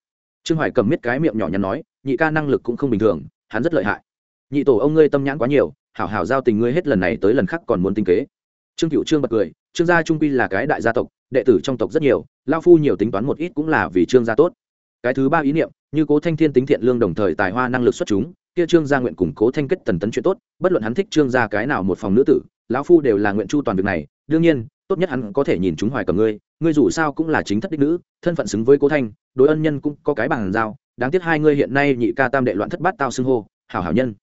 Trương hoài cầm miết cái miệng nhỏ nhắn nói, nhị ca năng lực cũng không bình thường, hắn rất lợi hại. Nhị tổ ông ngươi tâm nhãn quá nhiều, hảo hảo giao tình ngươi hết lần này tới lần khác còn muốn tinh kế trương cựu trương bật cười, trương gia trung quy là cái đại gia tộc, đệ tử trong tộc rất nhiều lao phu nhiều tính toán một ít cũng là vì trương gia tốt. Cái thứ ba ý niệm, như cố thanh thiên tính thiện lương đồng thời tài hoa năng lực xuất chúng, kia trương gia nguyện củng cố thanh kết tần tấn chuyện tốt, bất luận hắn thích trương gia cái nào một phòng nữ tử, lão phu đều là nguyện chu toàn việc này. Đương nhiên, tốt nhất hắn có thể nhìn chúng hoài cầm ngươi ngươi dù sao cũng là chính thất đích nữ, thân phận xứng với cố thanh, đối ân nhân cũng có cái bằng giao, đáng tiếc hai ngươi hiện nay nhị ca tam đệ loạn thất bát tao xưng hô, hảo hảo nhân.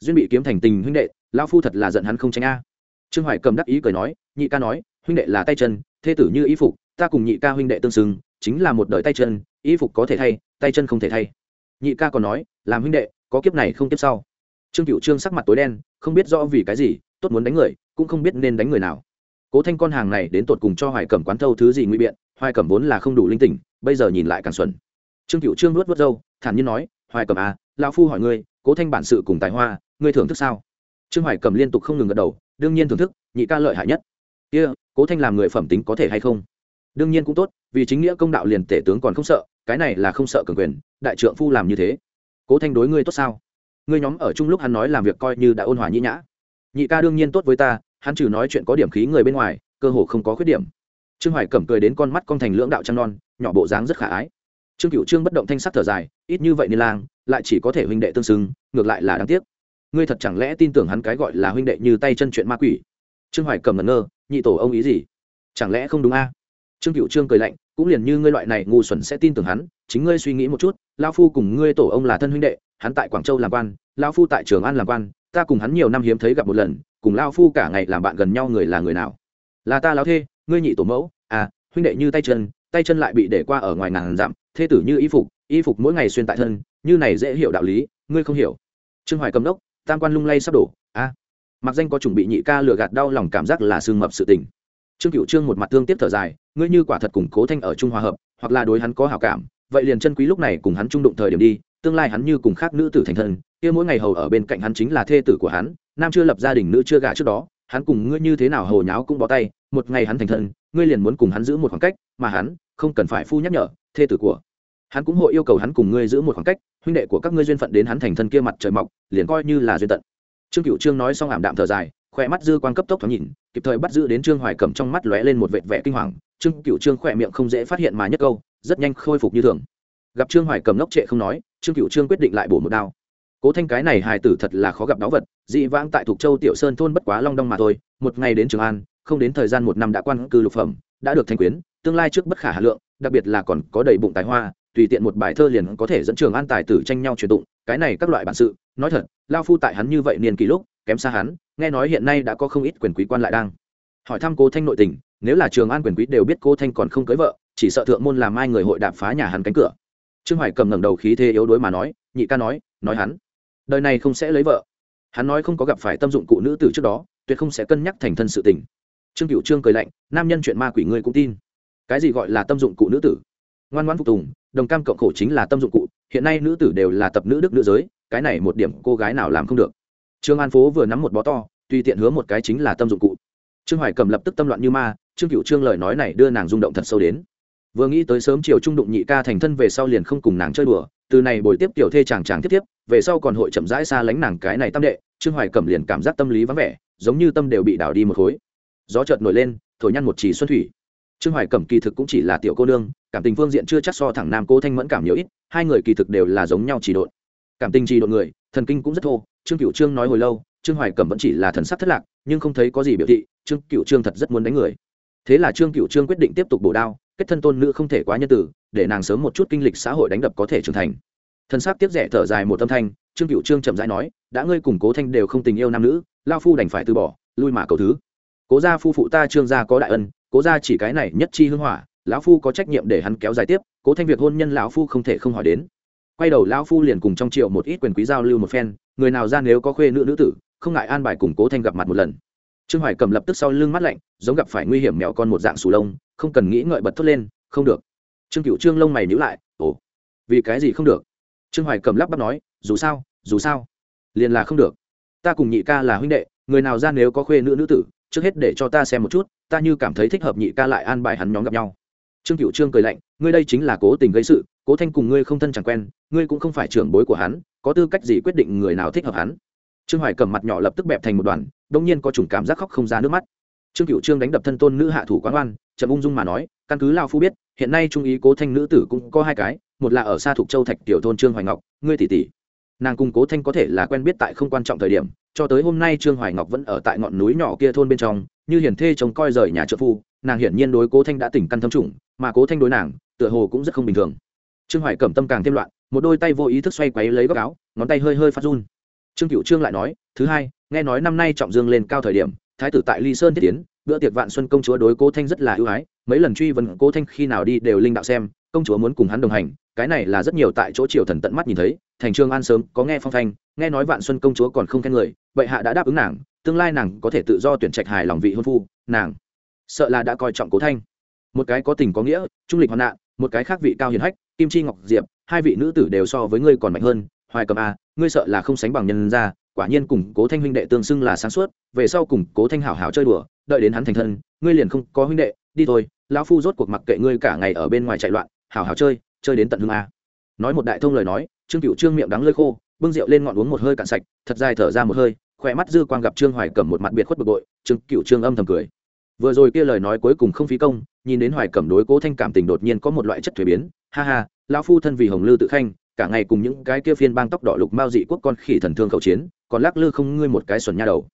Duyên bị kiếm thành tình huynh đệ, lão phu thật là giận hắn không tránh a trương hoài cầm đắc ý cười nói, nhị ca nói, huynh đệ là tay chân, thê tử như ý phục, ta cùng nhị ca huynh đệ tương xứng, chính là một đời tay chân, y phục có thể thay, tay chân không thể thay. Nhị ca còn nói, làm huynh đệ, có kiếp này không kiếp sau. Trương cựu trương sắc mặt tối đen, không biết rõ vì cái gì, tốt muốn đánh người, cũng không biết nên đánh người nào. Cố thanh con hàng này đến tột cùng cho hoài cẩm quán thâu thứ gì nguy biện, hoài cẩm vốn là không đủ linh tỉnh bây giờ nhìn lại càng xuẩn. Trương cựu trương nuốt vớt râu, thản nhiên nói, hoài cẩm à lão phu hỏi ngươi, cố thanh bản sự cùng tài hoa, ngươi thưởng thức sao? Trương hoài cẩm liên tục không ngừng gật đầu đương nhiên thưởng thức nhị ca lợi hại nhất. Kia、yeah, cố thanh làm người phẩm tính có thể hay không? Đương nhiên cũng tốt vì chính nghĩa công đạo liền tể tướng còn không sợ cái này là không sợ cường quyền đại trượng phu làm như thế. Cố thanh đối ngươi tốt sao? Ngươi nhóm ở chung lúc hắn nói làm việc coi như đã ôn hòa nhĩ nhã. Nhị ca đương nhiên tốt với ta hắn trừ nói chuyện có điểm khí người bên ngoài cơ hồ không có khuyết điểm. Trương hoài cẩm cười đến con mắt con thành lưỡng đạo trăng non nhỏ bộ dáng rất khả ái. Trương cựu trương bất động thanh sắc thở dài ít như vậy nên lang lại chỉ có thể huynh đệ tương xứng ngược lại là đáng tiếc ngươi thật chẳng lẽ tin tưởng hắn cái gọi là huynh đệ như tay chân chuyện ma quỷ? Trương hoài cầm ngẩn ngơ, nhị tổ ông ý gì? Chẳng lẽ không đúng a? Trương cựu trương cười lạnh, cũng liền như ngươi loại này ngu xuẩn sẽ tin tưởng hắn, chính ngươi suy nghĩ một chút lao phu cùng ngươi tổ ông là thân huynh đệ, hắn tại quảng châu làm quan lao phu tại trường an làm quan, ta cùng hắn nhiều năm hiếm thấy gặp một lần, cùng lao phu cả ngày làm bạn gần nhau người là người nào? Là ta lao thê, ngươi nhị tổ mẫu à huynh đệ như tay chân tay chân lại bị để qua ở ngoài ngàn dặm, thê tử như y phục y phục mỗi ngày xuyên tại thân, như này dễ hiểu đạo lý, ngươi không hiểu. Trương hoài cầm đốc tam quan lung lay sắp đổ, a. Mặc danh có chuẩn bị nhị ca lừa gạt đau lòng cảm giác là sương mập sự tình. Trương cựu trương một mặt tương tiếp thở dài, ngươi như quả thật củng cố thanh ở trung hòa hợp, hoặc là đối hắn có hảo cảm, vậy liền chân quý lúc này cùng hắn trung đụng thời điểm đi, tương lai hắn như cùng khác nữ tử thành thân, kia mỗi ngày hầu ở bên cạnh hắn chính là thê tử của hắn, nam chưa lập gia đình nữ chưa gả trước đó, hắn cùng ngươi như thế nào hồ nháo cũng bó tay, một ngày hắn thành thân, ngươi liền muốn cùng hắn giữ một khoảng cách, mà hắn không cần phải phu nhắc nhở, thê tử của hắn cũng hội yêu cầu hắn cùng ngươi giữ một khoảng cách, huynh đệ của các ngươi duyên phận đến hắn thành thân kia mặt trời mọc, liền coi như là duyên tận. Trương cựu trương nói xong ảm đạm thở dài, khỏe mắt dư quan cấp tốc thoáng nhìn, kịp thời bắt giữ đến trương hoài cầm trong mắt lóe lên một vệt vẻ kinh hoàng. Trương cựu trương khỏe miệng không dễ phát hiện mà nhất câu, rất nhanh khôi phục như thường. Gặp trương hoài cầm ngốc trệ không nói, trương cựu trương quyết định lại bổ một đao. Cố thanh cái này hài tử thật là khó gặp đáo vật, dị vãng tại thuộc châu tiểu sơn thôn bất quá long đong mà thôi, một ngày đến trường an, không đến thời gian một năm đã quan cư lục phẩm, đã được thanh quyến, tương lai trước bất khả hà lượng, đặc biệt là còn có đầy bụng tài hoa tùy tiện một bài thơ liền có thể dẫn trường an tài tử tranh nhau truyền tụng, cái này các loại bản sự, nói thật, lao phu tại hắn như vậy niên kỳ lúc, kém xa hắn, nghe nói hiện nay đã có không ít quyền quý quan lại đang. Hỏi thăm cố thanh nội tình, nếu là trường an quyền quý đều biết cô thanh còn không cưới vợ, chỉ sợ thượng môn làm ai người hội đạp phá nhà hắn cánh cửa. Trương hoài cầm ngẩng đầu khí thế yếu đuối mà nói, nhị ca nói nói hắn, đời này không sẽ lấy vợ. Hắn nói không có gặp phải tâm dụng cụ nữ tử trước đó, tuyệt không sẽ cân nhắc thành thân sự tình. Trương cựu trương cười lạnh, nam nhân chuyện ma quỷ ngươi cũng tin. Cái gì gọi là tâm dụng cụ nữ tử? Ngoan ngoan phục tùng đồng cam cộng khổ chính là tâm dụng cụ, hiện nay nữ tử đều là tập nữ đức nữ giới, cái này một điểm cô gái nào làm không được. Trương an phố vừa nắm một bó to, tùy tiện hứa một cái chính là tâm dụng cụ. Trương hoài cầm lập tức tâm loạn như ma, trương cựu trương lời nói này đưa nàng rung động thật sâu đến. Vừa nghĩ tới sớm chiều trung đụng nhị ca thành thân về sau liền không cùng nàng chơi đùa, từ này buổi tiếp tiểu thê chàng chàng tiếp tiếp, về sau còn hội chậm rãi xa lánh nàng cái này tâm đệ, trương hoài cầm liền cảm giác tâm lý vắng vẻ, giống như tâm đều bị đảo đi một khối. Gió chợt nổi lên, thổi nhăn một chỉ xuân thủy trương hoài cẩm kỳ thực cũng chỉ là tiểu cô nương, cảm tình phương diện chưa chắc so thẳng nam cô thanh mẫn cảm nhiều ít, hai người kỳ thực đều là giống nhau chỉ độn. Cảm tình trì độn người, thần kinh cũng rất thô, trương cựu trương nói hồi lâu, trương hoài cẩm vẫn chỉ là thần sắc thất lạc, nhưng không thấy có gì biểu thị, trương cựu trương thật rất muốn đánh người. Thế là trương cựu trương quyết định tiếp tục bổ đao, kết thân tôn nữ không thể quá nhân tử để nàng sớm một chút kinh lịch xã hội đánh đập có thể trưởng thành. Thân xác tiếp rẻ thở dài một tâm thanh, trương cựu trương chậm rãi nói, đã ngươi cùng cố thanh đều không tình yêu nam nữ, lao phu đành phải từ bỏ, lui mà cầu thứ. Cố gia phu phụ ta trương gia có đại ân cố gia chỉ cái này nhất chi hưng hỏa, lão phu có trách nhiệm để hắn kéo dài tiếp, cố thanh việc hôn nhân lão phu không thể không hỏi đến. Quay đầu lão phu liền cùng trong triệu một ít quyền quý giao lưu một phen, người nào ra nếu có khuê nữ nữ tử, không ngại an bài cùng cố thanh gặp mặt một lần. Trương hoài cầm lập tức sau lưng mắt lạnh, giống gặp phải nguy hiểm mèo con một dạng sù lông, không cần nghĩ ngợi bật thốt lên, không được. Trương cựu trương lông mày nhữ lại, ồ, vì cái gì không được? Trương hoài cầm lắp bắp nói, dù sao dù sao, liền là không được. Ta cùng nhị ca là huynh đệ, người nào ra nếu có khuê nữ nữ tử, trước hết để cho ta xem một chút ta như cảm thấy thích hợp nhị ca lại an bài hắn nhóm gặp nhau. Trương cựu trương cười lạnh, ngươi đây chính là cố tình gây sự, cố thanh cùng ngươi không thân chẳng quen, ngươi cũng không phải trưởng bối của hắn, có tư cách gì quyết định người nào thích hợp hắn? Trương hoài cầm mặt nhỏ lập tức bẹp thành một đoàn, đông nhiên có chủng cảm giác khóc không ra nước mắt. Trương cựu trương đánh đập thân tôn nữ hạ thủ quán oan trầm ung dung mà nói, căn cứ lao phu biết, hiện nay trung ý cố thanh nữ tử cũng có hai cái, một là ở xa thuộc châu thạch tiểu thôn trương hoài ngọc, ngươi tỷ tỷ nàng cùng cố thanh có thể là quen biết tại không quan trọng thời điểm, cho tới hôm nay trương hoài ngọc vẫn ở tại ngọn núi nhỏ kia thôn bên trong, như hiển thê trông coi rời nhà trợ phu, nàng hiển nhiên đối cố thanh đã tỉnh căn thâm trùng, mà cố thanh đối nàng, tựa hồ cũng rất không bình thường. Trương hoài cẩm tâm càng thêm loạn, một đôi tay vô ý thức xoay quấy lấy góc áo, ngón tay hơi hơi phát run. Trương cựu trương lại nói, thứ hai, nghe nói năm nay trọng dương lên cao thời điểm, thái tử tại ly sơn thiết tiến, bữa tiệc vạn xuân công chúa đối cố thanh rất là ưu ái, mấy lần truy vấn cố thanh khi nào đi đều linh đạo xem công chúa muốn cùng hắn đồng hành, cái này là rất nhiều tại chỗ triều thần tận mắt nhìn thấy, thành trương an sớm, có nghe phong thanh, nghe nói vạn xuân công chúa còn không khen người, bệ hạ đã đáp ứng nàng, tương lai nàng có thể tự do tuyển trạch hài lòng vị hôn phu, nàng sợ là đã coi trọng cố thanh. Một cái có tình có nghĩa, trung lịch hoạn nạn, một cái khác vị cao hiền hách, kim chi ngọc diệp, hai vị nữ tử đều so với ngươi còn mạnh hơn, hoài cầm a ngươi sợ là không sánh bằng nhân ra quả nhiên cùng cố thanh huynh đệ tương xưng là sáng suốt, về sau cùng cố thanh hảo hảo chơi đùa, đợi đến hắn thành thân, ngươi liền không có huynh đệ, đi thôi, lão phu rốt cuộc mặc kệ ngươi cả ngày ở bên ngoài chạy loạn hảo hảo chơi chơi đến tận hương a. Nói một đại thông lời nói, trương cựu trương miệng đắng lơi khô, bưng rượu lên ngọn uống một hơi cạn sạch, thật dài thở ra một hơi, khỏe mắt dư quang gặp trương hoài cẩm một mặt biệt khuất bực bội, trương cựu trương âm thầm cười. Vừa rồi kia lời nói cuối cùng không phí công, nhìn đến hoài cẩm đối cố thanh cảm tình đột nhiên có một loại chất thuế biến, ha ha, lão phu thân vì hồng lư tự khanh, cả ngày cùng những cái kia phiên bang tóc đỏ lục mao dị quốc con khỉ thần thương khẩu chiến, còn lắc lư không ngươi một cái xuẩn nha đầu.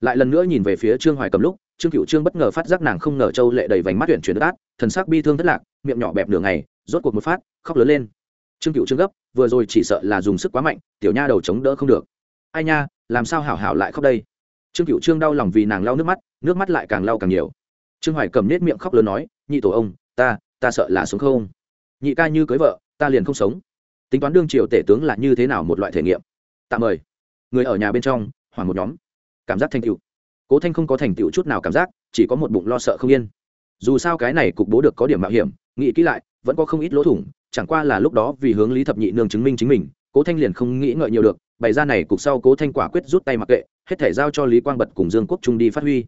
Lại lần nữa nhìn về phía trương hoài cầm lúc, trương cựu trương bất ngờ phát giác nàng không ngờ châu lệ đầy vành mắt tuyển chuyển át thần sắc bi thương thất lạc, miệng nhỏ bẹp nửa ngày rốt cuộc một phát, khóc lớn lên. Trương cựu trương gấp, vừa rồi chỉ sợ là dùng sức quá mạnh, tiểu nha đầu chống đỡ không được. Ai nha, làm sao hảo hảo lại khóc đây? Trương cựu trương đau lòng vì nàng lau nước mắt nước mắt lại càng lau càng nhiều. Trương hoài cầm nết miệng khóc lớn nói, nhị tổ ông, ta ta sợ là sống không? Nhị ca như cưới vợ, ta liền không sống. Tính toán đương triều tể tướng là như thế nào một loại thể nghiệm? Tạm mời. Người ở nhà bên trong, hoảng một nhóm. Cảm giác thành tựu. Cố thanh không có thành tựu chút nào cảm giác, chỉ có một bụng lo sợ không yên. Dù sao cái này cục bố được có điểm mạo hiểm, nghĩ kỹ lại vẫn có không ít lỗ thủng, chẳng qua là lúc đó vì hướng lý thập nhị nương chứng minh chính mình, cố thanh liền không nghĩ ngợi nhiều được, bày ra này cục sau cố thanh quả quyết rút tay mặc kệ, hết thể giao cho lý quang bật cùng dương quốc trung đi phát huy.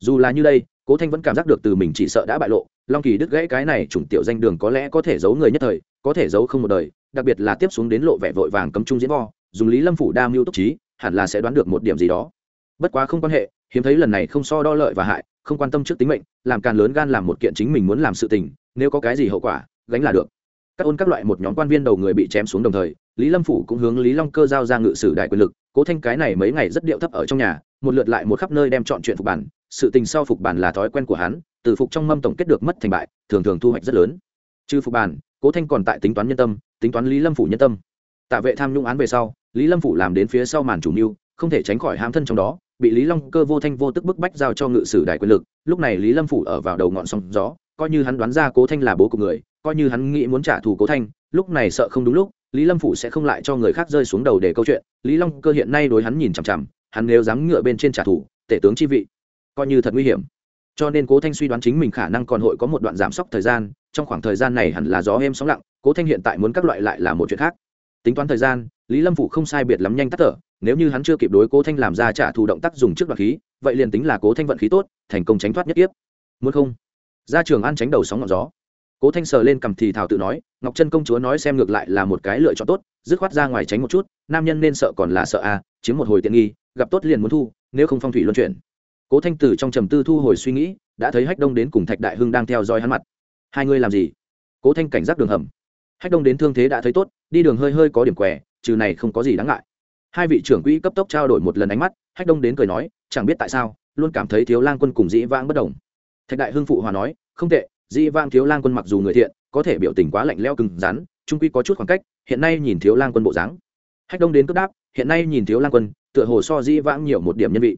Dù là như đây, cố thanh vẫn cảm giác được từ mình chỉ sợ đã bại lộ, long kỳ đứt gãy cái này chủng tiểu danh đường có lẽ có thể giấu người nhất thời, có thể giấu không một đời, đặc biệt là tiếp xuống đến lộ vẻ vội vàng cấm trung diễn vo dùng lý lâm phủ đa mưu túc trí, hẳn là sẽ đoán được một điểm gì đó. Bất quá không quan hệ, hiếm thấy lần này không so đo lợi và hại, không quan tâm trước tính mệnh, làm càng lớn gan làm một kiện chính mình muốn làm sự tình, nếu có cái gì hậu quả gánh là được. Các ôn các loại một nhóm quan viên đầu người bị chém xuống đồng thời, lý lâm phủ cũng hướng lý long cơ giao ra ngự sử đại quyền lực, cố thanh cái này mấy ngày rất điệu thấp ở trong nhà, một lượt lại một khắp nơi đem chọn chuyện phục bản, sự tình sau phục bản là thói quen của hắn, từ phục trong mâm tổng kết được mất thành bại, thường thường thu hoạch rất lớn. Trừ phục bản, cố thanh còn tại tính toán nhân tâm, tính toán lý lâm phủ nhân tâm. Tạ vệ tham nhũng án về sau, lý lâm phủ làm đến phía sau màn chủ mưu, không thể tránh khỏi hãm thân trong đó, bị lý long cơ vô thanh vô tức bức bách giao cho ngự sử đại quyền lực. Lúc này lý lâm phủ ở vào đầu ngọn sóng gió coi như hắn đoán ra cố thanh là bố của người, coi như hắn nghĩ muốn trả thù cố thanh, lúc này sợ không đúng lúc, lý lâm phủ sẽ không lại cho người khác rơi xuống đầu để câu chuyện. Lý long cơ hiện nay đối hắn nhìn chằm chằm, hắn nếu dám ngựa bên trên trả thù, tể tướng chi vị, coi như thật nguy hiểm. Cho nên cố thanh suy đoán chính mình khả năng còn hội có một đoạn giảm sốc thời gian, trong khoảng thời gian này hẳn là gió êm sóng lặng, cố thanh hiện tại muốn các loại lại là một chuyện khác. Tính toán thời gian, lý lâm phủ không sai biệt lắm nhanh tắt thở, nếu như hắn chưa kịp đối cố thanh làm ra trả thù động tác dùng trước đoạn khí, vậy liền tính là cố thanh vận khí tốt, thành công tránh thoát nhất tiếp muốn không? Ra trường ăn tránh đầu sóng ngọn gió. Cố thanh sờ lên cầm thì thảo tự nói, ngọc trân công chúa nói xem ngược lại là một cái lựa chọn tốt, dứt khoát ra ngoài tránh một chút, nam nhân nên sợ còn là sợ à chiếm một hồi tiện nghi, gặp tốt liền muốn thu, nếu không phong thủy luân chuyển. Cố thanh tử trong trầm tư thu hồi suy nghĩ, đã thấy hách đông đến cùng thạch đại hưng đang theo dõi hắn mặt. Hai ngươi làm gì? Cố thanh cảnh giác đường hầm. Hách đông đến thương thế đã thấy tốt, đi đường hơi hơi có điểm què, trừ này không có gì đáng ngại. Hai vị trưởng quỹ cấp tốc trao đổi một lần ánh mắt, hách đông đến cười nói, chẳng biết tại sao, luôn cảm thấy thiếu lang quân cùng dĩ vãng bất đồng thạch đại hưng phụ hòa nói, không tệ, Di Vang thiếu lang quân mặc dù người thiện, có thể biểu tình quá lạnh leo cứng rắn, trung quy có chút khoảng cách, hiện nay nhìn thiếu lang quân bộ dáng. Hách đông đến cướp đáp, hiện nay nhìn thiếu lang quân, tựa hồ so Di vãng nhiều một điểm nhân vị.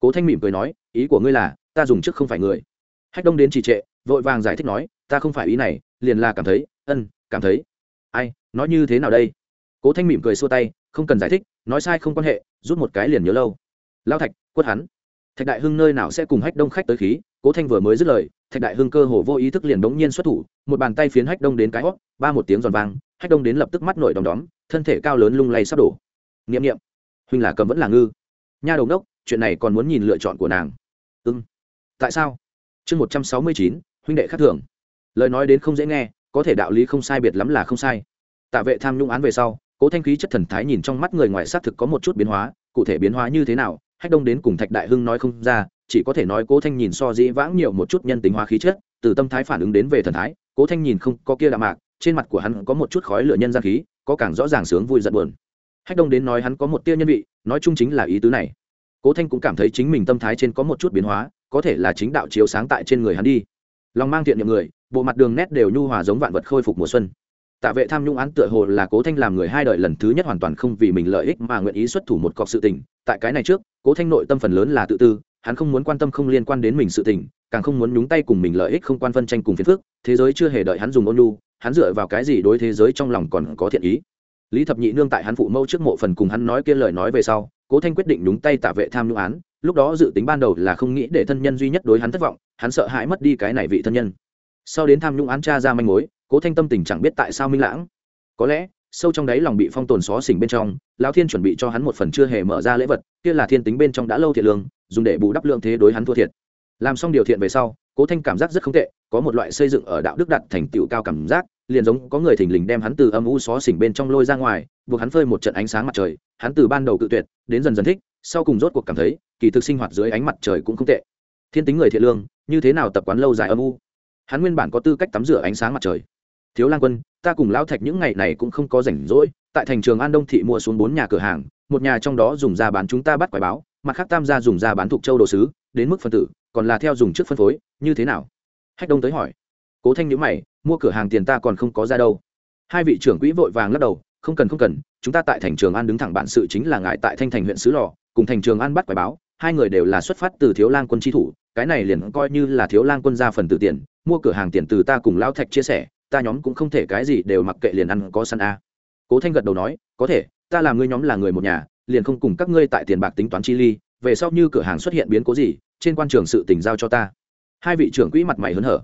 Cố thanh mỉm cười nói, ý của ngươi là, ta dùng trước không phải người. Hách đông đến trì trệ, vội vàng giải thích nói, ta không phải ý này, liền là cảm thấy, ân, cảm thấy. Ai, nói như thế nào đây? Cố thanh mỉm cười xua tay, không cần giải thích, nói sai không quan hệ, rút một cái liền nhớ lâu. Lao thạch, quất hắn. Thạch đại hưng nơi nào sẽ cùng hách đông khách tới khí cố thanh vừa mới dứt lời, thạch đại hưng cơ hồ vô ý thức liền đống nhiên xuất thủ, một bàn tay phiến hách đông đến cái hót, ba một tiếng giòn vang, hách đông đến lập tức mắt nổi đom đóm, thân thể cao lớn lung lay sắp đổ. N i ệ m n i ệ m huynh là cầm vẫn là ngư. Nha đầu đốc chuyện này còn muốn nhìn lựa chọn của nàng. Ưng tại sao? Chương một trăm sáu mươi chín, huynh đệ khác thường. Lời nói đến không dễ nghe, có thể đạo lý không sai biệt lắm là không sai. Tạ vệ tham nhũng án về sau, cố thanh khí chất thần thái nhìn trong mắt người ngoài xác thực có một chút biến hóa, cụ thể biến hóa như thế nào, hách đông đến cùng thạch đại hưng nói không ra chỉ có thể nói cố thanh nhìn so dĩ vãng nhiều một chút nhân tính hóa khí chất, từ tâm thái phản ứng đến về thần thái, cố thanh nhìn không có kia đạm mạc, trên mặt của hắn có một chút khói lửa nhân gian khí, có càng rõ ràng sướng vui giận buồn. Hách đông đến nói hắn có một tia nhân vị, nói chung chính là ý tứ này. Cố thanh cũng cảm thấy chính mình tâm thái trên có một chút biến hóa, có thể là chính đạo chiếu sáng tại trên người hắn đi. Lòng mang thiện nhiệm người, bộ mặt đường nét đều nhu hòa giống vạn vật khôi phục mùa xuân. Tạ vệ tham nhũng án tựa hồ là cố thanh làm người hai đời lần thứ nhất hoàn toàn không vì mình lợi ích mà nguyện ý xuất thủ một cọc sự tình. Tại cái này trước, cố thanh nội tâm phần lớn là tự tư hắn không muốn quan tâm không liên quan đến mình sự tình, càng không muốn nhúng tay cùng mình lợi ích không quan phân tranh cùng phiền phức, thế giới chưa hề đợi hắn dùng ôn lu hắn dựa vào cái gì đối thế giới trong lòng còn có thiện ý. Lý thập nhị nương tại hắn phụ mẫu trước mộ phần cùng hắn nói kia lời nói về sau, cố thanh quyết định nhúng tay tạ vệ tham nhũng án, lúc đó dự tính ban đầu là không nghĩ để thân nhân duy nhất đối hắn thất vọng, hắn sợ hãi mất đi cái này vị thân nhân. Sau đến tham nhũng án tra ra manh mối, cố thanh tâm tình chẳng biết tại sao minh lãng. Có lẽ, sâu trong đáy lòng bị phong tồn xó xỉnh bên trong, lão thiên chuẩn bị cho hắn một phần chưa hề mở ra lễ vật, kia là thiên tính bên trong đã lâu thiệt lương dùng để bù đắp lượng thế đối hắn thua thiệt. Làm xong điều thiện về sau, cố thanh cảm giác rất không tệ, có một loại xây dựng ở đạo đức đặt thành tựu cao cảm giác, liền giống có người thình lình đem hắn từ âm u xó xỉnh bên trong lôi ra ngoài, buộc hắn phơi một trận ánh sáng mặt trời, hắn từ ban đầu cự tuyệt, đến dần dần thích, sau cùng rốt cuộc cảm thấy, kỳ thực sinh hoạt dưới ánh mặt trời cũng không tệ. Thiên tính người thiện lương, như thế nào tập quán lâu dài âm u? Hắn nguyên bản có tư cách tắm rửa ánh sáng mặt trời. Thiếu lang quân, ta cùng lão thạch những ngày này cũng không có rảnh rỗi, tại thành trường an đông thị mua xuống bốn nhà cửa hàng, một nhà trong đó dùng ra bán chúng ta bắt quái báo mặt khác tam gia dùng ra bán thuộc châu đồ sứ, đến mức phân tử, còn là theo dùng trước phân phối, như thế nào? Hách đông tới hỏi. Cố thanh nhữ mày, mua cửa hàng tiền ta còn không có ra đâu. Hai vị trưởng quỹ vội vàng lắc đầu, không cần không cần, chúng ta tại thành trường an đứng thẳng bản sự chính là ngại tại thanh thành huyện sứ lò, cùng thành trường an bắt quái báo, hai người đều là xuất phát từ thiếu lang quân tri thủ, cái này liền coi như là thiếu lang quân ra phần tử tiền, mua cửa hàng tiền từ ta cùng lão thạch chia sẻ, ta nhóm cũng không thể cái gì đều mặc kệ liền ăn có săn a. Cố thanh gật đầu nói, có thể, ta làm ngươi nhóm là người một nhà liền không cùng các ngươi tại tiền bạc tính toán chi ly, về sau như cửa hàng xuất hiện biến cố gì, trên quan trường sự tình giao cho ta. Hai vị trưởng quỹ mặt mày hớn hở.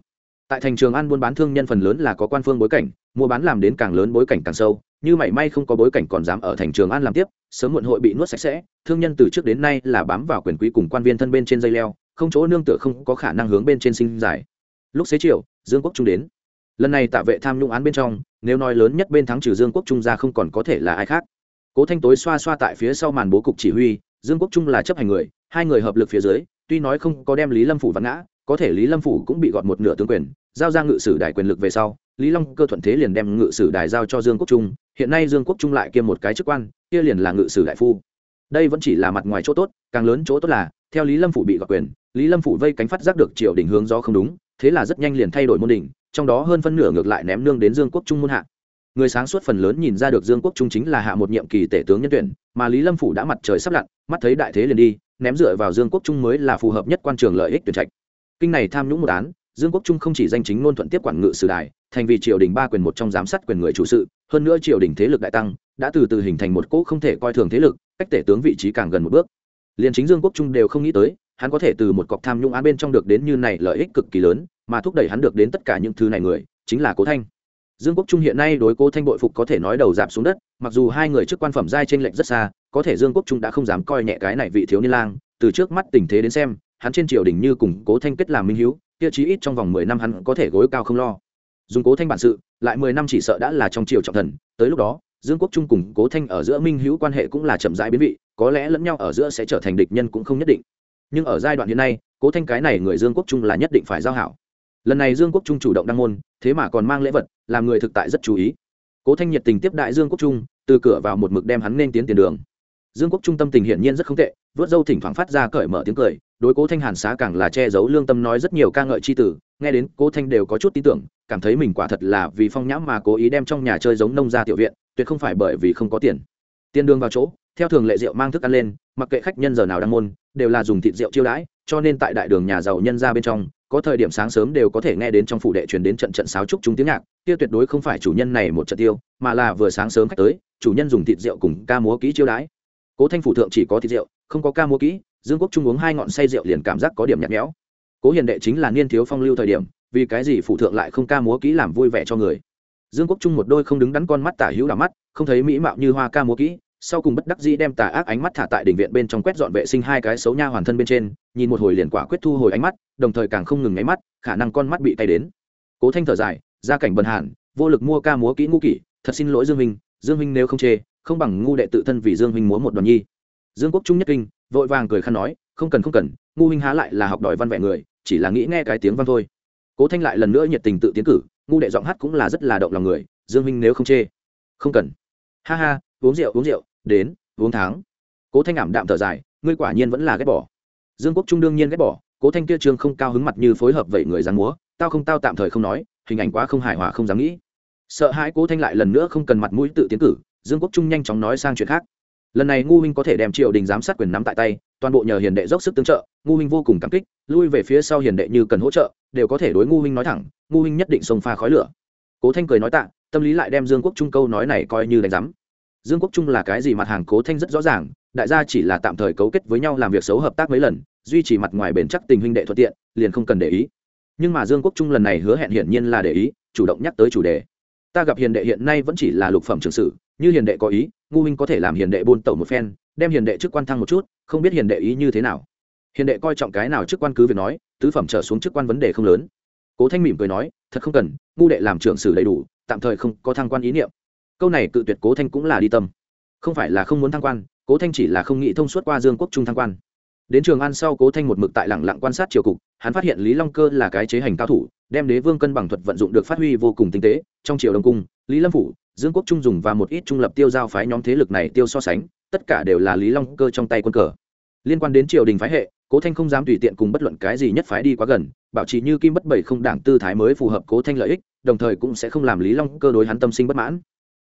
Tại thành trường an buôn bán thương nhân phần lớn là có quan phương bối cảnh, mua bán làm đến càng lớn bối cảnh càng sâu, như mảy may không có bối cảnh còn dám ở thành trường an làm tiếp, sớm muộn hội bị nuốt sạch sẽ, thương nhân từ trước đến nay là bám vào quyền quý cùng quan viên thân bên trên dây leo, không chỗ nương tựa không có khả năng hướng bên trên sinh giải. Lúc xế chiều, dương quốc trung đến. Lần này tạ vệ tham nhũng án bên trong, nếu nói lớn nhất bên thắng trừ dương quốc trung ra không còn có thể là ai khác cố thanh tối xoa xoa tại phía sau màn bố cục chỉ huy, dương quốc trung là chấp hành người, hai người hợp lực phía dưới, tuy nói không có đem lý lâm phủ vắng ngã, có thể lý lâm phủ cũng bị gọt một nửa tướng quyền, giao ra ngự sử đài quyền lực về sau, lý long cơ thuận thế liền đem ngự sử đài giao cho dương quốc trung, hiện nay dương quốc trung lại kiêm một cái chức quan, kia liền là ngự sử đại phu. Đây vẫn chỉ là mặt ngoài chỗ tốt, càng lớn chỗ tốt là, theo lý lâm phủ bị gọt quyền, lý lâm phủ vây cánh phát giác được triều đình hướng do không đúng, thế là rất nhanh liền thay đổi môn đỉnh trong đó hơn phân nửa ngược lại ném nương đến dương quốc trung môn hạ người sáng suốt phần lớn nhìn ra được dương quốc trung chính là hạ một nhiệm kỳ tể tướng nhân tuyển, mà lý lâm phủ đã mặt trời sắp lặn, mắt thấy đại thế liền đi, ném dựa vào dương quốc trung mới là phù hợp nhất quan trường lợi ích tuyển trạch. Kinh này tham nhũng một án, dương quốc trung không chỉ danh chính ngôn thuận tiếp quản ngự sử đài, thành vì triều đình ba quyền một trong giám sát quyền người chủ sự, hơn nữa triều đình thế lực đại tăng, đã từ từ hình thành một cỗ không thể coi thường thế lực, cách tể tướng vị trí càng gần một bước. Liền chính dương quốc trung đều không nghĩ tới, hắn có thể từ một cọc tham nhũng án bên trong được đến như này lợi ích cực kỳ lớn, mà thúc đẩy hắn được đến tất cả những thứ này người, chính là cố thanh dương quốc trung hiện nay đối cố thanh bội phục có thể nói đầu dạp xuống đất, mặc dù hai người trước quan phẩm giai trên lệnh rất xa, có thể dương quốc trung đã không dám coi nhẹ cái này vị thiếu niên lang, từ trước mắt tình thế đến xem, hắn trên triều đình như cùng cố thanh kết làm minh hiếu, kia chí ít trong vòng mười năm hắn có thể gối cao không lo. Dùng cố thanh bản sự, lại mười năm chỉ sợ đã là trong triều trọng thần, tới lúc đó, dương quốc trung cùng cố thanh ở giữa minh hữu quan hệ cũng là chậm rãi biến vị, có lẽ lẫn nhau ở giữa sẽ trở thành địch nhân cũng không nhất định. Nhưng ở giai đoạn hiện nay, cố thanh cái này người dương quốc trung là nhất định phải giao hảo lần này dương quốc trung chủ động đăng môn, thế mà còn mang lễ vật, làm người thực tại rất chú ý. Cố thanh nhiệt tình tiếp đại dương quốc trung, từ cửa vào một mực đem hắn nên tiến tiền đường. Dương quốc trung tâm tình hiển nhiên rất không tệ, vớt dâu thỉnh thoảng phát ra cởi mở tiếng cười, đối cố thanh hàn xá càng là che giấu lương tâm nói rất nhiều ca ngợi c h i tử nghe đến cố thanh đều có chút tin tưởng, cảm thấy mình quả thật là vì phong nhãm mà cố ý đem trong nhà chơi giống nông gia tiểu viện, tuyệt không phải bởi vì không có tiền. Tiền đường vào chỗ, theo thường lệ rượu mang thức ăn lên, mặc kệ khách nhân giờ nào đang môn, đều là dùng thịt rượu chiêu đãi, cho nên tại đại đường nhà giàu nhân ra bên trong có thời điểm sáng sớm đều có thể nghe đến trong phủ đệ truyền đến trận trận sáo trúc chúng tiếng nhạc, kia tuyệt đối không phải chủ nhân này một trận tiêu, mà là vừa sáng sớm khách tới, chủ nhân dùng thịt rượu cùng ca múa kỹ chiêu đãi. Cố thanh phủ thượng chỉ có thịt rượu, không có ca múa kỹ, dương quốc trung uống hai ngọn say rượu liền cảm giác có điểm nhạt nhẽo. Cố hiền đệ chính là niên thiếu phong lưu thời điểm, vì cái gì phủ thượng lại không ca múa kỹ làm vui vẻ cho người? Dương quốc trung một đôi không đứng đắn con mắt tả hữu đ mắt, không thấy mỹ mạo như hoa ca múa kỹ sau cùng bất đắc dĩ đem tà ác ánh mắt thả tại đỉnh viện bên trong quét dọn vệ sinh hai cái xấu nha hoàn thân bên trên, nhìn một hồi liền quả quyết thu hồi ánh mắt, đồng thời càng không ngừng nháy mắt, khả năng con mắt bị tay đến. Cố thanh thở dài, gia cảnh bần hàn, vô lực mua ca múa kỹ ngũ kỷ, thật xin lỗi dương minh dương minh nếu không chê, không bằng ngu đệ tự thân vì dương minh múa một đoàn nhi. Dương quốc trung nhất kinh, vội vàng cười khăn nói, không cần không cần, ngu huynh há lại là học đòi văn vẹn người, chỉ là nghĩ nghe cái tiếng văn thôi. Cố thanh lại lần nữa nhiệt tình tự tiến cử, ngu đệ giọng hát cũng là rất là động lòng người, dương minh nếu không chê, không cần. Ha ha, uống rượu uống rượu đến, uống tháng cố thanh ảm đạm thở dài, ngươi quả nhiên vẫn là ghét bỏ. Dương quốc trung đương nhiên ghét bỏ, cố thanh kia trương không cao hứng mặt như phối hợp vậy người giang múa, tao không tao tạm thời không nói, hình ảnh quá không hài hòa không dám nghĩ. Sợ hãi cố thanh lại lần nữa không cần mặt mũi tự tiến cử, dương quốc trung nhanh chóng nói sang chuyện khác. Lần này ngu huynh có thể đem triều đình giám sát quyền nắm tại tay, toàn bộ nhờ hiền đệ dốc sức tương trợ, ngu huynh vô cùng cảm kích, lui về phía sau hiền đệ như cần hỗ trợ, đều có thể đối ngu huynh nói thẳng, ngu huynh nhất định xông pha khói lửa. Cố thanh cười nói tạ, tâm lý lại đem dương quốc trung câu nói này coi như đánh giám dương quốc trung là cái gì mặt hàng cố thanh rất rõ ràng, đại gia chỉ là tạm thời cấu kết với nhau làm việc xấu hợp tác mấy lần, duy trì mặt ngoài bền chắc tình huynh đệ thuận tiện, liền không cần để ý. Nhưng mà dương quốc trung lần này hứa hẹn hiển nhiên là để ý, chủ động nhắc tới chủ đề. Ta gặp hiền đệ hiện nay vẫn chỉ là lục phẩm trường sử, như hiền đệ có ý, ngu huynh có thể làm hiền đệ buôn tẩu một phen, đem hiền đệ chức quan thăng một chút, không biết hiền đệ ý như thế nào. Hiền đệ coi trọng cái nào chức quan cứ việc nói, tứ phẩm trở xuống chức quan vấn đề không lớn. Cố thanh mỉm cười nói, thật không cần, ngu đệ làm trưởng sử đầy đủ, tạm thời không có thăng quan ý niệm câu này cự tuyệt cố thanh cũng là đi tâm. Không phải là không muốn thăng quan, cố thanh chỉ là không nghĩ thông suốt qua dương quốc trung thăng quan. Đến trường an sau cố thanh một mực tại lẳng lặng quan sát triều cục, hắn phát hiện lý long cơ là cái chế hành cao thủ, đem đế vương cân bằng thuật vận dụng được phát huy vô cùng tinh tế. Trong triều đông cung, lý lâm phủ, dương quốc trung dùng và một ít trung lập tiêu giao phái nhóm thế lực này tiêu so sánh, tất cả đều là lý long cơ trong tay quân cờ. Liên quan đến triều đình phái hệ, cố thanh không dám tùy tiện cùng bất luận cái gì nhất phái đi quá gần, bảo trì như kim bất bảy không đảng tư thái mới phù hợp cố thanh lợi ích, đồng thời cũng sẽ không làm lý long cơ đối hắn tâm sinh bất mãn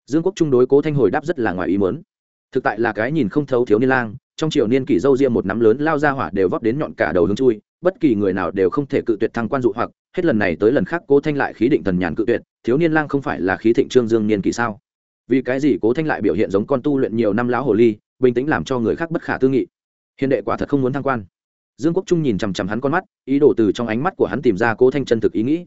dương quốc trung đối cố thanh hồi đáp rất là ngoài ý mớn thực tại là cái nhìn không thấu thiếu niên lang, trong triều niên kỷ dâu riêng một nắm lớn lao ra hỏa đều vấp đến nhọn cả đầu hướng chui, bất kỳ người nào đều không thể cự tuyệt thăng quan dụ hoặc, hết lần này tới lần khác cố thanh lại khí định thần nhàn cự tuyệt, thiếu niên lang không phải là khí thịnh trương dương niên kỷ sao? Vì cái gì cố thanh lại biểu hiện giống con tu luyện nhiều năm lão hồ ly, bình tĩnh làm cho người khác bất khả tư nghị? Hiền đệ quả thật không muốn thăng quan. Dương quốc trung nhìn chằm chằm hắn con mắt, ý đồ từ trong ánh mắt của hắn tìm ra cố thanh chân thực ý nghĩ.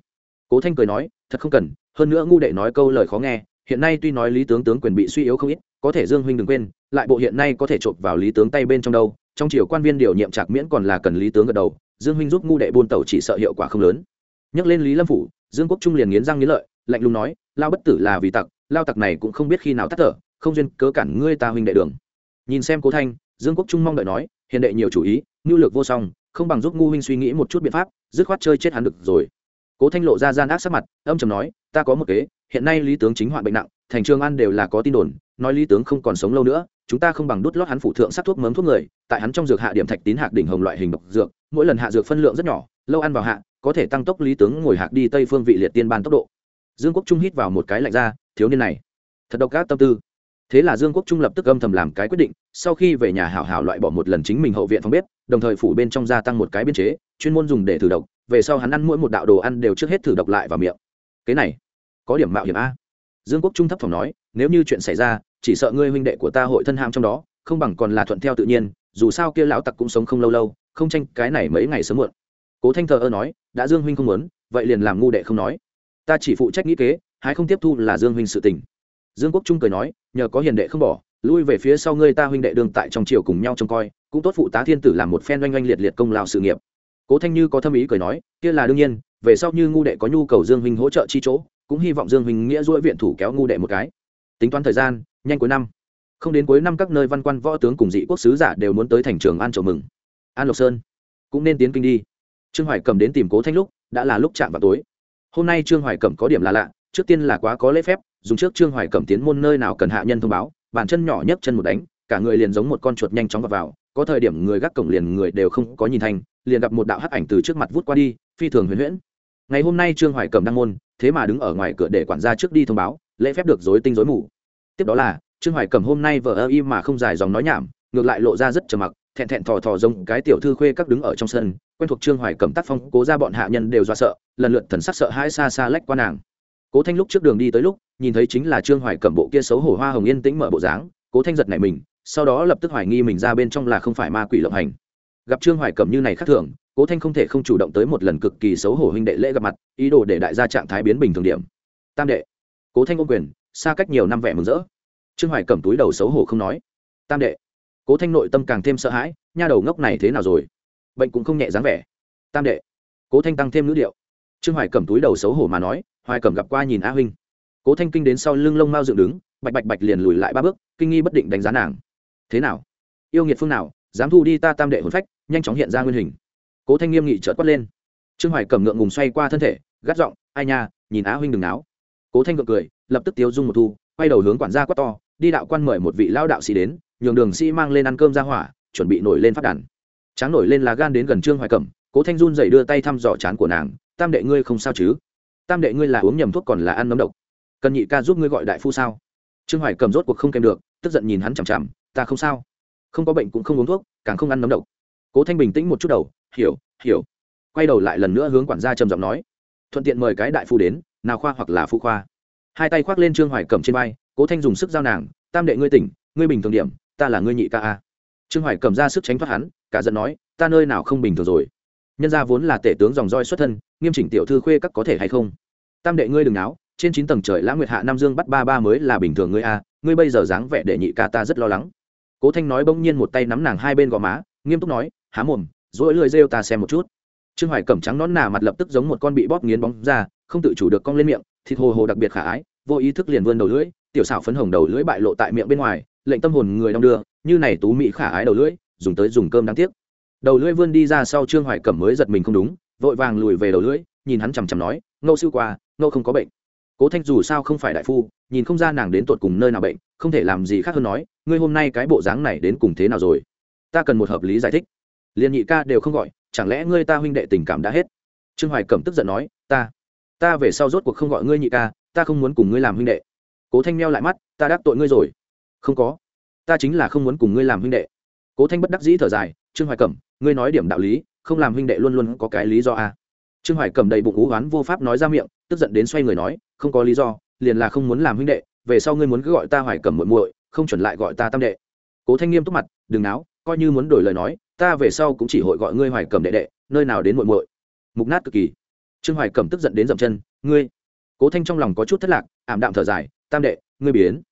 Cố thanh cười nói, thật không cần, hơn nữa ngu đệ nói câu lời khó nghe hiện nay tuy nói lý tướng tướng quyền bị suy yếu không ít, có thể dương huynh đừng quên, lại bộ hiện nay có thể chộp vào lý tướng tay bên trong đâu, trong chiều quan viên điều nhiệm trạc miễn còn là cần lý tướng gật đầu, dương huynh giúp ngu đệ buôn tàu chỉ sợ hiệu quả không lớn. Nhắc lên lý lâm phủ, dương quốc trung liền nghiến răng nghiến lợi, lạnh lùng nói, lao bất tử là vì tặc, lao tặc này cũng không biết khi nào tắt thở, không duyên cớ cản ngươi ta huynh đệ đường. Nhìn xem cố thanh, dương quốc trung mong đợi nói, hiền đệ nhiều chủ ý, nhu lược vô song, không bằng giúp ngu huynh suy nghĩ một chút biện pháp, dứt khoát chơi chết hắn được rồi cố thanh lộ ra gian ác sắc mặt, âm trầm nói, ta có một kế, hiện nay lý tướng chính hoạn bệnh nặng, thành trường an đều là có tin đồn, nói lý tướng không còn sống lâu nữa, chúng ta không bằng đút lót hắn phụ thượng sắc thuốc mớm thuốc người, tại hắn trong dược hạ điểm thạch tín hạc đỉnh hồng loại hình độc dược, mỗi lần hạ dược phân lượng rất nhỏ, lâu ăn vào hạ, có thể tăng tốc lý tướng ngồi hạc đi tây phương vị liệt tiên ban tốc độ. Dương quốc trung hít vào một cái lạnh ra, thiếu niên này, thật độc ác tâm tư. Thế là dương quốc trung lập tức âm thầm làm cái quyết định, sau khi về nhà hảo hảo loại bỏ một lần chính mình hậu viện phòng bếp, đồng thời phủ bên trong gia tăng một cái biên chế, chuyên môn dùng để thử độc về sau hắn ăn mỗi một đạo đồ ăn đều trước hết thử độc lại vào miệng. Cái này, có điểm mạo hiểm a. Dương quốc trung thấp phòng nói, nếu như chuyện xảy ra, chỉ sợ ngươi huynh đệ của ta hội thân ham trong đó, không bằng còn là thuận theo tự nhiên, dù sao kia lão tặc cũng sống không lâu lâu, không tranh cái này mấy ngày sớm muộn. Cố thanh thờ ơ nói, đã dương huynh không muốn, vậy liền làm ngu đệ không nói. Ta chỉ phụ trách nghĩ kế, hái không tiếp thu là dương huynh sự tình. Dương quốc trung cười nói, nhờ có hiền đệ không bỏ, lui về phía sau ngươi ta huynh đệ đương tại trong triều cùng nhau trông coi, cũng tốt phụ tá thiên tử làm một phen oanh oanh liệt liệt công lao sự nghiệp cố thanh như có thâm ý cười nói kia là đương nhiên về sau như ngu đệ có nhu cầu dương huynh hỗ trợ chi chỗ cũng hy vọng dương huynh nghĩa duỗi viện thủ kéo ngu đệ một cái. Tính toán thời gian nhanh cuối năm. Không đến cuối năm các nơi văn quan võ tướng cùng dị quốc sứ giả đều muốn tới thành trường an chầu mừng. An lộc sơn cũng nên tiến kinh đi. Trương hoài cầm đến tìm cố thanh lúc đã là lúc chạm vào tối. Hôm nay trương hoài cẩm có điểm là lạ trước tiên là quá có lễ phép dùng trước trương hoài cẩm tiến môn nơi nào cần hạ nhân thông báo bàn chân nhỏ nhấc chân một đánh cả người liền giống một con chuột nhanh chóng vào, vào có thời điểm người gác cổng liền người đều không có nhìn thành liền gặp một đạo hắc ảnh từ trước mặt vút qua đi, phi thường huyền huyễn. Ngày hôm nay trương hoài cẩm đang môn, thế mà đứng ở ngoài cửa để quản gia trước đi thông báo, lễ phép được dối tinh dối mù. Tiếp đó là, trương hoài cẩm hôm nay vờ ơ y mà không dài dòng nói nhảm, ngược lại lộ ra rất trầm mặc, thẹn thẹn thò thò giống cái tiểu thư khuê các đứng ở trong sân, quen thuộc trương hoài cẩm tác phong, cố ra bọn hạ nhân đều do sợ, lần lượt thần sắc sợ hãi xa xa lách qua nàng. Cố thanh lúc trước đường đi tới lúc, nhìn thấy chính là trương hoài cẩm bộ kia xấu hổ hoa hồng yên tĩnh mở bộ dáng, cố thanh giật này mình, sau đó lập tức hoài nghi mình ra bên trong là không phải ma quỷ lộng hành gặp trương hoài cẩm như này khác thường, cố thanh không thể không chủ động tới một lần cực kỳ xấu hổ huynh đệ lễ gặp mặt, ý đồ để đại gia trạng thái biến bình thường điểm. Tam đệ, cố thanh ôm quyền, xa cách nhiều năm vẻ mừng rỡ. Trương hoài cẩm túi đầu xấu hổ không nói. Tam đệ, cố thanh nội tâm càng thêm sợ hãi, nha đầu ngốc này thế nào rồi? Bệnh cũng không nhẹ dáng vẻ. Tam đệ, cố thanh tăng thêm ngữ điệu. Trương hoài cẩm túi đầu xấu hổ mà nói, hoài cẩm gặp qua nhìn a huynh. Cố thanh kinh đến sau lưng lông mau dựng đứng, bạch bạch bạch liền lùi lại ba bước, kinh nghi bất định đánh giá nàng. Thế nào? Yêu nghiệt phương nào? Dám thu đi ta tam đệ hồn phách nhanh chóng hiện ra nguyên hình. Cố thanh nghiêm nghị trợt quát lên. Trương hoài cầm ngượng ngùng xoay qua thân thể, gắt giọng, ai nha, nhìn á huynh đừng náo. Cố thanh gượng cười, lập tức tiêu dung một thu, quay đầu hướng quản gia quát to, đi đạo quan mời một vị lao đạo sĩ đến, nhường đường sĩ mang lên ăn cơm ra hỏa, chuẩn bị nổi lên phát đàn. Tráng nổi lên là gan đến gần trương hoài cẩm, cố thanh run dậy đưa tay thăm dò chán của nàng, tam đệ ngươi không sao chứ? Tam đệ ngươi là uống nhầm thuốc còn là ăn nấm độc. Cần nhị ca giúp ngươi gọi đại phu sao? Trương hoài cầm rốt cuộc không kèm được, tức giận nhìn hắn chằm chằm, ta không sao. Không có bệnh cũng không uống thuốc, càng không ăn nấm độc cố thanh bình tĩnh một chút đầu, hiểu hiểu. Quay đầu lại lần nữa hướng quản gia trầm giọng nói, thuận tiện mời cái đại phu đến, nào khoa hoặc là phụ khoa. Hai tay khoác lên trương hoài cầm trên vai, cố thanh dùng sức giao nàng, tam đệ ngươi tỉnh, ngươi bình thường điểm, ta là ngươi nhị ca a. Trương hoài cầm ra sức tránh thoát hắn, cả giận nói, ta nơi nào không bình thường rồi? Nhân gia vốn là tể tướng dòng roi xuất thân, nghiêm chỉnh tiểu thư khuê các có thể hay không? Tam đệ ngươi đừng náo, trên chín tầng trời lãng nguyệt hạ nam dương bắt ba ba mới là bình thường ngươi a, ngươi bây giờ dáng vẻ để nhị ca ta rất lo lắng. Cố thanh nói bỗng nhiên một tay nắm nàng hai bên gò má, nghiêm túc nói há mồm dỗi lười rêu ta xem một chút. Trương hoài cẩm trắng nón nà mặt lập tức giống một con bị bóp nghiến bóng ra, không tự chủ được cong lên miệng, thịt hồ hồ đặc biệt khả ái, vô ý thức liền vươn đầu lưỡi, tiểu xảo phấn hồng đầu lưỡi bại lộ tại miệng bên ngoài, lệnh tâm hồn người đong đưa, như này tú mỹ khả ái đầu lưỡi, dùng tới dùng cơm đáng tiếc. Đầu lưỡi vươn đi ra sau trương hoài cẩm mới giật mình không đúng, vội vàng lùi về đầu lưỡi, nhìn hắn chằm chằm nói, ngô sư qua, ngô không có bệnh. Cố thanh dù sao không phải đại phu, nhìn không ra nàng đến tột cùng nơi nào bệnh, không thể làm gì khác hơn nói, ngươi hôm nay cái bộ dáng này đến cùng thế nào rồi? Ta cần một hợp lý giải thích liền nhị ca đều không gọi, chẳng lẽ ngươi ta huynh đệ tình cảm đã hết? Trương hoài cẩm tức giận nói, ta ta về sau rốt cuộc không gọi ngươi nhị ca, ta không muốn cùng ngươi làm huynh đệ. Cố thanh meo lại mắt, ta đắc tội ngươi rồi. Không có, ta chính là không muốn cùng ngươi làm huynh đệ. Cố thanh bất đắc dĩ thở dài, trương hoài cẩm, ngươi nói điểm đạo lý, không làm huynh đệ luôn luôn có cái lý do à. trương hoài cẩm đầy bụng ú oán vô pháp nói ra miệng, tức giận đến xoay người nói, không có lý do, liền là không muốn làm huynh đệ, về sau ngươi muốn cứ gọi ta hoài cẩm muội muội, không chuẩn lại gọi ta tam đệ. Cố thanh nghiêm túc mặt, đừng náo coi như muốn đổi lời nói, ta về sau cũng chỉ hội gọi ngươi hoài cầm đệ đệ, nơi nào đến muội muội. Mục nát cực kỳ. Trương hoài cầm tức giận đến dậm chân, ngươi. Cố thanh trong lòng có chút thất lạc, ảm đạm thở dài, tam đệ, ngươi biến.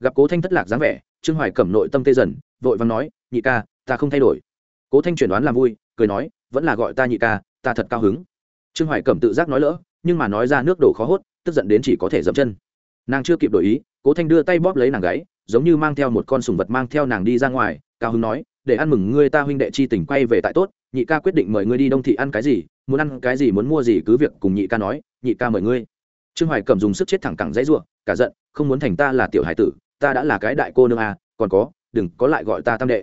Gặp cố thanh thất lạc dáng vẻ, trương hoài cầm nội tâm tê dần, vội vàng nói, nhị ca, ta không thay đổi. Cố thanh chuyển đoán làm vui, cười nói, vẫn là gọi ta nhị ca, ta thật cao hứng. Trương hoài cẩm tự giác nói lỡ, nhưng mà nói ra nước đổ khó hốt, tức giận đến chỉ có thể dậm chân. Nàng chưa kịp đổi ý, cố thanh đưa tay bóp lấy nàng gáy, giống như mang theo một con sùng vật mang theo nàng đi ra ngoài, cao hứng nói để ăn mừng ngươi ta huynh đệ chi tình quay về tại tốt, nhị ca quyết định mời ngươi đi đông thị ăn cái gì, muốn ăn cái gì muốn mua gì cứ việc cùng nhị ca nói, nhị ca mời ngươi. Trương hoài cẩm dùng sức chết thẳng cẳng dãy ruộng cả giận, không muốn thành ta là tiểu hải tử, ta đã là cái đại cô nương à còn có, đừng có lại gọi ta tam đệ.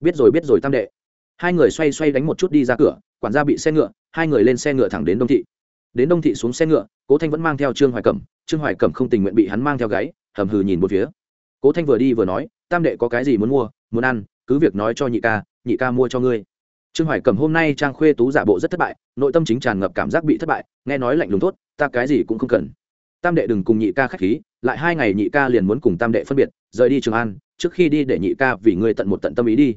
Biết rồi biết rồi tam đệ. Hai người xoay xoay đánh một chút đi ra cửa, quản gia bị xe ngựa, hai người lên xe ngựa thẳng đến đông thị. Đến đông thị xuống xe ngựa, cố thanh vẫn mang theo trương hoài cẩm, trương hoài cẩm không tình nguyện bị hắn mang theo gáy, hầm hừ nhìn một phía. Cố thanh vừa đi vừa nói, tam đệ có cái gì muốn mua, muốn ăn cứ việc nói cho nhị ca nhị ca mua cho ngươi. Trương hoài cẩm hôm nay trang khuê tú giả bộ rất thất bại, nội tâm chính tràn ngập cảm giác bị thất bại, nghe nói lạnh lùng tốt ta cái gì cũng không cần. Tam đệ đừng cùng nhị ca k h á c h khí, lại hai ngày nhị ca liền muốn cùng tam đệ phân biệt, rời đi trường an, trước khi đi để nhị ca vì ngươi tận một tận tâm ý đi.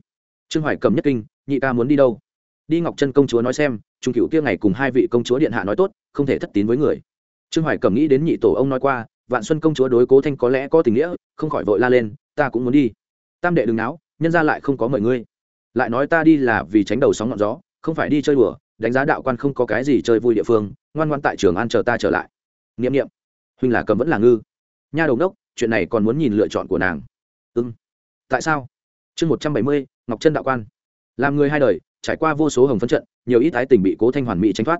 Trương hoài cầm nhất kinh, nhị ca muốn đi đâu? Đi ngọc chân công chúa nói xem, trung cựu kia ngày cùng hai vị công chúa điện hạ nói tốt, không thể thất tín với người. Trương hoài cầm nghĩ đến nhị tổ ông nói qua, vạn xuân công chúa đối cố thanh có lẽ có tình nghĩa, không khỏi vội la lên, ta cũng muốn đi. Tam đệ đừng náo nhân ra lại không có mời ngươi. Lại nói ta đi là vì tránh đầu sóng ngọn gió không phải đi chơi đùa đánh giá đạo quan không có cái gì chơi vui địa phương ngoan ngoan tại trường an chờ ta trở lại. N i ệ m n i ệ m huynh là cầm vẫn là ngư. Nha đầu đốc chuyện này còn muốn nhìn lựa chọn của nàng. Ừ, tại sao? Chương một trăm bảy mươi ngọc chân đạo quan. Làm người hai đời trải qua vô số hồng phân trận nhiều ít ái tình bị cố thanh hoàn mỹ tránh thoát.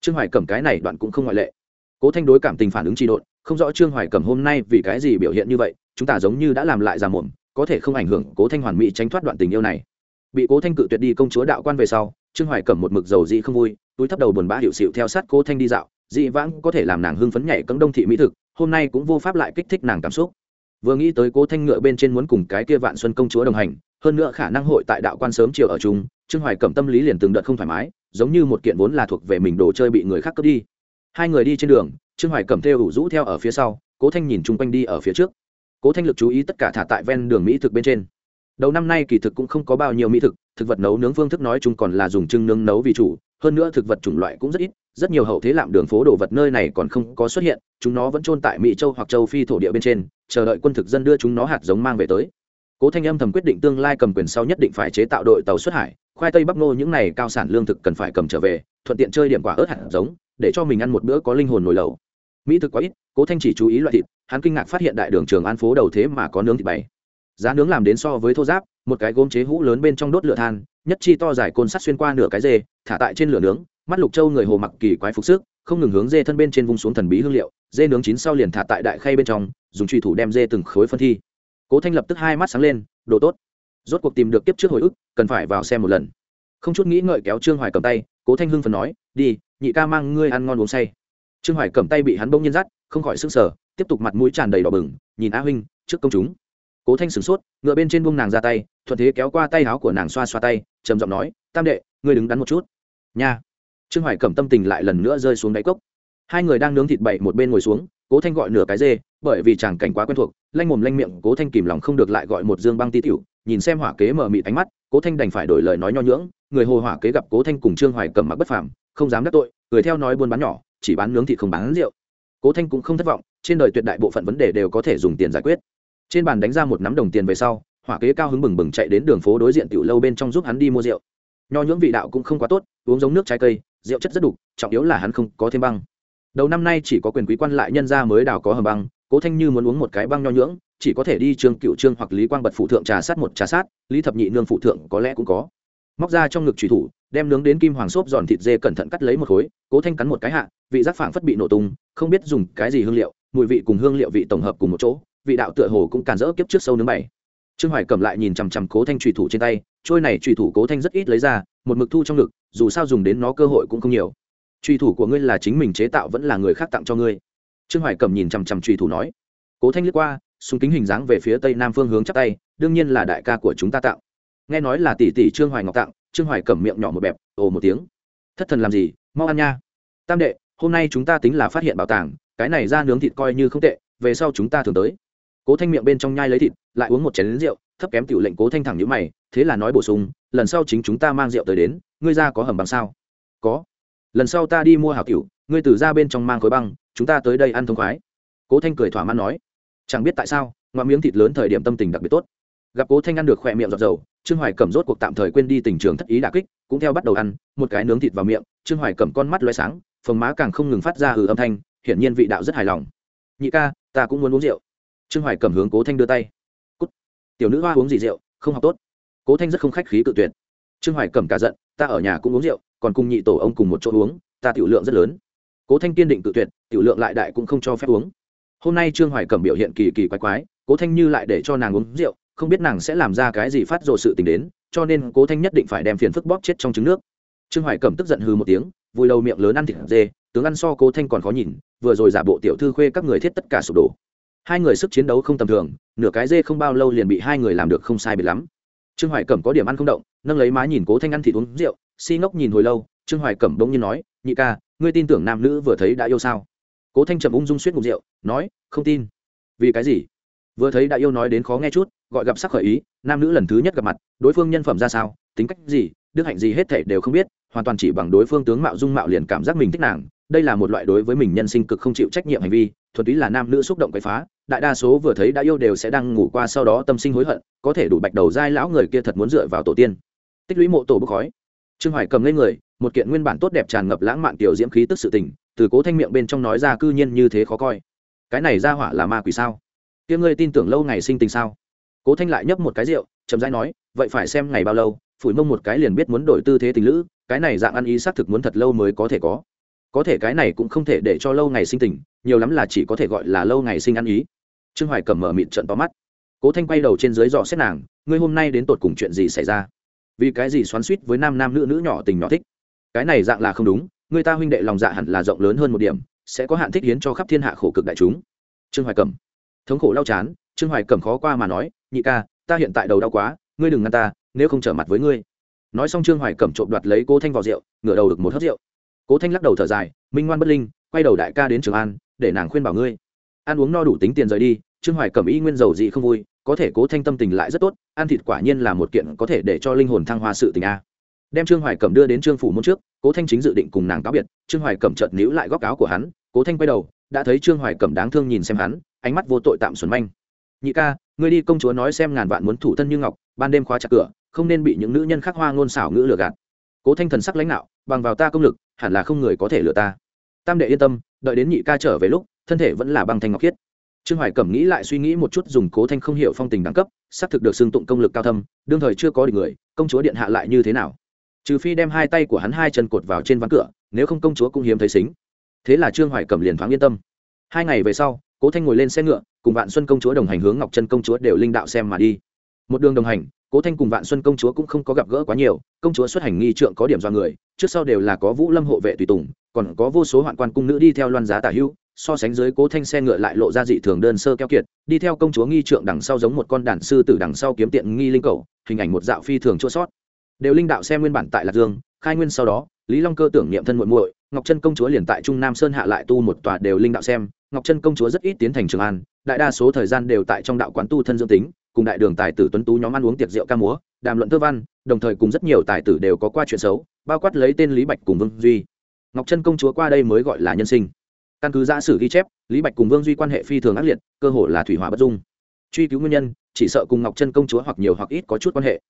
Trương hoài cẩm cái này đoạn cũng không ngoại lệ. Cố thanh đối cảm tình phản ứng trị độn không rõ trương hoài cẩm hôm nay vì cái gì biểu hiện như vậy chúng ta giống như đã làm lại ra mồm có thể không ảnh hưởng cố thanh hoàn mỹ tránh thoát đoạn tình yêu này. Bị cố thanh cự tuyệt đi công chúa đạo quan về sau, trương hoài cẩm một mực dầu dị không vui, túi thấp đầu buồn bã hiệu xịu theo sát cố thanh đi dạo, dị vãng có thể làm nàng hưng phấn nhảy cấm đông thị mỹ thực, hôm nay cũng vô pháp lại kích thích nàng cảm xúc. Vừa nghĩ tới cố thanh ngựa bên trên muốn cùng cái kia vạn xuân công chúa đồng hành, hơn nữa khả năng hội tại đạo quan sớm chiều ở chung, trương hoài cẩm tâm lý liền từng đợt không thoải mái, giống như một kiện vốn là thuộc về mình đồ chơi bị người khác cướp đi. Hai người đi trên đường, trương hoài cẩm theo ủ rũ theo ở phía sau, cố thanh nhìn chung quanh đi ở phía trước cố thanh lực chú ý tất cả thả tại ven đường mỹ thực bên trên. Đầu năm nay kỳ thực cũng không có bao nhiêu mỹ thực thực vật nấu nướng phương thức nói chung còn là dùng trưng nướng nấu vì chủ, hơn nữa thực vật chủng loại cũng rất ít, rất nhiều hậu thế lạm đường phố đồ vật nơi này còn không có xuất hiện, chúng nó vẫn trôn tại mỹ châu hoặc châu phi thổ địa bên trên, chờ đợi quân thực dân đưa chúng nó hạt giống mang về tới. Cố thanh âm thầm quyết định tương lai cầm quyền sau nhất định phải chế tạo đội tàu xuất hải, khoai tây bắp ngô những này cao sản lương thực cần phải cầm trở về, thuận tiện chơi điểm quả ớt hạt giống, để cho mình ăn một bữa có linh hồn nổi lầu mỹ thực quá ít, cố thanh chỉ chú ý loại thịt hắn kinh ngạc phát hiện đại đường trường an phố đầu thế mà có nướng thịt bày. Giá nướng làm đến so với thô giáp, một cái gốm chế hũ lớn bên trong đốt lửa than, nhất chi to dài côn sắt xuyên qua nửa cái dê, thả tại trên lửa nướng, mắt lục châu người hồ mặc kỳ quái phục sức, không ngừng hướng dê thân bên trên vung xuống thần bí hương liệu, dê nướng chín sau liền thả tại đại khay bên trong, dùng truy thủ đem dê từng khối phân thi. Cố thanh lập tức hai mắt sáng lên, đồ tốt. Rốt cuộc tìm được kiếp trước hồi ức, cần phải vào xem một lần. Không chút nghĩ ngợi kéo trương hoài cầm tay, cố thanh hưng phần nói, đi, nhị ca mang ngươi ăn ngon uống say. Trương hoài cầm tay bị hắn bông nhiên dắt, không khỏi sức sở tiếp tục mặt mũi tràn đầy đỏ bừng, nhìn a huynh, trước công chúng. Cố thanh sửng sốt, ngựa bên trên buông nàng ra tay, thuận thế kéo qua tay áo của nàng xoa xoa tay, trầm giọng nói, tam đệ, ngươi đứng đắn một chút. Nha. Trương hoài cẩm tâm tình lại lần nữa rơi xuống đáy cốc. Hai người đang nướng thịt bậy một bên ngồi xuống, cố thanh gọi nửa cái dê, bởi vì chàng cảnh quá quen thuộc, lanh mồm lanh miệng, cố thanh kìm lòng không được lại gọi một dương băng ti tiểu, nhìn xem hỏa kế mở mịt ánh mắt, cố thanh đành phải đổi lời nói nho nhưỡng người hồ hỏa kế gặp cố thanh cùng trương hoài cẩm mặc bất phàm, không dám đắc tội người theo nói buôn bán nhỏ, chỉ bán nướng thịt không bán rượu. Cố thanh cũng không thất vọng trên đời tuyệt đại bộ phận vấn đề đều có thể dùng tiền giải quyết. Trên bàn đánh ra một nắm đồng tiền về sau, hỏa kế cao hứng bừng bừng chạy đến đường phố đối diện tiểu lâu bên trong giúp hắn đi mua rượu. Nho nhưỡng vị đạo cũng không quá tốt, uống giống nước trái cây, rượu chất rất đục trọng yếu là hắn không có thêm băng. Đầu năm nay chỉ có quyền quý quan lại nhân gia mới đào có hầm băng, cố thanh như muốn uống một cái băng nho nhưỡng, chỉ có thể đi trương cựu trương hoặc lý quang bật phụ thượng trà sát một trà sát, lý thập nhị nương phụ thượng có lẽ cũng có. Móc ra trong ngực trùy thủ, đem nướng đến kim hoàng xốp giòn thịt dê cẩn thận cắt lấy một khối, cố thanh cắn một cái hạ, vị giác phảng phất bị nổ tung, không biết dùng cái gì hương liệu mùi vị cùng hương liệu vị tổng hợp cùng một chỗ, vị đạo tựa hồ cũng càn rỡ kiếp trước sâu nướng bảy. Trương hoài cầm lại nhìn chằm chằm cố thanh trùy thủ trên tay, trôi này trùy thủ cố thanh rất ít lấy ra, một mực thu trong ngực, dù sao dùng đến nó cơ hội cũng không nhiều. Trùy thủ của ngươi là chính mình chế tạo vẫn là người khác tặng cho ngươi. Trương hoài cầm nhìn chằm chằm trùy thủ nói. Cố thanh liếc qua, súng kính hình dáng về phía tây nam phương hướng chắc tay, đương nhiên là đại ca của chúng ta tặng. Nghe nói là tỷ tỷ trương hoài ngọc tặng, trương hoài cầm miệng nhỏ một bẹp, ồ một tiếng. Thất thần làm gì? Mau ăn nha. Tam đệ, hôm nay chúng ta tính là phát hiện bảo tàng cái này ra nướng thịt coi như không tệ, về sau chúng ta thường tới. Cố thanh miệng bên trong nhai lấy thịt, lại uống một chén lính rượu, thấp kém tiểu lệnh cố thanh thẳng nhữ mày, thế là nói bổ sung, lần sau chính chúng ta mang rượu tới đến, ngươi ra có hầm bằng sao? Có. Lần sau ta đi mua hảo cựu ngươi từ ra bên trong mang khối băng, chúng ta tới đây ăn thông khoái. Cố thanh cười thỏa mãn nói. Chẳng biết tại sao ngoại miếng thịt lớn thời điểm tâm tình đặc biệt tốt. Gặp cố thanh ăn được khỏe miệng giọt dầu, trương hoài cẩm rốt cuộc tạm thời quên đi tình trường thất ý đà kích, cũng theo bắt đầu ăn, một cái nướng thịt vào miệng, trương hoài cẩm con mắt loay sáng, phồng má càng không ngừng phát ra hừ âm thanh hiển nhiên vị đạo rất hài lòng. Nhị ca, ta cũng muốn uống rượu. Trương hoài cẩm hướng cố thanh đưa tay. Cút. tiểu nữ hoa uống gì rượu, không học tốt. Cố thanh rất không khách khí cự tuyệt. Trương hoài cẩm cả giận, ta ở nhà cũng uống rượu, còn cùng nhị tổ ông cùng một chỗ uống, ta tiểu lượng rất lớn. Cố thanh kiên định cự tuyệt, tiểu lượng lại đại cũng không cho phép uống. Hôm nay trương hoài cẩm biểu hiện kỳ kỳ quái quái, cố thanh như lại để cho nàng uống rượu, không biết nàng sẽ làm ra cái gì phát rồ sự tình đến, cho nên cố thanh nhất định phải đem phiền phức bóp chết trong trứng nước trương hoài cẩm tức giận hừ một tiếng, vùi đầu miệng lớn ăn thịt dê, tướng ăn so cố thanh còn khó nhìn, vừa rồi giả bộ tiểu thư khuê các người thiết tất cả sụp đổ. Hai người sức chiến đấu không tầm thường, nửa cái dê không bao lâu liền bị hai người làm được không sai biệt lắm. Trương hoài cẩm có điểm ăn không động, nâng lấy má nhìn cố thanh ăn thịt uống rượu, si ngốc nhìn hồi lâu, trương hoài cẩm bỗng nhiên nói, nhị ca, ngươi tin tưởng nam nữ vừa thấy đã yêu sao? Cố thanh trầm ung dung suýt ngục rượu, nói, không tin. Vì cái gì? Vừa thấy đã yêu nói đến khó nghe chút, gọi gặp sắc khởi ý, nam nữ lần thứ nhất gặp mặt, đối phương nhân phẩm ra sao, tính cách gì đức hạnh gì hết thể đều không biết, hoàn toàn chỉ bằng đối phương tướng mạo dung mạo liền cảm giác mình thích nàng. Đây là một loại đối với mình nhân sinh cực không chịu trách nhiệm hành vi, thuần túy là nam nữ xúc động quậy phá, đại đa số vừa thấy đã yêu đều sẽ đang ngủ qua sau đó tâm sinh hối hận, có thể đủ bạch đầu dai lão người kia thật muốn dựa vào tổ tiên. Tích lũy mộ tổ bốc khói. Trương hoài cầm lên người, một kiện nguyên bản tốt đẹp tràn ngập lãng mạn tiểu diễm khí tức sự tình, từ cố thanh miệng bên trong nói ra cư nhiên như thế khó coi. Cái này ra hỏa là ma quỷ sao? Kia ngươi tin tưởng lâu ngày sinh tình sao? Cố thanh lại nhấp một cái rượu, chậm rãi nói, vậy phải xem ngày bao lâu phủi mông một cái liền biết muốn đổi tư thế tình lữ, cái này dạng ăn ý xác thực muốn thật lâu mới có thể có. Có thể cái này cũng không thể để cho lâu ngày sinh tình, nhiều lắm là chỉ có thể gọi là lâu ngày sinh ăn ý. Trương hoài cầm mở mịt trận to mắt. Cố thanh quay đầu trên dưới dò xét nàng, ngươi hôm nay đến tột cùng chuyện gì xảy ra? Vì cái gì xoắn suýt với nam nam nữ nữ nhỏ tình nhỏ thích? Cái này dạng là không đúng, người ta huynh đệ lòng dạ hẳn là rộng lớn hơn một điểm, sẽ có hạn thích hiến cho khắp thiên hạ khổ cực đại chúng. Trương hoài cầm. Thống khổ đau chán, trương hoài cầm khó qua mà nói, nhị ca, ta hiện tại đầu đau quá ngươi đừng ngăn ta, nếu không trở mặt với ngươi. Nói xong trương hoài cẩm trộm đoạt lấy cố thanh vào rượu, ngửa đầu được một hớt rượu. Cố thanh lắc đầu thở dài, minh ngoan bất linh, quay đầu đại ca đến trường an, để nàng khuyên bảo ngươi. Ăn uống no đủ tính tiền rời đi, trương hoài cẩm y nguyên dầu dị không vui, có thể cố thanh tâm tình lại rất tốt, ăn thịt quả nhiên là một kiện có thể để cho linh hồn thăng hoa sự tình a. Đem trương hoài cẩm đưa đến trương phủ môn trước, cố thanh chính dự định cùng nàng cáo biệt, trương hoài cẩm chợt níu lại góc áo của hắn, cố thanh quay đầu, đã thấy trương hoài cẩm đáng thương nhìn xem hắn, ánh mắt vô tội tạm xuẩn manh. Nhị ca, ngươi đi công chúa nói xem ngàn vạn muốn thủ thân như ngọc ban đêm khóa chặt cửa, không nên bị những nữ nhân khắc hoa ngôn xảo ngữ lừa gạt. Cố thanh thần sắc lãnh đạo, bằng vào ta công lực, hẳn là không người có thể lừa ta. Tam đệ yên tâm, đợi đến nhị ca trở về lúc, thân thể vẫn là băng thanh ngọc khiết. Trương hoài cẩm nghĩ lại suy nghĩ một chút dùng cố thanh không hiểu phong tình đẳng cấp, xác thực được xưng tụng công lực cao thâm, đương thời chưa có được người, công chúa điện hạ lại như thế nào? Trừ phi đem hai tay của hắn hai chân cột vào trên ván cửa, nếu không công chúa cũng hiếm thấy xính. Thế là trương hoài cẩm liền thoáng yên tâm. Hai ngày về sau, cố thanh ngồi lên xe ngựa, cùng vạn xuân công chúa đồng hành hướng ngọc trân công chúa đều linh đạo xem mà đi một đường đồng hành, cố thanh cùng vạn xuân công chúa cũng không có gặp gỡ quá nhiều, công chúa xuất hành nghi trượng có điểm do người, trước sau đều là có vũ lâm hộ vệ tùy tùng, còn có vô số hoạn quan cung nữ đi theo loan giá tả hữu so sánh dưới cố thanh xe ngựa lại lộ ra dị thường đơn sơ keo kiệt, đi theo công chúa nghi trượng đằng sau giống một con đàn sư tử đằng sau kiếm tiện nghi linh cầu, hình ảnh một dạo phi thường chua sót. Đều linh đạo xem nguyên bản tại lạc dương, khai nguyên sau đó, lý long cơ tưởng niệm thân muội muội, ngọc trân công chúa liền tại trung nam sơn hạ lại tu một tòa đều linh đạo xem, ngọc trân công chúa rất ít tiến thành trường an, đại đa số thời gian đều tại trong đạo quán tu thân dương tính cùng đại đường tài tử tuấn tú nhóm ăn uống tiệc rượu ca múa, đàm luận thơ văn, đồng thời cùng rất nhiều tài tử đều có qua chuyện xấu, bao quát lấy tên lý bạch cùng vương duy. Ngọc trân công chúa qua đây mới gọi là nhân sinh. Căn cứ giả sử ghi chép, lý bạch cùng vương duy quan hệ phi thường ác liệt, cơ hồ là thủy hỏa bất dung. Truy cứu nguyên nhân, chỉ sợ cùng ngọc trân công chúa hoặc nhiều hoặc ít có chút quan hệ.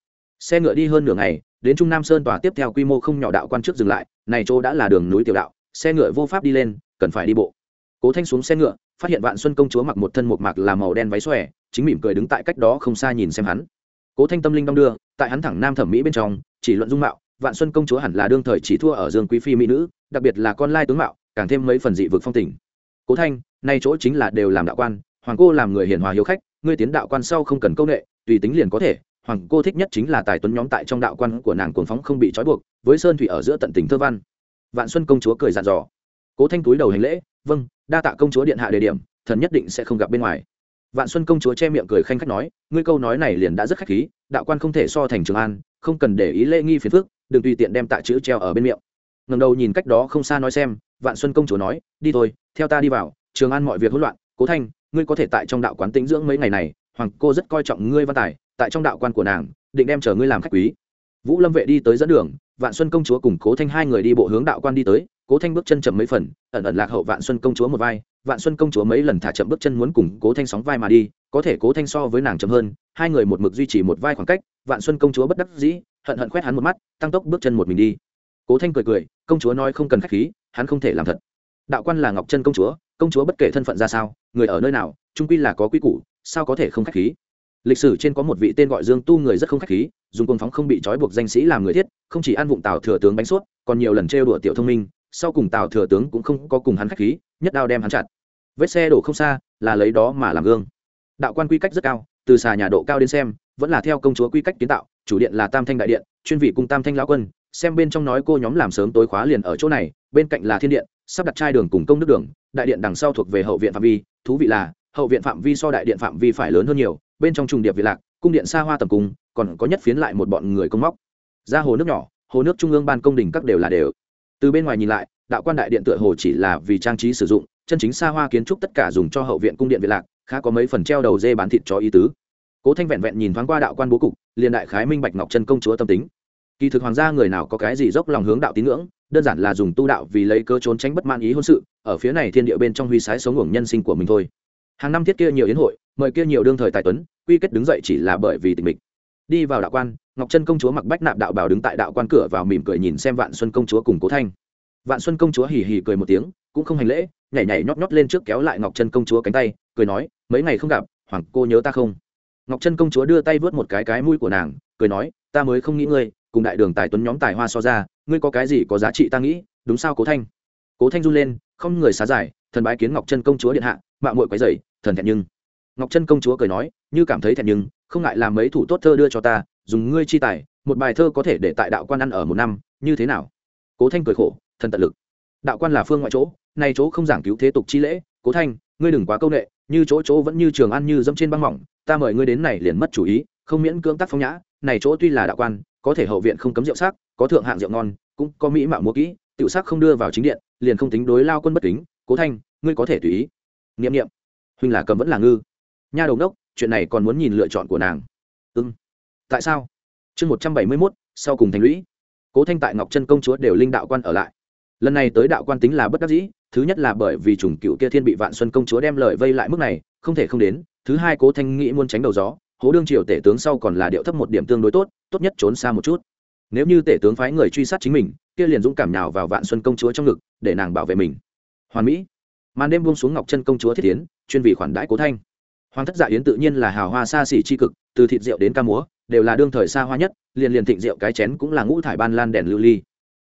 Xe ngựa đi hơn nửa ngày, đến trung nam sơn tòa tiếp theo quy mô không nhỏ đạo quan trước dừng lại, này chỗ đã là đường núi tiểu đạo, xe ngựa vô pháp đi lên, cần phải đi bộ. Cố thanh xuống xe ngựa phát hiện vạn xuân công chúa mặc một thân một mạc là màu đen váy xòe, chính mỉm cười đứng tại cách đó không xa nhìn xem hắn. Cố thanh tâm linh đong đưa, tại hắn thẳng nam thẩm mỹ bên trong, chỉ luận dung mạo, vạn xuân công chúa hẳn là đương thời chỉ thua ở dương quý phi mỹ nữ, đặc biệt là con lai tướng mạo, càng thêm mấy phần dị vực phong tình. Cố thanh, nay chỗ chính là đều làm đạo quan, hoàng cô làm người hiền hòa hiếu khách, ngươi tiến đạo quan sau không cần công nghệ tùy tính liền có thể, hoàng cô thích nhất chính là tài tuấn nhóm tại trong đạo quan của nàng cuồng phóng không bị trói buộc, với sơn thủy ở giữa tận tình thơ văn. Vạn xuân công chúa cười dặn dò. Cố thanh túi đầu hành lễ vâng đa tạ công chúa điện hạ đề điểm, thần nhất định sẽ không gặp bên ngoài. Vạn xuân công chúa che miệng cười khanh khách nói, ngươi câu nói này liền đã rất khách khí, đạo quan không thể so thành trường an, không cần để ý lễ nghi phiền phức, đừng tùy tiện đem tạ chữ treo ở bên miệng. Ngầm đầu nhìn cách đó không xa nói xem, vạn xuân công chúa nói, đi thôi, theo ta đi vào, trường an mọi việc hỗn loạn, cố thanh, ngươi có thể tại trong đạo quán tĩnh dưỡng mấy ngày này, hoàng cô rất coi trọng ngươi văn tài, tại trong đạo quan của nàng, định đem chờ ngươi làm khách quý. Vũ lâm vệ đi tới dẫn đường, vạn xuân công chúa cùng cố thanh hai người đi bộ hướng đạo quan đi tới cố thanh bước chân chậm mấy phần, ẩn ẩn lạc hậu vạn xuân công chúa một vai, vạn xuân công chúa mấy lần thả chậm bước chân muốn cùng cố thanh sóng vai mà đi, có thể cố thanh so với nàng chậm hơn, hai người một mực duy trì một vai khoảng cách, vạn xuân công chúa bất đắc dĩ, hận hận khoét hắn một mắt, tăng tốc bước chân một mình đi. Cố thanh cười cười, công chúa nói không cần khách khí, hắn không thể làm thật. Đạo quan là ngọc chân công chúa công chúa bất kể thân phận ra sao, người ở nơi nào, trung quy là có quy củ, sao có thể không khách khí? Lịch sử trên có một vị tên gọi dương tu người rất không khách khí, dùng quân phóng không bị trói buộc danh sĩ làm người thiết, không chỉ ăn vụng tào thừa tướng bánh suốt còn nhiều lần trêu đùa tiểu thông minh sau cùng tào thừa tướng cũng không có cùng hắn khách khí, nhất đao đem hắn chặt. Vết xe đổ không xa, là lấy đó mà làm gương. Đạo quan quy cách rất cao, từ xà nhà độ cao đến xem, vẫn là theo công chúa quy cách kiến tạo, chủ điện là tam thanh đại điện, chuyên vị cung tam thanh lão quân, xem bên trong nói cô nhóm làm sớm tối khóa liền ở chỗ này, bên cạnh là thiên điện, sắp đặt trai đường cùng công đức đường, đại điện đằng sau thuộc về hậu viện phạm vi, thú vị là, hậu viện phạm vi so đại điện phạm vi phải lớn hơn nhiều, bên trong trùng điệp vị lạc, cung điện xa hoa tầm cung, còn có nhất phiến lại một bọn người công móc. Ra hồ nước nhỏ, hồ nước trung ương ban công đình các đều là đều từ bên ngoài nhìn lại, đạo quan đại điện tựa hồ chỉ là vì trang trí sử dụng, chân chính xa hoa kiến trúc tất cả dùng cho hậu viện cung điện việt lạc, khá có mấy phần treo đầu dê bán thịt cho ý tứ. Cố thanh vẹn vẹn nhìn thoáng qua đạo quan bố cục, liền đại khái minh bạch ngọc chân công chúa tâm tính. Kỳ thực hoàng gia người nào có cái gì dốc lòng hướng đạo tín ngưỡng, đơn giản là dùng tu đạo vì lấy cơ trốn tránh bất mãn ý hôn sự, ở phía này thiên địa bên trong huy sái sống hưởng nhân sinh của mình thôi. Hàng năm thiết kia nhiều yến hội, mời kia nhiều đương thời tài tuấn, quy kết đứng dậy chỉ là bởi vì tình mình đi vào đạo quan, ngọc chân công chúa mặc bách nạp đạo bảo đứng tại đạo quan cửa vào mỉm cười nhìn xem vạn xuân công chúa cùng cố thanh. Vạn xuân công chúa hì hì cười một tiếng, cũng không hành lễ, nhảy nhảy nhót nhót lên trước kéo lại ngọc chân công chúa cánh tay, cười nói, mấy ngày không gặp, hoàng cô nhớ ta không? Ngọc chân công chúa đưa tay vớt một cái cái mũi của nàng, cười nói, ta mới không nghĩ ngươi, cùng đại đường tài tuấn nhóm tài hoa so ra, ngươi có cái gì có giá trị ta nghĩ, đúng sao cố thanh? Cố thanh run lên, không người xá giải, thần bái kiến ngọc chân công chúa điện hạ, mạo muội quấy dày thần thẹn nhưng ngọc chân công chúa cười nói như cảm thấy thẹn nhưng không ngại làm mấy thủ tốt thơ đưa cho ta dùng ngươi chi tài một bài thơ có thể để tại đạo quan ăn ở một năm như thế nào? Cố thanh cười khổ thần tận lực. Đạo quan là phương ngoại chỗ nay chỗ không giảng cứu thế tục chi lễ cố thanh ngươi đừng quá câu nệ như chỗ chỗ vẫn như trường ăn như dẫm trên băng mỏng ta mời ngươi đến này liền mất chủ ý không miễn cưỡng tác phong nhã này chỗ tuy là đạo quan có thể hậu viện không cấm rượu sắc có thượng hạng rượu ngon cũng có mỹ mạo múa kỹ tiểu sắc không đưa vào chính điện liền không tính đối lao quân bất kính cố thanh ngươi có thể tùy ý. Niệm niệm, huynh là cầm vẫn là ngư nha đầu đốc chuyện này còn muốn nhìn lựa chọn của nàng. Ưng tại sao? Chương một trăm bảy mươi mốt, sau cùng thành lũy. Cố thanh tại ngọc Trân công chúa đều linh đạo quan ở lại. Lần này tới đạo quan tính là bất đắc dĩ, thứ nhất là bởi vì chủng cựu kia thiên bị vạn xuân công chúa đem lời vây lại mức này, không thể không đến, thứ hai cố thanh nghĩ muốn tránh đầu gió, hố đương triều tể tướng sau còn là điệu thấp một điểm tương đối tốt tốt nhất trốn xa một chút. Nếu như tể tướng phái người truy sát chính mình, kia liền dũng cảm nào vào vạn xuân công chúa trong ngực, để nàng bảo vệ mình. Hoàn mỹ. Màn đêm buông xuống ngọc chân công chúa thiết tiến, chuyên vì khoản đãi cố thanh hoàng thất dạ yến tự nhiên là hào hoa xa xỉ c h i cực, từ thịt rượu đến ca múa, đều là đương thời xa hoa nhất, liền liền thịnh rượu cái chén cũng là ngũ thải ban lan đèn lưu ly.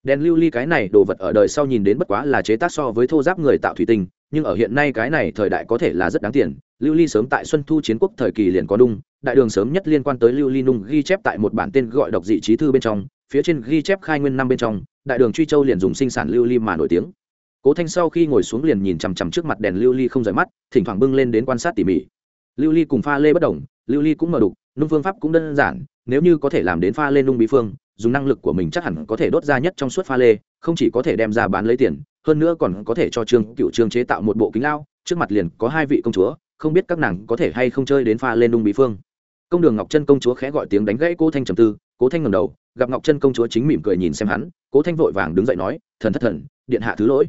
Đèn lưu ly cái này đồ vật ở đời sau nhìn đến bất quá là chế tác so với thô giáp người tạo thủy tinh, nhưng ở hiện nay cái này thời đại có thể là rất đáng tiền. Lưu ly sớm tại xuân thu chiến quốc thời kỳ liền có đung, đại đường sớm nhất liên quan tới lưu ly nung ghi chép tại một bản tên gọi độc dị trí thư bên trong, phía trên ghi chép khai nguyên năm bên trong, đại đường truy châu liền dùng sinh sản lưu ly mà nổi tiếng. Cố thanh sau khi ngồi xuống liền nhìn chằm chằm trước mặt đèn lưu ly không rời mắt, thỉnh thoảng bưng lên đến quan sát tỉ mỉ lưu ly cùng pha lê bất đồng, lưu ly cũng mở đục, nung phương pháp cũng đơn giản, nếu như có thể làm đến pha lê nung bí phương, dùng năng lực của mình chắc hẳn có thể đốt ra nhất trong suốt pha lê, không chỉ có thể đem ra bán lấy tiền, hơn nữa còn có thể cho trương cựu trương chế tạo một bộ kính lao trước mặt liền có hai vị công chúa, không biết các nàng có thể hay không chơi đến pha lên nung bí phương. Công đường ngọc chân công chúa khẽ gọi tiếng đánh gãy cô thanh trầm tư, cố thanh ngầm đầu, gặp ngọc chân công chúa chính mỉm cười nhìn xem hắn, cố thanh vội vàng đứng dậy nói, thần thất thần, điện hạ thứ lỗi.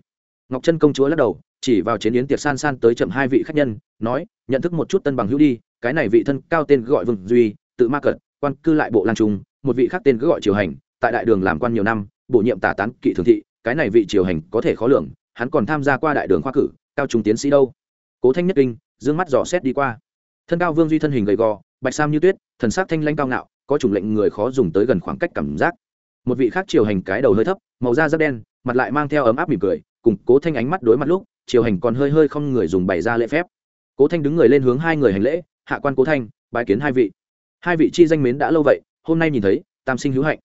Ngọc chân công chúa lắc đầu chỉ vào chiến yến tiệc san san tới chậm hai vị khách nhân, nói, nhận thức một chút tân bằng hữu đi, cái này vị thân cao tên gọi vương duy, tự ma cật, quan cư lại bộ lan trung, một vị khác tên cứ gọi triều hành, tại đại đường làm quan nhiều năm, bổ nhiệm tả tán kỵ thường thị, cái này vị triều hành có thể khó lường, hắn còn tham gia qua đại đường khoa cử, cao trung tiến sĩ đâu. Cố thanh nhất kinh, dương mắt dò xét đi qua. Thân cao vương duy thân hình gầy gò, bạch sam như tuyết, thần sắc thanh lanh cao ngạo, có chủng lệnh người khó dùng tới gần khoảng cách cảm giác. Một vị khác triều hành cái đầu hơi thấp, màu da rất đen, mặt lại mang theo ấm áp mỉm cười, cùng cố thanh ánh mắt đối mặt lúc triều hành còn hơi hơi không người dùng bày ra lễ phép. Cố thanh đứng người lên hướng hai người hành lễ, hạ quan cố thanh bài kiến hai vị. Hai vị chi danh mến đã lâu vậy, hôm nay nhìn thấy, tam sinh hữu hạnh.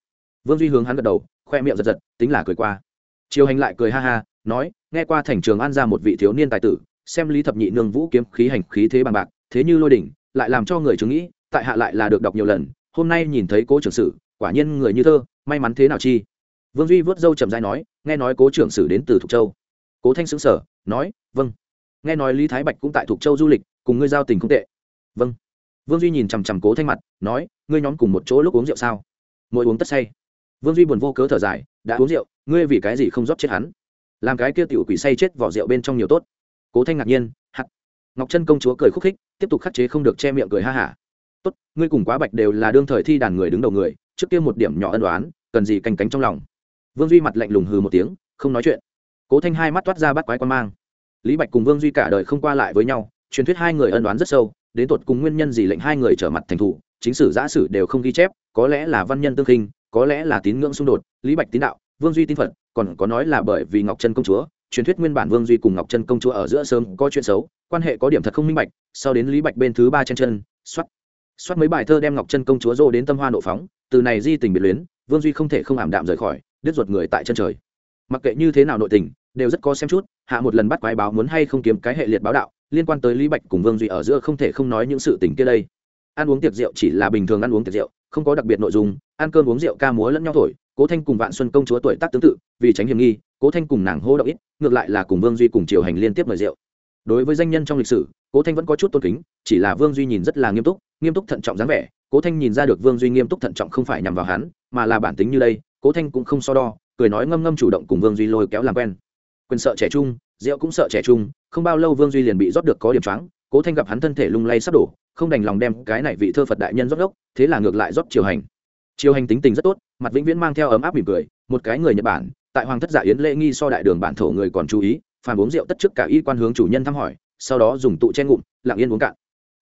Vương duy hướng hắn gật đầu, khoe miệng giật giật, tính là cười qua. Triều hành lại cười ha ha, nói, nghe qua thành trường an ra một vị thiếu niên tài tử, xem lý thập nhị nương vũ kiếm khí hành khí thế bằng bạc, thế như lôi đỉnh, lại làm cho người chứng nghĩ, tại hạ lại là được đọc nhiều lần, hôm nay nhìn thấy cố trưởng sử, quả nhiên người như thơ, may mắn thế nào chi? Vương duy vớt dâu chậm dai nói, nghe nói cố trưởng sử đến từ thục châu cố thanh xứng sở nói vâng. Nghe nói lý thái bạch cũng tại thục châu du lịch, cùng ngươi giao tình không tệ. Vâng. Vương duy nhìn chằm chằm cố thanh mặt, nói, ngươi nhóm cùng một chỗ lúc uống rượu sao? Mỗi uống tất say. Vương duy buồn vô cớ thở dài, đã uống rượu, ngươi vì cái gì không rót chết hắn? Làm cái kia tiểu quỷ say chết vỏ rượu bên trong nhiều tốt. Cố thanh ngạc nhiên hắt ngọc Trân công chúa cười khúc khích, tiếp tục khắc chế không được che miệng cười ha hả. Tốt, ngươi cùng quá bạch đều là đương thời thi đàn người đứng đầu người, trước kia một điểm nhỏ ân đoán cần gì canh cánh trong lòng? Vương duy mặt lạnh lùng hừ một tiếng, không nói chuyện cố thanh hai mắt toát ra bắt quái quan mang. Lý bạch cùng vương duy cả đời không qua lại với nhau, truyền thuyết hai người ân đoán rất sâu, đến tột cùng nguyên nhân gì lệnh hai người trở mặt thành thủ, chính sử giã sử đều không ghi chép, có lẽ là văn nhân tương khinh, có lẽ là tín ngưỡng xung đột, lý bạch tín đạo, vương duy tin phật, còn có nói là bởi vì ngọc trân công chúa, truyền thuyết nguyên bản vương duy cùng ngọc trân công chúa ở giữa sớm có chuyện xấu, quan hệ có điểm thật không minh bạch, sau đến lý bạch bên thứ ba chân chân xoắt xoắt mấy bài thơ đem ngọc trân công chúa dô đến tâm hoa nộ phóng, từ này di tình biệt luyến, vương duy không thể không ảm đạm rời khỏi, đứt ruột người tại chân trời mặc kệ như thế nào nội tình, đều rất có xem chút, hạ một lần bắt quái báo muốn hay không kiếm cái hệ liệt báo đạo, liên quan tới lý bạch cùng vương duy ở giữa không thể không nói những sự tình kia đây. Ăn uống tiệc rượu chỉ là bình thường ăn uống tiệc rượu, không có đặc biệt nội dung, ăn cơm uống rượu ca múa lẫn nhau thổi, cố thanh cùng vạn xuân công chúa tuổi tác tương tự, vì tránh hiểm nghi, cố thanh cùng nàng hô động ít, ngược lại là cùng vương duy cùng triều hành liên tiếp mời rượu. Đối với danh nhân trong lịch sử, cố thanh vẫn có chút tôn kính, chỉ là vương duy nhìn rất là nghiêm túc nghiêm túc thận trọng dáng vẻ, cố thanh nhìn ra được vương duy nghiêm túc thận trọng không phải nhằm vào hắn, mà là bản tính như đây, cố thanh cũng không so đo cười nói ngâm ngâm chủ động cùng vương duy lôi kéo làm quen. Quyền sợ trẻ trung rượu cũng sợ trẻ trung, không bao lâu vương duy liền bị rót được có điểm trắng cố thanh gặp hắn thân thể lung lay sắp đổ, không đành lòng đem cái này vị thơ phật đại nhân rót gốc thế là ngược lại rót chiều hành. Chiều hành tính tình rất tốt, mặt vĩnh viễn mang theo ấm áp mỉm cười, một cái người nhật bản, tại hoàng thất giả yến lễ nghi so đại đường bản thổ người còn chú ý phản uống rượu tất trước cả y quan hướng chủ nhân thăm hỏi, sau đó dùng tụ chen ngụm, lặng yên uống cạn.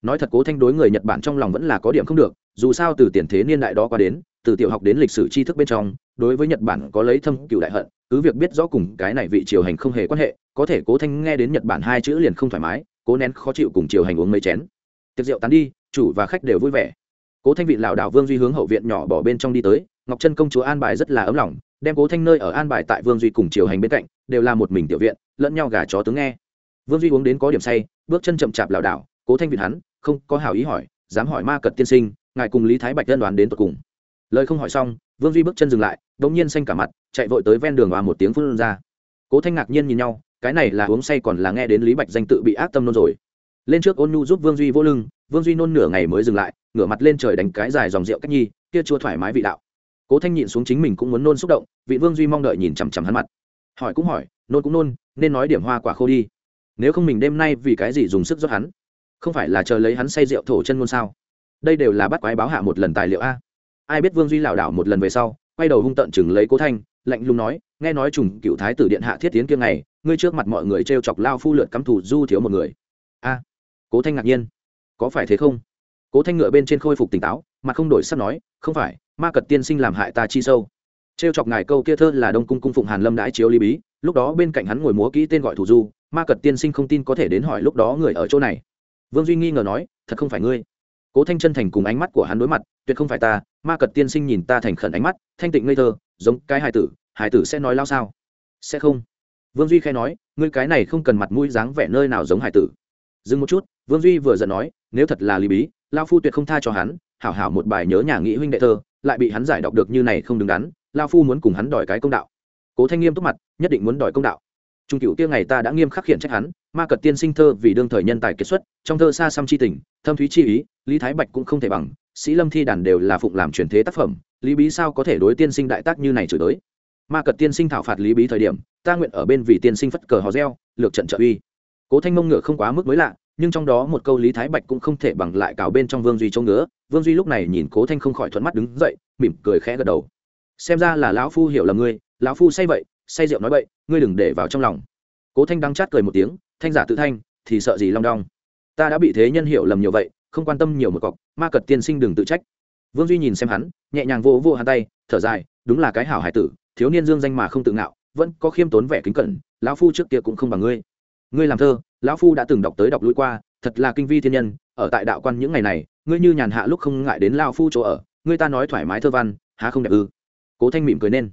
Nói thật cố thanh đối người nhật bản trong lòng vẫn là có điểm không được, dù sao từ tiền thế niên đại đó qua đến, từ tiểu học đến lịch sử tri thức bên trong đối với nhật bản có lấy thâm cựu đại hận, cứ việc biết rõ cùng cái này vị triều hành không hề quan hệ, có thể cố thanh nghe đến nhật bản hai chữ liền không thoải mái, cố nén khó chịu cùng triều hành uống mấy chén. Tiệc rượu tán đi, chủ và khách đều vui vẻ. Cố thanh vị lảo đảo vương duy hướng hậu viện nhỏ bỏ bên trong đi tới, ngọc trân công chúa an bài rất là ấm lòng, đem cố thanh nơi ở an bài tại vương duy cùng triều hành bên cạnh, đều là một mình tiểu viện, lẫn nhau gà chó tướng nghe. Vương duy uống đến có điểm say, bước chân chậm chạp lảo đảo cố thanh vị hắn, không có hảo ý hỏi, dám hỏi ma cật tiên sinh, ngài cùng lý thái bạch đơn đoán đến tột cùng. Lời không hỏi xong vương duy bước chân dừng lại đ ỗ n g nhiên xanh cả mặt, chạy vội tới ven đường và một tiếng phun ra. Cố thanh ngạc nhiên nhìn nhau, cái này là uống say còn là nghe đến lý bạch danh tự bị ác tâm nôn rồi. Lên trước ôn nhu giúp vương duy vô lưng, vương duy nôn nửa ngày mới dừng lại, ngửa mặt lên trời đánh cái dài dòng rượu cách nhi, kia chua thoải mái vị đạo. Cố thanh nhịn xuống chính mình cũng muốn nôn xúc động, vị vương duy mong đợi nhìn chằm chằm hắn mặt. Hỏi cũng hỏi, nôn cũng nôn, nên nói điểm hoa quả khô đi. Nếu không mình đêm nay vì cái gì dùng sức giúp hắn? Không phải là chờ lấy hắn say rượu thổ chân ngôn sao? Đây đều là bắt quái báo hạ một lần tài liệu a ai biết vương duy lảo đảo một lần về sau, quay đầu hung tận chừng lấy cố thanh, lạnh lùng nói, nghe nói trùng cựu thái tử điện hạ thiết tiến kiêng này ngươi trước mặt mọi người t r e o chọc lao phu lượt cắm thủ du thiếu một người. A? Cố thanh ngạc nhiên. Có phải thế không? Cố thanh ngựa bên trên khôi phục tỉnh táo mà không đổi sắp nói, không phải, ma cật tiên sinh làm hại ta chi sâu. T r e o chọc ngài câu kia thơ là đông cung cung phụng hàn lâm đãi chiếu ly bí, lúc đó bên cạnh hắn ngồi múa kỹ tên gọi thủ du, ma cật tiên sinh không tin có thể đến hỏi lúc đó người ở chỗ này. Vương duy nghi ngờ nói, thật không phải ngươi cố thanh chân thành cùng ánh mắt của hắn đối mặt, tuyệt không phải ta, ma cật tiên sinh nhìn ta thành khẩn ánh mắt, thanh tịnh ngây thơ, giống cái hài tử hài tử sẽ nói lao sao? Sẽ không. Vương duy khai nói, ngươi cái này không cần mặt mũi dáng vẻ nơi nào giống hài tử. Dừng một chút, vương duy vừa giận nói, nếu thật là lý bí, lao phu tuyệt không tha cho hắn, hảo hảo một bài nhớ nhà nghĩ huynh đệ thơ, lại bị hắn giải đọc được như này không đứng đắn, lao phu muốn cùng hắn đòi cái công đạo. Cố thanh nghiêm túc mặt, nhất định muốn đòi công đạo trung cựu kia ngày ta đã nghiêm khắc khiển trách hắn, ma cật tiên sinh thơ vì đương thời nhân tài kiệt xuất, trong thơ xa xăm c h i tình, thâm thúy chi ý, lý thái bạch cũng không thể bằng, sĩ lâm thi đàn đều là phụng làm truyền thế tác phẩm, lý bí sao có thể đối tiên sinh đại tác như này chửi tới ma cật tiên sinh thảo phạt lý bí thời điểm, ta nguyện ở bên vì tiên sinh phất cờ hò reo, lược trận trợ uy. Cố thanh mông ngựa không quá mức mới lạ, nhưng trong đó một câu lý thái bạch cũng không thể bằng lại cào bên trong vương duy châu ngứa vương duy lúc này nhìn cố thanh không khỏi thuận mắt đứng dậy, mỉm cười khẽ gật đầu. Xem ra là lão phu hiểu là ngươi, lão phu say vậy say rượu nói bậy, ngươi đừng để vào trong lòng. Cố thanh đắng chát cười một tiếng thanh giả tự thanh thì sợ gì long đong. Ta đã bị thế nhân hiểu lầm nhiều vậy không quan tâm nhiều một cọc ma cật tiên sinh đừng tự trách. Vương duy nhìn xem hắn nhẹ nhàng vô vô hắn tay thở dài đúng là cái hảo hải tử thiếu niên dương danh mà không tự ngạo vẫn có khiêm tốn vẻ kính cẩn lão phu trước kia cũng không bằng ngươi. Ngươi làm thơ lão phu đã từng đọc tới đọc lui qua thật là kinh vi thiên nhân ở tại đạo quan những ngày này ngươi như nhàn hạ lúc không ngại đến lao phu chỗ ở ngươi ta nói thoải mái thơ văn há không đẹp ư? Cố thanh mỉm cười nên.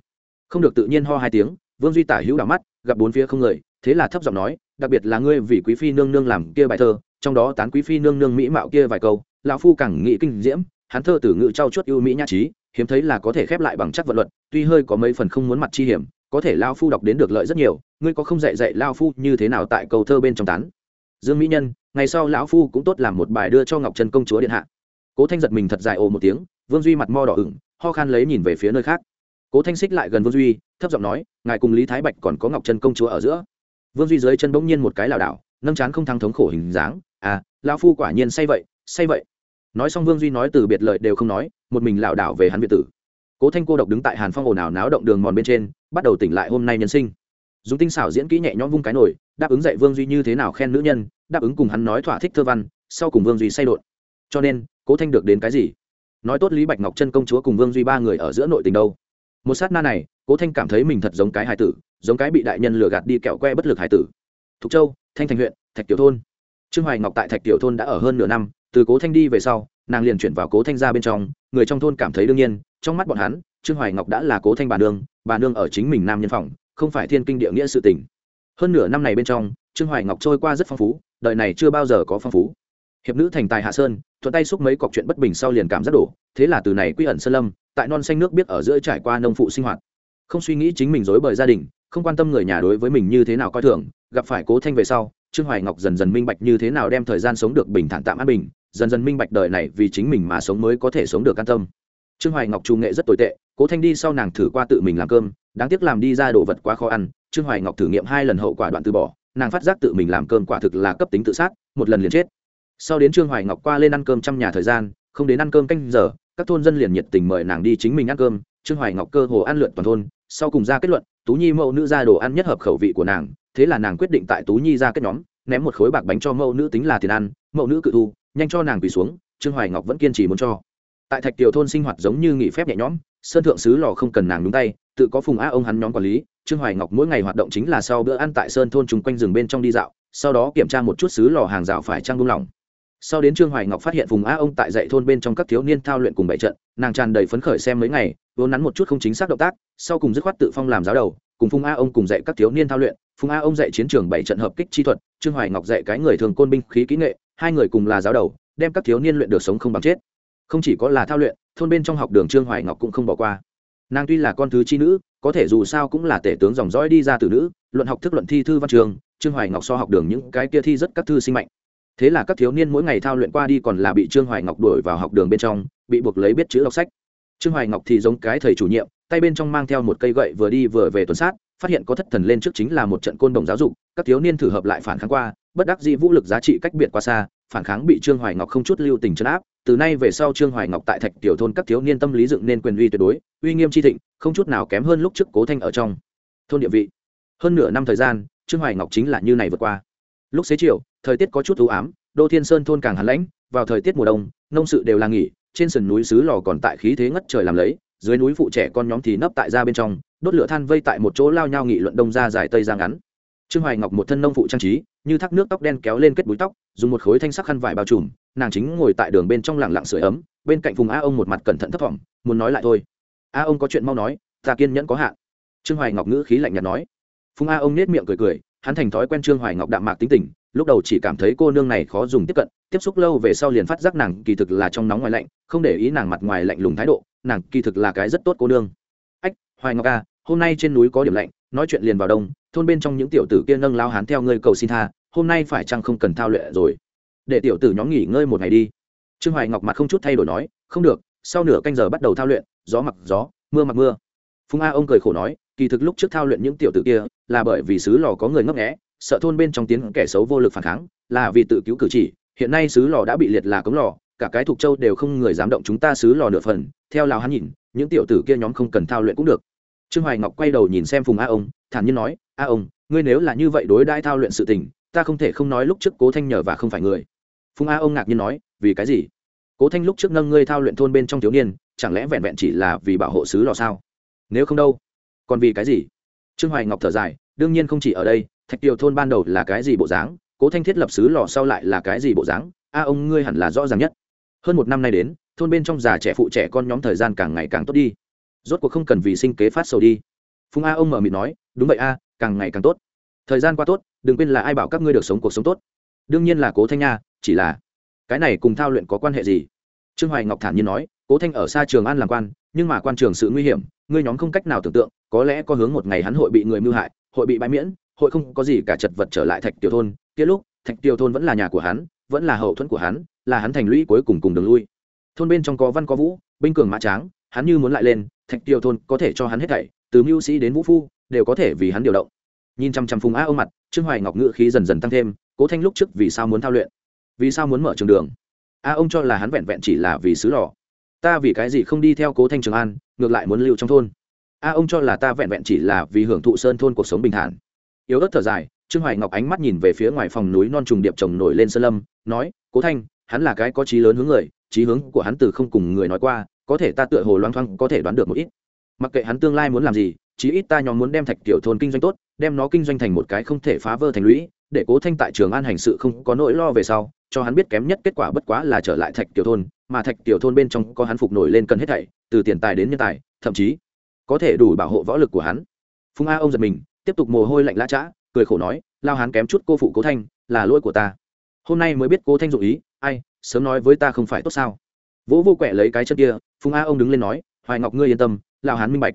Không được tự nhiên ho hai tiếng vương duy tả hữu đảo mắt, gặp bốn phía không người, thế là thấp giọng nói, đặc biệt là ngươi vì quý phi nương nương làm kia bài thơ, trong đó tán quý phi nương nương mỹ mạo kia vài câu, lão phu càng nghĩ kinh diễm, hắn thơ từ ngữ trau chuốt ưu mỹ nhã trí, hiếm thấy là có thể khép lại bằng chắc vận luật, tuy hơi có mấy phần không muốn mặt chi hiểm, có thể lao phu đọc đến được lợi rất nhiều, ngươi có không dạy dạy lao phu như thế nào tại câu thơ bên trong tán? Dương mỹ nhân, ngày sau lão phu cũng tốt làm một bài đưa cho ngọc trân công chúa điện hạ. Cố thanh giật mình thật dài ồ một tiếng, vương duy mặt mo đỏ ửng, ho khan lấy nhìn về phía nơi khác cố thanh xích lại gần vương duy, thấp giọng nói, ngài cùng lý thái bạch còn có ngọc Trân công chúa ở giữa. Vương duy dưới chân bỗng nhiên một cái lảo đảo, nâng chán không thăng thống khổ hình dáng à lão phu quả nhiên say vậy say vậy. Nói xong vương duy nói từ biệt lợi đều không nói, một mình lảo đảo về hắn biệt tử. Cố thanh cô độc đứng tại hàn phong ồn ào náo động đường mòn bên trên, bắt đầu tỉnh lại hôm nay nhân sinh. Dùng tinh xảo diễn kỹ nhẹ nhõm vung cái nổi đáp ứng dạy vương duy như thế nào khen nữ nhân, đáp ứng cùng hắn nói thỏa thích thơ văn, sau cùng vương duy say đột cho nên, cố thanh được đến cái gì? Nói tốt lý bạch ngọc chân công chúa cùng vương duy ba người ở giữa nội tình đâu? Một sát na này, cố thanh cảm thấy mình thật giống cái hải tử, giống cái bị đại nhân lừa gạt đi kẹo que bất lực hải tử. Thục châu, thanh thành huyện, thạch tiểu thôn. Trương hoài ngọc tại thạch tiểu thôn đã ở hơn nửa năm, từ cố thanh đi về sau, nàng liền chuyển vào cố thanh ra bên trong, người trong thôn cảm thấy đương nhiên, trong mắt bọn hắn, trương hoài ngọc đã là cố thanh bà nương bà nương ở chính mình nam nhân phòng, không phải thiên kinh địa nghĩa sự tình. Hơn nửa năm này bên trong, trương hoài ngọc trôi qua rất phong phú, đời này chưa bao giờ có phong phú. Hiệp nữ thành tài hạ sơn, thuận tay xúc mấy cọc chuyện bất bình sau liền cảm giác đổ, thế là từ này quy ẩn sơn lâm tại non xanh nước biết ở giữa trải qua nông phụ sinh hoạt. Không suy nghĩ chính mình dối bời gia đình, không quan tâm người nhà đối với mình như thế nào coi thường, gặp phải cố thanh về sau, trương hoài ngọc dần dần minh bạch như thế nào đem thời gian sống được bình thản tạm an bình, dần dần minh bạch đời này vì chính mình mà sống mới có thể sống được an tâm. Trương hoài ngọc trung nghệ rất tồi tệ, cố thanh đi sau nàng thử qua tự mình làm cơm, đáng tiếc làm đi ra đồ vật quá khó ăn, trương hoài ngọc thử nghiệm hai lần hậu quả đoạn từ bỏ, nàng phát giác tự mình làm cơm quả thực là cấp tính tự sát, một lần liền chết. Sau đến trương hoài ngọc qua lên ăn cơm trong nhà thời gian, không đến ăn cơm canh giờ các thôn dân liền nhiệt tình mời nàng đi chính mình ăn cơm, trương hoài ngọc cơ hồ ăn lượn toàn thôn, sau cùng ra kết luận, tú nhi mẫu nữ ra đồ ăn nhất hợp khẩu vị của nàng, thế là nàng quyết định tại tú nhi ra kết nhóm, ném một khối bạc bánh cho mẫu nữ tính là tiền ăn, mẫu nữ cự thu, nhanh cho nàng quỳ xuống, trương hoài ngọc vẫn kiên trì muốn cho. Tại thạch tiểu thôn sinh hoạt giống như nghỉ phép nhẹ nhõm, sơn thượng sứ lò không cần nàng đúng tay, tự có phùng á ông hắn nhóm quản lý, trương hoài ngọc mỗi ngày hoạt động chính là sau bữa ăn tại sơn thôn chung quanh rừng bên trong đi dạo, sau đó kiểm tra một chút sứ lò hàng rào phải trang buông lỏng sau đến trương hoài ngọc phát hiện phùng A ông tại dạy thôn bên trong các thiếu niên thao luyện cùng bảy trận, nàng tràn đầy phấn khởi xem mấy ngày, vốn nắn một chút không chính xác động tác, sau cùng dứt khoát tự phong làm giáo đầu, cùng phùng a ông cùng dạy các thiếu niên thao luyện. Phùng a ông dạy chiến trường bảy trận hợp kích chi thuật, trương hoài ngọc dạy cái người thường côn binh khí kỹ nghệ, hai người cùng là giáo đầu, đem các thiếu niên luyện được sống không bằng chết. Không chỉ có là thao luyện, thôn bên trong học đường trương hoài ngọc cũng không bỏ qua. Nàng tuy là con thứ chi nữ, có thể dù sao cũng là tể tướng dòng dõi đi ra từ nữ, luận học thức luận thi thư văn trường, trương hoài ngọc so học đường những cái kia thi rất các thư sinh mạnh thế là các thiếu niên mỗi ngày thao luyện qua đi còn là bị trương hoài ngọc đuổi vào học đường bên trong, bị buộc lấy biết chữ đọc sách. Trương hoài ngọc thì giống cái thầy chủ nhiệm, tay bên trong mang theo một cây gậy vừa đi vừa về tuần sát, phát hiện có thất thần lên trước chính là một trận côn đồng giáo dục, các thiếu niên thử hợp lại phản kháng qua, bất đắc dĩ vũ lực giá trị cách biệt quá xa, phản kháng bị trương hoài ngọc không chút lưu tình chấn áp. Từ nay về sau trương hoài ngọc tại thạch tiểu thôn các thiếu niên tâm lý dựng nên quyền uy tuyệt đối, uy nghiêm chi thịnh, không chút nào kém hơn lúc trước cố thanh ở trong thôn địa vị. Hơn nửa năm thời gian, trương hoài ngọc chính là như này vượt qua. Lúc xế chiều thời tiết có chút ưu ám, đô thiên sơn thôn càng hàn lãnh, vào thời tiết mùa đông, nông sự đều là nghỉ, trên sườn núi xứ lò còn tại khí thế ngất trời làm lấy, dưới núi phụ trẻ con nhóm thì nấp tại ra bên trong, đốt lửa than vây tại một chỗ lao nhau nghị luận đông ra dài tây ra ngắn. Trương hoài ngọc một thân nông phụ trang trí, như thác nước tóc đen kéo lên kết búi tóc, dùng một khối thanh sắc khăn vải bao trùm, nàng chính ngồi tại đường bên trong lặng lặng sưởi ấm, bên cạnh vùng a ông một mặt cẩn thận thấp thỏm, muốn nói lại thôi. A ông có chuyện mau nói, ta kiên nhẫn có hạn. Trương hoài ngọc ngữ khí lạnh nhạt nói. Phùng a ông nết miệng cười cười hắn thành thói quen trương hoài ngọc đạm mạc tính tình, lúc đầu chỉ cảm thấy cô nương này khó dùng tiếp cận, tiếp xúc lâu về sau liền phát giác nàng kỳ thực là trong nóng ngoài lạnh, không để ý nàng mặt ngoài lạnh lùng thái độ, nàng kỳ thực là cái rất tốt cô nương. Ách, hoài ngọc a hôm nay trên núi có điểm lạnh, nói chuyện liền vào đông, thôn bên trong những tiểu tử kia nâng lao hán theo ngươi cầu xin tha, hôm nay phải chăng không cần thao luyện rồi? Để tiểu tử nhóm nghỉ ngơi một ngày đi. Trương hoài ngọc mặt không chút thay đổi nói, không được, sau nửa canh giờ bắt đầu thao luyện, gió mặc gió, mưa mặc mưa. Phùng a ông cười khổ nói kỳ thực lúc trước thao luyện những tiểu tử kia, là bởi vì xứ lò có người ngấp nghẽ sợ thôn bên trong tiếng kẻ xấu vô lực phản kháng, là vì tự cứu cử chỉ. Hiện nay xứ lò đã bị liệt là cống lò, cả cái thuộc châu đều không người dám động chúng ta xứ lò nửa phần. Theo lào hắn nhìn, những tiểu tử kia nhóm không cần thao luyện cũng được. Trương hoài ngọc quay đầu nhìn xem phùng a ông, thản nhiên nói, a ông, ngươi nếu là như vậy đối đãi thao luyện sự tình, ta không thể không nói lúc trước cố thanh nhờ và không phải người. Phùng a ông ngạc nhiên nói, vì cái gì? Cố thanh lúc trước nâng ngươi thao luyện thôn bên trong thiếu niên, chẳng lẽ vẹn vẹn chỉ là vì bảo hộ sứ lò sao? Nếu không đâu còn vì cái gì? Trương hoài ngọc thở dài, đương nhiên không chỉ ở đây, thạch tiều thôn ban đầu là cái gì bộ dáng, cố thanh thiết lập xứ lò sau lại là cái gì bộ dáng, a, ông ngươi hẳn là rõ ràng nhất. Hơn một năm nay đến, thôn bên trong già trẻ phụ trẻ con nhóm thời gian càng ngày càng tốt đi. Rốt cuộc không cần vì sinh kế phát sầu đi. Phùng a ông mở mịt nói, đúng vậy a, càng ngày càng tốt. Thời gian qua tốt, đừng quên là ai bảo các ngươi được sống cuộc sống tốt. Đương nhiên là cố thanh nha, chỉ là cái này cùng thao luyện có quan hệ gì? Trương hoài ngọc thản nhiên nói, cố thanh ở xa trường an làm quan, nhưng mà quan trường sự nguy hiểm, ngươi nhóm không cách nào tưởng tượng có lẽ có hướng một ngày hắn hội bị người mưu hại, hội bị bãi miễn, hội không có gì cả chật vật trở lại thạch tiểu thôn. Kia lúc, thạch tiểu thôn vẫn là nhà của hắn, vẫn là hậu thuẫn của hắn, là hắn thành lũy cuối cùng cùng đường lui. Thôn bên trong có văn có vũ, binh cường mã tráng, hắn như muốn lại lên, thạch tiêu thôn có thể cho hắn hết thảy, từ mưu sĩ đến vũ phu, đều có thể vì hắn điều động. Nhìn chăm chăm phùng a ông mặt, trương hoài ngọc ngự khí dần dần tăng thêm, cố thanh lúc trước vì sao muốn thao luyện? Vì sao muốn mở trường đường? A ông cho là hắn vẹn vẹn chỉ là vì xứ lò. Ta vì cái gì không đi theo cố thanh trường an, ngược lại muốn lưu trong thôn a, ông cho là ta vẹn vẹn chỉ là vì hưởng thụ sơn thôn cuộc sống bình thản. Yếu ớt thở dài, trương hoài ngọc ánh mắt nhìn về phía ngoài phòng núi non trùng điệp trồng nổi lên sơn lâm, nói, cố thanh, hắn là cái có trí lớn hướng người, trí hướng của hắn từ không cùng người nói qua, có thể ta tựa hồ loang thoang, có thể đoán được một ít. Mặc kệ hắn tương lai muốn làm gì, chí ít ta nhóm muốn đem thạch tiểu thôn kinh doanh tốt, đem nó kinh doanh thành một cái không thể phá vỡ thành lũy, để cố thanh tại trường an hành sự không có nỗi lo về sau, cho hắn biết kém nhất kết quả bất quá là trở lại thạch tiểu thôn, mà thạch tiểu thôn bên trong có hắn phục nổi lên cần hết thảy, từ tiền tài đến nhân tài, thậm chí có thể đủ bảo hộ võ lực của hắn. Phùng a ông giật mình, tiếp tục mồ hôi lạnh lã chã cười khổ nói, lao hắn kém chút cô phụ cố thanh, là lỗi của ta. Hôm nay mới biết cố thanh dụ ý, ai, sớm nói với ta không phải tốt sao. Vỗ vô quẹ lấy cái chân kia phùng a ông đứng lên nói, hoài ngọc ngươi yên tâm, lao hắn minh bạch.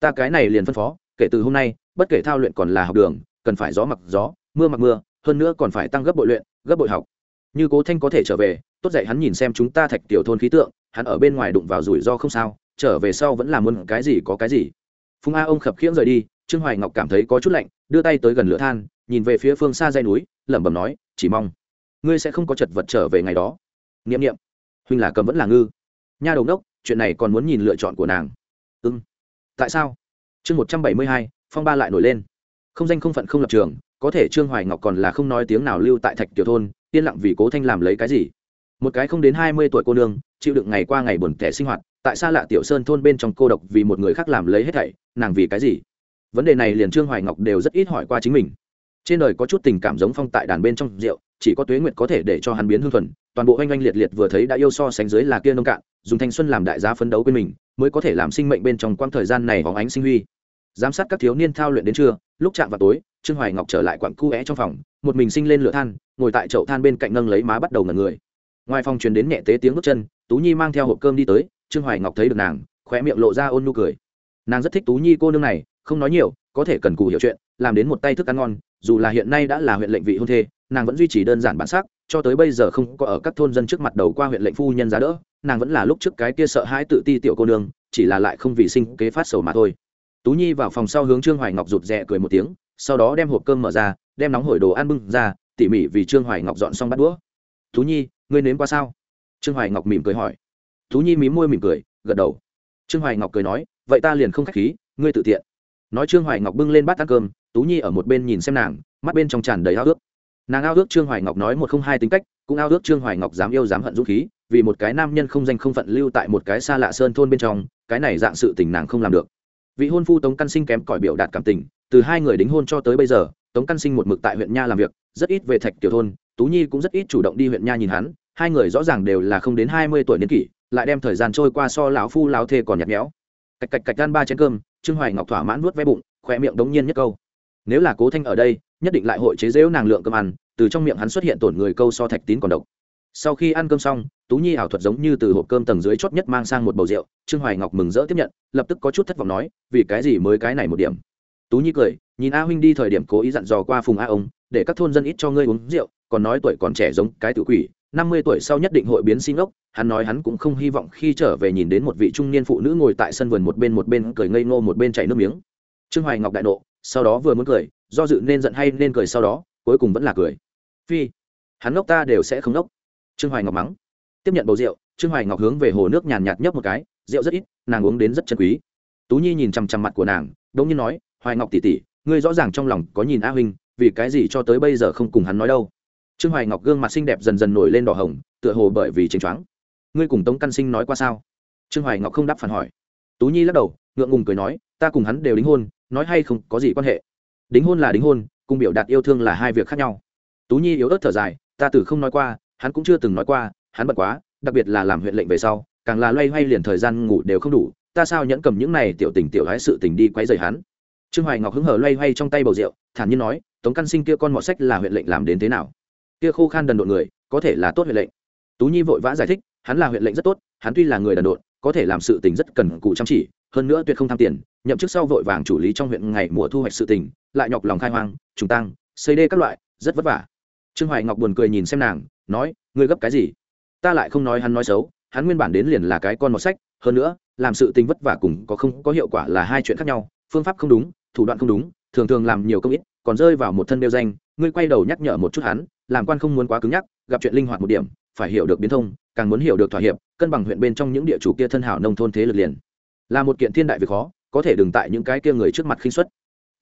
Ta cái này liền phân phó, kể từ hôm nay, bất kể thao luyện còn là học đường, cần phải gió mặc gió, mưa mặc mưa, hơn nữa còn phải tăng gấp bội luyện, gấp bội học như cố thanh có thể trở về, tốt dậy hắn nhìn xem chúng ta thạch tiểu thôn khí tượng, hắn ở bên ngoài đụng vào rủi ro không sao, trở về sau vẫn là muốn cái gì có cái gì. Phùng a ông khập khiễng rời đi, trương hoài ngọc cảm thấy có chút lạnh, đưa tay tới gần lửa than, nhìn về phía phương xa dây núi, lẩm bẩm nói, chỉ mong ngươi sẽ không có chật vật trở về ngày đó. N i ệ m n i ệ m huynh là cầm vẫn là ngư. Nha đầu đốc chuyện này còn muốn nhìn lựa chọn của nàng. Ưng tại sao? Chương một trăm bảy mươi hai, phong ba lại nổi lên. Không danh không phận không lập trường, có thể trương hoài ngọc còn là không nói tiếng nào lưu tại thạch tiểu thôn yên lặng vì cố thanh làm lấy cái gì? Một cái không đến hai mươi tuổi cô nương, chịu đựng ngày qua ngày buồn tẻ sinh hoạt, tại sao lạ tiểu sơn thôn bên trong cô độc vì một người khác làm lấy hết thảy, nàng vì cái gì? Vấn đề này liền trương hoài ngọc đều rất ít hỏi qua chính mình. Trên đời có chút tình cảm giống phong tại đàn bên trong rượu, chỉ có tuế nguyệt có thể để cho hắn biến hương thuần, toàn bộ oanh oanh liệt liệt vừa thấy đã yêu so sánh dưới là kia nông cạn, dùng thanh xuân làm đại giá phấn đấu bên mình, mới có thể làm sinh mệnh bên trong quãng thời gian này hóng ánh sinh huy. Giám sát các thiếu niên thao luyện đến trưa lúc chạm vào tối, trương hoài ngọc trở lại quặng cu é trong phòng, một mình sinh lên lửa than, ngồi tại chậu than bên cạnh nâng lấy má bắt đầu ngần người. Ngoài phòng truyền đến nhẹ tế tiếng bước chân, tú nhi mang theo hộp cơm đi tới, trương hoài ngọc thấy được nàng, khóe miệng lộ ra ôn nụ cười. Nàng rất thích tú nhi cô nương này, không nói nhiều, có thể cần cù hiểu chuyện, làm đến một tay thức ăn ngon, dù là hiện nay đã là huyện lệnh vị hôn thê, nàng vẫn duy trì đơn giản bản sắc, cho tới bây giờ không có ở các thôn dân trước mặt đầu qua huyện lệnh phu nhân giá đỡ, nàng vẫn là lúc trước cái kia sợ hãi tự ti tiểu cô nương, chỉ là lại không vì sinh kế phát sầu mà thôi tú nhi vào phòng sau hướng trương hoài ngọc rụt rè cười một tiếng, sau đó đem hộp cơm mở ra, đem nóng hổi đồ ăn bưng ra, tỉ mỉ vì trương hoài ngọc dọn xong bắt đũa. Tú nhi, ngươi nếm qua sao? Trương hoài ngọc mỉm cười hỏi. Tú nhi mím môi mỉm cười, gật đầu. Trương hoài ngọc cười nói, vậy ta liền không k h á c h khí, ngươi tự tiện. Nói trương hoài ngọc bưng lên bát ăn cơm, tú nhi ở một bên nhìn xem nàng, mắt bên trong tràn đầy ao ước. Nàng ao ước trương hoài ngọc nói một không hai tính cách, cũng ao ước trương hoài ngọc dám yêu dám hận dũng khí, vì một cái nam nhân không danh không phận lưu tại một cái xa lạ sơn thôn bên trong, cái này dạng sự tình nàng không làm được vị hôn phu tống căn sinh kém cỏi biểu đạt cảm tình, từ hai người đính hôn cho tới bây giờ, tống căn sinh một mực tại huyện nha làm việc, rất ít về thạch tiểu thôn, tú nhi cũng rất ít chủ động đi huyện nha nhìn hắn, hai người rõ ràng đều là không đến hai mươi tuổi niên kỷ, lại đem thời gian trôi qua so lão phu lão thê còn nhạt nhẽo. Cạch cạch cạch gan ba chén cơm, trương hoài ngọc thỏa mãn nuốt ve bụng khoe miệng đống nhiên nhất câu. Nếu là cố thanh ở đây, nhất định lại hội chế dễu nàng lượng cơm ăn, từ trong miệng hắn xuất hiện tổn người câu so thạch tín còn độc sau khi ăn cơm xong, tú nhi ảo thuật giống như từ hộp cơm tầng dưới chót nhất mang sang một bầu rượu, trương hoài ngọc mừng rỡ tiếp nhận, lập tức có chút thất vọng nói, vì cái gì mới cái này một điểm? Tú nhi cười, nhìn a huynh đi thời điểm cố ý dặn dò qua phùng a ông, để các thôn dân ít cho ngươi uống rượu, còn nói tuổi còn trẻ giống cái tự quỷ, năm mươi tuổi sau nhất định hội biến sinh ốc. Hắn nói hắn cũng không hy vọng khi trở về nhìn đến một vị trung niên phụ nữ ngồi tại sân vườn một bên một bên cười ngây ngô một bên chảy nước miếng. Trương hoài ngọc đại nộ, sau đó vừa muốn cười, do dự nên giận hay nên cười sau đó, cuối cùng vẫn là cười. Phi, hắn ngốc ta đều sẽ không ngốc trương hoài ngọc mắng. Tiếp nhận bầu rượu, trương hoài ngọc hướng về hồ nước nhàn nhạt nhấp một cái, rượu rất ít, nàng uống đến rất chân quý. Tú nhi nhìn chằm chằm mặt của nàng, đống nhiên nói, hoài ngọc tỉ tỉ ngươi rõ ràng trong lòng có nhìn a huynh, vì cái gì cho tới bây giờ không cùng hắn nói đâu? Trương hoài ngọc gương mặt xinh đẹp dần dần nổi lên đỏ hồng, tựa hồ bởi vì chênh choáng. Ngươi cùng tống căn sinh nói qua sao? Trương hoài ngọc không đáp phản hỏi. Tú nhi lắc đầu, ngượng ngùng cười nói, ta cùng hắn đều đính hôn, nói hay không có gì quan hệ. Đính hôn là đính hôn, cùng biểu đạt yêu thương là hai việc khác nhau. Tú nhi yếu ớt thở dài, ta từ không nói qua hắn cũng chưa từng nói qua, hắn bận quá, đặc biệt là làm huyện lệnh về sau, càng là loay hoay liền thời gian ngủ đều không đủ, ta sao nhẫn cầm những này tiểu tình tiểu hái sự tình đi quấy rầy hắn? Trương hoài ngọc hứng hở loay hoay trong tay bầu rượu, thản nhiên nói, tống căn sinh kia con mọt sách là huyện lệnh làm đến thế nào? Kia khô khan đần độn người, có thể là tốt huyện lệnh. Tú nhi vội vã giải thích, hắn là huyện lệnh rất tốt, hắn tuy là người đần độn, có thể làm sự tình rất cần cù chăm chỉ, hơn nữa tuyệt không tham tiền, nhậm chức sau vội vàng chủ lý trong huyện ngày mùa thu hoạch sự tình, lại nhọc lòng khai hoang, trùng tăng xây đê các loại, rất vất vả. Trương hoài ngọc buồn cười nhìn xem nàng nói, ngươi gấp cái gì? Ta lại không nói hắn nói xấu, hắn nguyên bản đến liền là cái con một sách, hơn nữa, làm sự tình vất vả cùng có không có hiệu quả là hai chuyện khác nhau, phương pháp không đúng, thủ đoạn không đúng, thường thường làm nhiều công ít, còn rơi vào một thân đeo danh, ngươi quay đầu nhắc nhở một chút hắn, làm quan không muốn quá cứng nhắc, gặp chuyện linh hoạt một điểm, phải hiểu được biến thông, càng muốn hiểu được thỏa hiệp, cân bằng huyện bên trong những địa chủ kia thân hảo nông thôn thế lực liền. Là một kiện thiên đại việc khó, có thể đừng tại những cái kia người trước mặt khinh xuất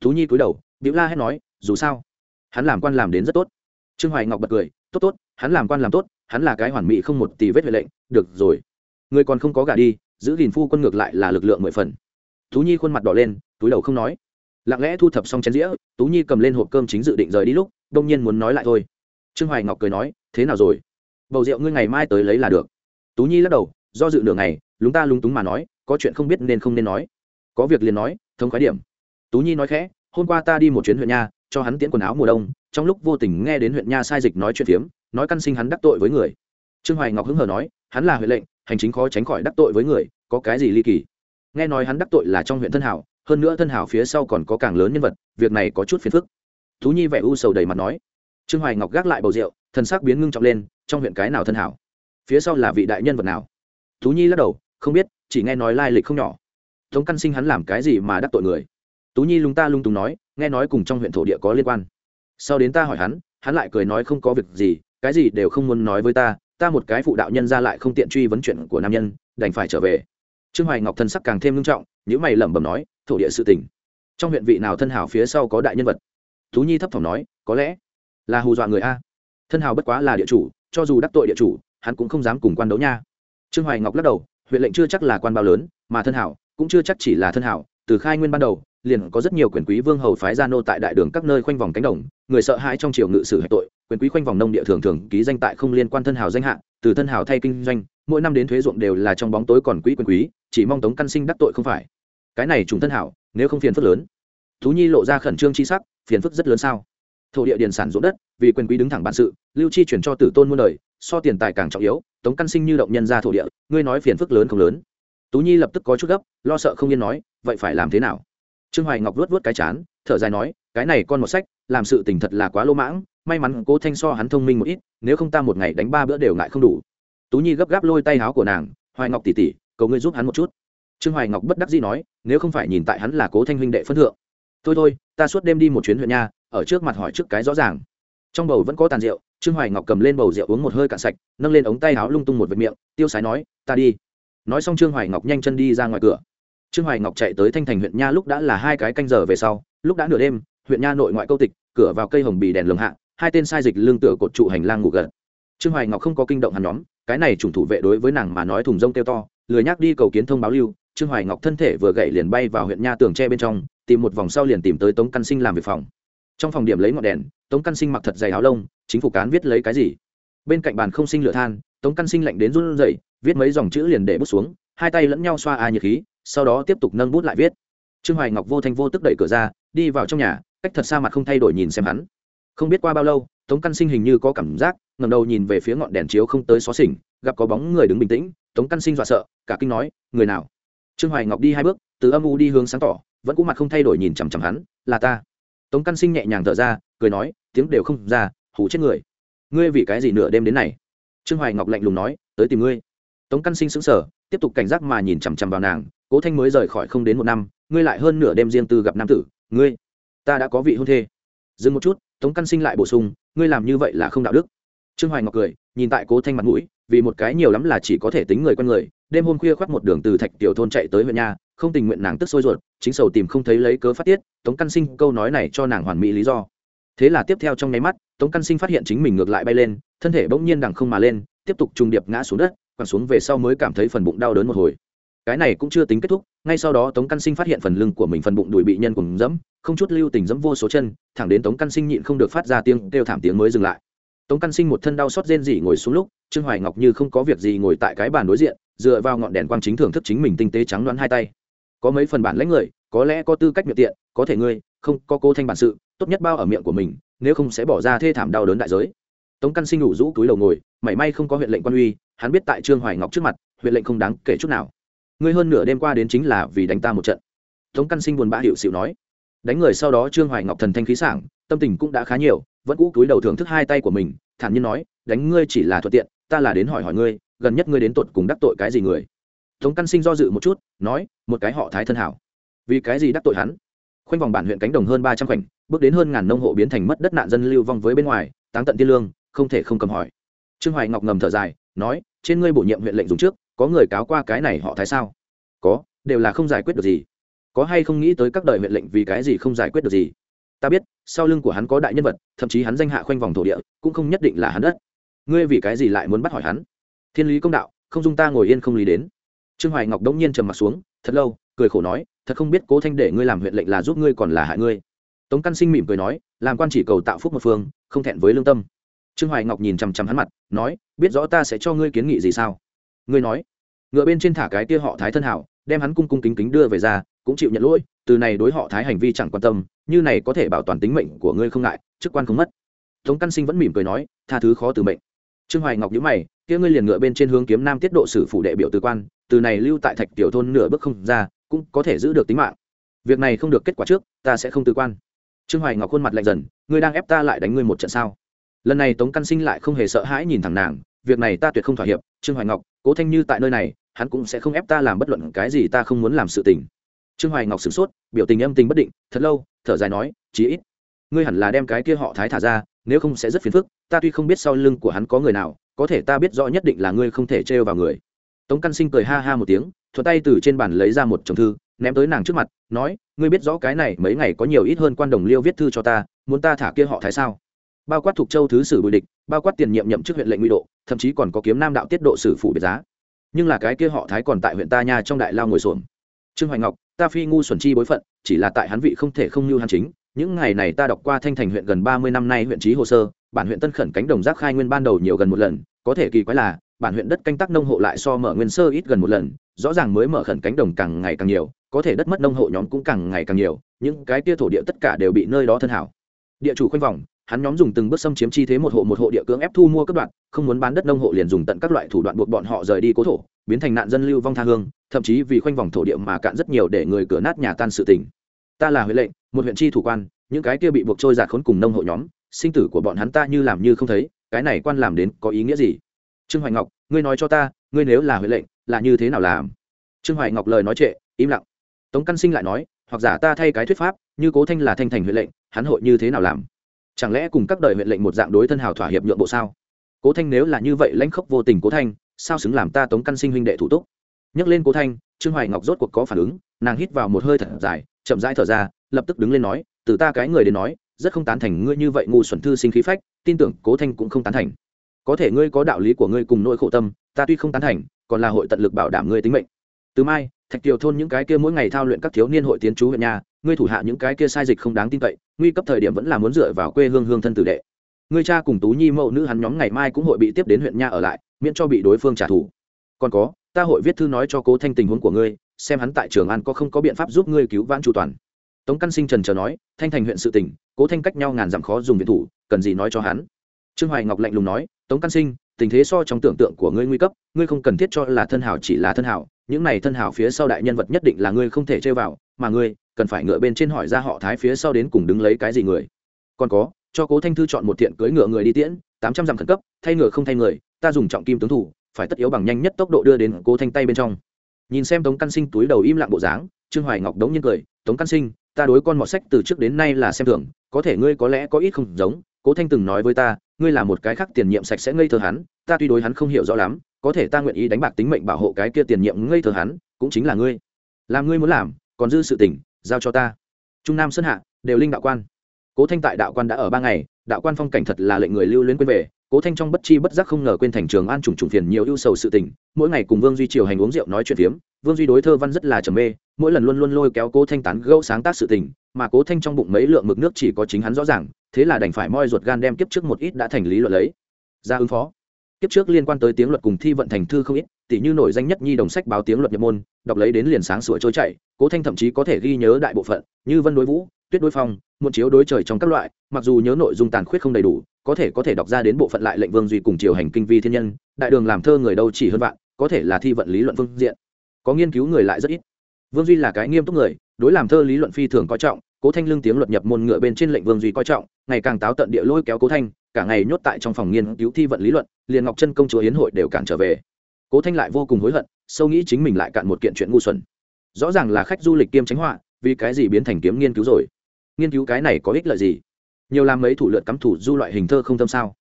tú nhi cúi đầu biểu la hét nói, dù sao, hắn làm quan làm đến rất tốt. Trương hoài ngọc bật cười, tốt tốt hắn làm quan làm tốt, hắn là cái hoàn mỹ không một tỷ vết huệ lệnh, được rồi. Người còn không có gả đi, giữ gìn phu quân ngược lại là lực lượng mười phần. Tú nhi khuôn mặt đỏ lên, túi đầu không nói. Lặng lẽ thu thập xong chén dĩa, tú nhi cầm lên hộp cơm chính dự định rời đi lúc, đông nhiên muốn nói lại thôi. Trương hoài ngọc cười nói, thế nào rồi? Bầu rượu ngươi ngày mai tới lấy là được. Tú nhi lắc đầu, do dự nửa ngày, lúng ta lúng túng mà nói, có chuyện không biết nên không nên nói. Có việc liền nói, thông khoái điểm. Tú nhi nói khẽ, hôm qua ta đi một chuyến huyện nha, cho hắn tiễn quần áo mùa đông, trong lúc vô tình nghe đến huyện nha sai dịch nói chuyện phiếm nói căn sinh hắn đắc tội với người. Trương hoài ngọc hứng hờ nói, hắn là huệ lệnh, hành chính khó tránh khỏi đắc tội với người, có cái gì ly kỳ? Nghe nói hắn đắc tội là trong huyện thân hảo, hơn nữa thân hảo phía sau còn có càng lớn nhân vật, việc này có chút phiền phức. Tú nhi vẻ u sầu đầy mặt nói. Trương hoài ngọc gác lại bầu rượu, thần sắc biến ngưng trọng lên, trong huyện cái nào thân hảo? Phía sau là vị đại nhân vật nào? Tú nhi lắc đầu, không biết, chỉ nghe nói lai lịch không nhỏ. Tống căn sinh hắn làm cái gì mà đắc tội người? Tú nhi lúng ta lung túng nói, nghe nói cùng trong huyện thổ địa có liên quan. Sau đến ta hỏi hắn hắn lại cười nói không có việc gì cái gì đều không muốn nói với ta ta một cái phụ đạo nhân ra lại không tiện truy vấn chuyện của nam nhân, đành phải trở về. Trương hoài ngọc thân sắc càng thêm nghiêm trọng những mày lẩm bẩm nói, thổ địa sự tình. Trong huyện vị nào thân hảo phía sau có đại nhân vật? Tú nhi thấp thỏm nói, có lẽ là hù dọa người a. Thân hào bất quá là địa chủ, cho dù đắc tội địa chủ, hắn cũng không dám cùng quan đấu nha. Trương hoài ngọc lắc đầu, huyện lệnh chưa chắc là quan bao lớn, mà thân hảo cũng chưa chắc chỉ là thân hảo, từ khai nguyên ban đầu, liền có rất nhiều quyền quý vương hầu phái gia nô tại đại đường các nơi khoanh vòng cánh đồng, người sợ hãi trong triều ngự sử hạch tội quyền quý khoanh vòng nông địa thường thường ký danh tại không liên quan thân hào danh hạ, từ thân hào thay kinh doanh, mỗi năm đến thuế ruộng đều là trong bóng tối còn quỹ quyền quý, chỉ mong tống căn sinh đắc tội không phải. Cái này trùng thân hảo, nếu không phiền phức lớn. Thú nhi lộ ra khẩn trương chi sắc, phiền phức rất lớn sao? Thổ địa điền sản ruộng đất, vì quyền quý đứng thẳng bản sự, lưu chi chuyển cho tử tôn muôn đời, so tiền tài càng trọng yếu, tống căn sinh như động nhân ra thổ địa, ngươi nói phiền phức lớn không lớn. Tú nhi lập tức có chút gấp, lo sợ không yên nói, vậy phải làm thế nào? Trương hoài ngọc vuốt vuốt cái chán, thở dài nói, cái này con một sách, làm sự tình thật là quá lỗ mãng, may mắn cố thanh so hắn thông minh một ít, nếu không ta một ngày đánh ba bữa đều ngại không đủ. Tú nhi gấp gáp lôi tay háo của nàng, hoài ngọc tỉ tỉ cầu ngươi giúp hắn một chút. Trương hoài ngọc bất đắc dĩ nói, nếu không phải nhìn tại hắn là cố thanh huynh đệ phân thượng. Thôi thôi, ta suốt đêm đi một chuyến huyện nha, ở trước mặt hỏi trước cái rõ ràng. Trong bầu vẫn có tàn rượu, trương hoài ngọc cầm lên bầu rượu uống một hơi cạn sạch, nâng lên ống tay háo lung tung một vệt miệng, tiêu sái nói, ta đi. Nói xong trương hoài ngọc nhanh chân đi ra ngoài cửa trương hoài ngọc chạy tới thanh thành huyện nha lúc đã là hai cái canh giờ về sau, lúc đã nửa đêm, huyện nha nội ngoại câu tịch, cửa vào cây hồng bì đèn lồng hạ, hai tên sai dịch lương tựa cột trụ hành lang ngủ gần trương hoài ngọc không có kinh động hắn nhóm, cái này chủng thủ vệ đối với nàng mà nói thùng rông kêu to, lười nhắc đi cầu kiến thông báo lưu. Trương hoài ngọc thân thể vừa gậy liền bay vào huyện nha tường tre bên trong, tìm một vòng sau liền tìm tới tống căn sinh làm việc phòng. Trong phòng điểm lấy ngọn đèn, tống căn sinh mặc thật dày áo lông, chính phủ cán viết lấy cái gì? Bên cạnh bàn không sinh lửa than, tống căn sinh lạnh đến run rẩy, viết mấy dòng chữ liền để bút xuống, hai tay lẫn nhau xoa a nhiệt khí sau đó tiếp tục nâng bút lại viết. Trương hoài ngọc vô thanh vô tức đẩy cửa ra, đi vào trong nhà, cách thật xa mặt không thay đổi nhìn xem hắn. Không biết qua bao lâu, tống căn sinh hình như có cảm giác ngầm đầu nhìn về phía ngọn đèn chiếu không tới xó xỉnh, gặp có bóng người đứng bình tĩnh, tống căn sinh dọa sợ, cả kinh nói, người nào? Trương hoài ngọc đi hai bước, từ âm u đi hướng sáng tỏ, vẫn cũ mặt không thay đổi nhìn chằm chằm hắn, là ta. Tống căn sinh nhẹ nhàng thở ra, cười nói, tiếng đều không ra hủ chết người. Ngươi vì cái gì nửa đêm đến này? Trương hoài ngọc lạnh lùng nói, tới tìm ngươi. Tống căn sinh sững sờ tiếp tục cảnh giác mà nhìn chằm chằm vào nàng, cố thanh mới rời khỏi không đến một năm, ngươi lại hơn nửa đêm riêng tư gặp nam tử, ngươi, ta đã có vị hôn thê. Dừng một chút, tống căn sinh lại bổ sung, ngươi làm như vậy là không đạo đức. Trương hoài ngọc cười, nhìn tại cố thanh mặt mũi, vì một cái nhiều lắm là chỉ có thể tính người con người, đêm hôm khuya khoác một đường từ thạch tiểu thôn chạy tới huyện nhà, không tình nguyện nàng tức sôi ruột, chính sầu tìm không thấy lấy cớ phát tiết, tống căn sinh câu nói này cho nàng hoàn mỹ lý do. Thế là tiếp theo trong nháy mắt, tống căn sinh phát hiện chính mình ngược lại bay lên, thân thể bỗng nhiên đằng không mà lên, tiếp tục trùng điệp ngã xuống đất quẳng xuống về sau mới cảm thấy phần bụng đau đớn một hồi. Cái này cũng chưa tính kết thúc, ngay sau đó tống căn sinh phát hiện phần lưng của mình phần bụng đùi bị nhân cùng dẫm, không chút lưu tình dẫm vô số chân, thẳng đến tống căn sinh nhịn không được phát ra tiếng kêu thảm tiếng mới dừng lại. Tống căn sinh một thân đau xót rên rỉ ngồi xuống lúc, trương hoài ngọc như không có việc gì ngồi tại cái bàn đối diện, dựa vào ngọn đèn quang chính thưởng thức chính mình tinh tế trắng đoán hai tay. Có mấy phần bản lãnh người, có lẽ có tư cách miệng tiện, có thể ngươi, không, có cô thanh bản sự, tốt nhất bao ở miệng của mình, nếu không sẽ bỏ ra thê thảm đau đớn đại giới tống căn sinh đủ rũ túi đầu ngồi, mảy may không có huyện lệnh quan uy, hắn biết tại trương hoài ngọc trước mặt, huyện lệnh không đáng kể chút nào. Ngươi hơn nửa đêm qua đến chính là vì đánh ta một trận. Tống căn sinh buồn bã hiệu xịu nói. Đánh người sau đó trương hoài ngọc thần thanh khí sảng, tâm tình cũng đã khá nhiều, vẫn cũ túi đầu thưởng thức hai tay của mình, thản nhiên nói, đánh ngươi chỉ là thuận tiện, ta là đến hỏi hỏi ngươi, gần nhất ngươi đến tột cùng đắc tội cái gì người? Tống căn sinh do dự một chút, nói, một cái họ thái thân hảo. Vì cái gì đắc tội hắn? Khoanh vòng bản huyện cánh đồng hơn ba trăm khoảnh, bước đến hơn ngàn nông hộ biến thành mất đất nạn dân lưu vong với bên ngoài, táng tận tiên lương không thể không cầm hỏi. Trương hoài ngọc ngầm thở dài, nói, trên ngươi bổ nhiệm huyện lệnh dùng trước, có người cáo qua cái này họ thái sao? Có, đều là không giải quyết được gì. Có hay không nghĩ tới các đời huyện lệnh vì cái gì không giải quyết được gì? Ta biết, sau lưng của hắn có đại nhân vật, thậm chí hắn danh hạ khoanh vòng thổ địa, cũng không nhất định là hắn đất. Ngươi vì cái gì lại muốn bắt hỏi hắn? Thiên lý công đạo, không dung ta ngồi yên không lý đến. Trương hoài ngọc đống nhiên trầm mặt xuống, thật lâu, cười khổ nói, thật không biết cố thanh để ngươi làm huyện lệnh là giúp ngươi còn là hại ngươi. Tống căn sinh mỉm cười nói, làm quan chỉ cầu tạo phúc một phương, không thẹn với lương tâm trương hoài ngọc nhìn chằm chằm hắn mặt, nói, biết rõ ta sẽ cho ngươi kiến nghị gì sao? Ngươi nói. Ngựa bên trên thả cái kia họ thái thân hảo, đem hắn cung cung kính kính đưa về ra, cũng chịu nhận lỗi, từ này đối họ thái hành vi chẳng quan tâm, như này có thể bảo toàn tính mệnh của ngươi không ngại, chức quan không mất. Tống căn sinh vẫn mỉm cười nói, tha thứ khó từ mệnh. Trương hoài ngọc nhíu mày, kia ngươi liền ngựa bên trên hướng kiếm nam tiết độ sử phụ đệ biểu từ quan, từ này lưu tại thạch tiểu thôn nửa bước không ra, cũng có thể giữ được tính mạng. Việc này không được kết quả trước, ta sẽ không từ quan. Trương hoài ngọc khuôn mặt lạnh dần, ngươi đang ép ta lại đánh ngươi một trận sao? Lần này tống căn sinh lại không hề sợ hãi nhìn thẳng nàng, việc này ta tuyệt không thỏa hiệp, trương hoài ngọc, cố thanh như tại nơi này, hắn cũng sẽ không ép ta làm bất luận cái gì ta không muốn làm sự tình. Trương hoài ngọc sửng sốt, biểu tình âm tình bất định, thật lâu, thở dài nói, chí ít, ngươi hẳn là đem cái kia họ thái thả ra, nếu không sẽ rất phiền phức, ta tuy không biết sau lưng của hắn có người nào, có thể ta biết rõ nhất định là ngươi không thể trêu vào người. Tống căn sinh cười ha ha một tiếng thuật tay từ trên bàn lấy ra một chồng thư, ném tới nàng trước mặt, nói, ngươi biết rõ cái này mấy ngày có nhiều ít hơn quan đồng liêu viết thư cho ta, muốn ta thả kia họ thái sao? Bao quát thuộc châu thứ sử bùi địch, bao quát tiền nhiệm nhậm chức huyện lệnh nguy độ, thậm chí còn có kiếm nam đạo tiết độ sử phụ biệt giá. Nhưng là cái kia họ thái còn tại huyện ta nha trong đại lao ngồi xuồng trương hoài ngọc, ta phi ngu xuẩn chi bối phận, chỉ là tại hắn vị không thể không như hắn chính. Những ngày này ta đọc qua thanh thành huyện gần ba mươi năm nay huyện trí hồ sơ, bản huyện tân khẩn cánh đồng rác khai nguyên ban đầu nhiều gần một lần, có thể kỳ quái là, bản huyện đất canh tác nông hộ lại so mở nguyên sơ ít gần một lần, rõ ràng mới mở khẩn cánh đồng càng ngày càng nhiều, có thể đất mất nông hộ nhóm cũng càng ngày càng nhiều, những cái tia thổ địa tất cả đều bị nơi đó thân hảo. Địa chủ khoanh vòng hắn nhóm dùng từng bước xâm chiếm chi thế một hộ một hộ địa cưỡng ép thu mua các đoạn không muốn bán đất nông hộ liền dùng tận các loại thủ đoạn buộc bọn họ rời đi cố thổ, biến thành nạn dân lưu vong tha hương, thậm chí vì khoanh vòng thổ địa mà cạn rất nhiều để người cửa nát nhà tan sự tình. Ta là huệ lệnh, một huyện chi thủ quan, những cái kia bị buộc trôi giạt khốn cùng nông hộ nhóm, sinh tử của bọn hắn ta như làm như không thấy, cái này quan làm đến có ý nghĩa gì? Trương hoài ngọc, ngươi nói cho ta, ngươi nếu là huệ lệnh, là như thế nào làm? Trương hoài ngọc lời nói trệ, im lặng. Tống căn sinh lại nói, hoặc giả ta thay cái thuyết pháp, như cố thanh là thanh thành huệ lệnh, hắn hội như thế nào làm? Chẳng lẽ cùng các đời huyện lệnh một dạng đối thân hào thỏa hiệp nhượng bộ sao? Cố thanh nếu là như vậy lãnh khốc vô tình cố thanh, sao xứng làm ta tống căn sinh huynh đệ thủ túc? Nhắc lên cố thanh, trương hoài ngọc rốt cuộc có phản ứng, nàng hít vào một hơi thở dài, chậm rãi thở ra, lập tức đứng lên nói, từ ta cái người đến nói, rất không tán thành ngươi như vậy ngu xuẩn thư sinh khí phách, tin tưởng cố thanh cũng không tán thành. Có thể ngươi có đạo lý của ngươi cùng nỗi khổ tâm, ta tuy không tán thành, còn là hội tận lực bảo đảm ngươi tính mệnh. Từ mai, thạch kiều thôn những cái kia mỗi ngày thao luyện các thiếu niên hội tiến chú huyện nhà, ngươi thủ hạ những cái kia sai dịch không đáng tin cậy nguy cấp thời điểm vẫn là muốn dựa vào quê hương hương thân tử đệ. Ngươi cha cùng tú nhi mẫu nữ hắn nhóm ngày mai cũng hội bị tiếp đến huyện nha ở lại, miễn cho bị đối phương trả thù. Còn có, ta hội viết thư nói cho cố thanh tình huống của ngươi, xem hắn tại trường an có không có biện pháp giúp ngươi cứu vãn chu toàn. Tống căn sinh trần chờ nói, thanh thành huyện sự tỉnh cố thanh cách nhau ngàn dặm khó dùng viện thủ, cần gì nói cho hắn. Trương hoài ngọc lạnh lùng nói, tống căn sinh, tình thế so trong tưởng tượng của ngươi nguy cấp, ngươi không cần thiết cho là thân hảo chỉ là thân hảo, những này thân hảo phía sau đại nhân vật nhất định là ngươi không thể chơi vào, mà ngươi cần phải ngựa bên trên hỏi ra họ thái phía sau đến cùng đứng lấy cái gì người. Còn có, cho cố thanh thư chọn một thiện cưới ngựa người đi tiễn, tám trăm dặm khẩn cấp, thay ngựa không thay người, ta dùng trọng kim tướng thủ, phải tất yếu bằng nhanh nhất tốc độ đưa đến cố thanh tay bên trong. Nhìn xem tống căn sinh túi đầu im lặng bộ dáng, trương hoài ngọc đống nhiên cười, tống căn sinh, ta đối con mọt sách từ trước đến nay là xem thường, có thể ngươi có lẽ có ít không giống, cố thanh từng nói với ta, ngươi là một cái khác tiền nhiệm sạch sẽ ngây thơ hắn, ta tuy đối hắn không hiểu rõ lắm, có thể ta nguyện ý đánh bạc tính mệnh bảo hộ cái kia tiền nhiệm ngây thơ hắn, cũng chính là ngươi. Làm ngươi muốn làm, còn dư sự tỉnh giao cho ta. Trung nam sơn hạ, đều linh đạo quan. Cố thanh tại đạo quan đã ở ba ngày, đạo quan phong cảnh thật là lệnh người lưu luyến quên về. Cố thanh trong bất chi bất giác không ngờ quên thành trường an trùng trùng phiền nhiều ưu sầu sự tình. Mỗi ngày cùng vương duy triều hành uống rượu nói chuyện phiếm, vương duy đối thơ văn rất là trầm mê, mỗi lần luôn luôn lôi kéo cố thanh tán gẫu sáng tác sự tình, mà cố thanh trong bụng mấy lượng mực nước chỉ có chính hắn rõ ràng, thế là đành phải moi ruột gan đem kiếp trước một ít đã thành lý luận lấy. Ra ứng phó. Kiếp trước liên quan tới tiếng luật cùng thi vận thành thư không ít tỉ như nổi danh nhất nhi đồng sách báo tiếng luật nhập môn, đọc lấy đến liền sáng sủa trôi chảy, cố thanh thậm chí có thể ghi nhớ đại bộ phận như vân đối vũ, tuyết đối phong muôn chiếu đối trời trong các loại, mặc dù nhớ nội dung tàn khuyết không đầy đủ, có thể có thể đọc ra đến bộ phận lại lệnh vương duy cùng triều hành kinh vi thiên nhân, đại đường làm thơ người đâu chỉ hơn vạn, có thể là thi vận lý luận phương diện. Có nghiên cứu người lại rất ít. Vương duy là cái nghiêm túc người, đối làm thơ lý luận phi thường coi trọng, cố thanh lương tiếng luật nhập môn ngựa bên trên lệnh vương duy coi trọng, ngày càng táo tận địa lôi kéo cố thanh, cả ngày nhốt tại trong phòng nghiên cứu thi vận lý luận, liền ngọc chân công chúa hiến hội đều cản trở về cố thanh lại vô cùng hối hận, sâu nghĩ chính mình lại cạn một kiện chuyện ngu xuẩn. Rõ ràng là khách du lịch kiêm tránh họa, vì cái gì biến thành kiếm nghiên cứu rồi? Nghiên cứu cái này có ích lợi gì? Nhiều làm mấy thủ lượt cắm thủ du loại hình thơ không tâm sao?